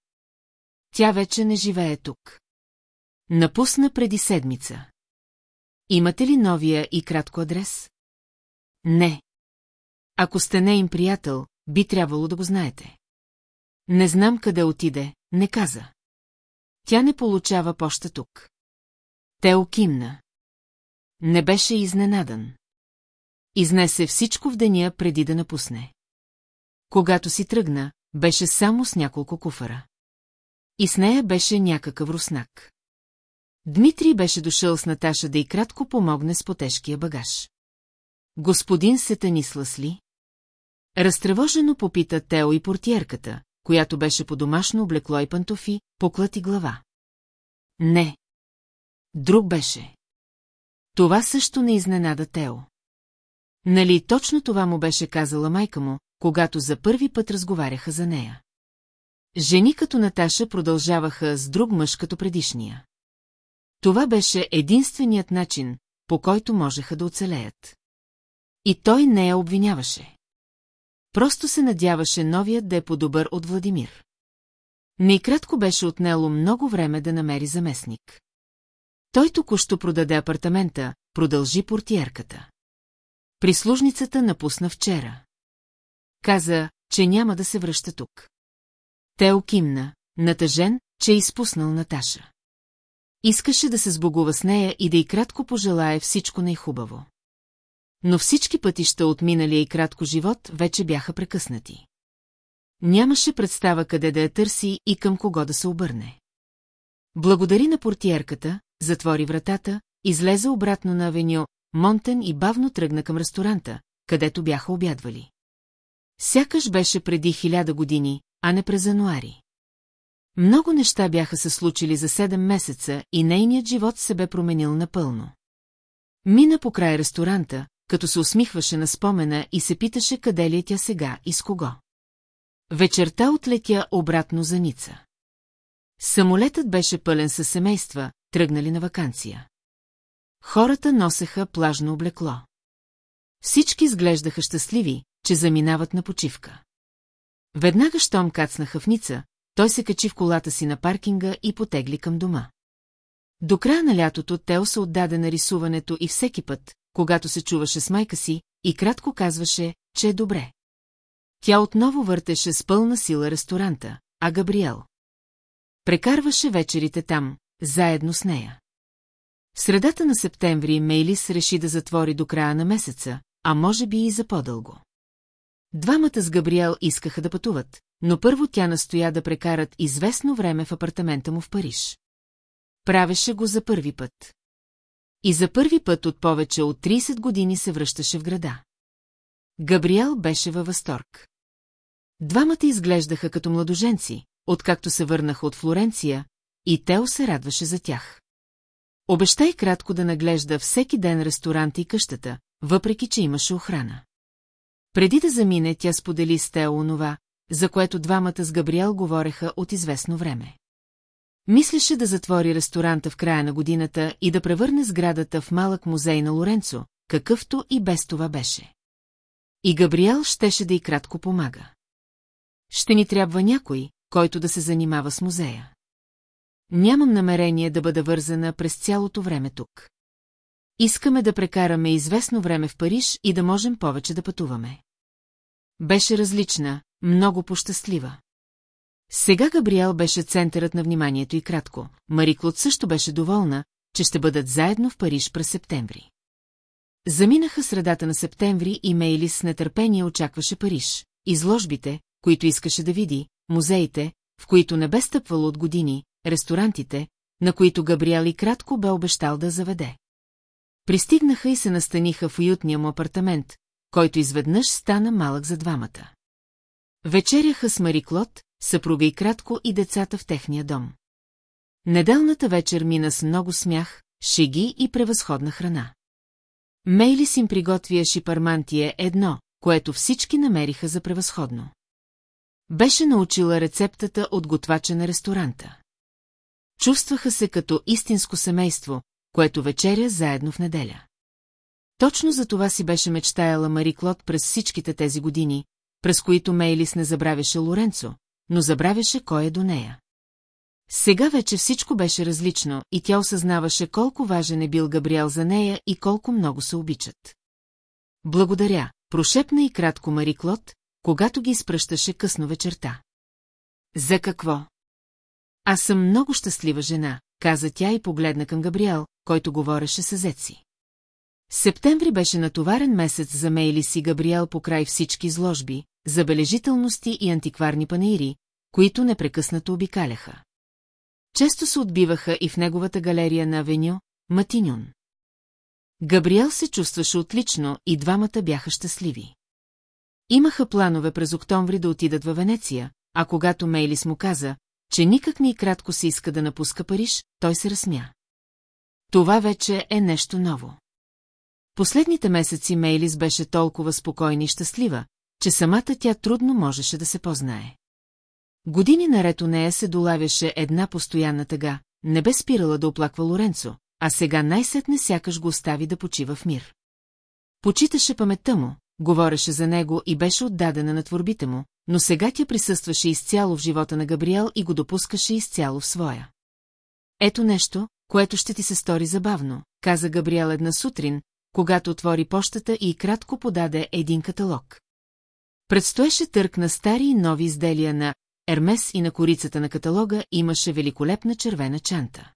Тя вече не живее тук. Напусна преди седмица. Имате ли новия и кратко адрес? Не. Ако сте не им приятел, би трябвало да го знаете. Не знам къде отиде, не каза. Тя не получава поща тук. Тео кимна. Не беше изненадан. Изнесе всичко в деня преди да напусне. Когато си тръгна, беше само с няколко куфара. И с нея беше някакъв руснак. Дмитрий беше дошъл с Наташа да и кратко помогне с потежкия багаж. Господин Сетанислас ли? Разтревожено попита Тео и портиерката, която беше по домашно облекло и пантофи, поклати глава. Не. Друг беше. Това също не изненада Тео. Нали точно това му беше казала майка му, когато за първи път разговаряха за нея. Жени като Наташа продължаваха с друг мъж като предишния. Това беше единственият начин, по който можеха да оцелеят. И той не я обвиняваше. Просто се надяваше новият да е по-добър от Владимир. Найкратко беше отнело много време да намери заместник. Той току-що продаде апартамента, продължи портиерката. Прислужницата напусна вчера. Каза, че няма да се връща тук. Тео кимна, натъжен, че е изпуснал Наташа. Искаше да се сбогува с нея и да й кратко пожелае всичко най-хубаво. Но всички пътища от миналия и кратко живот вече бяха прекъснати. Нямаше представа къде да я търси и към кого да се обърне. Благодари на портиерката, затвори вратата, излезе обратно на авеню, Монтен и бавно тръгна към ресторанта, където бяха обядвали. Сякаш беше преди хиляда години, а не през януари. Много неща бяха се случили за седем месеца и нейният живот се бе променил напълно. Мина по край ресторанта, като се усмихваше на спомена и се питаше къде ли е тя сега и с кого. Вечерта отлетя обратно за Ница. Самолетът беше пълен със семейства, тръгнали на вакансия. Хората носеха плажно облекло. Всички изглеждаха щастливи, че заминават на почивка. Веднага щом кацнаха в Ница, той се качи в колата си на паркинга и потегли към дома. До края на лятото Тео се отдаде на рисуването и всеки път, когато се чуваше с майка си, и кратко казваше, че е добре. Тя отново въртеше с пълна сила ресторанта, а Габриел. Прекарваше вечерите там, заедно с нея. В средата на септември Мейлис реши да затвори до края на месеца, а може би и за по-дълго. Двамата с Габриел искаха да пътуват, но първо тя настоя да прекарат известно време в апартамента му в Париж. Правеше го за първи път. И за първи път от повече от 30 години се връщаше в града. Габриел беше във възторг. Двамата изглеждаха като младоженци, откакто се върнаха от Флоренция, и Тео се радваше за тях. Обещай кратко да наглежда всеки ден ресторант и къщата, въпреки че имаше охрана. Преди да замине, тя сподели с Тео онова, за което двамата с Габриел говореха от известно време. Мислеше да затвори ресторанта в края на годината и да превърне сградата в малък музей на Лоренцо, какъвто и без това беше. И Габриел щеше да й кратко помага. Ще ни трябва някой, който да се занимава с музея. Нямам намерение да бъда вързана през цялото време тук. Искаме да прекараме известно време в Париж и да можем повече да пътуваме. Беше различна, много пощастлива. Сега Габриел беше центърът на вниманието и кратко. Мари Клод също беше доволна, че ще бъдат заедно в Париж през септември. Заминаха средата на септември и Мейли с нетърпение очакваше Париж. Изложбите, които искаше да види, музеите, в които не бе стъпвало от години, ресторантите, на които Габриел и кратко бе обещал да заведе. Пристигнаха и се настаниха в уютния му апартамент, който изведнъж стана малък за двамата. Вечеряха с Мари Клод, съпруга и кратко и децата в техния дом. Неделната вечер мина с много смях, шеги и превъзходна храна. Мейлис им приготвя шипармантие едно, което всички намериха за превъзходно. Беше научила рецептата от готвача на ресторанта. Чувстваха се като истинско семейство, което вечеря заедно в неделя. Точно за това си беше мечтаяла Мари Клод през всичките тези години, през които Мейлис не забравяше Лоренцо, но забравяше кой е до нея. Сега вече всичко беше различно и тя осъзнаваше колко важен е бил Габриел за нея и колко много се обичат. Благодаря, прошепна и кратко Мари Клод, когато ги изпръщаше късно вечерта. За какво? Аз съм много щастлива жена, каза тя и погледна към Габриел, който говореше с Зеци. Септември беше натоварен месец за Мейли си Габриел по край всички изложби, забележителности и антикварни панаири, които непрекъснато обикаляха. Често се отбиваха и в неговата галерия на Авеню, Матиньон. Габриел се чувстваше отлично и двамата бяха щастливи. Имаха планове през октомври да отидат във Венеция, а когато Мейлис му каза, че никак не и кратко се иска да напуска Париж, той се разсмя. Това вече е нещо ново. Последните месеци Мейлис беше толкова спокойна и щастлива, че самата тя трудно можеше да се познае. Години наред у нея се долавяше една постоянна тъга, не бе спирала да оплаква Лоренцо, а сега най-сетне сякаш го остави да почива в мир. Почиташе паметта му, говореше за него и беше отдадена на творбите му, но сега тя присъстваше изцяло в живота на Габриел и го допускаше изцяло в своя. Ето нещо, което ще ти се стори забавно, каза Габриел една сутрин, когато отвори пощата и кратко подаде един каталог. Предстоеше търк на стари и нови изделия на Ермес и на корицата на каталога имаше великолепна червена чанта.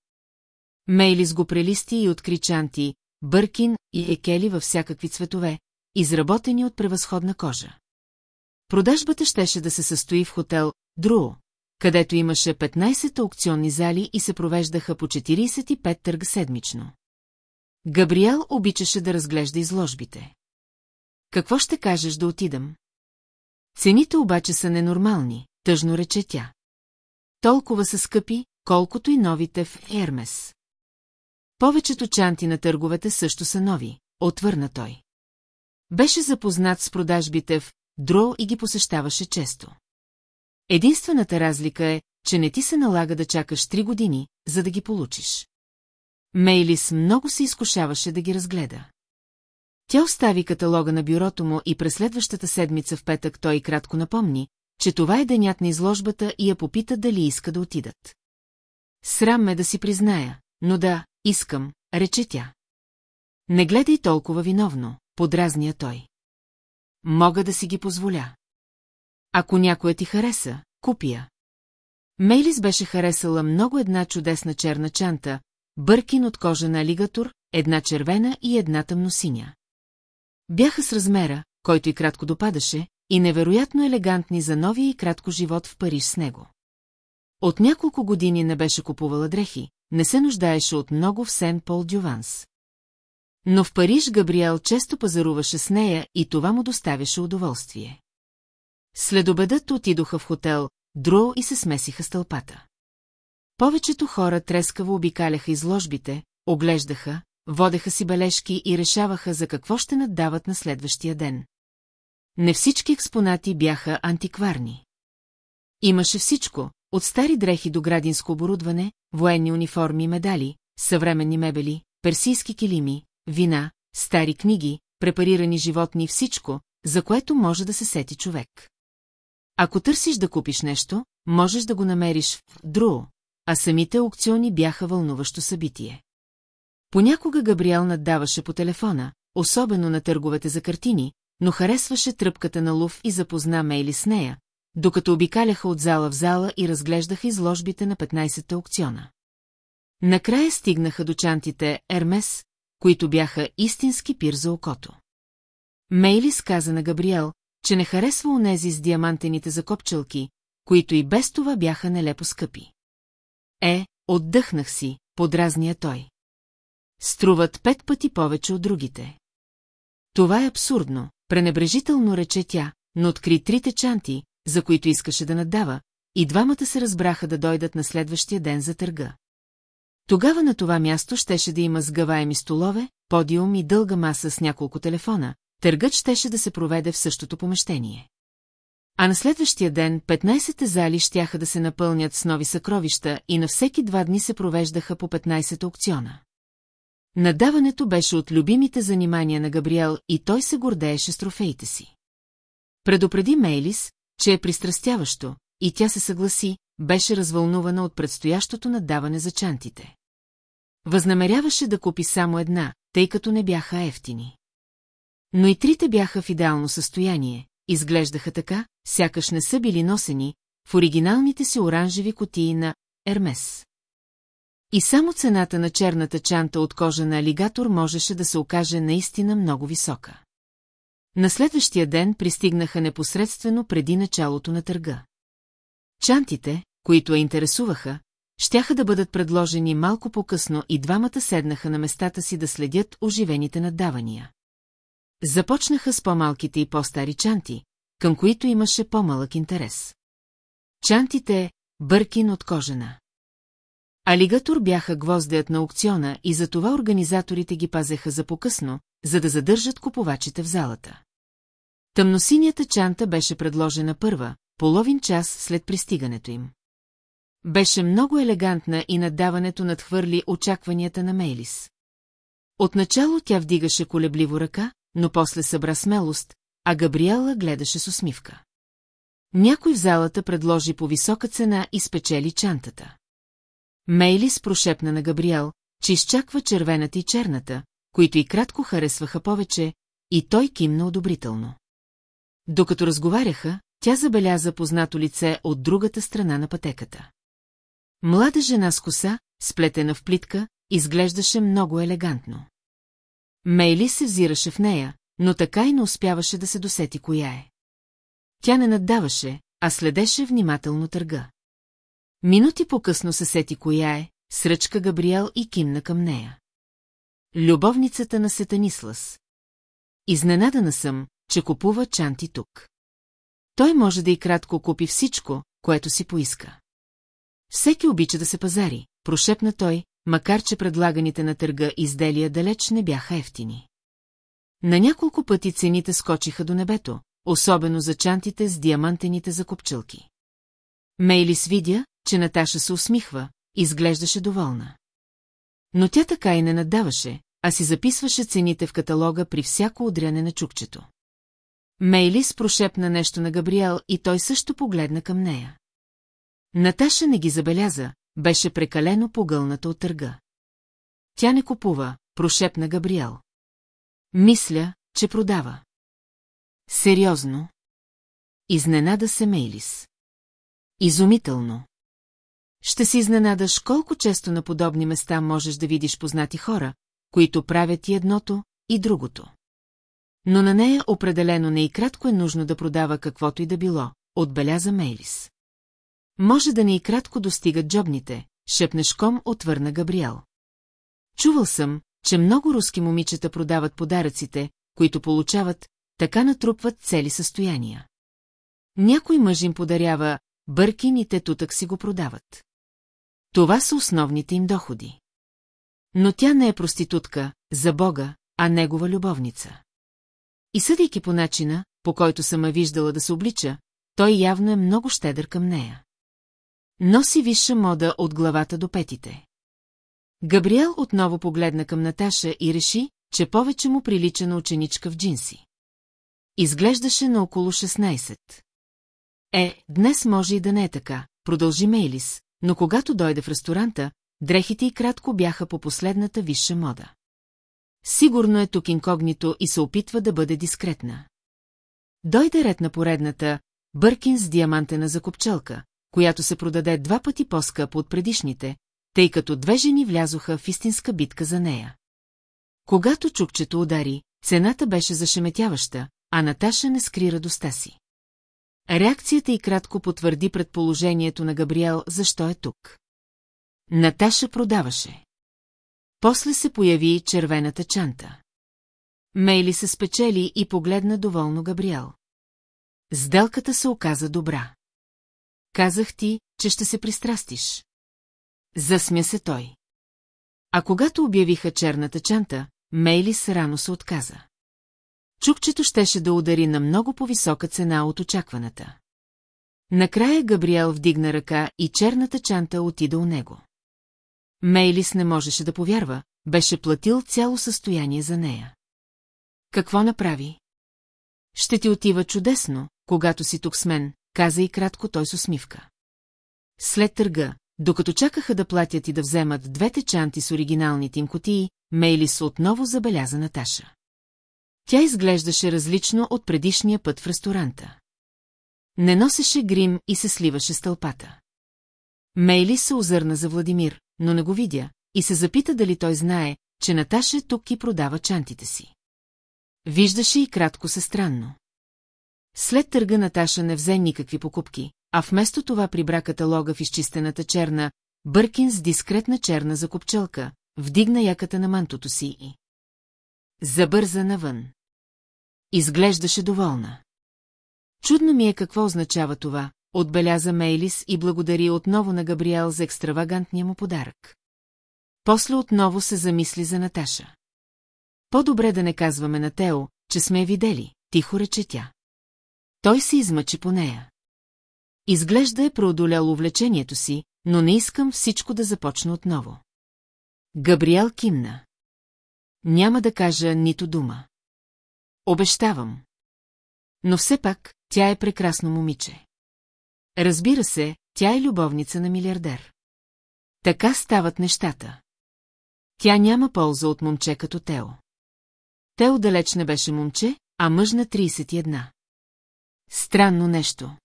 Мейлис го прелисти и откри чанти, бъркин и екели във всякакви цветове, изработени от превъзходна кожа. Продажбата щеше да се състои в хотел Друо, където имаше 15 аукционни зали и се провеждаха по 45 търга седмично. Габриел обичаше да разглежда изложбите. Какво ще кажеш да отидам? Цените обаче са ненормални, тъжно рече тя. Толкова са скъпи, колкото и новите в Ермес. Повечето чанти на търговете също са нови, отвърна той. Беше запознат с продажбите в Дро и ги посещаваше често. Единствената разлика е, че не ти се налага да чакаш три години, за да ги получиш. Мейлис много се изкушаваше да ги разгледа. Тя остави каталога на бюрото му и през следващата седмица в петък той кратко напомни, че това е денят на изложбата и я попита дали иска да отидат. Срам ме да си призная, но да, искам, рече тя. Не гледай толкова виновно, подразния той. Мога да си ги позволя. Ако някоя ти хареса, купия. Мейлис беше харесала много една чудесна черна чанта, бъркин от кожа на алигатор, една червена и една тъмносиня. Бяха с размера, който и кратко допадаше, и невероятно елегантни за новия и кратко живот в Париж с него. От няколко години не беше купувала дрехи, не се нуждаеше от много в Сен Пол Дюванс. Но в Париж Габриел често пазаруваше с нея и това му доставяше удоволствие. След обедът отидоха в хотел Дро и се смесиха с тълпата. Повечето хора трескаво обикаляха изложбите, оглеждаха, водеха си бележки и решаваха за какво ще наддават на следващия ден. Не всички експонати бяха антикварни. Имаше всичко, от стари дрехи до градинско оборудване, военни униформи и медали, съвременни мебели, персийски килими, вина, стари книги, препарирани животни и всичко, за което може да се сети човек. Ако търсиш да купиш нещо, можеш да го намериш в Друо, а самите аукциони бяха вълнуващо събитие. Понякога Габриел наддаваше по телефона, особено на търговете за картини, но харесваше тръпката на Лув и запозна Мейли с нея, докато обикаляха от зала в зала и разглеждаха изложбите на 15-та аукциона. Накрая стигнаха до чантите Ермес, които бяха истински пир за окото. Мейли сказа на Габриел, че не харесва онези с диамантените закопчалки, които и без това бяха нелепо скъпи. Е, отдъхнах си, подразния той. Струват пет пъти повече от другите. Това е абсурдно, пренебрежително рече тя, но откри трите чанти, за които искаше да наддава, и двамата се разбраха да дойдат на следващия ден за търга. Тогава на това място щеше да има сгъваеми столове, подиум и дълга маса с няколко телефона, търгът щеше да се проведе в същото помещение. А на следващия ден 15-те зали щяха да се напълнят с нови съкровища и на всеки два дни се провеждаха по 15 аукциона. Надаването беше от любимите занимания на Габриел и той се гордееше с трофеите си. Предупреди Мейлис, че е пристрастяващо, и тя се съгласи, беше развълнувана от предстоящото надаване за чантите. Възнамеряваше да купи само една, тъй като не бяха ефтини. Но и трите бяха в идеално състояние, изглеждаха така, сякаш не са били носени, в оригиналните си оранжеви котии на Ермес. И само цената на черната чанта от кожа на алигатор можеше да се окаже наистина много висока. На следващия ден пристигнаха непосредствено преди началото на търга. Чантите, които я интересуваха, щяха да бъдат предложени малко по-късно и двамата седнаха на местата си да следят оживените наддавания. Започнаха с по-малките и по-стари чанти, към които имаше по-малък интерес. Чантите бъркин от кожена. Алигатор бяха гвоздеят на аукциона и затова организаторите ги пазеха за покъсно, за да задържат купувачите в залата. Тъмносинята чанта беше предложена първа, половин час след пристигането им. Беше много елегантна и наддаването надхвърли очакванията на Мейлис. Отначало тя вдигаше колебливо ръка, но после събра смелост, а Габриела гледаше с усмивка. Някой в залата предложи по висока цена и спечели чантата. Мейлис прошепна на Габриел, че изчаква червената и черната, които и кратко харесваха повече, и той кимна одобрително. Докато разговаряха, тя забеляза познато лице от другата страна на пътеката. Млада жена с коса, сплетена в плитка, изглеждаше много елегантно. Мейли се взираше в нея, но така и не успяваше да се досети коя е. Тя не наддаваше, а следеше внимателно търга. Минути по-късно се сети коя е, сръчка Габриел и кимна към нея. Любовницата на Сетанислас. Изненадана съм, че купува чанти тук. Той може да и кратко купи всичко, което си поиска. Всеки обича да се пазари, прошепна той, макар че предлаганите на търга изделия далеч не бяха ефтини. На няколко пъти цените скочиха до небето, особено за чантите с диамантените закопчилки. Мейлис видя, че Наташа се усмихва, изглеждаше доволна. Но тя така и не наддаваше, а си записваше цените в каталога при всяко удряне на чукчето. Мейлис прошепна нещо на Габриел и той също погледна към нея. Наташа не ги забеляза, беше прекалено погълната от търга. Тя не купува, прошепна Габриел. Мисля, че продава. Сериозно. Изненада се Мейлис. Изумително. Ще си изненадаш колко често на подобни места можеш да видиш познати хора, които правят и едното, и другото. Но на нея определено не и кратко е нужно да продава каквото и да било, отбеляза Мейлис. Може да не и кратко достигат джобните, шепнешком отвърна Габриел. Чувал съм, че много руски момичета продават подаръците, които получават, така натрупват цели състояния. Някой мъж им подарява бъркин и те тутък си го продават. Това са основните им доходи. Но тя не е проститутка, за Бога, а негова любовница. И съдейки по начина, по който съм ме виждала да се облича, той явно е много щедър към нея. Носи висша мода от главата до петите. Габриел отново погледна към Наташа и реши, че повече му прилича на ученичка в джинси. Изглеждаше на около 16. Е, днес може и да не е така, продължи Мейлис, но когато дойде в ресторанта, дрехите й кратко бяха по последната висша мода. Сигурно е тук инкогнито и се опитва да бъде дискретна. Дойде ред на поредната, Бъркин с диамантена закопчелка, която се продаде два пъти по-скъпо от предишните, тъй като две жени влязоха в истинска битка за нея. Когато чукчето удари, цената беше зашеметяваща, а Наташа не скри радостта си. Реакцията й кратко потвърди предположението на Габриел, защо е тук. Наташа продаваше. После се появи червената чанта. Мейли се спечели и погледна доволно Габриел. Сделката се оказа добра. Казах ти, че ще се пристрастиш. Засмя се той. А когато обявиха черната чанта, Мейлис рано се отказа. Чукчето щеше да удари на много по-висока цена от очакваната. Накрая Габриел вдигна ръка и черната чанта отида у него. Мейлис не можеше да повярва, беше платил цяло състояние за нея. Какво направи? Ще ти отива чудесно, когато си тук с мен, каза и кратко той с усмивка. След търга, докато чакаха да платят и да вземат двете чанти с оригиналните им котии, Мейлис отново забеляза Наташа. Тя изглеждаше различно от предишния път в ресторанта. Не носеше грим и се сливаше с тълпата. Мейли се озърна за Владимир, но не го видя, и се запита дали той знае, че Наташа тук и продава чантите си. Виждаше и кратко се странно. След търга Наташа не взе никакви покупки, а вместо това прибра каталога в изчистената черна, Бъркин с дискретна черна закопчелка, вдигна яката на мантото си и... Забърза навън. Изглеждаше доволна. Чудно ми е какво означава това, отбеляза Мейлис и благодари отново на Габриел за екстравагантния му подарък. После отново се замисли за Наташа. По-добре да не казваме на Тео, че сме видели, тихо рече тя. Той се измъчи по нея. Изглежда е преодолял увлечението си, но не искам всичко да започне отново. Габриел кимна. Няма да кажа нито дума. Обещавам. Но все пак, тя е прекрасно момиче. Разбира се, тя е любовница на милиардер. Така стават нещата. Тя няма полза от момче като Тео. Тео далеч не беше момче, а мъж на 31. Странно нещо.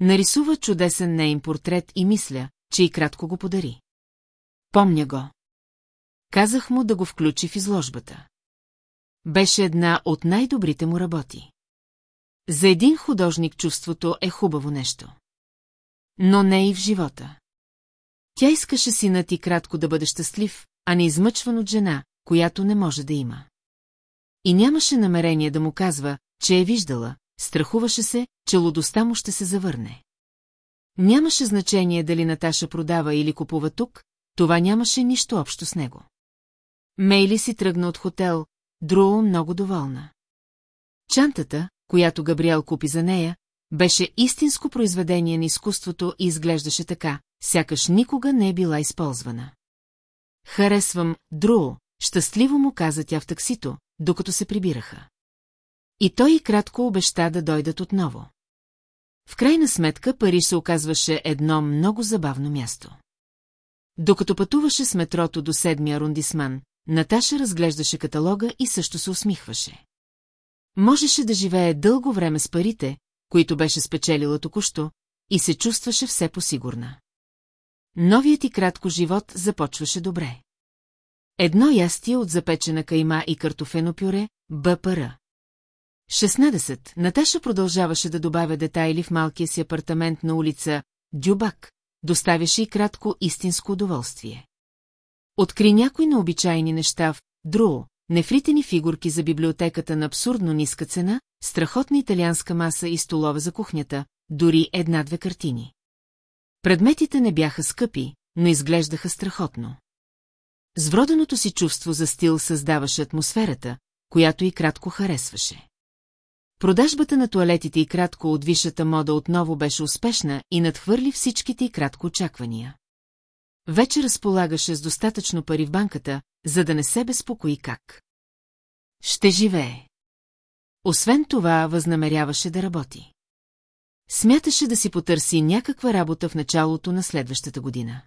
Нарисува чудесен нейн портрет и мисля, че и кратко го подари. Помня го. Казах му да го включи в изложбата. Беше една от най-добрите му работи. За един художник чувството е хубаво нещо. Но не и в живота. Тя искаше синът и кратко да бъде щастлив, а не измъчван от жена, която не може да има. И нямаше намерение да му казва, че е виждала, страхуваше се, че лудостта му ще се завърне. Нямаше значение дали Наташа продава или купува тук, това нямаше нищо общо с него. Мейли си тръгна от хотел, Друо много доволна. Чантата, която Габриел купи за нея, беше истинско произведение на изкуството и изглеждаше така, сякаш никога не е била използвана. Харесвам, Друо, щастливо му каза тя в таксито, докато се прибираха. И той и кратко обеща да дойдат отново. В крайна сметка Париж се оказваше едно много забавно място. Докато пътуваше с метрото до седмия арундисман, Наташа разглеждаше каталога и също се усмихваше. Можеше да живее дълго време с парите, които беше спечелила току-що, и се чувстваше все посигурна. Новият и кратко живот започваше добре. Едно ястие от запечена кайма и картофено пюре, БПР. 16. Наташа продължаваше да добавя детайли в малкия си апартамент на улица Дюбак, доставяше и кратко истинско удоволствие. Откри някои необичайни неща в Друо, нефритени фигурки за библиотеката на абсурдно ниска цена, страхотна италианска маса и столове за кухнята, дори една-две картини. Предметите не бяха скъпи, но изглеждаха страхотно. С вроденото си чувство за стил създаваше атмосферата, която и кратко харесваше. Продажбата на туалетите и кратко от висшата мода отново беше успешна и надхвърли всичките и кратко очаквания. Вече разполагаше с достатъчно пари в банката, за да не се безпокои как. Ще живее. Освен това, възнамеряваше да работи. Смяташе да си потърси някаква работа в началото на следващата година.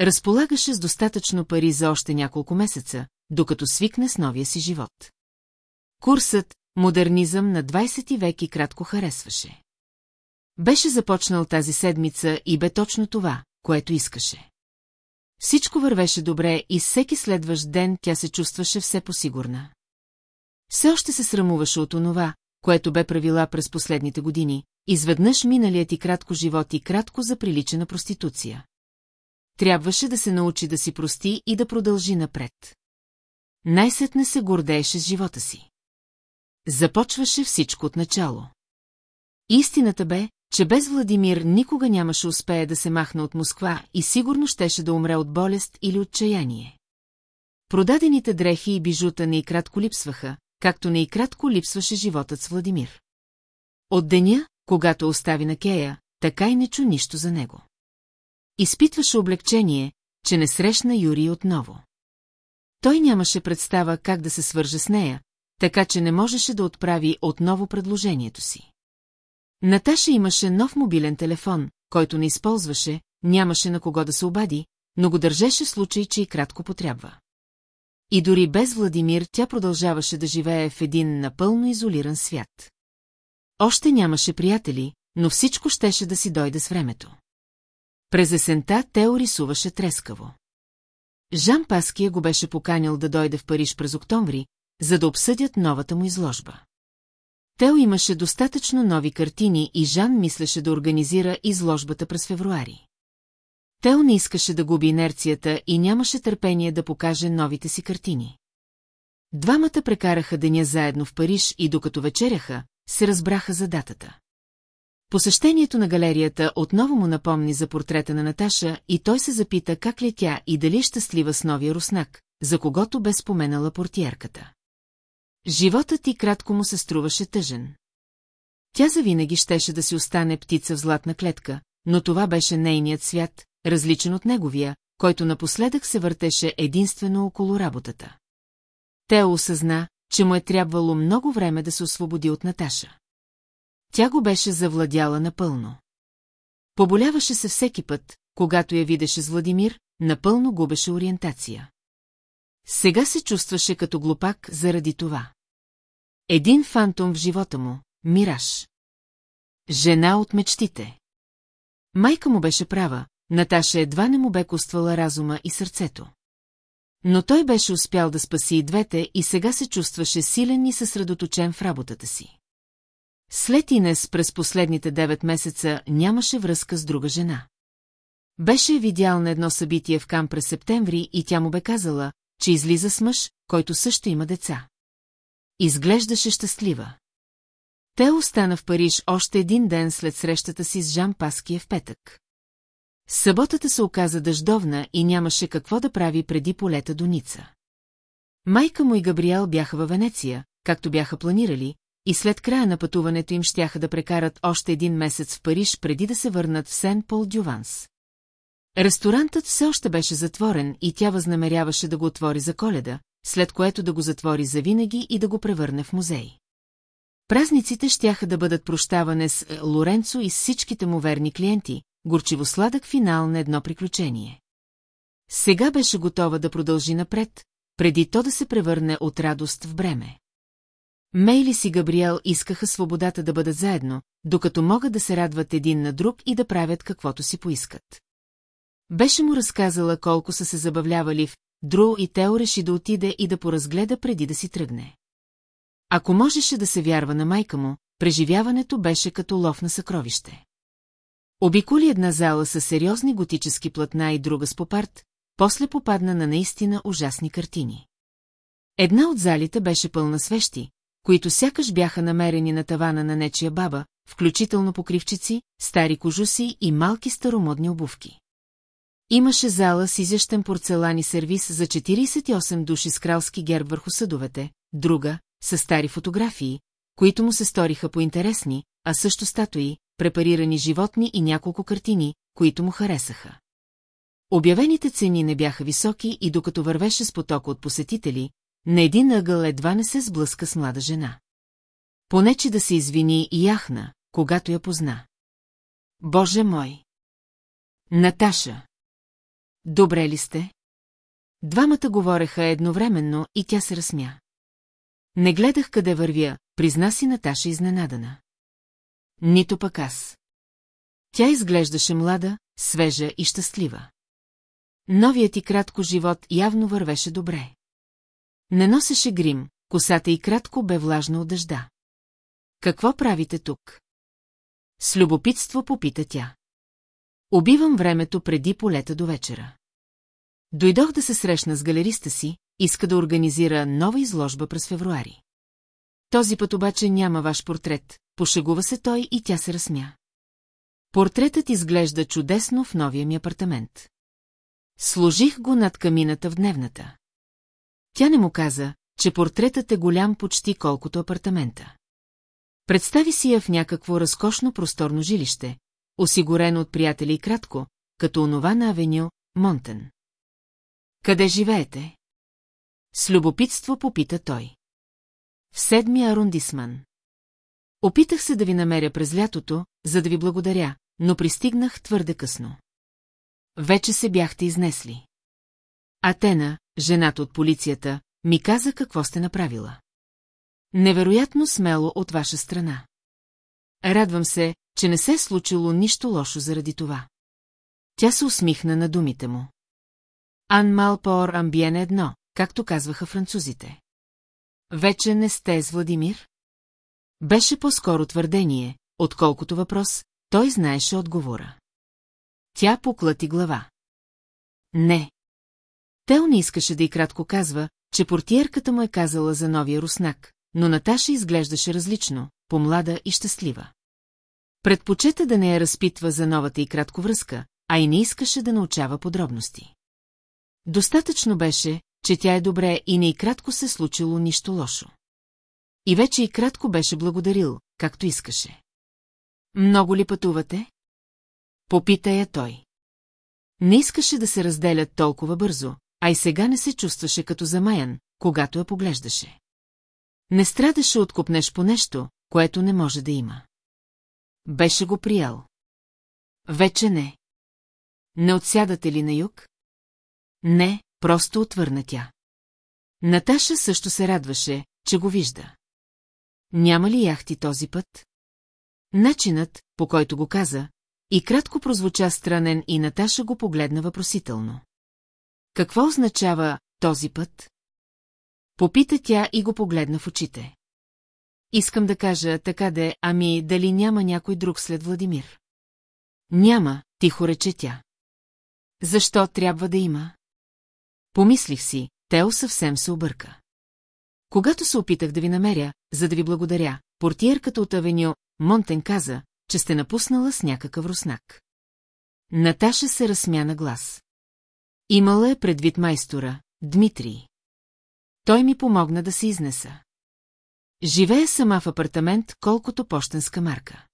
Разполагаше с достатъчно пари за още няколко месеца, докато свикне с новия си живот. Курсът «Модернизъм на 20 век и кратко харесваше. Беше започнал тази седмица и бе точно това, което искаше. Всичко вървеше добре и всеки следващ ден тя се чувстваше все посигурна. Все още се срамуваше от онова, което бе правила през последните години, изведнъж миналият и кратко живот и кратко заприлича на проституция. Трябваше да се научи да си прости и да продължи напред. Най-сетне се гордееше с живота си. Започваше всичко от начало. Истината бе, че без Владимир никога нямаше успее да се махне от Москва и сигурно щеше да умре от болест или отчаяние. Продадените дрехи и бижута не и кратко липсваха, както не и кратко липсваше животът с Владимир. От деня, когато остави на Кея, така и не чу нищо за него. Изпитваше облегчение, че не срещна Юрий отново. Той нямаше представа как да се свърже с нея, така че не можеше да отправи отново предложението си. Наташа имаше нов мобилен телефон, който не използваше, нямаше на кого да се обади, но го държеше в случай, че и кратко потрябва. И дори без Владимир тя продължаваше да живее в един напълно изолиран свят. Още нямаше приятели, но всичко щеше да си дойде с времето. През есента Тео рисуваше трескаво. Жан Паския го беше поканил да дойде в Париж през октомври, за да обсъдят новата му изложба. Тео имаше достатъчно нови картини и Жан мислеше да организира изложбата през февруари. Тео не искаше да губи инерцията и нямаше търпение да покаже новите си картини. Двамата прекараха деня заедно в Париж и докато вечеряха, се разбраха за датата. Посещението на галерията отново му напомни за портрета на Наташа и той се запита как ли тя и дали е щастлива с новия руснак, за когото бе споменала портиерката. Животът ти кратко му се струваше тъжен. Тя завинаги щеше да си остане птица в златна клетка, но това беше нейният свят, различен от неговия, който напоследък се въртеше единствено около работата. Тео осъзна, че му е трябвало много време да се освободи от Наташа. Тя го беше завладяла напълно. Поболяваше се всеки път, когато я видеше с Владимир, напълно губеше ориентация. Сега се чувстваше като глупак заради това. Един фантом в живота му, Мираж. Жена от мечтите. Майка му беше права, Наташа едва не му бе коствала разума и сърцето. Но той беше успял да спаси и двете и сега се чувстваше силен и съсредоточен в работата си. След Инес през последните девет месеца нямаше връзка с друга жена. Беше видял на едно събитие в Кам през септември и тя му бе казала, че излиза с мъж, който също има деца. Изглеждаше щастлива. Те остана в Париж още един ден след срещата си с Жан Паския в петък. Съботата се оказа дъждовна и нямаше какво да прави преди полета до Ница. Майка му и Габриел бяха във Венеция, както бяха планирали, и след края на пътуването им щяха да прекарат още един месец в Париж преди да се върнат в Сен-Пол-Дюванс. Ресторантът все още беше затворен и тя възнамеряваше да го отвори за коледа, след което да го затвори завинаги и да го превърне в музей. Празниците щяха да бъдат прощаване с е, Лоренцо и с всичките му верни клиенти, горчиво-сладък финал на едно приключение. Сега беше готова да продължи напред, преди то да се превърне от радост в бреме. Мейли си Габриел искаха свободата да бъдат заедно, докато могат да се радват един на друг и да правят каквото си поискат. Беше му разказала колко са се забавлявали в Дру и Тео реши да отиде и да поразгледа преди да си тръгне. Ако можеше да се вярва на майка му, преживяването беше като лов на съкровище. Обиколи една зала с сериозни готически платна и друга с попарт, после попадна на наистина ужасни картини. Една от залите беше пълна свещи, които сякаш бяха намерени на тавана на нечия баба, включително покривчици, стари кожуси и малки старомодни обувки. Имаше зала с изящен порцелан и сервис за 48 души с кралски герб върху съдовете, друга, с стари фотографии, които му се сториха поинтересни, а също статуи, препарирани животни и няколко картини, които му харесаха. Обявените цени не бяха високи и докато вървеше с потока от посетители, на един ъгъл едва не се сблъска с млада жена. Понече да се извини и яхна, когато я позна. Боже мой! Наташа! Добре ли сте? Двамата говореха едновременно и тя се разсмя. Не гледах къде вървя, призна си Наташа изненадана. Нито пък аз. Тя изглеждаше млада, свежа и щастлива. Новият и кратко живот явно вървеше добре. Не носеше грим, косата и кратко бе влажна от дъжда. Какво правите тук? С любопитство попита тя. Убивам времето преди полета до вечера. Дойдох да се срещна с галериста си, иска да организира нова изложба през февруари. Този път обаче няма ваш портрет, пошегува се той и тя се разсмя. Портретът изглежда чудесно в новия ми апартамент. Сложих го над камината в дневната. Тя не му каза, че портретът е голям почти колкото апартамента. Представи си я в някакво разкошно просторно жилище, осигурено от приятели и кратко, като онова на авеню Монтен. Къде живеете? С любопитство попита той. В седмия арундисман. Опитах се да ви намеря през лятото, за да ви благодаря, но пристигнах твърде късно. Вече се бяхте изнесли. Атена, жената от полицията, ми каза какво сте направила. Невероятно смело от ваша страна. Радвам се, че не се е случило нищо лошо заради това. Тя се усмихна на думите му. Ан мал пор амбиен едно, както казваха французите. Вече не сте с Владимир? Беше по-скоро твърдение, отколкото въпрос, той знаеше отговора. Тя поклати глава. Не. Тел не искаше да и кратко казва, че портиерката му е казала за новия руснак, но Наташа изглеждаше различно, помлада и щастлива. Предпочета да не я разпитва за новата и кратко връзка, а и не искаше да научава подробности. Достатъчно беше, че тя е добре и не и кратко се случило нищо лошо. И вече и кратко беше благодарил, както искаше. Много ли пътувате? Попита я той. Не искаше да се разделят толкова бързо, а и сега не се чувстваше като замаян, когато я поглеждаше. Не страдаше от купнеш по нещо, което не може да има. Беше го приял. Вече не. Не отсядате ли на юг? Не, просто отвърна тя. Наташа също се радваше, че го вижда. Няма ли яхти този път? Начинът, по който го каза, и кратко прозвуча странен и Наташа го погледна въпросително. Какво означава този път? Попита тя и го погледна в очите. Искам да кажа така де, ами дали няма някой друг след Владимир? Няма, тихо рече тя. Защо трябва да има? Помислих си, Тео съвсем се обърка. Когато се опитах да ви намеря, за да ви благодаря, портиерката от авеню Монтен каза, че сте напуснала с някакъв руснак. Наташа се разсмя на глас. Имала е предвид майстора, Дмитрий. Той ми помогна да се изнеса. Живея сама в апартамент, колкото почтенска марка.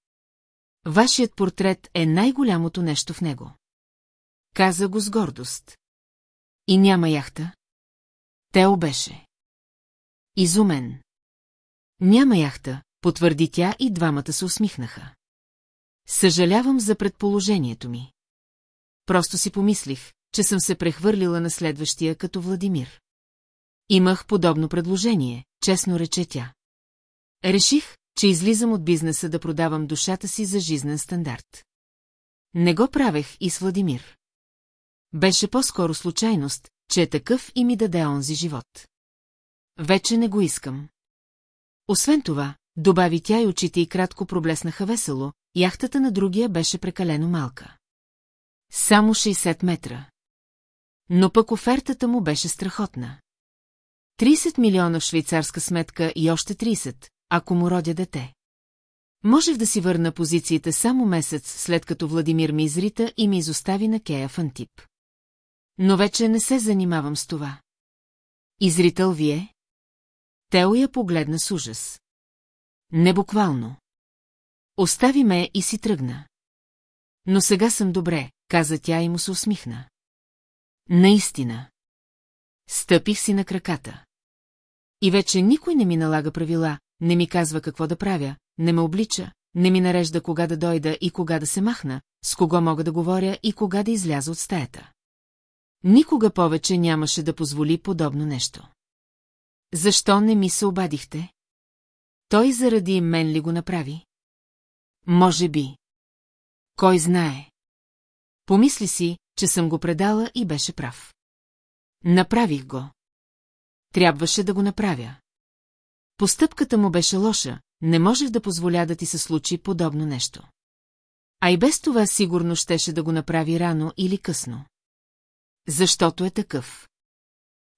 Вашият портрет е най-голямото нещо в него. Каза го с гордост. И няма яхта? Тео беше. Изумен. Няма яхта, потвърди тя и двамата се усмихнаха. Съжалявам за предположението ми. Просто си помислих, че съм се прехвърлила на следващия като Владимир. Имах подобно предложение, честно рече тя. Реших, че излизам от бизнеса да продавам душата си за жизнен стандарт. Не го правех и с Владимир. Беше по-скоро случайност, че е такъв и ми даде онзи живот. Вече не го искам. Освен това, добави тя и очите и кратко проблеснаха весело, яхтата на другия беше прекалено малка. Само 60 метра. Но пък офертата му беше страхотна. 30 милиона в швейцарска сметка и още 30, ако му родя дете. Можех да си върна позициите само месец след като Владимир ми изрита и ми изостави на Кея в Антип. Но вече не се занимавам с това. Изрител вие? Тео я погледна с ужас. Не буквално. Остави ме и си тръгна. Но сега съм добре, каза тя и му се усмихна. Наистина. Стъпих си на краката. И вече никой не ми налага правила, не ми казва какво да правя, не ме облича, не ми нарежда кога да дойда и кога да се махна, с кого мога да говоря и кога да изляза от стаята. Никога повече нямаше да позволи подобно нещо. Защо не ми се обадихте? Той заради мен ли го направи? Може би. Кой знае? Помисли си, че съм го предала и беше прав. Направих го. Трябваше да го направя. Постъпката му беше лоша, не можех да позволя да ти се случи подобно нещо. А и без това сигурно щеше да го направи рано или късно. Защото е такъв.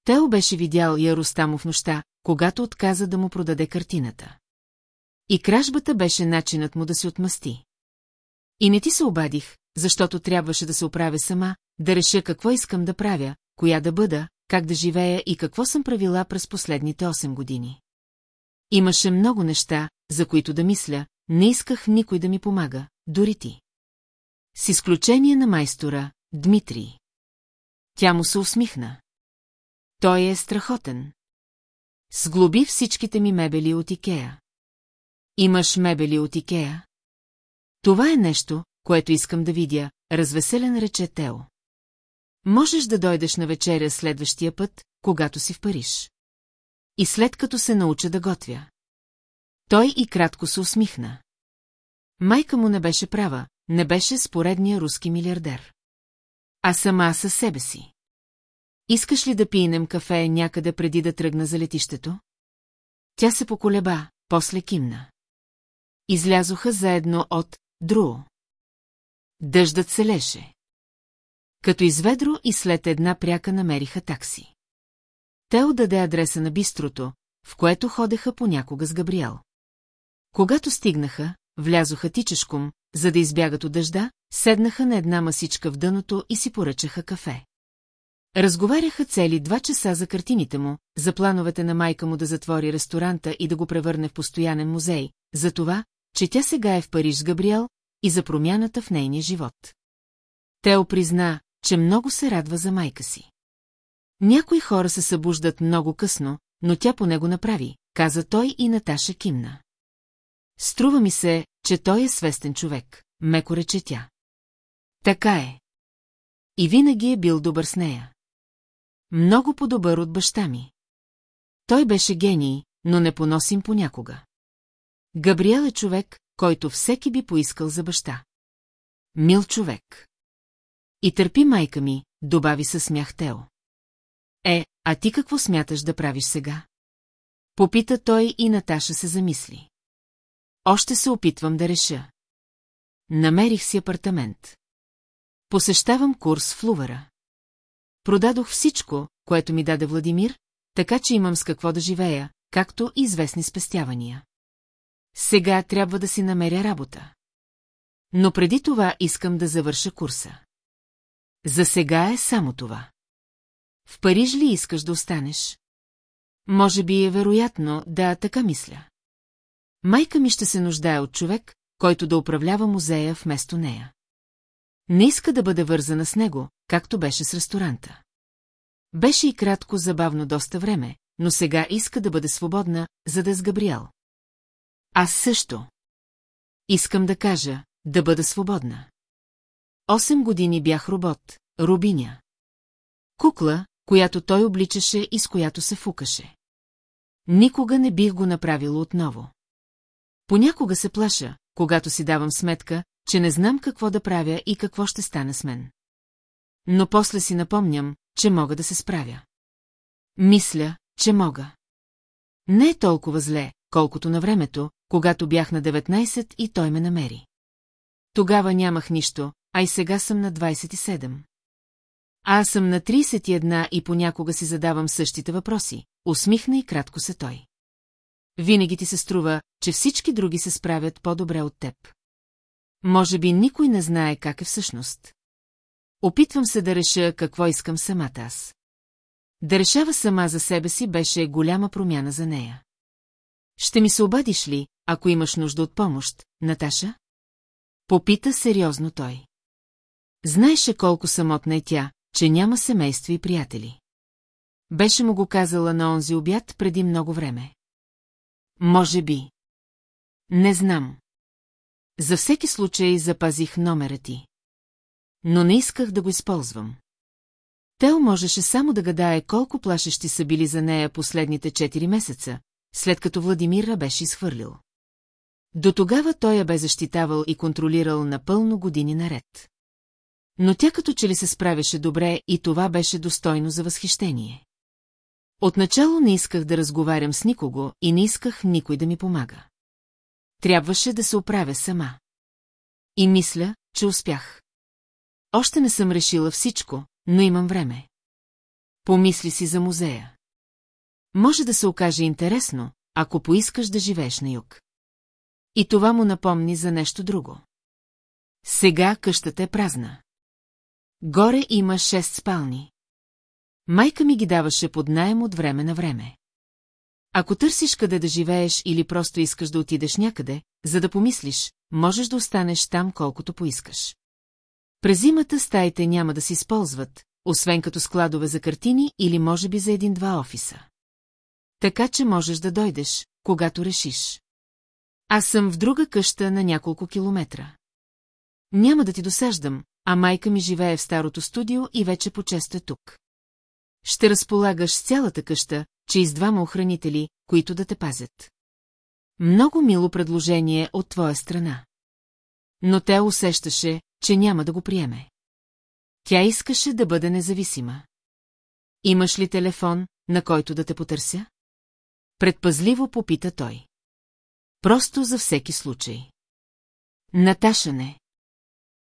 Тео беше видял Яростамо в нощта, когато отказа да му продаде картината. И кражбата беше начинът му да се отмъсти. И не ти се обадих, защото трябваше да се оправя сама, да реша какво искам да правя, коя да бъда, как да живея и какво съм правила през последните 8 години. Имаше много неща, за които да мисля, не исках никой да ми помага, дори ти. С изключение на майстора, Дмитрий. Тя му се усмихна. Той е страхотен. Сглоби всичките ми мебели от Икея. Имаш мебели от Икея? Това е нещо, което искам да видя, развеселен рече Тео. Можеш да дойдеш на вечеря следващия път, когато си в Париж. И след като се науча да готвя. Той и кратко се усмихна. Майка му не беше права, не беше споредния руски милиардер. А сама със себе си. Искаш ли да пинем кафе някъде преди да тръгна за летището? Тя се поколеба, после кимна. Излязоха заедно от Друо. Дъждът се леше. Като изведро и след една пряка намериха такси. Те отдаде адреса на бистрото, в което ходеха понякога с Габриел. Когато стигнаха, влязоха тичешком, за да избягат от дъжда, седнаха на една масичка в дъното и си поръчаха кафе. Разговаряха цели два часа за картините му, за плановете на майка му да затвори ресторанта и да го превърне в постоянен музей, за това, че тя сега е в Париж с Габриел и за промяната в нейния живот. Тео призна, че много се радва за майка си. Някои хора се събуждат много късно, но тя поне го направи, каза той и Наташа кимна. Струва ми се, че той е свестен човек, меко рече тя. Така е. И винаги е бил добър с нея. Много по-добър от баща ми. Той беше гений, но не поносим понякога. Габриел е човек, който всеки би поискал за баща. Мил човек. И търпи майка ми, добави със смях Тео. Е, а ти какво смяташ да правиш сега? Попита той и Наташа се замисли. Още се опитвам да реша. Намерих си апартамент. Посещавам курс в Лувара. Продадох всичко, което ми даде Владимир, така че имам с какво да живея, както и известни спестявания. Сега трябва да си намеря работа. Но преди това искам да завърша курса. За сега е само това. В Париж ли искаш да останеш? Може би е вероятно, да, така мисля. Майка ми ще се нуждае от човек, който да управлява музея вместо нея. Не иска да бъде вързана с него, както беше с ресторанта. Беше и кратко забавно доста време, но сега иска да бъде свободна, за да е с Габриел. Аз също. Искам да кажа, да бъда свободна. Осем години бях робот, рубиня. Кукла, която той обличаше и с която се фукаше. Никога не бих го направила отново. Понякога се плаша, когато си давам сметка, че не знам какво да правя и какво ще стане с мен. Но после си напомням, че мога да се справя. Мисля, че мога. Не е толкова зле, колкото на времето, когато бях на 19 и той ме намери. Тогава нямах нищо, а и сега съм на 27. А аз съм на 31 и понякога си задавам същите въпроси. Усмихна и кратко се той. Винаги ти се струва, че всички други се справят по-добре от теб. Може би никой не знае как е всъщност. Опитвам се да реша какво искам самата аз. Да решава сама за себе си беше голяма промяна за нея. Ще ми се обадиш ли, ако имаш нужда от помощ, Наташа? Попита сериозно той. Знаеше колко самотна е тя, че няма семейство и приятели. Беше му го казала на онзи обяд преди много време. Може би. Не знам. За всеки случай запазих номера ти. Но не исках да го използвам. Тел можеше само да гадае колко плашещи са били за нея последните 4 месеца, след като Владимира беше изхвърлил. До тогава той я бе защитавал и контролирал напълно години наред. Но тя като че ли се справяше добре и това беше достойно за възхищение. Отначало не исках да разговарям с никого и не исках никой да ми помага. Трябваше да се оправя сама. И мисля, че успях. Още не съм решила всичко, но имам време. Помисли си за музея. Може да се окаже интересно, ако поискаш да живееш на юг. И това му напомни за нещо друго. Сега къщата е празна. Горе има шест спални. Майка ми ги даваше под найем от време на време. Ако търсиш къде да живееш или просто искаш да отидеш някъде, за да помислиш, можеш да останеш там колкото поискаш. През зимата стаите няма да се използват, освен като складове за картини или може би за един-два офиса. Така че можеш да дойдеш, когато решиш. Аз съм в друга къща на няколко километра. Няма да ти досаждам, а майка ми живее в старото студио и вече по-често е тук. Ще разполагаш с цялата къща, че из двама охранители, които да те пазят. Много мило предложение от твоя страна. Но тя усещаше, че няма да го приеме. Тя искаше да бъде независима. Имаш ли телефон, на който да те потърся? Предпазливо попита той. Просто за всеки случай. Наташа не.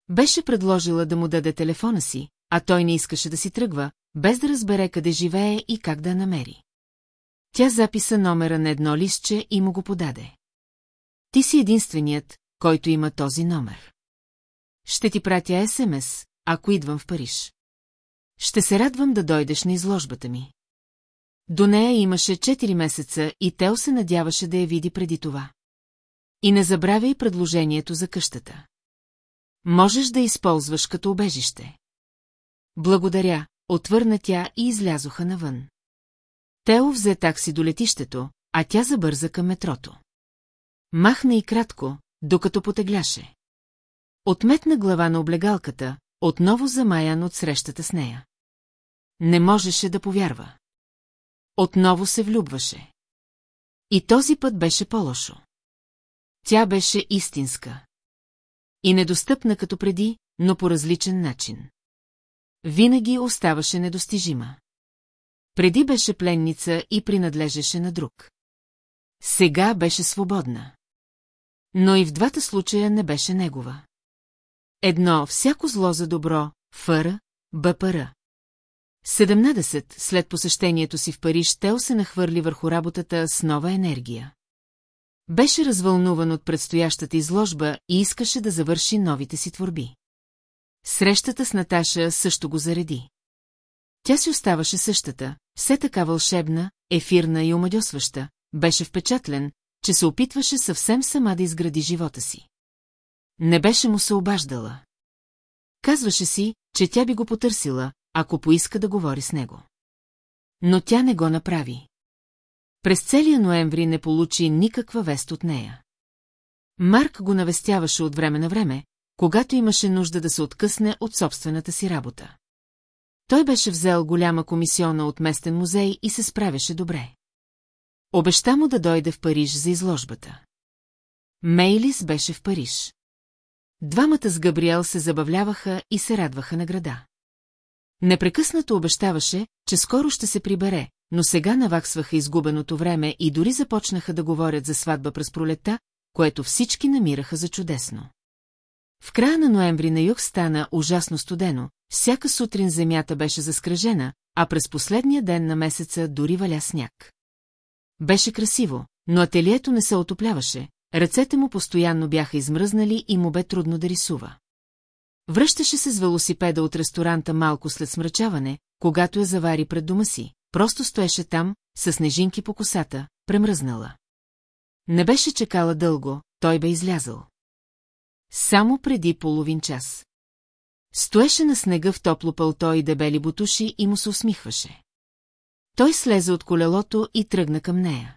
Беше предложила да му даде телефона си, а той не искаше да си тръгва, без да разбере къде живее и как да намери. Тя записа номера на едно листче и му го подаде. Ти си единственият, който има този номер. Ще ти пратя СМС, ако идвам в Париж. Ще се радвам да дойдеш на изложбата ми. До нея имаше 4 месеца и Тео се надяваше да я види преди това. И не забравяй предложението за къщата. Можеш да използваш като обежище. Благодаря, отвърна тя и излязоха навън. Тео взе такси до летището, а тя забърза към метрото. Махна и кратко, докато потегляше. Отметна глава на облегалката, отново замаян от срещата с нея. Не можеше да повярва. Отново се влюбваше. И този път беше по-лошо. Тя беше истинска. И недостъпна като преди, но по различен начин. Винаги оставаше недостижима. Преди беше пленница и принадлежеше на друг. Сега беше свободна. Но и в двата случая не беше негова. Едно всяко зло за добро, фъра, бъпара. 17. След посещението си в Париж, Тел се нахвърли върху работата с нова енергия. Беше развълнуван от предстоящата изложба и искаше да завърши новите си творби. Срещата с Наташа също го зареди. Тя си оставаше същата, все така вълшебна, ефирна и омадьосваща, беше впечатлен, че се опитваше съвсем сама да изгради живота си. Не беше му се обаждала. Казваше си, че тя би го потърсила, ако поиска да говори с него. Но тя не го направи. През целия ноември не получи никаква вест от нея. Марк го навестяваше от време на време, когато имаше нужда да се откъсне от собствената си работа. Той беше взел голяма комисиона от местен музей и се справяше добре. Обеща му да дойде в Париж за изложбата. Мейлис беше в Париж. Двамата с Габриел се забавляваха и се радваха на града. Непрекъснато обещаваше, че скоро ще се прибере, но сега наваксваха изгубеното време и дори започнаха да говорят за сватба през пролета, което всички намираха за чудесно. В края на ноември на юг стана ужасно студено, всяка сутрин земята беше заскръжена, а през последния ден на месеца дори валя сняг. Беше красиво, но ателието не се отопляваше, ръцете му постоянно бяха измръзнали и му бе трудно да рисува. Връщаше се с велосипеда от ресторанта малко след смрачаване, когато я завари пред дома си, просто стоеше там, с снежинки по косата, премръзнала. Не беше чекала дълго, той бе излязъл. Само преди половин час. Стоеше на снега в топло пълто и дебели бутуши и му се усмихваше. Той слезе от колелото и тръгна към нея.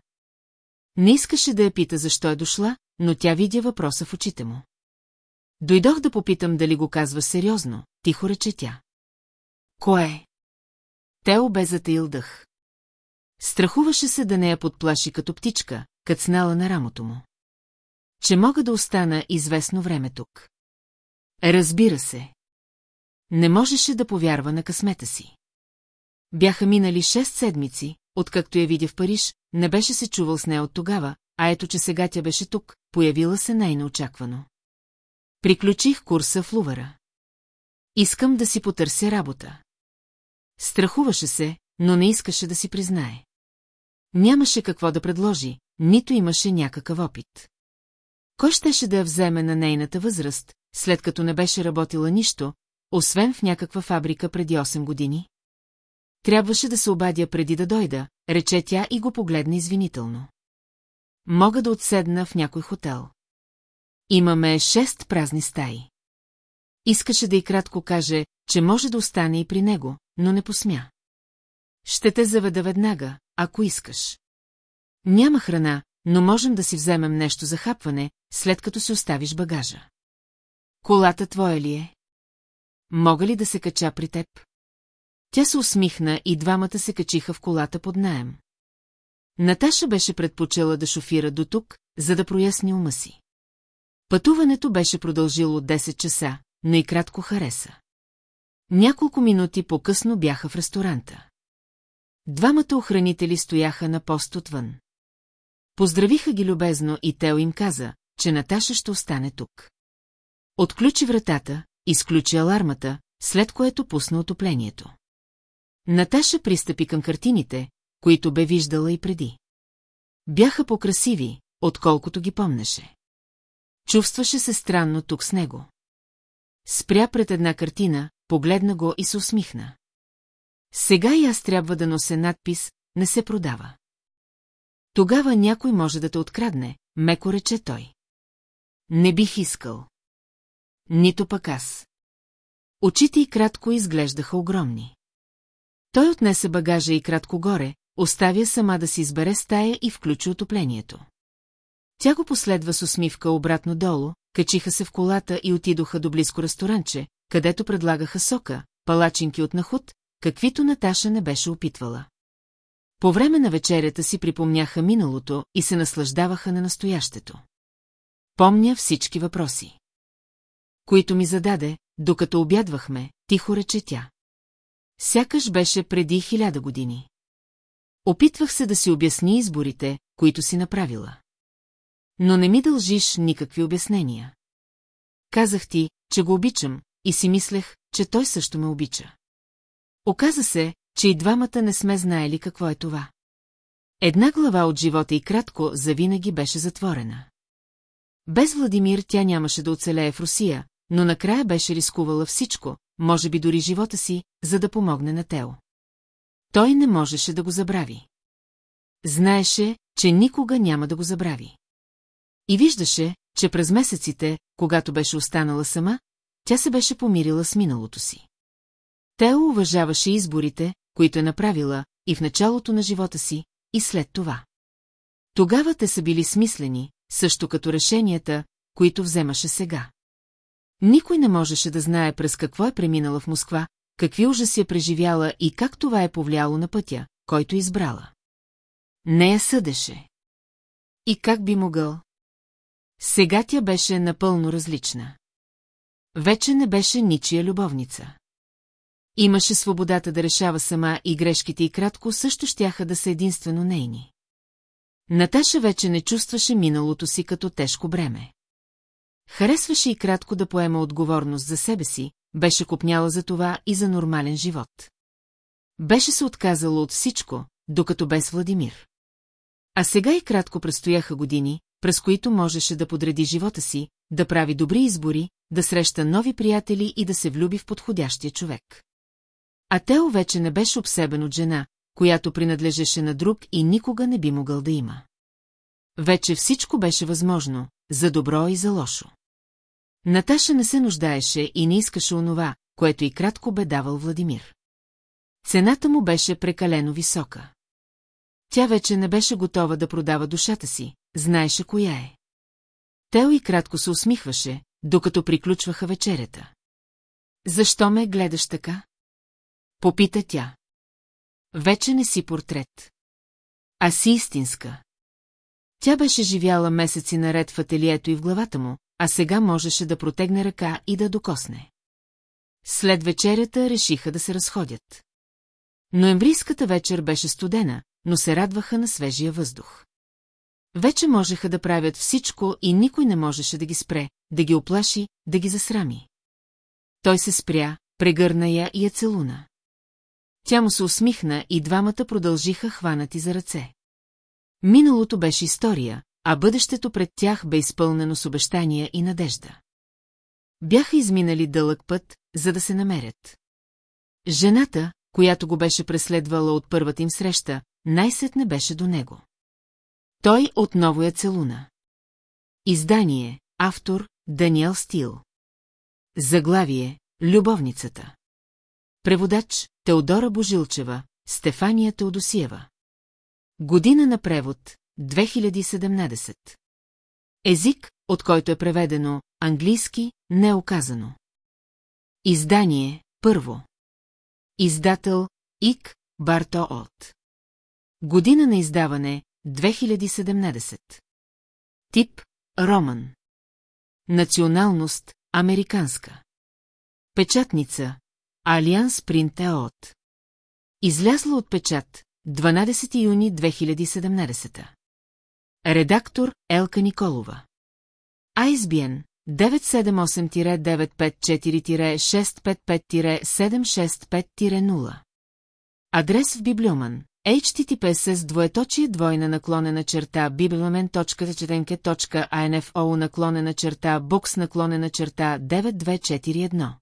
Не искаше да я пита защо е дошла, но тя видя въпроса в очите му. Дойдох да попитам дали го казва сериозно, тихо рече тя. Кое? Те обе затаил дъх. Страхуваше се да не я подплаши като птичка, кацнала на рамото му. Че мога да остана известно време тук. Разбира се. Не можеше да повярва на късмета си. Бяха минали шест седмици, откакто я видя в Париж, не беше се чувал с нея от тогава, а ето, че сега тя беше тук, появила се най-неочаквано. Приключих курса в Лувара. Искам да си потърся работа. Страхуваше се, но не искаше да си признае. Нямаше какво да предложи, нито имаше някакъв опит. Кой щеше да я вземе на нейната възраст, след като не беше работила нищо, освен в някаква фабрика преди 8 години? Трябваше да се обадя преди да дойда, рече тя и го погледна извинително. Мога да отседна в някой хотел. Имаме шест празни стаи. Искаше да и кратко каже, че може да остане и при него, но не посмя. Ще те заведа веднага, ако искаш. Няма храна, но можем да си вземем нещо за хапване, след като си оставиш багажа. Колата твоя ли е? Мога ли да се кача при теб? Тя се усмихна и двамата се качиха в колата под наем. Наташа беше предпочела да шофира до тук, за да проясни ума си. Пътуването беше продължило 10 часа, но и кратко хареса. Няколко минути по-късно бяха в ресторанта. Двамата охранители стояха на пост отвън. Поздравиха ги любезно и Тео им каза, че Наташа ще остане тук. Отключи вратата, изключи алармата, след което пусна отоплението. Наташа пристъпи към картините, които бе виждала и преди. Бяха по-красиви, отколкото ги помнеше. Чувстваше се странно тук с него. Спря пред една картина, погледна го и се усмихна. Сега и аз трябва да нося надпис «Не се продава». Тогава някой може да те открадне, меко рече той. Не бих искал. Нито пък аз. Очите й кратко изглеждаха огромни. Той отнесе багажа и кратко горе, оставя сама да си избере стая и включи отоплението. Тя го последва с усмивка обратно долу, качиха се в колата и отидоха до близко ресторанче, където предлагаха сока, палачинки от нахуд, каквито Наташа не беше опитвала. По време на вечерята си припомняха миналото и се наслаждаваха на настоящето. Помня всички въпроси. Които ми зададе, докато обядвахме, тихо рече тя. Сякаш беше преди хиляда години. Опитвах се да си обясни изборите, които си направила. Но не ми дължиш никакви обяснения. Казах ти, че го обичам, и си мислех, че той също ме обича. Оказа се, че и двамата не сме знаели какво е това. Една глава от живота и кратко завинаги беше затворена. Без Владимир тя нямаше да оцелее в Русия, но накрая беше рискувала всичко, може би дори живота си, за да помогне на Тео. Той не можеше да го забрави. Знаеше, че никога няма да го забрави. И виждаше, че през месеците, когато беше останала сама, тя се беше помирила с миналото си. Тео уважаваше изборите, които е направила, и в началото на живота си, и след това. Тогава те са били смислени, също като решенията, които вземаше сега. Никой не можеше да знае през какво е преминала в Москва, какви ужаси е преживяла и как това е повлияло на пътя, който избрала. Не я съдеше. И как би могъл? Сега тя беше напълно различна. Вече не беше ничия любовница. Имаше свободата да решава сама и грешките и кратко също щяха да са единствено нейни. Наташа вече не чувстваше миналото си като тежко бреме. Харесваше и кратко да поема отговорност за себе си, беше купняла за това и за нормален живот. Беше се отказала от всичко, докато без Владимир. А сега и кратко предстояха години, през които можеше да подреди живота си, да прави добри избори, да среща нови приятели и да се влюби в подходящия човек. А Тео вече не беше обсебен от жена, която принадлежеше на друг и никога не би могъл да има. Вече всичко беше възможно, за добро и за лошо. Наташа не се нуждаеше и не искаше онова, което и кратко бе давал Владимир. Цената му беше прекалено висока. Тя вече не беше готова да продава душата си, знаеше коя е. Тео и кратко се усмихваше, докато приключваха вечерята. Защо ме гледаш така? Попита тя. Вече не си портрет. А си истинска. Тя беше живяла месеци наред в ателието и в главата му, а сега можеше да протегне ръка и да докосне. След вечерята решиха да се разходят. Ноемврийската вечер беше студена, но се радваха на свежия въздух. Вече можеха да правят всичко и никой не можеше да ги спре, да ги оплаши, да ги засрами. Той се спря, прегърна я и я целуна. Тя му се усмихна и двамата продължиха хванати за ръце. Миналото беше история, а бъдещето пред тях бе изпълнено с обещания и надежда. Бяха изминали дълъг път, за да се намерят. Жената, която го беше преследвала от първата им среща, най-сетне беше до него. Той отново я целуна. Издание, автор, Даниел Стил. Заглавие, Любовницата. Преводач, Теодора Божилчева, Стефания Теодосиева. Година на превод, 2017. Език, от който е преведено, английски, неоказано. Издание, първо. Издател, Ик, Барто От. Година на издаване, 2017. Тип, роман. Националност, американска. Печатница, Алианс Принт Еот. Излязла от печат, 12 юни 2017. Редактор Елка Николова. ISBN 978-954-655-765-0. Адрес в Библиоман. HTTPS с двоеточие двойна наклонена черта bibliомен.четенке.info наклонена черта бокс наклонена черта 9241.